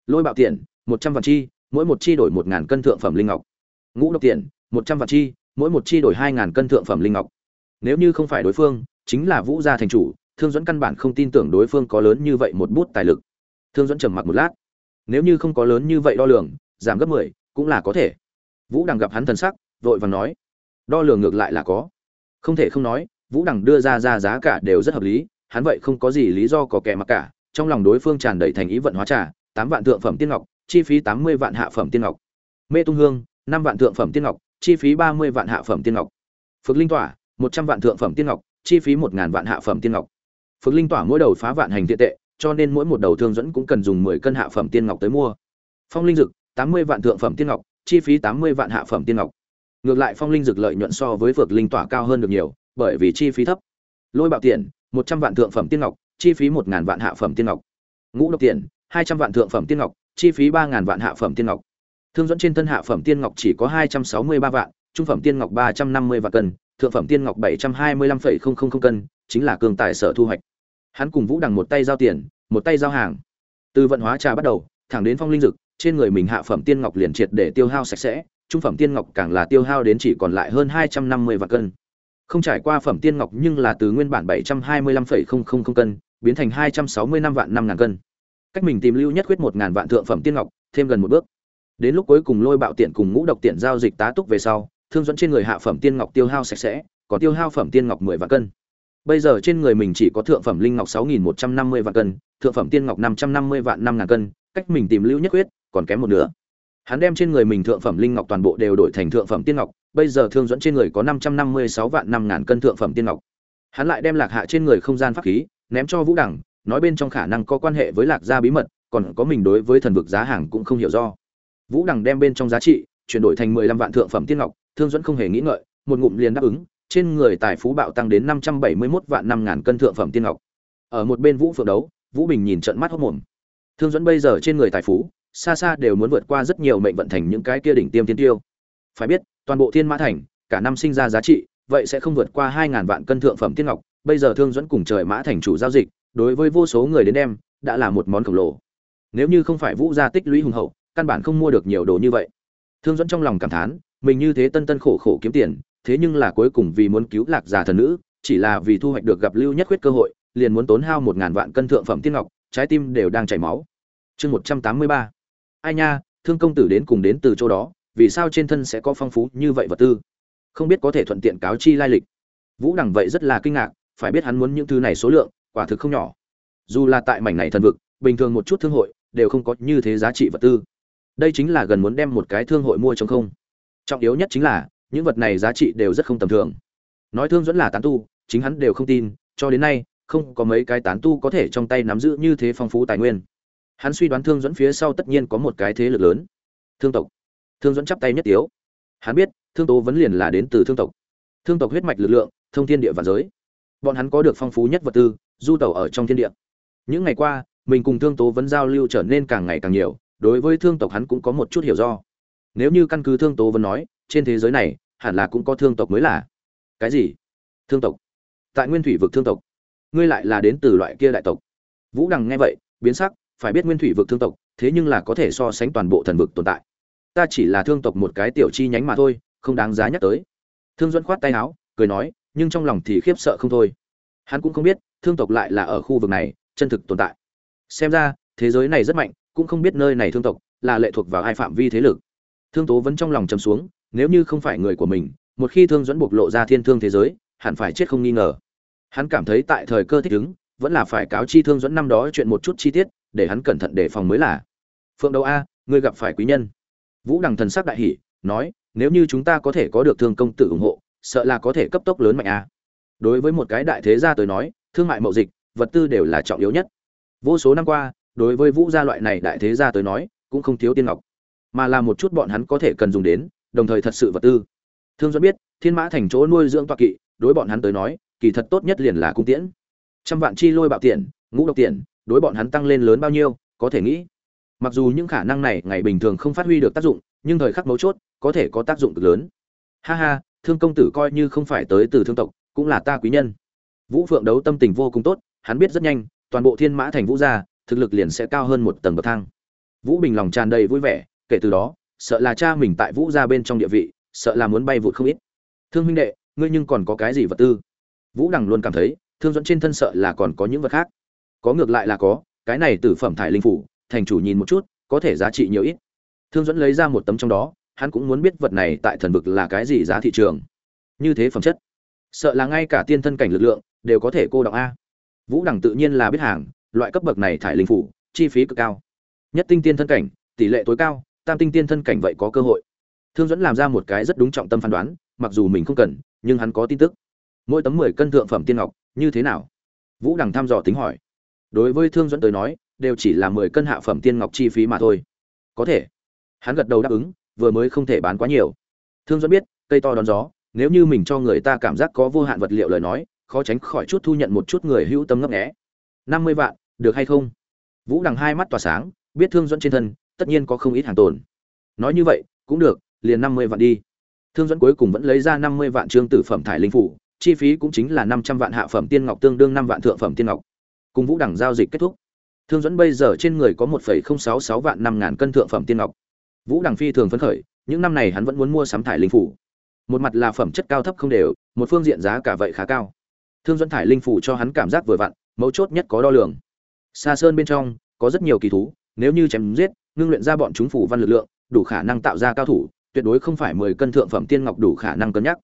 Lôi bạo tiền một trăm vạn chi, mỗi một chi đổi một ngàn cân thượng phẩm linh ngọc. Ngũ độc tiền một trăm vạn chi, mỗi một chi đổi hai ngàn cân thượng phẩm linh ngọc. Nếu như không phải đối phương, chính là vũ gia thành chủ, thương dẫn căn bản không tin tưởng đối phương có lớn như vậy một bút tài lực. Thương dẫn trầm mặc một lát. Nếu như không có lớn như vậy đo lường, giảm gấp mười, cũng là có thể vũ đằng gặp hắn thần sắc, vội vàng nói, đo lường ngược lại là có. Không thể không nói, vũ đằng đưa ra ra giá cả đều rất hợp lý, hắn vậy không có gì lý do có kẻ mặc cả, trong lòng đối phương tràn đầy thành ý vận hóa trả tám vạn thượng phẩm tiên ngọc, chi phí tám mươi vạn hạ phẩm tiên ngọc. Mê tung hương, năm vạn thượng phẩm tiên ngọc, chi phí ba mươi vạn hạ phẩm tiên ngọc. Phước linh tỏa, một trăm vạn thượng phẩm tiên ngọc, chi phí một ngàn vạn hạ phẩm tiên ngọc. Phước linh tỏa mỗi đầu phá vạn hành tiện tệ, cho nên mỗi một đầu thương dẫn cũng cần dùng mười cân hạ phẩm tiên ngọc tới mua. Phong linh dực, tám mươi vạn thượng phẩm tiên ngọc chi phí tám mươi vạn hạ phẩm tiên ngọc. Ngược lại phong linh dực lợi nhuận so với phược linh tỏa cao hơn được nhiều, bởi vì chi phí thấp. Lôi bạo tiền một trăm vạn thượng phẩm tiên ngọc, chi phí một ngàn vạn hạ phẩm tiên ngọc. Ngũ độc tiền hai trăm vạn thượng phẩm tiên ngọc, chi phí ba ngàn vạn hạ phẩm tiên ngọc. Thương dẫn trên thân hạ phẩm tiên ngọc chỉ có hai trăm sáu mươi ba vạn, trung phẩm tiên ngọc ba trăm năm mươi vạn cân, thượng phẩm tiên ngọc bảy trăm hai mươi lăm phẩy không không không cân, chính là cường tài sở thu hoạch. Hắn cùng vũ đằng một tay giao tiền, một tay giao hàng. Từ vận hóa trà bắt đầu, thẳng đến phong linh dực trên người mình hạ phẩm tiên ngọc liền triệt để tiêu hao sạch sẽ, trung phẩm tiên ngọc càng là tiêu hao đến chỉ còn lại hơn hai trăm năm mươi vạn cân. Không trải qua phẩm tiên ngọc nhưng là từ nguyên bản bảy trăm hai mươi lăm phẩy không không không cân, biến thành hai trăm sáu mươi năm vạn năm ngàn cân. Cách mình tìm lưu nhất quyết một ngàn vạn thượng phẩm tiên ngọc, thêm gần một bước. Đến lúc cuối cùng lôi bạo tiện cùng ngũ độc tiện giao dịch tá túc về sau, thương dẫn trên người hạ phẩm tiên ngọc tiêu hao sạch sẽ, còn tiêu hao phẩm tiên ngọc mười vạn cân. Bây giờ trên người mình chỉ có thượng phẩm linh ngọc sáu nghìn một trăm năm mươi vạn cân, thượng phẩm tiên ngọc năm trăm năm mươi vạn năm ngàn cân, cách mình tìm lưu nhất quyết còn kém một nửa. Hắn đem trên người mình thượng phẩm linh ngọc toàn bộ đều đổi thành thượng phẩm tiên ngọc, bây giờ thương dẫn trên người có năm trăm năm mươi sáu vạn năm ngàn cân thượng phẩm tiên ngọc. Hắn lại đem lạc hạ trên người không gian pháp khí, ném cho vũ đẳng, nói bên trong khả năng có quan hệ với lạc gia bí mật, còn có mình đối với thần vực giá hàng cũng không hiểu do. Vũ đẳng đem bên trong giá trị, chuyển đổi thành mười lăm vạn thượng phẩm tiên ngọc, thương dẫn không hề nghĩ ngợi, một ngụm liền đáp ứng, trên người tài phú bạo tăng đến năm trăm bảy mươi 571 vạn năm ngàn cân thượng phẩm tiên ngọc. Ở một bên vũ phượng đấu, vũ bình nhìn trận mắt hốc mồm. Thương dẫn bây giờ trên người tài phú xa xa đều muốn vượt qua rất nhiều mệnh vận thành những cái kia đỉnh tiêm thiên tiêu. Phải biết, toàn bộ thiên mã thành, cả năm sinh ra giá trị, vậy sẽ không vượt qua hai ngàn vạn cân thượng phẩm tiên ngọc, bây giờ thương dẫn cùng trời mã thành chủ giao dịch, đối với vô số người đến đem, đã là một món khổng lồ. Nếu như không phải vũ gia tích lũy hùng hậu, căn bản không mua được nhiều đồ như vậy. Thương dẫn trong lòng cảm thán, mình như thế tân tân khổ khổ kiếm tiền, thế nhưng là cuối cùng vì muốn cứu lạc già thần nữ, chỉ là vì thu hoạch được gặp lưu nhất khuyết cơ hội, liền muốn tốn hao một ngàn vạn cân thượng phẩm tiên ngọc, trái tim đều đang chảy máu. Chương một trăm tám mươi ba ai nha, thương công tử đến cùng đến từ chỗ đó, vì sao trên thân sẽ có phong phú như vậy vật tư? Không biết có thể thuận tiện cáo chi lai lịch. Vũ đẳng vậy rất là kinh ngạc, phải biết hắn muốn những thứ này số lượng, quả thực không nhỏ. Dù là tại mảnh này thần vực, bình thường một chút thương hội đều không có như thế giá trị vật tư. Đây chính là gần muốn đem một cái thương hội mua trong không. Trọng yếu nhất chính là, những vật này giá trị đều rất không tầm thường. Nói thương dẫn là tán tu, chính hắn đều không tin, cho đến nay, không có mấy cái tán tu có thể trong tay nắm giữ như thế phong phú tài nguyên hắn suy đoán thương dẫn phía sau tất nhiên có một cái thế lực lớn. Thương tộc. Thương dẫn chắp tay nhất tiếu. Hắn biết, thương tố vấn liền là đến từ thương tộc. Thương tộc huyết mạch lực lượng, thông thiên địa và giới. Bọn hắn có được phong phú nhất vật tư, du tẩu ở trong thiên địa. Những ngày qua, mình cùng thương tố vấn giao lưu trở nên càng ngày càng nhiều, đối với thương tộc hắn cũng có một chút hiểu do. Nếu như căn cứ thương tố vấn nói, trên thế giới này, hẳn là cũng có thương tộc mới là. Cái gì? Thương tộc. Tại nguyên thủy vực thương tộc. Ngươi lại là đến từ loại kia đại tộc. Vũ đằng nghe vậy, biến sắc phải biết nguyên thủy vực thương tộc, thế nhưng là có thể so sánh toàn bộ thần vực tồn tại. Ta chỉ là thương tộc một cái tiểu chi nhánh mà thôi, không đáng giá nhắc tới. Thương duẫn khoát tay áo, cười nói, nhưng trong lòng thì khiếp sợ không thôi. Hắn cũng không biết, thương tộc lại là ở khu vực này, chân thực tồn tại. Xem ra, thế giới này rất mạnh, cũng không biết nơi này thương tộc là lệ thuộc vào ai phạm vi thế lực. Thương tố vẫn trong lòng chầm xuống, nếu như không phải người của mình, một khi thương dẫn bộc lộ ra thiên thương thế giới, hẳn phải chết không nghi ngờ. Hắn cảm thấy tại thời cơ thích ứng, vẫn là phải cáo chi thương dẫn năm đó chuyện một chút chi tiết để hắn cẩn thận đề phòng mới là. Phượng đầu a, ngươi gặp phải quý nhân. Vũ đằng thần sắc đại hỷ nói, nếu như chúng ta có thể có được thương công tử ủng hộ, sợ là có thể cấp tốc lớn mạnh a. Đối với một cái đại thế gia tới nói, thương mại mậu dịch, vật tư đều là trọng yếu nhất. Vô số năm qua, đối với vũ gia loại này đại thế gia tới nói, cũng không thiếu tiên ngọc. Mà là một chút bọn hắn có thể cần dùng đến, đồng thời thật sự vật tư. Thương dẫn biết, thiên mã thành chỗ nuôi dưỡng toa kỵ, đối bọn hắn tới nói, kỳ thật tốt nhất liền là cung tiễn. Trăm vạn chi lôi bạo tiền, ngũ độc tiền đối bọn hắn tăng lên lớn bao nhiêu, có thể nghĩ. Mặc dù những khả năng này ngày bình thường không phát huy được tác dụng, nhưng thời khắc mấu chốt, có thể có tác dụng cực lớn. Ha ha, thương công tử coi như không phải tới từ thương tộc, cũng là ta quý nhân. Vũ phượng đấu tâm tình vô cùng tốt, hắn biết rất nhanh, toàn bộ thiên mã thành vũ gia, thực lực liền sẽ cao hơn một tầng bậc thang. Vũ bình lòng tràn đầy vui vẻ, kể từ đó, sợ là cha mình tại vũ gia bên trong địa vị, sợ là muốn bay vụt không ít. Thương huynh đệ, ngươi nhưng còn có cái gì vật tư? Vũ đằng luôn cảm thấy, thương dẫn trên thân sợ là còn có những vật khác có ngược lại là có, cái này từ phẩm thải linh phủ, thành chủ nhìn một chút, có thể giá trị nhiều ít. Thương dẫn lấy ra một tấm trong đó, hắn cũng muốn biết vật này tại thần vực là cái gì giá thị trường. Như thế phẩm chất. Sợ là ngay cả tiên thân cảnh lực lượng đều có thể cô đọng a. Vũ đẳng tự nhiên là biết hàng, loại cấp bậc này thải linh phủ, chi phí cực cao. Nhất tinh tiên thân cảnh, tỷ lệ tối cao, tam tinh tiên thân cảnh vậy có cơ hội. Thương dẫn làm ra một cái rất đúng trọng tâm phán đoán, mặc dù mình không cần, nhưng hắn có tin tức. Mỗi tấm mười cân thượng phẩm tiên ngọc, như thế nào? Vũ đằng thăm dò tính hỏi đối với thương dẫn tới nói, đều chỉ là mười cân hạ phẩm tiên ngọc chi phí mà thôi. Có thể. Hắn gật đầu đáp ứng, vừa mới không thể bán quá nhiều. Thương dẫn biết, cây to đón gió, nếu như mình cho người ta cảm giác có vô hạn vật liệu lời nói, khó tránh khỏi chút thu nhận một chút người hữu tâm ngấp nghé. Năm mươi vạn, được hay không? Vũ đằng hai mắt tỏa sáng, biết thương dẫn trên thân, tất nhiên có không ít hàng tồn. Nói như vậy, cũng được, liền năm mươi vạn đi. Thương dẫn cuối cùng vẫn lấy ra năm mươi vạn trương tử phẩm thải linh phủ, chi phí cũng chính là năm trăm vạn hạ phẩm tiên ngọc tương đương năm vạn thượng phẩm tiên ngọc cùng vũ đẳng giao dịch kết thúc. Thương dẫn bây giờ trên người có một phẩy không sáu sáu vạn năm ngàn cân thượng phẩm tiên ngọc. Vũ đẳng phi thường phấn khởi, những năm này hắn vẫn muốn mua sắm thải linh phủ. Một mặt là phẩm chất cao thấp không đều, một phương diện giá cả vậy khá cao. Thương dẫn thải linh phủ cho hắn cảm giác vừa vặn, mấu chốt nhất có đo lường. Xa sơn bên trong, có rất nhiều kỳ thú, nếu như chém giết, ngưng luyện ra bọn chúng phủ văn lực lượng, đủ khả năng tạo ra cao thủ, tuyệt đối không phải mười cân thượng phẩm tiên ngọc đủ khả năng cân nhắc.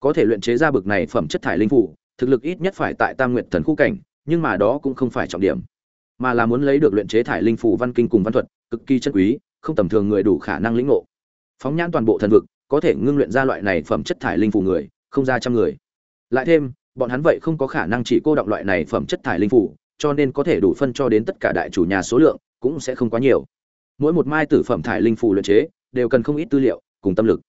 Có thể luyện chế ra bực này phẩm chất thải linh phủ, thực lực ít nhất phải tại tam nguyện thần khu cảnh nhưng mà đó cũng không phải trọng điểm, mà là muốn lấy được luyện chế thải linh phủ văn kinh cùng văn thuật, cực kỳ chân quý, không tầm thường người đủ khả năng lĩnh ngộ. Phóng nhãn toàn bộ thần vực, có thể ngưng luyện ra loại này phẩm chất thải linh phủ người, không ra trăm người. Lại thêm, bọn hắn vậy không có khả năng chỉ cô động loại này phẩm chất thải linh phủ cho nên có thể đủ phân cho đến tất cả đại chủ nhà số lượng, cũng sẽ không quá nhiều. Mỗi một mai tử phẩm thải linh phủ luyện chế, đều cần không ít tư liệu, cùng tâm lực.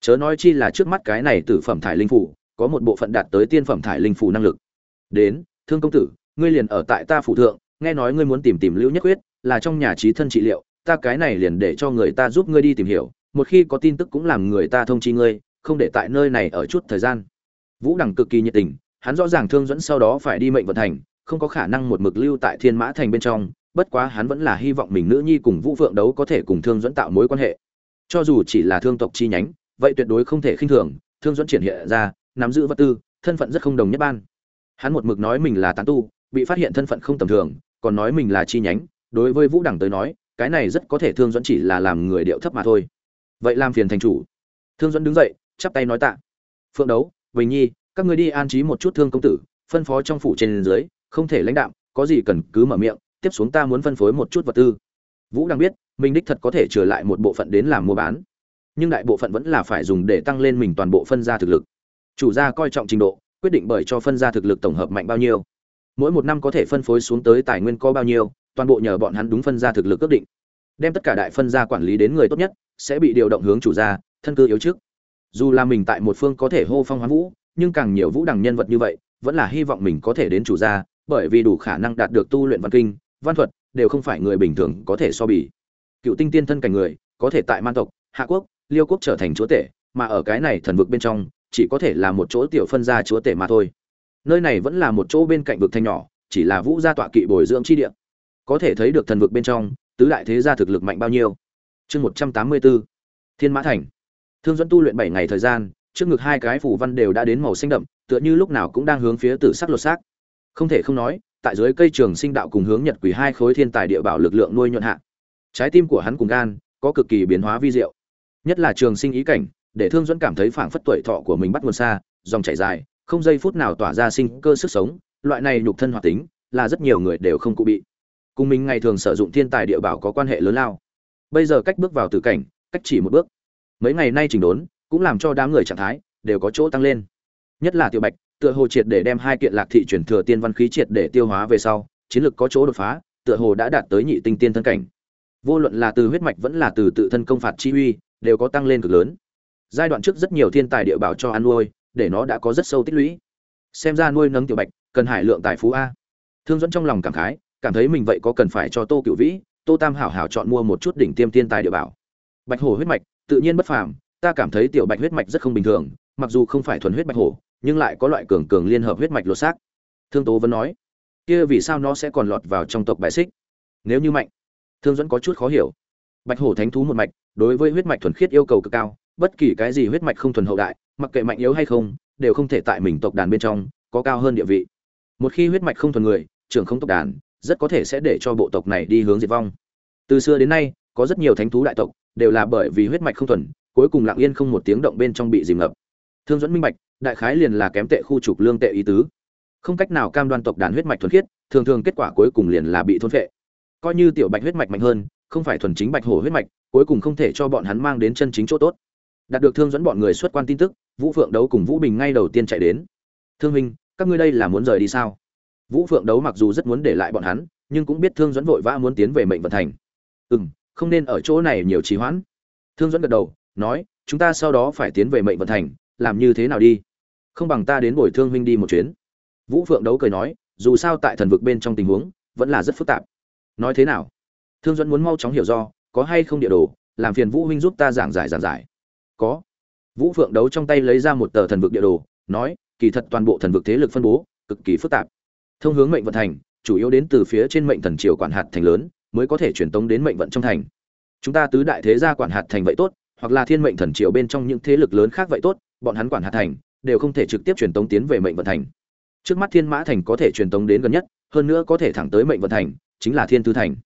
Chớ nói chi là trước mắt cái này tử phẩm thải linh phủ có một bộ phận đạt tới tiên phẩm thải linh phủ năng lực. Đến, thương công tử ngươi liền ở tại ta phụ thượng, nghe nói ngươi muốn tìm tìm lưu nhất quyết, là trong nhà trí thân trị liệu, ta cái này liền để cho người ta giúp ngươi đi tìm hiểu, một khi có tin tức cũng làm người ta thông chi ngươi, không để tại nơi này ở chút thời gian. Vũ đẳng cực kỳ nhiệt tình, hắn rõ ràng thương dẫn sau đó phải đi mệnh vận thành, không có khả năng một mực lưu tại thiên mã thành bên trong, bất quá hắn vẫn là hy vọng mình nữ nhi cùng vũ phượng đấu có thể cùng thương dẫn tạo mối quan hệ. Cho dù chỉ là thương tộc chi nhánh, vậy tuyệt đối không thể khinh thường, thương dẫn triển hiện ra, nắm giữ vật tư, thân phận rất không đồng nhất ban. Hắn một mực nói mình là tán tu bị phát hiện thân phận không tầm thường, còn nói mình là chi nhánh, đối với vũ đẳng tới nói, cái này rất có thể thương dẫn chỉ là làm người điệu thấp mà thôi. Vậy làm phiền thành chủ. Thương dẫn đứng dậy, chắp tay nói tạ. Phượng đấu, bình nhi, các người đi an trí một chút thương công tử, phân phó trong phủ trên dưới, không thể lãnh đạm, có gì cần cứ mở miệng, tiếp xuống ta muốn phân phối một chút vật tư. Vũ đang biết, mình đích thật có thể trở lại một bộ phận đến làm mua bán. Nhưng đại bộ phận vẫn là phải dùng để tăng lên mình toàn bộ phân gia thực lực. Chủ gia coi trọng trình độ, quyết định bởi cho phân gia thực lực tổng hợp mạnh bao nhiêu mỗi một năm có thể phân phối xuống tới tài nguyên có bao nhiêu, toàn bộ nhờ bọn hắn đúng phân ra thực lực ước định. Đem tất cả đại phân gia quản lý đến người tốt nhất, sẽ bị điều động hướng chủ gia, thân cư yếu trước. Dù là mình tại một phương có thể hô phong hoán vũ, nhưng càng nhiều vũ đẳng nhân vật như vậy, vẫn là hy vọng mình có thể đến chủ gia, bởi vì đủ khả năng đạt được tu luyện văn kinh, văn thuật, đều không phải người bình thường có thể so bì. Cựu tinh tiên thân cảnh người, có thể tại man tộc, hạ quốc, liêu quốc trở thành chúa tể, mà ở cái này thần vực bên trong, chỉ có thể là một chỗ tiểu phân gia chúa tể mà thôi nơi này vẫn là một chỗ bên cạnh vực thanh nhỏ, chỉ là vũ gia tọa kỵ bồi dưỡng chi địa. Có thể thấy được thần vực bên trong, tứ đại thế gia thực lực mạnh bao nhiêu. Chương một trăm tám mươi bốn thiên mã thành. Thương dẫn tu luyện bảy ngày thời gian, trước ngực hai cái phủ văn đều đã đến màu xanh đậm, tựa như lúc nào cũng đang hướng phía tử sắc lột xác. Không thể không nói, tại dưới cây trường sinh đạo cùng hướng nhật quỷ hai khối thiên tài địa bảo lực lượng nuôi nhuận hạ, trái tim của hắn cùng gan có cực kỳ biến hóa vi diệu. Nhất là trường sinh ý cảnh, để thương dẫn cảm thấy phảng phất tuổi thọ của mình bắt nguồn xa, dòng chảy dài không giây phút nào tỏa ra sinh cơ sức sống, loại này nhục thân hoạt tính là rất nhiều người đều không cụ bị. Cùng mình ngày thường sử dụng thiên tài địa bảo có quan hệ lớn lao. Bây giờ cách bước vào tử cảnh, cách chỉ một bước. Mấy ngày nay chỉnh đốn, cũng làm cho đám người trạng thái đều có chỗ tăng lên. Nhất là tiểu bạch, tựa hồ triệt để đem hai kiện lạc thị chuyển thừa tiên văn khí triệt để tiêu hóa về sau, chiến lược có chỗ đột phá, tựa hồ đã đạt tới nhị tinh tiên thân cảnh. Vô luận là từ huyết mạch vẫn là từ tự thân công phạt chi uy, đều có tăng lên cực lớn. Giai đoạn trước rất nhiều thiên tài địa bảo cho ăn nuôi để nó đã có rất sâu tích lũy. Xem ra nuôi nấng tiểu bạch, cần hải lượng tài phú a. Thương dẫn trong lòng cảm khái, cảm thấy mình vậy có cần phải cho tô cựu vĩ, tô tam hảo hảo chọn mua một chút đỉnh tiêm tiên tài địa bảo. Bạch hổ huyết mạch, tự nhiên bất phàm, ta cảm thấy tiểu bạch huyết mạch rất không bình thường, mặc dù không phải thuần huyết bạch hổ, nhưng lại có loại cường cường liên hợp huyết mạch lột xác. Thương tố vẫn nói, kia vì sao nó sẽ còn lọt vào trong tộc bài xích? Nếu như mạnh, thương dẫn có chút khó hiểu. Bạch hổ thánh thú một mạch, đối với huyết mạch thuần khiết yêu cầu cực cao, bất kỳ cái gì huyết mạch không thuần hậu đại mặc kệ mạnh yếu hay không, đều không thể tại mình tộc đàn bên trong có cao hơn địa vị. Một khi huyết mạch không thuần người, trưởng không tộc đàn, rất có thể sẽ để cho bộ tộc này đi hướng diệt vong. Từ xưa đến nay, có rất nhiều thánh thú đại tộc đều là bởi vì huyết mạch không thuần, cuối cùng lặng yên không một tiếng động bên trong bị dìm ngập. Thương dẫn minh bạch, đại khái liền là kém tệ khu trục lương tệ ý tứ. Không cách nào cam đoan tộc đàn huyết mạch thuần khiết, thường thường kết quả cuối cùng liền là bị thôn phệ. Coi như tiểu bạch huyết mạch mạnh hơn, không phải thuần chính bạch hổ huyết mạch, cuối cùng không thể cho bọn hắn mang đến chân chính chỗ tốt đạt được thương dẫn bọn người xuất quan tin tức, vũ phượng đấu cùng vũ bình ngay đầu tiên chạy đến. Thương minh các ngươi đây là muốn rời đi sao? Vũ phượng đấu mặc dù rất muốn để lại bọn hắn, nhưng cũng biết thương dẫn vội vã muốn tiến về mệnh vận thành. Ừ m không nên ở chỗ này nhiều trì hoãn. Thương dẫn gật đầu, nói, chúng ta sau đó phải tiến về mệnh vận thành, làm như thế nào đi? Không bằng ta đến bồi thương huynh đi một chuyến. Vũ phượng đấu cười nói, dù sao tại thần vực bên trong tình huống, vẫn là rất phức tạp. Nói thế nào? Thương dẫn muốn mau chóng hiểu do, có hay không địa đồ, làm phiền vũ huynh giúp ta giảng giải giảng giải có. Vũ phượng đấu trong tay lấy ra một tờ thần vực địa đồ, nói, kỳ thật toàn bộ thần vực thế lực phân bố, cực kỳ phức tạp. Thông hướng mệnh vận thành, chủ yếu đến từ phía trên mệnh thần triều quản hạt thành lớn, mới có thể truyền tống đến mệnh vận trong thành. Chúng ta tứ đại thế gia quản hạt thành vậy tốt, hoặc là thiên mệnh thần triều bên trong những thế lực lớn khác vậy tốt, bọn hắn quản hạt thành, đều không thể trực tiếp truyền tống tiến về mệnh vận thành. Trước mắt thiên mã thành có thể truyền tống đến gần nhất, hơn nữa có thể thẳng tới mệnh vận thành, chính là thiên tư thành.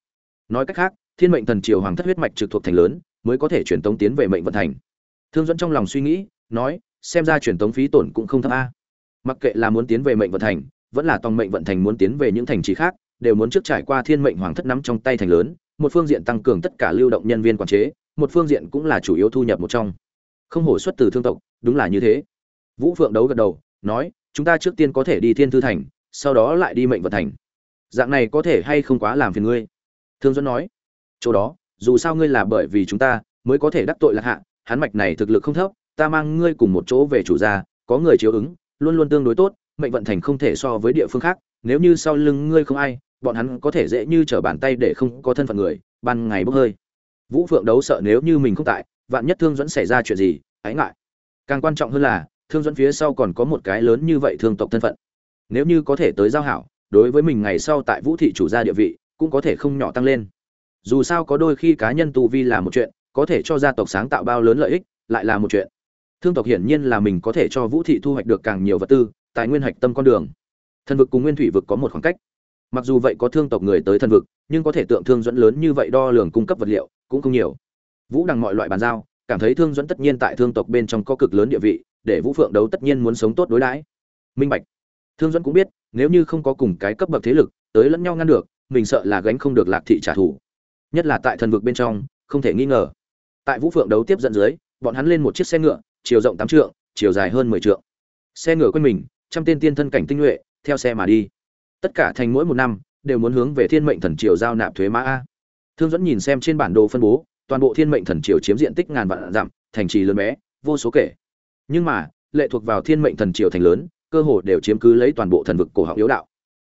Nói cách khác, thiên mệnh thần triều hoàng thất huyết mạch trực thuộc thành lớn, mới có thể truyền tống tiến về mệnh vận thành thương dẫn trong lòng suy nghĩ, nói, xem ra truyền tống phí tổn cũng không thấp a. Mặc kệ là muốn tiến về mệnh vận thành, vẫn là tòng mệnh vận thành muốn tiến về những thành trì khác, đều muốn trước trải qua thiên mệnh hoàng thất nắm trong tay thành lớn, một phương diện tăng cường tất cả lưu động nhân viên quản chế, một phương diện cũng là chủ yếu thu nhập một trong. Không hổ xuất từ thương tộc, đúng là như thế. Vũ phượng đấu gật đầu, nói, chúng ta trước tiên có thể đi thiên thư thành, sau đó lại đi mệnh vận thành. Dạng này có thể hay không quá làm phiền ngươi? Thương dẫn nói, chỗ đó, dù sao ngươi là bởi vì chúng ta mới có thể đắc tội lạc hạ hắn mạch này thực lực không thấp, ta mang ngươi cùng một chỗ về chủ gia, có người chiếu ứng, luôn luôn tương đối tốt, mệnh vận thành không thể so với địa phương khác, nếu như sau lưng ngươi không ai, bọn hắn có thể dễ như trở bàn tay để không có thân phận người, ban ngày bốc hơi. Vũ phượng đấu sợ nếu như mình không tại, vạn nhất thương dẫn xảy ra chuyện gì, hãy ngại. Càng quan trọng hơn là, thương dẫn phía sau còn có một cái lớn như vậy thương tộc thân phận. Nếu như có thể tới giao hảo, đối với mình ngày sau tại vũ thị chủ gia địa vị, cũng có thể không nhỏ tăng lên. Dù sao có đôi khi cá nhân tu vi là một chuyện có thể cho gia tộc sáng tạo bao lớn lợi ích, lại là một chuyện. Thương tộc hiển nhiên là mình có thể cho vũ thị thu hoạch được càng nhiều vật tư, tài nguyên hạch tâm con đường. Thần vực cùng nguyên thủy vực có một khoảng cách. Mặc dù vậy có thương tộc người tới thần vực, nhưng có thể tượng thương dẫn lớn như vậy đo lường cung cấp vật liệu, cũng không nhiều. Vũ đằng mọi loại bàn giao, cảm thấy thương dẫn tất nhiên tại thương tộc bên trong có cực lớn địa vị, để vũ phượng đấu tất nhiên muốn sống tốt đối đãi. Minh bạch. Thương dẫn cũng biết, nếu như không có cùng cái cấp bậc thế lực, tới lẫn nhau ngăn được, mình sợ là gánh không được lạc thị trả thù. Nhất là tại thần vực bên trong, không thể nghi ngờ tại vũ phượng đấu tiếp dẫn dưới, bọn hắn lên một chiếc xe ngựa, chiều rộng tám trượng, chiều dài hơn mười trượng. Xe ngựa quanh mình, trăm tên tiên thân cảnh tinh nhuệ, theo xe mà đi. Tất cả thành mỗi một năm, đều muốn hướng về thiên mệnh thần triều giao nạp thuế mã a. Thương dẫn nhìn xem trên bản đồ phân bố, toàn bộ thiên mệnh thần triều chiếm diện tích ngàn vạn dặm, thành trì lớn bé, vô số kể. Nhưng mà, lệ thuộc vào thiên mệnh thần triều thành lớn, cơ hồ đều chiếm cứ lấy toàn bộ thần vực cổ họng yếu đạo.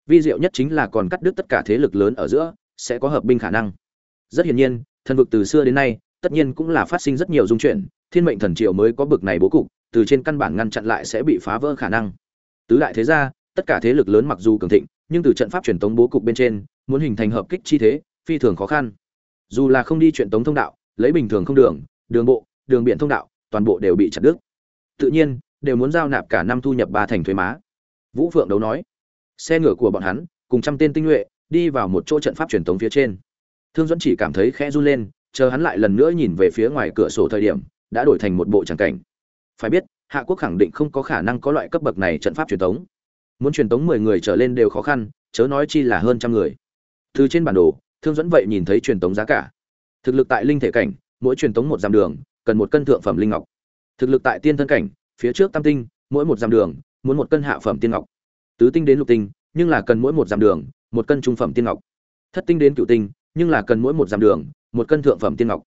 Vi diệu nhất chính là còn cắt đứt tất cả thế lực lớn ở giữa, sẽ có hợp binh khả năng. Rất hiển nhiên, thần vực từ xưa đến nay tất nhiên cũng là phát sinh rất nhiều dung chuyển, thiên mệnh thần triều mới có bực này bố cục, từ trên căn bản ngăn chặn lại sẽ bị phá vỡ khả năng. Tứ đại thế gia, tất cả thế lực lớn mặc dù cường thịnh, nhưng từ trận pháp truyền tống bố cục bên trên, muốn hình thành hợp kích chi thế, phi thường khó khăn. Dù là không đi truyền tống thông đạo, lấy bình thường không đường đường bộ, đường biển thông đạo, toàn bộ đều bị chặt đứt. Tự nhiên, đều muốn giao nạp cả năm thu nhập ba thành thuế má. Vũ phượng đấu nói, xe ngựa của bọn hắn, cùng trăm tên tinh nhuệ, đi vào một chỗ trận pháp truyền tống phía trên. Thương dẫn chỉ cảm thấy khẽ run lên chờ hắn lại lần nữa nhìn về phía ngoài cửa sổ thời điểm, đã đổi thành một bộ tràng cảnh. Phải biết, hạ quốc khẳng định không có khả năng có loại cấp bậc này trận pháp truyền tống. Muốn truyền tống mười người trở lên đều khó khăn, chớ nói chi là hơn trăm người. Từ trên bản đồ, thương dẫn vậy nhìn thấy truyền tống giá cả. Thực lực tại linh thể cảnh, mỗi truyền tống một dặm đường, cần một cân thượng phẩm linh ngọc. Thực lực tại tiên thân cảnh, phía trước tam tinh, mỗi một dặm đường, muốn một cân hạ phẩm tiên ngọc. Tứ tinh đến lục tinh, nhưng là cần mỗi một dặm đường, một cân trung phẩm tiên ngọc. Thất tinh đến cựu tinh, nhưng là cần mỗi một dặm đường một cân thượng phẩm tiên ngọc.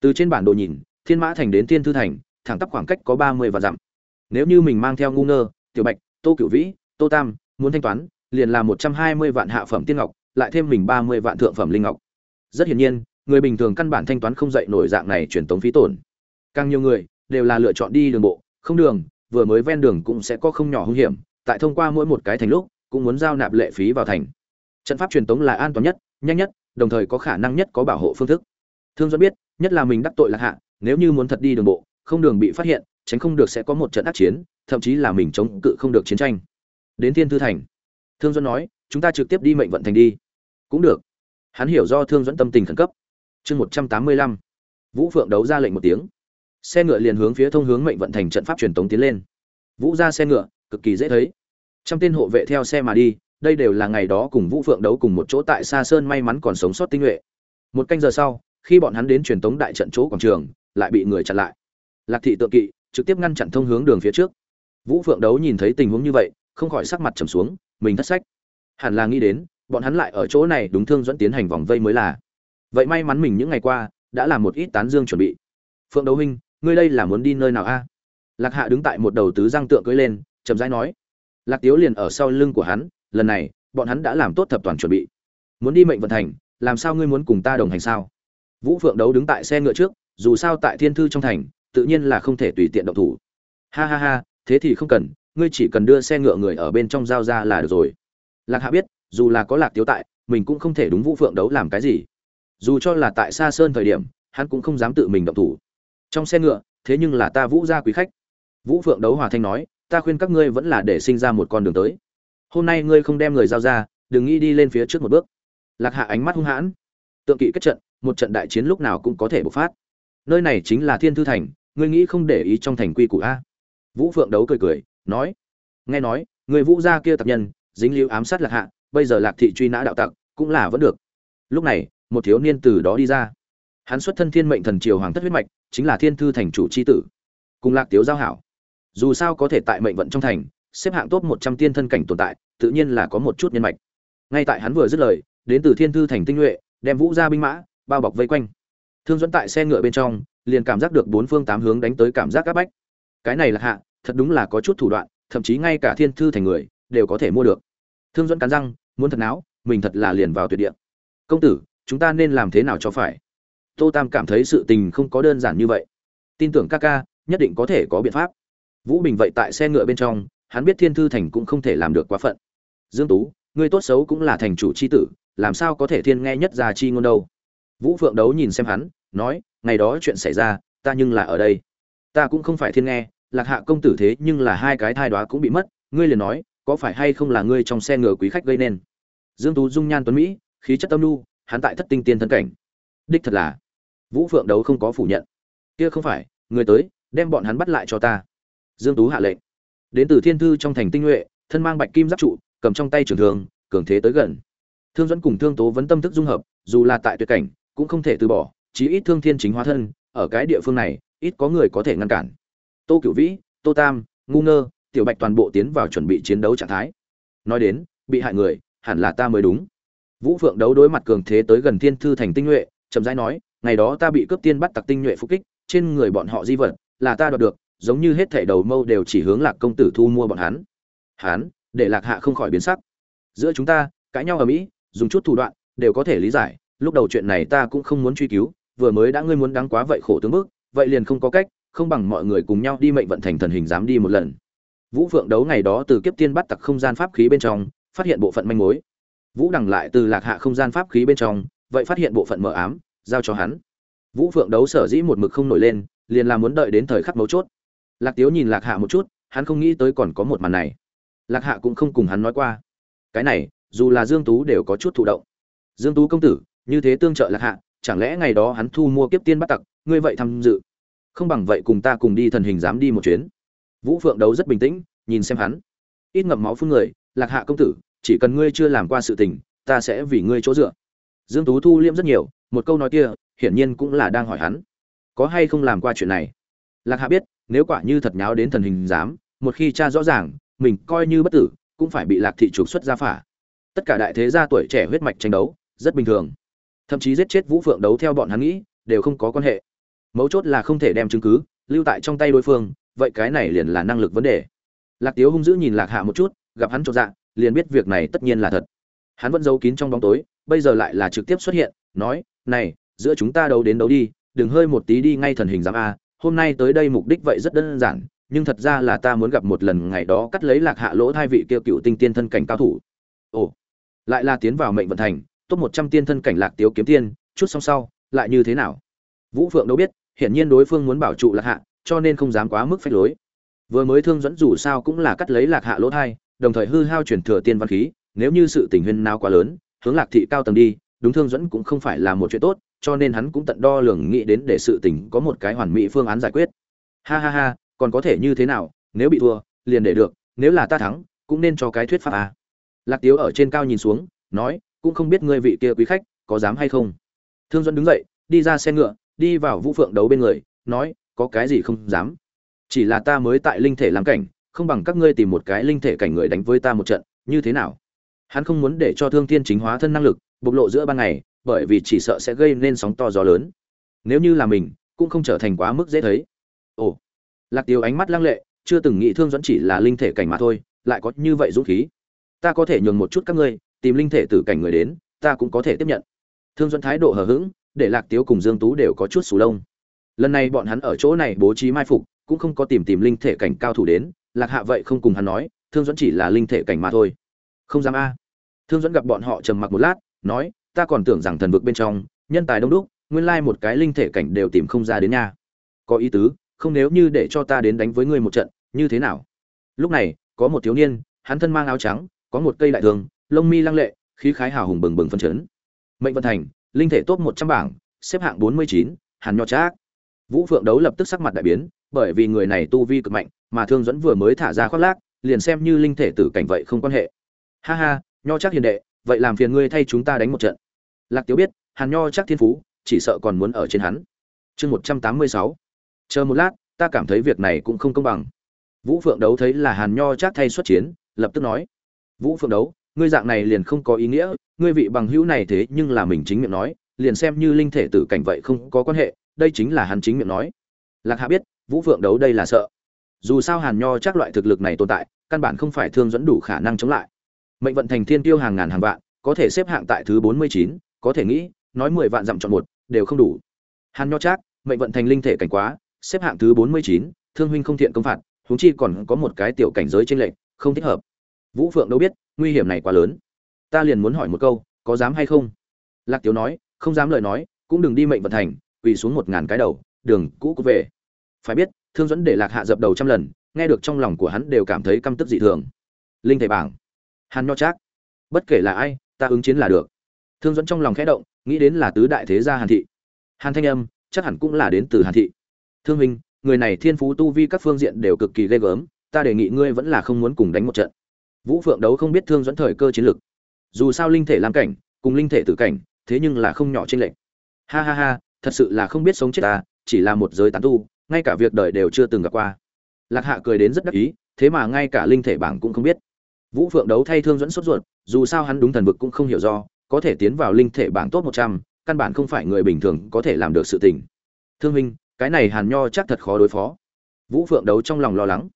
Từ trên bản đồ nhìn, thiên mã thành đến tiên thư thành, thẳng tắp khoảng cách có ba mươi và dặm. Nếu như mình mang theo ngu ngơ, tiểu bạch, tô cửu vĩ, tô tam, muốn thanh toán, liền là một trăm hai mươi vạn hạ phẩm tiên ngọc, lại thêm mình ba mươi vạn thượng phẩm linh ngọc. Rất hiển nhiên, người bình thường căn bản thanh toán không dậy nổi dạng này truyền tống phí tổn. Càng nhiều người, đều là lựa chọn đi đường bộ, không đường, vừa mới ven đường cũng sẽ có không nhỏ hung hiểm, tại thông qua mỗi một cái thành lúc, cũng muốn giao nạp lệ phí vào thành. Trận pháp truyền tống là an toàn nhất, nhanh nhất, đồng thời có khả năng nhất có bảo hộ phương thức thương duẫn biết, nhất là mình đắc tội lạc hạ, nếu như muốn thật đi đường bộ, không đường bị phát hiện, tránh không được sẽ có một trận ác chiến, thậm chí là mình chống cự không được chiến tranh. Đến thiên thư thành, thương duẫn nói, chúng ta trực tiếp đi mệnh vận thành đi. Cũng được. Hắn hiểu do thương dẫn tâm tình khẩn cấp. Chương một trăm tám mươi lăm, vũ phượng đấu ra lệnh một tiếng. Xe ngựa liền hướng phía thông hướng mệnh vận thành trận pháp truyền tống tiến lên. Vũ ra xe ngựa, cực kỳ dễ thấy. Trăm tên hộ vệ theo xe mà đi, đây đều là ngày đó cùng vũ phượng đấu cùng một chỗ tại xa sơn may mắn còn sống sót tinh nhuệ. Một canh giờ sau khi bọn hắn đến truyền tống đại trận chỗ quảng trường, lại bị người chặn lại. Lạc thị tượng kỵ, trực tiếp ngăn chặn thông hướng đường phía trước. Vũ phượng đấu nhìn thấy tình huống như vậy, không khỏi sắc mặt trầm xuống, mình thất sách. Hẳn là nghĩ đến, bọn hắn lại ở chỗ này đúng thương dẫn tiến hành vòng vây mới là. Vậy may mắn mình những ngày qua, đã làm một ít tán dương chuẩn bị. Phượng đấu huynh, ngươi đây là muốn đi nơi nào a? Lạc hạ đứng tại một đầu tứ răng tượng cưỡi lên, chậm rãi nói. Lạc tiếu liền ở sau lưng của hắn, lần này, bọn hắn đã làm tốt thập toàn chuẩn bị. Muốn đi mệnh vận thành làm sao ngươi muốn cùng ta đồng hành sao? Vũ phượng đấu đứng tại xe ngựa trước, dù sao tại thiên thư trong thành, tự nhiên là không thể tùy tiện động thủ. Ha ha ha, thế thì không cần, ngươi chỉ cần đưa xe ngựa người ở bên trong giao ra là được rồi. Lạc hạ biết, dù là có lạc tiếu tại, mình cũng không thể đúng vũ phượng đấu làm cái gì. Dù cho là tại xa sơn thời điểm, hắn cũng không dám tự mình động thủ. Trong xe ngựa, thế nhưng là ta vũ gia quý khách. Vũ phượng đấu hòa thanh nói, ta khuyên các ngươi vẫn là để sinh ra một con đường tới. Hôm nay ngươi không đem người giao ra, đừng nghĩ đi lên phía trước một bước. Lạc hạ ánh mắt hung hãn. Tượng kỵ kết trận một trận đại chiến lúc nào cũng có thể bộc phát. Nơi này chính là thiên thư thành, ngươi nghĩ không để ý trong thành quy củ a. Vũ phượng đấu cười cười, nói, nghe nói, người vũ gia kia tập nhân, dính lưu ám sát lạc hạ, bây giờ lạc thị truy nã đạo tặc, cũng là vẫn được. Lúc này, một thiếu niên từ đó đi ra. Hắn xuất thân thiên mệnh thần triều hoàng thất huyết mạch, chính là thiên thư thành chủ c h i tử. Cùng lạc tiếu giao hảo. Dù sao có thể tại mệnh vận trong thành, xếp hạng top một trăm tiên thân cảnh tồn tại, tự nhiên là có một chút nhân mạch. Ngay tại hắn vừa dứt lời, đến từ thiên thư thành tinh nhuệ, đem vũ ra binh mã bao bọc vây quanh. Thương dẫn tại xe ngựa bên trong, liền cảm giác được bốn phương tám hướng đánh tới cảm giác áp bách. Cái này là hạ, thật đúng là có chút thủ đoạn, thậm chí ngay cả thiên thư thành người, đều có thể mua được. Thương dẫn cắn răng, muốn thật não mình thật là liền vào tuyệt địa. Công tử, chúng ta nên làm thế nào cho phải? Tô tam cảm thấy sự tình không có đơn giản như vậy. Tin tưởng ca ca, nhất định có thể có biện pháp. Vũ bình vậy tại xe ngựa bên trong, hắn biết thiên thư thành cũng không thể làm được quá phận. Dương tú, ngươi tốt xấu cũng là thành chủ c h i tử, làm sao có thể thiên nghe nhất ra chi ngôn đâu? Vũ phượng đấu nhìn xem hắn, nói, ngày đó chuyện xảy ra, ta nhưng là ở đây. Ta cũng không phải thiên nghe, lạc hạ công tử thế nhưng là hai cái thai đóa cũng bị mất, ngươi liền nói, có phải hay không là ngươi trong xe ngựa quý khách gây nên? Dương tú dung nhan tuấn mỹ, khí chất tâm lu hắn tại thất tinh tiên thân cảnh. Đích thật là. Vũ phượng đấu không có phủ nhận. Kia không phải, người tới, đem bọn hắn bắt lại cho ta. Dương tú hạ lệnh. Đến từ thiên thư trong thành tinh nhuệ, thân mang bạch kim giáp trụ, cầm trong tay trường thường cường thế tới gần. Thương dẫn cùng thương tố vẫn tâm thức dung hợp, dù là tại tuyệt cảnh cũng không thể từ bỏ, chí ít thương thiên chính hóa thân, ở cái địa phương này, ít có người có thể ngăn cản. Tô cửu vĩ, tô tam, ngu ngơ, tiểu bạch toàn bộ tiến vào chuẩn bị chiến đấu trạng thái. Nói đến, bị hại người, hẳn là ta mới đúng. Vũ phượng đấu đối mặt cường thế tới gần thiên thư thành tinh nhuệ, chậm rãi nói, ngày đó ta bị cướp tiên bắt tặc tinh nhuệ phục kích, trên người bọn họ di vật, là ta đoạt được, giống như hết thảy đầu mâu đều chỉ hướng lạc công tử thu mua bọn hắn. Hắn, để lạc hạ không khỏi biến sắc. Giữa chúng ta, cãi nhau ở mỹ, dùng chút thủ đoạn, đều có thể lý giải lúc đầu chuyện này ta cũng không muốn truy cứu, vừa mới đã ngươi muốn đáng quá vậy khổ tướng bức, vậy liền không có cách, không bằng mọi người cùng nhau đi mệnh vận thành thần hình dám đi một lần. Vũ phượng đấu ngày đó từ kiếp tiên bắt tặc không gian pháp khí bên trong, phát hiện bộ phận manh mối. Vũ đằng lại từ lạc hạ không gian pháp khí bên trong, vậy phát hiện bộ phận mờ ám, giao cho hắn. Vũ phượng đấu sở dĩ một mực không nổi lên, liền là muốn đợi đến thời khắc mấu chốt. Lạc tiếu nhìn lạc hạ một chút, hắn không nghĩ tới còn có một màn này. Lạc hạ cũng không cùng hắn nói qua. Cái này, dù là dương tú đều có chút thụ động. Dương tú công tử như thế tương trợ lạc hạ, chẳng lẽ ngày đó hắn thu mua kiếp tiên bắt tặc, ngươi vậy tham dự? Không bằng vậy cùng ta cùng đi thần hình dám đi một chuyến. Vũ phượng đấu rất bình tĩnh, nhìn xem hắn. Ít ngậm máu phun người, lạc hạ công tử, chỉ cần ngươi chưa làm qua sự tình, ta sẽ vì ngươi chỗ dựa. Dương tú thu liễm rất nhiều, một câu nói kia, hiển nhiên cũng là đang hỏi hắn. Có hay không làm qua chuyện này? Lạc hạ biết, nếu quả như thật nháo đến thần hình giám, một khi cha rõ ràng, mình coi như bất tử, cũng phải bị lạc thị trục xuất ra phả. Tất cả đại thế gia tuổi trẻ huyết mạch tranh đấu, rất bình thường thậm chí giết chết vũ phượng đấu theo bọn hắn nghĩ, đều không có quan hệ. Mấu chốt là không thể đem chứng cứ lưu tại trong tay đối phương, vậy cái này liền là năng lực vấn đề. Lạc tiếu hung dữ nhìn lạc hạ một chút, gặp hắn trọn dạ liền biết việc này tất nhiên là thật. Hắn vẫn giấu kín trong bóng tối, bây giờ lại là trực tiếp xuất hiện, nói, này, giữa chúng ta đấu đến đấu đi, đừng hơi một tí đi ngay thần hình giám a, hôm nay tới đây mục đích vậy rất đơn giản, nhưng thật ra là ta muốn gặp một lần ngày đó cắt lấy lạc hạ lỗ thai vị kêu cựu tinh tiên thân cảnh cao thủ. Ồ, lại là tiến vào mệnh vận thành top một trăm tiên thân cảnh lạc tiếu kiếm tiên, chút xong sau, lại như thế nào? Vũ phượng đâu biết, hiển nhiên đối phương muốn bảo trụ lạc hạ, cho nên không dám quá mức phách lối. Vừa mới thương dẫn dù sao cũng là cắt lấy lạc hạ lỗ thai, đồng thời hư hao chuyển thừa tiên văn khí, nếu như sự tình huyên nào quá lớn, hướng lạc thị cao tầng đi, đúng thương dẫn cũng không phải là một chuyện tốt, cho nên hắn cũng tận đo lường nghĩ đến để sự tình có một cái hoàn mỹ phương án giải quyết. Ha ha ha, còn có thể như thế nào, nếu bị thua, liền để được, nếu là ta thắng, cũng nên cho cái thuyết pháp à. lạc tiếu ở trên cao nhìn xuống, nói cũng không biết ngươi vị kia quý khách có dám hay không. Thương duẫn đứng dậy, đi ra xe ngựa, đi vào vũ phượng đấu bên người, nói, có cái gì không dám? Chỉ là ta mới tại linh thể làm cảnh, không bằng các ngươi tìm một cái linh thể cảnh người đánh với ta một trận, như thế nào? Hắn không muốn để cho thương thiên chính hóa thân năng lực, bộc lộ giữa ban ngày, bởi vì chỉ sợ sẽ gây nên sóng to gió lớn. Nếu như là mình, cũng không trở thành quá mức dễ thấy. Ồ, lạc tiêu ánh mắt lăng lệ, chưa từng nghĩ thương dẫn chỉ là linh thể cảnh mà thôi, lại có như vậy dũng khí. Ta có thể nhường một chút các ngươi tìm linh thể tử cảnh người đến, ta cũng có thể tiếp nhận. Thương dẫn thái độ hờ hững, để lạc tiếu cùng dương tú đều có chút sù lông. Lần này bọn hắn ở chỗ này bố trí mai phục, cũng không có tìm tìm linh thể cảnh cao thủ đến, lạc hạ vậy không cùng hắn nói, thương dẫn chỉ là linh thể cảnh mà thôi. Không dám a. Thương dẫn gặp bọn họ trầm mặc một lát, nói, ta còn tưởng rằng thần vực bên trong, nhân tài đông đúc, nguyên lai một cái linh thể cảnh đều tìm không ra đến nha. Có ý tứ, không nếu như để cho ta đến đánh với ngươi một trận, như thế nào? Lúc này, có một thiếu niên, hắn thân mang áo trắng, có một cây đại thường lông mi lăng lệ, khí khái hào hùng bừng bừng phân chấn. Mệnh vận thành, linh thể top một trăm bảng, xếp hạng bốn mươi chín, hàn nho trác. Vũ phượng đấu lập tức sắc mặt đại biến, bởi vì người này tu vi cực mạnh, mà thương dẫn vừa mới thả ra khoác lác, liền xem như linh thể tử cảnh vậy không quan hệ. Ha ha, nho Trác hiền đệ, vậy làm phiền ngươi thay chúng ta đánh một trận. Lạc tiếu biết, hàn nho Trác thiên phú, chỉ sợ còn muốn ở trên hắn. Chương một trăm tám mươi sáu. Chờ một lát, ta cảm thấy việc này cũng không công bằng. Vũ phượng đấu thấy là hàn nho Trác thay xuất chiến, lập tức nói. Vũ phượng đấu ngươi dạng này liền không có ý nghĩa, ngươi vị bằng hữu này thế nhưng là mình chính miệng nói, liền xem như linh thể tử cảnh vậy không có quan hệ, đây chính là hắn chính miệng nói. Lạc hạ biết, vũ phượng đấu đây là sợ. Dù sao hàn nho chắc loại thực lực này tồn tại, căn bản không phải thương dẫn đủ khả năng chống lại. Mệnh vận thành thiên tiêu hàng ngàn hàng vạn, có thể xếp hạng tại thứ bốn mươi chín, có thể nghĩ, nói mười vạn dặm chọn một, đều không đủ. Hàn nho chắc, mệnh vận thành linh thể cảnh quá, xếp hạng thứ bốn mươi chín, thương huynh không thiện công phạt, huống chi còn có một cái tiểu cảnh giới trên lệnh không thích hợp. Vũ phượng đâu biết nguy hiểm này quá lớn. Ta liền muốn hỏi một câu, có dám hay không? Lạc tiếu nói, không dám lời nói, cũng đừng đi mệnh vận thành, quỳ xuống một ngàn cái đầu, đường cũ cũng về. Phải biết, thương dẫn để lạc hạ dập đầu trăm lần, nghe được trong lòng của hắn đều cảm thấy căm tức dị thường. Linh thể bảng. Hàn nho trác. Bất kể là ai, ta ứng chiến là được. Thương dẫn trong lòng khẽ động, nghĩ đến là tứ đại thế gia hàn thị. Hàn thanh âm, chắc hẳn cũng là đến từ hàn thị. Thương minh, người này thiên phú tu vi các phương diện đều cực kỳ ghê gớm, ta đề nghị ngươi vẫn là không muốn cùng đánh một trận vũ phượng đấu không biết thương dẫn thời cơ chiến lực dù sao linh thể làm cảnh, cùng linh thể tử cảnh, thế nhưng là không nhỏ trên lệnh ha ha ha, thật sự là không biết sống chết ta, chỉ là một giới tán tu, ngay cả việc đời đều chưa từng gặp qua. Lạc hạ cười đến rất đắc ý, thế mà ngay cả linh thể bảng cũng không biết. Vũ phượng đấu thay thương dẫn sốt ruột, dù sao hắn đúng thần vực cũng không hiểu do, có thể tiến vào linh thể bảng top một trăm, căn bản không phải người bình thường có thể làm được sự tình. Thương minh cái này hàn nho chắc thật khó đối phó. Vũ phượng đấu trong lòng lo lắng.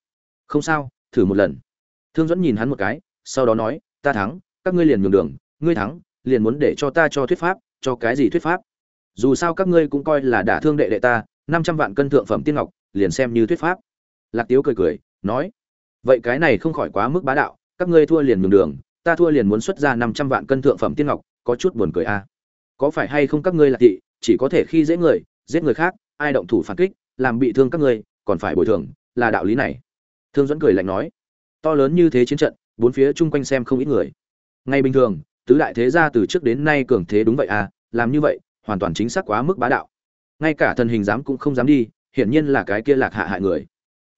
Không sao, thử một lần thương dẫn nhìn hắn một cái, sau đó nói, ta thắng, các ngươi liền nhường đường, ngươi thắng, liền muốn để cho ta cho thuyết pháp, cho cái gì thuyết pháp? Dù sao các ngươi cũng coi là đả thương đệ đệ ta, năm trăm vạn cân thượng phẩm tiên ngọc, liền xem như thuyết pháp. Lạc tiếu cười cười, nói, vậy cái này không khỏi quá mức bá đạo, các ngươi thua liền nhường đường, ta thua liền muốn xuất ra năm trăm vạn cân thượng phẩm tiên ngọc, có chút buồn cười a. À. có phải hay không các ngươi là thị, chỉ có thể khi dễ người, giết người khác, ai động thủ phản kích, làm bị thương các ngươi, còn phải bồi thường, là đạo lý này. Thương dẫn cười lạnh nói to lớn như thế chiến trận, bốn phía chung quanh xem không ít người. Ngay bình thường, tứ đại thế gia từ trước đến nay cường thế đúng vậy à làm như vậy, hoàn toàn chính xác quá mức bá đạo. Ngay cả thần hình dám cũng không dám đi, hiển nhiên là cái kia lạc hạ hại người.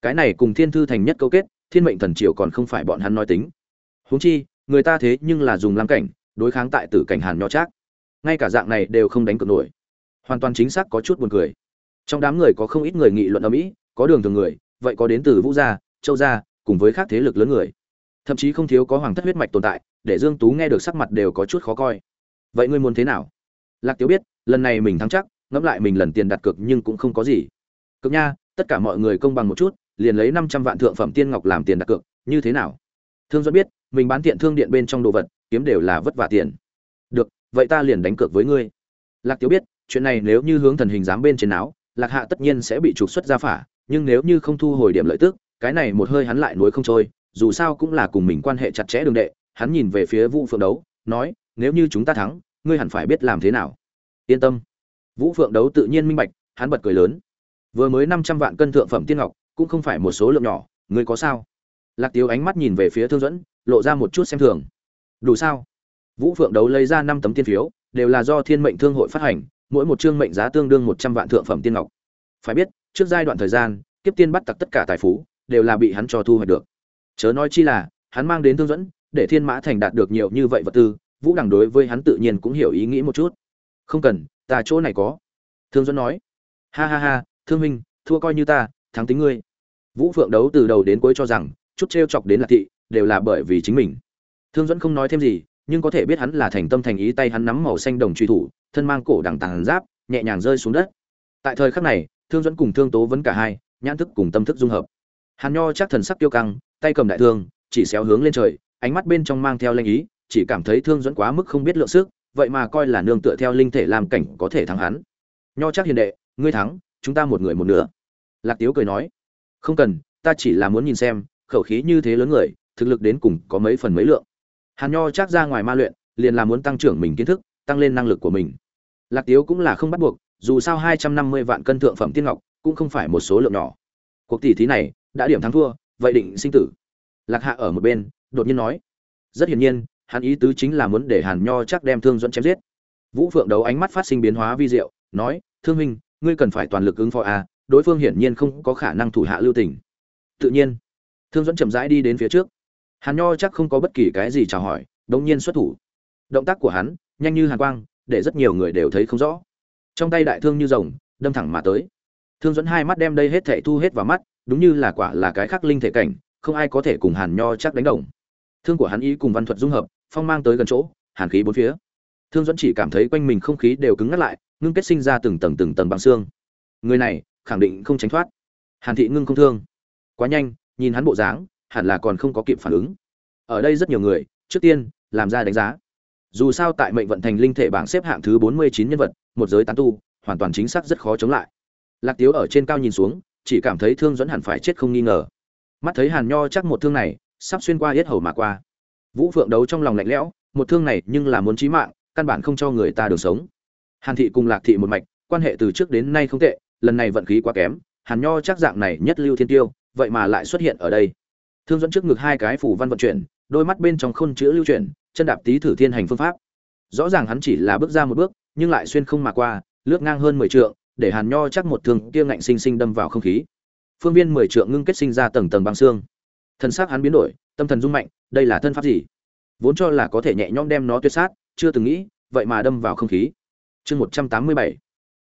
Cái này cùng thiên thư thành nhất câu kết, thiên mệnh thần triều còn không phải bọn hắn nói tính. Huống chi, người ta thế nhưng là dùng lam cảnh, đối kháng tại tử cảnh hàn nho trác. Ngay cả dạng này đều không đánh cược nổi. Hoàn toàn chính xác có chút buồn cười. Trong đám người có không ít người nghị luận ở mỹ, có đường thường người, vậy có đến từ vũ gia, châu gia cùng với các thế lực lớn người. Thậm chí không thiếu có hoàng thất huyết mạch tồn tại, để dương tú nghe được sắc mặt đều có chút khó coi. Vậy ngươi muốn thế nào? Lạc tiếu biết, lần này mình thắng chắc, ngẫm lại mình lần tiền đặt cược nhưng cũng không có gì. Cực nha, tất cả mọi người công bằng một chút, liền lấy 500 vạn thượng phẩm tiên ngọc làm tiền đặt cược, như thế nào? Thương duẫn biết, mình bán tiện thương điện bên trong đồ vật, kiếm đều là vất vả tiền. Được, vậy ta liền đánh cược với ngươi. Lạc tiếu biết, chuyện này nếu như hướng thần hình dám bên trên áo lạc hạ tất nhiên sẽ bị trục xuất ra phả, nhưng nếu như không thu hồi điểm lợi tức cái này một hơi hắn lại nuối không trôi, dù sao cũng là cùng mình quan hệ chặt chẽ đường đệ, hắn nhìn về phía vũ phượng đấu, nói, nếu như chúng ta thắng, ngươi hẳn phải biết làm thế nào. Yên tâm. Vũ phượng đấu tự nhiên minh bạch, hắn bật cười lớn. Vừa mới năm trăm vạn cân thượng phẩm tiên ngọc, cũng không phải một số lượng nhỏ, ngươi có sao? Lạc tiếu ánh mắt nhìn về phía thương dẫn lộ ra một chút xem thường. Đủ sao? Vũ phượng đấu lấy ra năm tấm tiên phiếu, đều là do thiên mệnh thương hội phát hành, mỗi một chương mệnh giá tương đương một trăm vạn thượng phẩm tiên ngọc. Phải biết, trước giai đoạn thời gian, kiếp tiên bắt tặc tất cả tài phú đều là bị hắn cho thu hoạch được. Chớ nói chi là, hắn mang đến thương dẫn, để thiên mã thành đạt được nhiều như vậy vật tư, vũ đằng đối với hắn tự nhiên cũng hiểu ý nghĩ một chút. Không cần, ta chỗ này có. Thương dẫn nói. Ha ha ha, thương minh thua coi như ta, thắng tính ngươi. Vũ phượng đấu từ đầu đến cuối cho rằng, chút t chọc đến lạc thị, đều là bởi vì chính mình. Thương dẫn không nói thêm gì, nhưng có thể biết hắn là thành tâm thành ý tay hắn nắm màu xanh đồng truy thủ, thân mang cổ đằng tàn giáp, nhẹ nhàng rơi xuống đất. Tại thời khắc này, thương dẫn cùng thương tố vẫn cả hai, nhãn thức cùng tâm thức dung hợp hàn nho chắc thần sắc tiêu căng, tay cầm đại thương, chỉ xéo hướng lên trời, ánh mắt bên trong mang theo lanh ý, chỉ cảm thấy thương dẫn quá mức không biết lượng sức, vậy mà coi là nương tựa theo linh thể làm cảnh có thể thắng hắn. Nho chắc hiền đệ, ngươi thắng, chúng ta một người một nửa. Lạc tiếu cười nói, không cần, ta chỉ là muốn nhìn xem, khẩu khí như thế lớn người, thực lực đến cùng có mấy phần mấy lượng. Hàn nho chắc ra ngoài ma luyện, liền là muốn tăng trưởng mình kiến thức, tăng lên năng lực của mình. Lạc tiếu cũng là không bắt buộc, dù sao hai trăm năm mươi vạn cân thượng phẩm tiên ngọc, cũng không phải một số lượng nhỏ. Cuộc tỷ thí này đã điểm thắng thua vậy định sinh tử. Lạc hạ ở một bên đột nhiên nói. Rất hiển nhiên hắn ý tứ chính là muốn để hàn nho chắc đem thương dẫn chém giết. Vũ phượng đấu ánh mắt phát sinh biến hóa vi diệu nói thương minh ngươi cần phải toàn lực ứng phó a à, đối phương hiển nhiên không có khả năng thủ hạ lưu tình. Tự nhiên thương dẫn chậm rãi đi đến phía trước. Hàn nho chắc không có bất kỳ cái gì chào hỏi đống nhiên xuất thủ. Động tác của hắn nhanh như hàn quang để rất nhiều người đều thấy không rõ. Trong tay đại thương như rồng đâm thẳng mà tới. Thương dẫn hai mắt đem đây hết thể thu hết vào mắt đúng như là quả là cái khắc linh thể cảnh, không ai có thể cùng hàn nho chắc đánh đồng. Thương của hắn ý cùng văn thuật dung hợp, phong mang tới gần chỗ, hàn khí bốn phía. Thương dẫn chỉ cảm thấy quanh mình không khí đều cứng ngắt lại, ngưng kết sinh ra từng tầng từng tầng bằng xương. Người này, khẳng định không tránh thoát. Hàn thị ngưng không thương. Quá nhanh, nhìn hắn bộ dáng, hẳn là còn không có kịp phản ứng. Ở đây rất nhiều người, trước tiên, làm ra đánh giá. Dù sao tại mệnh vận thành linh thể bảng xếp hạng thứ bốn mươi chín nhân vật, một giới tán tu, hoàn toàn chính xác rất khó chống lại. Lạc tiếu ở trên cao nhìn xuống chỉ cảm thấy thương dẫn hẳn phải chết không nghi ngờ. Mắt thấy hàn nho chắc một thương này, sắp xuyên qua yết hầu mà qua. Vũ phượng đấu trong lòng lạnh lẽo, một thương này nhưng là muốn chí mạng, căn bản không cho người ta được sống. Hàn thị cùng lạc thị một mạch, quan hệ từ trước đến nay không tệ, lần này vận khí quá kém, hàn nho chắc dạng này nhất lưu thiên tiêu, vậy mà lại xuất hiện ở đây. Thương dẫn trước ngực hai cái phủ văn vận chuyển, đôi mắt bên trong khôn chữ lưu chuyển, chân đạp tý thử thiên hành phương pháp. Rõ ràng hắn chỉ là bước ra một bước, nhưng lại xuyên không mà qua, lướt ngang hơn mười trượng để hàn nho chắc một thương kia ngạnh sinh sinh đâm vào không khí. Phương viên mười trượng ngưng kết sinh ra tầng tầng băng xương. Thân xác hắn biến đổi, tâm thần rung mạnh, đây là thân pháp gì? Vốn cho là có thể nhẹ nhõm đem nó tuyệt sát, chưa từng nghĩ, vậy mà đâm vào không khí. Chương một trăm tám mươi bảy.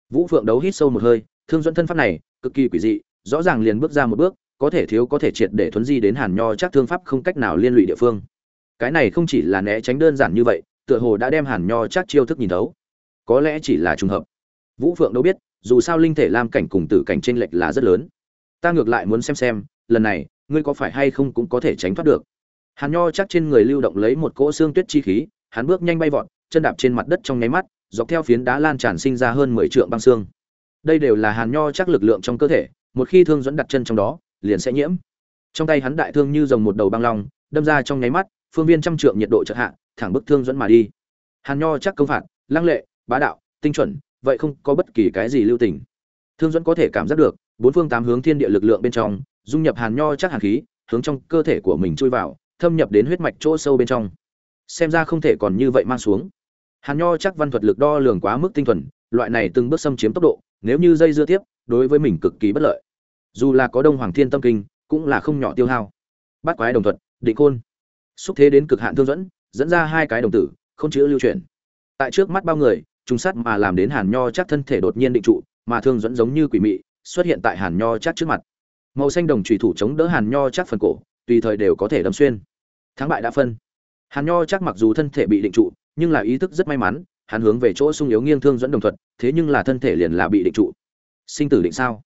Vũ phượng đấu hít sâu một hơi, thương dẫn thân pháp này, cực kỳ quỷ dị, rõ ràng liền bước ra một bước, có thể thiếu có thể triệt để thuấn di đến hàn nho chắc thương pháp không cách nào liên lụy địa phương. Cái này không chỉ là né tránh đơn giản như vậy, tựa hồ đã đem hàn nho chắc chiêu thức nhìn thấu. Có lẽ chỉ là trùng hợp. Vũ phượng đâu biết dù sao linh thể lam cảnh cùng tử cảnh trên lệch là rất lớn. Ta ngược lại muốn xem xem, lần này, ngươi có phải hay không cũng có thể tránh thoát được. Hàn nho chắc trên người lưu động lấy một cỗ xương tuyết chi khí, hắn bước nhanh bay vọt, chân đạp trên mặt đất trong nháy mắt, dọc theo phiến đá lan tràn sinh ra hơn mười trượng băng xương. Đây đều là hàn nho chắc lực lượng trong cơ thể, một khi thương dẫn đặt chân trong đó, liền sẽ nhiễm. Trong tay hắn đại thương như dòng một đầu băng long, đâm ra trong nháy mắt, phương viên trăm trượng nhiệt độ chợt hạ, thẳng bức thương dẫn mà đi. Hàn nho chắc công phạt, lăng lệ, bá đạo, tinh chuẩn vậy không có bất kỳ cái gì lưu tình. Thương dẫn có thể cảm giác được, bốn phương tám hướng thiên địa lực lượng bên trong, dung nhập hàn nho chắc hàn khí, hướng trong cơ thể của mình chui vào, thâm nhập đến huyết mạch chỗ sâu bên trong. Xem ra không thể còn như vậy mang xuống. Hàn nho chắc văn thuật lực đo lường quá mức tinh thuần, loại này từng bước xâm chiếm tốc độ, nếu như dây dưa tiếp, đối với mình cực kỳ bất lợi. Dù là có đông hoàng thiên tâm kinh, cũng là không nhỏ tiêu hao. Bắt quái đồng thuật, định côn xúc thế đến cực hạn thương dẫn dẫn ra hai cái đồng tử, không chữ lưu chuyển. Tại trước mắt bao người trùng sát mà làm đến hàn nho chắc thân thể đột nhiên định trụ, mà thương dẫn giống như quỷ mị, xuất hiện tại hàn nho chắc trước mặt. Màu xanh đồng trùy thủ chống đỡ hàn nho chắc phần cổ, tùy thời đều có thể đâm xuyên. Thắng bại đã phân. Hàn nho chắc mặc dù thân thể bị định trụ, nhưng là ý thức rất may mắn, hắn hướng về chỗ sung yếu nghiêng thương dẫn đồng thuật, thế nhưng là thân thể liền là bị định trụ. Sinh tử định sao?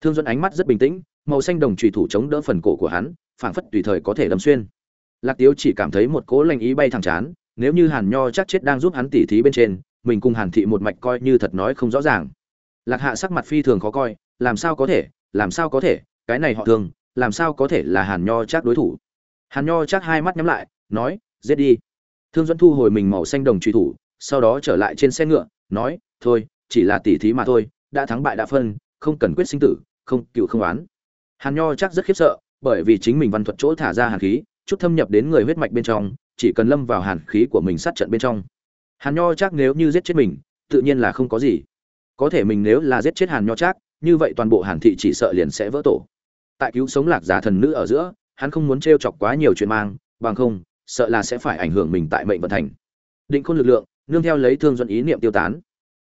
Thương dẫn ánh mắt rất bình tĩnh, màu xanh đồng trùy thủ chống đỡ phần cổ của hắn, phảng phất tùy thời có thể đâm xuyên. Lạc tiếu chỉ cảm thấy một cỗ lanh ý bay thẳng chán, nếu như hàn nho chắc chết đang giúp hắn tỉ thí bên trên mình cùng hàn thị một mạch coi như thật nói không rõ ràng. Lạc hạ sắc mặt phi thường khó coi, làm sao có thể, làm sao có thể, cái này họ thường, làm sao có thể là hàn nho chắc đối thủ? Hàn nho chắc hai mắt nhắm lại, nói, giết đi. Thương dẫn thu hồi mình màu xanh đồng truy thủ, sau đó trở lại trên xe ngựa, nói, thôi, chỉ là tỉ thí mà thôi, đã thắng bại đã phân, không cần quyết sinh tử, không, cựu không oán. Hàn nho chắc rất khiếp sợ, bởi vì chính mình văn thuật chỗ thả ra hàn khí, chút thâm nhập đến người huyết mạch bên trong, chỉ cần lâm vào hàn khí của mình sát trận bên trong hàn nho chắc nếu như giết chết mình, tự nhiên là không có gì. Có thể mình nếu là giết chết hàn nho chắc như vậy toàn bộ hàn thị chỉ sợ liền sẽ vỡ tổ. Tại cứu sống lạc giả thần nữ ở giữa, hắn không muốn t chọc quá nhiều chuyện mang, bằng không, sợ là sẽ phải ảnh hưởng mình tại mệnh vận thành. Định khôn lực lượng, nương theo lấy thương dẫn ý niệm tiêu tán.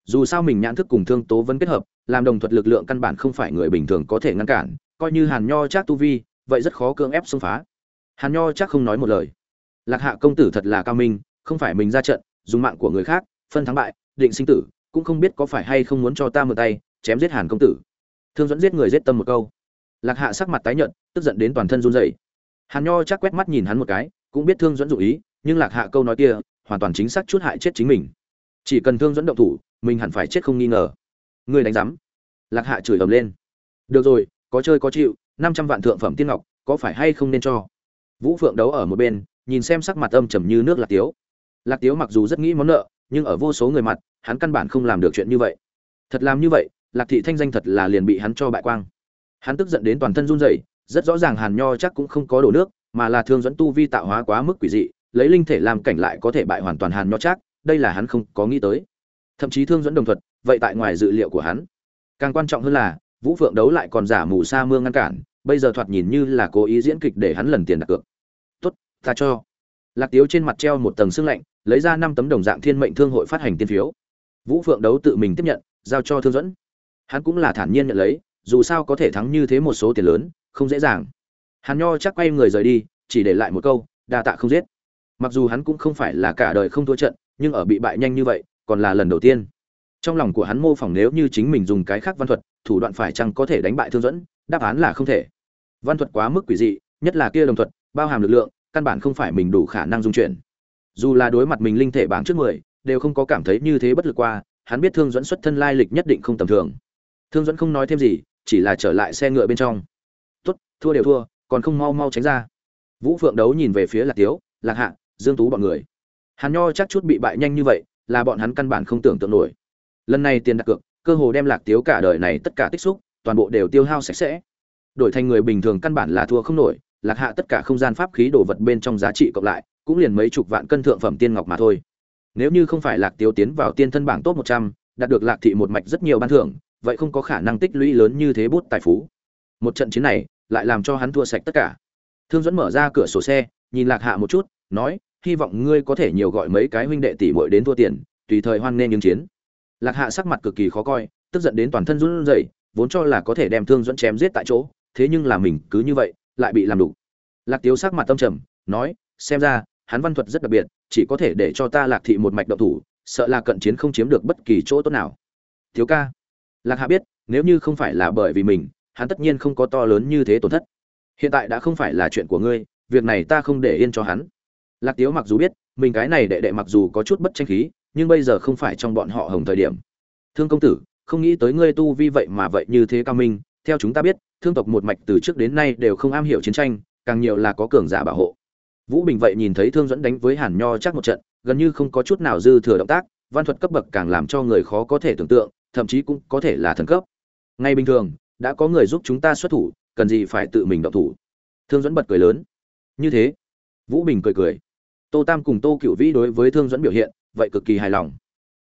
Dù sao mình nhãn thức cùng thương tố vẫn kết hợp, làm đồng thuật lực lượng căn bản không phải người bình thường có thể ngăn cản, coi như hàn nho chắc tu vi, vậy rất khó cưỡng ép xông phá. Hàn nho chắc không nói một lời. Lạc hạ công tử thật là cao minh, không phải mình ra trận dùng mạng của người khác, phân thắng bại, định sinh tử, cũng không biết có phải hay không muốn cho ta mượn tay, chém giết hàn công tử. Thương dẫn giết người giết tâm một câu. Lạc hạ sắc mặt tái nhợt, tức giận đến toàn thân run rẩy. Hàn nho chắc quét mắt nhìn hắn một cái, cũng biết thương dẫn dụ ý, nhưng lạc hạ câu nói kia, hoàn toàn chính xác chút hại chết chính mình. Chỉ cần thương dẫn động thủ, mình hẳn phải chết không nghi ngờ. Ngươi đánh giám. Lạc hạ chửi ầm lên. Được rồi, có chơi có chịu, năm trăm vạn thượng phẩm tiên ngọc, có phải hay không nên cho? Vũ phượng đấu ở một bên, nhìn xem sắc mặt âm trầm như nước lạc tiếu lạc tiếu mặc dù rất nghĩ món nợ, nhưng ở vô số người mặt, hắn căn bản không làm được chuyện như vậy. Thật làm như vậy, lạc thị thanh danh thật là liền bị hắn cho bại quang. Hắn tức giận đến toàn thân run rẩy, rất rõ ràng hàn nho chắc cũng không có đổ nước, mà là thương dẫn tu vi tạo hóa quá mức quỷ dị, lấy linh thể làm cảnh lại có thể bại hoàn toàn hàn nho chắc, đây là hắn không có nghĩ tới. Thậm chí thương dẫn đồng thuật, vậy tại ngoài dự liệu của hắn. Càng quan trọng hơn là, vũ phượng đấu lại còn giả mù sa mương ngăn cản, bây giờ thoạt nhìn như là cố ý diễn kịch để hắn lần tiền đặt cược. Tốt, ta cho lạc tiếu trên mặt treo một tầng xương lạnh, lấy ra năm tấm đồng dạng thiên mệnh thương hội phát hành tiên phiếu. Vũ phượng đấu tự mình tiếp nhận, giao cho thương dẫn hắn cũng là thản nhiên nhận lấy, dù sao có thể thắng như thế một số tiền lớn, không dễ dàng. Hắn nho chắc quay người rời đi, chỉ để lại một câu, đa tạ không giết. Mặc dù hắn cũng không phải là cả đời không thua trận, nhưng ở bị bại nhanh như vậy, còn là lần đầu tiên. Trong lòng của hắn mô phỏng nếu như chính mình dùng cái khác văn thuật, thủ đoạn phải chăng có thể đánh bại thương dẫn đáp án là không thể. Văn thuật quá mức quỷ dị, nhất là kia đồng thuật, bao hàm lực lượng căn bản không phải mình đủ khả năng dung chuyển. Dù là đối mặt mình linh thể bảng trước mười, đều không có cảm thấy như thế bất lực qua, hắn biết thương dẫn xuất thân lai lịch nhất định không tầm thường. Thương dẫn không nói thêm gì, chỉ là trở lại xe ngựa bên trong. Tốt, thua đều thua, còn không mau mau tránh ra. Vũ phượng đấu nhìn về phía lạc tiếu, lạc hạ, dương tú bọn người. Hắn nho chắc chút bị bại nhanh như vậy, là bọn hắn căn bản không tưởng tượng nổi. Lần này tiền đặt cược, cơ hồ đem lạc tiếu cả đời này tất cả tích xúc, toàn bộ đều tiêu hao sạch sẽ. Đổi thành người bình thường căn bản là thua không nổi lạc hạ tất cả không gian pháp khí đồ vật bên trong giá trị cộng lại, cũng liền mấy chục vạn cân thượng phẩm tiên ngọc mà thôi. Nếu như không phải lạc tiêu tiến vào tiên thân bảng top một trăm, đạt được lạc thị một mạch rất nhiều ban thưởng, vậy không có khả năng tích lũy lớn như thế bút tài phú. Một trận chiến này lại làm cho hắn thua sạch tất cả. Thương dẫn mở ra cửa sổ xe, nhìn lạc hạ một chút, nói, hy vọng ngươi có thể nhiều gọi mấy cái huynh đệ tỷ muội đến thua tiền, tùy thời hoan nghênh những chiến. Lạc hạ sắc mặt cực kỳ khó coi, tức giận đến toàn thân run rẩy, vốn cho là có thể đem thương dẫn chém giết tại chỗ, thế nhưng là mình cứ như vậy lại bị làm đủ lạc tiếu sắc mặt tâm trầm, nói, xem ra, hắn văn thuật rất đặc biệt, chỉ có thể để cho ta lạc thị một mạch động thủ, sợ là cận chiến không chiếm được bất kỳ chỗ tốt nào. Thiếu ca. Lạc hạ biết, nếu như không phải là bởi vì mình, hắn tất nhiên không có to lớn như thế tổn thất. Hiện tại đã không phải là chuyện của ngươi, việc này ta không để yên cho hắn. Lạc tiếu mặc dù biết, mình cái này đệ đệ mặc dù có chút bất tranh khí, nhưng bây giờ không phải trong bọn họ hồng thời điểm. Thương công tử, không nghĩ tới ngươi tu vi vậy mà vậy như thế cao minh theo chúng ta biết, thương tộc một mạch từ trước đến nay đều không am hiểu chiến tranh, càng nhiều là có cường giả bảo hộ. Vũ bình vậy nhìn thấy thương dẫn đánh với hàn nho chắc một trận, gần như không có chút nào dư thừa động tác, văn thuật cấp bậc càng làm cho người khó có thể tưởng tượng, thậm chí cũng có thể là thần cấp. Ngay bình thường, đã có người giúp chúng ta xuất thủ, cần gì phải tự mình động thủ? Thương dẫn bật cười lớn. Như thế, vũ bình cười cười. Tô tam cùng tô cựu vĩ đối với thương dẫn biểu hiện, vậy cực kỳ hài lòng.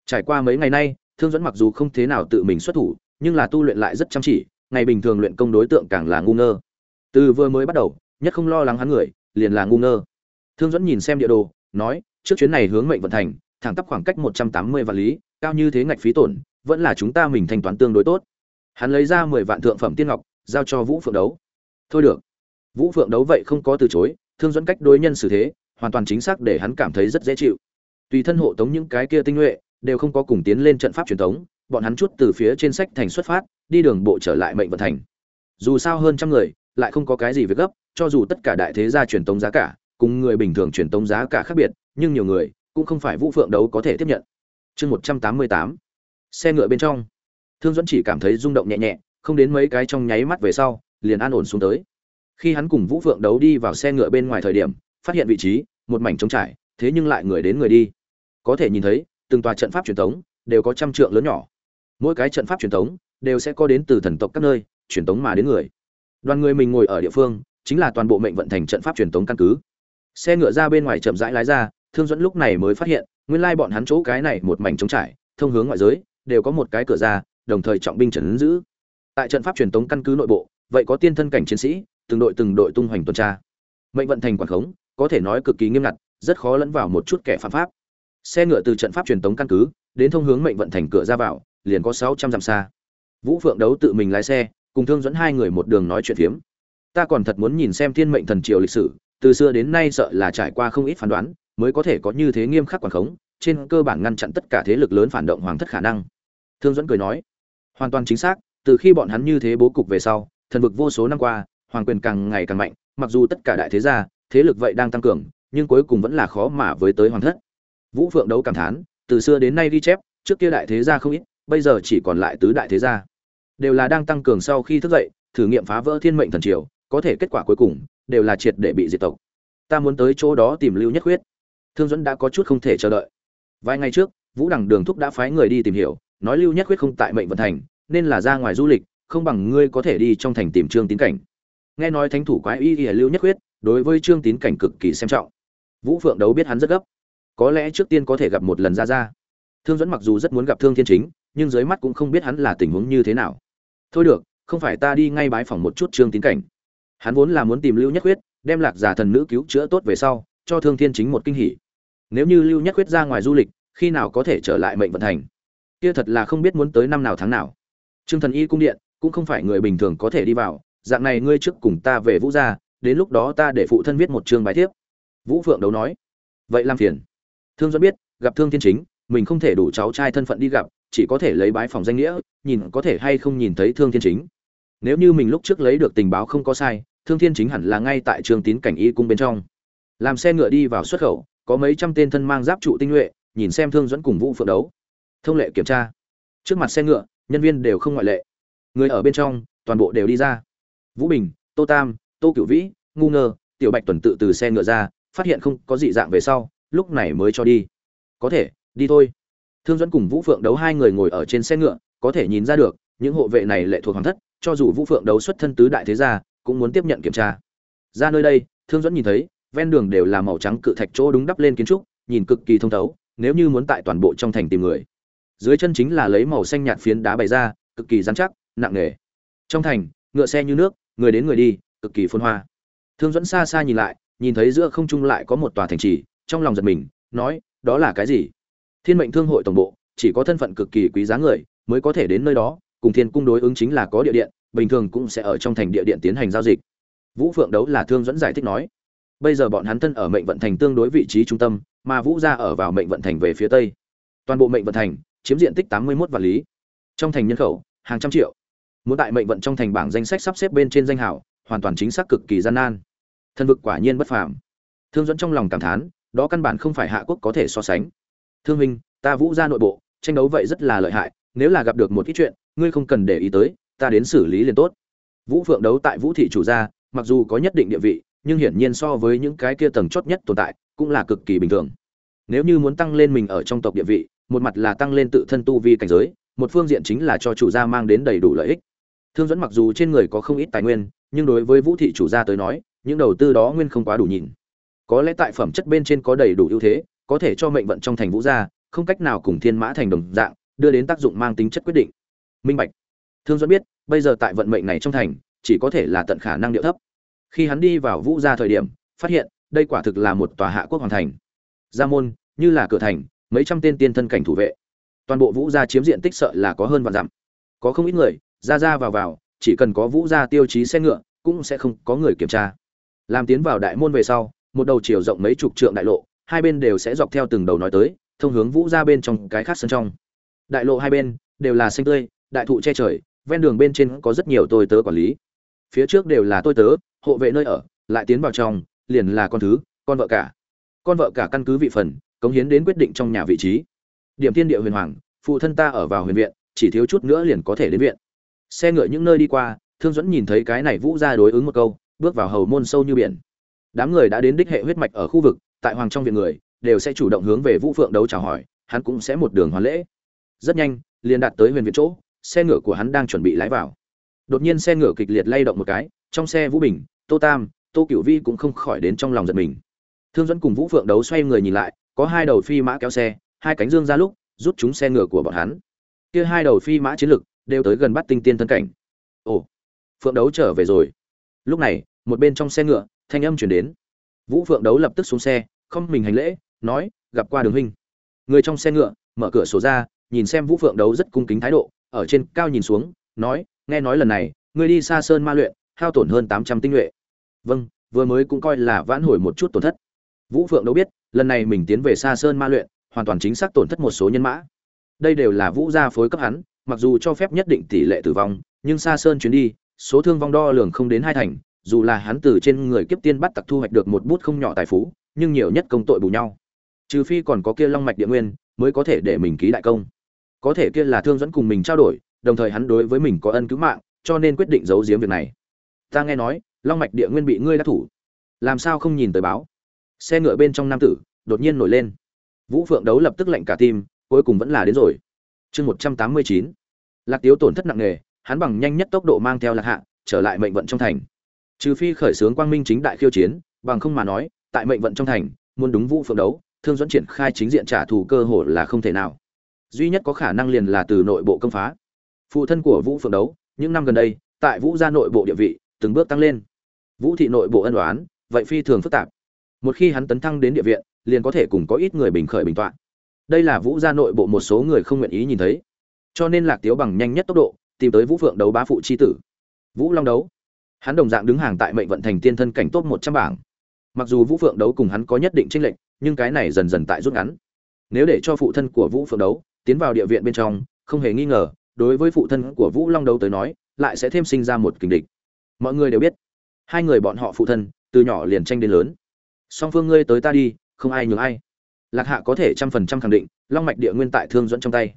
Trải qua mấy ngày nay, thương dẫn mặc dù không thế nào tự mình xuất thủ, nhưng là tu luyện lại rất chăm chỉ ngày bình thường luyện công đối tượng càng là ngu ngơ. Từ vừa mới bắt đầu, nhất không lo lắng hắn người, liền là ngu ngơ. Thương dẫn nhìn xem địa đồ, nói, trước chuyến này hướng mệnh vận thành, thẳng tắp khoảng cách một trăm tám mươi vạn lý, cao như thế ngạch phí tổn, vẫn là chúng ta mình thanh toán tương đối tốt. Hắn lấy ra mười vạn thượng phẩm tiên ngọc, giao cho vũ phượng đấu. Thôi được. Vũ phượng đấu vậy không có từ chối, thương dẫn cách đối nhân xử thế, hoàn toàn chính xác để hắn cảm thấy rất dễ chịu. Tùy thân hộ tống những cái kia tinh nhuệ, đều không có cùng tiến lên trận pháp truyền thống bọn hắn chút từ phía trên sách thành xuất phát, đi đường bộ trở lại mệnh vận thành. Dù sao hơn trăm người, lại không có cái gì việc gấp, cho dù tất cả đại thế gia truyền tống giá cả, cùng người bình thường truyền tống giá cả khác biệt, nhưng nhiều người cũng không phải vũ phượng đấu có thể tiếp nhận. Chương một trăm tám mươi tám. Xe ngựa bên trong. Thương dẫn chỉ cảm thấy rung động nhẹ nhẹ, không đến mấy cái trong nháy mắt về sau, liền an ổn xuống tới. Khi hắn cùng vũ phượng đấu đi vào xe ngựa bên ngoài thời điểm, phát hiện vị trí, một mảnh trống trải, thế nhưng lại người đến người đi. Có thể nhìn thấy, từng tòa trận pháp truyền thống đều có trăm trượng lớn nhỏ mỗi cái trận pháp truyền thống đều sẽ có đến từ thần tộc các nơi, truyền thống mà đến người. Đoàn người mình ngồi ở địa phương, chính là toàn bộ mệnh vận thành trận pháp truyền thống căn cứ. Xe ngựa ra bên ngoài chậm rãi lái ra, thương dẫn lúc này mới phát hiện, nguyên lai bọn hắn chỗ cái này một mảnh trống trải, thông hướng ngoại giới, đều có một cái cửa ra, đồng thời trọng binh trần giữ. Tại trận pháp truyền thống căn cứ nội bộ, vậy có tiên thân cảnh chiến sĩ, từng đội từng đội tung hoành tuần tra. Mệnh vận thành quản khống, có thể nói cực kỳ nghiêm ngặt, rất khó lẫn vào một chút kẻ phạm pháp. Xe ngựa từ trận pháp truyền thống căn cứ, đến thông hướng mệnh vận thành cửa ra vào liền có sáu trăm dặm xa. Vũ phượng đấu tự mình lái xe, cùng thương dẫn hai người một đường nói chuyện phiếm. Ta còn thật muốn nhìn xem thiên mệnh thần triều lịch sử, từ xưa đến nay sợ là trải qua không ít phán đoán, mới có thể có như thế nghiêm khắc quản khống, trên cơ bản ngăn chặn tất cả thế lực lớn phản động hoàng thất khả năng. Thương dẫn cười nói. Hoàn toàn chính xác, từ khi bọn hắn như thế bố cục về sau, thần vực vô số năm qua, hoàng quyền càng ngày càng mạnh, mặc dù tất cả đại thế gia, thế lực vậy đang tăng cường, nhưng cuối cùng vẫn là khó mà với tới hoàng thất. Vũ phượng đấu cảm thán, từ xưa đến nay ghi chép, trước kia đại thế gia không ít bây giờ chỉ còn lại tứ đại thế gia. Đều là đang tăng cường sau khi thức dậy, thử nghiệm phá vỡ thiên mệnh thần triều, có thể kết quả cuối cùng đều là triệt để bị diệt tộc. Ta muốn tới chỗ đó tìm lưu nhất huyết thương dẫn đã có chút không thể chờ đợi. Vài ngày trước, vũ đằng đường thúc đã phái người đi tìm hiểu, nói lưu nhất huyết không tại mệnh vận thành, nên là ra ngoài du lịch, không bằng ngươi có thể đi trong thành tìm trương tín cảnh. Nghe nói thánh thủ quái y y lưu nhất huyết đối với trương tín cảnh cực kỳ xem trọng. Vũ phượng đấu biết hắn rất gấp. Có lẽ trước tiên có thể gặp một lần ra ra thương dẫn mặc dù rất muốn gặp thương thiên chính nhưng dưới mắt cũng không biết hắn là tình huống như thế nào. Thôi được không phải ta đi ngay bái phòng một chút trương tín cảnh. Hắn vốn là muốn tìm lưu nhất quyết, đem lạc giả thần nữ cứu chữa tốt về sau cho thương thiên chính một kinh hỉ. Nếu như lưu nhất quyết ra ngoài du lịch khi nào có thể trở lại mệnh vận thành? Kia thật là không biết muốn tới năm nào tháng nào. Trương thần y cung điện cũng không phải người bình thường có thể đi vào. Dạng này ngươi trước cùng ta về vũ gia đến lúc đó ta để phụ thân viết một chương bài thiếp. Vũ phượng đấu nói. Vậy làm phiền. Thương dẫn biết gặp thương thiên chính mình không thể đủ cháu trai thân phận đi gặp chỉ có thể lấy bái phòng danh nghĩa, nhìn có thể hay không nhìn thấy thương thiên chính. Nếu như mình lúc trước lấy được tình báo không có sai, thương thiên chính hẳn là ngay tại trường tín cảnh y cung bên trong. Làm xe ngựa đi vào xuất khẩu, có mấy trăm tên thân mang giáp trụ tinh nhuệ, nhìn xem thương dẫn cùng vũ phượng đấu. Thông lệ kiểm tra. Trước mặt xe ngựa, nhân viên đều không ngoại lệ. Người ở bên trong, toàn bộ đều đi ra. Vũ bình, tô tam, tô cửu vĩ, ngu ngơ, tiểu bạch tuần tự từ xe ngựa ra, phát hiện không có dị dạng về sau, lúc này mới cho đi. Có thể, đi thôi thương dẫn cùng vũ phượng đấu hai người ngồi ở trên xe ngựa, có thể nhìn ra được, những hộ vệ này lệ thuộc hoàng thất, cho dù vũ phượng đấu xuất thân tứ đại thế gia, cũng muốn tiếp nhận kiểm tra. Ra nơi đây, thương dẫn nhìn thấy, ven đường đều là màu trắng cự thạch chỗ đúng đắp lên kiến trúc, nhìn cực kỳ thông thấu, nếu như muốn tại toàn bộ trong thành tìm người. Dưới chân chính là lấy màu xanh nhạt phiến đá bày ra, cực kỳ dán chắc, nặng nề. Trong thành, ngựa xe như nước, người đến người đi, cực kỳ phôn hoa. Thương dẫn xa xa nhìn lại, nhìn thấy giữa không trung lại có một tòa thành trì, trong lòng giật mình, nói, đó là cái gì? Thiên mệnh thương hội tổng bộ, chỉ có thân phận cực kỳ quý giá người mới có thể đến nơi đó, cùng thiên cung đối ứng chính là có địa điện, bình thường cũng sẽ ở trong thành địa điện tiến hành giao dịch. Vũ phượng đấu là thương dẫn giải thích nói, bây giờ bọn hắn thân ở mệnh vận thành tương đối vị trí trung tâm, mà vũ gia ở vào mệnh vận thành về phía tây. Toàn bộ mệnh vận thành chiếm diện tích tám mươi 81 vạn lý. Trong thành nhân khẩu, hàng trăm triệu. Muốn tại mệnh vận trong thành bảng danh sách sắp xếp bên trên danh hảo hoàn toàn chính xác cực kỳ gian nan. Thân vực quả nhiên bất phàm. Thương dẫn trong lòng cảm thán, đó căn bản không phải hạ quốc có thể so sánh thương minh ta vũ gia nội bộ, tranh đấu vậy rất là lợi hại, nếu là gặp được một ít chuyện, ngươi không cần để ý tới, ta đến xử lý liền tốt. Vũ phượng đấu tại vũ thị chủ gia, mặc dù có nhất định địa vị, nhưng hiển nhiên so với những cái kia tầng chót nhất tồn tại, cũng là cực kỳ bình thường. Nếu như muốn tăng lên mình ở trong tộc địa vị, một mặt là tăng lên tự thân tu vi cảnh giới, một phương diện chính là cho chủ gia mang đến đầy đủ lợi ích. Thương dẫn mặc dù trên người có không ít tài nguyên, nhưng đối với vũ thị chủ gia tới nói, những đầu tư đó nguyên không quá đủ nhìn. Có lẽ tại phẩm chất bên trên có đầy đủ ưu thế có thể cho mệnh vận trong thành vũ gia, không cách nào cùng thiên mã thành đồng dạng, đưa đến tác dụng mang tính chất quyết định. Minh bạch. Thương duẫn biết, bây giờ tại vận mệnh này trong thành, chỉ có thể là tận khả năng điệu thấp. Khi hắn đi vào vũ gia thời điểm, phát hiện, đây quả thực là một tòa hạ quốc hoàng thành. Gia môn, như là cửa thành, mấy trăm tên tiên thân cảnh thủ vệ. Toàn bộ vũ gia chiếm diện tích sợ là có hơn vạn dặm. Có không ít người, ra ra vào vào, chỉ cần có vũ gia tiêu chí xe ngựa, cũng sẽ không có người kiểm tra. Làm tiến vào đại môn về sau, một đầu chiều rộng mấy chục trượng đại lộ hai bên đều sẽ dọc theo từng đầu nói tới, thông hướng vũ ra bên trong cái khác sân trong. Đại lộ hai bên đều là xanh tươi, đại thụ che trời, ven đường bên trên có rất nhiều tôi tớ quản lý. Phía trước đều là tôi tớ, hộ vệ nơi ở, lại tiến vào trong, liền là con thứ, con vợ cả. Con vợ cả căn cứ vị phần, cống hiến đến quyết định trong nhà vị trí. Điểm thiên địa huyền hoàng, phụ thân ta ở vào huyền viện, chỉ thiếu chút nữa liền có thể đến viện. Xe ngựa những nơi đi qua, thương dẫn nhìn thấy cái này vũ ra đối ứng một câu, bước vào hầu môn sâu như biển. Đám người đã đến đích hệ huyết mạch ở khu vực tại hoàng trong viện người, đều sẽ chủ động hướng về vũ phượng đấu chào hỏi, hắn cũng sẽ một đường hoàn lễ. Rất nhanh, liền đạt tới huyền viện chỗ, xe ngựa của hắn đang chuẩn bị lái vào. Đột nhiên xe ngựa kịch liệt lay động một cái, trong xe vũ bình, tô tam, tô cửu vi cũng không khỏi đến trong lòng giật mình. Thương dẫn cùng vũ phượng đấu xoay người nhìn lại, có hai đầu phi mã kéo xe, hai cánh dương ra lúc, rút chúng xe ngựa của bọn hắn. Kia hai đầu phi mã chiến lực đều tới gần bắt tinh tiên thân cảnh. Ồ, phượng đấu trở về rồi. Lúc này, một bên trong xe ngựa, thanh âm chuyển đến vũ phượng đấu lập tức xuống xe, không mình hành lễ, nói, gặp qua đường huynh. Người trong xe ngựa, mở cửa sổ ra, nhìn xem vũ phượng đấu rất cung kính thái độ, ở trên cao nhìn xuống, nói, nghe nói lần này, ngươi đi xa sơn ma luyện, hao tổn hơn tám trăm tinh nhuệ. Vâng vừa mới cũng coi là vãn hồi một chút tổn thất. Vũ phượng đấu biết, lần này mình tiến về xa sơn ma luyện, hoàn toàn chính xác tổn thất một số nhân mã. Đây đều là vũ gia phối cấp hắn, mặc dù cho phép nhất định tỷ lệ tử vong, nhưng xa sơn chuyến đi, số thương vong đo lường không đến hai thành dù là hắn từ trên người kiếp tiên bắt tặc thu hoạch được một bút không nhỏ tài phú, nhưng nhiều nhất công tội bù nhau. Trừ phi còn có kia long mạch địa nguyên, mới có thể để mình ký đại công. Có thể kia là thương dẫn cùng mình trao đổi, đồng thời hắn đối với mình có ân cứu mạng, cho nên quyết định giấu giếm việc này. Ta nghe nói, long mạch địa nguyên bị ngươi đã thủ. Làm sao không nhìn tới báo? Xe ngựa bên trong nam tử, đột nhiên nổi lên. Vũ phượng đấu lập tức lạnh cả tim, cuối cùng vẫn là đến rồi. Chương một trăm tám mươi chín. Lạc tiếu tổn thất nặng nề, hắn bằng nhanh nhất tốc độ mang theo lạc hạ, trở lại mệnh vận trong thành trừ phi khởi xướng quang minh chính đại khiêu chiến, bằng không mà nói, tại mệnh vận trong thành, muốn đúng vũ phượng đấu, thương dẫn triển khai chính diện trả thù cơ hội là không thể nào. Duy nhất có khả năng liền là từ nội bộ công phá. Phụ thân của vũ phượng đấu, những năm gần đây, tại vũ gia nội bộ địa vị, từng bước tăng lên. Vũ thị nội bộ ân đoán vậy phi thường phức tạp. Một khi hắn tấn thăng đến địa viện, liền có thể cùng có ít người bình khởi bình toạn đây là vũ gia nội bộ một số người không nguyện ý nhìn thấy. Cho nên lạc tiếu bằng nhanh nhất tốc độ, tìm tới vũ phượng đấu bá phụ c h i tử. Vũ long đấu hắn đồng dạng đứng hàng tại mệnh vận thành tiên thân cảnh tốt một trăm bảng. Mặc dù vũ phượng đấu cùng hắn có nhất định tranh lệch, nhưng cái này dần dần tại rút ngắn. Nếu để cho phụ thân của vũ phượng đấu tiến vào địa viện bên trong, không hề nghi ngờ, đối với phụ thân của vũ long đấu tới nói, lại sẽ thêm sinh ra một kình địch. Mọi người đều biết, hai người bọn họ phụ thân, từ nhỏ liền tranh đến lớn. Song phương ngươi tới ta đi, không ai nhường ai. Lạc hạ có thể trăm phần trăm khẳng định, long mạch địa nguyên tại thương dẫn trong tay.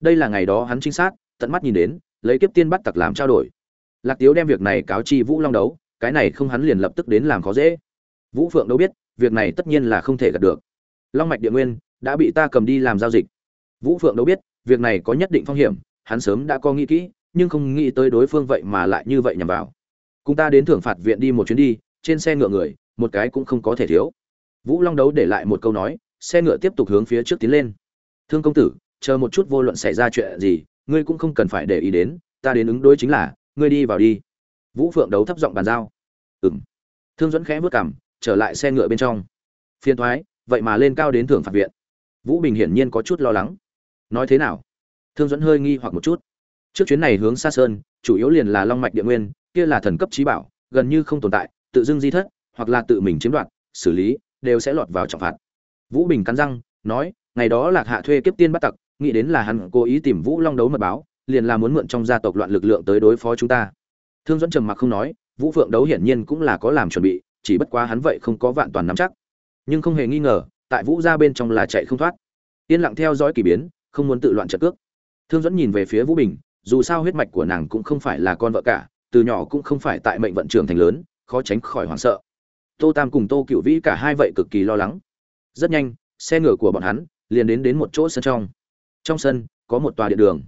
Đây là ngày đó hắn trinh sát, tận mắt nhìn đến, lấy kiếp tiên bắt tặc làm trao đổi lạc tiếu đem việc này cáo chi vũ long đấu, cái này không hắn liền lập tức đến làm khó dễ. Vũ phượng đâu biết, việc này tất nhiên là không thể gạt được. Long mạch địa nguyên đã bị ta cầm đi làm giao dịch. Vũ phượng đâu biết, việc này có nhất định phong hiểm, hắn sớm đã có nghĩ kỹ, nhưng không nghĩ tới đối phương vậy mà lại như vậy nhằm vào. Cùng ta đến thưởng phạt viện đi một chuyến đi, trên xe ngựa người, một cái cũng không có thể thiếu. Vũ long đấu để lại một câu nói, xe ngựa tiếp tục hướng phía trước tiến lên. Thương công tử, chờ một chút vô luận xảy ra chuyện gì, ngươi cũng không cần phải để ý đến, ta đến ứng đối chính là ngươi đi vào đi. Vũ phượng đấu thấp giọng bàn giao. Ừng thương dẫn khẽ vớt cảm trở lại xe ngựa bên trong. Phiên thoái, vậy mà lên cao đến thưởng phạt viện. Vũ bình hiển nhiên có chút lo lắng. Nói thế nào? Thương dẫn hơi nghi hoặc một chút. Trước chuyến này hướng xa sơn, chủ yếu liền là long mạch địa nguyên, kia là thần cấp trí bảo, gần như không tồn tại, tự dưng di thất, hoặc là tự mình chiếm đoạt, xử lý, đều sẽ lọt vào trọng phạt. Vũ bình cắn răng, nói, ngày đó lạc hạ thuê kiếp tiên bắt tặc, nghĩ đến là hắn cố ý tìm vũ long đấu mật báo liền là muốn mượn trong gia tộc loạn lực lượng tới đối phó chúng ta. Thương dẫn trầm mặc không nói, vũ phượng đấu hiển nhiên cũng là có làm chuẩn bị, chỉ bất quá hắn vậy không có vạn toàn nắm chắc. Nhưng không hề nghi ngờ, tại vũ gia bên trong là chạy không thoát. Yên lặng theo dõi kỳ biến, không muốn tự loạn trận cước. Thương dẫn nhìn về phía vũ bình, dù sao huyết mạch của nàng cũng không phải là con vợ cả, từ nhỏ cũng không phải tại mệnh vận trường thành lớn, khó tránh khỏi hoảng sợ. Tô tam cùng tô cựu vĩ cả hai vậy cực kỳ lo lắng. Rất nhanh, xe ngựa của bọn hắn liền đến đến một chỗ sân trong. Trong sân, có một tòa điện đường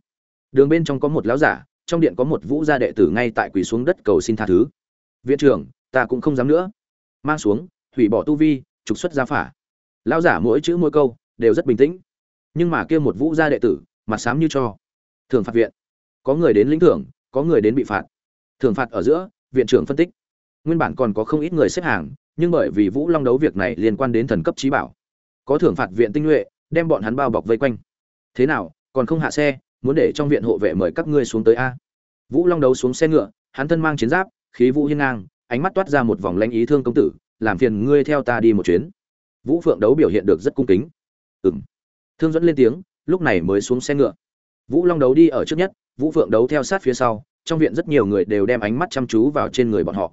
đường bên trong có một lão giả, trong điện có một vũ gia đệ tử ngay tại quỳ xuống đất cầu xin tha thứ. Viện trưởng, ta cũng không dám nữa. Mang xuống, hủy bỏ tu vi, trục xuất gia phả. Lão giả mỗi chữ mỗi câu, đều rất bình tĩnh. Nhưng mà kia một vũ gia đệ tử, mặt xám như cho. Thường phạt viện. Có người đến lĩnh thưởng, có người đến bị phạt. Thường phạt ở giữa, viện trưởng phân tích. Nguyên bản còn có không ít người xếp hàng, nhưng bởi vì vũ long đấu việc này liên quan đến thần cấp trí bảo. Có thưởng phạt viện tinh nhuệ, đem bọn hắn bao bọc vây quanh. Thế nào, còn không hạ xe muốn để trong viện hộ vệ mời các ngươi xuống tới a. Vũ long đấu xuống xe ngựa, hắn thân mang chiến giáp, khí vũ hiên ngang, ánh mắt toát ra một vòng lãnh ý thương công tử, làm phiền ngươi theo ta đi một chuyến. Vũ phượng đấu biểu hiện được rất cung kính. Ừng thương dẫn lên tiếng, lúc này mới xuống xe ngựa. Vũ long đấu đi ở trước nhất, vũ phượng đấu theo sát phía sau, trong viện rất nhiều người đều đem ánh mắt chăm chú vào trên người bọn họ.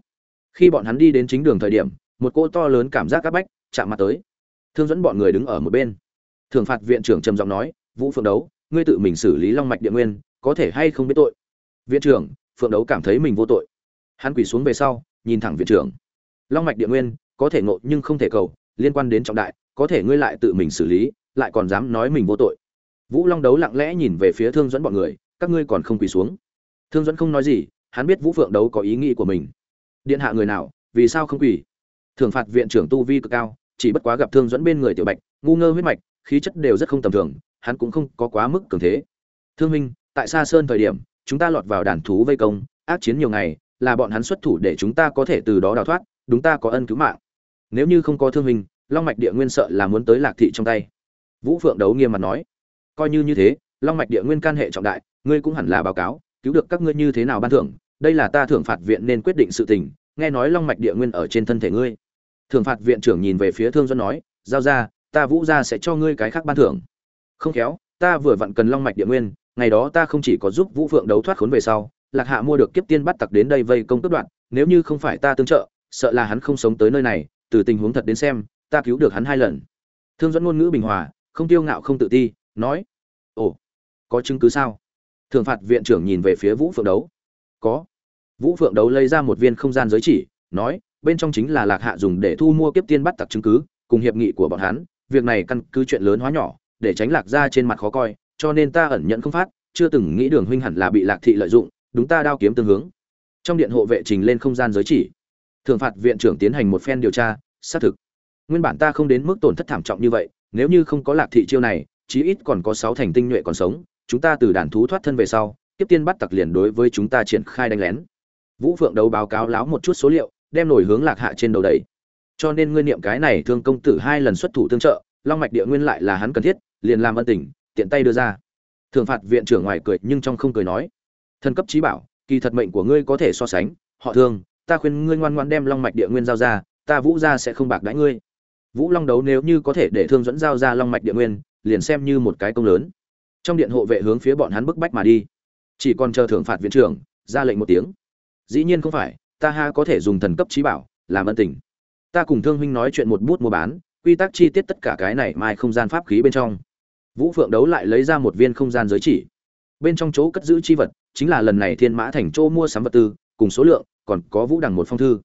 Khi bọn hắn đi đến chính đường thời điểm, một cô to lớn cảm giác áp bách chạm mặt tới. Thương dẫn bọn người đứng ở một bên. Thường phạt viện trưởng trầm giọng nói, vũ phượng đấu ngươi tự mình xử lý long mạch địa nguyên, có thể hay không biết tội? Viện trưởng, phượng đấu cảm thấy mình vô tội. Hắn quỳ xuống về sau, nhìn thẳng viện trưởng. Long mạch địa nguyên, có thể ngộ nhưng không thể cầu, liên quan đến trọng đại, có thể ngươi lại tự mình xử lý, lại còn dám nói mình vô tội. Vũ long đấu lặng lẽ nhìn về phía thương dẫn bọn người, các ngươi còn không quỳ xuống. Thương dẫn không nói gì, hắn biết vũ phượng đấu có ý nghĩ của mình. Điện hạ người nào, vì sao không quỳ? Thường phạt viện trưởng tu vi cực cao, chỉ bất quá gặp thương dẫn bên người tiểu bạch, ngu ngơ huyết mạch khí chất đều rất không tầm thường, hắn cũng không có quá mức cường thế. Thương minh, tại Sa sơn thời điểm, chúng ta lọt vào đàn thú vây công, ác chiến nhiều ngày, là bọn hắn xuất thủ để chúng ta có thể từ đó đào thoát, đúng ta có ân cứu mạng. Nếu như không có thương minh, long mạch địa nguyên sợ là muốn tới lạc thị trong tay. Vũ phượng đấu nghiêm mặt nói. Coi như như thế, long mạch địa nguyên can hệ trọng đại, ngươi cũng hẳn là báo cáo, cứu được các ngươi như thế nào ban thưởng, đây là ta thưởng phạt viện nên quyết định sự tình, nghe nói long mạch địa nguyên ở trên thân thể ngươi. Thưởng phạt viện trưởng nhìn về phía thương Duẫn nói, giao ra ta vũ gia sẽ cho ngươi cái khác ban thưởng. Không khéo, ta vừa vặn cần long mạch địa nguyên, ngày đó ta không chỉ có giúp vũ phượng đấu thoát khốn về sau, lạc hạ mua được kiếp tiên bắt tặc đến đây vây công cướp đoạn, nếu như không phải ta tương trợ, sợ là hắn không sống tới nơi này, từ tình huống thật đến xem, ta cứu được hắn hai lần. Thương dẫn ngôn ngữ bình hòa, không tiêu ngạo không tự ti, nói, ồ, có chứng cứ sao? Thường phạt viện trưởng nhìn về phía vũ phượng đấu, có. Vũ phượng đấu lấy ra một viên không gian giới chỉ, nói, bên trong chính là lạc hạ dùng để thu mua kiếp tiên bắt tặc chứng cứ, cùng hiệp nghị của bọn hắn việc này căn cứ chuyện lớn hóa nhỏ, để tránh lạc ra trên mặt khó coi, cho nên ta ẩn nhận không phát, chưa từng nghĩ đường huynh hẳn là bị lạc thị lợi dụng, đúng ta đao kiếm tương hướng. Trong điện hộ vệ trình lên không gian giới chỉ, thường phạt viện trưởng tiến hành một phen điều tra, xác thực. Nguyên bản ta không đến mức tổn thất thảm trọng như vậy, nếu như không có lạc thị chiêu này, chí ít còn có sáu thành tinh nhuệ còn sống, chúng ta từ đàn thú thoát thân về sau, tiếp tiên bắt tặc liền đối với chúng ta triển khai đánh lén. Vũ phượng đấu báo cáo láo một chút số liệu, đem nổi hướng lạc hạ trên đầu đầy cho nên ngươi niệm cái này thương công tử hai lần xuất thủ tương trợ, long mạch địa nguyên lại là hắn cần thiết, liền làm ân tình, tiện tay đưa ra. Thường phạt viện trưởng ngoài cười nhưng trong không cười nói, thần cấp trí bảo, kỳ thật mệnh của ngươi có thể so sánh, họ thương, ta khuyên ngươi ngoan ngoan đem long mạch địa nguyên giao ra, ta vũ ra sẽ không bạc đãi ngươi. Vũ long đấu nếu như có thể để thương dẫn giao ra long mạch địa nguyên, liền xem như một cái công lớn. Trong điện hộ vệ hướng phía bọn hắn bức bách mà đi. Chỉ còn chờ thưởng phạt viện trưởng ra lệnh một tiếng. Dĩ nhiên không phải, ta ha có thể dùng thần cấp trí bảo, làm ân tình ta cùng thương huynh nói chuyện một bút mua bán, quy tắc chi tiết tất cả cái này mai không gian pháp khí bên trong. Vũ phượng đấu lại lấy ra một viên không gian giới chỉ. Bên trong chỗ cất giữ chi vật, chính là lần này thiên mã thành chỗ mua sắm vật tư, cùng số lượng, còn có vũ đằng một phong thư.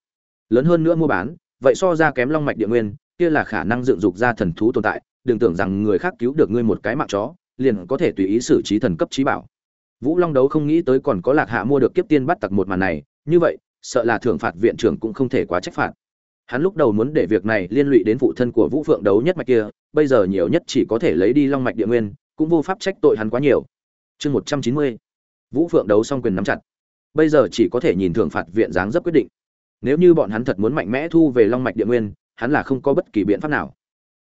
Lớn hơn nữa mua bán, vậy so ra kém long mạch địa nguyên, kia là khả năng dựng dục ra thần thú tồn tại, đừng tưởng rằng người khác cứu được ngươi một cái mạng chó, liền có thể tùy ý xử trí thần cấp trí bảo. Vũ long đấu không nghĩ tới còn có lạc hạ mua được kiếp tiên bắt tặc một màn này, như vậy, sợ là thưởng phạt viện trưởng cũng không thể quá trách phạt hắn lúc đầu muốn để việc này liên lụy đến phụ thân của vũ phượng đấu nhất mạch kia, bây giờ nhiều nhất chỉ có thể lấy đi long mạch địa nguyên, cũng vô pháp trách tội hắn quá nhiều. Chương một trăm chín mươi, vũ phượng đấu xong quyền nắm chặt. Bây giờ chỉ có thể nhìn thưởng phạt viện giáng dấp quyết định. Nếu như bọn hắn thật muốn mạnh mẽ thu về long mạch địa nguyên, hắn là không có bất kỳ biện pháp nào.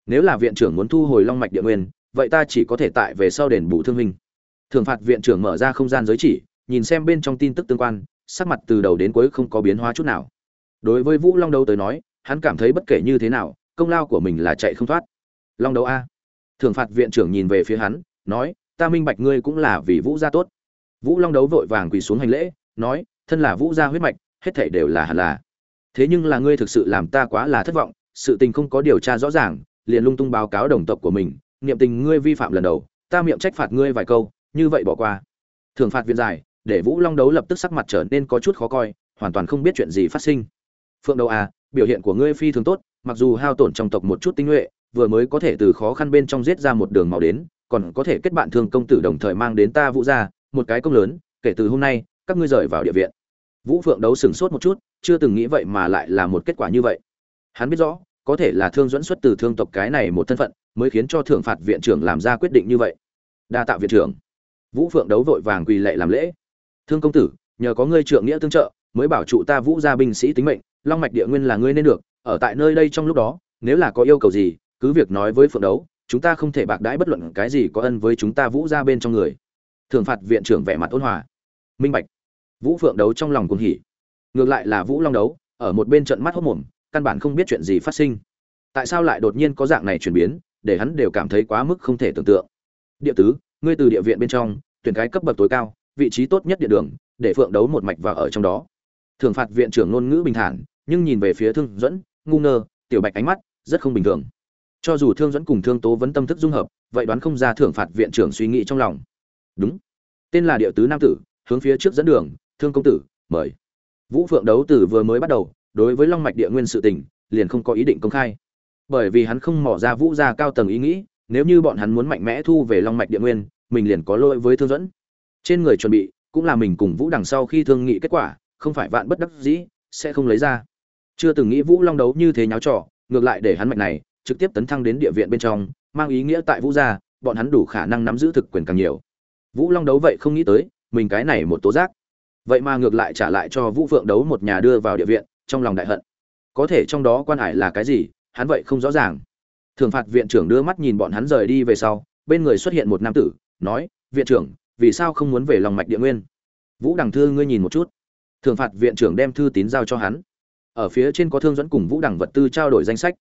Nếu là viện trưởng muốn thu hồi long mạch địa nguyên, vậy ta chỉ có thể tại về sau đền bù thương minh thường phạt viện trưởng mở ra không gian giới chỉ, nhìn xem bên trong tin tức tương quan, sắc mặt từ đầu đến cuối không có biến hóa chút nào. Đối với vũ long đấu tới nói hắn cảm thấy bất kể như thế nào, công lao của mình là chạy không thoát. Long đấu a. Thường phạt viện trưởng nhìn về phía hắn, nói, ta minh bạch ngươi cũng là vì vũ gia tốt. Vũ long đấu vội vàng quỳ xuống hành lễ, nói, thân là vũ gia huyết mạch, hết thảy đều là hẳn là. Thế nhưng là ngươi thực sự làm ta quá là thất vọng, sự tình không có điều tra rõ ràng, liền lung tung báo cáo đồng tộc của mình, niệm tình ngươi vi phạm lần đầu, ta miệng trách phạt ngươi vài câu, như vậy bỏ qua. Thường phạt viện dài để vũ long đấu lập tức sắc mặt trở nên có chút khó coi, hoàn toàn không biết chuyện gì phát sinh. Phượng đầu à biểu hiện của ngươi phi thường tốt, mặc dù hao tổn trong tộc một chút tinh nhuệ, vừa mới có thể từ khó khăn bên trong giết ra một đường màu đến, còn có thể kết bạn thương công tử đồng thời mang đến ta vũ gia, một cái công lớn, kể từ hôm nay, các ngươi rời vào địa viện. Vũ phượng đấu sừng sốt một chút, chưa từng nghĩ vậy mà lại là một kết quả như vậy. Hắn biết rõ, có thể là thương dẫn xuất từ thương tộc cái này một thân phận, mới khiến cho thượng phạt viện trưởng làm ra quyết định như vậy. Đa tạo viện trưởng. Vũ phượng đấu vội vàng quỳ lệ làm lễ. Thương công tử, nhờ có ngươi trượng nghĩa tương trợ, mới bảo trụ ta vũ gia binh sĩ tính mệnh long mạch địa nguyên là ngươi nên được, ở tại nơi đây trong lúc đó, nếu là có yêu cầu gì, cứ việc nói với phượng đấu, chúng ta không thể bạc đãi bất luận cái gì có ân với chúng ta vũ gia bên trong người. Thường phạt viện trưởng vẻ mặt ôn hòa. Minh bạch. Vũ phượng đấu trong lòng cuồng hỉ. Ngược lại là vũ long đấu, ở một bên trận mắt hốt mồm, căn bản không biết chuyện gì phát sinh. Tại sao lại đột nhiên có dạng này chuyển biến, để hắn đều cảm thấy quá mức không thể tưởng tượng. Địa tứ, ngươi từ địa viện bên trong, tuyển cái cấp bậc tối cao, vị trí tốt nhất địa đường, để phượng đấu một mạch vào ở trong đó. Thường phạt viện trưởng ngôn ngữ bình thản nhưng nhìn về phía thương dẫn ngu ngơ, tiểu bạch ánh mắt rất không bình thường. Cho dù thương dẫn cùng thương tố vẫn tâm thức dung hợp, vậy đoán không ra thưởng phạt viện trưởng suy nghĩ trong lòng. Đúng. Tên là địa tứ nam tử, hướng phía trước dẫn đường, thương công tử, mời. Vũ phượng đấu tử vừa mới bắt đầu, đối với long mạch địa nguyên sự tình, liền không có ý định công khai. Bởi vì hắn không mỏ ra vũ gia cao tầng ý nghĩ, nếu như bọn hắn muốn mạnh mẽ thu về long mạch địa nguyên, mình liền có lỗi với thương dẫn trên người chuẩn bị, cũng là mình cùng vũ đằng sau khi thương nghị kết quả, không phải vạn bất đắc dĩ, sẽ không lấy ra chưa từng nghĩ vũ long đấu như thế nháo trò, ngược lại để hắn mạnh này trực tiếp tấn thăng đến địa viện bên trong, mang ý nghĩa tại vũ gia, bọn hắn đủ khả năng nắm giữ thực quyền càng nhiều. Vũ long đấu vậy không nghĩ tới, mình cái này một tố giác. Vậy mà ngược lại trả lại cho vũ phượng đấu một nhà đưa vào địa viện, trong lòng đại hận. Có thể trong đó quan hải là cái gì, hắn vậy không rõ ràng. Thường phạt viện trưởng đưa mắt nhìn bọn hắn rời đi về sau, bên người xuất hiện một nam tử, nói, viện trưởng, vì sao không muốn về lòng mạch địa nguyên? Vũ đằng thư, ngươi nhìn một chút. Thường phạt viện trưởng đem thư tín giao cho hắn ở phía trên có thương dẫn cùng vũ đằng vật tư trao đổi danh sách.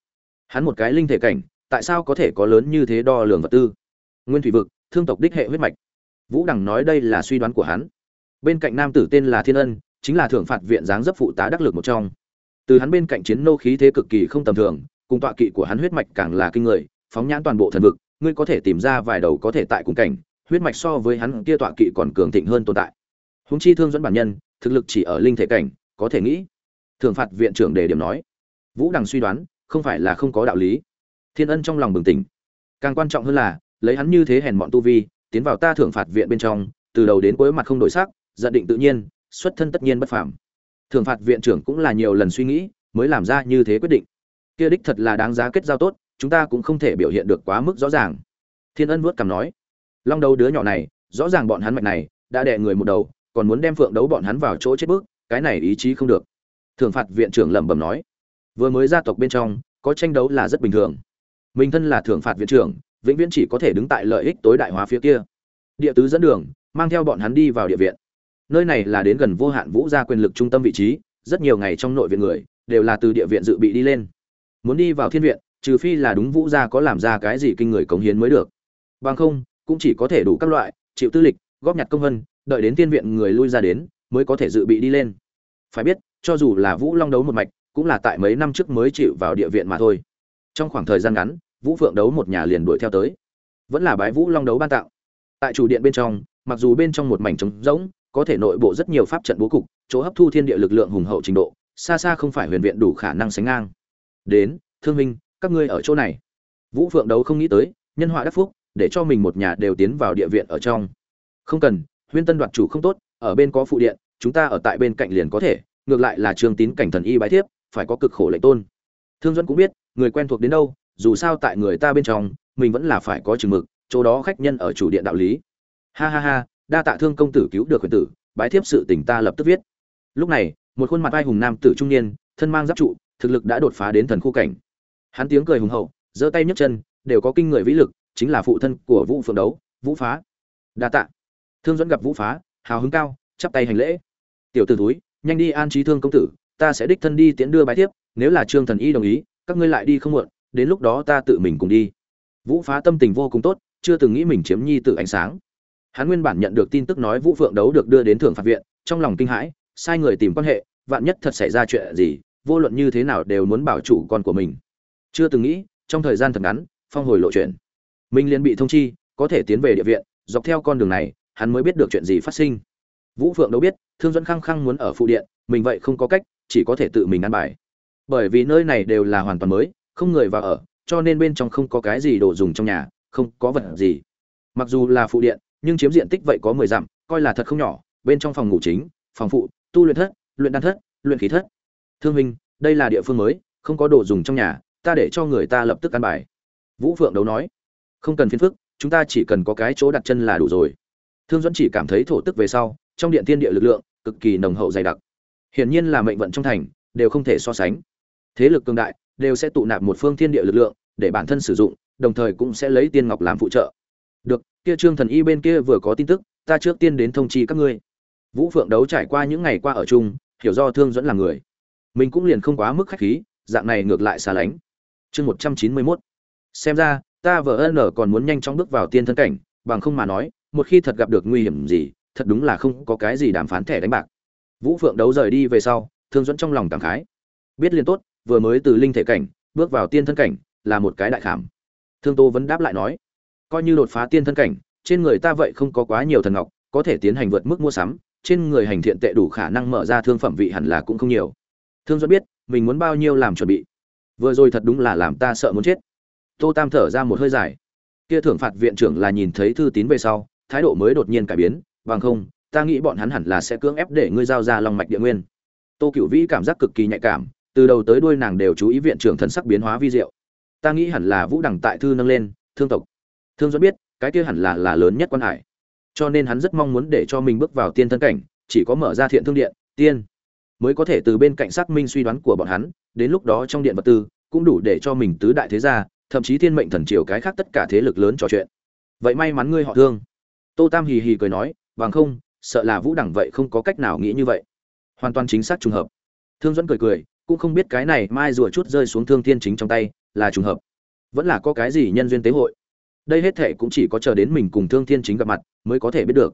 Hắn một cái linh thể cảnh, tại sao có thể có lớn như thế đo lường vật tư? Nguyên thủy vực, thương tộc đích hệ huyết mạch. Vũ đằng nói đây là suy đoán của hắn. Bên cạnh nam tử tên là thiên ân, chính là thưởng phạt viện giáng dấp phụ tá đắc lực một trong. Từ hắn bên cạnh chiến nô khí thế cực kỳ không tầm thường, cùng tọa kỵ của hắn huyết mạch càng là kinh người, phóng nhãn toàn bộ thần vực, ngươi có thể tìm ra vài đầu có thể tại cùng cảnh, huyết mạch so với hắn kia tọa kỵ còn cường thịnh hơn tồn tại. Húng chi thương dẫn bản nhân, thực lực chỉ ở linh thể cảnh, có thể nghĩ thường phạt viện trưởng đề điểm nói. Vũ đằng suy đoán, không phải là không có đạo lý. Thiên ân trong lòng bừng tỉnh. Càng quan trọng hơn là, lấy hắn như thế hèn bọn tu vi, tiến vào ta thưởng phạt viện bên trong, từ đầu đến cuối mặt không đổi sắc, giận định tự nhiên, xuất thân tất nhiên bất phàm. Thưởng phạt viện trưởng cũng là nhiều lần suy nghĩ, mới làm ra như thế quyết định. Kia đích thật là đáng giá kết giao tốt, chúng ta cũng không thể biểu hiện được quá mức rõ ràng. Thiên ân vuốt cằm nói. Long đầu đứa nhỏ này, rõ ràng bọn hắn mạch này, đã đè người một đầu, còn muốn đem phượng đấu bọn hắn vào chỗ chết bước, cái này ý chí không được thường phạt viện trưởng lẩm bẩm nói, vừa mới gia tộc bên trong, có tranh đấu là rất bình thường. Mình thân là thưởng phạt viện trưởng, vĩnh viễn chỉ có thể đứng tại lợi ích tối đại hóa phía kia. Địa tứ dẫn đường, mang theo bọn hắn đi vào địa viện. Nơi này là đến gần vô hạn vũ gia quyền lực trung tâm vị trí, rất nhiều ngày trong nội viện người, đều là từ địa viện dự bị đi lên. Muốn đi vào thiên viện, trừ phi là đúng vũ gia có làm ra cái gì kinh người cống hiến mới được. Bằng không, cũng chỉ có thể đủ các loại, chịu tư lịch, góp nhặt công vân, đợi đến thiên viện người lui ra đến, mới có thể dự bị đi lên. Phải biết cho dù là vũ long đấu một mạch, cũng là tại mấy năm trước mới chịu vào địa viện mà thôi. Trong khoảng thời gian ngắn, vũ phượng đấu một nhà liền đuổi theo tới. Vẫn là bái vũ long đấu ban tặng. tại chủ điện bên trong, mặc dù bên trong một mảnh trống rỗng, có thể nội bộ rất nhiều pháp trận bố cục, chỗ hấp thu thiên địa lực lượng hùng hậu trình độ, xa xa không phải huyền viện đủ khả năng sánh ngang. Đến, thương minh, các ngươi ở chỗ này. Vũ phượng đấu không nghĩ tới, nhân họa đắc phúc, để cho mình một nhà đều tiến vào địa viện ở trong. Không cần, huyên tân đoạt chủ không tốt, ở bên có phụ điện, chúng ta ở tại bên cạnh liền có thể ngược lại là trường tín cảnh thần y bái thiếp, phải có cực khổ lệnh tôn. Thương duẫn cũng biết, người quen thuộc đến đâu, dù sao tại người ta bên trong, mình vẫn là phải có chừng mực, chỗ đó khách nhân ở chủ điện đạo lý. Ha ha ha, đa tạ thương công tử cứu được quyền tử, bái thiếp sự tình ta lập tức viết. Lúc này, một khuôn mặt ai hùng nam tử trung niên, thân mang giáp trụ, thực lực đã đột phá đến thần khu cảnh. Hắn tiếng cười hùng hậu, giơ tay nhấc chân, đều có kinh người vĩ lực, chính là phụ thân của vũ phượng đấu, vũ phá. Đa tạ. Thương dẫn gặp vũ phá, hào hứng cao, chắp tay hành lễ. Tiểu t ử túi nhanh đi an trí thương công tử, ta sẽ đích thân đi tiễn đưa bái thiếp, nếu là trương thần y đồng ý, các ngươi lại đi không muộn, đến lúc đó ta tự mình cùng đi. Vũ phá tâm tình vô cùng tốt, chưa từng nghĩ mình chiếm nhi tự ánh sáng. Hắn nguyên bản nhận được tin tức nói vũ phượng đấu được đưa đến thưởng phạt viện, trong lòng kinh hãi, sai người tìm quan hệ, vạn nhất thật xảy ra chuyện gì, vô luận như thế nào đều muốn bảo chủ con của mình. Chưa từng nghĩ, trong thời gian thật ngắn, phong hồi lộ chuyện. Minh liên bị thông chi, có thể tiến về địa viện, dọc theo con đường này, hắn mới biết được chuyện gì phát sinh vũ phượng đâu biết, thương dẫn khăng khăng muốn ở phụ điện, mình vậy không có cách, chỉ có thể tự mình ăn bài. Bởi vì nơi này đều là hoàn toàn mới, không người vào ở, cho nên bên trong không có cái gì đồ dùng trong nhà, không có vật gì. Mặc dù là phụ điện, nhưng chiếm diện tích vậy có mười dặm, coi là thật không nhỏ, bên trong phòng ngủ chính, phòng phụ, tu luyện thất, luyện đan thất, luyện khí thất. Thương minh, đây là địa phương mới, không có đồ dùng trong nhà, ta để cho người ta lập tức ăn bài. Vũ phượng đấu nói, không cần phiền phức, chúng ta chỉ cần có cái chỗ đặt chân là đủ rồi. Thương dẫn chỉ cảm thấy thổ tức về sau trong điện tiên địa lực lượng, cực kỳ nồng hậu dày đặc. Hiển nhiên là mệnh vận trong thành, đều không thể so sánh. Thế lực cường đại, đều sẽ tụ nạp một phương thiên địa lực lượng, để bản thân sử dụng, đồng thời cũng sẽ lấy tiên ngọc làm phụ trợ. Được, kia trương thần y bên kia vừa có tin tức, ta trước tiên đến thông chi các ngươi. Vũ phượng đấu trải qua những ngày qua ở chung, hiểu do thương dẫn là người. Mình cũng liền không quá mức khách khí, dạng này ngược lại xa lánh. Chương một trăm chín mươi mốt. Xem ra, ta vợ ân còn muốn nhanh chóng bước vào tiên thân cảnh, bằng không mà nói, một khi thật gặp được nguy hiểm gì thật đúng là không có cái gì đàm phán thẻ đánh bạc. Vũ phượng đấu rời đi về sau, thương dẫn trong lòng cảm khái. Biết liền tốt, vừa mới từ linh thể cảnh, bước vào tiên thân cảnh, là một cái đại khảm. Thương tô vẫn đáp lại nói, coi như đột phá tiên thân cảnh, trên người ta vậy không có quá nhiều thần ngọc, có thể tiến hành vượt mức mua sắm, trên người hành thiện tệ đủ khả năng mở ra thương phẩm vị hẳn là cũng không nhiều. Thương dẫn biết, mình muốn bao nhiêu làm chuẩn bị. Vừa rồi thật đúng là làm ta sợ muốn chết. Tô tam thở ra một hơi dài. Kia thưởng phạt viện trưởng là nhìn thấy thư tín về sau, thái độ mới đột nhiên cải biến bằng không, ta nghĩ bọn hắn hẳn là sẽ cưỡng ép để ngươi giao ra long mạch địa nguyên. Tô cựu vĩ cảm giác cực kỳ nhạy cảm, từ đầu tới đuôi nàng đều chú ý viện trưởng thần sắc biến hóa vi diệu. Ta nghĩ hẳn là vũ đẳng tại thư nâng lên, thương tộc. Thương dẫn biết, cái kia hẳn là là lớn nhất quan hải. Cho nên hắn rất mong muốn để cho mình bước vào tiên thân cảnh, chỉ có mở ra thiện thương điện, tiên, mới có thể từ bên cạnh xác minh suy đoán của bọn hắn, đến lúc đó trong điện vật tư, cũng đủ để cho mình tứ đại thế gia, thậm chí thiên mệnh thần triều cái khác tất cả thế lực lớn trò chuyện. Vậy may mắn ngươi họ thương. Tô tam hì hì cười nói bằng không, sợ là vũ đẳng vậy không có cách nào nghĩ như vậy. Hoàn toàn chính xác trùng hợp. Thương dẫn cười cười, cũng không biết cái này mai rùa chút rơi xuống thương thiên chính trong tay, là trùng hợp. Vẫn là có cái gì nhân duyên tế hội. Đây hết thệ cũng chỉ có chờ đến mình cùng thương thiên chính gặp mặt mới có thể biết được.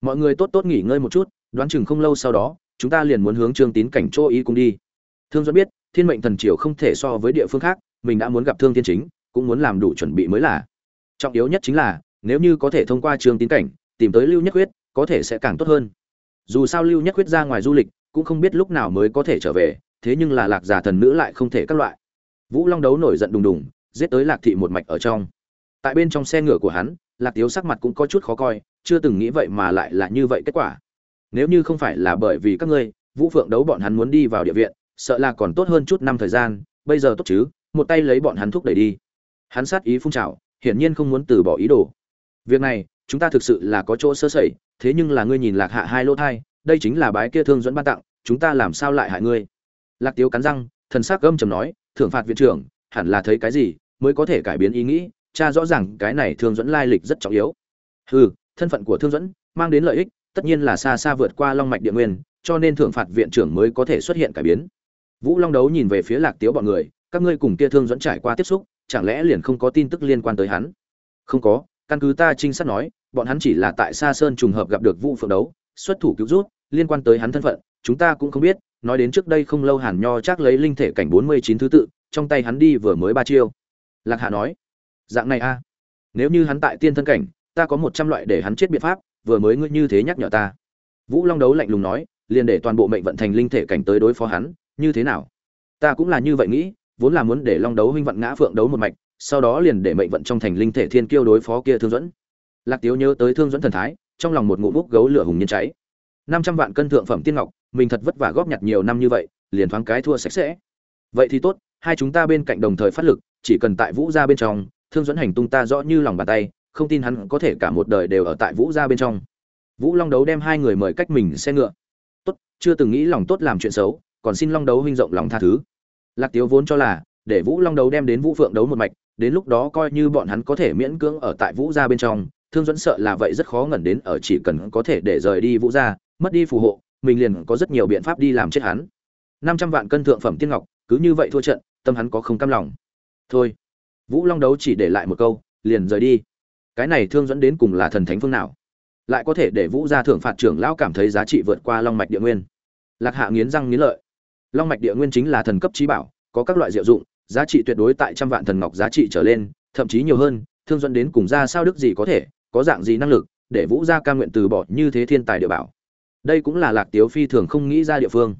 Mọi người tốt tốt nghỉ ngơi một chút, đoán chừng không lâu sau đó, chúng ta liền muốn hướng trương tín cảnh chỗ ý cùng đi. Thương dẫn biết, thiên mệnh thần triều không thể so với địa phương khác, mình đã muốn gặp thương thiên chính, cũng muốn làm đủ chuẩn bị mới là. Trọng yếu nhất chính là, nếu như có thể thông qua trương tín cảnh, tìm tới lưu nhất huyết có thể sẽ càng tốt hơn. Dù sao lưu nhất quyết ra ngoài du lịch, cũng không biết lúc nào mới có thể trở về, thế nhưng là lạc giả thần nữ lại không thể các loại. Vũ long đấu nổi giận đùng đùng, giết tới lạc thị một mạch ở trong. Tại bên trong xe ngựa của hắn, lạc tiếu sắc mặt cũng có chút khó coi, chưa từng nghĩ vậy mà lại là như vậy kết quả. Nếu như không phải là bởi vì các ngươi, vũ phượng đấu bọn hắn muốn đi vào địa viện, sợ là còn tốt hơn chút năm thời gian, bây giờ tốt chứ, một tay lấy bọn hắn thúc đẩy đi. Hắn sát ý phun trào, hiển nhiên không muốn từ bỏ ý đồ. Việc này chúng ta thực sự là có chỗ sơ sẩy, thế nhưng là ngươi nhìn lạc hạ hai lỗ thai, đây chính là bái kia thương dẫn ban tặng, chúng ta làm sao lại hại ngươi? Lạc tiếu cắn răng, thần s ắ c gâm chầm nói, thưởng phạt viện trưởng, hẳn là thấy cái gì mới có thể cải biến ý nghĩ, cha rõ ràng cái này thương dẫn lai lịch rất trọng yếu. Ừ thân phận của thương dẫn mang đến lợi ích, tất nhiên là xa xa vượt qua long mạch địa nguyên, cho nên thưởng phạt viện trưởng mới có thể xuất hiện cải biến. Vũ long đấu nhìn về phía lạc tiếu bọn người, các ngươi cùng kia thương dẫn trải qua tiếp xúc, chẳng lẽ liền không có tin tức liên quan tới hắn? Không có, căn cứ ta trinh sát nói bọn hắn chỉ là tại xa sơn trùng hợp gặp được Vu phượng đấu, xuất thủ cứu rút, liên quan tới hắn thân phận, chúng ta cũng không biết, nói đến trước đây không lâu hàn nho chắc lấy linh thể cảnh bốn mươi chín thứ tự, trong tay hắn đi vừa mới ba chiêu. Lạc hạ nói, dạng này a, nếu như hắn tại tiên thân cảnh, ta có một trăm loại để hắn chết biện pháp, vừa mới ngươi như thế nhắc nhở ta. Vũ long đấu lạnh lùng nói, liền để toàn bộ mệnh vận thành linh thể cảnh tới đối phó hắn, như thế nào? Ta cũng là như vậy nghĩ, vốn là muốn để long đấu huynh vận ngã phượng đấu một mạch, sau đó liền để mệnh vận trong thành linh thể thiên kiêu đối phó kia thương dẫn lạc tiếu nhớ tới thương dẫn thần thái, trong lòng một ngụm bút gấu lửa hùng nhiên cháy. Năm trăm vạn cân thượng phẩm tiên ngọc, mình thật vất vả góp nhặt nhiều năm như vậy, liền thoáng cái thua sạch sẽ. Vậy thì tốt, hai chúng ta bên cạnh đồng thời phát lực, chỉ cần tại vũ gia bên trong, thương dẫn hành tung ta rõ như lòng bàn tay, không tin hắn có thể cả một đời đều ở tại vũ gia bên trong. Vũ long đấu đem hai người mời cách mình xe ngựa. Tốt, chưa từng nghĩ lòng tốt làm chuyện xấu, còn xin long đấu huynh rộng lòng tha thứ. Lạc tiếu vốn cho là, để vũ long đấu đem đến vũ phượng đấu một mạch, đến lúc đó coi như bọn hắn có thể miễn cưỡng ở tại vũ gia bên trong thương dẫn sợ là vậy rất khó ngẩn đến ở chỉ cần có thể để rời đi vũ gia, mất đi phù hộ, mình liền có rất nhiều biện pháp đi làm chết hắn. Năm trăm vạn cân thượng phẩm tiên ngọc, cứ như vậy thua trận, tâm hắn có không cam lòng. Thôi, vũ long đấu chỉ để lại một câu, liền rời đi. Cái này thương dẫn đến cùng là thần thánh phương nào? Lại có thể để vũ gia thưởng phạt trưởng lão cảm thấy giá trị vượt qua long mạch địa nguyên. Lạc hạ nghiến răng nghiến lợi. Long mạch địa nguyên chính là thần cấp trí bảo, có các loại diệu dụng, giá trị tuyệt đối tại trăm vạn thần ngọc giá trị trở lên, thậm chí nhiều hơn, thương dẫn đến cùng ra sao đức gì có thể có dạng gì năng lực để vũ gia ca nguyện từ bỏ như thế thiên tài địa bảo? Đây cũng là lạc tiếu phi thường không nghĩ ra địa phương.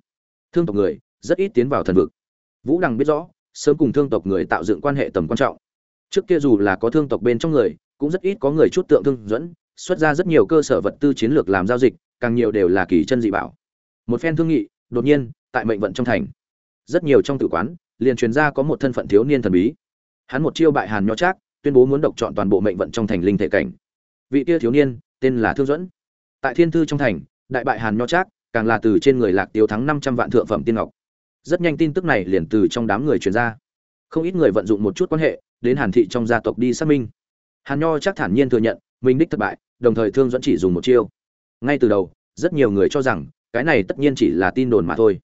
Thương tộc người, rất ít tiến vào thần vực. Vũ đằng biết rõ, sớm cùng thương tộc người tạo dựng quan hệ tầm quan trọng. Trước kia dù là có thương tộc bên trong người, cũng rất ít có người chút tượng thương dẫn, xuất ra rất nhiều cơ sở vật tư chiến lược làm giao dịch, càng nhiều đều là kỳ chân dị bảo. Một phen thương nghị, đột nhiên, tại mệnh vận trong thành. Rất nhiều trong tử quán, liền truyền ra có một thân phận thiếu niên thần bí. Hắn một chiêu bại hàn nho trác, tuyên bố muốn độc chọn toàn bộ mệnh vận trong thành linh thể cảnh vị kia thiếu niên, tên là thương dẫn tại thiên thư trong thành, đại bại hàn nho trác, càng là từ trên người lạc tiêu thắng năm trăm vạn thượng phẩm tiên ngọc. Rất nhanh tin tức này liền từ trong đám người truyền ra. Không ít người vận dụng một chút quan hệ, đến hàn thị trong gia tộc đi xác minh. Hàn nho chắc thản nhiên thừa nhận, mình đích thất bại, đồng thời thương dẫn chỉ dùng một chiêu. Ngay từ đầu, rất nhiều người cho rằng, cái này tất nhiên chỉ là tin đồn mà thôi.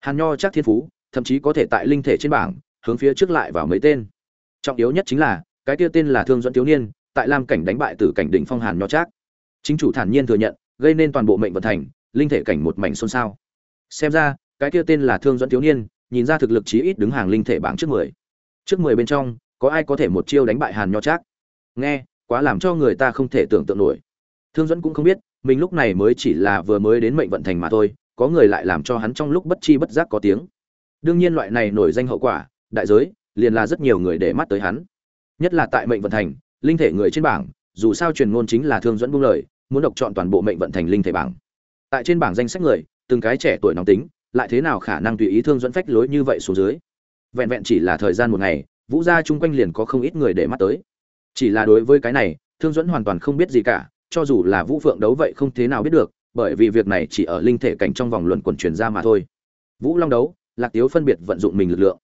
Hàn nho chắc thiên phú, thậm chí có thể tại linh thể trên bảng, hướng phía trước lại vào mấy tên. Trọng yếu nhất chính là, cái kia tên là thương dẫn thiếu niên tại lam cảnh đánh bại từ cảnh đỉnh phong hàn nho trác. Chính chủ thản nhiên thừa nhận, gây nên toàn bộ mệnh vận thành, linh thể cảnh một mảnh xôn xao. Xem ra, cái kia tên là thương dẫn thiếu niên, nhìn ra thực lực chí ít đứng hàng linh thể bảng trước mười. Trước mười bên trong, có ai có thể một chiêu đánh bại hàn nho trác? Nghe, quá làm cho người ta không thể tưởng tượng nổi. Thương dẫn cũng không biết, mình lúc này mới chỉ là vừa mới đến mệnh vận thành mà thôi, có người lại làm cho hắn trong lúc bất chi bất giác có tiếng. Đương nhiên loại này nổi danh hậu quả, đại giới, liền là rất nhiều người để mắt tới hắn. Nhất là tại mệnh vận thành linh thể người trên bảng, dù sao truyền ngôn chính là thương dẫn buông lời, muốn độc chọn toàn bộ mệnh vận thành linh thể bảng. Tại trên bảng danh sách người, từng cái trẻ tuổi nóng tính, lại thế nào khả năng tùy ý thương dẫn phách lối như vậy xuống dưới? Vẹn vẹn chỉ là thời gian một ngày, vũ gia chung quanh liền có không ít người để mắt tới. Chỉ là đối với cái này, thương dẫn hoàn toàn không biết gì cả, cho dù là vũ phượng đấu vậy không thế nào biết được, bởi vì việc này chỉ ở linh thể cảnh trong vòng luận quần truyền ra mà thôi. Vũ long đấu, lạc tiếu phân biệt vận dụng mình lực lượng.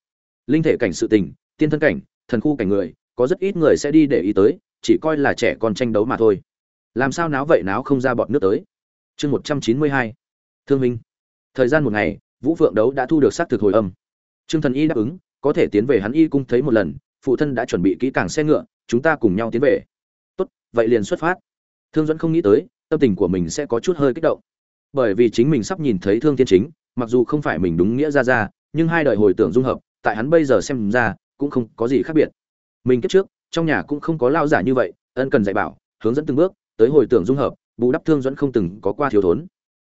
Linh thể cảnh sự tình, tiên thân cảnh, thần khu cảnh người có rất ít người sẽ đi để ý tới, chỉ coi là trẻ con tranh đấu mà thôi. Làm sao náo vậy náo không ra bọn nước tới? Chương một trăm chín mươi hai. Thương minh. Thời gian một ngày, vũ phượng đấu đã thu được xác thực hồi âm. Trương thần y đáp ứng, có thể tiến về hắn y cung thấy một lần, phụ thân đã chuẩn bị kỹ càng xe ngựa, chúng ta cùng nhau tiến về. Tốt, vậy liền xuất phát. Thương dẫn không nghĩ tới, tâm tình của mình sẽ có chút hơi kích động. Bởi vì chính mình sắp nhìn thấy thương thiên chính, mặc dù không phải mình đúng nghĩa ra ra, nhưng hai đời hồi tưởng dung hợp, tại hắn bây giờ xem ra, cũng không có gì khác biệt mình kiếp trước, trong nhà cũng không có lao giả như vậy, ân cần dạy bảo, hướng dẫn từng bước, tới hồi tưởng dung hợp, bù đắp thương dẫn không từng có qua thiếu thốn.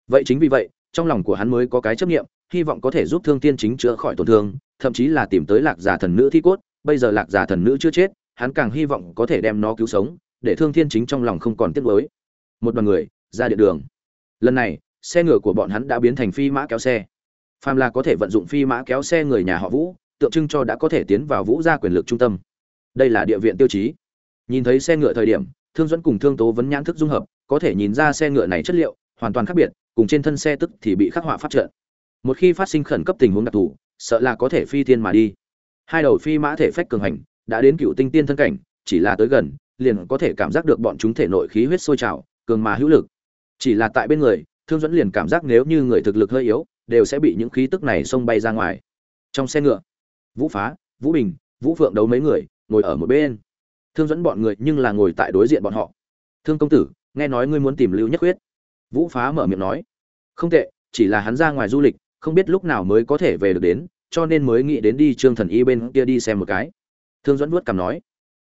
Vậy chính vì vậy, trong lòng của hắn mới có cái chấp niệm, hy vọng có thể giúp thương tiên chính chữa khỏi tổn thương, thậm chí là tìm tới lạc giả thần nữ thi cốt, bây giờ lạc giả thần nữ chưa chết, hắn càng hy vọng có thể đem nó cứu sống, để thương thiên chính trong lòng không còn tiếc nuối. Một đoàn người, ra địa đường. Lần này, xe ngựa của bọn hắn đã biến thành phi mã kéo xe. Phàm là có thể vận dụng phi mã kéo xe người nhà họ vũ, tượng trưng cho đã có thể tiến vào vũ gia quyền lực trung tâm đây là địa viện tiêu chí. Nhìn thấy xe ngựa thời điểm, thương dẫn cùng thương tố vấn nhãn thức dung hợp, có thể nhìn ra xe ngựa này chất liệu hoàn toàn khác biệt, cùng trên thân xe tức thì bị khắc họa phát trợ một khi phát sinh khẩn cấp tình huống đặc thù, sợ là có thể phi thiên mà đi. Hai đầu phi mã thể phách cường hành, đã đến cựu tinh tiên thân cảnh, chỉ là tới gần, liền có thể cảm giác được bọn chúng thể nội khí huyết sôi trào, cường mà hữu lực. Chỉ là tại bên người, thương dẫn liền cảm giác nếu như người thực lực hơi yếu, đều sẽ bị những khí tức này xông bay ra ngoài. Trong xe ngựa, vũ phá, vũ bình, vũ phượng đấu mấy người ngồi ở một bên. Thương dẫn bọn người nhưng là ngồi tại đối diện bọn họ. Thương công tử, nghe nói ngươi muốn tìm lưu nhất huyết vũ phá mở miệng nói. Không tệ, chỉ là hắn ra ngoài du lịch, không biết lúc nào mới có thể về được đến, cho nên mới nghĩ đến đi trương thần y bên kia đi xem một cái. Thương dẫn vuốt cằm nói.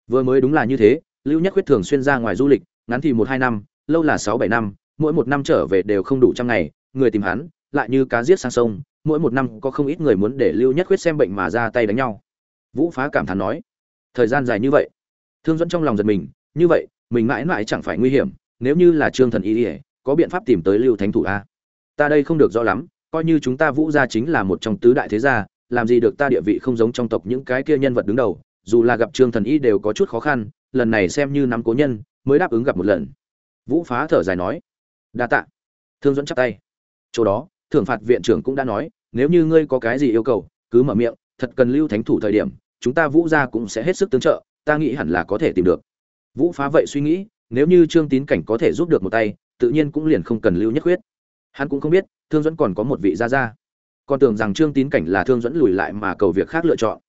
Vừa mới đúng là như thế, lưu nhất huyết thường xuyên ra ngoài du lịch, ngắn thì một hai năm, lâu là sáu bảy năm, mỗi một năm trở về đều không đủ trăm ngày, người tìm hắn, lại như cá giết sang sông, mỗi một năm có không ít người muốn để lưu nhất huyết xem bệnh mà ra tay đánh nhau. Vũ phá cảm thán nói thời gian dài như vậy. Thương dẫn trong lòng giật mình, như vậy, mình mãi mãi chẳng phải nguy hiểm, nếu như là trương thần y ỉa có biện pháp tìm tới lưu thánh thủ a? Ta đây không được rõ lắm, coi như chúng ta vũ gia chính là một trong tứ đại thế gia, làm gì được ta địa vị không giống trong tộc những cái kia nhân vật đứng đầu, dù là gặp trương thần y đều có chút khó khăn, lần này xem như nắm cố nhân, mới đáp ứng gặp một lần. Vũ phá thở dài nói, đa tạ. Thương dẫn chắp tay. Chỗ đó, thưởng phạt viện trưởng cũng đã nói, nếu như ngươi có cái gì yêu cầu, cứ mở miệng, thật cần lưu thánh thủ thời điểm chúng ta vũ gia cũng sẽ hết sức tương trợ, ta nghĩ hẳn là có thể tìm được. Vũ phá vậy suy nghĩ, nếu như trương tín cảnh có thể giúp được một tay, tự nhiên cũng liền không cần lưu nhất huyết hắn cũng không biết, thương dẫn còn có một vị gia gia. Còn tưởng rằng trương tín cảnh là thương dẫn lùi lại mà cầu việc khác lựa chọn.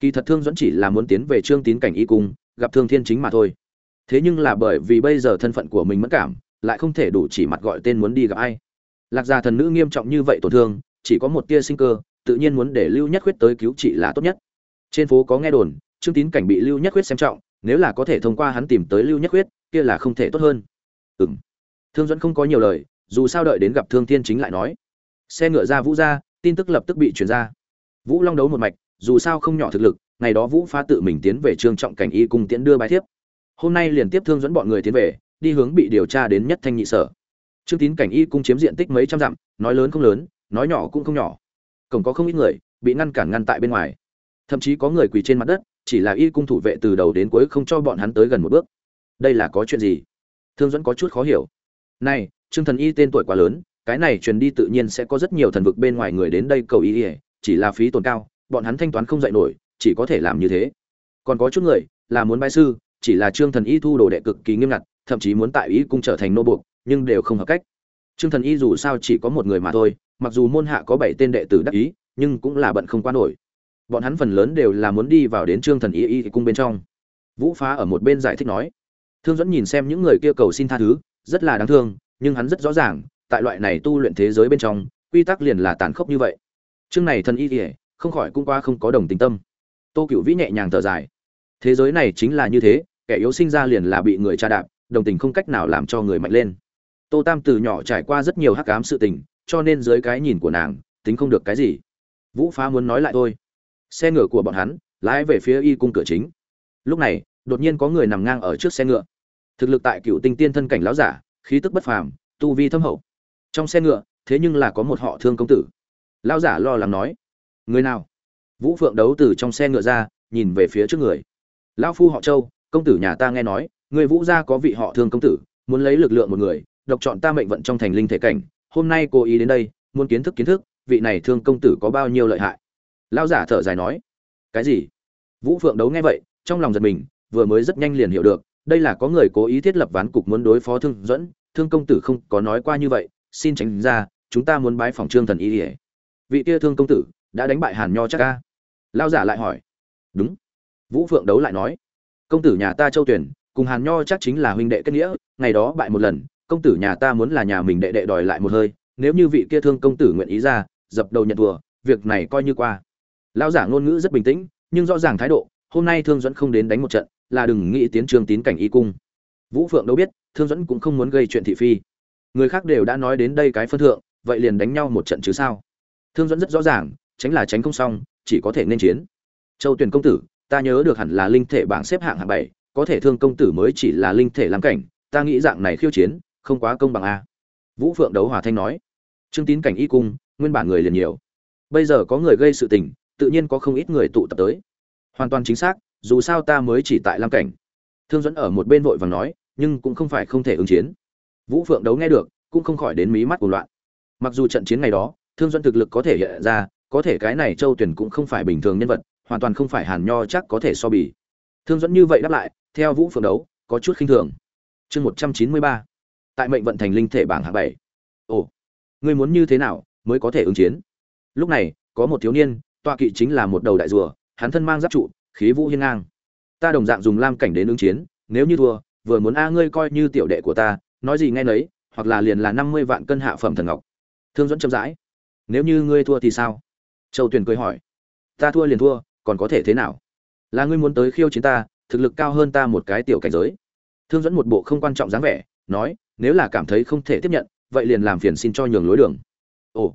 Kỳ thật thương dẫn chỉ là muốn tiến về trương tín cảnh y cung, gặp thương thiên chính mà thôi. Thế nhưng là bởi vì bây giờ thân phận của mình mất cảm, lại không thể đủ chỉ mặt gọi tên muốn đi gặp ai. Lạc gia thần nữ nghiêm trọng như vậy tổn thương, chỉ có một tia sinh cơ, tự nhiên muốn để lưu nhất khuyết tới cứu trị là tốt nhất trên phố có nghe đồn, trương tín cảnh bị lưu nhất quyết xem trọng, nếu là có thể thông qua hắn tìm tới lưu nhất quyết kia là không thể tốt hơn. Ừng thương dẫn không có nhiều lời, dù sao đợi đến gặp thương thiên chính lại nói. Xe ngựa ra vũ ra tin tức lập tức bị chuyển ra. Vũ long đấu một mạch, dù sao không nhỏ thực lực, ngày đó vũ phá tự mình tiến về trương trọng cảnh y cùng tiễn đưa bài thiếp. Hôm nay liền tiếp thương dẫn bọn người tiến về, đi hướng bị điều tra đến nhất thanh nhị sở. Trương tín cảnh y cung chiếm diện tích mấy trăm dặm, nói lớn không lớn, nói nhỏ cũng không nhỏ. Cổng có không ít người, bị ngăn cản ngăn tại bên ngoài thậm chí có người quỳ trên mặt đất, chỉ là y cung thủ vệ từ đầu đến cuối không cho bọn hắn tới gần một bước. Đây là có chuyện gì? Thương dẫn có chút khó hiểu. Này, trương thần y tên tuổi quá lớn, cái này truyền đi tự nhiên sẽ có rất nhiều thần vực bên ngoài người đến đây cầu y ỉa chỉ là phí tồn cao, bọn hắn thanh toán không dạy nổi, chỉ có thể làm như thế. Còn có chút người, là muốn bãi sư, chỉ là trương thần y thu đồ đệ cực kỳ nghiêm ngặt, thậm chí muốn tại y cung trở thành nô buộc, nhưng đều không hợp cách. Trương thần y dù sao chỉ có một người mà thôi, mặc dù môn hạ có bảy tên đệ tử đắc ý, nhưng cũng là bận không qua nổi bọn hắn phần lớn đều là muốn đi vào đến trương thần y y cung bên trong. Vũ phá ở một bên giải thích nói, thương dẫn nhìn xem những người kia cầu xin tha thứ, rất là đáng thương, nhưng hắn rất rõ ràng, tại loại này tu luyện thế giới bên trong, quy tắc liền là tàn khốc như vậy. Chương này thần y ỉa không khỏi cũng qua không có đồng tình tâm. Tô cựu vĩ nhẹ nhàng thở dài, thế giới này chính là như thế, kẻ yếu sinh ra liền là bị người tra đạp, đồng tình không cách nào làm cho người mạnh lên. Tô tam từ nhỏ trải qua rất nhiều hắc ám sự tình, cho nên dưới cái nhìn của nàng, tính không được cái gì. Vũ phá muốn nói lại thôi xe ngựa của bọn hắn lái về phía y cung cửa chính. Lúc này, đột nhiên có người nằm ngang ở trước xe ngựa. Thực lực tại cựu tinh tiên thân cảnh lão giả, khí tức bất phàm, tu vi thâm hậu. Trong xe ngựa, thế nhưng là có một họ thương công tử. Lão giả lo lắng nói, người nào? Vũ phượng đấu từ trong xe ngựa ra, nhìn về phía trước người. Lão phu họ châu, công tử nhà ta nghe nói, người vũ gia có vị họ thương công tử, muốn lấy lực lượng một người, độc chọn ta mệnh vận trong thành linh thể cảnh. Hôm nay cố ý đến đây, muốn kiến thức kiến thức, vị này thương công tử có bao nhiêu lợi hại? Lão giả thở dài nói, cái gì? Vũ phượng đấu nghe vậy, trong lòng giật mình, vừa mới rất nhanh liền hiểu được, đây là có người cố ý thiết lập ván cục muốn đối phó thương dẫn thương công tử không có nói qua như vậy, xin tránh ra, chúng ta muốn bái phòng trương thần y ỉa vị kia thương công tử đã đánh bại hàn nho chắc ca lao giả lại hỏi, đúng. Vũ phượng đấu lại nói, công tử nhà ta châu tuyển cùng hàn nho chắc chính là huynh đệ kết nghĩa, ngày đó bại một lần, công tử nhà ta muốn là nhà mình đệ đệ đòi lại một hơi, nếu như vị kia thương công tử nguyện ý ra, dập đầu nhận thua, việc này coi như qua lão giả ngôn ngữ rất bình tĩnh, nhưng rõ ràng thái độ, hôm nay thương dẫn không đến đánh một trận, là đừng nghĩ tiến trường tín cảnh y cung. Vũ phượng đâu biết, thương dẫn cũng không muốn gây chuyện thị phi. Người khác đều đã nói đến đây cái phân thượng, vậy liền đánh nhau một trận chứ sao? Thương dẫn rất rõ ràng, tránh là tránh không xong, chỉ có thể nên chiến. Châu tuyền công tử, ta nhớ được hẳn là linh thể bảng xếp hạng hạng bảy, có thể thương công tử mới chỉ là linh thể làm cảnh, ta nghĩ dạng này khiêu chiến, không quá công bằng a. Vũ phượng đấu hòa thanh nói. Trương tín cảnh y cung, nguyên bản người liền nhiều. Bây giờ có người gây sự tình tự nhiên có không ít người tụ tập tới. Hoàn toàn chính xác, dù sao ta mới chỉ tại lam cảnh. Thương dẫn ở một bên vội vàng nói, nhưng cũng không phải không thể ứng chiến. Vũ phượng đấu nghe được, cũng không khỏi đến mí mắt cuồng loạn. Mặc dù trận chiến ngày đó, thương dẫn thực lực có thể hiện ra, có thể cái này châu tuyển cũng không phải bình thường nhân vật, hoàn toàn không phải hàn nho chắc có thể so bì. Thương dẫn như vậy đáp lại, theo vũ phượng đấu, có chút khinh thường. Chương một trăm chín mươi ba, tại mệnh vận thành linh thể bảng hạng bảy. Ồ, ngươi muốn như thế nào mới có thể ứng chiến? Lúc này, có một thiếu niên tọa kỵ chính là một đầu đại rùa, hắn thân mang giáp trụ, khí vũ hiên ngang. Ta đồng dạng dùng lam cảnh đến ứng chiến, nếu như thua, vừa muốn a ngươi coi như tiểu đệ của ta, nói gì nghe nấy, hoặc là liền là năm mươi vạn cân hạ phẩm thần ngọc. Thương dẫn chậm rãi, nếu như ngươi thua thì sao? Châu tuyền cười hỏi, ta thua liền thua, còn có thể thế nào? Là ngươi muốn tới khiêu chiến ta, thực lực cao hơn ta một cái tiểu cảnh giới. Thương dẫn một bộ không quan trọng dáng vẻ, nói, nếu là cảm thấy không thể tiếp nhận, vậy liền làm phiền xin cho nhường lối đường. Ồ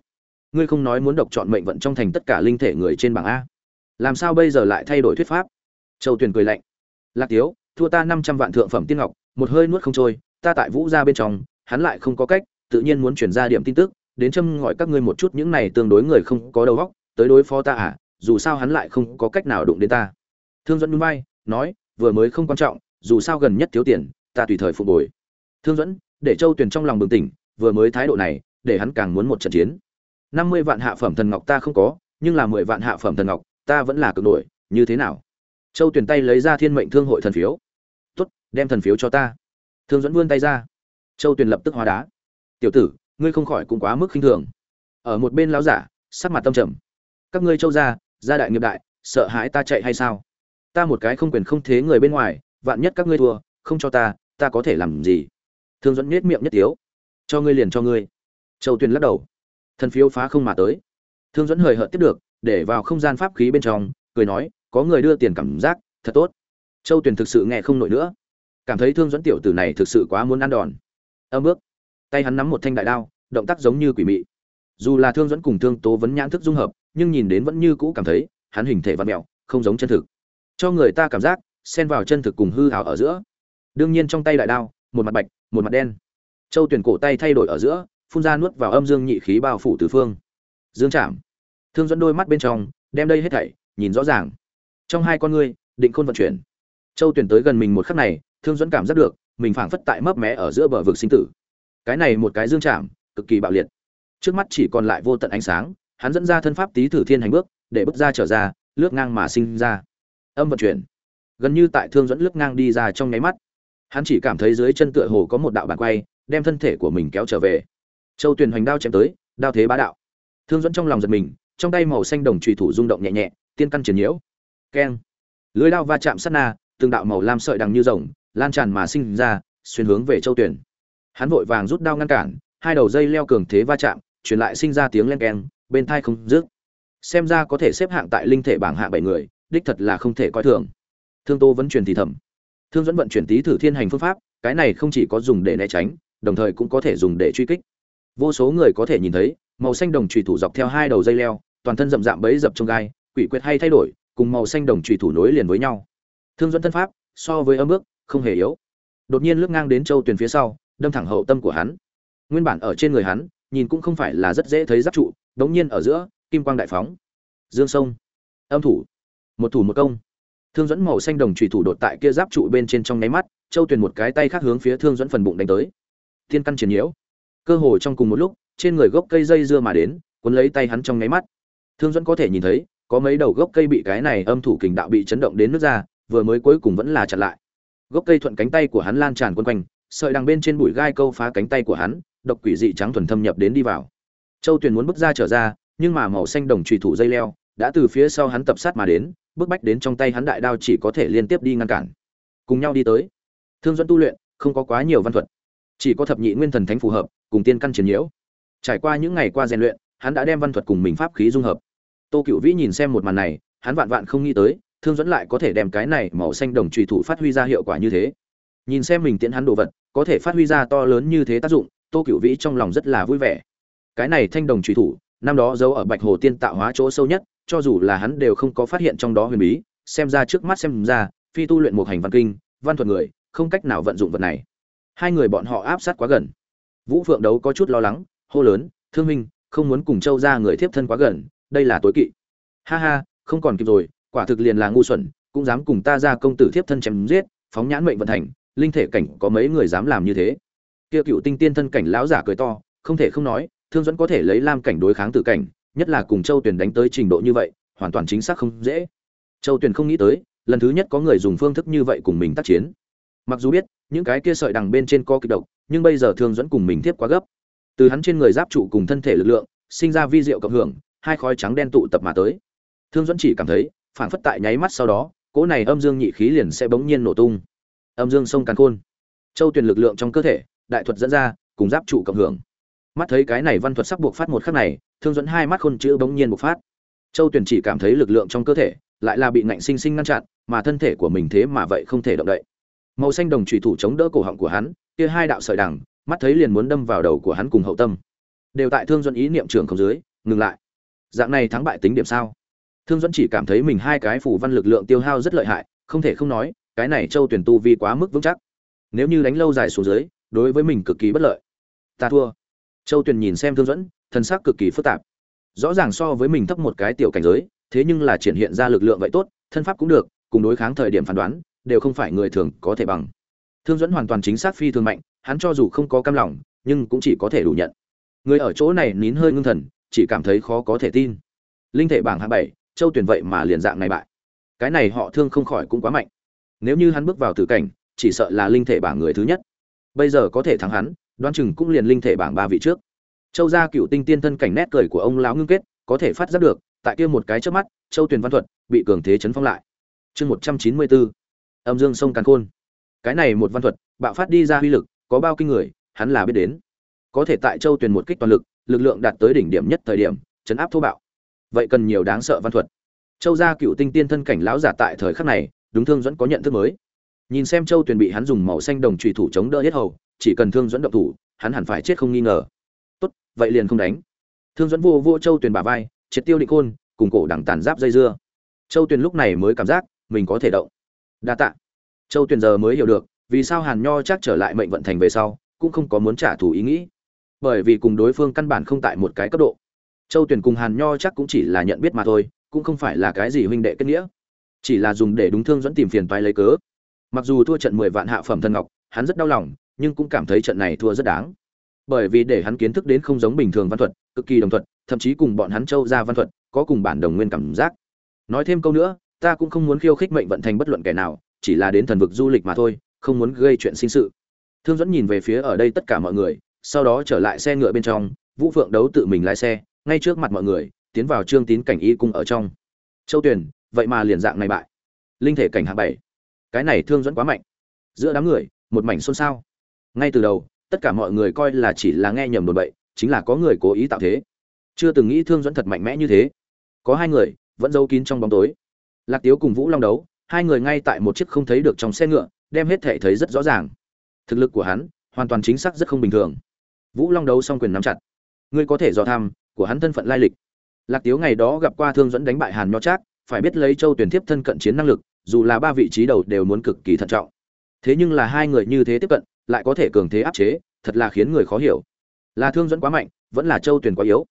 ngươi không nói muốn độc chọn mệnh vận trong thành tất cả linh thể người trên bảng a. Làm sao bây giờ lại thay đổi thuyết pháp? Châu tuyền cười lạnh. Lạc tiếu, thua ta năm trăm vạn thượng phẩm tiên ngọc, một hơi nuốt không trôi, ta tại vũ ra bên trong, hắn lại không có cách, tự nhiên muốn chuyển ra điểm tin tức, đến châm ngọi các ngươi một chút những này tương đối người không có đầu óc, tới đối phó ta à dù sao hắn lại không có cách nào đụng đến ta. Thương dẫn núi bay nói, vừa mới không quan trọng, dù sao gần nhất thiếu tiền, ta tùy thời phục hồi. Thương dẫn để châu tuyền trong lòng bừng tỉnh, vừa mới thái độ này, để hắn càng muốn một trận chiến năm mươi vạn hạ phẩm thần ngọc ta không có, nhưng là mười vạn hạ phẩm thần ngọc, ta vẫn là cực nổi, như thế nào? Châu tuyền tay lấy ra thiên mệnh thương hội thần phiếu. Tốt, đem thần phiếu cho ta. Thương dẫn vươn tay ra. Châu tuyền lập tức hóa đá. Tiểu tử, ngươi không khỏi cũng quá mức khinh thường. Ở một bên lão giả, sắc mặt tâm trầm. Các ngươi châu gia gia đại nghiệp đại, sợ hãi ta chạy hay sao? Ta một cái không quyền không thế người bên ngoài, vạn nhất các ngươi thua, không cho ta ta có thể làm gì? Thương dẫn nhếch miệng nhất tiếu. Cho ngươi liền cho ngươi. Châu tuyền lắc đầu thần phiếu phá không mà tới. Thương dẫn hời hợt tiếp được, để vào không gian pháp khí bên trong, cười nói, có người đưa tiền cảm giác, thật tốt. Châu tuyền thực sự nghe không nổi nữa. Cảm thấy thương dẫn tiểu tử này thực sự quá muốn ăn đòn. Âm bước. Tay hắn nắm một thanh đại đao, động tác giống như quỷ mị. Dù là thương dẫn cùng thương tố vấn nhãn thức dung hợp, nhưng nhìn đến vẫn như cũ cảm thấy, hắn hình thể văn mẹo, không giống chân thực. Cho người ta cảm giác, xen vào chân thực cùng hư hào ở giữa. Đương nhiên trong tay đại đao, một mặt bạch, một mặt đen. Châu tuyển cổ tay thay đổi ở giữa phun ra nuốt vào âm dương nhị khí bao phủ tứ phương. Dương chạm thương dẫn đôi mắt bên trong, đem đây hết thảy, nhìn rõ ràng. Trong hai con ngươi, định khôn vận chuyển. Châu tuyển tới gần mình một khắc này, thương dẫn cảm giác được, mình phảng phất tại mấp mé ở giữa bờ vực sinh tử. Cái này một cái dương chạm cực kỳ bạo liệt. Trước mắt chỉ còn lại vô tận ánh sáng, hắn dẫn ra thân pháp tý thử thiên hành bước, để bước ra trở ra, lướt ngang mà sinh ra. Âm vận chuyển. Gần như tại thương dẫn lướt ngang đi ra trong nháy mắt. Hắn chỉ cảm thấy dưới chân tựa hồ có một đạo bàn quay, đem thân thể của mình kéo trở về châu tuyền hoành đao chém tới, đao thế bá đạo. Thương dẫn trong lòng giật mình, trong tay màu xanh đồng trùy thủ rung động nhẹ nhẹ, tiên căn triển nhiễu. Keng. Lưới đao va chạm sát na, từng đạo màu lam sợi đằng như rồng, lan tràn mà sinh ra, xuyên hướng về châu Tuyền. hắn vội vàng rút đao ngăn cản, hai đầu dây leo cường thế va chạm, truyền lại sinh ra tiếng len keng, bên thai không dứt. Xem ra có thể xếp hạng tại linh thể bảng hạ bảy người, đích thật là không thể coi thường. Thương tô vẫn truyền thì thầm. Thương dẫn vận chuyển tí thử thiên hành phương pháp, cái này không chỉ có dùng để né tránh, đồng thời cũng có thể dùng để truy kích vô số người có thể nhìn thấy, màu xanh đồng trùy thủ dọc theo hai đầu dây leo, toàn thân rậm rạm bấy dập trong gai, quỷ quyệt hay thay đổi, cùng màu xanh đồng trùy thủ nối liền với nhau. Thương dẫn thân pháp, so với âm bước, không hề yếu. Đột nhiên lướt ngang đến châu tuyền phía sau, đâm thẳng hậu tâm của hắn. Nguyên bản ở trên người hắn, nhìn cũng không phải là rất dễ thấy giáp trụ, đống nhiên ở giữa, kim quang đại phóng. Dương sông. Âm thủ. Một thủ một công. Thương dẫn màu xanh đồng trùy thủ đột tại kia giáp trụ bên trên trong nháy mắt, châu tuyền một cái tay khác hướng phía thương dẫn phần bụng đánh tới. Thiên căn triển nhiễu cơ hồ trong cùng một lúc, trên người gốc cây dây dưa mà đến, cuốn lấy tay hắn trong nháy mắt. Thương dẫn có thể nhìn thấy, có mấy đầu gốc cây bị cái này âm thủ kình đạo bị chấn động đến nước ra vừa mới cuối cùng vẫn là chặn lại. Gốc cây thuận cánh tay của hắn lan tràn quân quanh, sợi đằng bên trên bụi gai câu phá cánh tay của hắn, độc quỷ dị trắng thuần thâm nhập đến đi vào. Châu tuyền muốn bước ra trở ra, nhưng mà màu xanh đồng trùy thủ dây leo đã từ phía sau hắn tập sát mà đến, bước bách đến trong tay hắn đại đao chỉ có thể liên tiếp đi ngăn cản. Cùng nhau đi tới. Thương dẫn tu luyện, không có quá nhiều văn thuật, chỉ có thập nhị nguyên thần thánh phù hợp cùng tiên căn chiến nhiễu. Trải qua những ngày qua rèn luyện, hắn đã đem văn thuật cùng mình pháp khí dung hợp. Tô cựu vĩ nhìn xem một màn này, hắn vạn vạn không nghĩ tới, thương dẫn lại có thể đem cái này màu xanh đồng trùy thủ phát huy ra hiệu quả như thế. Nhìn xem mình tiễn hắn đồ vật, có thể phát huy ra to lớn như thế tác dụng, tô cựu vĩ trong lòng rất là vui vẻ. Cái này thanh đồng trùy thủ, năm đó giấu ở bạch hồ tiên tạo hóa chỗ sâu nhất, cho dù là hắn đều không có phát hiện trong đó huyền bí, xem ra trước mắt xem ra, phi tu luyện một hành văn kinh, văn thuật người, không cách nào vận dụng vật này. Hai người bọn họ áp sát quá gần vũ phượng đấu có chút lo lắng, hô lớn, thương minh không muốn cùng châu ra người thiếp thân quá gần, đây là tối kỵ. Ha ha, không còn kịp rồi, quả thực liền là ngu xuẩn, cũng dám cùng ta ra công tử thiếp thân chém giết, phóng nhãn mệnh vận thành linh thể cảnh có mấy người dám làm như thế? Kia cựu tinh tiên thân cảnh lão giả cười to, không thể không nói, thương dẫn có thể lấy lam cảnh đối kháng tử cảnh, nhất là cùng châu tuyền đánh tới trình độ như vậy, hoàn toàn chính xác không dễ. Châu tuyền không nghĩ tới, lần thứ nhất có người dùng phương thức như vậy cùng mình tác chiến. Mặc dù biết, những cái kia sợi đằng bên trên có kịch độc nhưng bây giờ thương dẫn cùng mình tiếp quá gấp. Từ hắn trên người giáp trụ cùng thân thể lực lượng, sinh ra vi diệu cộng hưởng, hai khói trắng đen tụ tập mà tới. Thương dẫn chỉ cảm thấy phản phất tại nháy mắt sau đó, cỗ này âm dương nhị khí liền sẽ bỗng nhiên nổ tung. Âm dương sông càn khôn. Châu tuyền lực lượng trong cơ thể, đại thuật dẫn ra, cùng giáp trụ cộng hưởng. Mắt thấy cái này văn thuật sắp buộc phát một khắc này, thương dẫn hai mắt khôn chữ bỗng nhiên bộc phát. Châu tuyền chỉ cảm thấy lực lượng trong cơ thể lại là bị nạnh sinh sinh ngăn chặn, mà thân thể của mình thế mà vậy không thể động đậy màu xanh đồng trùy thủ chống đỡ cổ họng của hắn, kia hai đạo sợi đằng, mắt thấy liền muốn đâm vào đầu của hắn cùng hậu tâm. Đều tại thương dẫn ý niệm trường không dưới, ngừng lại. Dạng này thắng bại tính điểm sao? Thương dẫn chỉ cảm thấy mình hai cái phủ văn lực lượng tiêu hao rất lợi hại, không thể không nói, cái này châu tuyển tu vi quá mức vững chắc. Nếu như đánh lâu dài xuống dưới, đối với mình cực kỳ bất lợi. Ta thua. Châu tuyền nhìn xem thương dẫn thân xác cực kỳ phức tạp. Rõ ràng so với mình thấp một cái tiểu cảnh giới, thế nhưng là triển hiện ra lực lượng vậy tốt, thân pháp cũng được, cùng đối kháng thời điểm phán đoán đều không phải người thường có thể bằng. Thương dẫn hoàn toàn chính xác phi thường mạnh, hắn cho dù không có cam lòng, nhưng cũng chỉ có thể đủ nhận. Người ở chỗ này nín hơi ngưng thần, chỉ cảm thấy khó có thể tin. Linh thể bảng hạng bảy, châu tuyển vậy mà liền dạng này bại. Cái này họ thương không khỏi cũng quá mạnh. Nếu như hắn bước vào tử cảnh, chỉ sợ là linh thể bảng người thứ nhất. Bây giờ có thể thắng hắn, đoán chừng cũng liền linh thể bảng ba vị trước. Châu gia cựu tinh tiên thân cảnh nét cười của ông lão ngưng kết, có thể phát giác được, tại kia một cái trước mắt, châu tuyền văn thuật bị cường thế chấn phong lại. Chương một trăm chín mươi bốn âm dương sông càn khôn. Cái này một văn thuật, bạo phát đi ra uy lực, có bao kinh người, hắn là biết đến. Có thể tại châu tuyền một kích toàn lực lực lượng đạt tới đỉnh điểm nhất thời điểm, chấn áp thô bạo. Vậy cần nhiều đáng sợ văn thuật. Châu gia cựu tinh tiên thân cảnh lão giả tại thời khắc này, đúng thương dẫn có nhận thức mới. Nhìn xem châu tuyền bị hắn dùng màu xanh đồng trùy thủ chống đỡ hết hầu, chỉ cần thương dẫn động thủ, hắn hẳn phải chết không nghi ngờ. Tốt, vậy liền không đánh. Thương dẫn vô vô châu tuyền bà vai, triệt tiêu định khôn, cùng cổ đằng tàn giáp dây dưa. Châu tuyền lúc này mới cảm giác, mình có thể động đa tạ. Châu tuyền giờ mới hiểu được, vì sao hàn nho chắc trở lại mệnh vận thành về sau, cũng không có muốn trả thù ý nghĩ. Bởi vì cùng đối phương căn bản không tại một cái cấp độ. Châu tuyền cùng hàn nho chắc cũng chỉ là nhận biết mà thôi, cũng không phải là cái gì huynh đệ kết nghĩa. Chỉ là dùng để đúng thương dẫn tìm phiền toái lấy cớ. Mặc dù thua trận mười vạn hạ phẩm thân ngọc, hắn rất đau lòng, nhưng cũng cảm thấy trận này thua rất đáng. Bởi vì để hắn kiến thức đến không giống bình thường văn thuật, cực kỳ đồng thuận, thậm chí cùng bọn hắn châu ra văn thuật có cùng bản đồng nguyên cảm giác. Nói thêm câu nữa ta cũng không muốn khiêu khích mệnh vận thành bất luận kẻ nào, chỉ là đến thần vực du lịch mà thôi, không muốn gây chuyện sinh sự. Thương dẫn nhìn về phía ở đây tất cả mọi người, sau đó trở lại xe ngựa bên trong, vũ phượng đấu tự mình lái xe, ngay trước mặt mọi người, tiến vào trương tín cảnh y cung ở trong. Châu tuyền, vậy mà liền dạng này bại. Linh thể cảnh hạng bảy. Cái này thương dẫn quá mạnh. Giữa đám người, một mảnh xôn xao. Ngay từ đầu, tất cả mọi người coi là chỉ là nghe nhầm đồn bậy, chính là có người cố ý tạo thế. Chưa từng nghĩ thương dẫn thật mạnh mẽ như thế. Có hai người, vẫn giấu kín trong bóng tối lạc tiếu cùng vũ long đấu, hai người ngay tại một chiếc không thấy được trong xe ngựa, đem hết thể thấy rất rõ ràng. Thực lực của hắn hoàn toàn chính xác rất không bình thường. Vũ long đấu xong quyền nắm chặt. Ngươi có thể dò tham của hắn thân phận lai lịch. Lạc tiếu ngày đó gặp qua thương dẫn đánh bại hàn nho trác, phải biết lấy châu tuyển thiếp thân cận chiến năng lực, dù là ba vị trí đầu đều muốn cực kỳ thận trọng. Thế nhưng là hai người như thế tiếp cận, lại có thể cường thế áp chế, thật là khiến người khó hiểu. Là thương dẫn quá mạnh, vẫn là châu tuyển quá yếu.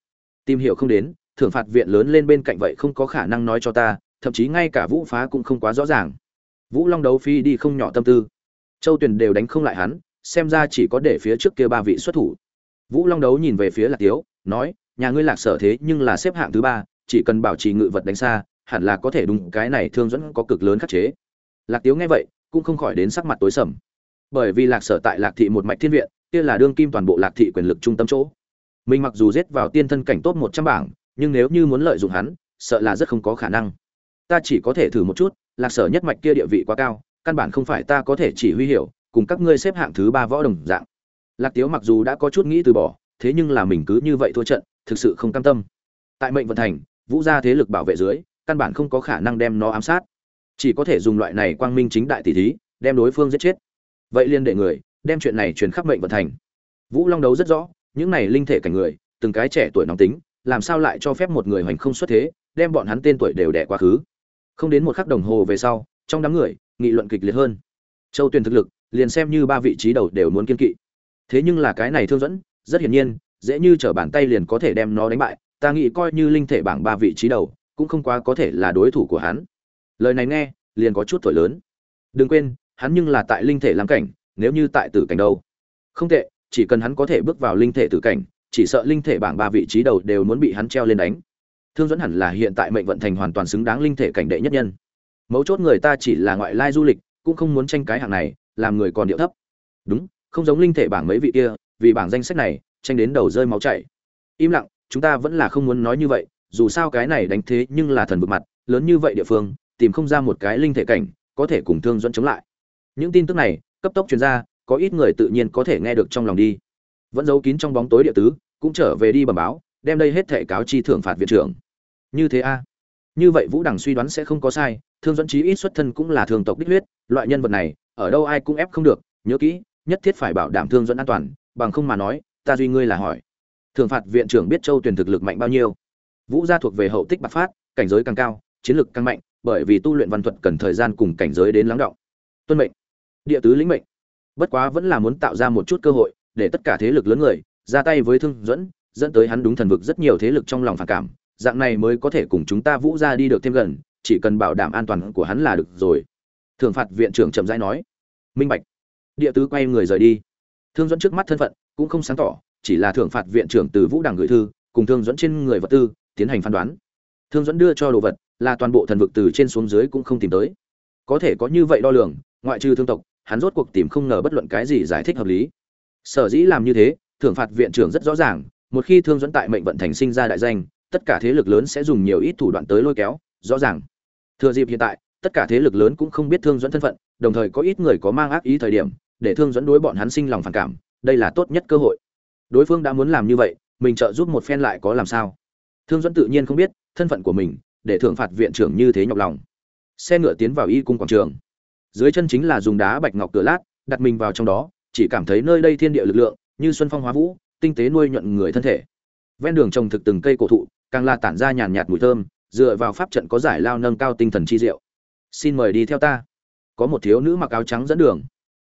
Tìm hiểu không đến, thưởng phạt viện lớn lên bên cạnh vậy không có khả năng nói cho ta thậm chí ngay cả vũ phá cũng không quá rõ ràng. Vũ long đấu phi đi không nhỏ tâm tư. Châu tuyền đều đánh không lại hắn, xem ra chỉ có để phía trước kia ba vị xuất thủ. Vũ long đấu nhìn về phía lạc tiếu, nói, nhà ngươi lạc sở thế nhưng là xếp hạng thứ ba, chỉ cần bảo trì ngự vật đánh xa, hẳn là có thể đúng cái này thương dẫn có cực lớn khắc chế. Lạc tiếu nghe vậy, cũng không khỏi đến sắc mặt tối sầm. Bởi vì lạc sở tại lạc thị một mạch thiên viện, kia là đương kim toàn bộ lạc thị quyền lực trung tâm chỗ. Mình mặc dù giết vào tiên thân cảnh tốt một trăm bảng, nhưng nếu như muốn lợi dụng hắn, sợ là rất không có khả năng ta chỉ có thể thử một chút, lạc sở nhất mạch kia địa vị quá cao, căn bản không phải ta có thể chỉ huy hiểu, cùng các ngươi xếp hạng thứ ba võ đồng dạng. Lạc tiếu mặc dù đã có chút nghĩ từ bỏ, thế nhưng là mình cứ như vậy thua trận, thực sự không cam tâm. Tại mệnh vận thành, vũ gia thế lực bảo vệ dưới, căn bản không có khả năng đem nó ám sát. Chỉ có thể dùng loại này quang minh chính đại tỷ thí, đem đối phương giết chết. Vậy liên đệ người, đem chuyện này truyền khắp mệnh vận thành. Vũ long đấu rất rõ, những này linh thể cảnh người, từng cái trẻ tuổi nóng tính, làm sao lại cho phép một người hoành không xuất thế, đem bọn hắn tên tuổi đều đẻ quá khứ không đến một khắc đồng hồ về sau, trong đám người, nghị luận kịch liệt hơn. Châu tuyền thực lực, liền xem như ba vị trí đầu đều muốn kiên kỵ. Thế nhưng là cái này thương dẫn, rất hiển nhiên, dễ như trở bàn tay liền có thể đem nó đánh bại, ta nghĩ coi như linh thể bảng ba vị trí đầu, cũng không quá có thể là đối thủ của hắn. Lời này nghe, liền có chút thổi lớn. Đừng quên, hắn nhưng là tại linh thể làm cảnh, nếu như tại tử cảnh đâu. Không tệ, chỉ cần hắn có thể bước vào linh thể tử cảnh, chỉ sợ linh thể bảng ba vị trí đầu đều muốn bị hắn treo lên đánh thương dẫn hẳn là hiện tại mệnh vận thành hoàn toàn xứng đáng linh thể cảnh đệ nhất nhân. Mấu chốt người ta chỉ là ngoại lai du lịch, cũng không muốn tranh cái hạng này, làm người còn điệu thấp. Đúng, không giống linh thể bảng mấy vị kia, vì bảng danh sách này, tranh đến đầu rơi máu chảy. Im lặng, chúng ta vẫn là không muốn nói như vậy, dù sao cái này đánh thế nhưng là thần vực mặt, lớn như vậy địa phương, tìm không ra một cái linh thể cảnh, có thể cùng thương dẫn chống lại. Những tin tức này, cấp tốc truyền ra, có ít người tự nhiên có thể nghe được trong lòng đi. Vẫn giấu kín trong bóng tối địa tứ, cũng trở về đi bẩm báo, đem đây hết thể cáo chi thưởng phạt viện trưởng như thế a? Như vậy vũ đằng suy đoán sẽ không có sai, thương dẫn chí ít xuất thân cũng là thường tộc đích huyết, loại nhân vật này, ở đâu ai cũng ép không được, nhớ kỹ, nhất thiết phải bảo đảm thương dẫn an toàn, bằng không mà nói, ta duy ngươi là hỏi. Thường phạt viện trưởng biết châu tuyển thực lực mạnh bao nhiêu. Vũ gia thuộc về hậu tích bạc phát, cảnh giới càng cao, chiến lực càng mạnh, bởi vì tu luyện văn thuật cần thời gian cùng cảnh giới đến lắng động. Tuân mệnh. Địa tứ lĩnh mệnh. Bất quá vẫn là muốn tạo ra một chút cơ hội, để tất cả thế lực lớn người ra tay với thương dẫn dẫn tới hắn đúng thần vực rất nhiều thế lực trong lòng phản cảm dạng này mới có thể cùng chúng ta vũ ra đi được thêm gần, chỉ cần bảo đảm an toàn của hắn là được rồi. Thưởng phạt viện trưởng chậm rãi nói. Minh bạch. Địa tứ quay người rời đi. Thương dẫn trước mắt thân phận cũng không sáng tỏ, chỉ là thưởng phạt viện trưởng từ vũ đảng gửi thư, cùng thương dẫn trên người vật tư tiến hành phán đoán. Thương dẫn đưa cho đồ vật, là toàn bộ thần vực từ trên xuống dưới cũng không tìm tới. Có thể có như vậy đo lường, ngoại trừ thương tộc, hắn rốt cuộc tìm không ngờ bất luận cái gì giải thích hợp lý. Sở dĩ làm như thế, thưởng phạt viện trưởng rất rõ ràng, một khi thương dẫn tại mệnh vận thành sinh ra đại danh tất cả thế lực lớn sẽ dùng nhiều ít thủ đoạn tới lôi kéo, rõ ràng. Thừa dịp hiện tại, tất cả thế lực lớn cũng không biết thương dẫn thân phận, đồng thời có ít người có mang ác ý thời điểm, để thương dẫn đối bọn hắn sinh lòng phản cảm, đây là tốt nhất cơ hội. Đối phương đã muốn làm như vậy, mình trợ giúp một phen lại có làm sao? Thương dẫn tự nhiên không biết thân phận của mình, để thưởng phạt viện trưởng như thế nhọc lòng. Xe ngựa tiến vào y cung quảng trường. Dưới chân chính là dùng đá bạch ngọc cửa lát, đặt mình vào trong đó, chỉ cảm thấy nơi đây thiên địa lực lượng, như xuân phong hóa vũ, tinh tế nuôi nhuận người thân thể ven đường trồng thực từng cây cổ thụ, càng là tản ra nhàn nhạt mùi thơm, dựa vào pháp trận có giải lao nâng cao tinh thần chi diệu. Xin mời đi theo ta. Có một thiếu nữ mặc áo trắng dẫn đường.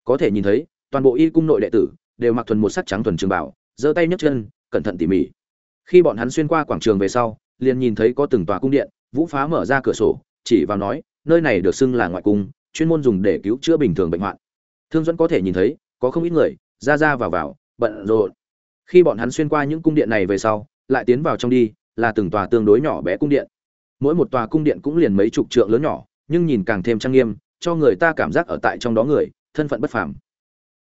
Có thể nhìn thấy, toàn bộ y cung nội đệ tử đều mặc thuần một sắc trắng thuần trường bảo, giơ tay nhấc chân, cẩn thận tỉ mỉ. Khi bọn hắn xuyên qua quảng trường về sau, liền nhìn thấy có từng tòa cung điện, vũ phá mở ra cửa sổ, chỉ vào nói, nơi này được xưng là ngoại cung, chuyên môn dùng để cứu chữa bình thường bệnh hoạn. Thương dẫn có thể nhìn thấy, có không ít người, ra ra vào vào, bận rộn khi bọn hắn xuyên qua những cung điện này về sau, lại tiến vào trong đi, là từng tòa tương đối nhỏ bé cung điện. Mỗi một tòa cung điện cũng liền mấy chục trượng lớn nhỏ, nhưng nhìn càng thêm trang nghiêm, cho người ta cảm giác ở tại trong đó người, thân phận bất phàm.